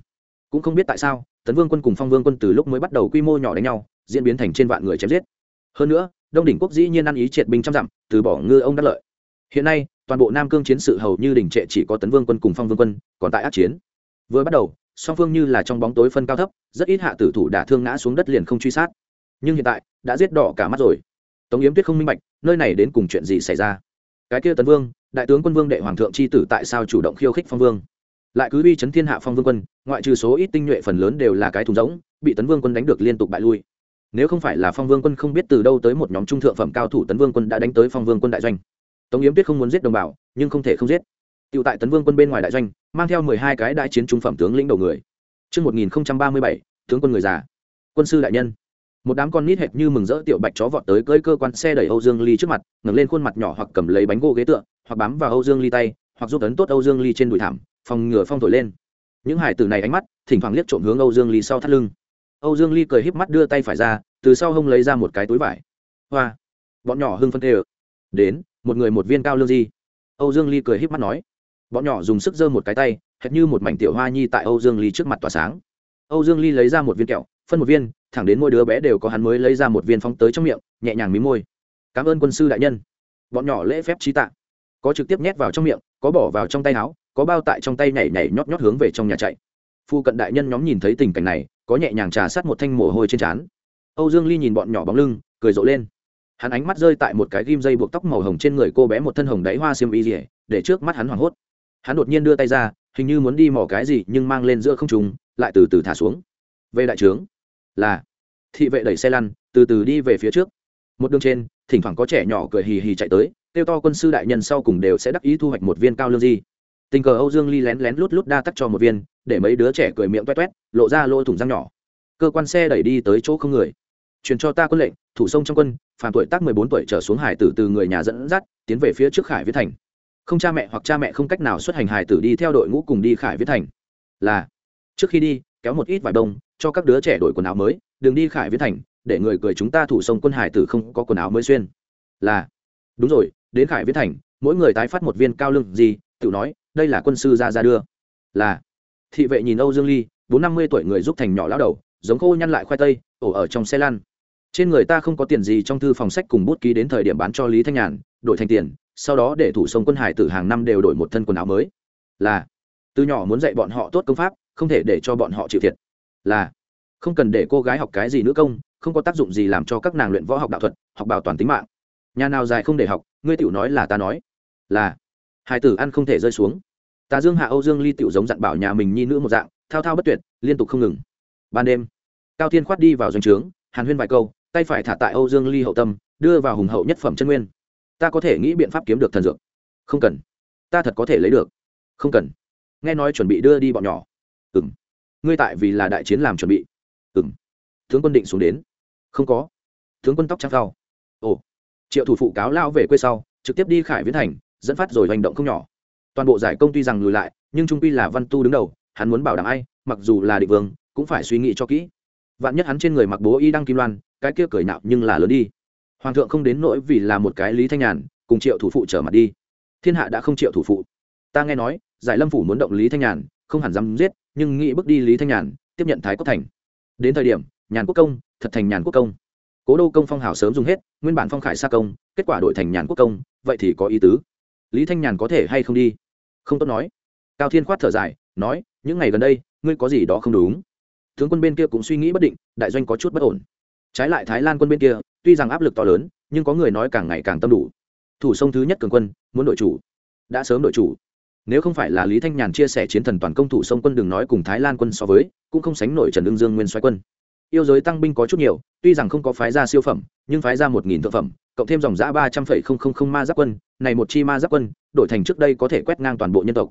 Cũng không biết tại sao, tấn vương quân cùng phong vương quân từ lúc mới bắt đầu quy mô nhỏ đánh nhau, diễn biến thành trên vạn người chém giết. Hơn nữa, đông đỉnh quốc dĩ nhiên ăn ý triệt binh trăm dặm, từ bỏ ngư ông đắc lợi. Hiện nay, toàn bộ nam cương chiến sự hầu như đỉnh trệ chỉ có tấn vương quân cùng phong vương quân còn tại át chiến. Vừa bắt đầu, song phương như là trong bóng tối phân cao thấp, rất ít hạ tử thủ đả thương ngã xuống đất liền không truy sát. Nhưng hiện tại, đã giết đỏ cả mắt rồi. Tống yếm tuyết không minh bạch, nơi này đến cùng chuyện gì xảy ra? Cái kia tấn vương đại tướng quân vương đệ hoàng thượng c h i tử tại sao chủ động khiêu khích phong vương? Lại cứ uy chấn thiên hạ phong vương quân ngoại trừ số ít tinh nhuệ phần lớn đều là cái thùng rỗng bị tấn vương quân đánh được liên tục bại lui. Nếu không phải là phong vương quân không biết từ đâu tới một nhóm trung thượng phẩm cao thủ tấn vương quân đã đánh tới phong vương quân đại doanh. Tống yếm tuyết không muốn giết đồng bào nhưng không thể không giết. Tựu tại tấn vương quân bên ngoài đại doanh mang theo mười hai cái đại chiến trung phẩm tướng lĩnh đầu người. Trước 1037, tướng quân người già. Quân sư đại nhân một đám con nít hệt như mừng rỡ tiểu bạch chó vọt tới cưỡi cơ quan xe đẩy âu dương ly trước mặt, ngẩng lên khuôn mặt nhỏ hoặc cầm lấy bánh gỗ ghế tựa, hoặc bám vào âu dương ly tay, hoặc giúp ấn tốt âu dương ly trên đùi thảm, phòng ngừa phong thổi lên. Những hải tử này ánh mắt, thỉnh thoảng liếc trộm hướng âu dương ly sau thắt lưng. Âu dương ly cười híp mắt đưa tay phải ra, từ sau hông lấy ra một cái túi vải. Hoa! Bọn nhỏ hưng phân tê ự đến, một người một viên cao lương di. Âu dương ly cười híp mắt nói. Bọn nhỏ dùng sức giơ một cái tay, hệt như một mảnh tiểu hoa nhi tại âu dương ly trước mặt tỏa sáng. Âu dương ly lấy ra một viên kẹo phân một viên, thẳng đến mỗi đứa bé đều có hắn mới lấy ra một viên phóng tới trong miệng, nhẹ nhàng mí môi. Cảm ơn quân sư đại nhân. Bọn nhỏ lễ phép trí tạ. Có trực tiếp nhét vào trong miệng, có bỏ vào trong tay áo, có bao tại trong tay nhảy nhảy nhót nhót hướng về trong nhà chạy. Phu cận đại nhân nhóm nhìn thấy tình cảnh này, có nhẹ nhàng trà sát một thanh mồ hôi trên trán. Âu dương ly nhìn bọn nhỏ bóng lưng, cười rộ lên. Hắn ánh mắt rơi tại một cái ghim dây buộc tóc màu hồng trên người cô bé một thân hồng đáy hoa xiêm y rỉa để trước mắt hắn hoảng hốt. Hắn đột nhiên đưa tay ra, hình như muốn đi mỏ cái gì nhưng mang lên giữa không trùng lại từ từ thả xuống. Về đại trướng là thị vệ đẩy xe lăn, từ từ đi về phía trước. Một đường trên, thỉnh thoảng có trẻ nhỏ cười hì hì chạy tới tiêu to quân sư đại nhân sau cùng đều sẽ đắc ý thu hoạch một viên cao lương di. Tình cờ âu dương ly lén lén lút lút đa tắt cho một viên, để mấy đứa trẻ cười miệng toét toét lộ ra lỗ thủng răng nhỏ. Cơ quan xe đẩy đi tới chỗ không người. Truyền cho ta quân lệnh, thủ sông trong quân, phàm tuổi tác mười bốn tuổi trở xuống hải tử từ người nhà dẫn dắt, tiến về phía trước khải viết thành. Không cha mẹ hoặc cha mẹ không cách nào xuất hành hải tử đi theo đội ngũ cùng đi khải viết thành. Là, trước khi đi kéo một ít vải đông, cho các đứa trẻ đổi quần áo mới, đừng đi khải viễn thành, để người cười chúng ta thủ sông quân hải tử không có quần áo mới xuyên. Là, đúng rồi, đến khải viễn thành, mỗi người tái phát một viên cao lương gì, tự nói, đây là quân sư ra ra đưa. Là, thị vệ nhìn âu dương ly, bốn năm mươi tuổi người giúp thành nhỏ lão đầu, giống khô nhăn lại khoai tây, ổ ở trong xe lăn. Trên người ta không có tiền gì trong thư phòng sách cùng bút ký đến thời điểm bán cho lý thanh nhàn, đổi thành tiền, sau đó để thủ sông quân hải tử hàng năm đều đổi một thân quần áo mới. Là, từ nhỏ muốn dạy bọn họ tốt công pháp không thể để cho bọn họ chịu thiệt. Là, không cần để cô gái học cái gì nữa công, không có tác dụng gì làm cho các nàng luyện võ học đạo thuật, học bảo toàn tính mạng. Nhà nào dài không để học, ngươi tiểu nói là ta nói. Là, hai tử ăn không thể rơi xuống. Ta dương hạ âu dương ly tiểu giống dặn bảo nhà mình nhi nữ một dạng, thao thao bất tuyệt, liên tục không ngừng. Ban đêm, cao thiên khoát đi vào doanh trướng, hàn huyên vài câu, tay phải thả tại âu dương ly hậu tâm, đưa vào hùng hậu nhất phẩm chân nguyên. Ta có thể nghĩ biện pháp kiếm được thần dược. Không cần. Ta thật có thể lấy được. Không cần. Nghe nói chuẩn bị đưa đi bọn nhỏ ừ ngươi tại vì là đại chiến làm chuẩn bị. Ừ tướng quân định xuống đến. Không có. Tướng quân tóc trắng phao. Ồ. Triệu thủ phụ cáo lao về quê sau, trực tiếp đi khải viễn thành, dẫn phát rồi hành động không nhỏ. Toàn bộ giải công tuy rằng lùi lại, nhưng trung quy là văn tu đứng đầu, hắn muốn bảo đảm ai, mặc dù là định vương, cũng phải suy nghĩ cho kỹ. Vạn nhất hắn trên người mặc bố y đăng kim loan, cái kia cười nạo nhưng là lớn đi. Hoàng thượng không đến nỗi vì là một cái lý thanh nhàn, cùng triệu thủ phụ trở mặt đi. Thiên hạ đã không triệu thủ phụ. Ta nghe nói, giải lâm phủ muốn động lý thanh nhàn không hẳn dám giết, nhưng nghĩ bước đi lý thanh nhàn, tiếp nhận thái quốc thành. Đến thời điểm, nhàn quốc công, thật thành nhàn quốc công. Cố đô công phong hào sớm dùng hết, nguyên bản phong khải xa công, kết quả đổi thành nhàn quốc công, vậy thì có ý tứ. Lý thanh nhàn có thể hay không đi? Không tốt nói. Cao thiên khoát thở dài, nói, những ngày gần đây, ngươi có gì đó không đúng. Tướng quân bên kia cũng suy nghĩ bất định, đại doanh có chút bất ổn. Trái lại thái lan quân bên kia, tuy rằng áp lực to lớn, nhưng có người nói càng ngày càng tâm đủ. Thủ sông thứ nhất cường quân, muốn đội chủ. Đã sớm đội chủ nếu không phải là lý thanh nhàn chia sẻ chiến thần toàn công thủ sông quân đường nói cùng thái lan quân so với, cũng không sánh nổi trần ương dương nguyên xoáy quân. Yêu giới tăng binh có chút nhiều, tuy rằng không có phái ra siêu phẩm, nhưng phái ra một nghìn thượng phẩm, cộng thêm dòng giã ba trăm phẩy không không không ma giáp quân, này một chi ma giáp quân, đổi thành trước đây có thể quét ngang toàn bộ nhân tộc.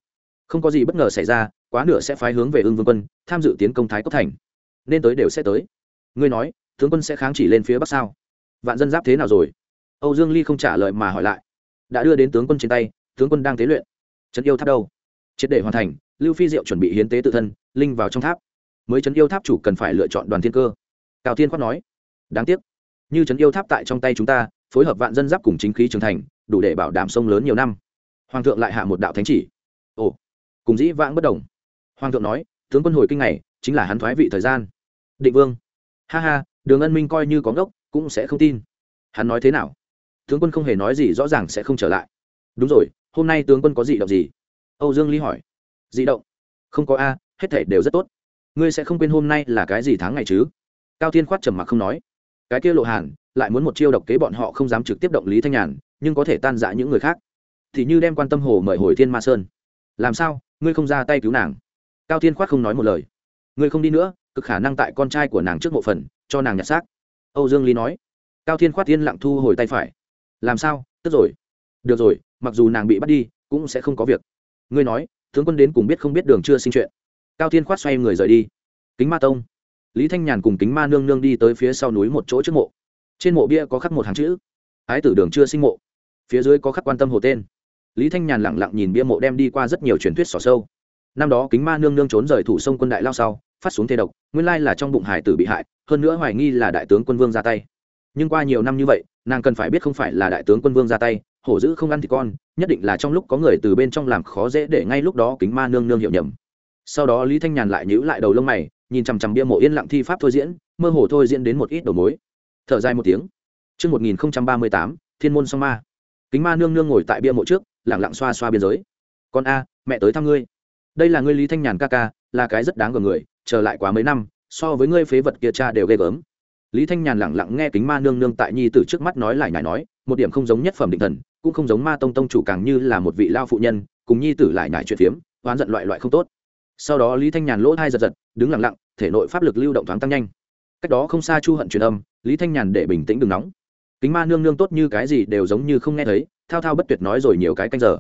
Không có gì bất ngờ xảy ra, quá nửa sẽ phái hướng về ương vương quân, tham dự tiến công thái cốc thành. Nên tới đều sẽ tới. Ngươi nói, tướng quân sẽ kháng chỉ lên phía bắc sao? Vạn dân giáp thế nào rồi? Âu dương ly không trả lời mà hỏi lại. Đã đưa đến tướng quân trên tay, tướng quân đang tế luyện trấn yêu tháp đâu? Triệt để hoàn thành, lưu phi diệu chuẩn bị hiến tế tự thân, linh vào trong tháp. Mới trấn yêu tháp chủ cần phải lựa chọn đoàn thiên cơ. Cao thiên khoát nói, đáng tiếc, như trấn yêu tháp tại trong tay chúng ta, phối hợp vạn dân giáp cùng chính khí trưởng thành, đủ để bảo đảm sông lớn nhiều năm. Hoàng thượng lại hạ một đạo thánh chỉ. Ồ, cùng dĩ vãng bất đồng. Hoàng thượng nói, tướng quân hồi kinh này, chính là hắn thoái vị thời gian. Định vương. Ha ha, đường ân minh coi như có ngốc, cũng sẽ không tin. Hắn nói thế nào? Tướng quân không hề nói gì, rõ ràng sẽ không trở lại. Đúng rồi hôm nay tướng quân có gì động gì? Âu dương ly hỏi. Dị động? Không có a, hết thể đều rất tốt. Ngươi sẽ không quên hôm nay là cái gì tháng ngày chứ? Cao thiên khoát trầm mặc không nói. Cái kia lộ hàn, lại muốn một chiêu độc kế bọn họ không dám trực tiếp động lý thanh nhàn, nhưng có thể tan dã những người khác. Thì như đem quan tâm hồ mời hồi thiên ma sơn. Làm sao? Ngươi không ra tay cứu nàng. Cao thiên khoát không nói một lời. Ngươi không đi nữa, cực khả năng tại con trai của nàng trước mộ phần, cho nàng nhặt xác. Âu dương lý nói. Cao thiên khoát thiên lặng thu hồi tay phải. Làm sao? Tức rồi được rồi, mặc dù nàng bị bắt đi, cũng sẽ không có việc. Ngươi nói, tướng quân đến cùng biết không biết đường chưa sinh chuyện. Cao thiên khoát xoay người rời đi. Kính ma tông. Lý thanh nhàn cùng kính ma nương nương đi tới phía sau núi một chỗ trước mộ. Trên mộ bia có khắc một hàng chữ. Ái tử đường chưa sinh mộ. Phía dưới có khắc quan tâm hồ tên. Lý thanh nhàn lẳng lặng nhìn bia mộ đem đi qua rất nhiều truyền thuyết xỏ sâu. Năm đó kính ma nương nương trốn rời thủ sông quân đại lao sau, phát xuống thế độc, nguyên lai là trong bụng hải tử bị hại, hơn nữa hoài nghi là đại tướng quân vương ra tay. Nhưng qua nhiều năm như vậy, nàng cần phải biết không phải là đại tướng quân vương ra tay hổ dữ không ăn thì con nhất định là trong lúc có người từ bên trong làm khó dễ để ngay lúc đó kính ma nương nương hiểu nhầm sau đó lý thanh nhàn lại nhữ lại đầu lông mày nhìn chằm chằm bia mộ yên lặng thi pháp thôi diễn mơ hồ thôi diễn đến một ít đầu mối thở dài một tiếng Trước 1038, thiên môn song ma. Kính ma nương nương ngồi tại bia mộ trước, lặng lặng xoa xoa biên giới. Con a, mẹ tới thăm ngươi. Đây là ngươi Lý Thanh Nhàn ca ca, là cái rất đáng gờm người, chờ lại quá mấy năm, so với ngươi phế vật kia cha đều ghê gớm. Lý Thanh Nhàn lặng lặng nghe kính ma nương nương tại nhi tử trước mắt nói lại nhải nói, một điểm không giống nhất phẩm định thần, cũng không giống ma tông tông chủ càng như là một vị lao phụ nhân, cùng nhi tử lại nhải chuyện phiếm, oán giận loại loại không tốt. Sau đó Lý Thanh Nhàn lỗ hai giật giật, đứng lặng lặng, thể nội pháp lực lưu động thoáng tăng nhanh. Cách đó không xa chu hận truyền âm lý thanh nhàn để bình tĩnh đừng nóng. Kính ma nương nương tốt như cái gì đều giống như không nghe thấy thao thao bất tuyệt nói rồi nhiều cái canh giờ.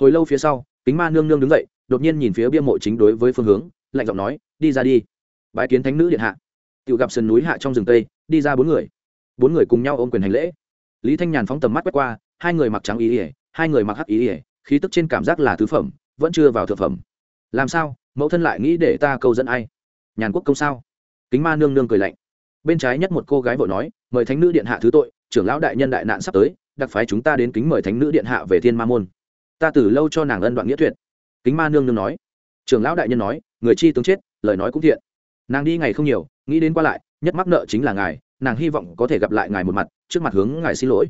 Hồi lâu phía sau kính ma nương nương đứng dậy đột nhiên nhìn phía bia mộ chính đối với phương hướng lạnh giọng nói đi ra đi. Bái kiến thánh nữ điện hạ. Tự gặp sườn núi hạ trong rừng tây đi ra bốn người. Bốn người cùng nhau ôm quyền hành lễ lý thanh nhàn phóng tầm mắt quét qua, hai người mặc trắng ý ỉa hai người mặc hắc ý ỉa khí tức trên cảm giác là thứ phẩm, vẫn chưa vào thượng phẩm. Làm sao? Mẫu thân lại nghĩ để ta câu dẫn ai? Nhàn quốc công sao? Kính ma nương nương cười lạnh. Bên trái nhất một cô gái vội nói, mời thánh nữ điện hạ thứ tội, trưởng lão đại nhân đại nạn sắp tới, đặc phái chúng ta đến kính mời thánh nữ điện hạ về thiên ma môn. Ta từ lâu cho nàng ân đoạn nghĩa tuyệt. Kính ma nương nương nói. Trưởng lão đại nhân nói, người chi tướng chết, lời nói cũng thiện. Nàng đi ngày không nhiều, nghĩ đến qua lại, nhất mắc nợ chính là ngài nàng hy vọng có thể gặp lại ngài một mặt, trước mặt hướng ngài xin lỗi.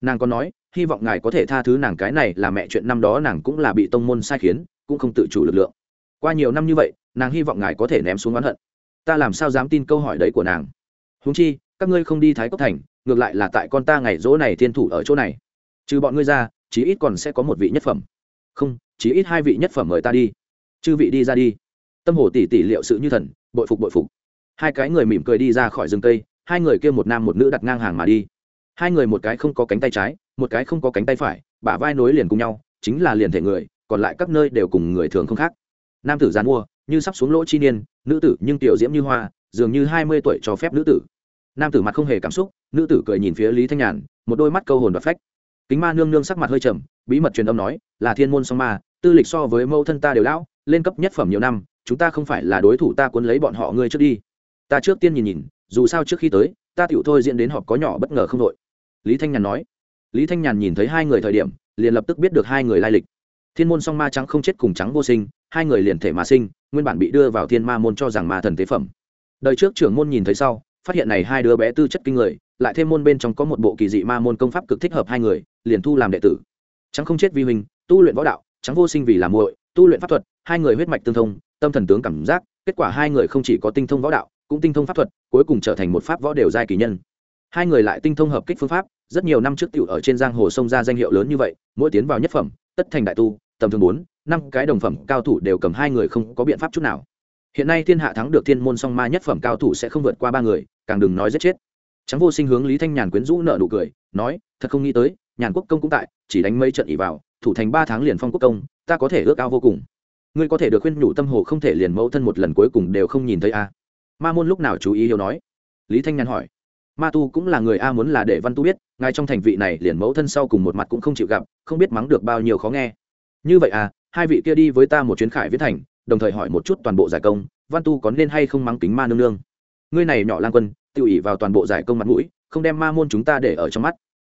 Nàng còn nói, hy vọng ngài có thể tha thứ nàng cái này là mẹ chuyện năm đó nàng cũng là bị tông môn sai khiến, cũng không tự chủ lực lượng. Qua nhiều năm như vậy, nàng hy vọng ngài có thể ném xuống oán hận. Ta làm sao dám tin câu hỏi đấy của nàng? Húng chi, các ngươi không đi thái cốc thành, ngược lại là tại con ta ngày dỗ này thiên thủ ở chỗ này. Trừ bọn ngươi ra, chí ít còn sẽ có một vị nhất phẩm. Không, chí ít hai vị nhất phẩm mời ta đi. Chư vị đi ra đi. Tâm hồ tỷ tỷ liệu sự như thần, bội phục bội phục. Hai cái người mỉm cười đi ra khỏi rừng cây hai người kia một nam một nữ đặt ngang hàng mà đi. Hai người một cái không có cánh tay trái, một cái không có cánh tay phải, bả vai nối liền cùng nhau, chính là liền thể người, còn lại các nơi đều cùng người thường không khác. Nam tử giàn mua, như sắp xuống lỗ chi niên, nữ tử nhưng tiểu diễm như hoa, dường như hai mươi tuổi cho phép nữ tử. Nam tử mặt không hề cảm xúc, nữ tử cười nhìn phía lý thanh nhàn, một đôi mắt câu hồn và phách. Kính ma nương nương sắc mặt hơi trầm, bí mật truyền âm nói, là thiên môn song ma, tư lịch so với mẫu thân ta đều lão, lên cấp nhất phẩm nhiều năm, chúng ta không phải là đối thủ ta cuốn lấy bọn họ ngươi trước đi. Ta trước tiên nhìn nhìn dù sao trước khi tới, ta tựu thôi diễn đến họp có nhỏ bất ngờ không đội. Lý thanh nhàn nói. Lý thanh nhàn nhìn thấy hai người thời điểm, liền lập tức biết được hai người lai lịch. Thiên môn song ma trắng không chết cùng trắng vô sinh, hai người liền thể mà sinh, nguyên bản bị đưa vào thiên ma môn cho rằng ma thần tế phẩm. Đời trước trưởng môn nhìn thấy sau, phát hiện này hai đứa bé tư chất kinh người, lại thêm môn bên trong có một bộ kỳ dị ma môn công pháp cực thích hợp hai người, liền thu làm đệ tử. Trắng không chết vi huynh, tu luyện võ đạo, trắng vô sinh vì làm muội, tu luyện pháp thuật, hai người huyết mạch tương thông, tâm thần tướng cảm giác, kết quả hai người không chỉ có tinh thông võ đạo cũng tinh thông pháp thuật, cuối cùng trở thành một pháp võ đều giai kỳ nhân. Hai người lại tinh thông hợp kích phương pháp, rất nhiều năm trước tiểu ở trên giang hồ sông ra danh hiệu lớn như vậy, mỗi tiến vào nhất phẩm, tất thành đại tu, tầm thường bốn, năm cái đồng phẩm cao thủ đều cầm hai người không có biện pháp chút nào. Hiện nay thiên hạ thắng được thiên môn song ma nhất phẩm cao thủ sẽ không vượt qua ba người, càng đừng nói giết chết. Trắng vô sinh hướng lý thanh nhàn quyến rũ nợ nụ cười, nói, thật không nghĩ tới, nhàn quốc công cũng tại, chỉ đánh mấy trận ỉ vào, thủ thành ba tháng liền phong quốc công, ta có thể ước ao vô cùng. Ngươi có thể được khuyên nhủ tâm hồ không thể liền mẫu thân một lần cuối cùng đều không nhìn thấy a ma môn lúc nào chú ý hiểu nói? Lý thanh nhàn hỏi. Ma tu cũng là người a muốn là để văn tu biết, ngài trong thành vị này liền mẫu thân sau cùng một mặt cũng không chịu gặp, không biết mắng được bao nhiêu khó nghe. Như vậy à hai vị kia đi với ta một chuyến khải viết thành, đồng thời hỏi một chút toàn bộ giải công, văn tu có nên hay không mắng kính ma nương nương? Ngươi này nhỏ lan quân tự ỷ vào toàn bộ giải công mặt mũi, không đem ma môn chúng ta để ở trong mắt.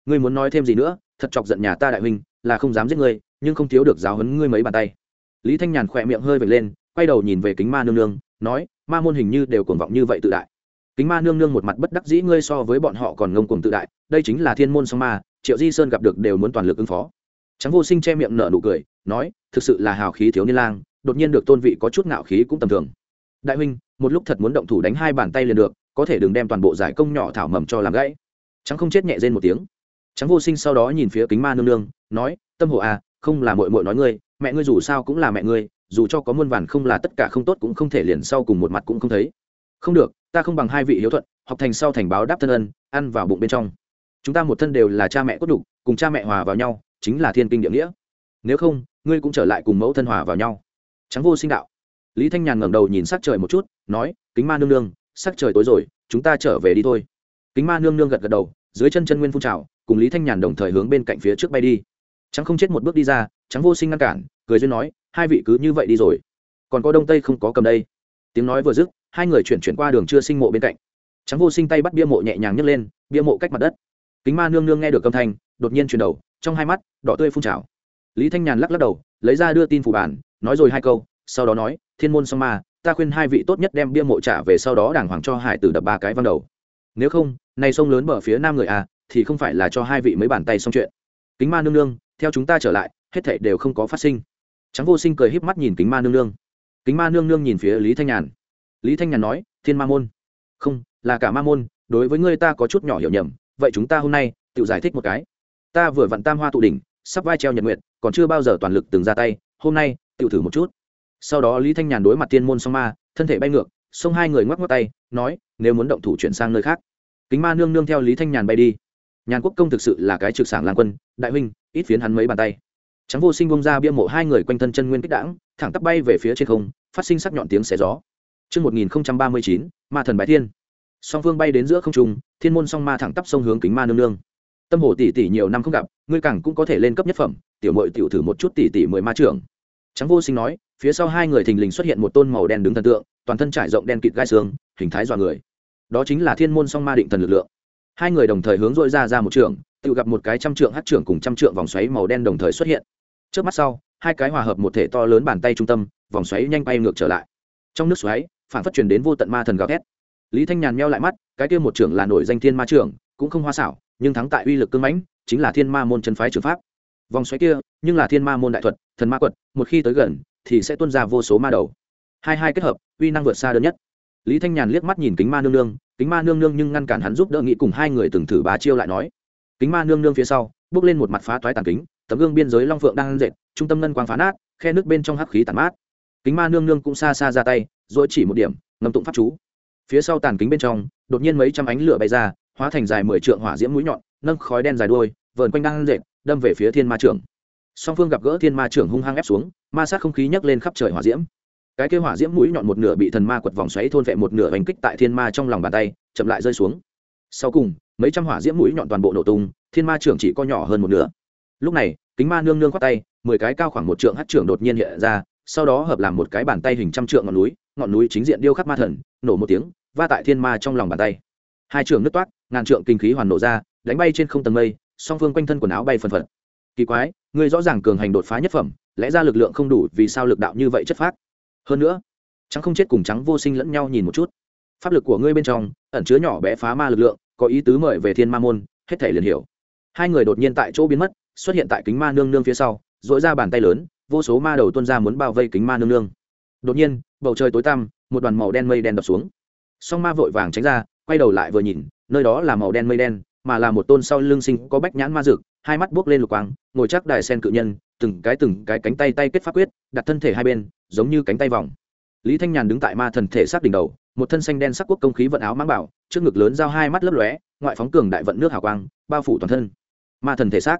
Ngươi muốn nói thêm gì nữa, thật chọc giận nhà ta đại huynh, là không dám giết ngươi, nhưng không thiếu được giáo hấn ngươi mấy bàn tay. Lý thanh nhàn khỏe miệng hơi vệt lên, quay đầu nhìn về kính ma nương nương, nói ma môn hình như đều cuồng vọng như vậy tự đại. Kính ma nương nương một mặt bất đắc dĩ, ngươi so với bọn họ còn ngông cuồng tự đại, đây chính là thiên môn song ma, triệu di sơn gặp được đều muốn toàn lực ứng phó. Trắng vô sinh che miệng nở nụ cười, nói, thực sự là hào khí thiếu niên lang, đột nhiên được tôn vị có chút ngạo khí cũng tầm thường. Đại huynh, một lúc thật muốn động thủ đánh hai bàn tay liền được, có thể đừng đem toàn bộ giải công nhỏ thảo mầm cho làm gãy. Trắng không chết nhẹ rên một tiếng. Trắng vô sinh sau đó nhìn phía kính ma nương nương, nói, tâm hồ à không là mội mội nói ngươi, mẹ ngươi dù sao cũng là mẹ ngươi dù cho có muôn vàn không là tất cả không tốt cũng không thể liền sau cùng một mặt cũng không thấy. Không được, ta không bằng hai vị hiếu thuận, học thành sau thành báo đáp thân ân, ăn vào bụng bên trong. Chúng ta một thân đều là cha mẹ cốt đục cùng cha mẹ hòa vào nhau, chính là thiên kinh địa nghĩa. Nếu không, ngươi cũng trở lại cùng mẫu thân hòa vào nhau. Trắng vô sinh đạo. Lý thanh nhàn ngẩng đầu nhìn sắc trời một chút, nói, kính ma nương nương, sắc trời tối rồi, chúng ta trở về đi thôi. Kính ma nương nương gật gật đầu, dưới chân chân nguyên phun trào, cùng lý thanh nhàn đồng thời hướng bên cạnh phía trước bay đi. Trắng không chết một bước đi ra, trắng vô sinh ngăn cản, cười duyên nói hai vị cứ như vậy đi rồi. Còn có đông tây không có cầm đây. Tiếng nói vừa dứt, hai người chuyển chuyển qua đường chưa sinh mộ bên cạnh. Trắng vô sinh tay bắt bia mộ nhẹ nhàng nhấc lên, bia mộ cách mặt đất. Kính ma nương nương nghe được âm thanh, đột nhiên chuyển đầu, trong hai mắt, đỏ tươi phun trào. Lý thanh nhàn lắc lắc đầu, lấy ra đưa tin phủ bản, nói rồi hai câu, sau đó nói, thiên môn song ma, ta khuyên hai vị tốt nhất đem bia mộ trả về sau đó đàng hoàng cho hải tử đập ba cái văn đầu. Nếu không nay sông lớn bờ phía nam người à thì không phải là cho hai vị mấy bàn tay xong chuyện. Kính ma nương nương, theo chúng ta trở lại, hết thảy đều không có phát sinh trắng vô sinh cười híp mắt nhìn kính ma nương nương. Kính ma nương nương nhìn phía lý thanh nhàn. Lý thanh nhàn nói, thiên ma môn. Không, là cả ma môn, đối với ngươi ta có chút nhỏ hiểu nhầm, vậy chúng ta hôm nay tự giải thích một cái. Ta vừa vặn tam hoa tụ đỉnh, sắp vai treo nhật nguyện còn chưa bao giờ toàn lực từng ra tay, hôm nay tự thử một chút. Sau đó lý thanh nhàn đối mặt tiên môn song ma, thân thể bay ngược xông hai người ngoắc ngoắc tay, nói, nếu muốn động thủ chuyển sang nơi khác, kính ma nương nương theo lý thanh nhàn bay đi. Nhàn quốc công thực sự là cái trực sảng lan quân, đại huynh, ít phiến hắn mấy bàn tay trắng vô sinh bông ra bia mộ hai người quanh thân chân nguyên kích đảng thẳng tắp bay về phía trên không phát sinh sắc nhọn tiếng xé gió Trước 1039, ma thần bái thiên. Song phương bay đến giữa không trung, thiên môn song ma thẳng tắp sông hướng kính ma nương nương. Tâm hồ tỷ tỷ nhiều năm không gặp, ngươi càng cũng có thể lên cấp nhất phẩm, tiểu muội tiểu thử một chút tỷ tỷ mười ma trưởng. Trắng vô sinh nói, phía sau hai người thình lình xuất hiện một tôn màu đen đứng thần tượng, toàn thân trải rộng đen kịt gai xương, hình thái dọa người. Đó chính là thiên môn song ma định thần lực lượng. Hai người đồng thời hướng dội ra ra một trường, tự gặp một cái trăm trượng hát trưởng cùng trăm trượng vòng xoáy màu đen đồng thời xuất hiện trước mắt sau, hai cái hòa hợp một thể to lớn bàn tay trung tâm, vòng xoáy nhanh bay ngược trở lại. Trong nước xoáy, phản phát truyền đến vô tận ma thần gào thét. Lý thanh nhàn meo lại mắt, cái kia một trưởng là nổi danh thiên ma trưởng, cũng không hoa xảo, nhưng thắng tại uy lực cưng mãnh, chính là thiên ma môn chân phái trường pháp. Vòng xoáy kia, nhưng là thiên ma môn đại thuật, thần ma quật, một khi tới gần, thì sẽ tuôn ra vô số ma đầu. Hai hai kết hợp, uy năng vượt xa đơn nhất. Lý thanh nhàn liếc mắt nhìn kính ma nương nương, kính ma nương nương nhưng ngăn cản hắn giúp đỡ nghị cùng hai người từng thử bá chiêu lại nói. Kính ma nương nương phía sau, bước lên một mặt phá toái tàn kính tấm gương biên giới long phượng đang dệt, trung tâm ngân quang phá nát, khe nước bên trong hắc khí tàn mát. Kính ma nương nương cũng xa xa ra tay rồi chỉ một điểm ngầm tụng pháp chú. Phía sau tàn kính bên trong, đột nhiên mấy trăm ánh lửa bay ra, hóa thành dài mười trượng hỏa diễm mũi nhọn, nâng khói đen dài đuôi, vờn quanh đang dệt, đâm về phía thiên ma trưởng. Song phương gặp gỡ thiên ma trưởng hung hăng ép xuống, ma sát không khí nhấc lên khắp trời hỏa diễm. Cái kêu hỏa diễm mũi nhọn một nửa bị thần ma quật vòng xoáy thôn vệ một nửa hành kích tại thiên ma trong lòng bàn tay, chậm lại rơi xuống. Sau cùng, mấy trăm hỏa diễm mũi nhọn toàn bộ nổ tung, thiên ma trưởng chỉ có nhỏ hơn một nửa lúc này, kính ma nương nương khoát tay, mười cái cao khoảng một trượng hát trưởng đột nhiên hiện ra, sau đó hợp làm một cái bàn tay hình trăm trượng ngọn núi ngọn núi chính diện điêu khắc ma thần, nổ một tiếng, va tại thiên ma trong lòng bàn tay. Hai trượng nứt toát, ngàn trượng kinh khí hoàn nổ ra, đánh bay trên không tầng mây, song phương quanh thân quần áo bay phần phật. Kỳ quái, ngươi rõ ràng cường hành đột phá nhất phẩm, lẽ ra lực lượng không đủ vì sao lực đạo như vậy chất phát hơn nữa, trắng không chết cùng trắng vô sinh lẫn nhau nhìn một chút. Pháp lực của ngươi bên trong, ẩn chứa nhỏ bé phá ma lực lượng, có ý tứ mời về thiên ma môn, hết thể liền hiểu. Hai người đột nhiên tại chỗ biến mất xuất hiện tại kính ma nương nương phía sau dội ra bàn tay lớn, vô số ma đầu tuân ra muốn bao vây kính ma nương nương. Đột nhiên, bầu trời tối tăm, một đoàn màu đen mây đen đập xuống. Song ma vội vàng tránh ra, quay đầu lại vừa nhìn, nơi đó là màu đen mây đen, mà là một tôn sau lưng sinh có bách nhãn ma dược, hai mắt buốc lên lục quang, ngồi chắc đài sen cự nhân, từng cái từng cái cánh tay tay kết pháp quyết, đặt thân thể hai bên, giống như cánh tay vòng. Lý thanh nhàn đứng tại ma thần thể xác đỉnh đầu, một thân xanh đen sắc quốc công khí vận áo mang bảo, trước ngực lớn giao hai mắt lấp lóe, ngoại phóng cường đại vận nước hào quang, bao phủ toàn thân. Ma thần thể xác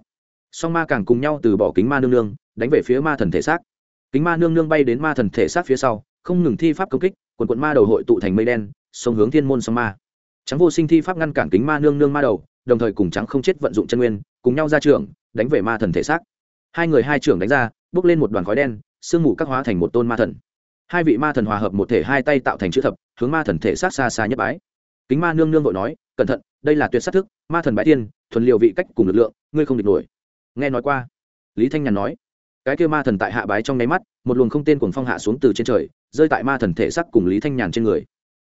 song ma càng cùng nhau từ bỏ kính ma nương nương, đánh về phía ma thần thể xác. Kính ma nương nương bay đến ma thần thể xác phía sau, không ngừng thi pháp công kích, quần quận ma đầu hội tụ thành mây đen, sông hướng thiên môn song ma. Trắng vô sinh thi pháp ngăn cản kính ma nương nương ma đầu, đồng thời cùng trắng không chết vận dụng chân nguyên, cùng nhau ra trường, đánh về ma thần thể xác. Hai người hai trưởng đánh ra, bước lên một đoàn khói đen, sương mù các hóa thành một tôn ma thần. Hai vị ma thần hòa hợp một thể hai tay tạo thành chữ thập, hướng ma thần thể sát xa xa nhất bái. Kính ma nương nương vội nói, cẩn thận, đây là tuyệt sát thức, ma thần bái tiên, thuần liều vị cách cùng lực lượng, ngươi không địch nổi nghe nói qua. Lý thanh nhàn nói, cái kêu ma thần tại hạ bái trong nháy mắt, một luồng không tên cuồng phong hạ xuống từ trên trời, rơi tại ma thần thể sắc cùng lý thanh nhàn trên người.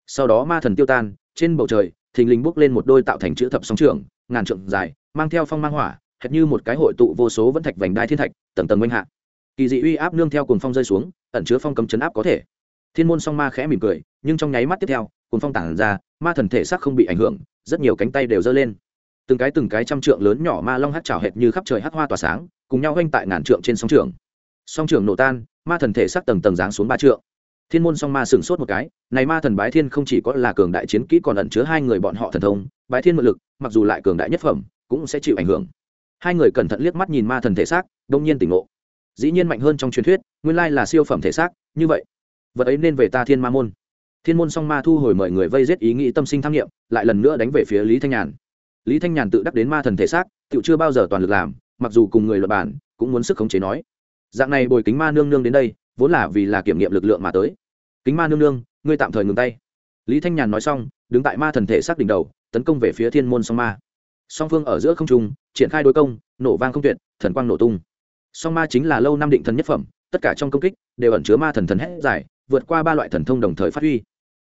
Sau đó ma thần tiêu tan, trên bầu trời, thình lình bốc lên một đôi tạo thành chữ thập sóng trường ngàn trượng dài, mang theo phong mang hỏa, hệt như một cái hội tụ vô số vẫn thạch vành đai thiên thạch, tầng tầng oanh hạ. Kỳ dị uy áp nương theo cuồng phong rơi xuống, ẩn chứa phong cấm chấn áp có thể. Thiên môn song ma khẽ mỉm cười, nhưng trong nháy mắt tiếp theo, cuồng phong tản ra, ma thần thể xác không bị ảnh hưởng, rất nhiều cánh tay đều giơ lên từng cái từng cái trăm trượng lớn nhỏ ma long hát trào hệt như khắp trời hát hoa tỏa sáng, cùng nhau oanh tại ngàn trượng trên sóng trường. Song trường nổ tan, ma thần thể xác tầng tầng giáng xuống ba trượng. Thiên môn song ma sửng sốt một cái, này ma thần bái thiên không chỉ có là cường đại chiến kỹ còn ẩn chứa hai người bọn họ thần thông, bái thiên mượn lực, mặc dù lại cường đại nhất phẩm, cũng sẽ chịu ảnh hưởng. Hai người cẩn thận liếc mắt nhìn ma thần thể xác, đông nhiên tỉnh ngộ. Dĩ nhiên mạnh hơn trong truyền thuyết, nguyên lai là siêu phẩm thể xác, như vậy. Vật ấy nên về ta thiên ma môn. Thiên môn song ma thu hồi mời người vây giết ý nghĩ tâm sinh tham nghiệm, lại lần nữa đánh về phía lý thanh nhàn lý thanh nhàn tự đắc đến ma thần thể xác tự chưa bao giờ toàn lực làm mặc dù cùng người luật bản cũng muốn sức khống chế nói. Dạng này bồi kính ma nương nương đến đây vốn là vì là kiểm nghiệm lực lượng mà tới. Kính ma nương nương ngươi tạm thời ngừng tay. Lý thanh nhàn nói xong đứng tại ma thần thể xác đỉnh đầu tấn công về phía thiên môn song ma. Song phương ở giữa không trung triển khai đối công nổ vang không tuyệt thần quang nổ tung. Song ma chính là lâu năm định thần nhất phẩm tất cả trong công kích đều ẩn chứa ma thần thần hết giải, vượt qua ba loại thần thông đồng thời phát huy.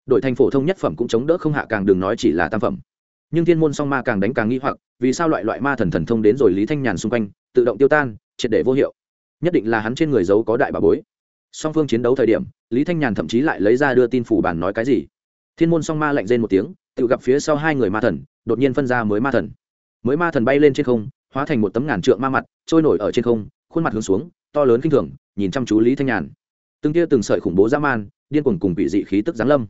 Đội thành phổ thông nhất phẩm cũng chống đỡ không hạ càng đừng nói chỉ là tam phẩm nhưng thiên môn song ma càng đánh càng nghi hoặc, vì sao loại loại ma thần thần thông đến rồi lý thanh nhàn xung quanh, tự động tiêu tan, triệt để vô hiệu. Nhất định là hắn trên người giấu có đại bà bối. Song phương chiến đấu thời điểm, lý thanh nhàn thậm chí lại lấy ra đưa tin phủ bản nói cái gì. Thiên môn song ma lạnh rên một tiếng, tự gặp phía sau hai người ma thần, đột nhiên phân ra mới ma thần. Mới ma thần bay lên trên không, hóa thành một tấm ngàn trượng ma mặt, trôi nổi ở trên không, khuôn mặt hướng xuống, to lớn kinh thường, nhìn chăm chú lý thanh nhàn. Từng tia từng sợi khủng bố dã man, điên cuồng cùng bị dị khí tức giáng lâm.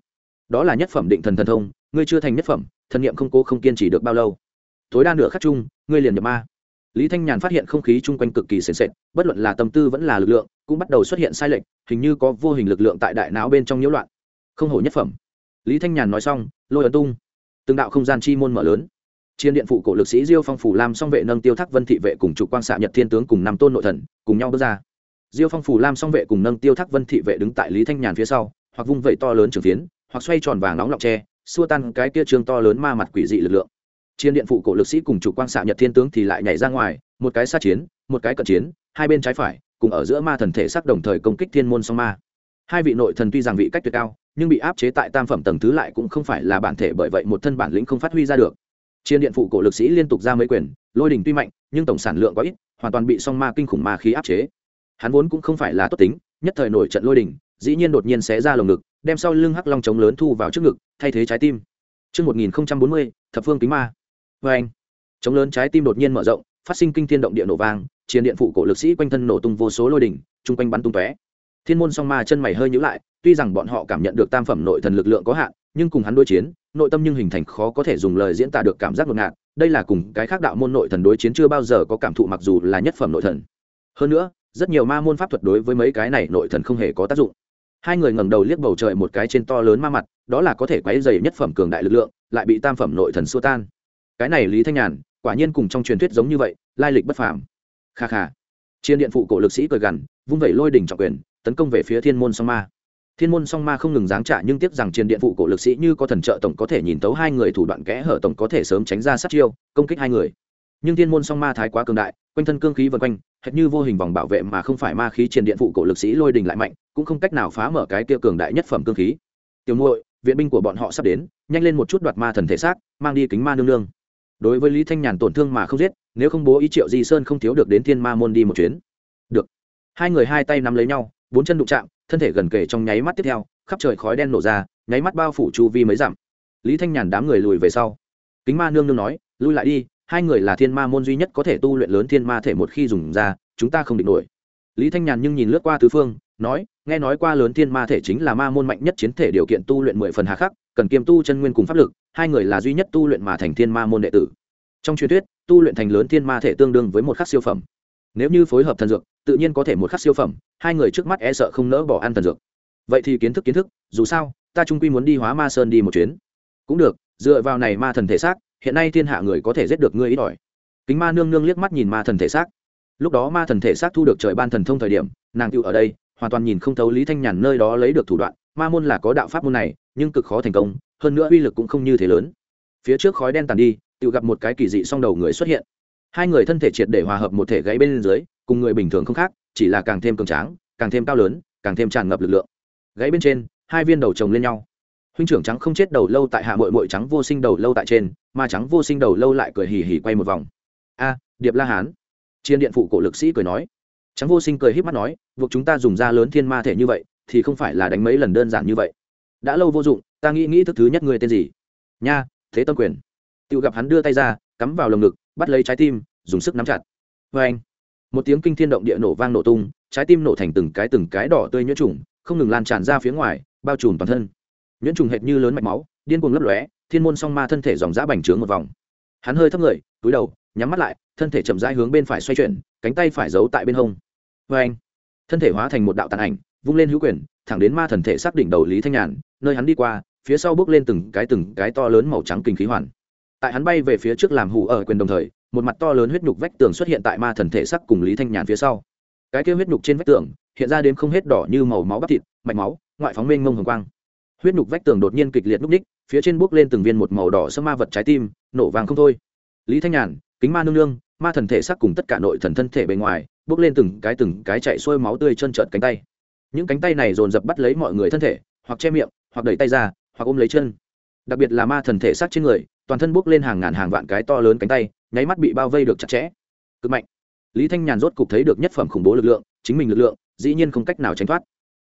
Đó là nhất phẩm định thần thần thông, ngươi chưa thành nhất phẩm thần niệm không cố không kiên trì được bao lâu. Tối đa nửa khắc chung, ngươi liền nhập ma. Lý thanh nhàn phát hiện không khí chung quanh cực kỳ sền sệt, bất luận là tâm tư vẫn là lực lượng, cũng bắt đầu xuất hiện sai lệch, hình như có vô hình lực lượng tại đại não bên trong nhiễu loạn. Không hổ nhất phẩm. Lý thanh nhàn nói xong, lôi ấn tung. Từng đạo không gian chi môn mở lớn. Chiến điện phụ cổ lực sĩ diêu phong phủ lam song vệ nâng tiêu thác vân thị vệ cùng trục quang xạ nhật thiên tướng cùng năm tôn nội thần, cùng nhau bước ra. Diêu phong phủ lam song vệ cùng nâng tiêu thác vân thị vệ đứng tại lý thanh nhàn phía sau, hoặc vung vẩy to lớn trường phiến, hoặc xoay tròn vàng nóng lọc tre xua tan cái kia trường to lớn ma mặt quỷ dị lực lượng. Chiến điện phụ cổ lực sĩ cùng chủ quang xạ nhật thiên tướng thì lại nhảy ra ngoài, một cái sát chiến, một cái cận chiến, hai bên trái phải, cùng ở giữa ma thần thể sắc đồng thời công kích thiên môn song ma. Hai vị nội thần tuy rằng vị cách tuyệt cao, nhưng bị áp chế tại tam phẩm tầng thứ lại cũng không phải là bản thể bởi vậy một thân bản lĩnh không phát huy ra được. Chiến điện phụ cổ lực sĩ liên tục ra mấy quyền, lôi đình tuy mạnh, nhưng tổng sản lượng quá ít, hoàn toàn bị song ma kinh khủng ma khí áp chế. Hắn vốn cũng không phải là tốt tính, nhất thời nổi trận lôi đình dĩ nhiên đột nhiên xé ra lồng ngực đem sau lưng hắc long trống lớn thu vào trước ngực thay thế trái tim Trước 1040, thập phương kính ma. Và anh, trống lớn trái tim đột nhiên mở rộng, phát sinh kinh thiên động địa nổ vang, chiến điện phụ cổ lực sĩ quanh thân nổ tung vô số lôi đỉnh, trung quanh bắn tung tóe. Thiên môn song ma chân mày hơi nhíu lại, tuy rằng bọn họ cảm nhận được tam phẩm nội thần lực lượng có hạn, nhưng cùng hắn đối chiến, nội tâm nhưng hình thành khó có thể dùng lời diễn tả được cảm giác ngột ngạt đây là cùng cái khác đạo môn nội thần đối chiến chưa bao giờ có cảm thụ mặc dù là nhất phẩm nội thần hơn nữa rất nhiều ma môn pháp thuật đối với mấy cái này nội thần không hề có tác dụng hai người ngẩng đầu liếc bầu trời một cái trên to lớn ma mặt, đó là có thể quáy dày nhất phẩm cường đại lực lượng, lại bị tam phẩm nội thần xua tan. Cái này lý thanh nhàn, quả nhiên cùng trong truyền thuyết giống như vậy, lai lịch bất phàm. Kha kha. Chiến điện phụ cổ lực sĩ cười gằn, vung vẩy lôi đỉnh trọng quyền, tấn công về phía thiên môn song ma. Thiên môn song ma không ngừng giáng trả nhưng tiếc rằng chiến điện phụ cổ lực sĩ như có thần trợ tổng có thể nhìn tấu hai người thủ đoạn kẽ hở tổng có thể sớm tránh ra sát chiêu, công kích hai người. Nhưng thiên môn song ma thái quá cường đại, quanh thân cương khí vân quanh hệt như vô hình vòng bảo vệ mà không phải ma khí triền điện phụ cổ lực sĩ lôi đình lại mạnh, cũng không cách nào phá mở cái kia cường đại nhất phẩm cương khí. Tiểu muội, viện binh của bọn họ sắp đến, nhanh lên một chút đoạt ma thần thể xác, mang đi kính ma nương nương. Đối với lý thanh nhàn tổn thương mà không giết, nếu không bố ý triệu di sơn không thiếu được đến thiên ma môn đi một chuyến. Được. Hai người hai tay nắm lấy nhau, bốn chân đụng chạm, thân thể gần kề trong nháy mắt tiếp theo, khắp trời khói đen nổ ra, nháy mắt bao phủ chu vi mấy dặm. Lý thanh nhàn đám người lùi về sau. Kính ma nương nương nói, lui lại đi hai người là thiên ma môn duy nhất có thể tu luyện lớn thiên ma thể một khi dùng ra, chúng ta không địch nổi. Lý thanh nhàn nhưng nhìn lướt qua tứ phương, nói, nghe nói qua lớn thiên ma thể chính là ma môn mạnh nhất chiến thể điều kiện tu luyện mười phần hà khắc, cần kiêm tu chân nguyên cùng pháp lực, hai người là duy nhất tu luyện mà thành thiên ma môn đệ tử. Trong truyền thuyết, tu luyện thành lớn thiên ma thể tương đương với một khắc siêu phẩm. Nếu như phối hợp thần dược, tự nhiên có thể một khắc siêu phẩm, hai người trước mắt e sợ không nỡ bỏ ăn thần dược. Vậy thì kiến thức kiến thức, dù sao, ta trung quy muốn đi hóa ma sơn đi một chuyến. Cũng được, dựa vào này ma thần thể xác hiện nay thiên hạ người có thể giết được ngươi ít ỏi. Kính ma nương nương liếc mắt nhìn ma thần thể xác. Lúc đó ma thần thể xác thu được trời ban thần thông thời điểm, nàng cựu ở đây, hoàn toàn nhìn không thấu lý thanh nhàn nơi đó lấy được thủ đoạn. Ma môn là có đạo pháp môn này, nhưng cực khó thành công, hơn nữa uy lực cũng không như thế lớn. Phía trước khói đen tàn đi tự gặp một cái kỳ dị song đầu người xuất hiện. Hai người thân thể triệt để hòa hợp một thể gãy bên dưới, cùng người bình thường không khác, chỉ là càng thêm cường tráng, càng thêm cao lớn, càng thêm tràn ngập lực lượng. Gãy bên trên, hai viên đầu chồng lên nhau huynh trưởng trắng không chết đầu lâu tại hạ mội mội trắng vô sinh đầu lâu tại trên, mà trắng vô sinh đầu lâu lại cười hì hì quay một vòng. A, điệp la hán. Chiến điện phụ cổ lực sĩ cười nói. Trắng vô sinh cười h í p mắt nói, buộc chúng ta dùng da lớn thiên ma thể như vậy, thì không phải là đánh mấy lần đơn giản như vậy. Đã lâu vô dụng, ta nghĩ nghĩ thức thứ nhất người tên gì? Nha, thế tâm quyền. Tự gặp hắn đưa tay ra, cắm vào lồng ngực, bắt lấy trái tim, dùng sức nắm chặt. Vê anh. Một tiếng kinh thiên động địa nổ vang nổ tung, trái tim nổ thành từng cái từng cái đỏ tươi nhuyễn trùng, không ngừng lan tràn ra phía ngoài, bao trùm toàn thân nhuyễn trùng hệt như lớn mạch máu, điên cuồng lấp lóe, thiên môn song ma thân thể dòng giã bành trướng một vòng. Hắn hơi thấp người, túi đầu, nhắm mắt lại, thân thể chậm rãi hướng bên phải xoay chuyển, cánh tay phải giấu tại bên hông. Vê anh, thân thể hóa thành một đạo tàn ảnh, vung lên hữu quyền, thẳng đến ma thần thể xác định đầu lý thanh nhàn, nơi hắn đi qua, phía sau bước lên từng cái từng cái to lớn màu trắng kinh khí hoàn. Tại hắn bay về phía trước làm hủ ở quyền đồng thời, một mặt to lớn huyết nhục vách tường xuất hiện tại ma thần thể sắc cùng lý thanh nhàn phía sau. Cái kia huyết nhục trên vách tường, hiện ra đến không hết đỏ như màu máu bắp thịt, mạch máu, ngoại phóng mênh mông hồng quang huyết nhục vách tường đột nhiên kịch liệt núp ních, phía trên bốc lên từng viên một màu đỏ sâm ma vật trái tim, nổ vàng không thôi. Lý thanh nhàn, kính ma nương nương, ma thần thể sắc cùng tất cả nội thần thân thể bề ngoài bốc lên từng cái từng cái chạy xuôi máu tươi chân trợn cánh tay. Những cánh tay này dồn dập bắt lấy mọi người thân thể, hoặc che miệng, hoặc đẩy tay ra, hoặc ôm lấy chân. Đặc biệt là ma thần thể xác trên người, toàn thân bốc lên hàng ngàn hàng vạn cái to lớn cánh tay, nháy mắt bị bao vây được chặt chẽ. Cực mạnh. Lý thanh nhàn rốt cục thấy được nhất phẩm khủng bố lực lượng, chính mình lực lượng, dĩ nhiên không cách nào tránh thoát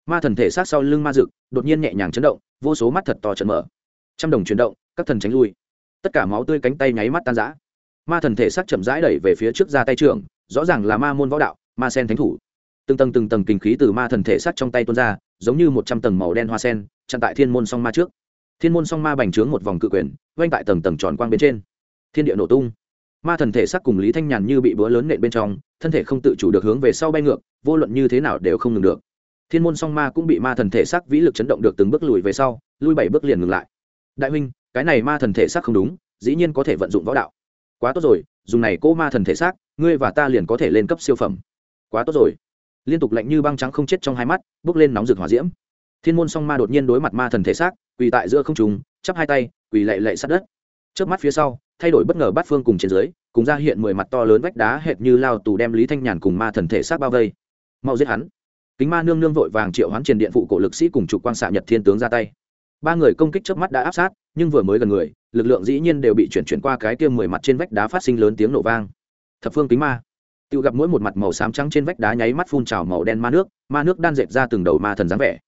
ma thần thể sát sau lưng ma dực đột nhiên nhẹ nhàng chấn động, vô số mắt thật to trận mở. Trăm đồng chuyển động, các thần tránh lui. Tất cả máu tươi cánh tay nháy mắt tan rã. Ma thần thể xác chậm rãi đẩy về phía trước ra tay trưởng, rõ ràng là ma môn võ đạo, ma sen thánh thủ. Từng tầng từng tầng kinh khí từ ma thần thể xác trong tay tuôn ra, giống như một trăm tầng màu đen hoa sen, chặn tại thiên môn song ma trước. Thiên môn song ma bành trướng một vòng cự quyền oanh tại tầng tầng tròn quang bên trên. Thiên địa nổ tung. Ma thần thể xác cùng lý thanh nhàn như bị búa lớn nện bên trong, thân thể không tự chủ được hướng về sau bay ngược, vô luận như thế nào đều không ngừng được thiên môn song ma cũng bị ma thần thể xác vĩ lực chấn động được từng bước lùi về sau, lui bảy bước liền ngừng lại. Đại huynh, cái này ma thần thể xác không đúng, dĩ nhiên có thể vận dụng võ đạo. Quá tốt rồi, dùng này cô ma thần thể xác, ngươi và ta liền có thể lên cấp siêu phẩm. Quá tốt rồi. Liên tục lạnh như băng trắng không chết trong hai mắt, bước lên nóng rực hỏa diễm. Thiên môn song ma đột nhiên đối mặt ma thần thể xác, quỳ tại giữa không trùng chắp hai tay, quỳ lệ lệ sát đất. Trước mắt phía sau, thay đổi bất ngờ bát phương cùng trên dưới, cùng ra hiện mười mặt to lớn vách đá hệt như lao tù đem lý thanh nhàn cùng ma thần thể xác bao vây. Mau giết hắn kính ma nương nương vội vàng triệu hoán truyền điện phụ cổ lực sĩ cùng trục quang xạ nhật thiên tướng ra tay. Ba người công kích trước mắt đã áp sát, nhưng vừa mới gần người, lực lượng dĩ nhiên đều bị chuyển chuyển qua cái kia mười mặt trên vách đá phát sinh lớn tiếng nổ vang. Thập phương kính ma. Tự gặp mỗi một mặt màu xám trắng trên vách đá nháy mắt phun trào màu đen ma nước ma nước đan dệt ra từng đầu ma thần dáng vẻ.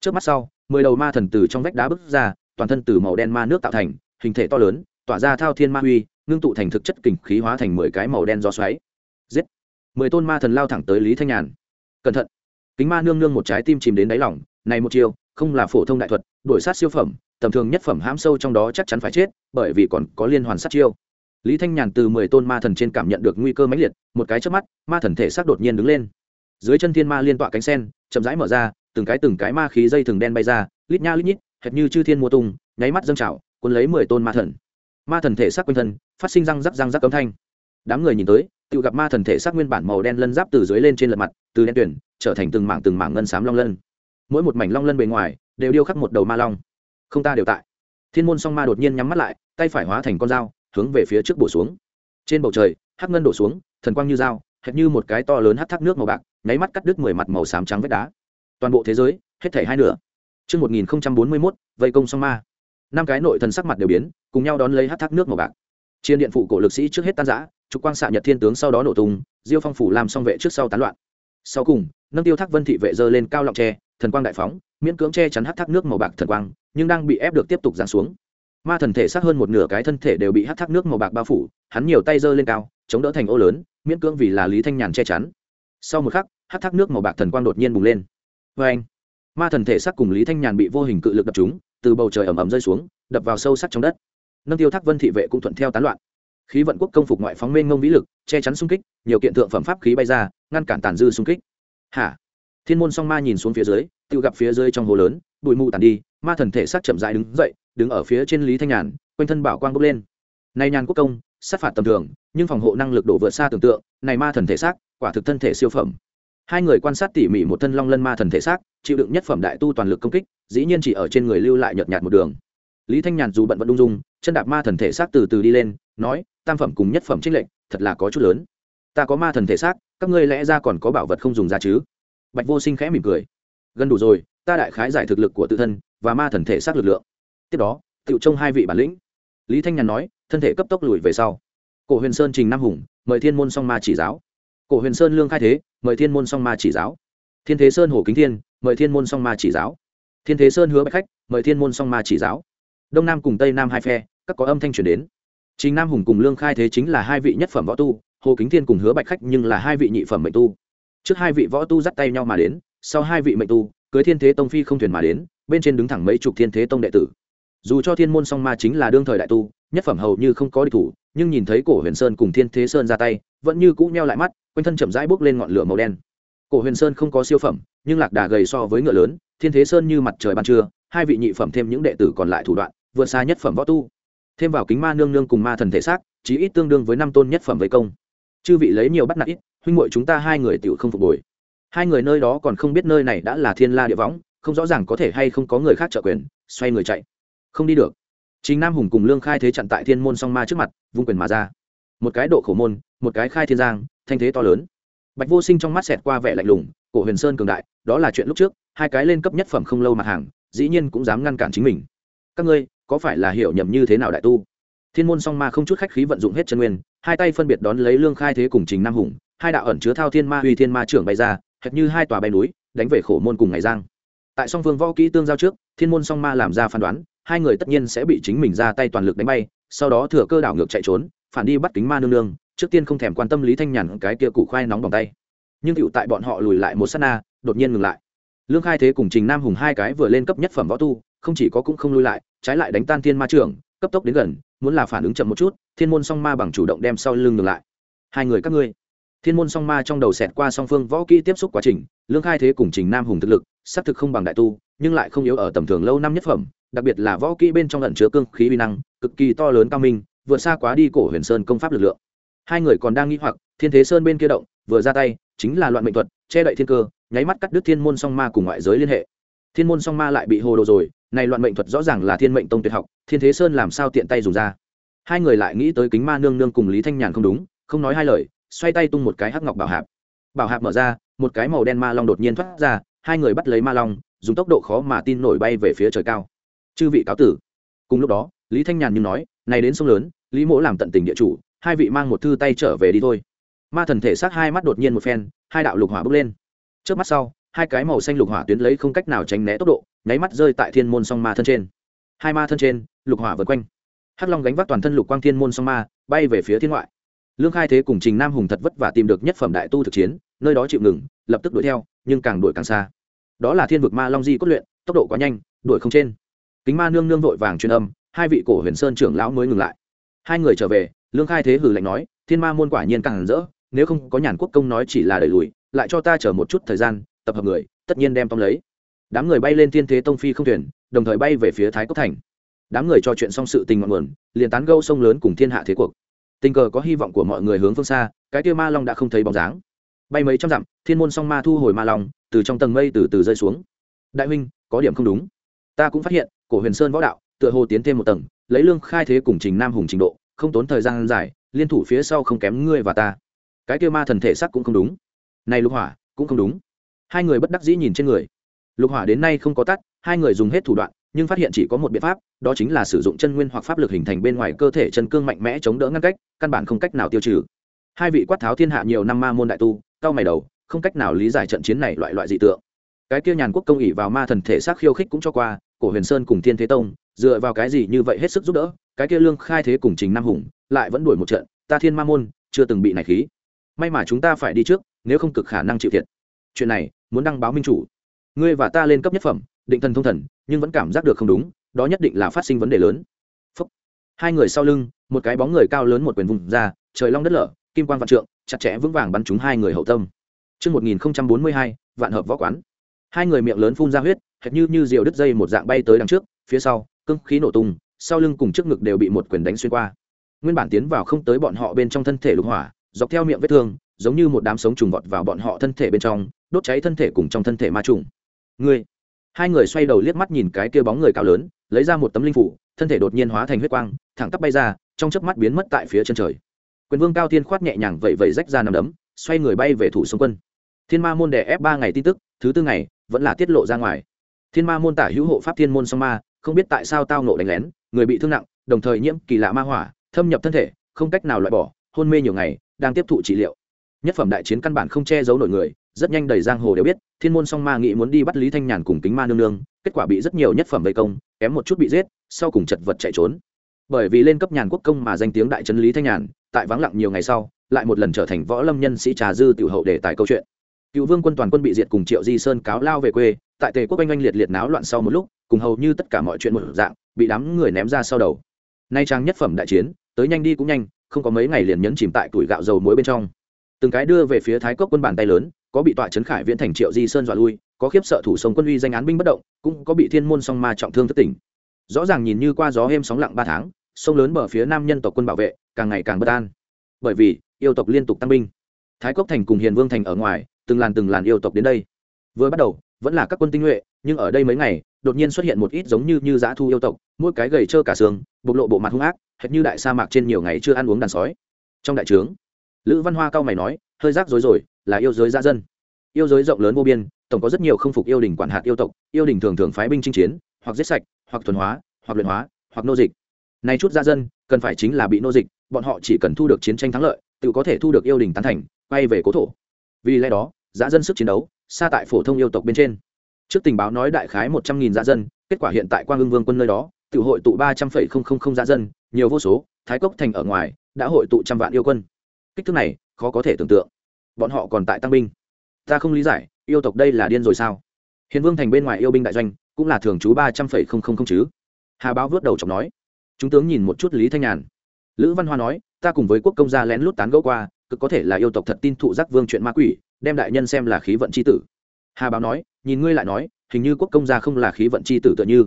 Trước mắt sau, mười đầu ma thần từ trong vách đá bước ra, toàn thân từ màu đen ma nước tạo thành, hình thể to lớn, tỏa ra thao thiên ma uy ngưng tụ thành thực chất kình khí hóa thành mười cái màu đen do xoáy. Giết. Mười tôn ma thần lao thẳng tới lý thanh nhàn. Cẩn thận kính ma nương nương một trái tim chìm đến đáy lỏng này một chiều không là phổ thông đại thuật, đuổi sát siêu phẩm, tầm thường nhất phẩm hãm sâu trong đó chắc chắn phải chết, bởi vì còn có liên hoàn sát chiêu. Lý thanh nhàn từ mười tôn ma thần trên cảm nhận được nguy cơ mãnh liệt, một cái trước mắt, ma thần thể xác đột nhiên đứng lên. Dưới chân thiên ma liên tọa cánh sen, chậm rãi mở ra, từng cái từng cái ma khí dây thừng đen bay ra, lít nha lít nhít, hệt như chư thiên mùa tung, nháy mắt dâng trào, cuốn lấy mười tôn ma thần. Ma thần thể xác quanh thân, phát sinh răng rắc răng rắc cấm thanh. Đám người nhìn tới, tự gặp ma thần thể xác nguyên bản màu đen lân giáp từ dưới lên trên lật mặt, từ đen tuyển trở thành từng mảng từng mảng ngân xám long lân mỗi một mảnh long lân bề ngoài đều điêu khắc một đầu ma long không ta đều tại thiên môn song ma đột nhiên nhắm mắt lại tay phải hóa thành con dao hướng về phía trước bổ xuống trên bầu trời hắc ngân đổ xuống thần quang như dao hệt như một cái to lớn hắt thác nước màu bạc nháy mắt cắt đứt mười mặt màu xám trắng vách đá toàn bộ thế giới hết thảy hai nửa Trước 1041, vây công song ma. Năm cái nội thần sắc mặt đều biến, cùng nhau đón lấy hắt thác nước màu bạc. Chiến điện phụ cổ lực sĩ trước hết tan rã, trục quang xạ nhật thiên tướng sau đó nổ tung, diêu phong phủ làm song vệ trước sau tán loạn. Sau cùng, nâng tiêu thác vân thị vệ dơ lên cao lọng tre, thần quang đại phóng, miễn cưỡng che chắn hát thác nước màu bạc thần quang, nhưng đang bị ép được tiếp tục giáng xuống. Ma thần thể xác hơn một nửa cái thân thể đều bị hát thác nước màu bạc bao phủ hắn nhiều tay dơ lên cao chống đỡ thành ô lớn miễn cưỡng vì là lý thanh nhàn che chắn. Sau một khắc hát thác nước màu bạc thần quang đột nhiên bùng lên. Vê anh ma thần thể xác cùng lý thanh nhàn bị vô hình cự lực đập chúng từ bầu trời ẩm ẩm rơi xuống đập vào sâu sắc trong đất. Nâng tiêu thác vân thị vệ cũng thuận theo tán loạn. Khí vận quốc công phục ngoại phóng mênh ngông vĩ lực che chắn xung kích nhiều kiện tượng phẩm pháp khí bay ra ngăn cản tàn dư xung kích. Hả? Thiên môn song ma nhìn xuống phía dưới, tự gặp phía dưới trong hồ lớn, bụi mù tàn đi, ma thần thể xác chậm dại đứng dậy, đứng ở phía trên lý thanh nhàn, quanh thân bảo quang bốc lên. Này nhàn quốc công, sát phạt tầm thường, nhưng phòng hộ năng lực đổ vượt xa tưởng tượng, này ma thần thể xác, quả thực thân thể siêu phẩm. Hai người quan sát tỉ mỉ một thân long lân ma thần thể xác, chịu đựng nhất phẩm đại tu toàn lực công kích, dĩ nhiên chỉ ở trên người lưu lại nhợt nhạt một đường. Lý thanh nhàn dù bận vẫn ung dung, chân đạp ma thần thể xác từ từ đi lên, nói, tam phẩm cùng nhất phẩm trích lệnh thật là có chút lớn ta có ma thần thể xác, các ngươi lẽ ra còn có bảo vật không dùng ra chứ? Bạch vô sinh khẽ mỉm cười. Gần đủ rồi, ta đại khái giải thực lực của tự thân và ma thần thể xác lực lượng. Tiếp đó tự trông hai vị bản lĩnh. Lý thanh nhàn nói, thân thể cấp tốc lùi về sau. Cổ huyền sơn trình nam hùng, mời thiên môn song ma chỉ giáo. Cổ huyền sơn lương khai thế, mời thiên môn song ma chỉ giáo. Thiên thế sơn hồ kính thiên, mời thiên môn song ma chỉ giáo. Thiên thế sơn hứa bạch khách, mời thiên môn song ma chỉ giáo. Đông nam cùng tây nam hai phe, các có âm thanh chuyển đến. Chính nam hùng cùng lương khai thế chính là hai vị nhất phẩm võ tu hồ kính thiên cùng hứa bạch khách nhưng là hai vị nhị phẩm mệnh tu. Trước hai vị võ tu dắt tay nhau mà đến, sau hai vị mệnh tu, cưới thiên thế tông phi không thuyền mà đến, bên trên đứng thẳng mấy chục thiên thế tông đệ tử. Dù cho thiên môn song ma chính là đương thời đại tu, nhất phẩm hầu như không có địch thủ, nhưng nhìn thấy cổ huyền sơn cùng thiên thế sơn ra tay, vẫn như cũ meo lại mắt, quanh thân chậm rãi bốc lên ngọn lửa màu đen. Cổ huyền sơn không có siêu phẩm, nhưng lạc đà gầy so với ngựa lớn, thiên thế sơn như mặt trời ban trưa, hai vị nhị phẩm thêm những đệ tử còn lại thủ đoạn, vượt xa nhất phẩm võ tu. Thêm vào kính ma nương nương cùng ma thần thể xác, chí ít tương đương với năm tôn nhất phẩm với công chư vị lấy nhiều bắt nạt ít, huynh muội chúng ta hai người tiểu không phục hồi hai người nơi đó còn không biết nơi này đã là thiên la địa võng, không rõ ràng có thể hay không có người khác trợ quyền, xoay người chạy. Không đi được. Chính nam hùng cùng lương khai thế chặn tại thiên môn song ma trước mặt, vung quyền mà ra. Một cái độ khổ môn, một cái khai thiên giang, thanh thế to lớn. Bạch vô sinh trong mắt xẹt qua vẻ lạnh lùng, cổ huyền sơn cường đại, đó là chuyện lúc trước, hai cái lên cấp nhất phẩm không lâu mặt hàng, dĩ nhiên cũng dám ngăn cản chính mình. Các ngươi, có phải là hiểu nhầm như thế nào đại tu? Thiên môn song ma không chút khách khí vận dụng hết chân nguyên hai tay phân biệt đón lấy lương khai thế cùng trình nam hùng, hai đạo ẩn chứa thao thiên ma uy thiên ma trưởng bay ra, hệt như hai tòa bay núi, đánh về khổ môn cùng ngày giang. Tại song phương võ kỹ tương giao trước, thiên môn song ma làm ra phán đoán, hai người tất nhiên sẽ bị chính mình ra tay toàn lực đánh bay, sau đó thừa cơ đảo ngược chạy trốn, phản đi bắt kính ma nương nương, trước tiên không thèm quan tâm lý thanh nhàn cái kia củ khoai nóng bằng tay. Nhưng cựu tại bọn họ lùi lại một s á t na, đột nhiên ngừng lại. Lương khai thế cùng trình nam hùng hai cái vừa lên cấp nhất phẩm võ tu, không chỉ có cũng không lui lại, trái lại đánh tan thiên ma trưởng, cấp tốc đến gần muốn là phản ứng chậm một chút, thiên môn song ma bằng chủ động đem sau lưng ngược lại. Hai người các ngươi. Thiên môn song ma trong đầu xẹt qua song phương võ kỹ tiếp xúc quá trình, lương khai thế cùng trình nam hùng thực lực, xác thực không bằng đại tu, nhưng lại không yếu ở tầm thường lâu năm nhất phẩm, đặc biệt là võ kỹ bên trong lẩn chứa cương khí uy năng, cực kỳ to lớn cao minh, vượt xa quá đi cổ huyền sơn công pháp lực lượng. Hai người còn đang nghĩ hoặc, thiên thế sơn bên kia động, vừa ra tay, chính là loạn mệnh thuật, che đậy thiên cơ, nháy mắt cắt đứt thiên môn song ma cùng ngoại giới liên hệ. Thiên môn song ma lại bị hồ đồ rồi này loạn mệnh thuật rõ ràng là thiên mệnh tông tuyệt học, thiên thế sơn làm sao tiện tay dùng ra. Hai người lại nghĩ tới kính ma nương nương cùng lý thanh nhàn không đúng, không nói hai lời, xoay tay tung một cái hắc ngọc bảo hạp. Bảo hạp mở ra, một cái màu đen ma long đột nhiên thoát ra, hai người bắt lấy ma long, dùng tốc độ khó mà tin nổi bay về phía trời cao. Chư vị cáo tử. Cùng lúc đó, lý thanh nhàn như nói, này đến sông lớn, lý mỗ làm tận tình địa chủ, hai vị mang một thư tay trở về đi thôi. Ma thần thể xác hai mắt đột nhiên một phen, hai đạo lục hỏa bước lên. Trước mắt sau, hai cái màu xanh lục hỏa tuyến lấy không cách nào tránh né tốc độ nháy mắt rơi tại thiên môn song ma thân trên. Hai ma thân trên, lục hỏa vượt quanh. Hắc long gánh vác toàn thân lục quang thiên môn song ma, bay về phía thiên ngoại. Lương khai thế cùng trình nam hùng thật vất vả tìm được nhất phẩm đại tu thực chiến, nơi đó chịu ngừng, lập tức đuổi theo, nhưng càng đuổi càng xa. Đó là thiên vực ma long di cốt luyện, tốc độ quá nhanh, đuổi không trên. Kính ma nương nương vội vàng truyền âm, hai vị cổ huyền sơn trưởng lão mới ngừng lại. Hai người trở về, lương khai thế hử lạnh nói, thiên ma môn quả nhiên càng rỡ, nếu không có nhàn quốc công nói chỉ là đẩy lùi, lại cho ta chờ một chút thời gian, tập hợp người, tất nhiên đem tóm lấy đám người bay lên thiên thế tông phi không thuyền, đồng thời bay về phía thái cốc thành. Đám người trò chuyện xong sự tình ngọn nguồn, liền tán gâu sông lớn cùng thiên hạ thế cuộc. Tình cờ có hy vọng của mọi người hướng phương xa, cái kia ma long đã không thấy bóng dáng. Bay mấy trăm dặm, thiên môn song ma thu hồi ma long, từ trong tầng mây từ từ rơi xuống. Đại huynh, có điểm không đúng. Ta cũng phát hiện, cổ huyền sơn võ đạo, tựa hồ tiến thêm một tầng, lấy lương khai thế cùng trình nam hùng trình độ, không tốn thời gian dài, liên thủ phía sau không kém ngươi và ta. Cái kia ma thần thể sắc cũng không đúng. Này lục hỏa, cũng không đúng. Hai người bất đắc dĩ nhìn trên người lục hỏa đến nay không có tắt, hai người dùng hết thủ đoạn, nhưng phát hiện chỉ có một biện pháp, đó chính là sử dụng chân nguyên hoặc pháp lực hình thành bên ngoài cơ thể chân cương mạnh mẽ chống đỡ ngăn cách, căn bản không cách nào tiêu trừ. Hai vị quát tháo thiên hạ nhiều năm ma môn đại tu cao mày đầu, không cách nào lý giải trận chiến này loại loại dị tượng. Cái kia nhàn quốc công ỉ vào ma thần thể xác khiêu khích cũng cho qua, cổ huyền sơn cùng thiên thế tông, dựa vào cái gì như vậy hết sức giúp đỡ, cái kia lương khai thế cùng trình nam hùng, lại vẫn đuổi một trận, ta thiên ma môn, chưa từng bị này khí. May mà chúng ta phải đi trước, nếu không cực khả năng chịu thiệt. Chuyện này, muốn đăng báo minh chủ ngươi và ta lên cấp nhất phẩm định thần thông thần nhưng vẫn cảm giác được không đúng đó nhất định là phát sinh vấn đề lớn Phúc. hai người sau lưng một cái bóng người cao lớn một quyền vùng ra trời long đất lở kim quan vạn trượng chặt chẽ vững vàng bắn trúng hai người hậu tâm Trước 1042, vạn hợp võ quán. Hai người miệng lớn phun ra huyết, hệt như như diều đứt dây một dạng bay tới đằng trước, phía sau, cương khí nổ tung, sau lưng cùng trước ngực đều bị một quyền đánh xuyên qua. Nguyên bản tiến vào không tới bọn họ bên trong thân thể lục hỏa, dọc theo miệng vết thương, giống như một đám sống trùng vọt vào bọn họ thân thể bên trong, đốt cháy thân thể cùng trong thân thể ma trùng. Ngươi, hai người xoay đầu liếc mắt nhìn cái kia bóng người cao lớn, lấy ra một tấm linh phủ, thân thể đột nhiên hóa thành huyết quang, thẳng tắp bay ra, trong chớp mắt biến mất tại phía chân trời. Quyền Vương Cao Thiên khoát nhẹ nhàng vậy vậy rách ra nằm đấm, xoay người bay về thủ xung quân. Thiên Ma môn đè ép ba ngày tin tức, thứ tư ngày vẫn là tiết lộ ra ngoài. Thiên Ma môn tả hữu hộ pháp thiên môn song ma, không biết tại sao tao nộ đánh lén, người bị thương nặng, đồng thời nhiễm kỳ lạ ma hỏa, thâm nhập thân thể, không cách nào loại bỏ, hôn mê nhiều ngày, đang tiếp thụ trị liệu nhất phẩm đại chiến căn bản không che giấu nổi người rất nhanh đầy giang hồ đều biết, thiên môn song ma nghĩ muốn đi bắt lý thanh nhàn cùng kính ma nương nương, kết quả bị rất nhiều nhất phẩm vây công, kém một chút bị giết, sau cùng chật vật chạy trốn. Bởi vì lên cấp nhàn quốc công mà danh tiếng đại trấn lý thanh nhàn, tại vắng lặng nhiều ngày sau, lại một lần trở thành võ lâm nhân sĩ trà dư tiểu hậu để tài câu chuyện. Cựu vương quân toàn quân bị diệt cùng triệu di sơn cáo lao về quê, tại tề quốc anh anh liệt liệt náo loạn sau một lúc, cùng hầu như tất cả mọi chuyện một dạng, bị đám người ném ra sau đầu. Nay trang nhất phẩm đại chiến, tới nhanh đi cũng nhanh, không có mấy ngày liền nhấn chìm tại tuổi gạo dầu muối bên trong. Từng cái đưa về phía thái cốc quân bàn tay lớn có bị tọa trấn khải viễn thành triệu di sơn dọa lui, có khiếp sợ thủ sông quân uy danh án binh bất động, cũng có bị thiên môn song ma trọng thương thất tỉnh. Rõ ràng nhìn như qua gió êm sóng lặng ba tháng, sông lớn bờ phía nam nhân tộc quân bảo vệ, càng ngày càng bất an. Bởi vì, yêu tộc liên tục tăng binh. Thái cốc thành cùng hiền vương thành ở ngoài, từng làn từng làn yêu tộc đến đây. Vừa bắt đầu, vẫn là các quân tinh nhuệ, nhưng ở đây mấy ngày, đột nhiên xuất hiện một ít giống như như dã thu yêu tộc, mỗi cái gầy trơ cả xương, bộc lộ bộ mặt hung ác, hệt như đại sa mạc trên nhiều ngày chưa ăn uống đàn sói. Trong đại trướng, lữ văn hoa cao mày nói, hơi rác rối rồi là yêu giới gia dân. Yêu giới rộng lớn vô biên, tổng có rất nhiều không phục yêu đình quản hạt yêu tộc, yêu đình thường thường phái binh chinh chiến, hoặc giết sạch, hoặc thuần hóa, hoặc luyện hóa, hoặc nô dịch. Nay chút gia dân, cần phải chính là bị nô dịch, bọn họ chỉ cần thu được chiến tranh thắng lợi, tự có thể thu được yêu đình tán thành, quay về cố thổ. Vì lẽ đó giã dân sức chiến đấu, xa tại phổ thông yêu tộc bên trên. Trước tình báo nói đại khái một trăm nghìn giã dân, kết quả hiện tại quang ưng vương quân nơi đó, tự hội tụ ba trăm phẩy không không không giã dân, nhiều vô số, thái cốc thành ở ngoài, đã hội tụ trăm vạn yêu quân. Kích thước này, khó có thể tưởng tượng bọn họ còn tại tăng binh. Ta không lý giải, yêu tộc đây là điên rồi sao? Hiền vương thành bên ngoài yêu binh đại doanh, cũng là thường trú ba trăm phẩy không không không chứ. Hà báo vớt đầu chọc nói. Chúng tướng nhìn một chút lý thanh nhàn. Lữ văn hoa nói, ta cùng với quốc công gia lén lút tán gẫu qua, cực có thể là yêu tộc thật tin thụ giác vương chuyện ma quỷ, đem đại nhân xem là khí vận c h i tử. Hà báo nói, nhìn ngươi lại nói, hình như quốc công gia không là khí vận c h i tử tựa như.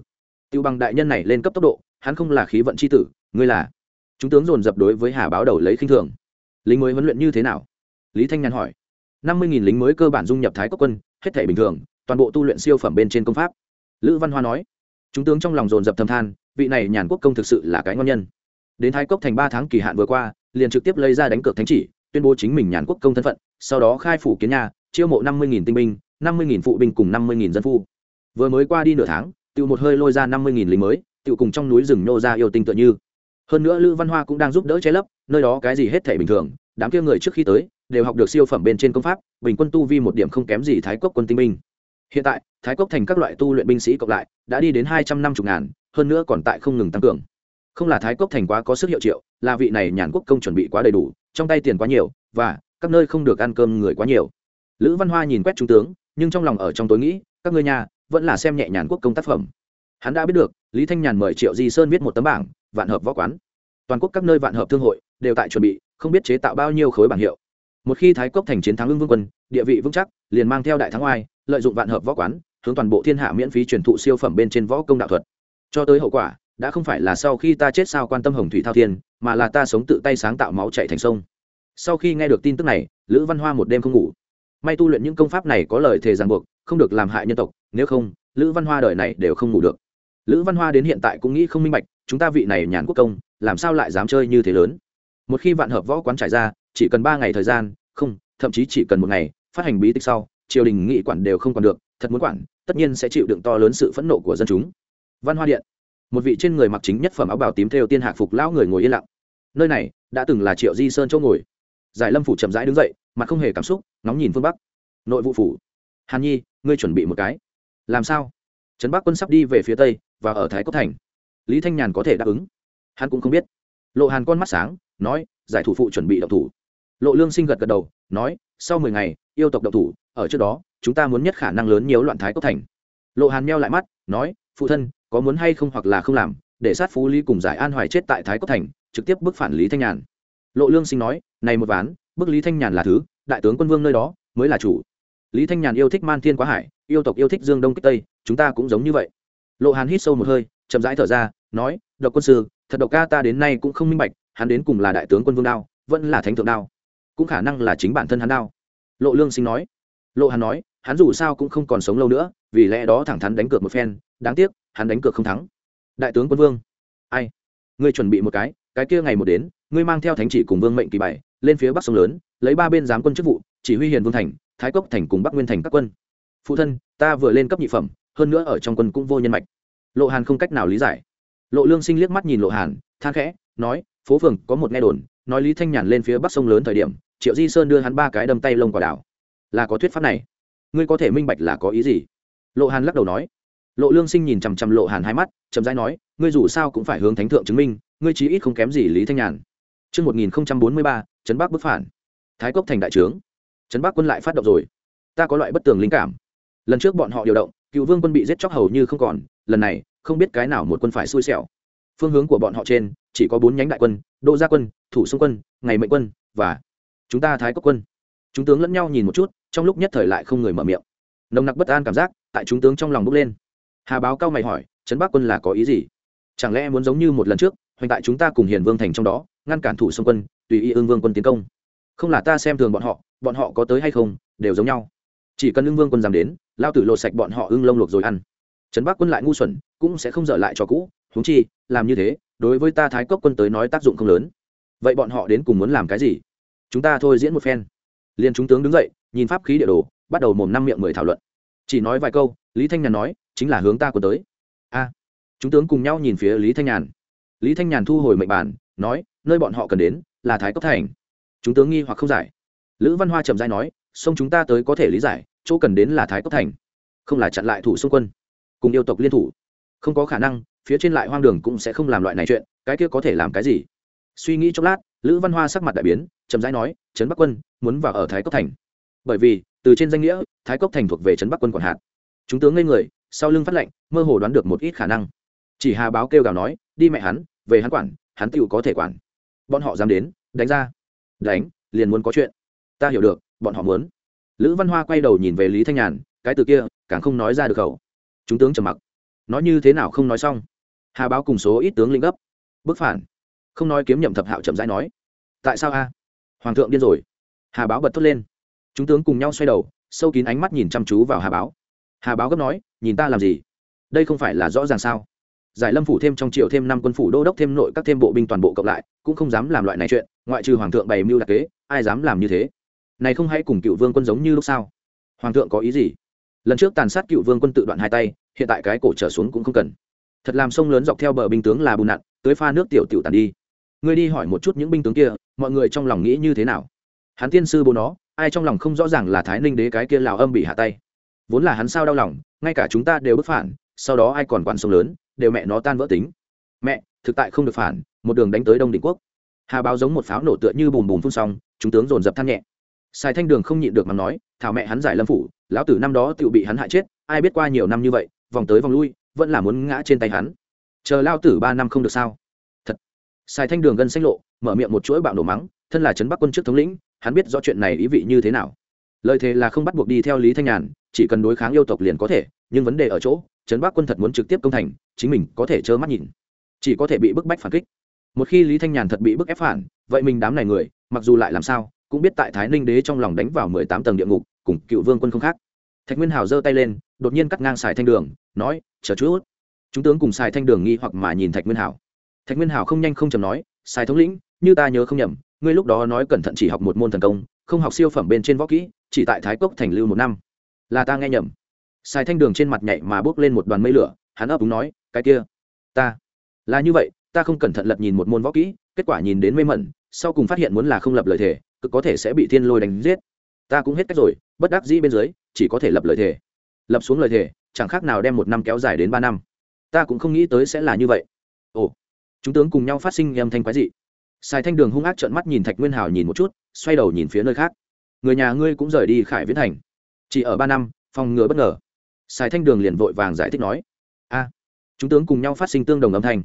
Tiêu bằng đại nhân này lên cấp tốc độ, hắn không là khí vận c h i tử, ngươi là. Chúng tướng dồn dập đối với hà báo đầu lấy khinh thường. Lính mới huấn luyện như thế nào? Lý thanh nhàn hỏi. Năm mươi nghìn lính mới cơ bản dung nhập thái cốc quân, hết thể bình thường, toàn bộ tu luyện siêu phẩm bên trên công pháp. Lữ văn hoa nói. Chúng tướng trong lòng dồn dập thầm than, vị này nhàn quốc công thực sự là cái ngon nhân. Đến thái cốc thành ba tháng kỳ hạn vừa qua, liền trực tiếp lấy ra đánh cược thánh chỉ, tuyên bố chính mình nhàn quốc công thân phận, sau đó khai phủ kiến nhà, chiêu mộ năm mươi tinh binh, năm mươi phụ binh cùng năm mươi dân phu. Vừa mới qua đi nửa tháng tự một hơi lôi ra năm mươi lính mới tự cùng trong núi rừng nhô ra yêu tinh tựa như. Hơn nữa lữ văn hoa cũng đang giúp đỡ che lấp, nơi đó cái gì hết thể bình thường, đám kia người trước khi tới đều học được siêu phẩm bên trên công pháp, bình quân tu vi một điểm không kém gì thái quốc quân tinh binh. Hiện tại, thái quốc thành các loại tu luyện binh sĩ cộng lại, đã đi đến hai trăm năm mươi ngàn, hơn nữa còn tại không ngừng tăng cường. Không là thái quốc thành quá có sức hiệu triệu, là vị này nhàn quốc công chuẩn bị quá đầy đủ, trong tay tiền quá nhiều, và các nơi không được ăn cơm người quá nhiều. Lữ văn hoa nhìn quét trung tướng, nhưng trong lòng ở trong tối nghĩ, các ngươi nhà vẫn là xem nhẹ nhàn quốc công tác phẩm. Hắn đã biết được, lý thanh nhàn mời triệu di sơn viết một tấm bảng, vạn hợp võ quán. Toàn quốc các nơi vạn hợp thương hội đều tại chuẩn bị, không biết chế tạo bao nhiêu khối bảng hiệu một khi thái cốc thành chiến thắng ưng vương quân, địa vị vững chắc, liền mang theo đại thắng oai, lợi dụng vạn hợp võ quán, hướng toàn bộ thiên hạ miễn phí truyền thụ siêu phẩm bên trên võ công đạo thuật. Cho tới hậu quả, đã không phải là sau khi ta chết sao quan tâm hồng thủy thao thiên, mà là ta sống tự tay sáng tạo máu chạy thành sông. Sau khi nghe được tin tức này, lữ văn hoa một đêm không ngủ. May tu luyện những công pháp này có lời thề ràng buộc, không được làm hại nhân tộc, nếu không, lữ văn hoa đời này đều không ngủ được. Lữ văn hoa đến hiện tại cũng nghĩ không minh bạch, chúng ta vị này nhàn quốc công, làm sao lại dám chơi như thế lớn? Một khi vạn hợp võ quán trải ra chỉ cần ba ngày thời gian, không, thậm chí chỉ cần một ngày, phát hành bí tích sau, triều đình nghị quản đều không còn được, thật muốn quản, tất nhiên sẽ chịu đựng to lớn sự phẫn nộ của dân chúng. Văn hoa điện, một vị trên người mặc chính nhất phẩm áo bào tím theo tiên hạ phục lão người ngồi yên lặng. Nơi này, đã từng là triệu di sơn chỗ ngồi. Giải lâm phủ chậm rãi đứng dậy, mặt không hề cảm xúc nóng nhìn phương bắc. Nội vụ phủ. Hàn nhi, ngươi chuẩn bị một cái. Làm sao? Trấn bắc quân sắp đi về phía tây và ở thái cốc thành. Lý thanh nhàn có thể đáp ứng. Hắn cũng không biết. Lộ hàn con mắt sáng, nói, giải thủ phụ chuẩn bị đậu thủ lộ lương sinh gật gật đầu, nói, sau mười ngày, yêu tộc độc thủ, ở trước đó, chúng ta muốn nhất khả năng lớn nhiều loạn thái cốc thành. Lộ hàn meo lại mắt, nói, phụ thân, có muốn hay không hoặc là không làm, để sát phú lý cùng giải an hoài chết tại thái cốc thành, trực tiếp bức phản lý thanh nhàn. Lộ lương sinh nói, này một ván bức lý thanh nhàn là thứ, đại tướng quân vương nơi đó mới là chủ. Lý thanh nhàn yêu thích man thiên quá hải, yêu tộc yêu thích dương đông kích tây, chúng ta cũng giống như vậy. Lộ hàn hít sâu một hơi, chậm rãi thở ra, nói, độc quân sư, thật độc ca ta đến nay cũng không minh bạch, hắn đến cùng là đại tướng quân vương đao, vẫn là thánh thượng đao cũng khả năng là chính bản thân hắn đao lộ lương sinh nói. Lộ hàn nói, hắn dù sao cũng không còn sống lâu nữa, vì lẽ đó thẳng thắn đánh cược một phen, đáng tiếc, hắn đánh cược không thắng. Đại tướng quân vương. Ai? Ngươi chuẩn bị một cái cái kia ngày một đến, ngươi mang theo thánh chỉ cùng vương mệnh kỳ bảy lên phía bắc sông lớn, lấy ba bên giám quân chức vụ, chỉ huy hiền vương thành, thái cốc thành cùng bắc nguyên thành các quân. Phụ thân, ta vừa lên cấp nhị phẩm, hơn nữa ở trong quân cũng vô nhân mạch. Lộ hàn không cách nào lý giải. Lộ lương sinh liếc mắt nhìn lộ hàn, than khẽ, nói, phố phường có một nghe đồn nói lý thanh nhàn lên phía bắc sông lớn thời điểm triệu di sơn đưa hắn ba cái đâm tay lông quả đảo là có thuyết pháp này ngươi có thể minh bạch là có ý gì lộ hàn lắc đầu nói lộ lương sinh nhìn chằm chằm lộ hàn hai mắt chậm rãi nói ngươi dù sao cũng phải hướng thánh thượng chứng minh ngươi chí ít không kém gì lý thanh nhàn Trước 1043, Trấn Bắc bức phản. Thái Cốc thành đại trướng. Trấn Bắc quân lại phát động rồi. Ta có loại bất tường linh cảm. Lần trước bọn họ điều động, cựu vương quân bị giết chóc hầu như không còn, lần này, không biết cái nào một quân phải xui xẻo. Phương hướng của bọn họ trên, chỉ có bốn nhánh đại quân, Đô gia quân, Thủ Xung quân, Ngày Mệnh quân và chúng ta Thái Cốc quân. Chúng tướng lẫn nhau nhìn một chút, trong lúc nhất thời lại không người mở miệng. Nồng nặc bất an cảm giác tại chúng tướng trong lòng bốc lên. Hà báo cao mày hỏi, Trấn Bắc quân là có ý gì? Chẳng lẽ muốn giống như một lần trước, hoành tại chúng ta cùng Hiền Vương thành trong đó, ngăn cản thủ xung quân tùy ý ương vương quân tiến công không là ta xem thường bọn họ bọn họ có tới hay không đều giống nhau chỉ cần ương vương quân dám đến lao tử lột sạch bọn họ ưng lông luộc rồi ăn trấn bắc quân lại ngu xuẩn, cũng sẽ không dở lại cho cũ, huống chi, làm như thế, đối với ta thái cốc quân tới nói tác dụng không lớn. Vậy bọn họ đến cùng muốn làm cái gì? Chúng ta thôi diễn một phen. Liền chúng tướng đứng dậy, nhìn pháp khí địa đồ, bắt đầu mồm năm miệng mười thảo luận. Chỉ nói vài câu, lý thanh nhàn nói, chính là hướng ta quân tới. A. Chúng tướng cùng nhau nhìn phía lý thanh nhàn. Lý thanh nhàn thu hồi mệnh bản, nói, nơi bọn họ cần đến là thái cốc thành. Chúng tướng nghi hoặc không giải. Lữ văn hoa trầm dai nói, sông chúng ta tới có thể lý giải, chỗ cần đến là thái cốc thành, không là chặn lại thủ xung quân cùng yêu tộc liên thủ. Không có khả năng, phía trên lại hoang đường cũng sẽ không làm loại này chuyện, cái kia có thể làm cái gì? Suy nghĩ chốc lát, lữ văn hoa sắc mặt đại biến, chậm rãi nói, trấn bắc quân, muốn vào ở thái cốc thành. Bởi vì, từ trên danh nghĩa, thái cốc thành thuộc về trấn bắc quân quản hạt. Chúng tướng ngây người, sau lưng phát lệnh, mơ hồ đoán được một ít khả năng. Chỉ hà báo kêu gào nói, đi mẹ hắn, về hắn quản, hắn tựu có thể quản. Bọn họ dám đến, đánh ra. Đánh, liền muốn có chuyện. Ta hiểu được, bọn họ muốn. Lữ văn hoa quay đầu nhìn về lý thanh nhàn, cái từ kia, càng không nói ra được khẩu chúng tướng trầm mặc. Nói như thế nào không nói xong. Hà báo cùng số ít tướng lĩnh gấp. Bức phản. Không nói kiếm nhậm thập hạo chậm rãi nói. Tại sao a? Hoàng thượng điên rồi. Hà báo bật thốt lên. Chúng tướng cùng nhau xoay đầu, sâu kín ánh mắt nhìn chăm chú vào hà báo. Hà báo gấp nói, nhìn ta làm gì? Đây không phải là rõ ràng sao? Giải lâm phủ thêm trong triệu thêm năm quân phủ đô đốc thêm nội các thêm bộ binh toàn bộ cộng lại, cũng không dám làm loại này chuyện, ngoại trừ hoàng thượng bày mưu đặc kế, ai dám làm như thế? Này không hãy cùng cựu vương quân giống như lúc sao? Hoàng thượng có ý gì? Lần trước tàn sát cựu vương quân tự đoạn hai tay hiện tại cái cổ trở xuống cũng không cần. Thật làm sông lớn dọc theo bờ binh tướng là bùn nặn tới pha nước tiểu tiểu tàn đi. Ngươi đi hỏi một chút những binh tướng kia, mọi người trong lòng nghĩ như thế nào? Hắn tiên sư bố nó, ai trong lòng không rõ ràng là thái ninh đế cái kia lào âm bị hạ tay. Vốn là hắn sao đau lòng, ngay cả chúng ta đều bức phản, sau đó ai còn quan sông lớn, đều mẹ nó tan vỡ tính. Mẹ, thực tại không được phản, một đường đánh tới đông định quốc. Hà báo giống một pháo nổ tựa như bùm bùm phun xong, chúng tướng dồn dập than nhẹ. Sài thanh đường không nhịn được mà nói, thảo mẹ hắn giải lâm phủ, lão tử năm đó tự bị hắn hại chết, ai biết qua nhiều năm như vậy vòng tới vòng lui, vẫn là muốn ngã trên tay hắn. Chờ lao tử ba năm không được sao? Thật. Sài thanh đường gân xanh lộ, mở miệng một chuỗi bạo nổ mắng, thân là trấn bắc quân trước thống lĩnh, hắn biết rõ chuyện này ý vị như thế nào. Lời thề là không bắt buộc đi theo lý thanh nhàn, chỉ cần đối kháng yêu tộc liền có thể, nhưng vấn đề ở chỗ, trấn bắc quân thật muốn trực tiếp công thành, chính mình có thể trơ mắt nhìn. Chỉ có thể bị bức bách phản kích. Một khi lý thanh nhàn thật bị bức ép phản, vậy mình đám này người, mặc dù lại làm sao, cũng biết tại thái ninh đế trong lòng đánh vào mười tám tầng địa ngục, cùng cựu vương quân không khác. Thạch nguyên hào giơ tay lên đột nhiên cắt ngang xài thanh đường, nói, chờ chút. Chúng tướng cùng xài thanh đường nghi hoặc mà nhìn thạch nguyên Hảo. thạch nguyên Hảo không nhanh không chầm nói, xài thống lĩnh, như ta nhớ không nhầm, ngươi lúc đó nói cẩn thận chỉ học một môn thần công, không học siêu phẩm bên trên võ kỹ, chỉ tại thái cốc thành lưu một năm. Là ta nghe nhầm. Xài thanh đường trên mặt nhảy mà bước lên một đoàn mây lửa, hắn ấp úng nói, cái kia, ta, là như vậy, ta không cẩn thận lật nhìn một môn võ kỹ, kết quả nhìn đến mê mẩn, sau cùng phát hiện muốn là không lập lời thề, cực có thể sẽ bị thiên lôi đánh giết. Ta cũng hết cách rồi, bất đắc dĩ bên dưới, chỉ có thể lập lời thề lập xuống lời thề, chẳng khác nào đem một năm kéo dài đến ba năm. Ta cũng không nghĩ tới sẽ là như vậy. Ồ, chúng tướng cùng nhau phát sinh âm thanh quái dị. Sài thanh đường hung ác trợn mắt nhìn thạch nguyên hào nhìn một chút, xoay đầu nhìn phía nơi khác. Người nhà ngươi cũng rời đi khải viễn thành. Chỉ ở ba năm, phòng ngừa bất ngờ. Sài thanh đường liền vội vàng giải thích nói. A, chúng tướng cùng nhau phát sinh tương đồng âm thanh.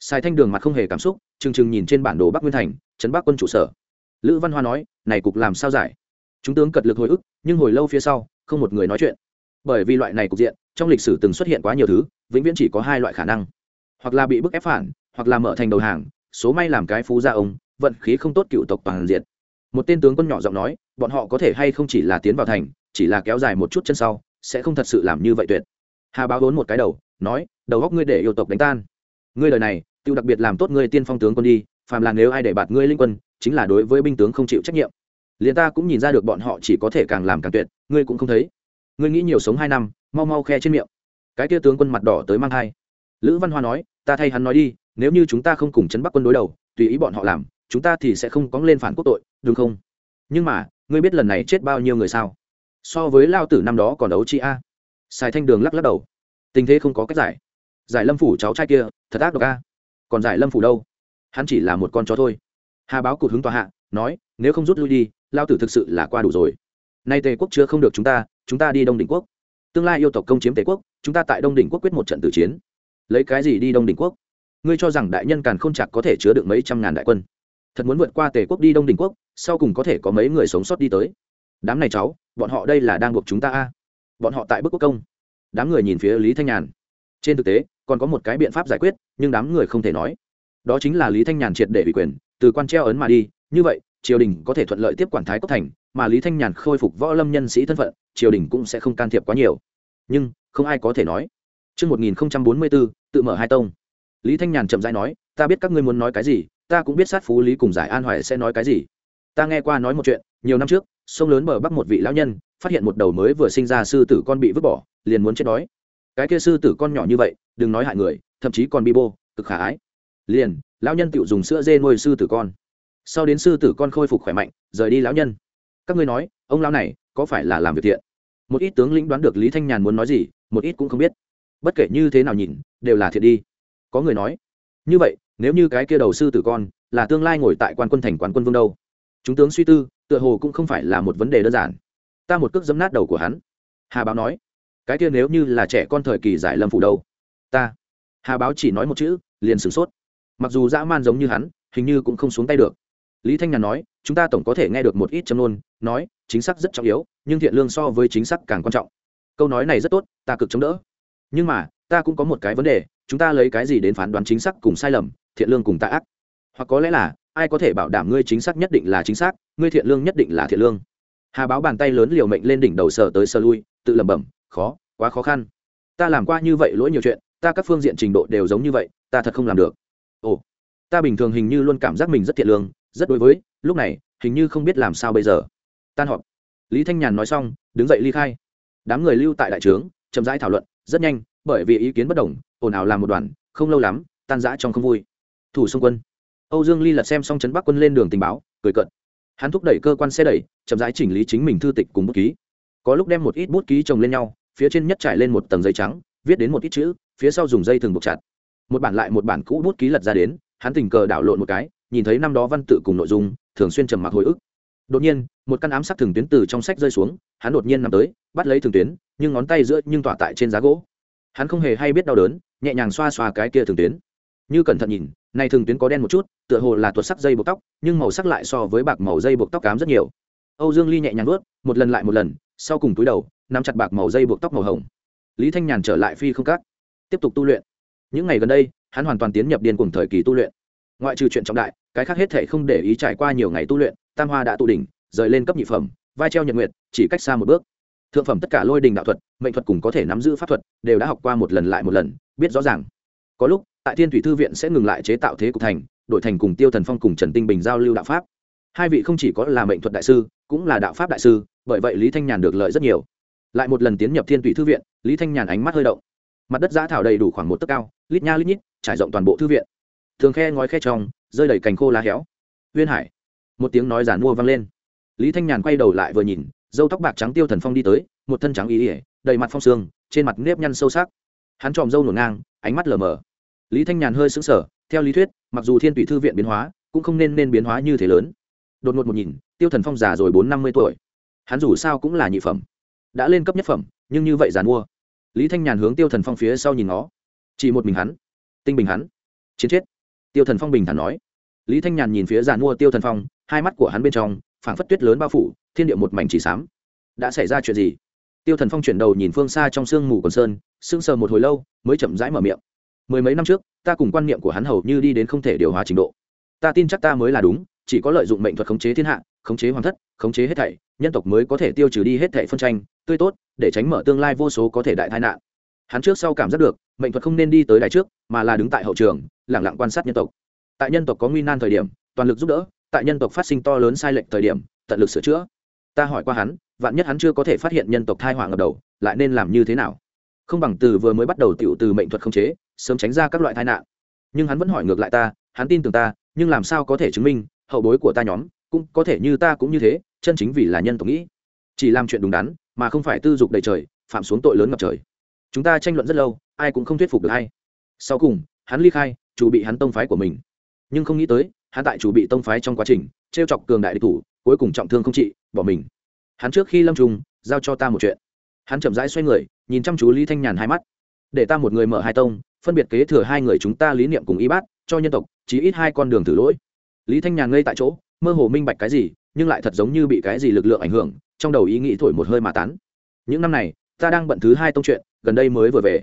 Sài thanh đường mặt không hề cảm xúc, trừng trừng nhìn trên bản đồ bắc nguyên thành, trấn bắc quân trụ sở. Lữ văn hoa nói, này cục làm sao giải? Chúng tướng cật lực hồi ức, nhưng hồi lâu phía sau, không một người nói chuyện bởi vì loại này cục diện, trong lịch sử từng xuất hiện quá nhiều thứ, vĩnh viễn chỉ có hai loại khả năng. Hoặc là bị bức ép phản, hoặc là mở thành đầu hàng, số may làm cái phú gia ông, vận khí không tốt cựu tộc toàn diện. Một tên tướng quân nhỏ giọng nói, bọn họ có thể hay không chỉ là tiến vào thành, chỉ là kéo dài một chút chân sau, sẽ không thật sự làm như vậy tuyệt. Hà báo vốn một cái đầu, nói, đầu góc ngươi để yêu tộc đánh tan. Ngươi lời này tự đặc biệt làm tốt ngươi tiên phong tướng quân đi, phàm là nếu ai để bạt ngươi linh quân, chính là đối với binh tướng không chịu trách nhiệm. Liền ta cũng nhìn ra được bọn họ chỉ có thể càng làm càng tuyệt, ngươi cũng không thấy ngươi nghĩ nhiều sống hai năm, mau mau khe trên miệng. Cái kia tướng quân mặt đỏ tới mang thai. Lữ văn hoa nói, ta thay hắn nói đi, nếu như chúng ta không cùng chấn bắc quân đối đầu, tùy ý bọn họ làm, chúng ta thì sẽ không có lên phản quốc tội, đúng không? Nhưng mà, ngươi biết lần này chết bao nhiêu người sao? So với lao tử năm đó còn đấu chi a. Sài thanh đường lắc lắc đầu. Tình thế không có cách giải. Giải lâm phủ cháu trai kia, thật ác độc a. Còn giải lâm phủ đâu? Hắn chỉ là một con chó thôi. Hà báo cụt hứng tòa hạ, nói, nếu không rút lui đi, lao tử thực sự là qua đủ rồi. Nay tề quốc chưa không được chúng ta chúng ta đi đông đỉnh quốc. Tương lai yêu tộc công chiếm tề quốc, chúng ta tại đông đỉnh quốc quyết một trận tử chiến. Lấy cái gì đi đông đỉnh quốc? Ngươi cho rằng đại nhân càn k h ô n chặt có thể chứa được mấy trăm ngàn đại quân? Thật muốn vượt qua tề quốc đi đông đỉnh quốc, sau cùng có thể có mấy người sống sót đi tới. Đám này cháu, bọn họ đây là đang buộc chúng ta a. Bọn họ tại bức quốc công. Đám người nhìn phía lý thanh nhàn. Trên thực tế, còn có một cái biện pháp giải quyết, nhưng đám người không thể nói. Đó chính là lý thanh nhàn triệt để ủy quyền, từ quan treo ấn mà đi. Như vậy, triều đình có thể thuận lợi tiếp quản thái cốc thành mà lý thanh nhàn khôi phục võ lâm nhân sĩ thân phận triều đình cũng sẽ không can thiệp quá nhiều nhưng không ai có thể nói Trước 1044, tự mở hai tông. Lý Thanh Nhàn chậm rãi nói, ta biết các ngươi muốn nói cái gì, ta cũng biết sát phú Lý cùng giải An Hoài sẽ nói cái gì. Ta nghe qua nói một chuyện, nhiều năm trước, sông lớn bờ bắc một vị lão nhân, phát hiện một đầu mới vừa sinh ra sư tử con bị vứt bỏ, liền muốn chết đói. Cái kia sư tử con nhỏ như vậy, đừng nói hại người, thậm chí còn bị bô, cực khả ái. Liền, lão nhân tiểu dùng sữa dê nuôi sư tử con. Sau đến sư tử con khôi phục khỏe mạnh, rời đi lão nhân. Các ngươi nói, ông lão này có phải là làm việc thiện? Một ít tướng lĩnh đoán được Lý Thanh Nhàn muốn nói gì, một ít cũng không biết. Bất kể như thế nào nhìn đều là thiện đi. Có người nói như vậy nếu như cái kia đầu sư tử con là tương lai ngồi tại quan quân thành quán quân vương đâu? Chúng tướng suy tư tựa hồ cũng không phải là một vấn đề đơn giản. Ta một cước dấm nát đầu của hắn. Hà báo nói cái kia nếu như là trẻ con thời kỳ giải lâm phủ đâu? Ta hà báo chỉ nói một chữ liền sửng sốt. Mặc dù dã man giống như hắn hình như cũng không xuống tay được lý thanh nhàn nói, chúng ta tổng có thể nghe được một ít châm nôn nói, chính xác rất trọng yếu, nhưng thiện lương so với chính xác càng quan trọng. Câu nói này rất tốt, ta cực chống đỡ. Nhưng mà, ta cũng có một cái vấn đề, chúng ta lấy cái gì đến phán đoán chính xác cùng sai lầm, thiện lương cùng tạ ác? Hoặc có lẽ là, ai có thể bảo đảm ngươi chính xác nhất định là chính xác, ngươi thiện lương nhất định là thiện lương? Hà báo bàn tay lớn liều mệnh lên đỉnh đầu sờ tới sờ lui, tự lẩm bẩm, khó, quá khó khăn. Ta làm qua như vậy lỗi nhiều chuyện, ta các phương diện trình độ đều giống như vậy, ta thật không làm được. Ồ, ta bình thường hình như luôn cảm giác mình rất thiện lương rất đối với, lúc này, hình như không biết làm sao bây giờ. Tan họp. Lý thanh nhàn nói xong, đứng dậy ly khai. Đám người lưu tại đại trướng, chậm rãi thảo luận, rất nhanh, bởi vì ý kiến bất đồng, ồn ào làm một đoàn, không lâu lắm, tan rã trong không vui. Thủ xung quân. Âu dương ly lật xem xong Trấn bắc quân lên đường tình báo, cười cận hắn thúc đẩy cơ quan xe đẩy, chậm rãi chỉnh lý chính mình thư tịch cùng bút ký. Có lúc đem một ít bút ký chồng lên nhau, phía trên nhất trải lên một tầng giấy trắng, viết đến một ít chữ, phía sau dùng dây thừng buộc chặt. Một bản lại một bản cũ bút ký lật ra đến, hắn tình cờ đảo lộn một cái nhìn thấy năm đó văn tự cùng nội dung, thường xuyên trầm mặc hồi ức. Đột nhiên, một căn ám sát thường tuyến từ trong sách rơi xuống, hắn đột nhiên nằm tới, bắt lấy thường tuyến, nhưng ngón tay giữa nhưng tỏa tại trên giá gỗ. Hắn không hề hay biết đau đớn, nhẹ nhàng xoa xoa cái kia thường tuyến. Như cẩn thận nhìn, này thường tuyến có đen một chút, tựa hồ là tuột sắc dây buộc tóc, nhưng màu sắc lại so với bạc màu dây buộc tóc cám rất nhiều. Âu dương ly nhẹ nhàng nuốt một lần lại một lần, sau cùng túi đầu, nắm chặt bạc màu dây buộc tóc màu hồng. Lý thanh nhàn trở lại phi không cắt tiếp tục tu luyện. Những ngày gần đây, hắn hoàn toàn tiến nhập điên cùng thời kỳ tu luyện ngoại trừ chuyện trọng đại, cái khác hết thể không để ý trải qua nhiều ngày tu luyện, tam hoa đã tụ đỉnh, rời lên cấp nhị phẩm, vai treo nhật nguyệt, chỉ cách xa một bước. Thượng phẩm tất cả lôi đình đạo thuật, mệnh thuật cùng có thể nắm giữ pháp thuật, đều đã học qua một lần lại một lần, biết rõ ràng. Có lúc, tại thiên thủy thư viện sẽ ngừng lại chế tạo thế cục thành đội thành cùng tiêu thần phong cùng trần tinh bình giao lưu đạo pháp. Hai vị không chỉ có là mệnh thuật đại sư, cũng là đạo pháp đại sư, bởi vậy lý thanh nhàn được lợi rất nhiều. Lại một lần tiến nhập thiên thủy thư viện, lý thanh nhàn ánh mắt hơi động. Mặt đất giã thảo đầy đủ khoảng một tấc cao, lít nha lít nhít, trải rộng toàn bộ thư viện thường khe ngói khe trong, rơi đầy cành khô lá héo. Huyên hải, một tiếng nói giản mua vang lên. Lý thanh nhàn quay đầu lại vừa nhìn, dâu tóc bạc trắng tiêu thần phong đi tới, một thân trắng ý ỉa đầy mặt phong sương, trên mặt nếp nhăn sâu sắc. Hắn tròm dâu nổ ngang, ánh mắt lờ mờ. Lý thanh nhàn hơi xứng sở theo lý thuyết, mặc dù thiên tùy thư viện biến hóa, cũng không nên nên biến hóa như thế lớn. Đột ngột một nhìn, tiêu thần phong già rồi bốn năm mươi tuổi. Hắn dù sao cũng là nhị phẩm, đã lên cấp nhất phẩm, nhưng như vậy giàn mua. Lý thanh nhàn hướng tiêu thần phong phía sau nhìn nó chỉ một mình hắn, tinh bình hắn, chiến chết tiêu thần phong bình thản nói. Lý thanh nhàn nhìn phía giàn mua tiêu thần phong, hai mắt của hắn bên trong, phảng phất tuyết lớn bao phủ, thiên địa một mảnh chỉ xám. Đã xảy ra chuyện gì? Tiêu thần phong chuyển đầu nhìn phương xa trong sương mù còn sơn, sững sờ một hồi lâu, mới chậm rãi mở miệng. Mười mấy năm trước, ta cùng quan niệm của hắn hầu như đi đến không thể điều hóa trình độ. Ta tin chắc ta mới là đúng, chỉ có lợi dụng mệnh thuật khống chế thiên hạ, khống chế hoàng thất, khống chế hết thảy, nhân tộc mới có thể tiêu trừ đi hết thảy phân tranh, tươi tốt, để tránh mở tương lai vô số có thể đại tai nạn hắn trước sau cảm giác được, mệnh thuật không nên đi tới đài trước, mà là đứng tại hậu trường lẳng lặng quan sát nhân tộc. Tại nhân tộc có nguy nan thời điểm, toàn lực giúp đỡ, tại nhân tộc phát sinh to lớn sai lệch thời điểm, tận lực sửa chữa. Ta hỏi qua hắn, vạn nhất hắn chưa có thể phát hiện nhân tộc thai họa ngập đầu, lại nên làm như thế nào? Không bằng từ vừa mới bắt đầu tiểu từ mệnh thuật không chế, sớm tránh ra các loại tai nạn. Nhưng hắn vẫn hỏi ngược lại ta, hắn tin tưởng ta, nhưng làm sao có thể chứng minh, hậu bối của ta nhóm, cũng có thể như ta cũng như thế, chân chính vì là nhân tộc nghĩ. Chỉ làm chuyện đúng đắn, mà không phải tư dục đầy trời, phạm xuống tội lớn ngập trời chúng ta tranh luận rất lâu, ai cũng không thuyết phục được hay sau cùng, hắn ly khai, chủ bị hắn tông phái của mình. Nhưng không nghĩ tới, hắn tại chủ bị tông phái trong quá trình t r e o chọc cường đại địch thủ, cuối cùng trọng thương không trị, bỏ mình. Hắn trước khi lâm trùng, giao cho ta một chuyện. Hắn chậm rãi xoay người, nhìn chăm chú lý thanh nhàn hai mắt. Để ta một người mở hai tông, phân biệt kế thừa hai người chúng ta lý niệm cùng y bát, cho nhân tộc chỉ ít hai con đường thử lỗi. Lý thanh nhàn ngây tại chỗ, mơ hồ minh bạch cái gì, nhưng lại thật giống như bị cái gì lực lượng ảnh hưởng, trong đầu ý nghĩ thổi một hơi mà tán. Những năm này, ta đang bận thứ hai tông chuyện gần đây mới vừa về.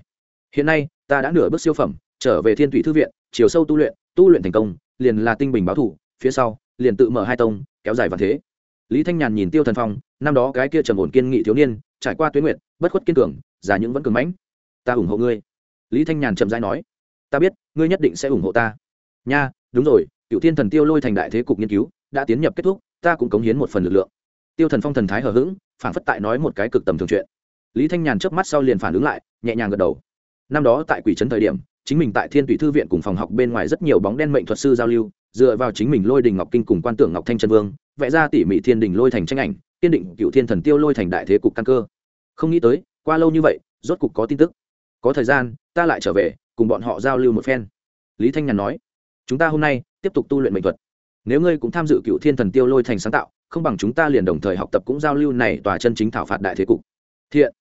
Hiện nay, ta đã nửa bước siêu phẩm, trở về thiên thủy thư viện, chiều sâu tu luyện tu luyện thành công, liền là tinh bình báo thủ, phía sau, liền tự mở hai tông, kéo dài và thế. Lý thanh nhàn nhìn tiêu thần phong, năm đó cái kia trầm ổn kiên nghị thiếu niên, trải qua tuyến nguyện bất khuất kiên cường, già những vẫn cường mãnh. Ta ủng hộ ngươi. Lý thanh nhàn chậm rãi nói, ta biết, ngươi nhất định sẽ ủng hộ ta. Nha, đúng rồi cựu thiên thần tiêu lôi thành đại thế cục nghiên cứu đã tiến nhập kết thúc, ta cũng cống hiến một phần lực lượng. Tiêu thần phong thần thái hờ hững phản phất tại nói một cái cực tầm thường chuyện lý thanh nhàn chớp mắt sau liền phản ứng lại, nhẹ nhàng gật đầu. Năm đó tại quỷ trấn thời điểm, chính mình tại thiên tùy thư viện cùng phòng học bên ngoài rất nhiều bóng đen mệnh thuật sư giao lưu, dựa vào chính mình lôi đình ngọc kinh cùng quan tưởng ngọc thanh trân vương, vẽ ra tỉ mỉ thiên đình lôi thành tranh ảnh, kiên định cựu thiên thần tiêu lôi thành đại thế cục căn cơ. Không nghĩ tới, qua lâu như vậy, rốt cục có tin tức. Có thời gian, ta lại trở về, cùng bọn họ giao lưu một phen. Lý thanh nhàn nói, chúng ta hôm nay tiếp tục tu luyện mệnh thuật. Nếu ngươi cũng tham dự cựu thiên thần tiêu lôi thành sáng tạo, không bằng chúng ta liền đồng thời học tập cũng giao lưu này tòa chân chính thảo phạt đại thế cục. Thiện.